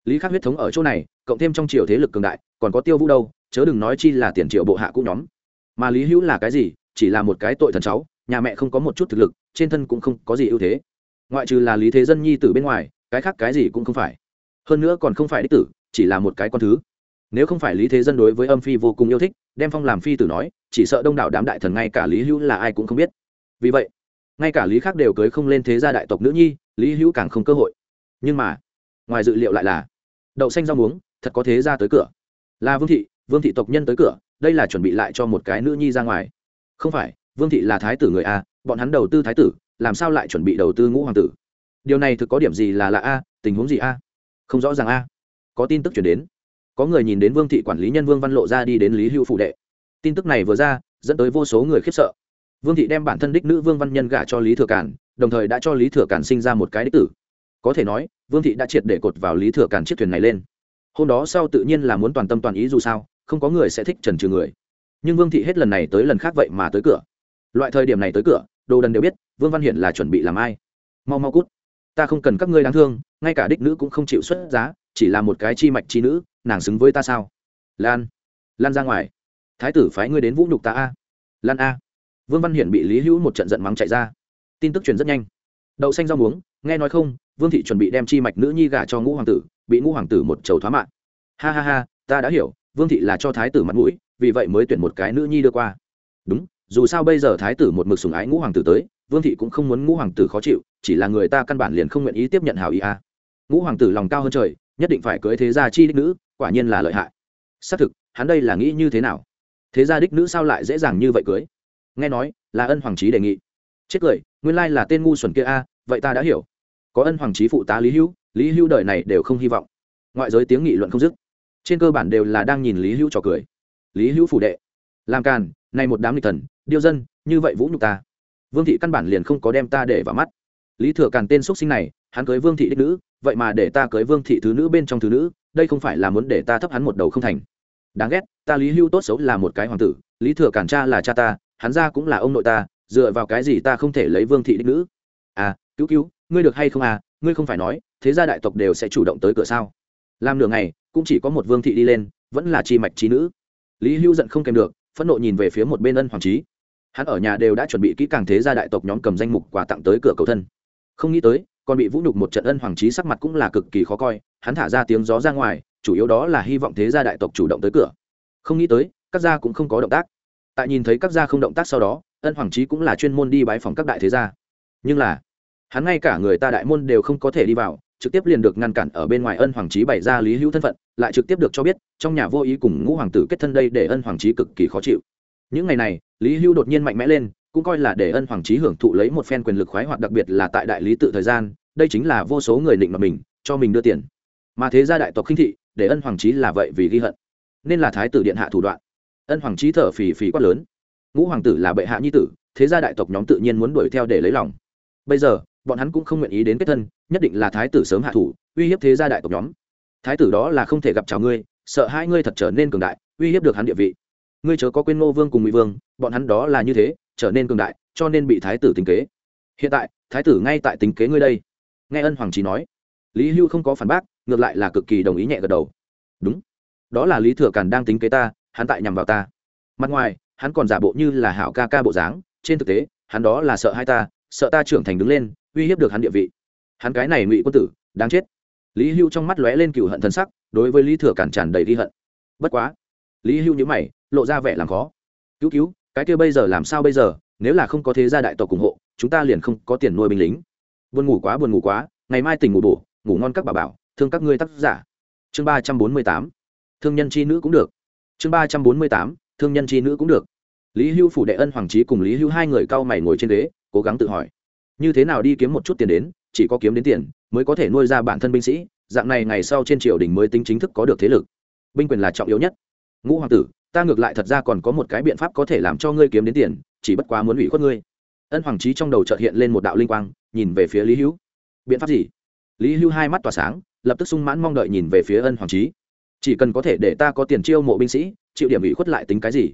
lý khắc huyết thống ở chỗ này, cộng thêm trong triều thế lực cường đại, còn có tiêu vũ đâu, chớ đừng nói chi là tiền triệu bộ hạ cũ nhóm. Mà lý hữu là cái gì? Chỉ là một cái tội thần cháu, nhà mẹ không có một chút thực lực, trên thân cũng không có gì ưu thế. Ngoại trừ là lý thế dân nhi tử bên ngoài, cái khác cái gì cũng không phải hơn nữa còn không phải đích tử, chỉ là một cái con thứ. Nếu không phải lý thế dân đối với âm phi vô cùng yêu thích, đem phong làm phi tử nói, chỉ sợ đông đảo đám đại thần ngay cả lý hữu là ai cũng không biết. Vì vậy, ngay cả lý khác đều cưới không lên thế gia đại tộc nữ nhi, lý hữu càng không cơ hội. Nhưng mà, ngoài dự liệu lại là, đậu xanh rau muống, thật có thế ra tới cửa. Là vương thị vương thị tộc nhân tới cửa, đây là chuẩn bị lại cho một cái nữ nhi ra ngoài. Không phải, vương thị là thái tử người a, bọn hắn đầu tư thái tử, làm sao lại chuẩn bị đầu tư ngũ hoàng tử? Điều này thực có điểm gì là lạ a, tình huống gì a? Không rõ ràng a. Có tin tức chuyển đến. Có người nhìn đến vương thị quản lý nhân vương văn lộ ra đi đến lý hưu phụ đệ. Tin tức này vừa ra, dẫn tới vô số người khiếp sợ. Vương thị đem bản thân đích nữ vương văn nhân gả cho lý thừa cản đồng thời đã cho lý thừa cản sinh ra một cái đích tử. Có thể nói, vương thị đã triệt để cột vào lý thừa cản chiếc thuyền này lên. Hôm đó sau tự nhiên là muốn toàn tâm toàn ý dù sao, không có người sẽ thích trần trừ người. Nhưng vương thị hết lần này tới lần khác vậy mà tới cửa. Loại thời điểm này tới cửa, đồ đần đều biết, vương văn hiển là chuẩn bị làm ai. Mau mau cút ta không cần các ngươi đáng thương, ngay cả đích nữ cũng không chịu xuất giá, chỉ là một cái chi mạch chi nữ, nàng xứng với ta sao? Lan lan ra ngoài. Thái tử phái ngươi đến vũ nhục ta a. Lan a. Vương văn hiển bị lý hữu một trận giận mắng chạy ra. Tin tức truyền rất nhanh. Đậu xanh rau muống, nghe nói không, vương thị chuẩn bị đem chi mạch nữ nhi gả cho ngũ hoàng tử, bị ngũ hoàng tử một chầu thoá mạng. Ha ha ha, ta đã hiểu, vương thị là cho thái tử mặt mũi, vì vậy mới tuyển một cái nữ nhi đưa qua. Đúng, dù sao bây giờ thái tử một mực sùng ái ngũ hoàng tử tới vương thị cũng không muốn ngũ hoàng tử khó chịu, chỉ là người ta căn bản liền không nguyện ý tiếp nhận hảo ý a. Ngũ hoàng tử lòng cao hơn trời, nhất định phải cưới thế gia chi đích nữ, quả nhiên là lợi hại. Xác thực, hắn đây là nghĩ như thế nào? Thế gia đích nữ sao lại dễ dàng như vậy cưới? Nghe nói, là ân hoàng trí đề nghị. Chết cười, nguyên lai là tên ngu xuẩn kia a, vậy ta đã hiểu. Có ân hoàng trí phụ tá lý hữu lý hữu đời này đều không hy vọng. Ngoại giới tiếng nghị luận không dứt. Trên cơ bản đều là đang nhìn lý hữu trò cười. Lý hữu phủ đệ. Làm càn này một đám nghịch thần, điêu dân, như vậy vũ nhục ta vương thị căn bản liền không có đem ta để vào mắt. Lý thừa càn tên x sinh này, hắn cưới vương thị đích nữ, vậy mà để ta cưới vương thị thứ nữ bên trong thứ nữ, đây không phải là muốn để ta thấp hắn một đầu không thành. Đáng ghét, ta lý hưu tốt xấu là một cái hoàng tử, lý thừa càn cha là cha ta, hắn ra cũng là ông nội ta, dựa vào cái gì ta không thể lấy vương thị đích nữ? À cứu cứu, ngươi được hay không à ngươi không phải nói, thế gia đại tộc đều sẽ chủ động tới cửa sao? Làm nửa ngày, cũng chỉ có một vương thị đi lên, vẫn là chi mạch trí nữ. Lý hưu giận không kèm được, phẫn nộ nhìn về phía một bên ân hoàng trí hắn ở nhà đều đã chuẩn bị kỹ càng thế gia đại tộc nhóm cầm danh mục quà tặng tới cửa cầu thân. Không nghĩ tới, còn bị vũ nhục một trận ân hoàng trí sắc mặt cũng là cực kỳ khó coi, hắn thả ra tiếng gió ra ngoài, chủ yếu đó là hy vọng thế gia đại tộc chủ động tới cửa. Không nghĩ tới, các gia cũng không có động tác. Tại nhìn thấy các gia không động tác sau đó, ân hoàng trí cũng là chuyên môn đi bái phòng các đại thế gia. Nhưng là, hắn ngay cả người ta đại môn đều không có thể đi vào, trực tiếp liền được ngăn cản ở bên ngoài ân hoàng trí bày ra lý hữu thân phận, lại trực tiếp được cho biết, trong nhà vô ý cùng ngũ hoàng tử kết thân đây để ân hoàng trí cực kỳ khó chịu những ngày này, lý Hưu đột nhiên mạnh mẽ lên, cũng coi là để ân hoàng trí hưởng thụ lấy một phen quyền lực khoái hoạt đặc biệt là tại đại lý tự thời gian, đây chính là vô số người định mà mình, cho mình đưa tiền. Mà thế gia đại tộc khinh thị, để ân hoàng trí là vậy vì ghi hận. Nên là thái tử điện hạ thủ đoạn. Ân hoàng trí thở phì phì quát lớn. Ngũ hoàng tử là bệ hạ nhi tử, thế gia đại tộc nhóm tự nhiên muốn đuổi theo để lấy lòng. Bây giờ, bọn hắn cũng không nguyện ý đến kết thân, nhất định là thái tử sớm hạ thủ, uy hiếp thế gia đại tộc nhóm. Thái tử đó là không thể gặp chào ngươi, sợ hai ngươi thật trở nên cường đại, uy hiếp được hắn địa vị ngươi chớ có quên ngô vương cùng ngụy vương, bọn hắn đó là như thế, trở nên cường đại, cho nên bị thái tử tính kế. Hiện tại, thái tử ngay tại tính kế ngươi đây. Nghe ân hoàng trí nói, lý hưu không có phản bác, ngược lại là cực kỳ đồng ý nhẹ gật đầu. Đúng, đó là lý thừa càn đang tính kế ta, hắn tại nhằm vào ta. Mặt ngoài, hắn còn giả bộ như là hảo ca ca bộ dáng, trên thực tế, hắn đó là sợ hai ta, sợ ta trưởng thành đứng lên, uy hiếp được hắn địa vị. Hắn cái này ngụy quân tử, đáng chết. Lý hưu trong mắt lóe lên cựu hận thân sắc, đối với lý thừa càn tràn đầy ghi hận. Bất quá. Lý hưu nhữ mày lộ ra vẻ làm khó. Cứu cứu, cái kia bây giờ làm sao bây giờ? Nếu là không có thế gia đại tộc ủng hộ, chúng ta liền không có tiền nuôi binh lính. Buồn ngủ quá, buồn ngủ quá. Ngày mai tỉnh ngủ bổ, ngủ ngon các bà bảo, thương các ngươi tác giả. Chương ba trăm bốn mươi tám, thương nhân c h i nữ cũng được. Chương ba trăm bốn mươi tám, thương nhân c h i nữ cũng được. Lý hưu phủ đệ ân hoàng trí cùng lý hưu hai người cau mày ngồi trên ghế, cố gắng tự hỏi. Như thế nào đi kiếm một chút tiền đến, chỉ có kiếm đến tiền, mới có thể nuôi ra bản thân binh sĩ, dạng này ngày sau trên triều đình mới tính chính thức có được thế lực. Binh quyền là trọng yếu nhất. Ngũ hoàng tử ta ngược lại thật ra còn có một cái biện pháp có thể làm cho ngươi kiếm đến tiền, chỉ bất quá muốn ủy khuất ngươi. Ân hoàng trí trong đầu trợt hiện lên một đạo linh quang, nhìn về phía lý hữu. Biện pháp gì? Lý hữu hai mắt tỏa sáng, lập tức sung mãn mong đợi nhìn về phía ân hoàng trí chỉ cần có thể để ta có tiền chiêu mộ binh sĩ, chịu điểm ủy khuất lại tính cái gì?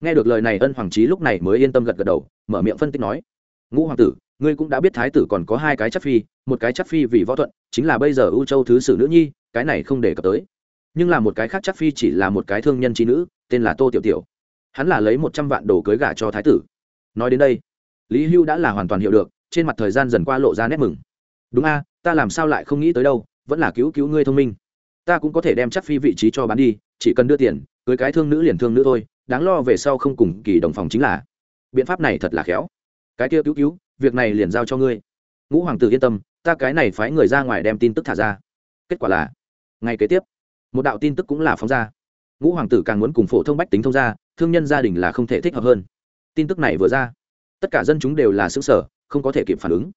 Nghe được lời này, ân hoàng trí lúc này mới yên tâm gật gật đầu, mở miệng phân tích nói, ngũ hoàng tử, ngươi cũng đã biết thái tử còn có hai cái chắc phi, một cái chắc phi vì võ thuận, chính là bây giờ ưu châu thứ sử nữ nhi, cái này không đề cập tới nhưng là một cái khác chắc phi chỉ là một cái thương nhân trí nữ, tên là tô tiểu tiểu. Hắn là lấy một trăm vạn đồ cưới gả cho thái tử. Nói đến đây, lý hưu đã là hoàn toàn hiểu được, trên mặt thời gian dần qua lộ ra nét mừng. Đúng a, ta làm sao lại không nghĩ tới đâu, vẫn là cứu cứu ngươi thông minh. Ta cũng có thể đem chắc phi vị trí cho bán đi, chỉ cần đưa tiền, cưới cái thương nữ liền thương nữ thôi, đáng lo về sau không cùng kỳ đồng phòng chính là. Biện pháp này thật là khéo. Cái kia cứu cứu, việc này liền giao cho ngươi. Ngũ hoàng tử yên tâm, ta cái này phái người ra ngoài đem tin tức thả ra. Kết quả là ngày kế tiếp một đạo tin tức cũng là phóng ra. Ngũ hoàng tử càng muốn cùng phổ thông bách tính thông gia, thương nhân gia đình là không thể thích hợp hơn. Tin tức này vừa ra tất cả dân chúng đều là xứng sở không có thể kịp phản ứng.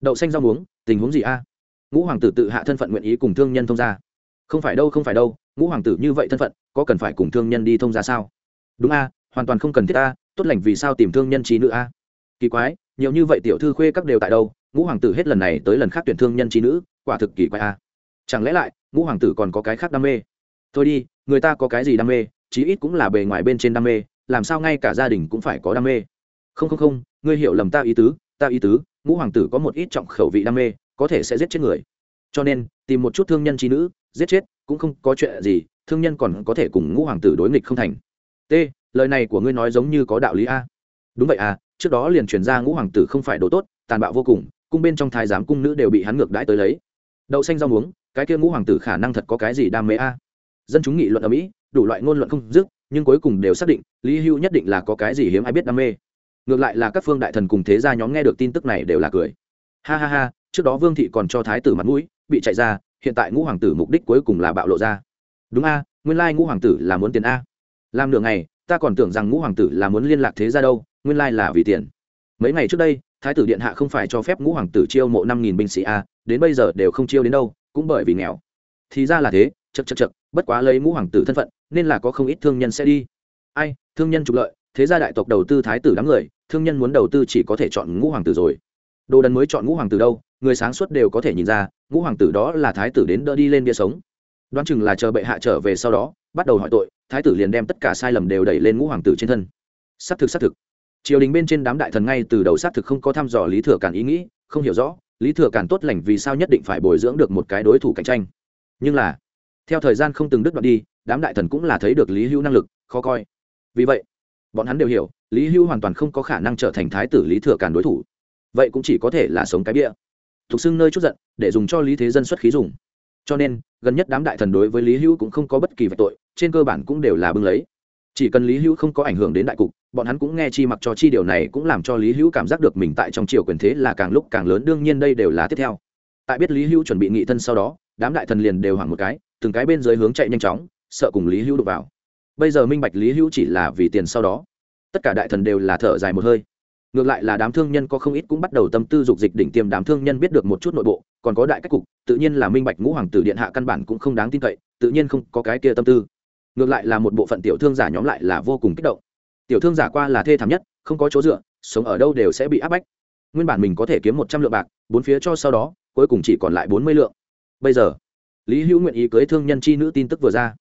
Đậu xanh rau muống tình huống gì a? Ngũ hoàng tử tự hạ thân phận nguyện ý cùng thương nhân thông gia, không phải đâu không phải đâu ngũ hoàng tử như vậy thân phận có cần phải cùng thương nhân đi thông gia sao? Đúng a hoàn toàn không cần thiết a tốt lành vì sao tìm thương nhân trí nữ a? Kỳ quái nhiều như vậy tiểu thư khuê các đều tại đâu ngũ hoàng tử hết lần này tới lần khác tuyển thương nhân trí nữ quả thực kỳ quái a chẳng lẽ lại, ngũ hoàng tử còn có cái khác đam mê? Thôi đi, người ta có cái gì đam mê, chí ít cũng là bề ngoài bên trên đam mê, làm sao ngay cả gia đình cũng phải có đam mê? Không không không, ngươi hiểu lầm ta ý tứ, ta ý tứ, ngũ hoàng tử có một ít trọng khẩu vị đam mê, có thể sẽ giết chết người. Cho nên, tìm một chút thương nhân trí nữ, giết chết, cũng không có chuyện gì, thương nhân còn có thể cùng ngũ hoàng tử đối nghịch không thành. T, lời này của ngươi nói giống như có đạo lý a. Đúng vậy à trước đó liền truyền ra ngũ hoàng tử không phải đồ tốt, tàn bạo vô cùng, cung bên trong thái giám cung nữ đều bị hắn ngược đãi tới lấy. Đậu xanh rau muống cái kia ngũ hoàng tử khả năng thật có cái gì đam mê a? Dân chúng nghị luận ở mỹ, đủ loại ngôn luận không dứt, nhưng cuối cùng đều xác định, lý hưu nhất định là có cái gì hiếm ai biết đam mê. Ngược lại là các phương đại thần cùng thế gia nhóm nghe được tin tức này đều là cười. Ha ha ha, trước đó vương thị còn cho thái tử mặt mũi, bị chạy ra, hiện tại ngũ hoàng tử mục đích cuối cùng là bạo lộ ra. Đúng a, nguyên lai ngũ hoàng tử là muốn tiền a. Làm nửa ngày, ta còn tưởng rằng ngũ hoàng tử là muốn liên lạc thế ra đâu, nguyên lai là vì tiền. Mấy ngày trước đây, thái tử điện hạ không phải cho phép ngũ hoàng tử chiêu mộ năm nghìn binh sĩ a, đến bây giờ đều không chiêu đến đâu cũng bởi vì nghèo. Thì ra là thế chật chật chật bất quá lấy ngũ hoàng tử thân phận, nên là có không ít thương nhân sẽ đi. Ai, thương nhân trục lợi, thế gia đại tộc đầu tư thái tử đám người, thương nhân muốn đầu tư chỉ có thể chọn ngũ hoàng tử rồi. Đồ đần mới chọn ngũ hoàng tử đâu, người sáng suốt đều có thể nhìn ra, ngũ hoàng tử đó là thái tử đến đỡ đi lên bia sống. Đoán chừng là chờ bệ hạ trở về sau đó, bắt đầu hỏi tội, thái tử liền đem tất cả sai lầm đều đẩy lên ngũ hoàng tử trên thân. Xác thực xác thực. Triều đình bên trên đám đại thần ngay từ đầu xác thực không có thăm dò lý thừa càn ý nghĩ, không hiểu rõ lý thừa càn tốt lành vì sao nhất định phải bồi dưỡng được một cái đối thủ cạnh tranh. Nhưng là, theo thời gian không từng đứt đoạn đi, đám đại thần cũng là thấy được lý Hưu năng lực, khó coi. Vì vậy, bọn hắn đều hiểu, lý Hưu hoàn toàn không có khả năng trở thành thái tử lý thừa càn đối thủ. Vậy cũng chỉ có thể là sống cái bia thuộc xưng nơi chút giận, để dùng cho lý thế dân xuất khí dùng. Cho nên, gần nhất đám đại thần đối với lý Hưu cũng không có bất kỳ vạch tội, trên cơ bản cũng đều là bưng lấy. Chỉ cần lý Hưu không có ảnh hưởng đến đại cục bọn hắn cũng nghe chi mặc cho chi điều này cũng làm cho lý hữu cảm giác được mình tại trong triều quyền thế là càng lúc càng lớn, đương nhiên đây đều là tiếp theo. Tại biết lý hữu chuẩn bị nghị thân sau đó, đám đại thần liền đều hoảng một cái, từng cái bên dưới hướng chạy nhanh chóng, sợ cùng lý hữu đụng vào. Bây giờ minh bạch lý hữu chỉ là vì tiền sau đó. Tất cả đại thần đều là thở dài một hơi. Ngược lại là đám thương nhân có không ít cũng bắt đầu tâm tư dục dịch đỉnh tiêm đám thương nhân biết được một chút nội bộ, còn có đại cách cục, tự nhiên là minh bạch ngũ hoàng tử điện hạ căn bản cũng không đáng tin cậy, tự nhiên không có cái kia tâm tư. Ngược lại là một bộ phận tiểu thương giả nhóm lại là vô cùng kích động tiểu thương giả qua là thê thảm nhất, không có chỗ dựa, sống ở đâu đều sẽ bị áp bách. Nguyên bản mình có thể kiếm một trăm lượng bạc, bốn phía cho sau đó, cuối cùng chỉ còn lại bốn mươi lượng. Bây giờ, lý hữu nguyện ý cưới thương nhân chi nữ tin tức vừa ra.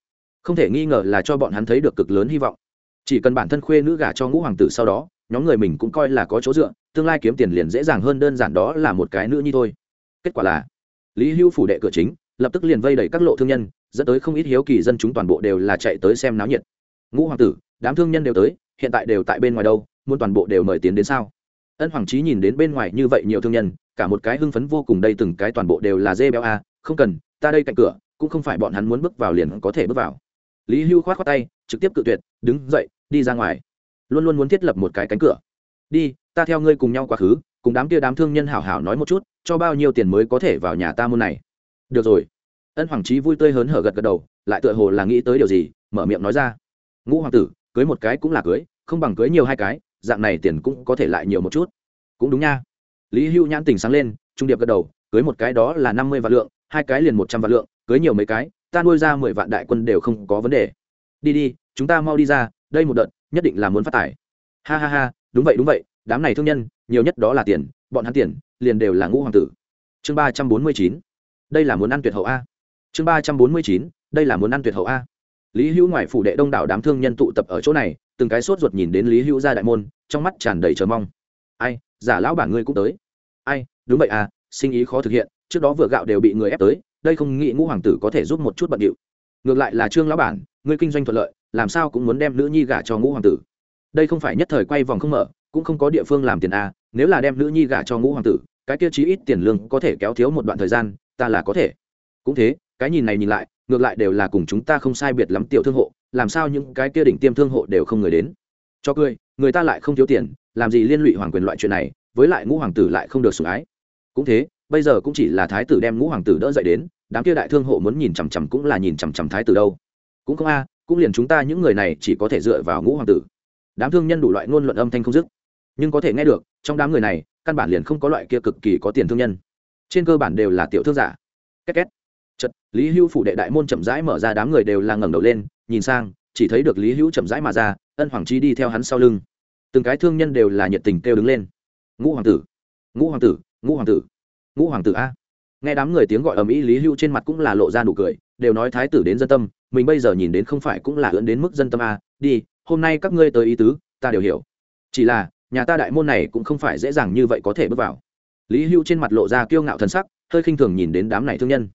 Không thể nghi ngờ là cho bọn hắn thấy được cực lớn hy vọng. Chỉ cần bản thân khuê nữ gả cho ngũ hoàng tử sau đó, nhóm người mình cũng coi là có chỗ dựa, tương lai kiếm tiền liền dễ dàng hơn đơn giản đó là một cái nữ nhi thôi. Kết quả là, lý hữu phủ đệ cửa chính, lập tức liền vây đẩy các lộ thương nhân, dẫn tới không ít hiếu kỳ dân chúng toàn bộ đều là chạy tới xem náo nhiệt. Ngũ hoàng tử, đám thương nhân đều tới hiện tại đều tại bên ngoài đâu, muốn toàn bộ đều mời tiến đến sao? Ân hoàng trí nhìn đến bên ngoài như vậy nhiều thương nhân, cả một cái hưng phấn vô cùng đây từng cái toàn bộ đều là dê béo a, không cần, ta đây cạnh cửa, cũng không phải bọn hắn muốn bước vào liền có thể bước vào. Lý hưu khoát khoát tay, trực tiếp cự tuyệt, đứng dậy, đi ra ngoài. Luôn luôn muốn thiết lập một cái cánh cửa. Đi, ta theo ngươi cùng nhau quá khứ, cùng đám kia đám thương nhân hảo hảo nói một chút, cho bao nhiêu tiền mới có thể vào nhà ta môn này. Được rồi. Ân hoàng trí vui tươi hớn hở gật gật đầu, lại tựa hồ là nghĩ tới điều gì, mở miệng nói ra. Ngũ hoàng tử, cưới một cái cũng là cưới không bằng cưới nhiều hai cái, dạng này tiền cũng có thể lại nhiều một chút. Cũng đúng nha. Lý hưu nhãn tình sáng lên, trung điệp gật đầu, cưới một cái đó là năm mươi vạn lượng, hai cái liền một trăm vạn lượng, cưới nhiều mấy cái, ta nuôi ra mười vạn đại quân đều không có vấn đề. Đi đi, chúng ta mau đi ra, đây một đợt, nhất định là muốn phát tài. Ha ha ha, đúng vậy đúng vậy, đám này thương nhân, nhiều nhất đó là tiền, bọn hắn tiền, liền đều là ngũ hoàng tử. Chương ba trăm bốn mươi chín, đây là muốn ăn tuyệt hậu a. Chương ba trăm bốn mươi chín, đây là muốn ăn tuyệt hậu a lý hữu ngoài phủ đệ đông đảo đám thương nhân tụ tập ở chỗ này, từng cái sốt ruột nhìn đến lý hữu ra đại môn, trong mắt tràn đầy chờ mong. Ai, giả lão bản ngươi cũng tới. Ai, đúng vậy à sinh ý khó thực hiện, trước đó vừa gạo đều bị người ép tới, đây không nghĩ ngũ hoàng tử có thể giúp một chút bận điệu. Ngược lại là trương lão bản, ngươi kinh doanh thuận lợi, làm sao cũng muốn đem nữ nhi gả cho ngũ hoàng tử. Đây không phải nhất thời quay vòng không mở, cũng không có địa phương làm tiền a nếu là đem nữ nhi gả cho ngũ hoàng tử, cái tiêu chí ít tiền lương có thể kéo thiếu một đoạn thời gian, ta là có thể. Cũng thế cái nhìn này nhìn lại, ngược lại đều là cùng chúng ta không sai biệt lắm tiểu thương hộ, làm sao những cái kia đỉnh tiêm thương hộ đều không người đến. Cho cười, người ta lại không thiếu tiền, làm gì liên lụy hoàng quyền loại chuyện này, với lại ngũ hoàng tử lại không được sủng ái. Cũng thế, bây giờ cũng chỉ là thái tử đem ngũ hoàng tử đỡ dậy đến, đám kia đại thương hộ muốn nhìn chằm chằm cũng là nhìn chằm chằm thái tử đâu. Cũng không a, cũng liền chúng ta những người này chỉ có thể dựa vào ngũ hoàng tử. Đám thương nhân đủ loại ngôn luận âm thanh không dứt. Nhưng có thể nghe được, trong đám người này, căn bản liền không có loại kia cực kỳ có tiền thương nhân. Trên cơ bản đều là tiểu thương giả. Két két chật, lý hữu phủ đệ đại môn chậm rãi mở ra, đám người đều là ngẩng đầu lên, nhìn sang, chỉ thấy được lý hữu chậm rãi mà ra, ân hoàng chi đi theo hắn sau lưng. Từng cái thương nhân đều là nhiệt tình kêu đứng lên. Ngũ hoàng tử, ngũ hoàng tử, ngũ hoàng tử, ngũ hoàng tử a. Nghe đám người tiếng gọi ầm ĩ, lý hữu trên mặt cũng là lộ ra nụ cười, đều nói thái tử đến dân tâm, mình bây giờ nhìn đến không phải cũng là ưỡn đến mức dân tâm a. Đi, hôm nay các ngươi tới ý tứ, ta đều hiểu. Chỉ là, nhà ta đại môn này cũng không phải dễ dàng như vậy có thể bước vào. Lý hữu trên mặt lộ ra kiêu ngạo thần sắc, hơi khinh thường nhìn đến đám này thương nhân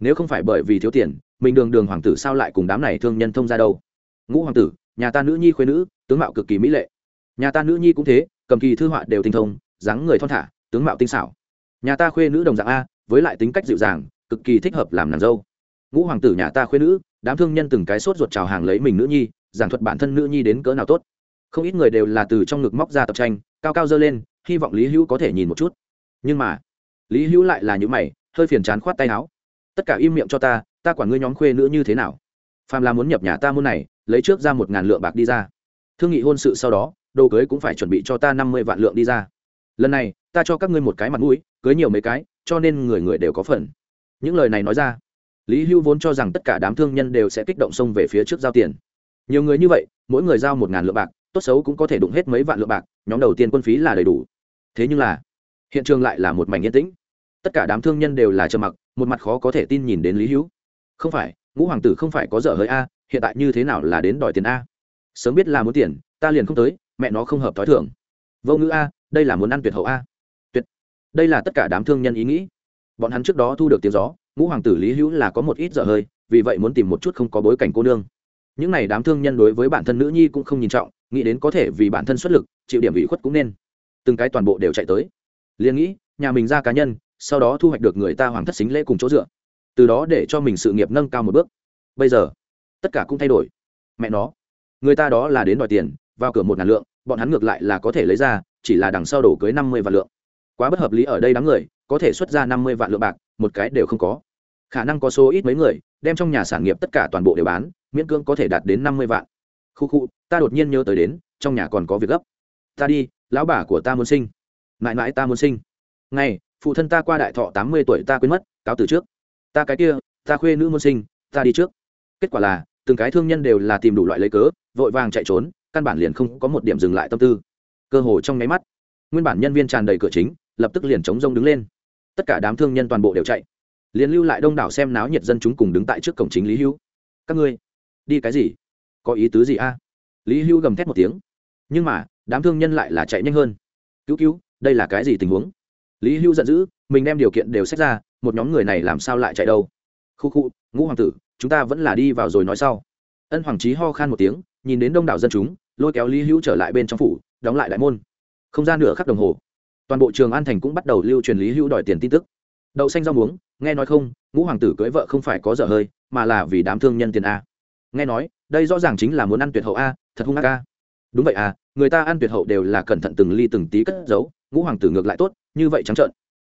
nếu không phải bởi vì thiếu tiền, mình đường đường hoàng tử sao lại cùng đám này thương nhân thông ra đâu? Ngũ hoàng tử, nhà ta nữ nhi khuê nữ, tướng mạo cực kỳ mỹ lệ. Nhà ta nữ nhi cũng thế, cầm kỳ thư họa đều tinh thông, dáng người thon thả, tướng mạo tinh xảo. Nhà ta khuê nữ đồng dạng a, với lại tính cách dịu dàng, cực kỳ thích hợp làm nàng dâu. Ngũ hoàng tử nhà ta khuê nữ, đám thương nhân từng cái sốt ruột trào hàng lấy mình nữ nhi, giảng thuật bản thân nữ nhi đến cỡ nào tốt. Không ít người đều là từ trong ngực móc ra tập tranh, cao cao dơ lên, hy vọng lý hữu có thể nhìn một chút. Nhưng mà, lý hữu lại là những mày, hơi phiền chán khoát tay áo tất cả im miệng cho ta ta quản ngươi nhóm khuê nữ như thế nào? Phàm là muốn nhập nhà ta môn này, lấy trước ra một ngàn lượng bạc đi ra. Thương nghị hôn sự sau đó, đồ cưới cũng phải chuẩn bị cho ta năm mươi vạn lượng đi ra. Lần này, ta cho các ngươi một cái mặt mũi, cưới nhiều mấy cái, cho nên người người đều có phần. Những lời này nói ra, lý hưu vốn cho rằng tất cả đám thương nhân đều sẽ kích động xông về phía trước giao tiền. Nhiều người như vậy, mỗi người giao một ngàn lượng bạc, tốt xấu cũng có thể đụng hết mấy vạn lượng bạc, nhóm đầu tiên quân phí là đầy đủ. Thế nhưng là, hiện trường lại là một mảnh yên tĩnh. Tất cả đám thương nhân đều là trầm mặc một mặt khó có thể tin nhìn đến lý hữu không phải ngũ hoàng tử không phải có dở hơi a hiện tại như thế nào là đến đòi tiền a sớm biết là muốn tiền ta liền không tới mẹ nó không hợp t h ó i thưởng vô ngữ a đây là muốn ăn tuyệt hậu a tuyệt đây là tất cả đám thương nhân ý nghĩ bọn hắn trước đó thu được tiếng gió ngũ hoàng tử lý hữu là có một ít dở hơi vì vậy muốn tìm một chút không có bối cảnh cô nương những n à y đám thương nhân đối với bản thân nữ nhi cũng không nhìn trọng nghĩ đến có thể vì bản thân xuất lực chịu điểm ủy khuất cũng nên từng cái toàn bộ đều chạy tới liền nghĩ nhà mình ra cá nhân sau đó thu hoạch được người ta hoàng thất xính lễ cùng chỗ dựa. Từ đó để cho mình sự nghiệp nâng cao một bước. Bây giờ, tất cả cũng thay đổi. Mẹ nó, người ta đó là đến đòi tiền, vào cửa một ngàn lượng, bọn hắn ngược lại là có thể lấy ra, chỉ là đằng sau đổ cưới năm mươi vạn lượng. Quá bất hợp lý ở đây đám người, có thể xuất ra năm mươi vạn lượng bạc, một cái đều không có. Khả năng có số ít mấy người, đem trong nhà sản nghiệp tất cả toàn bộ đều bán, miễn cưỡng có thể đạt đến năm mươi vạn. Khu khu, ta đột nhiên nhớ tới đến, trong nhà còn có việc gấp. Ta đi, lão bà của ta muốn sinh. Mãi mãi ta muốn sinh ngay phụ thân ta qua đại thọ tám mươi tuổi ta quên mất, cáo từ trước. Ta cái kia, ta khuê nữ môn sinh, ta đi trước. Kết quả là, từng cái thương nhân đều là tìm đủ loại lấy cớ, vội vàng chạy trốn, căn bản liền không có một điểm dừng lại tâm tư. Cơ hồ trong nháy mắt, nguyên bản nhân viên tràn đầy cửa chính, lập tức liền chống rông đứng lên. Tất cả đám thương nhân toàn bộ đều chạy. Liền lưu lại đông đảo xem náo nhiệt dân chúng cùng đứng tại trước cổng chính lý hưu. Các ngươi, đi cái gì? Có ý tứ gì a? Lý hưu gầm thét một tiếng. Nhưng mà, đám thương nhân lại là chạy nhanh hơn. Cứu cứu, đây là cái gì tình huống? Lý hưu giận dữ, mình đem điều kiện đều xét ra, một nhóm người này làm sao lại chạy đâu? Khu khu, ngũ hoàng tử, chúng ta vẫn là đi vào rồi nói sau. Ân hoàng trí ho khan một tiếng, nhìn đến đông đảo dân chúng, lôi kéo lý hữu trở lại bên trong phủ, đóng lại đại môn. Không gian nửa khắc đồng hồ. Toàn bộ trường an thành cũng bắt đầu lưu truyền lý hữu đòi tiền tin tức. Đậu xanh rau muống, nghe nói không, ngũ hoàng tử cưới vợ không phải có dở hơi, mà là vì đám thương nhân tiền a. Nghe nói, đây rõ ràng chính là muốn ăn tuyệt hậu a, thật hung ác a. Đúng vậy à người ta ăn tuyệt hậu đều là cẩn thận từng ly từng tí cất giấu, ngũ hoàng tử ngược lại tốt như vậy trắng trợn.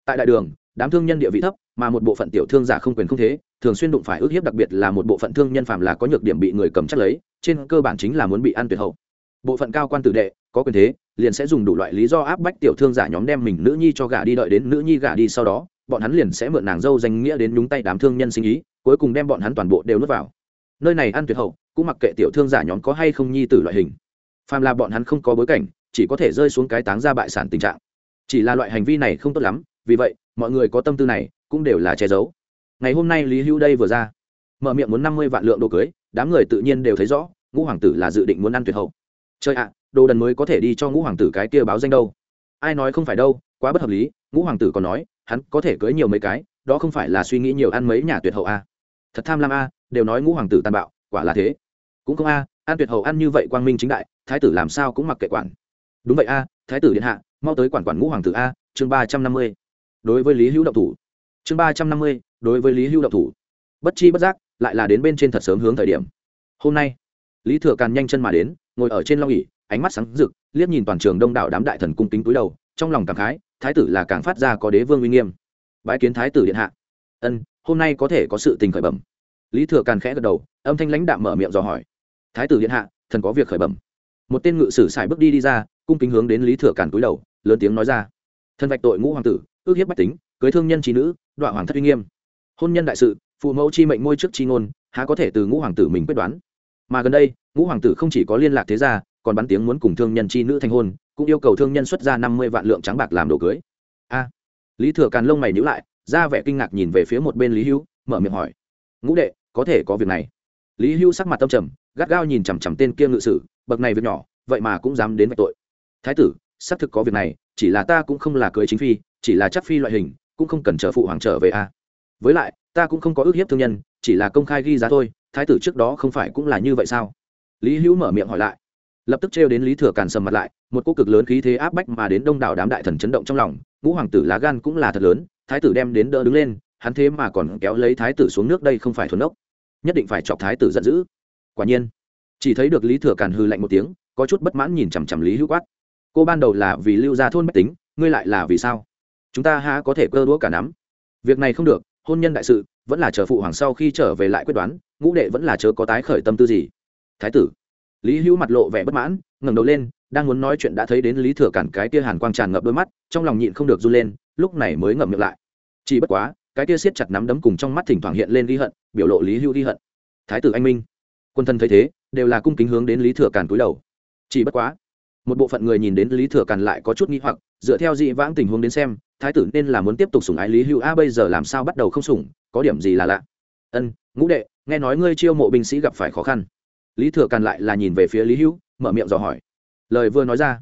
Tại đại đường, đám thương nhân địa vị thấp, mà một bộ phận tiểu thương giả không quyền không thế, thường xuyên đụng phải ước hiếp đặc biệt là một bộ phận thương nhân phàm là có nhược điểm bị người cầm chắc lấy, trên cơ bản chính là muốn bị ăn tuyệt hậu. Bộ phận cao quan tử đệ, có quyền thế, liền sẽ dùng đủ loại lý do áp bách tiểu thương giả nhóm đem mình nữ nhi cho gả đi đợi đến nữ nhi gả đi sau đó, bọn hắn liền sẽ mượn nàng dâu danh nghĩa đến nhúng tay đám thương nhân sinh ý, cuối cùng đem bọn hắn toàn bộ đều nuốt vào. Nơi này ăn tuyệt hậu, cũng mặc kệ tiểu thương giả nhóm có hay không nhi tử loại hình. Phàm là bọn hắn không có bối cảnh, chỉ có thể rơi xuống cái táng ra bại sản tình trạng chỉ là loại hành vi này không tốt lắm, vì vậy, mọi người có tâm tư này cũng đều là che giấu. Ngày hôm nay lý Hưu đây vừa ra, mở miệng muốn năm mươi vạn lượng đồ cưới, đám người tự nhiên đều thấy rõ, ngũ hoàng tử là dự định muốn ăn tuyệt hậu. Chơi ạ, đồ đần mới có thể đi cho ngũ hoàng tử cái kia báo danh đâu. Ai nói không phải đâu, quá bất hợp lý, ngũ hoàng tử còn nói, hắn có thể cưới nhiều mấy cái, đó không phải là suy nghĩ nhiều ăn mấy nhà tuyệt hậu a à. thật tham lam a, đều nói ngũ hoàng tử tàn bạo, quả là thế. Cũng không a, ăn tuyệt hậu ăn như vậy quang minh chính đại, thái tử làm sao cũng mặc kệ quản. Đúng vậy a, thái tử điện hạ mau tới quản quản ngũ hoàng tử a, chương ba trăm năm mươi. Đối với lý hữu động thủ. Chương ba trăm năm mươi, đối với lý hữu động thủ. Bất chi bất giác, lại là đến bên trên thật sớm hướng thời điểm. Hôm nay, lý thừa càn nhanh chân mà đến, ngồi ở trên long ỉ ánh mắt sáng rực, liếc nhìn toàn trường đông đảo đám đại thần cung kính túi đầu, trong lòng cảm khái, thái tử là càng phát ra có đế vương uy nghiêm. Bãi kiến thái tử điện hạ. Ân, hôm nay có thể có sự tình khởi bẩm. Lý thừa càn khẽ gật đầu, âm thanh lãnh đạm mở miệng dò hỏi. Thái tử điện hạ, thần có việc khởi bẩm. Một tên ngự sử xài bước đi đi ra, cung kính hướng đến lý thừa càn túi đầu lớn tiếng nói ra. Thân vạch tội ngũ hoàng tử, ước hiếp bách tính, cưới thương nhân trí nữ, đọa hoàng thất uy nghiêm. Hôn nhân đại sự, phụ mẫu chi mệnh ngôi trước chi ngôn, há có thể từ ngũ hoàng tử mình quyết đoán. Mà gần đây, ngũ hoàng tử không chỉ có liên lạc thế gia, còn bắn tiếng muốn cùng thương nhân chi nữ thành hôn, cũng yêu cầu thương nhân xuất ra năm mươi vạn lượng trắng bạc làm đồ cưới. A. Lý thừa càn lông mày nhữ lại, ra vẻ kinh ngạc nhìn về phía một bên lý hữu mở miệng hỏi. Ngũ đệ, có thể có việc này. Lý hữu sắc mặt tâm trầm, gắt gao nhìn chằm chằm tên kia ngự sử, bậc này việc nhỏ, vậy mà cũng dám đến vạch tội. Thái tử xác thực có việc này, chỉ là ta cũng không là cưới chính phi, chỉ là chắc phi loại hình, cũng không cần chờ phụ hoàng trở về a với lại, ta cũng không có ước hiếp thương nhân, chỉ là công khai ghi giá thôi, thái tử trước đó không phải cũng là như vậy sao? Lý hữu mở miệng hỏi lại. Lập tức trêu đến lý thừa càn sầm mặt lại, một cô cực lớn khí thế áp bách mà đến đông đảo đám đại thần chấn động trong lòng, ngũ hoàng tử lá gan cũng là thật lớn, thái tử đem đến đỡ đứng lên, hắn thế mà còn kéo lấy thái tử xuống nước đây không phải thuần ốc. Nhất định phải chọc thái tử giận dữ. Quả nhiên, chỉ thấy được lý thừa càn hư lạnh một tiếng, có chút bất mãn nhìn chằm chằm lý hữu quát cô ban đầu là vì lưu ra thôn bách tính, ngươi lại là vì sao? Chúng ta há có thể cơ đũa cả nắm? Việc này không được, hôn nhân đại sự, vẫn là chờ phụ hoàng sau khi trở về lại quyết đoán, ngũ đệ vẫn là chớ có tái khởi tâm tư gì. Thái tử, lý hữu mặt lộ vẻ bất mãn, ngẩng đầu lên, đang muốn nói chuyện đã thấy đến lý thừa cản cái tia hàn quang tràn ngập đôi mắt, trong lòng nhịn không được run lên, lúc này mới ngậm miệng lại. Chỉ bất quá, cái tia siết chặt nắm đấm cùng trong mắt thỉnh thoảng hiện lên ghi hận, biểu lộ lý hữu ghi hận. Thái tử anh minh. Quân thân thấy thế, đều là cung kính hướng đến lý thừa cản túi đầu. Chỉ bất quá một bộ phận người nhìn đến lý thừa càn lại có chút nghi hoặc, dựa theo dị vãng tình huống đến xem, thái tử nên là muốn tiếp tục sủng ái lý hữu a, bây giờ làm sao bắt đầu không sủng, có điểm gì là lạ? Ân, ngũ đệ, nghe nói ngươi chiêu mộ binh sĩ gặp phải khó khăn. Lý thừa càn lại là nhìn về phía lý hữu, mở miệng dò hỏi. Lời vừa nói ra,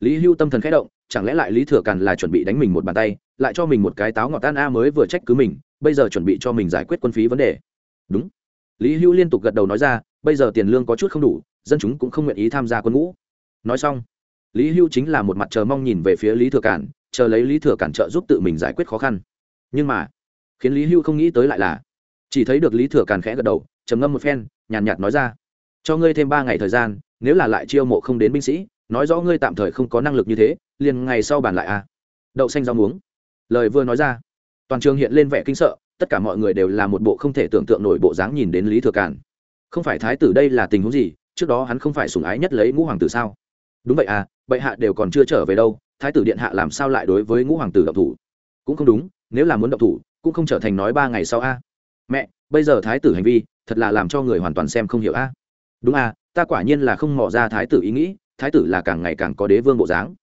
lý hữu tâm thần khẽ động, chẳng lẽ lại lý thừa càn là chuẩn bị đánh mình một bàn tay, lại cho mình một cái táo ngọt tan a mới vừa trách cứ mình, bây giờ chuẩn bị cho mình giải quyết quân phí vấn đề. Đúng. Lý hữu liên tục gật đầu nói ra, bây giờ tiền lương có chút không đủ, dân chúng cũng không nguyện ý tham gia quân ngũ nói xong lý Hưu chính là một mặt chờ mong nhìn về phía lý thừa cản chờ lấy lý thừa cản trợ giúp tự mình giải quyết khó khăn. Nhưng mà khiến lý Hưu không nghĩ tới lại là chỉ thấy được lý thừa cản khẽ gật đầu trầm ngâm một phen nhàn nhạt nói ra cho ngươi thêm ba ngày thời gian nếu là lại chiêu mộ không đến binh sĩ nói rõ ngươi tạm thời không có năng lực như thế liền ngày sau bàn lại à, đậu xanh rau muống. Lời vừa nói ra toàn trường hiện lên vẻ kinh sợ tất cả mọi người đều là một bộ không thể tưởng tượng nổi bộ dáng nhìn đến lý thừa Cản. không phải thái tử đây là tình huống gì trước đó hắn không phải sủng ái nhất lấy ngũ hoàng tử sao? Đúng vậy à bệ hạ đều còn chưa trở về đâu, thái tử điện hạ làm sao lại đối với ngũ hoàng tử động thủ? Cũng không đúng, nếu là muốn động thủ, cũng không trở thành nói ba ngày sau a. Mẹ, bây giờ thái tử hành vi, thật là làm cho người hoàn toàn xem không hiểu a. Đúng a ta quả nhiên là không mò ra thái tử ý nghĩ, thái tử là càng ngày càng có đế vương bộ dáng.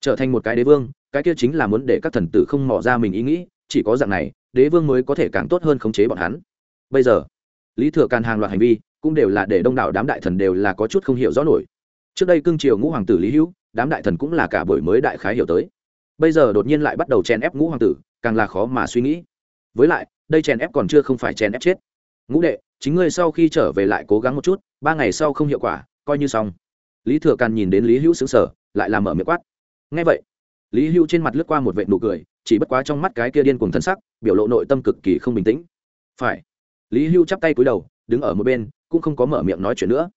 Trở thành một cái đế vương, cái kia chính là muốn để các thần tử không mò ra mình ý nghĩ, chỉ có dạng này, đế vương mới có thể càng tốt hơn khống chế bọn hắn. Bây giờ, lý thừa càn hàng loạt hành vi, cũng đều là để đông đảo đám đại thần đều là có chút không hiểu rõ nổi trước đây cương triều ngũ hoàng tử lý hữu, đám đại thần cũng là cả buổi mới đại khái hiểu tới. Bây giờ đột nhiên lại bắt đầu chèn ép ngũ hoàng tử, càng là khó mà suy nghĩ. Với lại, đây chèn ép còn chưa không phải chèn ép chết. Ngũ đệ, chính ngươi sau khi trở về lại cố gắng một chút, ba ngày sau không hiệu quả, coi như xong. Lý thừa càn nhìn đến lý hữu xứng sở lại làm mở miệng quát. Ngay vậy, lý hữu trên mặt lướt qua một vệ nụ cười, chỉ bất quá trong mắt cái kia điên cùng thân sắc, biểu lộ nội tâm cực kỳ không bình tĩnh. Phải. Lý hữu chắp tay cúi đầu, đứng ở một bên, cũng không có mở miệng nói chuyện nữa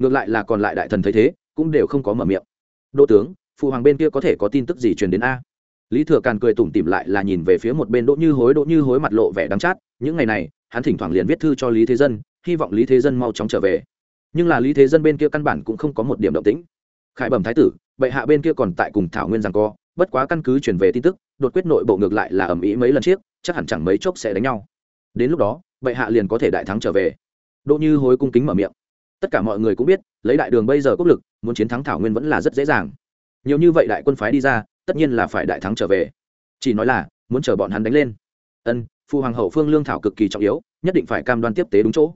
ngược lại là còn lại đại thần thấy thế, cũng đều không có mở miệng. Đô tướng, phụ hoàng bên kia có thể có tin tức gì truyền đến a? Lý thừa càn cười tủm tỉm lại là nhìn về phía một bên đỗ như hối. Đỗ như hối mặt lộ vẻ đắng chát, những ngày này, hắn thỉnh thoảng liền viết thư cho lý thế dân, hy vọng lý thế dân mau chóng trở về. Nhưng là lý thế dân bên kia căn bản cũng không có một điểm động tĩnh. Khải bẩm thái tử, bệ hạ bên kia còn tại cùng thảo nguyên rằng co, bất quá căn cứ chuyển về tin tức, đột quyết nội bộ ngược lại là ầm ĩ mấy lần trước chắc hẳn chẳng mấy chốc sẽ đánh nhau. Đến lúc đó, bệ hạ liền có thể đại thắng trở về. Đỗ như hối cung kính mở miệng tất cả mọi người cũng biết, lấy đại đường bây giờ quốc lực, muốn chiến thắng thảo nguyên vẫn là rất dễ dàng. Nhiều như vậy đại quân phái đi ra, tất nhiên là phải đại thắng trở về. Chỉ nói là, muốn chờ bọn hắn đánh lên. Ân phụ hoàng hậu phương lương thảo cực kỳ trọng yếu, nhất định phải cam đoan tiếp tế đúng chỗ.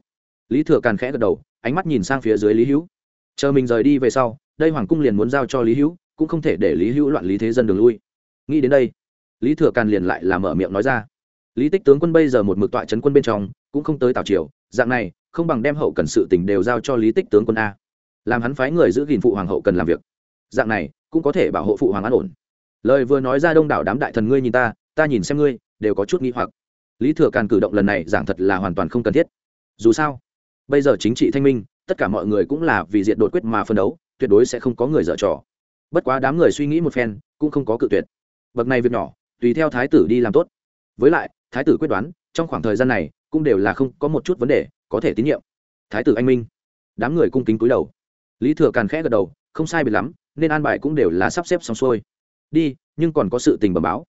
Lý thừa càn khẽ gật đầu, ánh mắt nhìn sang phía dưới lý hữu. Chờ mình rời đi về sau, đây hoàng cung liền muốn giao cho lý hữu, cũng không thể để lý hữu loạn lý thế dân đường lui. Nghĩ đến đây, lý thừa càn liền lại làm mở miệng nói ra. Lý tích tướng quân bây giờ một mực tọa trấn quân bên trong, cũng không tới tào triều, dạng này không bằng đem hậu cần sự tình đều giao cho lý tích tướng quân a. Làm hắn phái người giữ gìn phụ hoàng hậu cần làm việc. Dạng này, cũng có thể bảo hộ phụ hoàng an ổn. Lời vừa nói ra đông đảo đám đại thần ngươi nhìn ta ta nhìn xem ngươi, đều có chút nghi hoặc. Lý thừa càn cử động lần này giảng thật là hoàn toàn không cần thiết. Dù sao, bây giờ chính trị thanh minh, tất cả mọi người cũng là vì diện đột quyết mà phân đấu, tuyệt đối sẽ không có người dở trò. Bất quá đám người suy nghĩ một phen, cũng không có cự tuyệt. Bậc này việc nhỏ, tùy theo thái tử đi làm tốt. Với lại, thái tử quyết đoán, trong khoảng thời gian này, cũng đều là không có một chút vấn đề có thể tín nhiệm. Thái tử anh minh. Đám người cung kính cúi đầu. Lý thừa càn khẽ gật đầu, không sai biệt lắm, nên an bài cũng đều là sắp xếp xong xuôi. Đi, nhưng còn có sự tình bẩm báo.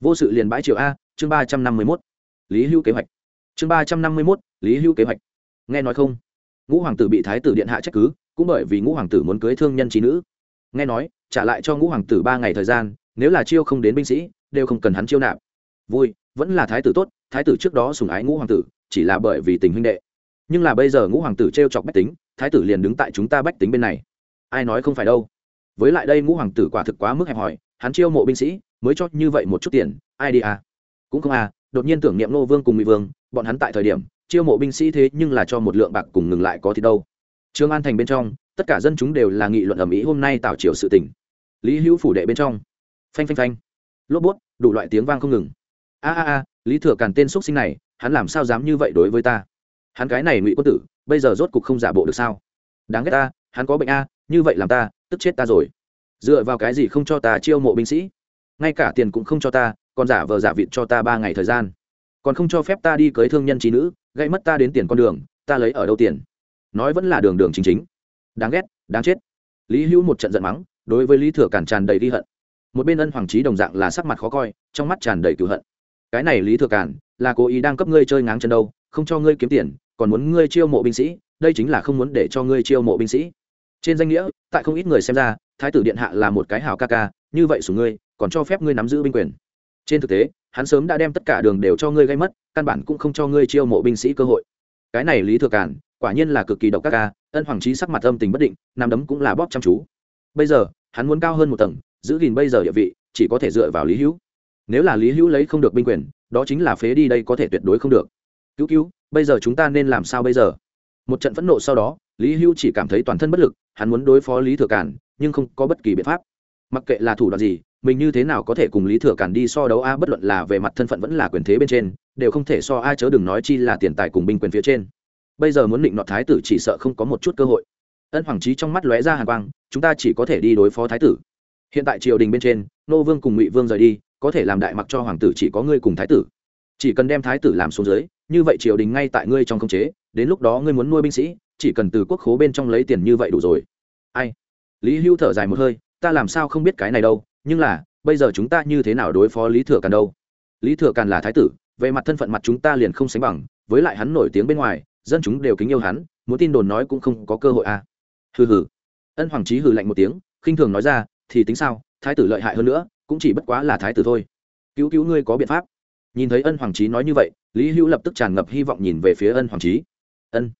Vô sự liền bãi triệu a, chương ba trăm năm mươi mốt. Lý hữu kế hoạch. Chương ba trăm năm mươi mốt, lý hữu kế hoạch. Nghe nói không? Ngũ hoàng tử bị thái tử điện hạ trách cứ, cũng bởi vì ngũ hoàng tử muốn cưới thương nhân trí nữ. Nghe nói, trả lại cho ngũ hoàng tử ba ngày thời gian, nếu là chiêu không đến binh sĩ, đều không cần hắn chiêu nạp. Vui, vẫn là thái tử tốt, thái tử trước đó sùng ái ngũ hoàng tử, chỉ là bởi vì tình huynh đệ nhưng là bây giờ ngũ hoàng tử t r e o chọc bách tính, thái tử liền đứng tại chúng ta bách tính bên này. Ai nói không phải đâu? Với lại đây ngũ hoàng tử quả thực quá mức hẹp hòi, hắn chiêu mộ binh sĩ, mới cho như vậy một chút tiền, ai đi à? Cũng không à đột nhiên tưởng niệm nô vương cùng mỹ vương, bọn hắn tại thời điểm, chiêu mộ binh sĩ thế nhưng là cho một lượng bạc cùng ngừng lại có thì đâu. Trương an thành bên trong, tất cả dân chúng đều là nghị luận ẩm ý hôm nay tạo chiều sự tỉnh lý hữu phủ đệ bên trong. Phanh phanh phanh. Lốp bút, đủ loại tiếng vang không ngừng. A a a, lý thừa càn tên x sinh này, hắn làm sao dám như vậy đối với ta? Hắn cái này ngụy quân tử, bây giờ rốt cục không giả bộ được sao? Đáng ghét ta, hắn có bệnh a, như vậy làm ta, tức chết ta rồi. Dựa vào cái gì không cho ta chiêu mộ binh sĩ? Ngay cả tiền cũng không cho ta, còn giả vờ giả vịt cho ta ba ngày thời gian. Còn không cho phép ta đi cưới thương nhân trí nữ gây mất ta đến tiền con đường, ta lấy ở đâu tiền? Nói vẫn là đường đường chính chính. Đáng ghét, đáng chết. Lý hữu một trận giận mắng, đối với lý thừa cản tràn đầy ghi hận. Một bên ân hoàng trí đồng dạng là sắc mặt khó coi, trong mắt tràn đầy cựu hận. Cái này lý thừa cản, là cố ý đang cấp ngươi chơi ngáng chân đâu không cho ngươi kiếm tiền, còn muốn ngươi chiêu mộ binh sĩ, đây chính là không muốn để cho ngươi chiêu mộ binh sĩ. Trên danh nghĩa, tại không ít người xem ra, thái tử điện hạ là một cái hào ca ca, như vậy sủng ngươi, còn cho phép ngươi nắm giữ binh quyền. Trên thực tế, hắn sớm đã đem tất cả đường đều cho ngươi gây mất, căn bản cũng không cho ngươi chiêu mộ binh sĩ cơ hội. Cái này lý thừa cản quả nhiên là cực kỳ độc các ca, ân hoàng trí sắc mặt âm tình bất định nằm đấm cũng là bóp chăm chú. Bây giờ, hắn muốn cao hơn một tầng, giữ gìn bây giờ địa vị, chỉ có thể dựa vào lý hữu. Nếu là lý hữu lấy không được binh quyền, đó chính là phế đi đây có thể tuyệt đối không được cứu cứu, bây giờ chúng ta nên làm sao bây giờ? Một trận phẫn nộ sau đó, lý Hưu chỉ cảm thấy toàn thân bất lực, hắn muốn đối phó lý thừa cản nhưng không có bất kỳ biện pháp. Mặc kệ là thủ đoạn gì, mình như thế nào có thể cùng lý thừa cản đi so đấu a, bất luận là về mặt thân phận vẫn là quyền thế bên trên, đều không thể so a, chớ đừng nói chi là tiền tài cùng binh quyền phía trên. Bây giờ muốn định nọ thái tử chỉ sợ không có một chút cơ hội. Ân hoàng trí trong mắt lóe ra hàn quang, chúng ta chỉ có thể đi đối phó thái tử. Hiện tại triều đình bên trên, nô vương cùng ngụy vương rời đi, có thể làm đại mặc cho hoàng tử chỉ có ngươi cùng thái tử chỉ cần đem thái tử làm xuống dưới, như vậy triều đình ngay tại ngươi trong khống chế, đến lúc đó ngươi muốn nuôi binh sĩ, chỉ cần từ quốc khố bên trong lấy tiền như vậy đủ rồi. Ai? Lý hưu thở dài một hơi, ta làm sao không biết cái này đâu, nhưng là, bây giờ chúng ta như thế nào đối phó lý thừa càn đâu? Lý thừa càn là thái tử, về mặt thân phận mặt chúng ta liền không sánh bằng, với lại hắn nổi tiếng bên ngoài, dân chúng đều kính yêu hắn, muốn tin đồn nói cũng không có cơ hội à. Hừ hừ. Ân hoàng trí hừ lạnh một tiếng, khinh thường nói ra, thì tính sao, thái tử lợi hại hơn nữa, cũng chỉ bất quá là thái tử thôi. Cứu cứu ngươi có biện pháp nhìn thấy ân hoàng trí nói như vậy, lý hữu lập tức tràn ngập hy vọng nhìn về phía ân hoàng trí. Ân.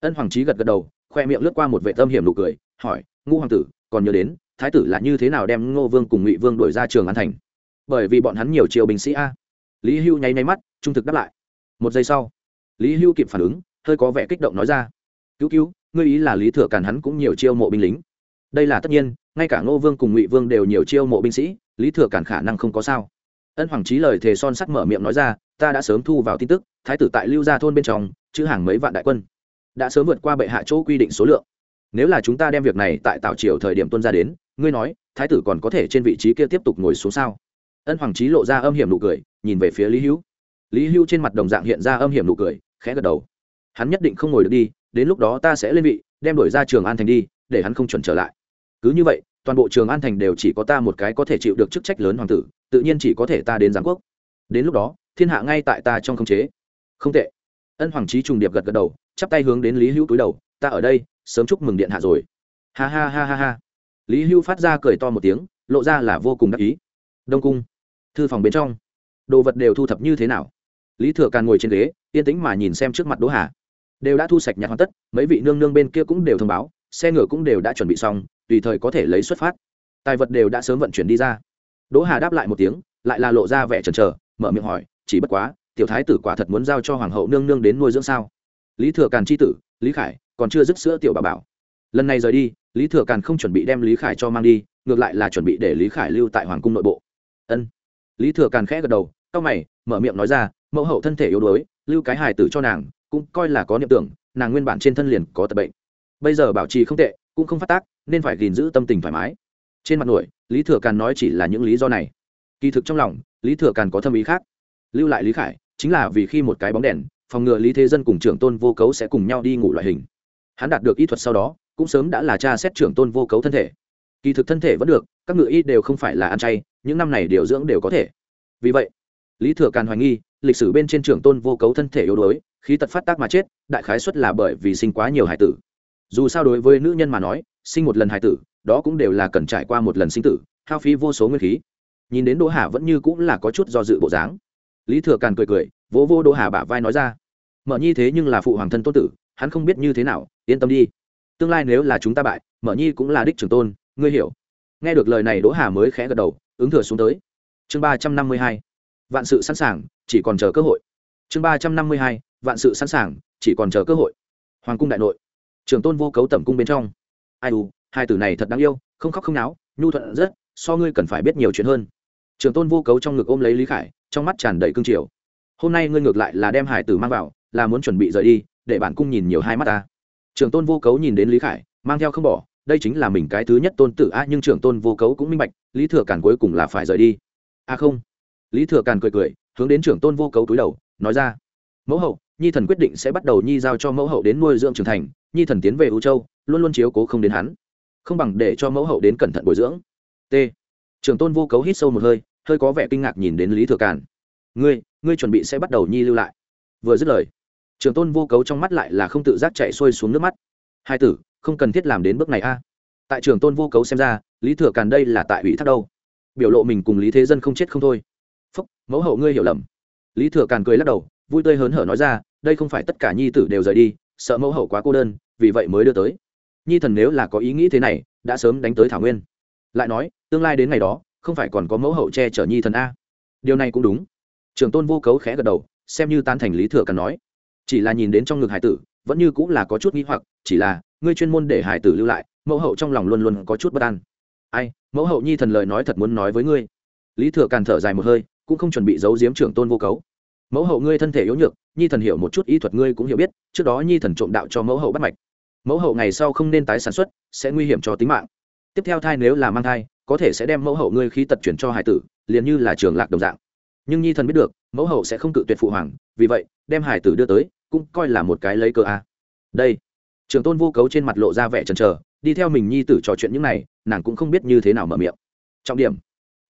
Ân hoàng trí gật gật đầu, khoe miệng lướt qua một vệ tâm hiểm nụ cười, hỏi, ngũ hoàng tử, còn nhớ đến, thái tử là như thế nào đem ngô vương cùng ngụy vương đổi ra trường an thành? Bởi vì bọn hắn nhiều triều binh sĩ a. Lý hưu nháy nháy mắt, trung thực đáp lại. Một giây sau, lý hưu kịp phản ứng, hơi có vẻ kích động nói ra, cứu cứu, ngươi ý là lý thừa càn hắn cũng nhiều chiêu mộ binh lính. Đây là tất nhiên, ngay cả ngô vương cùng ngụy vương đều nhiều chiêu mộ binh sĩ, lý thừa càn khả năng không có sao ân hoàng trí lời thề son sắt mở miệng nói ra, ta đã sớm thu vào tin tức, thái tử tại lưu gia thôn bên trong, chữ hàng mấy vạn đại quân, đã sớm vượt qua bệ hạ chỗ quy định số lượng. Nếu là chúng ta đem việc này tại tảo triều thời điểm tuân ra đến, ngươi nói, thái tử còn có thể trên vị trí kia tiếp tục ngồi xuống sao? Ân hoàng trí lộ ra âm hiểm nụ cười, nhìn về phía lý hữu. Lý hữu trên mặt đồng dạng hiện ra âm hiểm nụ cười, khẽ gật đầu. Hắn nhất định không ngồi được đi, đến lúc đó ta sẽ lên vị, đem đổi ra trường an thành đi, để hắn không chuẩn trở lại. Cứ như vậy, toàn bộ trường an thành đều chỉ có ta một cái có thể chịu được chức trách lớn hoàng tử tự nhiên chỉ có thể ta đến giáng quốc. Đến lúc đó, thiên hạ ngay tại ta trong khống chế. Không tệ. Ân hoàng trí trùng điệp gật gật đầu, chắp tay hướng đến lý hữu túi đầu, ta ở đây, sớm chúc mừng điện hạ rồi. Ha ha ha ha ha. Lý hữu phát ra cười to một tiếng, lộ ra là vô cùng đắc ý. Đông cung, thư phòng bên trong, đồ vật đều thu thập như thế nào? Lý thừa càn ngồi trên ghế, yên tĩnh mà nhìn xem trước mặt đỗ hà. Đều đã thu sạch nhặt hoàn tất, mấy vị nương nương bên kia cũng đều thông báo, xe ngựa cũng đều đã chuẩn bị xong, tùy thời có thể lấy xuất phát. Tài vật đều đã sớm vận chuyển đi ra đỗ hà đáp lại một tiếng, lại là lộ ra vẻ chần chờ, mở miệng hỏi, chỉ bất quá, tiểu thái tử quả thật muốn giao cho hoàng hậu nương nương đến nuôi dưỡng sao? Lý thừa càn c h i tử, lý khải, còn chưa dứt sữa tiểu bà bảo. Lần này rời đi, lý thừa càn không chuẩn bị đem lý khải cho mang đi, ngược lại là chuẩn bị để lý khải lưu tại hoàng cung nội bộ. Ân. Lý thừa càn khẽ gật đầu c mày, mở miệng nói ra, mẫu hậu thân thể yếu đuối, lưu cái hài tử cho nàng, cũng coi là có niệm tưởng, nàng nguyên bản trên thân liền có tật bệnh. Bây giờ bảo trì không tệ, cũng không phát tác, nên phải gìn giữ tâm tình thoải mái trên mặt nổi, lý thừa càn nói chỉ là những lý do này. Kỳ thực trong lòng, lý thừa càn có thâm ý khác. Lưu lại lý khải, chính là vì khi một cái bóng đèn, phòng ngừa lý thế dân cùng trưởng tôn vô cấu sẽ cùng nhau đi ngủ loại hình. Hắn đạt được y thuật sau đó, cũng sớm đã là cha xét trưởng tôn vô cấu thân thể. Kỳ thực thân thể vẫn được, các ngựa y đều không phải là ăn chay, những năm này điều dưỡng đều có thể. Vì vậy, lý thừa càn hoài nghi, lịch sử bên trên trưởng tôn vô cấu thân thể yếu đuối, khí tật phát tác mà chết, đại khái xuất là bởi vì sinh quá nhiều hải tử. Dù sao đối với nữ nhân mà nói, sinh một lần hải tử đó cũng đều là cần trải qua một lần sinh tử, hao phí vô số nguyên khí. Nhìn đến đỗ hà vẫn như cũng là có chút do dự bộ dáng. Lý thừa càn cười cười, vỗ vô đỗ hà bả vai nói ra, mở nhi thế nhưng là phụ hoàng thân tôn tử, hắn không biết như thế nào, yên tâm đi. Tương lai nếu là chúng ta bại, mở nhi cũng là đích trưởng tôn, ngươi hiểu. Nghe được lời này đỗ hà mới khẽ gật đầu, ứng thừa xuống tới. Chương ba trăm năm mươi hai, vạn sự sẵn sàng, chỉ còn chờ cơ hội. Chương ba trăm năm mươi hai, vạn sự sẵn sàng, chỉ còn chờ cơ hội. Hoàng cung đại nội trường tôn vô cấu tẩm cung bên trong. Ai u hai tử này thật đáng yêu, không khóc không náo, nhu thuận rất, so ngươi cần phải biết nhiều chuyện hơn. Trường tôn vô cấu trong ngực ôm lấy lý khải, trong mắt tràn đầy cương triều. Hôm nay ngươi ngược lại là đem hải tử mang vào, là muốn chuẩn bị rời đi, để bản cung nhìn nhiều hai mắt ta. Trường tôn vô cấu nhìn đến lý khải, mang theo không bỏ, đây chính là mình cái thứ nhất tôn tử a nhưng trưởng tôn vô cấu cũng minh bạch, lý thừa càn cuối cùng là phải rời đi. A không. Lý thừa càn cười cười, hướng đến trưởng tôn vô cấu túi đầu, nói ra. Mẫu hậu, nhi thần quyết định sẽ bắt đầu nhi giao cho mẫu hậu đến nuôi dưỡng trưởng thành, nhi thần tiến về u châu, luôn luôn chiếu cố không đến hắn không bằng để cho mẫu hậu đến cẩn thận bồi dưỡng. T. Trường tôn vô cấu hít sâu một hơi hơi có vẻ kinh ngạc nhìn đến lý thừa càn. Ngươi ngươi chuẩn bị sẽ bắt đầu nhi lưu lại. Vừa dứt lời, Trường tôn vô cấu trong mắt lại là không tự giác chạy xuôi xuống nước mắt. Hai tử, không cần thiết làm đến bước này a. Tại trường tôn vô cấu xem ra, lý thừa càn đây là tại ủy thác đâu. Biểu lộ mình cùng lý thế dân không chết không thôi. Phúc, mẫu hậu ngươi hiểu lầm. Lý thừa càn cười lắc đầu, vui tươi hớn hở nói ra, đây không phải tất cả nhi tử đều rời đi, sợ mẫu hậu quá cô đơn, vì vậy mới đưa tới nhi thần nếu là có ý nghĩ thế này, đã sớm đánh tới thảo nguyên. Lại nói, tương lai đến ngày đó, không phải còn có mẫu hậu che chở nhi thần a? Điều này cũng đúng. Trường tôn vô cấu khẽ gật đầu, xem như tan thành lý thừa càn nói. Chỉ là nhìn đến trong ngực hải tử, vẫn như cũng là có chút nghĩ hoặc, chỉ là, ngươi chuyên môn để hải tử lưu lại, mẫu hậu trong lòng luôn luôn có chút bất an. Ai, mẫu hậu nhi thần lời nói thật muốn nói với ngươi. Lý thừa càn thở dài một hơi, cũng không chuẩn bị giấu giếm trưởng tôn vô cấu. Mẫu hậu ngươi thân thể yếu nhược, nhi thần hiểu một chút y thuật ngươi cũng hiểu biết, trước đó nhi thần trộm đạo cho mẫu hậu bắt mạch mẫu hậu ngày sau không nên tái sản xuất, sẽ nguy hiểm cho tính mạng. Tiếp theo thai nếu là mang thai, có thể sẽ đem mẫu hậu ngươi khí tật chuyển cho hải tử, liền như là trường lạc đồng dạng. Nhưng nhi thần biết được, mẫu hậu sẽ không cự tuyệt phụ hoàng, vì vậy, đem hải tử đưa tới, cũng coi là một cái lấy cơ a. Đây, trường tôn vô cấu trên mặt lộ ra vẻ chần trờ đi theo mình nhi tử trò chuyện những này, nàng cũng không biết như thế nào mở miệng. Trọng điểm,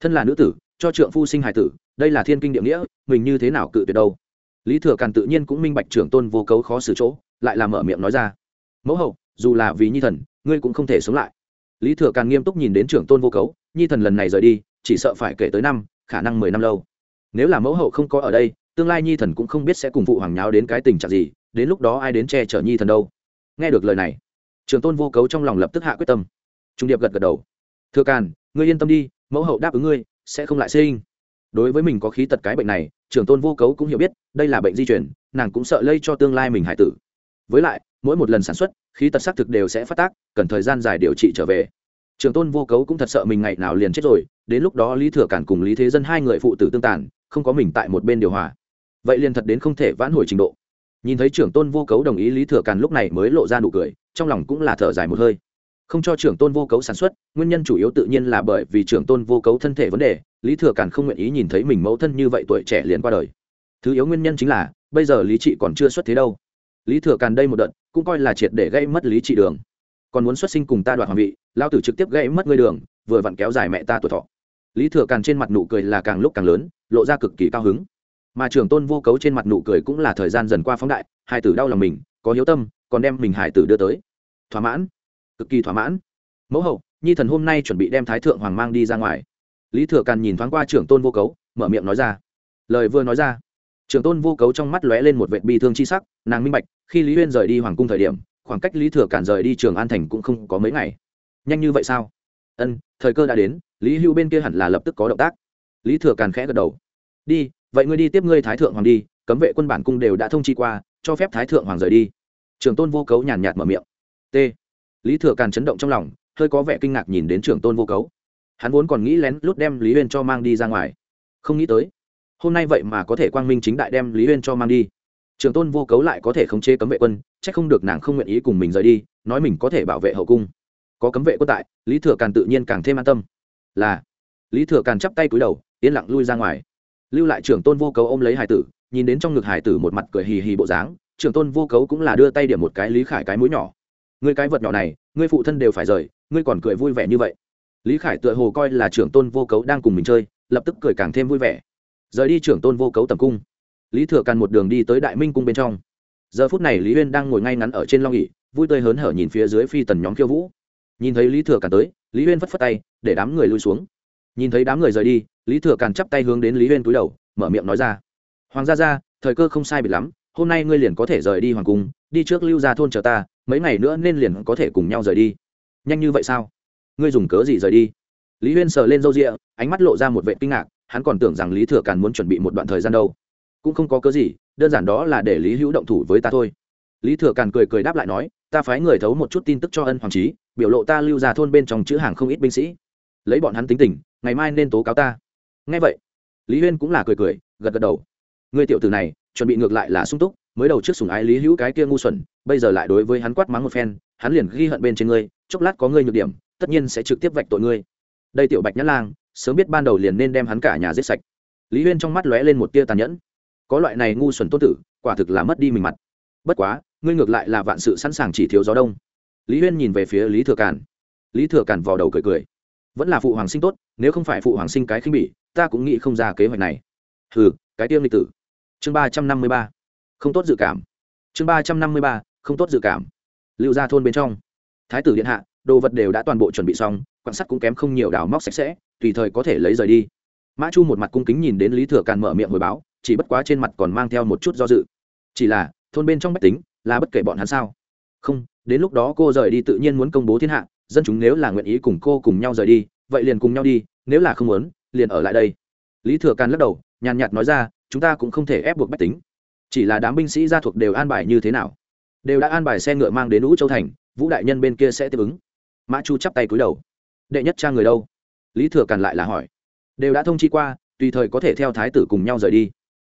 thân là nữ tử, cho trượng phu sinh hải tử, đây là thiên kinh địa nghĩa, mình như thế nào cự tuyệt đâu? Lý thừa càn tự nhiên cũng minh bạch trưởng tôn vô cấu khó xử chỗ, lại là mở miệng nói ra mẫu hậu, dù là vì nhi thần, ngươi cũng không thể sống lại. Lý thừa càn nghiêm túc nhìn đến trưởng tôn vô cấu, nhi thần lần này rời đi, chỉ sợ phải kể tới năm, khả năng mười năm lâu. Nếu là mẫu hậu không có ở đây, tương lai nhi thần cũng không biết sẽ cùng phụ hoàng nháo đến cái tình trạng gì, đến lúc đó ai đến che chở nhi thần đâu? Nghe được lời này trường tôn vô cấu trong lòng lập tức hạ quyết tâm. Trung điệp gật gật đầu. Thừa càn, ngươi yên tâm đi, mẫu hậu đáp ứng ngươi, sẽ không lại sinh. Đối với mình có khí tật cái bệnh này trường tôn vô cấu cũng hiểu biết, đây là bệnh di chuyển nàng cũng sợ lây cho tương lai mình hải tử với lại, mỗi một lần sản xuất, khí tật xác thực đều sẽ phát tác, cần thời gian dài điều trị trở về. Trường tôn vô cấu cũng thật sợ mình ngày nào liền chết rồi, đến lúc đó lý thừa cản cùng lý thế dân hai người phụ tử tương tàn, không có mình tại một bên điều hòa. Vậy liền thật đến không thể vãn hồi trình độ. Nhìn thấy trưởng tôn vô cấu đồng ý lý thừa càn lúc này mới lộ ra nụ cười, trong lòng cũng là thở dài một hơi. Không cho trưởng tôn vô cấu sản xuất, nguyên nhân chủ yếu tự nhiên là bởi vì trưởng tôn vô cấu thân thể vấn đề, lý thừa càn không nguyện ý nhìn thấy mình mẫu thân như vậy tuổi trẻ liền qua đời. Thứ yếu nguyên nhân chính là, bây giờ lý trị còn chưa xuất thế đâu lý thừa càn đây một đợt, cũng coi là triệt để gây mất lý trị đường. Còn muốn xuất sinh cùng ta đoạt hoàng vị lao tử trực tiếp gây mất ngươi đường, vừa vặn kéo dài mẹ ta tuổi thọ. Lý thừa càn trên mặt nụ cười là càng lúc càng lớn, lộ ra cực kỳ cao hứng. Mà trưởng tôn vô cấu trên mặt nụ cười cũng là thời gian dần qua phóng đại hải tử đau lòng mình, có hiếu tâm, còn đem mình hải tử đưa tới. Thỏa mãn. Cực kỳ thỏa mãn. Mẫu hậu, nhi thần hôm nay chuẩn bị đem thái thượng hoàng mang đi ra ngoài. Lý thừa càn nhìn thoáng qua trưởng tôn vô cấu, mở miệng nói ra. Lời vừa nói ra trưởng tôn vô cấu trong mắt lóe lên một vệ bi thương chi sắc, nàng minh bạch, khi lý huyên rời đi hoàng cung thời điểm, khoảng cách lý thừa cản rời đi trường an thành cũng không có mấy ngày. Nhanh như vậy sao? Ân, thời cơ đã đến, lý hưu bên kia hẳn là lập tức có động tác. Lý thừa càn khẽ gật đầu. Đi, vậy ngươi đi tiếp ngươi thái thượng hoàng đi, cấm vệ quân bản cung đều đã thông chi qua, cho phép thái thượng hoàng rời đi. Trường tôn vô cấu nhàn nhạt mở miệng. T. Lý thừa càn chấn động trong lòng, hơi có vẻ kinh ngạc nhìn đến trường tôn vô cấu. Hắn vốn còn nghĩ lén lút đem lý huyên cho mang đi ra ngoài. Không nghĩ tới hôm nay vậy mà có thể quang minh chính đại đem lý huyên cho mang đi trường tôn vô cấu lại có thể khống chế cấm vệ quân c h ắ c không được nàng không nguyện ý cùng mình rời đi nói mình có thể bảo vệ hậu cung có cấm vệ quân tại lý thừa càn tự nhiên càng thêm an tâm là lý thừa càn chắp tay cúi đầu yên lặng lui ra ngoài lưu lại trưởng tôn vô cấu ôm lấy hải tử nhìn đến trong ngực hải tử một mặt cười hì hì bộ dáng trưởng tôn vô cấu cũng là đưa tay điểm một cái lý khải cái mũi nhỏ người cái vật nhỏ này ngươi phụ thân đều phải rời ngươi còn cười vui vẻ như vậy lý khải tựa hồ coi là trưởng tôn vô cấu đang cùng mình chơi lập tức cười càng thêm vui vẻ rời đi trưởng tôn vô cấu tầm cung. Lý thừa càn một đường đi tới đại minh cung bên trong. Giờ phút này lý huyên đang ngồi ngay ngắn ở trên long ỉ vui tươi hớn hở nhìn phía dưới phi tần nhóm khiêu vũ. Nhìn thấy lý thừa càn tới, lý huyên phất phất tay, để đám người lui xuống. Nhìn thấy đám người rời đi, lý thừa càn chắp tay hướng đến lý huyên cúi đầu, mở miệng nói ra. Hoàng gia ra thời cơ không sai biệt lắm, hôm nay ngươi liền có thể rời đi hoàng cung, đi trước lưu ra thôn chờ ta, mấy ngày nữa nên liền có thể cùng nhau rời đi. Nhanh như vậy sao? Ngươi dùng cớ gì rời đi? Lý huyên sờ lên râu rịa ánh mắt lộ ra một vệ kinh ngạc hắn còn tưởng rằng lý thừa càn muốn chuẩn bị một đoạn thời gian đâu. Cũng không có cớ gì, đơn giản đó là để lý hữu động thủ với ta thôi. Lý thừa càn cười cười đáp lại nói, ta phái người thấu một chút tin tức cho ân hoàng trí, biểu lộ ta lưu ra thôn bên trong chữ hàng không ít binh sĩ. Lấy bọn hắn tính tình, ngày mai nên tố cáo ta. Ngay vậy, lý huyên cũng là cười cười, gật gật đầu. Người tiểu tử này, chuẩn bị ngược lại là sung túc, mới đầu trước sùng ái lý hữu cái kia ngu xuẩn, bây giờ lại đối với hắn quát mắng một phen, hắn liền ghi hận bên trên ngươi, chốc lát có ngươi nhược điểm, tất nhiên sẽ trực tiếp vạch tội ngươi. Đây tiểu bạch nhã lang sớm biết ban đầu liền nên đem hắn cả nhà giết sạch. Lý huyên trong mắt lóe lên một tia tàn nhẫn. Có loại này ngu xuẩn tốt tử, quả thực là mất đi mình mặt. Bất quá, ngươi ngược lại là vạn sự sẵn sàng chỉ thiếu gió đông. Lý huyên nhìn về phía lý thừa càn. Lý thừa càn vò đầu cười cười. Vẫn là phụ hoàng sinh tốt, nếu không phải phụ hoàng sinh cái khinh bỉ, ta cũng nghĩ không ra kế hoạch này. Hừ, cái tiêm lịch tử. Chương ba trăm năm mươi ba. Không tốt dự cảm. Chương ba trăm năm mươi ba, không tốt dự cảm. Lưu ra thôn bên trong. Thái tử điện hạ đồ vật đều đã toàn bộ chuẩn bị xong, quan sát cũng kém không nhiều đào móc sạch sẽ, tùy thời có thể lấy rời đi. Mã chu một mặt cung kính nhìn đến lý thừa càn mở miệng hồi báo, chỉ bất quá trên mặt còn mang theo một chút do dự. Chỉ là, thôn bên trong bách tính, là bất kể bọn hắn sao? Không, đến lúc đó cô rời đi tự nhiên muốn công bố thiên hạ, dân chúng nếu là nguyện ý cùng cô cùng nhau rời đi, vậy liền cùng nhau đi, nếu là không muốn, liền ở lại đây. Lý thừa càn lắc đầu, nhàn nhạt nói ra, chúng ta cũng không thể ép buộc bách tính. Chỉ là đám binh sĩ gia thuộc đều an bài như thế nào? Đều đã an bài xe ngựa mang đến lũ châu thành, vũ đại nhân bên kia sẽ tiếp ứng mã chu chắp tay cúi đầu. Đệ nhất cha người đâu? Lý thừa càn lại là hỏi. Đều đã thông chi qua, tùy thời có thể theo thái tử cùng nhau rời đi.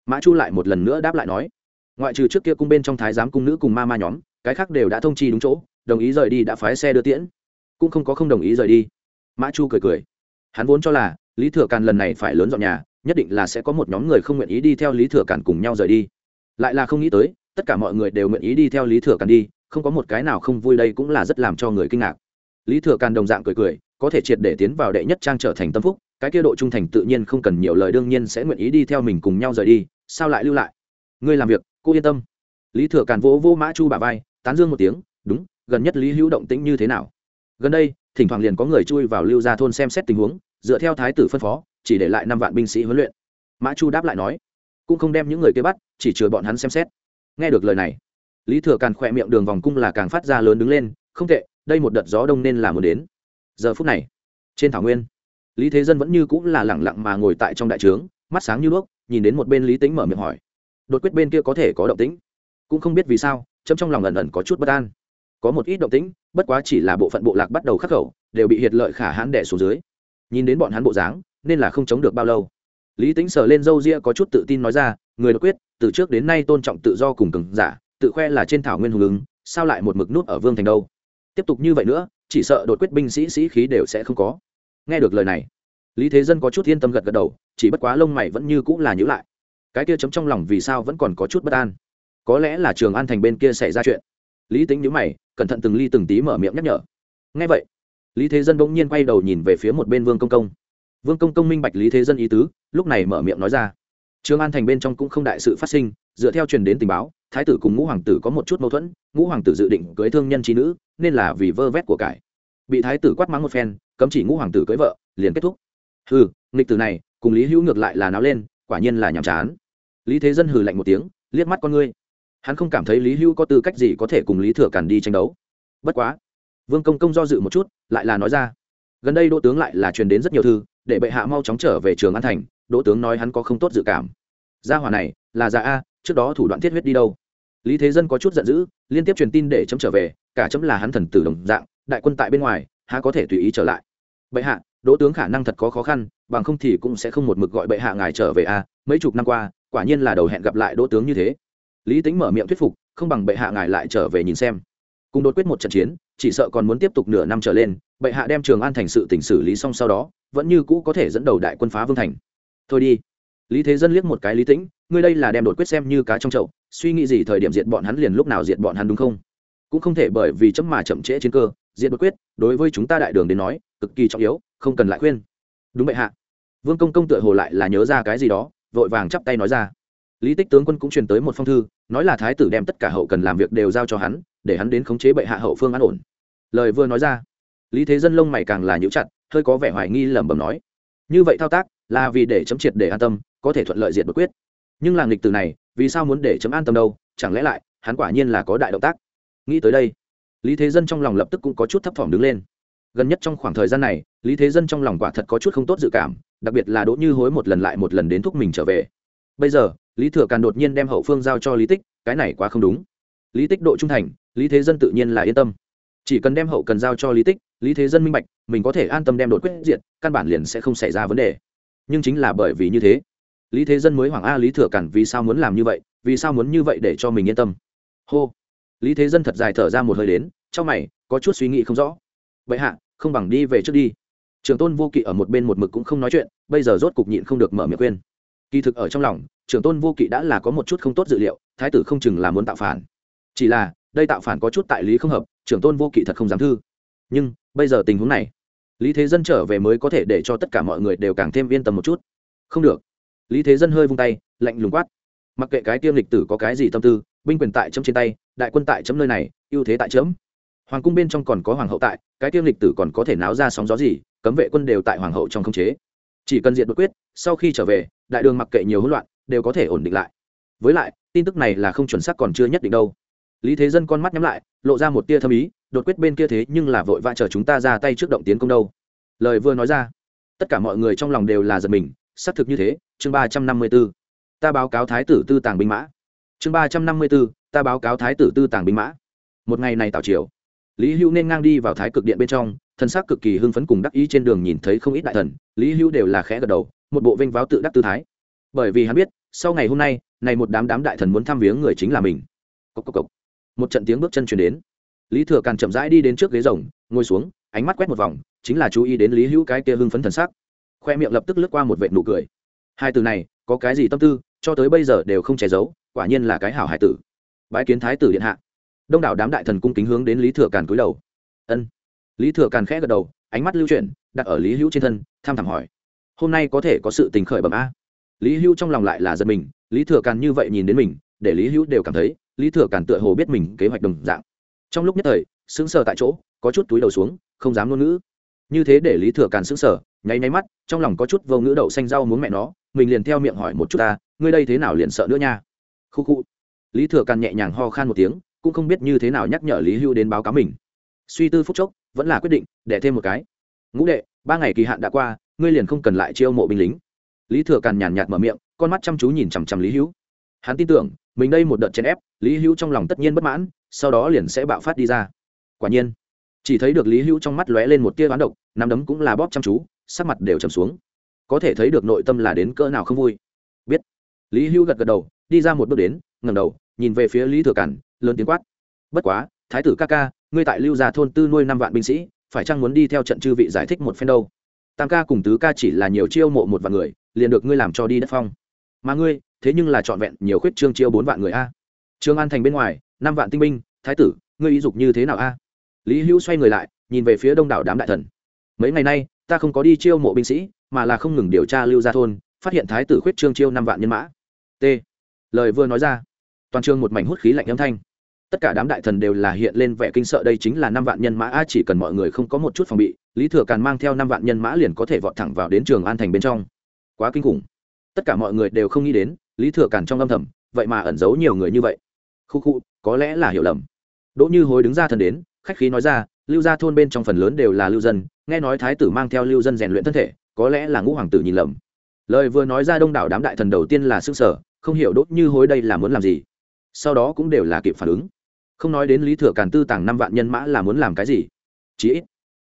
Mã chu lại một lần nữa đáp lại nói. Ngoại trừ trước kia cung bên trong thái giám cung nữ cùng ma ma nhóm, cái khác đều đã thông chi đúng chỗ, đồng ý rời đi đã phái xe đưa tiễn. Cũng không có không đồng ý rời đi. Mã chu cười cười. Hắn vốn cho là, lý thừa càn lần này phải lớn dọn nhà, nhất định là sẽ có một nhóm người không nguyện ý đi theo lý thừa càn cùng nhau rời đi. Lại là không nghĩ tới, tất cả mọi người đều nguyện ý đi theo lý thừa càn đi, không có một cái nào không vui đây cũng là rất làm cho người kinh ngạc lý thừa càn đồng dạng cười cười, có thể triệt để tiến vào đệ nhất trang trở thành tâm phúc, cái kia độ trung thành tự nhiên không cần nhiều lời, đương nhiên sẽ nguyện ý đi theo mình cùng nhau rời đi, sao lại lưu lại? Ngươi làm việc, cô yên tâm. Lý thừa càn vỗ vô mã chu bà vai, tán dương một tiếng, đúng, gần nhất lý hữu động tĩnh như thế nào? Gần đây, thỉnh thoảng liền có người chui vào lưu gia thôn xem xét tình huống, dựa theo thái tử phân phó, chỉ để lại năm vạn binh sĩ huấn luyện. Mã chu đáp lại nói, cũng không đem những người kia bắt, chỉ chừa bọn hắn xem xét. Nghe được lời này, lý thừa càn khỏe miệng đường vòng cung là càng phát ra lớn đứng lên, không tệ đây một đợt gió đông nên là muốn đến. Giờ phút này, trên thảo nguyên, lý thế dân vẫn như cũng là lẳng lặng mà ngồi tại trong đại trướng, mắt sáng như đuốc, nhìn đến một bên lý tính mở miệng hỏi. Đột quyết bên kia có thể có động tĩnh? Cũng không biết vì sao, chấm trong lòng ẩn ẩn có chút bất an. Có một ít động tĩnh, bất quá chỉ là bộ phận bộ lạc bắt đầu khắc khẩu, đều bị hiệt lợi khả hãn đẻ xuống dưới. Nhìn đến bọn hắn bộ dáng, nên là không chống được bao lâu. Lý tính sờ lên râu ria có chút tự tin nói ra, người đột quyết, từ trước đến nay tôn trọng tự do cùng cường giả, tự khoe là trên thảo nguyên hùng ứng, sao lại một mực nút ở vương thành đâu? Tiếp tục như vậy nữa, chỉ sợ đột quyết binh sĩ sĩ khí đều sẽ không có. Nghe được lời này, lý thế dân có chút yên tâm gật gật đầu, chỉ bất quá lông mày vẫn như cũng là nhữ lại. Cái kia chấm trong lòng vì sao vẫn còn có chút bất an? Có lẽ là trường an thành bên kia xảy ra chuyện. Lý tính nhữ mày, cẩn thận từng ly từng tí mở miệng nhắc nhở. Ngay vậy, lý thế dân bỗng nhiên quay đầu nhìn về phía một bên vương công công. Vương công công minh bạch lý thế dân ý tứ, lúc này mở miệng nói ra. Trường an thành bên trong cũng không đại sự phát sinh, dựa theo truyền đến tình báo, thái tử cùng ngũ hoàng tử có một chút mâu thuẫn, ngũ hoàng tử dự định cưới thương nhân trí nữ nên là vì vơ vét của cải. Bị thái tử quát mắng một phen, cấm chỉ ngũ hoàng tử cưới vợ, liền kết thúc. Hừ, nghịch tử này, cùng lý hữu ngược lại là náo lên, quả nhiên là nhàm chán. Lý thế dân hừ lạnh một tiếng, liếc mắt con ngươi. Hắn không cảm thấy lý hữu có tư cách gì có thể cùng lý thừa càn đi tranh đấu. Bất quá, vương công công do dự một chút, lại là nói ra. Gần đây đỗ tướng lại là truyền đến rất nhiều thư, để bệ hạ mau chóng trở về trường an thành, đỗ tướng nói hắn có không tốt dự cảm. Gia hỏa này, là già a, trước đó thủ đoạn thiết huyết đi đâu? Lý thế dân có chút giận dữ, liên tiếp truyền tin để chấm trở về cả chấm là hắn thần tử đồng dạng, đại quân tại bên ngoài, há có thể tùy ý trở lại. Bệ hạ, đỗ tướng khả năng thật có khó khăn, bằng không thì cũng sẽ không một mực gọi bệ hạ ngài trở về a, mấy chục năm qua, quả nhiên là đầu hẹn gặp lại đỗ tướng như thế. Lý tính mở miệng thuyết phục, không bằng bệ hạ ngài lại trở về nhìn xem. Cùng đột quyết một trận chiến, chỉ sợ còn muốn tiếp tục nửa năm trở lên, bệ hạ đem trường an thành sự tỉnh xử lý xong sau đó, vẫn như cũ có thể dẫn đầu đại quân phá vương thành. Thôi đi. Lý thế dân liếc một cái lý tĩnh, ngươi đây là đem đột quyết xem như cá trong chậu, suy nghĩ gì thời điểm diệt bọn hắn liền lúc nào diệt bọn hắn đúng không? Cũng không thể bởi vì chấm mà chậm trễ chiến cơ, diệt bất quyết, đối với chúng ta đại đường đến nói, cực kỳ trọng yếu, không cần lại khuyên. Đúng bệ hạ. Vương công công tựa hồ lại là nhớ ra cái gì đó, vội vàng chắp tay nói ra. Lý tích tướng quân cũng truyền tới một phong thư, nói là thái tử đem tất cả hậu cần làm việc đều giao cho hắn, để hắn đến khống chế bệ hạ hậu phương an ổn. Lời vừa nói ra, lý thế dân lông mày càng là nhũ chặt, hơi có vẻ hoài nghi lẩm bẩm nói. Như vậy thao tác, là vì để chấm triệt để an tâm, có thể thuận lợi diệt bất quyết. Nhưng làng lịch từ này, vì sao muốn để chấm an tâm đâu? Chẳng lẽ lại, hắn quả nhiên là có đại động tác? Nghĩ tới đây lý thế dân trong lòng lập tức cũng có chút thấp thỏm đứng lên. Gần nhất trong khoảng thời gian này lý thế dân trong lòng quả thật có chút không tốt dự cảm đặc biệt là đỗ như hối một lần lại một lần đến thúc mình trở về. Bây giờ lý thừa càn đột nhiên đem hậu phương giao cho lý tích cái này quá không đúng. Lý tích độ trung thành lý thế dân tự nhiên là yên tâm. Chỉ cần đem hậu cần giao cho lý tích lý thế dân minh bạch mình có thể an tâm đem đột quyết diệt, căn bản liền sẽ không xảy ra vấn đề. Nhưng chính là bởi vì như thế lý thế dân mới hoảng a lý thừa cản vì sao muốn làm như vậy vì sao muốn như vậy để cho mình yên tâm? Hô lý thế dân thật dài thở ra một hơi đến trong mày, có chút suy nghĩ không rõ. Vậy hạ, không bằng đi về trước đi. Trường tôn vô kỵ ở một bên một mực cũng không nói chuyện, bây giờ rốt cục nhịn không được mở miệng khuyên. Kỳ thực ở trong lòng, trường tôn vô kỵ đã là có một chút không tốt dự liệu, thái tử không chừng là muốn tạo phản. Chỉ là, đây tạo phản có chút tại lý không hợp, Trường tôn vô kỵ thật không dám thư. Nhưng, bây giờ tình huống này, lý thế dân trở về mới có thể để cho tất cả mọi người đều càng thêm yên tâm một chút. Không được. Lý thế dân hơi vung tay, lạnh lùng quát. Mặc kệ cái tiêm lịch tử có cái gì tâm tư, binh quyền tại chấm trên tay đại quân tại chấm nơi này, ưu thế tại chấm. Hoàng cung bên trong còn có hoàng hậu tại, cái tiêm lịch tử còn có thể náo ra sóng gió gì, cấm vệ quân đều tại hoàng hậu trong không chế. Chỉ cần diện bất quyết, sau khi trở về, đại đường mặc kệ nhiều hỗn loạn, đều có thể ổn định lại. Với lại, tin tức này là không chuẩn xác còn chưa nhất định đâu. Lý thế dân con mắt nhắm lại, lộ ra một tia thâm ý, đột quyết bên kia thế nhưng là vội vã chờ chúng ta ra tay trước động tiến công đâu. Lời vừa nói ra, tất cả mọi người trong lòng đều là giật mình, xác thực như thế, chương ba trăm năm mươi b ố ta báo cáo thái tử tư tàng binh mã. Chương ba trăm năm mươi b ố ta báo cáo thái tử tư tàng binh mã. Một ngày này tào triều, lý hữu nên ngang đi vào thái cực điện bên trong thân xác cực kỳ hưng phấn cùng đắc ý trên đường nhìn thấy không ít đại thần, lý hữu đều là khẽ gật đầu, một bộ vinh váo tự đắc tư thái. Bởi vì hắn biết, sau ngày hôm nay, này một đám đám đại thần muốn thăm viếng người chính là mình. Cốc cốc cốc. Một trận tiếng bước chân chuyển đến. Lý thừa càn chậm rãi đi đến trước ghế rồng, ngồi xuống, ánh mắt quét một vòng, chính là chú ý đến lý hữu cái kia hưng phấn thần sắc. Khoe miệng lập tức lướt qua một vệ nụ cười. Hai từ này, có cái gì tâm tư, cho tới bây giờ đều không che giấu, quả nhiên là cái hảo hải tử bái kiến thái tử điện hạ. Đông đảo đám đại thần cung kính hướng đến lý thừa càn cúi đầu. Ân. Lý thừa càn khẽ gật đầu, ánh mắt lưu chuyển, đặt ở lý hữu trên thân, tham thảm hỏi. Hôm nay có thể có sự tình khởi bẩm a? Lý hữu trong lòng lại là giật mình, lý thừa càn như vậy nhìn đến mình, để lý hữu đều cảm thấy, lý thừa càn tựa hồ biết mình kế hoạch đồng dạng. Trong lúc nhất thời, sững sờ tại chỗ, có chút túi đầu xuống, không dám ngôn ngữ. Như thế để lý thừa càn sững sờ, nháy nháy mắt, trong lòng có chút vô ngữ đậu xanh rau muốn mẹ nó, mình liền theo miệng hỏi một chút ta, ngươi đây thế nào liền sợ nữa nha? Khu khu lý thừa càn nhẹ nhàng ho khan một tiếng, cũng không biết như thế nào nhắc nhở lý hưu đến báo cáo mình. Suy tư phút chốc, vẫn là quyết định, để thêm một cái. Ngũ đệ, ba ngày kỳ hạn đã qua, ngươi liền không cần lại chiêu mộ binh lính. Lý thừa càn nhàn nhạt mở miệng, con mắt chăm chú nhìn chằm chằm lý hữu. Hắn tin tưởng, mình đây một đợt chèn ép, lý hữu trong lòng tất nhiên bất mãn, sau đó liền sẽ bạo phát đi ra. Quả nhiên, chỉ thấy được lý hữu trong mắt lóe lên một tia bán độc, nắm đấm cũng là bóp chăm chú, sắc mặt đều trầm xuống. Có thể thấy được nội tâm là đến cỡ nào không vui. Biết, lý hữu gật gật đầu, đi ra một bước đến ngẩng đầu, nhìn về phía lý thừa cản, lớn tiếng quát. Bất quá, thái tử ca ca, ngươi tại lưu gia thôn tư nuôi năm vạn binh sĩ, phải chăng muốn đi theo trận chư vị giải thích một phen đâu? Tam ca cùng tứ ca chỉ là nhiều chiêu mộ một vạn người, liền được ngươi làm cho đi đất phong. Mà ngươi, thế nhưng là trọn vẹn nhiều khuyết trương chiêu bốn vạn người a. Trương an thành bên ngoài, năm vạn tinh binh, thái tử, ngươi ý dục như thế nào a? Lý hữu xoay người lại, nhìn về phía đông đảo đám đại thần. Mấy ngày nay, ta không có đi chiêu mộ binh sĩ, mà là không ngừng điều tra lưu gia thôn, phát hiện thái tử khuyết trương chiêu năm vạn nhân mã. T. Lời vừa nói ra toàn trường một mảnh hút khí lạnh âm thanh. Tất cả đám đại thần đều là hiện lên vẻ kinh sợ, đây chính là năm vạn nhân mã, a, chỉ cần mọi người không có một chút phòng bị, lý thừa càn mang theo năm vạn nhân mã liền có thể vọt thẳng vào đến trường an thành bên trong. Quá kinh khủng. Tất cả mọi người đều không nghĩ đến, lý thừa càn trong âm thầm, vậy mà ẩn giấu nhiều người như vậy. Khu khu, có lẽ là hiểu lầm. Đỗ như hối đứng ra thần đến, khách khí nói ra, lưu gia thôn bên trong phần lớn đều là lưu dân, nghe nói thái tử mang theo lưu dân rèn luyện thân thể, có lẽ là ngũ hoàng tử nhìn lầm. Lời vừa nói ra đông đảo đám đại thần đầu tiên là s ư sở không hiểu đốt như hối đây là muốn làm gì sau đó cũng đều là kịp phản ứng. Không nói đến lý thừa càn tư tàng năm vạn nhân mã là muốn làm cái gì. Chí ít,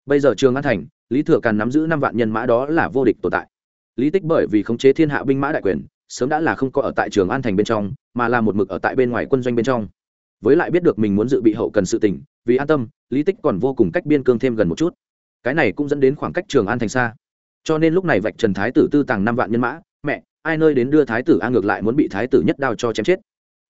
bây giờ trường an thành, lý thừa càn nắm giữ năm vạn nhân mã đó là vô địch tồn tại. Lý tích bởi vì khống chế thiên hạ binh mã đại quyền, sớm đã là không có ở tại trường an thành bên trong, mà là một mực ở tại bên ngoài quân doanh bên trong. Với lại biết được mình muốn dự bị hậu cần sự tỉnh vì an tâm, lý tích còn vô cùng cách biên cương thêm gần một chút. Cái này cũng dẫn đến khoảng cách trường an thành xa. Cho nên lúc này vạch trần thái tử tư tàng năm vạn nhân mã, mẹ, ai nơi đến đưa thái tử a ngược lại muốn bị thái tử nhất đao cho chém chết?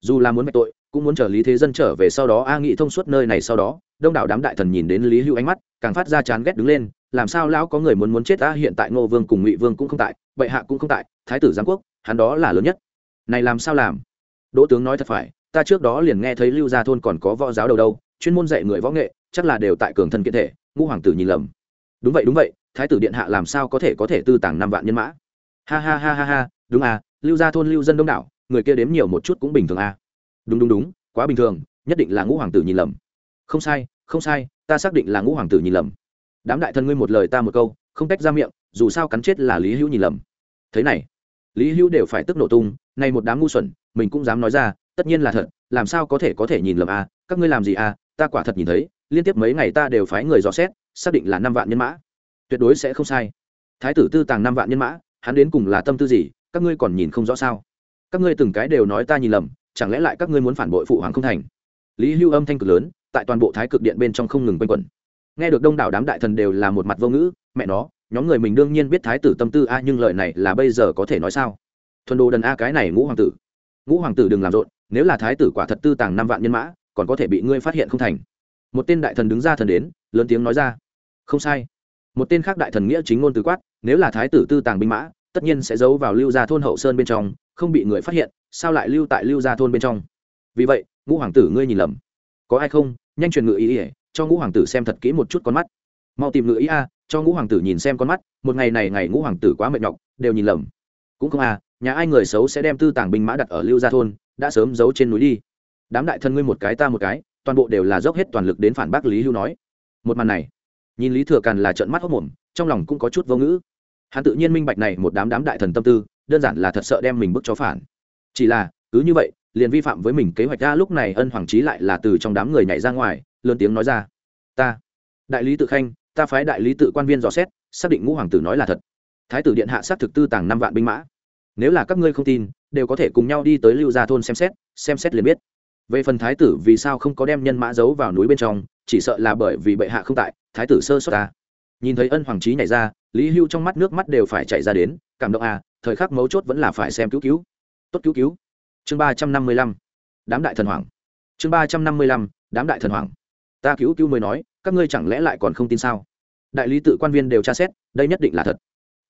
Dù là muốn mạch tội, cũng muốn chờ lý thế dân trở về sau đó a nghị thông suốt nơi này sau đó, đông đảo đám đại thần nhìn đến lý hưu ánh mắt, càng phát ra chán ghét đứng lên, làm sao lão có người muốn muốn chết ta hiện tại ngô vương cùng ngụy vương cũng không tại, bệ hạ cũng không tại, thái tử giám quốc, hắn đó là lớn nhất. Này làm sao làm? Đỗ tướng nói thật phải, ta trước đó liền nghe thấy lưu gia thôn còn có võ giáo đầu đâu, chuyên môn dạy người võ nghệ, chắc là đều tại cường thân kiện thể, ngũ hoàng tử nhìn lầm. Đúng vậy đúng vậy, thái tử điện hạ làm sao có thể có thể tư tàng năm vạn nhân mã? Ha ha ha ha ha, đúng à lưu gia thôn lưu dân đông đảo người kia đếm nhiều một chút cũng bình thường à đúng đúng đúng, quá bình thường, nhất định là ngũ hoàng tử nhìn lầm. Không sai không sai, ta xác định là ngũ hoàng tử nhìn lầm. Đám đại thần ngươi một lời ta một câu, không tách ra miệng, dù sao cắn chết là lý hữu nhìn lầm. Thế này, lý hữu đều phải tức nổ tung, nay một đám ngu xuẩn, mình cũng dám nói ra, tất nhiên là thật, làm sao có thể có thể nhìn lầm à các ngươi làm gì à ta quả thật nhìn thấy, liên tiếp mấy ngày ta đều phái người dò xét, xác định là năm vạn nhân mã. Tuyệt đối sẽ không sai. Thái tử tư tàng năm vạn nhân mã, hắn đến cùng là tâm tư gì, các ngươi còn nhìn không rõ sao? Các ngươi từng cái đều nói ta nhìn lầm, chẳng lẽ lại các ngươi muốn phản bội phụ hoàng không thành? Lý hưu âm thanh cực lớn, tại toàn bộ thái cực điện bên trong không ngừng quanh quẩn. Nghe được đông đảo đám đại thần đều là một mặt vô ngữ, mẹ nó, nhóm người mình đương nhiên biết thái tử tâm tư a, nhưng lời này là bây giờ có thể nói sao? Thuần đồ đần a, cái này ngũ hoàng tử. Ngũ hoàng tử đừng làm rộn, nếu là thái tử quả thật tư tàng năm vạn nhân mã, còn có thể bị ngươi phát hiện không thành. Một tên đại thần đứng ra thần đến, lớn tiếng nói ra. Không sai. Một tên khác đại thần nghĩa chính ngôn từ quát, nếu là thái tử tư tàng binh mã, tất nhiên sẽ giấu vào lưu gia thôn hậu sơn bên trong không bị người phát hiện, sao lại lưu tại lưu gia thôn bên trong? Vì vậy, ngũ hoàng tử ngươi nhìn lầm. Có ai không? Nhanh truyền ngự ý ỉa cho ngũ hoàng tử xem thật kỹ một chút con mắt. Mau tìm ngự ý a, cho ngũ hoàng tử nhìn xem con mắt, một ngày này ngày ngũ hoàng tử quá mệt nhọc, đều nhìn lầm. Cũng không à nhà ai người xấu sẽ đem tư tàng binh mã đặt ở lưu gia thôn, đã sớm giấu trên núi đi. Đám đại thân ngươi một cái ta một cái, toàn bộ đều là dốc hết toàn lực đến phản bác lý hưu nói. Một màn này, nhìn lý thừa càn là trợn mắt hốc mồm, trong lòng cũng có chút vô ngữ. Hắn tự nhiên minh bạch này một đám đám đại thần tâm tư đơn giản là thật sợ đem mình bức cho phản. Chỉ là, cứ như vậy, liền vi phạm với mình kế hoạch ra lúc này ân hoàng trí lại là từ trong đám người nhảy ra ngoài, lớn tiếng nói ra. Ta, đại lý tự khanh, ta phái đại lý tự quan viên dò xét, xác định ngũ hoàng tử nói là thật. Thái tử điện hạ xác thực tư tàng năm vạn binh mã. Nếu là các ngươi không tin, đều có thể cùng nhau đi tới lưu gia thôn xem xét xem xét liền biết. Về phần thái tử vì sao không có đem nhân mã giấu vào núi bên trong, chỉ sợ là bởi vì bệ hạ không tại, thái tử sơ sót ta. Nhìn thấy ân hoàng trí nhảy ra, lý hưu trong mắt nước mắt đều phải chạy ra đến, cảm động à thời khắc mấu chốt vẫn là phải xem cứu cứu. Tốt cứu cứu. Chương ba trăm năm mươi lăm. Đám đại thần hoàng chương ba trăm năm mươi lăm. Đám đại thần hoàng ta cứu cứu mới nói, các ngươi chẳng lẽ lại còn không tin sao? Đại lý tự quan viên đều tra xét, đây nhất định là thật.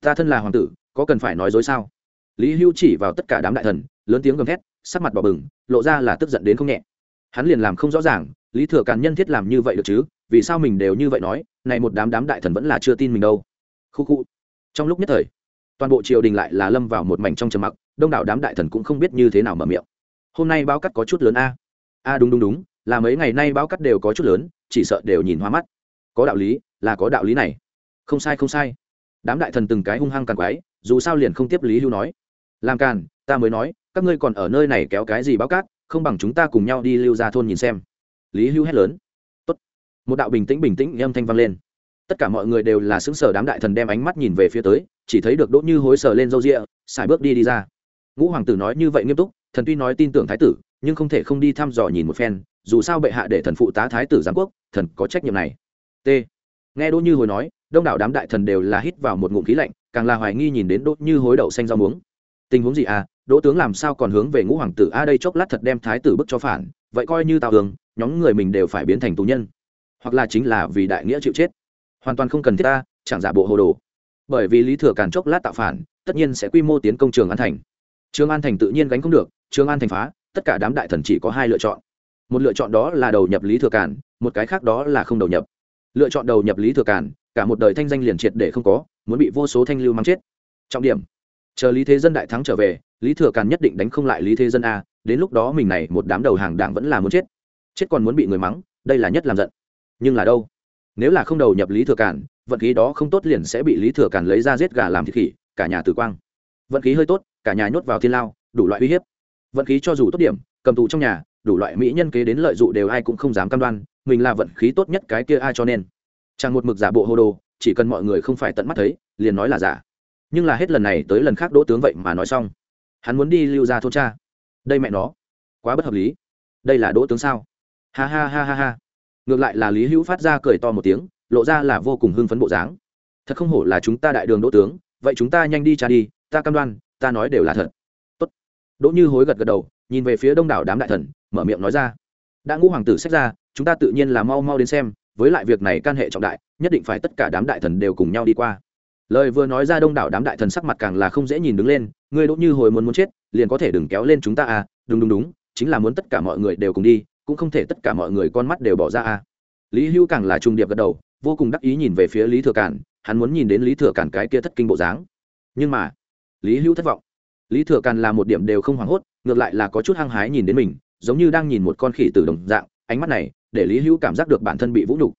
Ta thân là hoàng tử, có cần phải nói dối sao? Lý hưu chỉ vào tất cả đám đại thần, lớn tiếng gầm thét, sắc mặt bỏ bừng, lộ ra là tức giận đến không nhẹ. Hắn liền làm không rõ ràng, lý thừa càn nhân thiết làm như vậy được chứ? Vì sao mình đều như vậy nói, này một đám đám đại thần vẫn là chưa tin mình đâu? Khu khu. Trong lúc nhất thời toàn bộ triều đình lại là lâm vào một mảnh trong trầm mặc, đông đảo đám đại thần cũng không biết như thế nào mở miệng. Hôm nay báo cắt có chút lớn a. A, đúng đúng đúng, là mấy ngày nay báo cắt đều có chút lớn, chỉ sợ đều nhìn hoa mắt. Có đạo lý, là có đạo lý này. Không sai không sai. Đám đại thần từng cái hung hăng càng quái dù sao liền không tiếp lý lưu nói. Làm càn, ta mới nói, các ngươi còn ở nơi này kéo cái gì báo cát không bằng chúng ta cùng nhau đi lưu ra thôn nhìn xem. Lý hưu hét lớn. Tốt. một đạo bình tĩnh bình tĩnh, âm thanh vang lên tất cả mọi người đều là xứng sở đám đại thần đem ánh mắt nhìn về phía tới, chỉ thấy được đỗ như hối sờ lên râu rịa xài bước đi đi ra. Ngũ hoàng tử nói như vậy nghiêm túc, thần tuy nói tin tưởng thái tử, nhưng không thể không đi thăm dò nhìn một phen, dù sao bệ hạ để thần phụ tá thái tử giám quốc, thần có trách nhiệm này. T. Nghe đỗ như hối nói, đông đảo đám đại thần đều là hít vào một ngụm khí lạnh, càng là hoài nghi nhìn đến đỗ như hối đậu xanh rau muống. Tình huống gì à? Đỗ tướng làm sao còn hướng về ngũ hoàng tử? A, đây chốc lát thật đem thái tử bức cho phản, vậy coi như tào tường nhóm người mình đều phải biến thành tù nhân. Hoặc là chính là vì đại nghĩa chịu chết hoàn toàn không cần thiết ta, chẳng giả bộ hồ đồ. Bởi vì lý thừa càn chốc lát tạo phản, tất nhiên sẽ quy mô tiến công trường an thành. Trường an thành tự nhiên gánh không được, trường an thành phá, tất cả đám đại thần chỉ có hai lựa chọn. Một lựa chọn đó là đầu nhập lý thừa càn, một cái khác đó là không đầu nhập. Lựa chọn đầu nhập lý thừa càn, cả một đời thanh danh liền triệt để không có, muốn bị vô số thanh lưu mang chết. Trọng điểm, chờ lý thế dân đại thắng trở về, lý thừa càn nhất định đánh không lại lý thế dân a, đến lúc đó mình này một đám đầu hàng đảng vẫn là muốn chết. Chết còn muốn bị người mắng, đây là nhất làm giận. Nhưng là đâu? Nếu là không đầu nhập lý thừa cản vận khí đó không tốt liền sẽ bị lý thừa cản lấy ra giết gà làm thịt khỉ, cả nhà tử quang. Vận khí hơi tốt, cả nhà nhốt vào thiên lao, đủ loại uy hiếp. Vận khí cho dù tốt điểm, cầm tù trong nhà, đủ loại mỹ nhân kế đến lợi dụng đều ai cũng không dám cam đoan, mình là vận khí tốt nhất cái kia ai cho nên. Chẳng một mực giả bộ hô đồ, chỉ cần mọi người không phải tận mắt thấy, liền nói là giả. Nhưng là hết lần này tới lần khác đỗ tướng vậy mà nói xong. Hắn muốn đi lưu ra thôn cha. Đây mẹ nó. Quá bất hợp lý. Đây là đỗ tướng sao? Ha ha ha ha ha ngược lại là lý hữu phát ra cười to một tiếng, lộ ra là vô cùng hưng phấn bộ dáng. Thật không hổ là chúng ta đại đường đỗ tướng, vậy chúng ta nhanh đi trả đi, ta cam đoan, ta nói đều là thật. Tốt. đỗ như hối gật gật đầu, nhìn về phía đông đảo đám đại thần, mở miệng nói ra. Đã ngũ hoàng tử xét ra, chúng ta tự nhiên là mau mau đến xem, với lại việc này can hệ trọng đại, nhất định phải tất cả đám đại thần đều cùng nhau đi qua. Lời vừa nói ra đông đảo đám đại thần sắc mặt càng là không dễ nhìn đứng lên ngươi đỗ như hồi muốn muốn chết, liền có thể đừng kéo lên chúng ta à đúng đúng đúng, chính là muốn tất cả mọi người đều cùng đi cũng không thể tất cả mọi người con mắt đều bỏ ra a. Lý hưu càng là trung điệp gật đầu, vô cùng đắc ý nhìn về phía lý thừa cản, hắn muốn nhìn đến lý thừa cản cái kia thất kinh bộ dáng. Nhưng mà, lý hưu thất vọng. Lý thừa Cản là một điểm đều không hoảng hốt, ngược lại là có chút hăng hái nhìn đến mình, giống như đang nhìn một con khỉ từ đồng dạng, ánh mắt này để lý Hưu cảm giác được bản thân bị vũ nhục.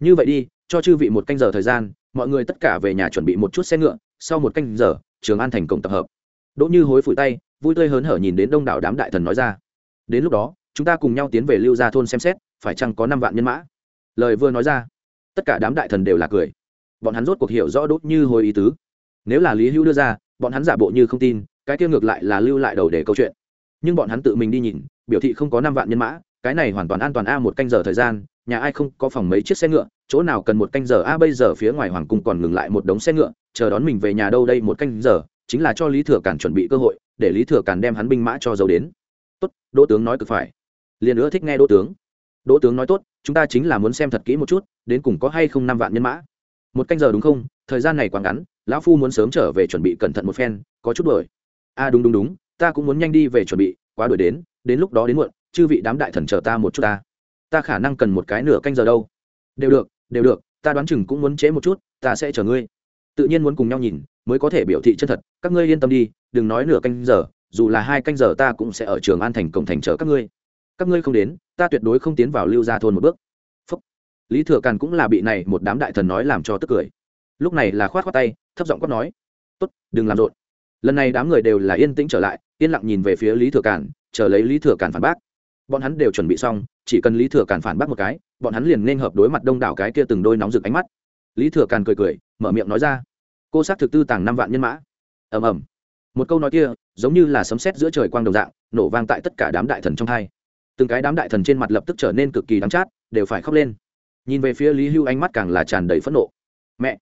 Như vậy đi, cho chư vị một canh giờ thời gian, mọi người tất cả về nhà chuẩn bị một chút xe ngựa, sau một canh giờ, trường an thành cổng tập hợp. Đỗ như hối phủi tay, vui tươi hớn hở nhìn đến đông đảo đám đại thần nói ra. Đến lúc đó chúng ta cùng nhau tiến về lưu gia thôn xem xét, phải chăng có năm vạn nhân mã? Lời vừa nói ra, tất cả đám đại thần đều là cười. Bọn hắn rốt cuộc hiểu rõ đốt như hồi ý tứ. Nếu là lý hữu đưa ra, bọn hắn giả bộ như không tin, cái kia ngược lại là lưu lại đầu để câu chuyện. Nhưng bọn hắn tự mình đi nhìn, biểu thị không có năm vạn nhân mã, cái này hoàn toàn an toàn a một canh giờ thời gian, nhà ai không có phòng mấy chiếc xe ngựa, chỗ nào cần một canh giờ a bây giờ phía ngoài hoàng cung còn ngừng lại một đống xe ngựa, chờ đón mình về nhà đâu đây một canh giờ, chính là cho lý thừa cản chuẩn bị cơ hội, để lý thừa cản đem hắn binh mã cho dấu đến. Tốt, đỗ tướng nói cực phải liền nữa thích nghe đỗ tướng. Đỗ tướng nói tốt, chúng ta chính là muốn xem thật kỹ một chút, đến cùng có hay không năm vạn nhân mã. Một canh giờ đúng không? Thời gian này quá ngắn, lão phu muốn sớm trở về chuẩn bị cẩn thận một phen, có chút đuổi. A đúng đúng đúng, ta cũng muốn nhanh đi về chuẩn bị, quá đuổi đến đến lúc đó đến muộn, chư vị đám đại thần chờ ta một chút ta. Ta khả năng cần một cái nửa canh giờ đâu. Đều được đều được, ta đoán chừng cũng muốn chế một chút, ta sẽ chờ ngươi. Tự nhiên muốn cùng nhau nhìn, mới có thể biểu thị chân thật, các ngươi yên tâm đi, đừng nói nửa canh giờ, dù là hai canh giờ ta cũng sẽ ở trường an thành cổng thành chờ các ngươi các ngươi không đến, ta tuyệt đối không tiến vào lưu gia thôn một bước. Phúc. lý thừa càn cũng là bị này một đám đại thần nói làm cho tức cười. Lúc này là khoát khoát tay, thấp giọng quát nói, tốt, đừng làm rộn. Lần này đám người đều là yên tĩnh trở lại, yên lặng nhìn về phía lý thừa càn, chờ lấy lý thừa càn phản bác. Bọn hắn đều chuẩn bị xong, chỉ cần lý thừa càn phản bác một cái, bọn hắn liền nên hợp đối mặt đông đảo cái kia từng đôi nóng rực ánh mắt. Lý thừa càn cười cười, mở miệng nói ra, cô xác thực tư tàng năm vạn nhân mã. Ầm ầm. Một câu nói kia, giống như là sấm sét giữa trời quang đồng dạng, nổ vang tại tất cả đám đại thần trong hai từng cái đám đại thần trên mặt lập tức trở nên cực kỳ đắng chát, đều phải khóc lên. Nhìn về phía lý hưu ánh mắt càng là tràn đầy phẫn nộ. Mẹ,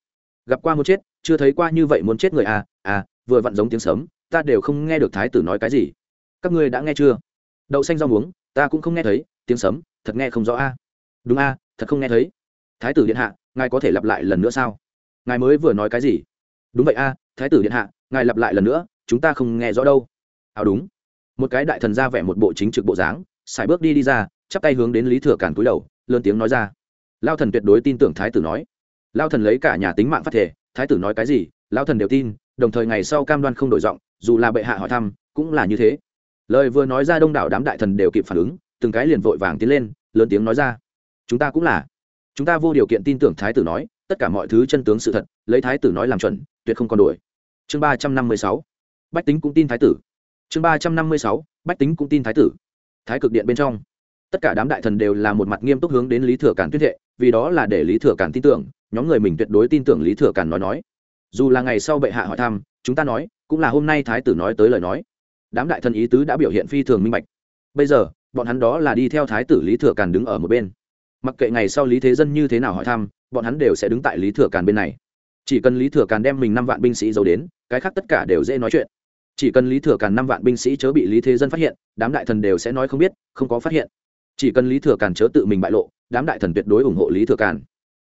gặp qua muốn chết, chưa thấy qua như vậy muốn chết người à à vừa vặn giống tiếng sớm ta đều không nghe được thái tử nói cái gì. Các ngươi đã nghe chưa? Đậu xanh rau muống, ta cũng không nghe thấy, tiếng sấm, thật nghe không rõ a. Đúng a, thật không nghe thấy. Thái tử điện hạ, ngài có thể lặp lại lần nữa sao? Ngài mới vừa nói cái gì? Đúng vậy a, thái tử điện hạ, ngài lặp lại lần nữa, chúng ta không nghe rõ đâu. À đúng. Một cái đại thần ra vẻ một bộ chính trực bộ dáng sải bước đi đi ra, chắp tay hướng đến lý thừa cản cúi đầu, lớn tiếng nói ra. Lao thần tuyệt đối tin tưởng thái tử nói. Lao thần lấy cả nhà tính mạng phát thể thái tử nói cái gì, lao thần đều tin, đồng thời ngày sau cam đoan không đổi giọng, dù là bệ hạ hỏi thăm, cũng là như thế. Lời vừa nói ra đông đảo đám đại thần đều kịp phản ứng, từng cái liền vội vàng tiến lên, lớn tiếng nói ra. Chúng ta cũng là. Chúng ta vô điều kiện tin tưởng thái tử nói, tất cả mọi thứ chân tướng sự thật, lấy thái tử nói làm chuẩn, tuyệt không còn đổi chương ba trăm năm mươi sáu. Bách tính cũng tin thái tử. Chương ba trăm năm mươi sáu. Bách tính cũng tin thái tử thái cực điện bên trong. Tất cả đám đại thần đều là một mặt nghiêm túc hướng đến lý thừa cản tuyên thệ, vì đó là để lý thừa cản tin tưởng, nhóm người mình tuyệt đối tin tưởng lý thừa cản nói nói. Dù là ngày sau bệ hạ hỏi thăm, chúng ta nói, cũng là hôm nay thái tử nói tới lời nói. Đám đại thần ý tứ đã biểu hiện phi thường minh bạch. Bây giờ, bọn hắn đó là đi theo thái tử lý thừa càn đứng ở một bên. Mặc kệ ngày sau lý thế dân như thế nào hỏi thăm, bọn hắn đều sẽ đứng tại lý thừa càn bên này. Chỉ cần lý thừa càn đem mình năm vạn binh sĩ giấu đến, cái khác tất cả đều dễ nói chuyện chỉ cần lý thừa càn năm vạn binh sĩ chớ bị lý thế dân phát hiện, đám đại thần đều sẽ nói không biết, không có phát hiện. Chỉ cần lý thừa càn chớ tự mình bại lộ, đám đại thần tuyệt đối ủng hộ lý thừa càn.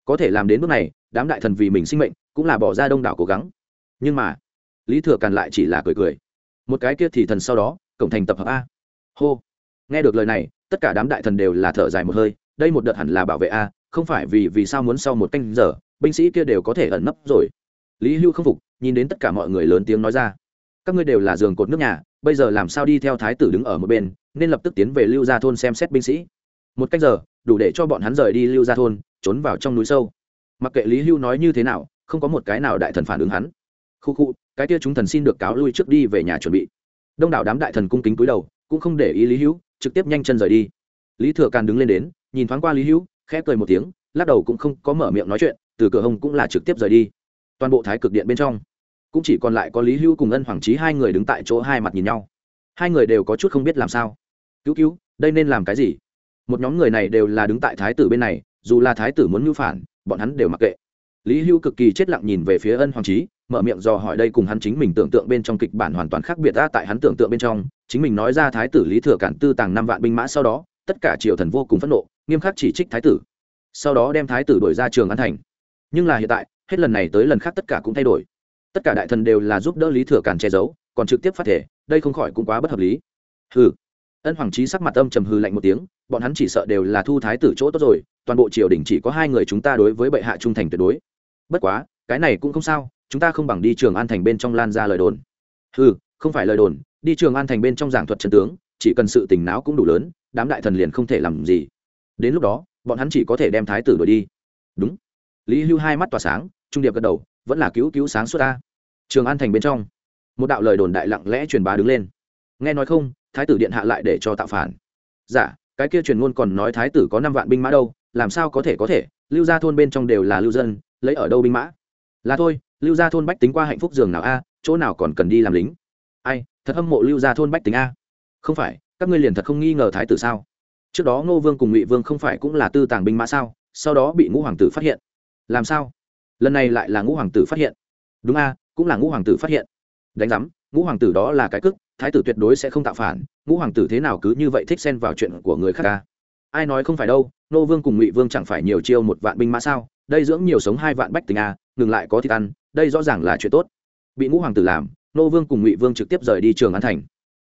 Có thể làm đến bước này, đám đại thần vì mình sinh mệnh, cũng là bỏ ra đông đảo cố gắng. Nhưng mà, lý thừa càn lại chỉ là cười cười. Một cái kia thì thần sau đó cổng thành tập hợp a. Hô. Nghe được lời này, tất cả đám đại thần đều là thở dài một hơi, đây một đợt hẳn là bảo vệ a, không phải vì vì sao muốn sau một canh giờ, binh sĩ kia đều có thể ẩn nấp rồi. Lý hưu không phục, nhìn đến tất cả mọi người lớn tiếng nói ra các ngươi đều là giường cột nước nhà, bây giờ làm sao đi theo thái tử đứng ở một bên, nên lập tức tiến về lưu gia thôn xem xét binh sĩ. Một cách giờ, đủ để cho bọn hắn rời đi lưu gia thôn, trốn vào trong núi sâu. Mặc kệ lý hưu nói như thế nào, không có một cái nào đại thần phản ứng hắn. Khu khu, cái kia chúng thần xin được cáo lui trước đi về nhà chuẩn bị. Đông đảo đám đại thần cung kính cúi đầu, cũng không để ý lý hữu trực tiếp nhanh chân rời đi. Lý thừa càn đứng lên đến, nhìn thoáng qua lý hữu khẽ cười một tiếng, lắc đầu cũng không có mở miệng nói chuyện, từ cửa hông cũng là trực tiếp rời đi. Toàn bộ thái cực điện bên trong cũng chỉ còn lại có lý Hưu cùng ân hoàng trí hai người đứng tại chỗ hai mặt nhìn nhau. Hai người đều có chút không biết làm sao. Cứu cứu, đây nên làm cái gì? Một nhóm người này đều là đứng tại thái tử bên này, dù là thái tử muốn mưu phản, bọn hắn đều mặc kệ. Lý Hưu cực kỳ chết lặng nhìn về phía ân hoàng trí, mở miệng do hỏi đây cùng hắn chính mình tưởng tượng bên trong kịch bản hoàn toàn khác biệt ra tại hắn tưởng tượng bên trong. Chính mình nói ra thái tử lý thừa cản tư tàng năm vạn binh mã sau đó, tất cả triều thần vô cùng phẫn nộ, nghiêm khắc chỉ trích thái tử. Sau đó đem thái tử đổi ra trường an thành. Nhưng là hiện tại, hết lần này tới lần khác tất cả cũng thay đổi tất cả đại thần đều là giúp đỡ lý thừa càn che giấu còn trực tiếp phát thể đây không khỏi cũng quá bất hợp lý. Hừ. Ân hoàng trí sắc mặt âm trầm hư lạnh một tiếng bọn hắn chỉ sợ đều là thu thái tử chỗ tốt rồi toàn bộ triều đình chỉ có hai người chúng ta đối với bệ hạ trung thành tuyệt đối. Bất quá cái này cũng không sao chúng ta không bằng đi trường an thành bên trong lan ra lời đồn. Hừ, không phải lời đồn đi trường an thành bên trong giảng thuật trần tướng chỉ cần sự tình não cũng đủ lớn đám đại thần liền không thể làm gì. Đến lúc đó bọn hắn chỉ có thể đem thái tử đuổi đi. Đúng. Lý hưu hai mắt tỏa sáng trung điệp gật đầu vẫn là cứu cứu sáng suốt ta. Trường an thành bên trong một đạo lời đồn đại lặng lẽ truyền bá đứng lên. Nghe nói không thái tử điện hạ lại để cho tạo phản. Giả dạ, cái kia truyền ngôn còn nói thái tử có năm vạn binh mã đâu làm sao có thể có thể? Lưu gia thôn bên trong đều là lưu dân lấy ở đâu binh mã? Là thôi lưu gia thôn bách tính qua hạnh phúc giường nào a chỗ nào còn cần đi làm lính? Ai thật hâm mộ lưu gia thôn bách tính a. Không phải các ngươi liền thật không nghi ngờ thái tử sao? Trước đó ngô vương cùng ngụy vương không phải cũng là tư tàng binh mã sao? Sau đó bị ngũ hoàng tử phát hiện. Làm sao? Lần này lại là ngũ hoàng tử phát hiện. Đúng a, cũng là ngũ hoàng tử phát hiện. Đánh giám, ngũ hoàng tử đó là cái cức thái tử tuyệt đối sẽ không tạo phản. Ngũ hoàng tử thế nào cứ như vậy thích xen vào chuyện của người khác ca ai nói không phải đâu, nô vương cùng ngụy vương chẳng phải nhiều chiêu một vạn binh mã sao? Đây dưỡng nhiều sống hai vạn bách tình a, ngừng lại có thịt ăn, đây rõ ràng là chuyện tốt. Bị ngũ hoàng tử làm, nô vương cùng ngụy vương trực tiếp rời đi trường an thành.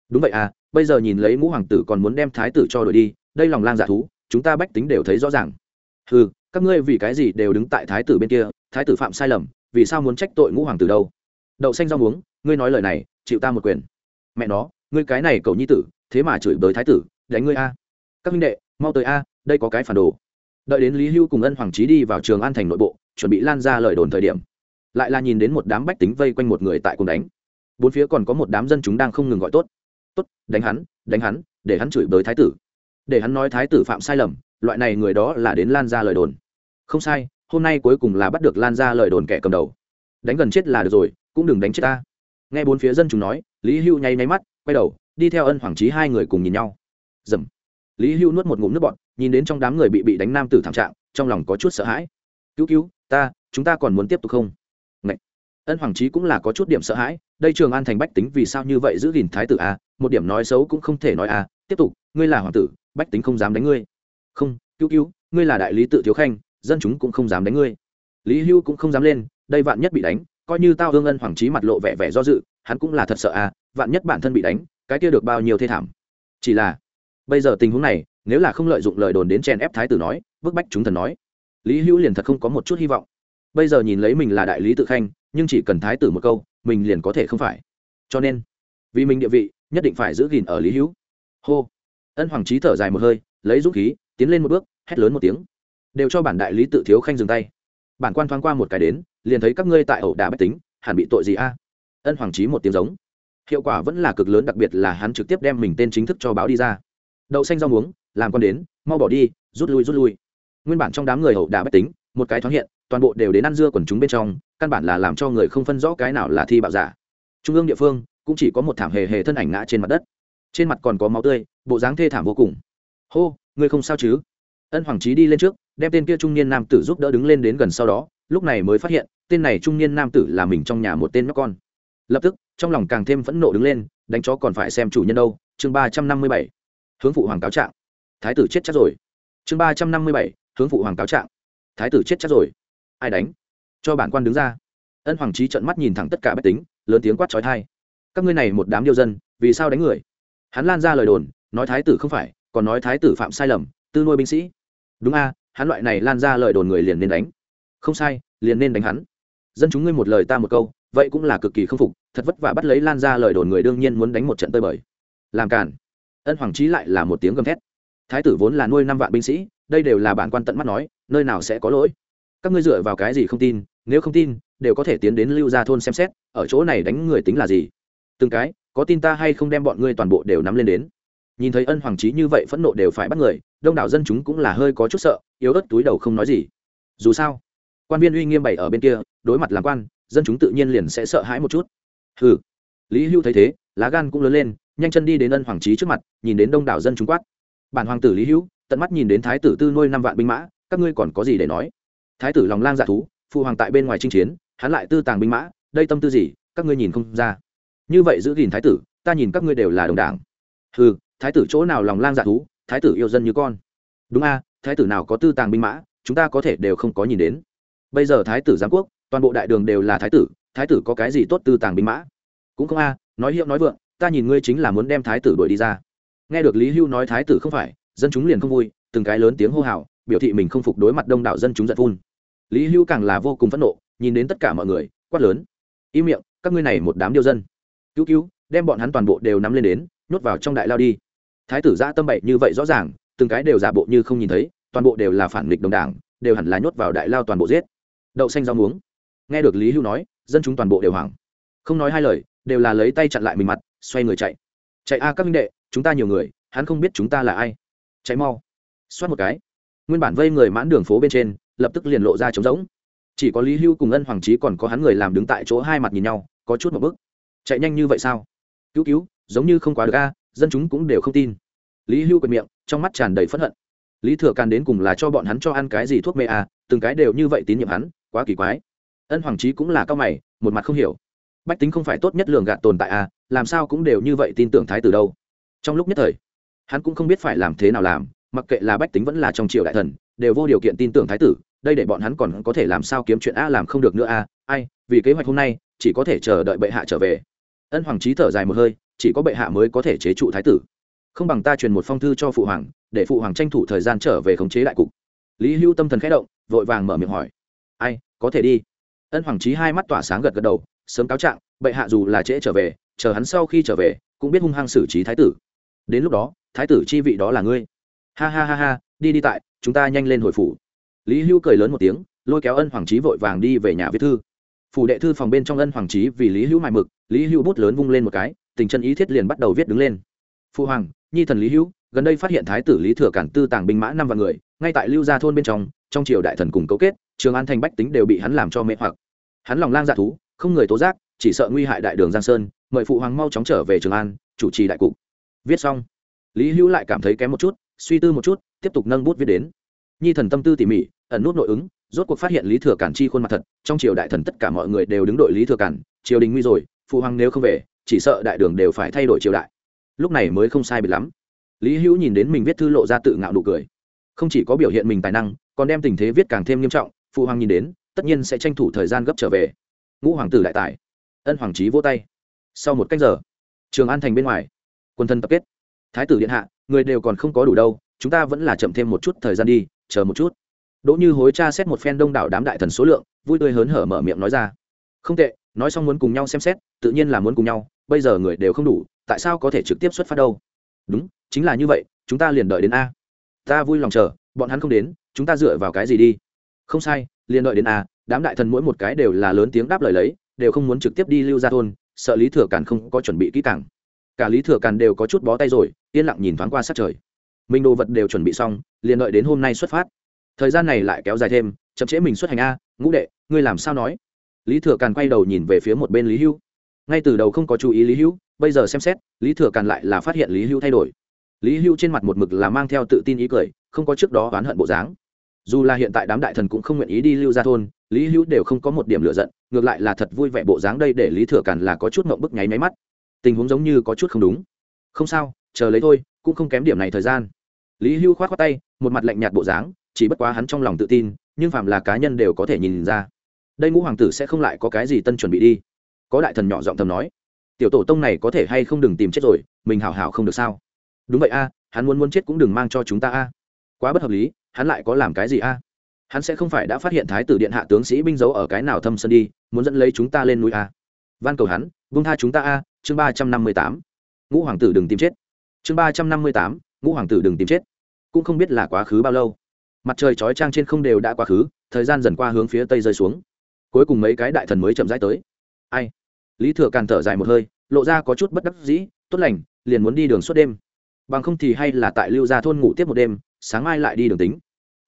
Đúng vậy à bây giờ nhìn lấy ngũ hoàng tử còn muốn đem thái tử cho đổi đi, đây lòng lang dạ thú, chúng ta bách tính đều thấy rõ ràng. Ừ các ngươi vì cái gì đều đứng tại thái tử bên kia thái tử phạm sai lầm, vì sao muốn trách tội ngũ hoàng tử đâu? Đậu xanh rau muống, ngươi nói lời này, chịu ta một quyền. Mẹ nó, ngươi cái này cầu nhi tử, thế mà chửi bới thái tử, đánh ngươi a. Các minh đệ, mau tới a, đây có cái phản đồ. Đợi đến lý hưu cùng ân hoàng trí đi vào trường an thành nội bộ, chuẩn bị lan ra lời đồn thời điểm. Lại là nhìn đến một đám bách tính vây quanh một người tại cùng đánh. Bốn phía còn có một đám dân chúng đang không ngừng gọi tốt. Tốt, đánh hắn đánh hắn, để hắn chửi bới thái tử. Để hắn nói thái tử phạm sai lầm, loại này người đó là đến lan ra lời đồn. Không sai hôm nay cuối cùng là bắt được lan ra lời đồn kẻ cầm đầu. Đánh gần chết là được rồi, cũng đừng đánh chết ta. Nghe bốn phía dân chúng nói, lý hưu nháy nháy mắt, quay đầu, đi theo ân hoàng trí hai người cùng nhìn nhau. Dầm. Lý hưu nuốt một ngụm nước bọt, nhìn đến trong đám người bị bị đánh nam tử thảm trạng, trong lòng có chút sợ hãi. Cứu cứu, ta, chúng ta còn muốn tiếp tục không? Ngậy. ân hoàng trí cũng là có chút điểm sợ hãi, đây trường an thành bách tính vì sao như vậy giữ gìn thái tử a một điểm nói xấu cũng không thể nói a tiếp tục, ngươi là hoàng tử, bách tính không dám đánh ngươi. Không, cứu cứu, ngươi là đại lý tự thiếu khanh dân chúng cũng không dám đánh ngươi. Lý hưu cũng không dám lên, đây vạn nhất bị đánh, coi như tao hương ân hoàng trí mặt lộ vẻ vẻ do dự, hắn cũng là thật sợ à vạn nhất bản thân bị đánh, cái kia được bao nhiêu thê thảm. Chỉ là, bây giờ tình huống này, nếu là không lợi dụng lời đồn đến chèn ép thái tử nói, bức bách chúng thần nói, lý hữu liền thật không có một chút hy vọng. Bây giờ nhìn lấy mình là đại lý tự khanh, nhưng chỉ cần thái tử một câu, mình liền có thể không phải. Cho nên, vì mình địa vị, nhất định phải giữ gìn ở lý hữu hô. Ân hoàng trí thở dài một hơi, lấy dũng khí, tiến lên một bước, hét lớn một tiếng đều cho bản đại lý tự thiếu khanh dừng tay. Bản quan thoáng qua một cái đến, liền thấy các ngươi tại ẩu đà bách tính, hẳn bị tội gì a? Ân hoàng trí một tiếng giống. Hiệu quả vẫn là cực lớn, đặc biệt là hắn trực tiếp đem mình tên chính thức cho báo đi ra. Đậu xanh rau muống, làm con đến, mau bỏ đi, rút lui rút lui. Nguyên bản trong đám người ẩu đà bách tính, một cái thoáng hiện, toàn bộ đều đến ăn dưa quần chúng bên trong, căn bản là làm cho người không phân rõ cái nào là thi bạo giả. Trung ương địa phương, cũng chỉ có một thảm hề hề thân ảnh ngã trên mặt đất. Trên mặt còn có máu tươi, bộ dáng thê thảm vô cùng. Hô, ngươi không sao chứ? Ân hoàng trí đi lên trước, đem tên kia trung niên nam tử giúp đỡ đứng lên đến gần sau đó, lúc này mới phát hiện, tên này trung niên nam tử là mình trong nhà một tên nhóc con. Lập tức, trong lòng càng thêm phẫn nộ đứng lên, đánh chó còn phải xem chủ nhân đâu. Chương ba trăm năm mươi bảy, hướng phụ hoàng cáo trạng. Thái tử chết chắc rồi. Chương ba trăm năm mươi bảy, hướng phụ hoàng cáo trạng. Thái tử chết chắc rồi. Ai đánh? Cho bản quan đứng ra. Ân hoàng trí trợn mắt nhìn thẳng tất cả bách tính, lớn tiếng quát trói thai. Các ngươi này một đám điêu dân, vì sao đánh người? Hắn lan ra lời đồn, nói thái tử không phải, còn nói thái tử phạm sai lầm, tư nuôi binh sĩ đúng a, hắn loại này lan ra lời đồn người liền nên đánh. Không sai, liền nên đánh hắn. Dân chúng ngươi một lời ta một câu, vậy cũng là cực kỳ không phục, thật vất vả bắt lấy lan ra lời đồn người đương nhiên muốn đánh một trận tơi bời. Làm càn. Ân hoàng trí lại là một tiếng gầm thét. Thái tử vốn là nuôi năm vạn binh sĩ, đây đều là bản quan tận mắt nói, nơi nào sẽ có lỗi. Các ngươi dựa vào cái gì không tin, nếu không tin, đều có thể tiến đến lưu gia thôn xem xét, ở chỗ này đánh người tính là gì. Từng cái, có tin ta hay không đem bọn ngươi toàn bộ đều nắm lên đến nhìn thấy ân hoàng trí như vậy phẫn nộ đều phải bắt người, đông đảo dân chúng cũng là hơi có chút sợ, yếu ớt túi đầu không nói gì. Dù sao, quan viên uy nghiêm bày ở bên kia, đối mặt làm quan, dân chúng tự nhiên liền sẽ sợ hãi một chút. Hừ. Lý hưu thấy thế, lá gan cũng lớn lên, nhanh chân đi đến ân hoàng trí trước mặt, nhìn đến đông đảo dân chúng quát. Bản hoàng tử lý hưu, tận mắt nhìn đến thái tử tư nuôi năm vạn binh mã, các ngươi còn có gì để nói? Thái tử lòng lang dạ thú, phụ hoàng tại bên ngoài chinh chiến, hắn lại tư tàng binh mã, đây tâm tư gì, các ngươi nhìn không ra. Như vậy giữ gìn thái tử, ta nhìn các ngươi đều là đồng đảng. Hừ thái tử chỗ nào lòng lang dạ thú, thái tử yêu dân như con. Đúng a, thái tử nào có tư tàng binh mã, chúng ta có thể đều không có nhìn đến. Bây giờ thái tử giám quốc, toàn bộ đại đường đều là thái tử thái tử có cái gì tốt tư tàng binh mã? Cũng không a, nói hiệu nói vượng, ta nhìn ngươi chính là muốn đem thái tử đuổi đi ra. Nghe được lý hưu nói thái tử không phải, dân chúng liền không vui, từng cái lớn tiếng hô hào, biểu thị mình không phục đối mặt đông đảo dân chúng giận phun. Lý hưu càng là vô cùng phẫn nộ, nhìn đến tất cả mọi người, quát lớn. Im miệng, các ngươi này một đám điêu dân. Cứu cứu, đem bọn hắn toàn bộ đều nắm lên đến, nhốt vào trong đại lao đi thái tử ra tâm bậy như vậy rõ ràng, từng cái đều giả bộ như không nhìn thấy, toàn bộ đều là phản nghịch đồng đảng, đều hẳn là nhốt vào đại lao toàn bộ giết. Đậu xanh rau muống. Nghe được lý hưu nói, dân chúng toàn bộ đều hoảng. Không nói hai lời, đều là lấy tay chặn lại mình mặt, xoay người chạy. Chạy a các minh đệ, chúng ta nhiều người, hắn không biết chúng ta là ai. Chạy mau. Xoát một cái. Nguyên bản vây người mãn đường phố bên trên, lập tức liền lộ ra trống rỗng. Chỉ có lý hưu cùng ân hoàng trí còn có hắn người làm đứng tại chỗ hai mặt nhìn nhau, có chút một bức chạy nhanh như vậy sao? Cứu cứu, giống như không quá được a dân chúng cũng đều không tin. Lý hưu quệt miệng, trong mắt tràn đầy phẫn hận. Lý thừa càn đến cùng là cho bọn hắn cho ăn cái gì thuốc mê à từng cái đều như vậy tín nhiệm hắn, quá kỳ quái. Ân hoàng trí cũng là cao mày, một mặt không hiểu. Bách tính không phải tốt nhất lường gạt tồn tại à làm sao cũng đều như vậy tin tưởng thái tử đâu. Trong lúc nhất thời, hắn cũng không biết phải làm thế nào làm, mặc kệ là bách tính vẫn là trong triều đại thần, đều vô điều kiện tin tưởng thái tử, đây để bọn hắn còn có thể làm sao kiếm chuyện a làm không được nữa a ai, vì kế hoạch hôm nay, chỉ có thể chờ đợi bệ hạ trở về ân hoàng trí thở dài một hơi, chỉ có bệ hạ mới có thể chế trụ thái tử. Không bằng ta truyền một phong thư cho phụ hoàng, để phụ hoàng tranh thủ thời gian trở về khống chế đại cục. Lý hưu tâm thần khẽ động, vội vàng mở miệng hỏi. Ai, có thể đi. Ân hoàng trí hai mắt tỏa sáng gật gật đầu, sớm cáo trạng, bệ hạ dù là trễ trở về, chờ hắn sau khi trở về, cũng biết hung hăng xử trí thái tử. Đến lúc đó, thái tử chi vị đó là ngươi. Ha ha ha ha, đi đi tại, chúng ta nhanh lên hồi phủ. Lý hưu cười lớn một tiếng, lôi kéo ân hoàng trí vội vàng đi về nhà viết thư phủ đệ thư phòng bên trong ân hoàng trí vì lý hữu mài mực, lý hữu bút lớn vung lên một cái, tình chân ý thiết liền bắt đầu viết đứng lên. Phụ hoàng, nhi thần lý hữu, gần đây phát hiện thái tử lý thừa cản tư tàng binh mã năm vạn người, ngay tại lưu gia thôn bên trong trong triều đại thần cùng cấu kết, trường an thành bách tính đều bị hắn làm cho mê hoặc. Hắn lòng lang dạ thú, không người tố giác, chỉ sợ nguy hại đại đường giang sơn, mời phụ hoàng mau chóng trở về trường an, chủ trì đại cục. Viết xong, lý hữu lại cảm thấy kém một chút, suy tư một chút, tiếp tục nâng bút viết đến. Nhi thần tâm tư tỉ mỉ, ẩn nút nội ứng rốt cuộc phát hiện lý thừa cản chi khuôn mặt thật, trong triều đại thần tất cả mọi người đều đứng đội lý thừa cản, triều đình nguy rồi phụ hoàng nếu không về, chỉ sợ đại đường đều phải thay đổi triều đại. Lúc này mới không sai biệt lắm. Lý hữu nhìn đến mình viết thư lộ ra tự ngạo nụ cười. Không chỉ có biểu hiện mình tài năng, còn đem tình thế viết càng thêm nghiêm trọng phụ hoàng nhìn đến, tất nhiên sẽ tranh thủ thời gian gấp trở về. Ngũ hoàng tử đại tài. Ân hoàng trí vô tay. Sau một cách giờ, trường an thành bên ngoài, quân thân tập kết. Thái tử điện hạ, người đều còn không có đủ đâu, chúng ta vẫn là chậm thêm một chút thời gian đi, chờ một chút đỗ như hối tra xét một phen đông đảo đám đại thần số lượng, vui tươi hớn hở mở miệng nói ra. Không tệ, nói xong muốn cùng nhau xem xét, tự nhiên là muốn cùng nhau, bây giờ người đều không đủ, tại sao có thể trực tiếp xuất phát đâu? Đúng, chính là như vậy, chúng ta liền đợi đến a. Ta vui lòng chờ, bọn hắn không đến, chúng ta dựa vào cái gì đi? Không sai, liền đợi đến a, đám đại thần mỗi một cái đều là lớn tiếng đáp lời lấy, đều không muốn trực tiếp đi lưu ra thôn, sợ lý thừa càn không có chuẩn bị kỹ càng. Cả lý thừa càn đều có chút bó tay rồi, yên lặng nhìn thoáng qua sát trời. Mình đồ vật đều chuẩn bị xong, liền đợi đến hôm nay xuất phát thời gian này lại kéo dài thêm, chậm trễ mình xuất hành a, ngũ đệ, ngươi làm sao nói? Lý thừa càn quay đầu nhìn về phía một bên lý hưu ngay từ đầu không có chú ý lý hưu bây giờ xem xét, lý thừa càn lại là phát hiện lý hưu thay đổi. Lý hưu trên mặt một mực là mang theo tự tin ý cười, không có trước đó oán hận bộ dáng. Dù là hiện tại đám đại thần cũng không nguyện ý đi lưu ra thôn, lý hữu đều không có một điểm lựa giận, ngược lại là thật vui vẻ bộ dáng đây để lý thừa càn là có chút mộng bức nháy máy mắt. Tình huống giống như có chút không đúng. Không sao, chờ lấy thôi, cũng không kém điểm này thời gian. Lý hưu khoát khoát tay, một mặt lạnh nhạt bộ dáng chỉ bất quá hắn trong lòng tự tin, nhưng phạm là cá nhân đều có thể nhìn ra. Đây ngũ hoàng tử sẽ không lại có cái gì tân chuẩn bị đi. Có đại thần nhỏ giọng thầm nói, tiểu tổ tông này có thể hay không đừng tìm chết rồi, mình hảo hảo không được sao? Đúng vậy a, hắn muốn muốn chết cũng đừng mang cho chúng ta a. Quá bất hợp lý, hắn lại có làm cái gì a? Hắn sẽ không phải đã phát hiện thái tử điện hạ tướng sĩ binh giấu ở cái nào thâm sân đi, muốn dẫn lấy chúng ta lên núi a. Van cầu hắn vung tha chúng ta a. Chương ba trăm năm mươi tám. Ngũ hoàng tử đừng tìm chết. Chương ba trăm năm mươi tám, ngũ hoàng tử đừng tìm chết. Cũng không biết là quá khứ bao lâu mặt trời chói trang trên không đều đã quá khứ, thời gian dần qua hướng phía tây rơi xuống. Cuối cùng mấy cái đại thần mới chậm rãi tới. Ai? Lý thừa càn thở dài một hơi, lộ ra có chút bất đắc dĩ, tốt lành, liền muốn đi đường suốt đêm. Bằng không thì hay là tại lưu gia thôn ngủ tiếp một đêm, sáng mai lại đi đường tính.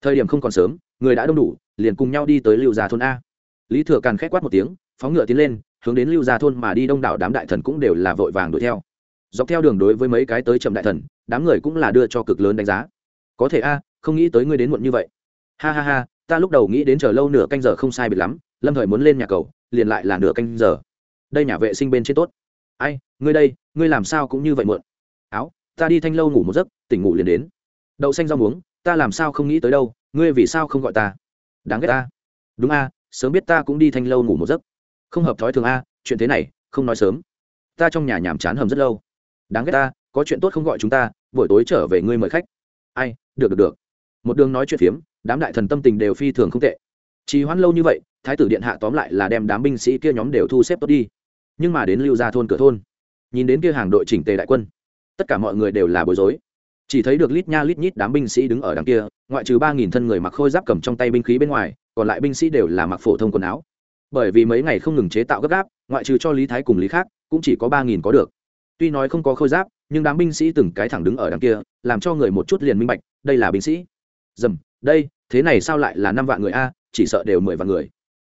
Thời điểm không còn sớm, người đã đông đủ, liền cùng nhau đi tới lưu gia thôn a. Lý thừa càn khét quát một tiếng, phóng ngựa tiến lên, hướng đến lưu gia thôn mà đi đông đảo đám đại thần cũng đều là vội vàng đuổi theo. Dọc theo đường đối với mấy cái tới chậm đại thần, đám người cũng là đưa cho cực lớn đánh giá. Có thể a không nghĩ tới ngươi đến muộn như vậy. Ha ha ha, ta lúc đầu nghĩ đến chờ lâu nửa canh giờ không sai biệt lắm, lâm thời muốn lên nhà cầu, liền lại là nửa canh giờ. Đây nhà vệ sinh bên trên tốt. Ai, ngươi đây, ngươi làm sao cũng như vậy muộn. Áo, ta đi thanh lâu ngủ một giấc, tỉnh ngủ liền đến. Đậu xanh rau muống, ta làm sao không nghĩ tới đâu, ngươi vì sao không gọi ta? Đáng ghét ta. Đúng a, sớm biết ta cũng đi thanh lâu ngủ một giấc. Không hợp thói thường a, chuyện thế này, không nói sớm. Ta trong nhà nhàm chán hầm rất lâu. Đáng ghét ta, có chuyện tốt không gọi chúng ta, buổi tối trở về ngươi mời khách. Ai, được được được một đường nói chuyện phiếm, đám đại thần tâm tình đều phi thường không tệ. Trì hoãn lâu như vậy, thái tử điện hạ tóm lại là đem đám binh sĩ kia nhóm đều thu xếp tốt đi. Nhưng mà đến lưu ra thôn cửa thôn, nhìn đến kia hàng đội chỉnh tề đại quân, tất cả mọi người đều là bối rối. Chỉ thấy được lít nha lít nhít đám binh sĩ đứng ở đằng kia, ngoại trừ ba nghìn thân người mặc khôi giáp cầm trong tay binh khí bên ngoài, còn lại binh sĩ đều là mặc phổ thông quần áo. Bởi vì mấy ngày không ngừng chế tạo gấp gáp, ngoại trừ cho lý thái cùng lý khác, cũng chỉ có ba nghìn có được. Tuy nói không có khôi giáp, nhưng đám binh sĩ từng cái thẳng đứng ở đằng kia, làm cho người một chút liền minh bạch, đây là binh sĩ dầm, đây, thế này sao lại là năm vạn người a, chỉ sợ đều mười vạn người.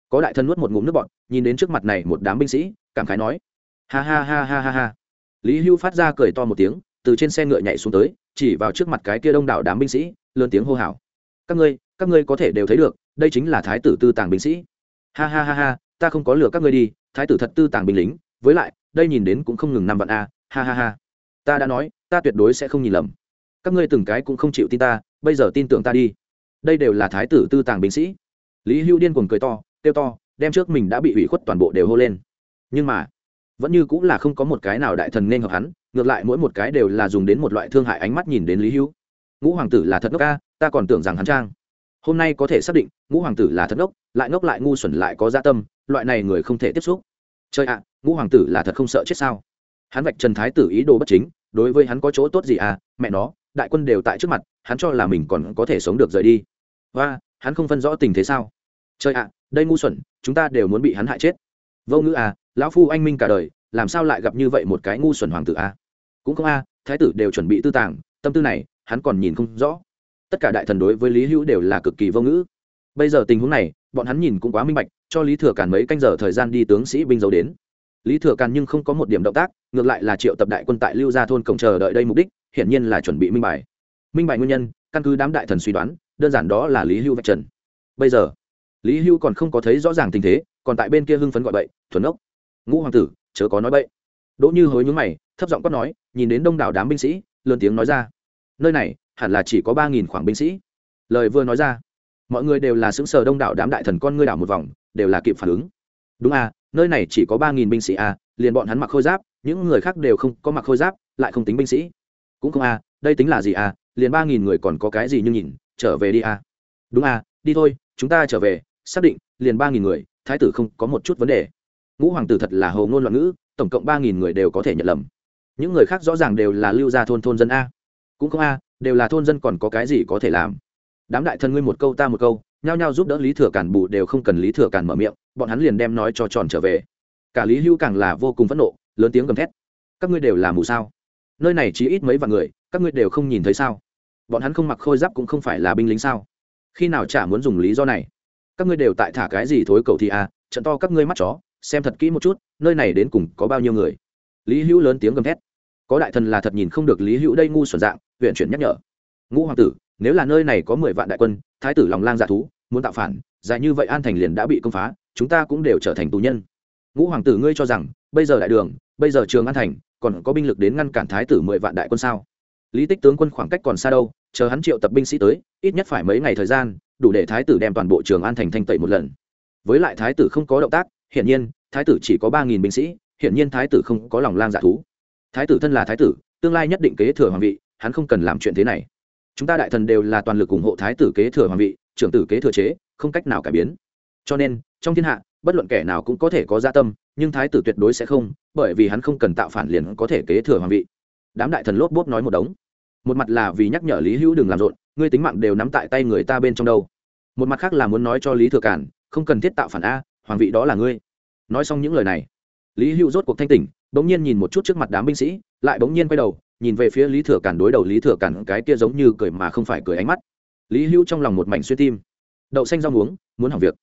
Có đại thân nuốt một ngụm nước bọn nhìn đến trước mặt này một đám binh sĩ, cảm khái nói. Ha ha ha ha ha ha. Lý hưu phát ra cười to một tiếng, từ trên xe ngựa nhảy xuống tới, chỉ vào trước mặt cái kia đông đảo đám binh sĩ, lớn tiếng hô hào. Các ngươi các ngươi có thể đều thấy được, đây chính là thái tử tư tàng binh sĩ. Ha ha ha ha, ta không có lừa các ngươi đi, thái tử thật tư tàng binh lính, với lại, đây nhìn đến cũng không ngừng năm vạn a, ha ha ha. Ta đã nói, ta tuyệt đối sẽ không nhìn lầm các ngươi từng cái cũng không chịu tin ta, bây giờ tin tưởng ta đi. Đây đều là thái tử tư tàng binh sĩ. Lý hưu điên cuồng cười to, kêu to, đem trước mình đã bị hủy khuất toàn bộ đều hô lên. Nhưng mà, vẫn như cũng là không có một cái nào đại thần nên hợp hắn, ngược lại mỗi một cái đều là dùng đến một loại thương hại ánh mắt nhìn đến lý hưu ngũ hoàng tử là thật ngốc ca, ta còn tưởng rằng hắn trang. Hôm nay có thể xác định, ngũ hoàng tử là thật ngốc, lại ngốc lại ngu xuẩn lại có gia dạ tâm, loại này người không thể tiếp xúc. Chơi ạ, ngũ hoàng tử là thật không sợ chết sao? Hắn vạch trần thái tử ý đồ bất chính, đối với hắn có chỗ tốt gì à mẹ nó đại quân đều tại trước mặt hắn cho là mình còn có thể sống được rời đi. Và hắn không phân rõ tình thế sao? Trời ạ đây ngu xuẩn chúng ta đều muốn bị hắn hại chết. Vô ngữ à lão phu anh minh cả đời làm sao lại gặp như vậy một cái ngu xuẩn hoàng tử à? cũng không à, thái tử đều chuẩn bị tư tàng tâm tư này hắn còn nhìn không rõ. Tất cả đại thần đối với lý hữu đều là cực kỳ vô ngữ. Bây giờ tình huống này bọn hắn nhìn cũng quá minh bạch cho lý thừa càn mấy canh giờ thời gian đi tướng sĩ binh dấu đến. Lý thừa càn nhưng không có một điểm động tác ngược lại là triệu tập đại quân tại lưu gia thôn cổng chờ đợi đây mục đích hiển nhiên là chuẩn bị minh bài. Minh bạch nguyên nhân, căn cứ đám đại thần suy đoán, đơn giản đó là lý hưu vạch trần. Bây giờ, lý hưu còn không có thấy rõ ràng tình thế, còn tại bên kia hưng phấn gọi bậy, thuần ốc, ngũ hoàng tử, chớ có nói bậy. Đỗ như hối nhúng mày, thấp giọng quát nói, nhìn đến đông đảo đám binh sĩ, lớn tiếng nói ra, nơi này, hẳn là chỉ có ba nghìn khoảng binh sĩ. Lời vừa nói ra, mọi người đều là xứng sờ đông đảo đám đại thần con ngươi đảo một vòng, đều là kịp phản ứng. Đúng à nơi này chỉ có ba nghìn binh sĩ à liền bọn hắn mặc khôi giáp, những người khác đều không có mặc khôi giáp, lại không tính binh sĩ cũng không à đây tính là gì à liền ba nghìn người còn có cái gì nhưng nhìn trở về đi à. Đúng a, đi thôi chúng ta trở về xác định liền ba nghìn người thái tử không có một chút vấn đề. Ngũ hoàng tử thật là hầu ngôn loạn ngữ tổng cộng ba nghìn người đều có thể nhận lầm. Những người khác rõ ràng đều là lưu gia thôn thôn dân a. Cũng không a đều là thôn dân còn có cái gì có thể làm. Đám đại thân ngươi một câu ta một câu nhao nhao giúp đỡ lý thừa cản bù đều không cần lý thừa cản mở miệng bọn hắn liền đem nói cho tròn trở về. Cả lý hữu càng là vô cùng phẫn nộ lớn tiếng gầm thét. Các ngươi đều là mù sao? Nơi này chỉ ít mấy vạn người, các ngươi đều không nhìn thấy sao? Bọn hắn không mặc khôi giáp cũng không phải là binh lính sao? Khi nào chả muốn dùng lý do này? Các ngươi đều tại thả cái gì thối cầu thì à trận to các ngươi mắt chó, xem thật kỹ một chút, nơi này đến cùng có bao nhiêu người? Lý hữu lớn tiếng gầm thét. Có đại thần là thật nhìn không được lý hữu đây ngu xuẩn dạng huyện chuyển nhắc nhở. Ngũ hoàng tử, nếu là nơi này có mười vạn đại quân, thái tử lòng lang dạ thú, muốn tạo phản, dài như vậy an thành liền đã bị công phá, chúng ta cũng đều trở thành tù nhân. Ngũ hoàng tử ngươi cho rằng, bây giờ đại đường, bây giờ trường an thành còn có binh lực đến ngăn cản thái tử mười vạn đại quân sao? Lý tích tướng quân khoảng cách còn xa đâu, chờ hắn triệu tập binh sĩ tới, ít nhất phải mấy ngày thời gian, đủ để thái tử đem toàn bộ trường an thành thanh tẩy một lần. Với lại thái tử không có động tác, hiển nhiên, thái tử chỉ có ba nghìn binh sĩ, hiển nhiên thái tử không có lòng lang dạ thú. Thái tử thân là thái tử, tương lai nhất định kế thừa hoàng vị, hắn không cần làm chuyện thế này. Chúng ta đại thần đều là toàn lực ủng hộ thái tử kế thừa hoàng vị, trưởng tử kế thừa chế, không cách nào cải biến. Cho nên, trong thiên hạ, bất luận kẻ nào cũng có thể có gia tâm, nhưng thái tử tuyệt đối sẽ không bởi vì hắn không cần tạo phản liền có thể kế thừa hoàng vị. Đám đại thần lốp bốp nói một đống. Một mặt là vì nhắc nhở lý hữu đừng làm rộn, ngươi tính mạng đều nắm tại tay người ta bên trong đâu. Một mặt khác là muốn nói cho lý thừa cản, không cần thiết tạo phản a, hoàng vị đó là ngươi. Nói xong những lời này, lý hữu rốt cuộc thanh tỉnh, bỗng nhiên nhìn một chút trước mặt đám binh sĩ, lại bỗng nhiên quay đầu, nhìn về phía lý thừa cản đối đầu lý thừa cản cái kia giống như cười mà không phải cười ánh mắt. Lý hữu trong lòng một mảnh xuyên tim. Đậu xanh rau muống, muốn hỏng việc.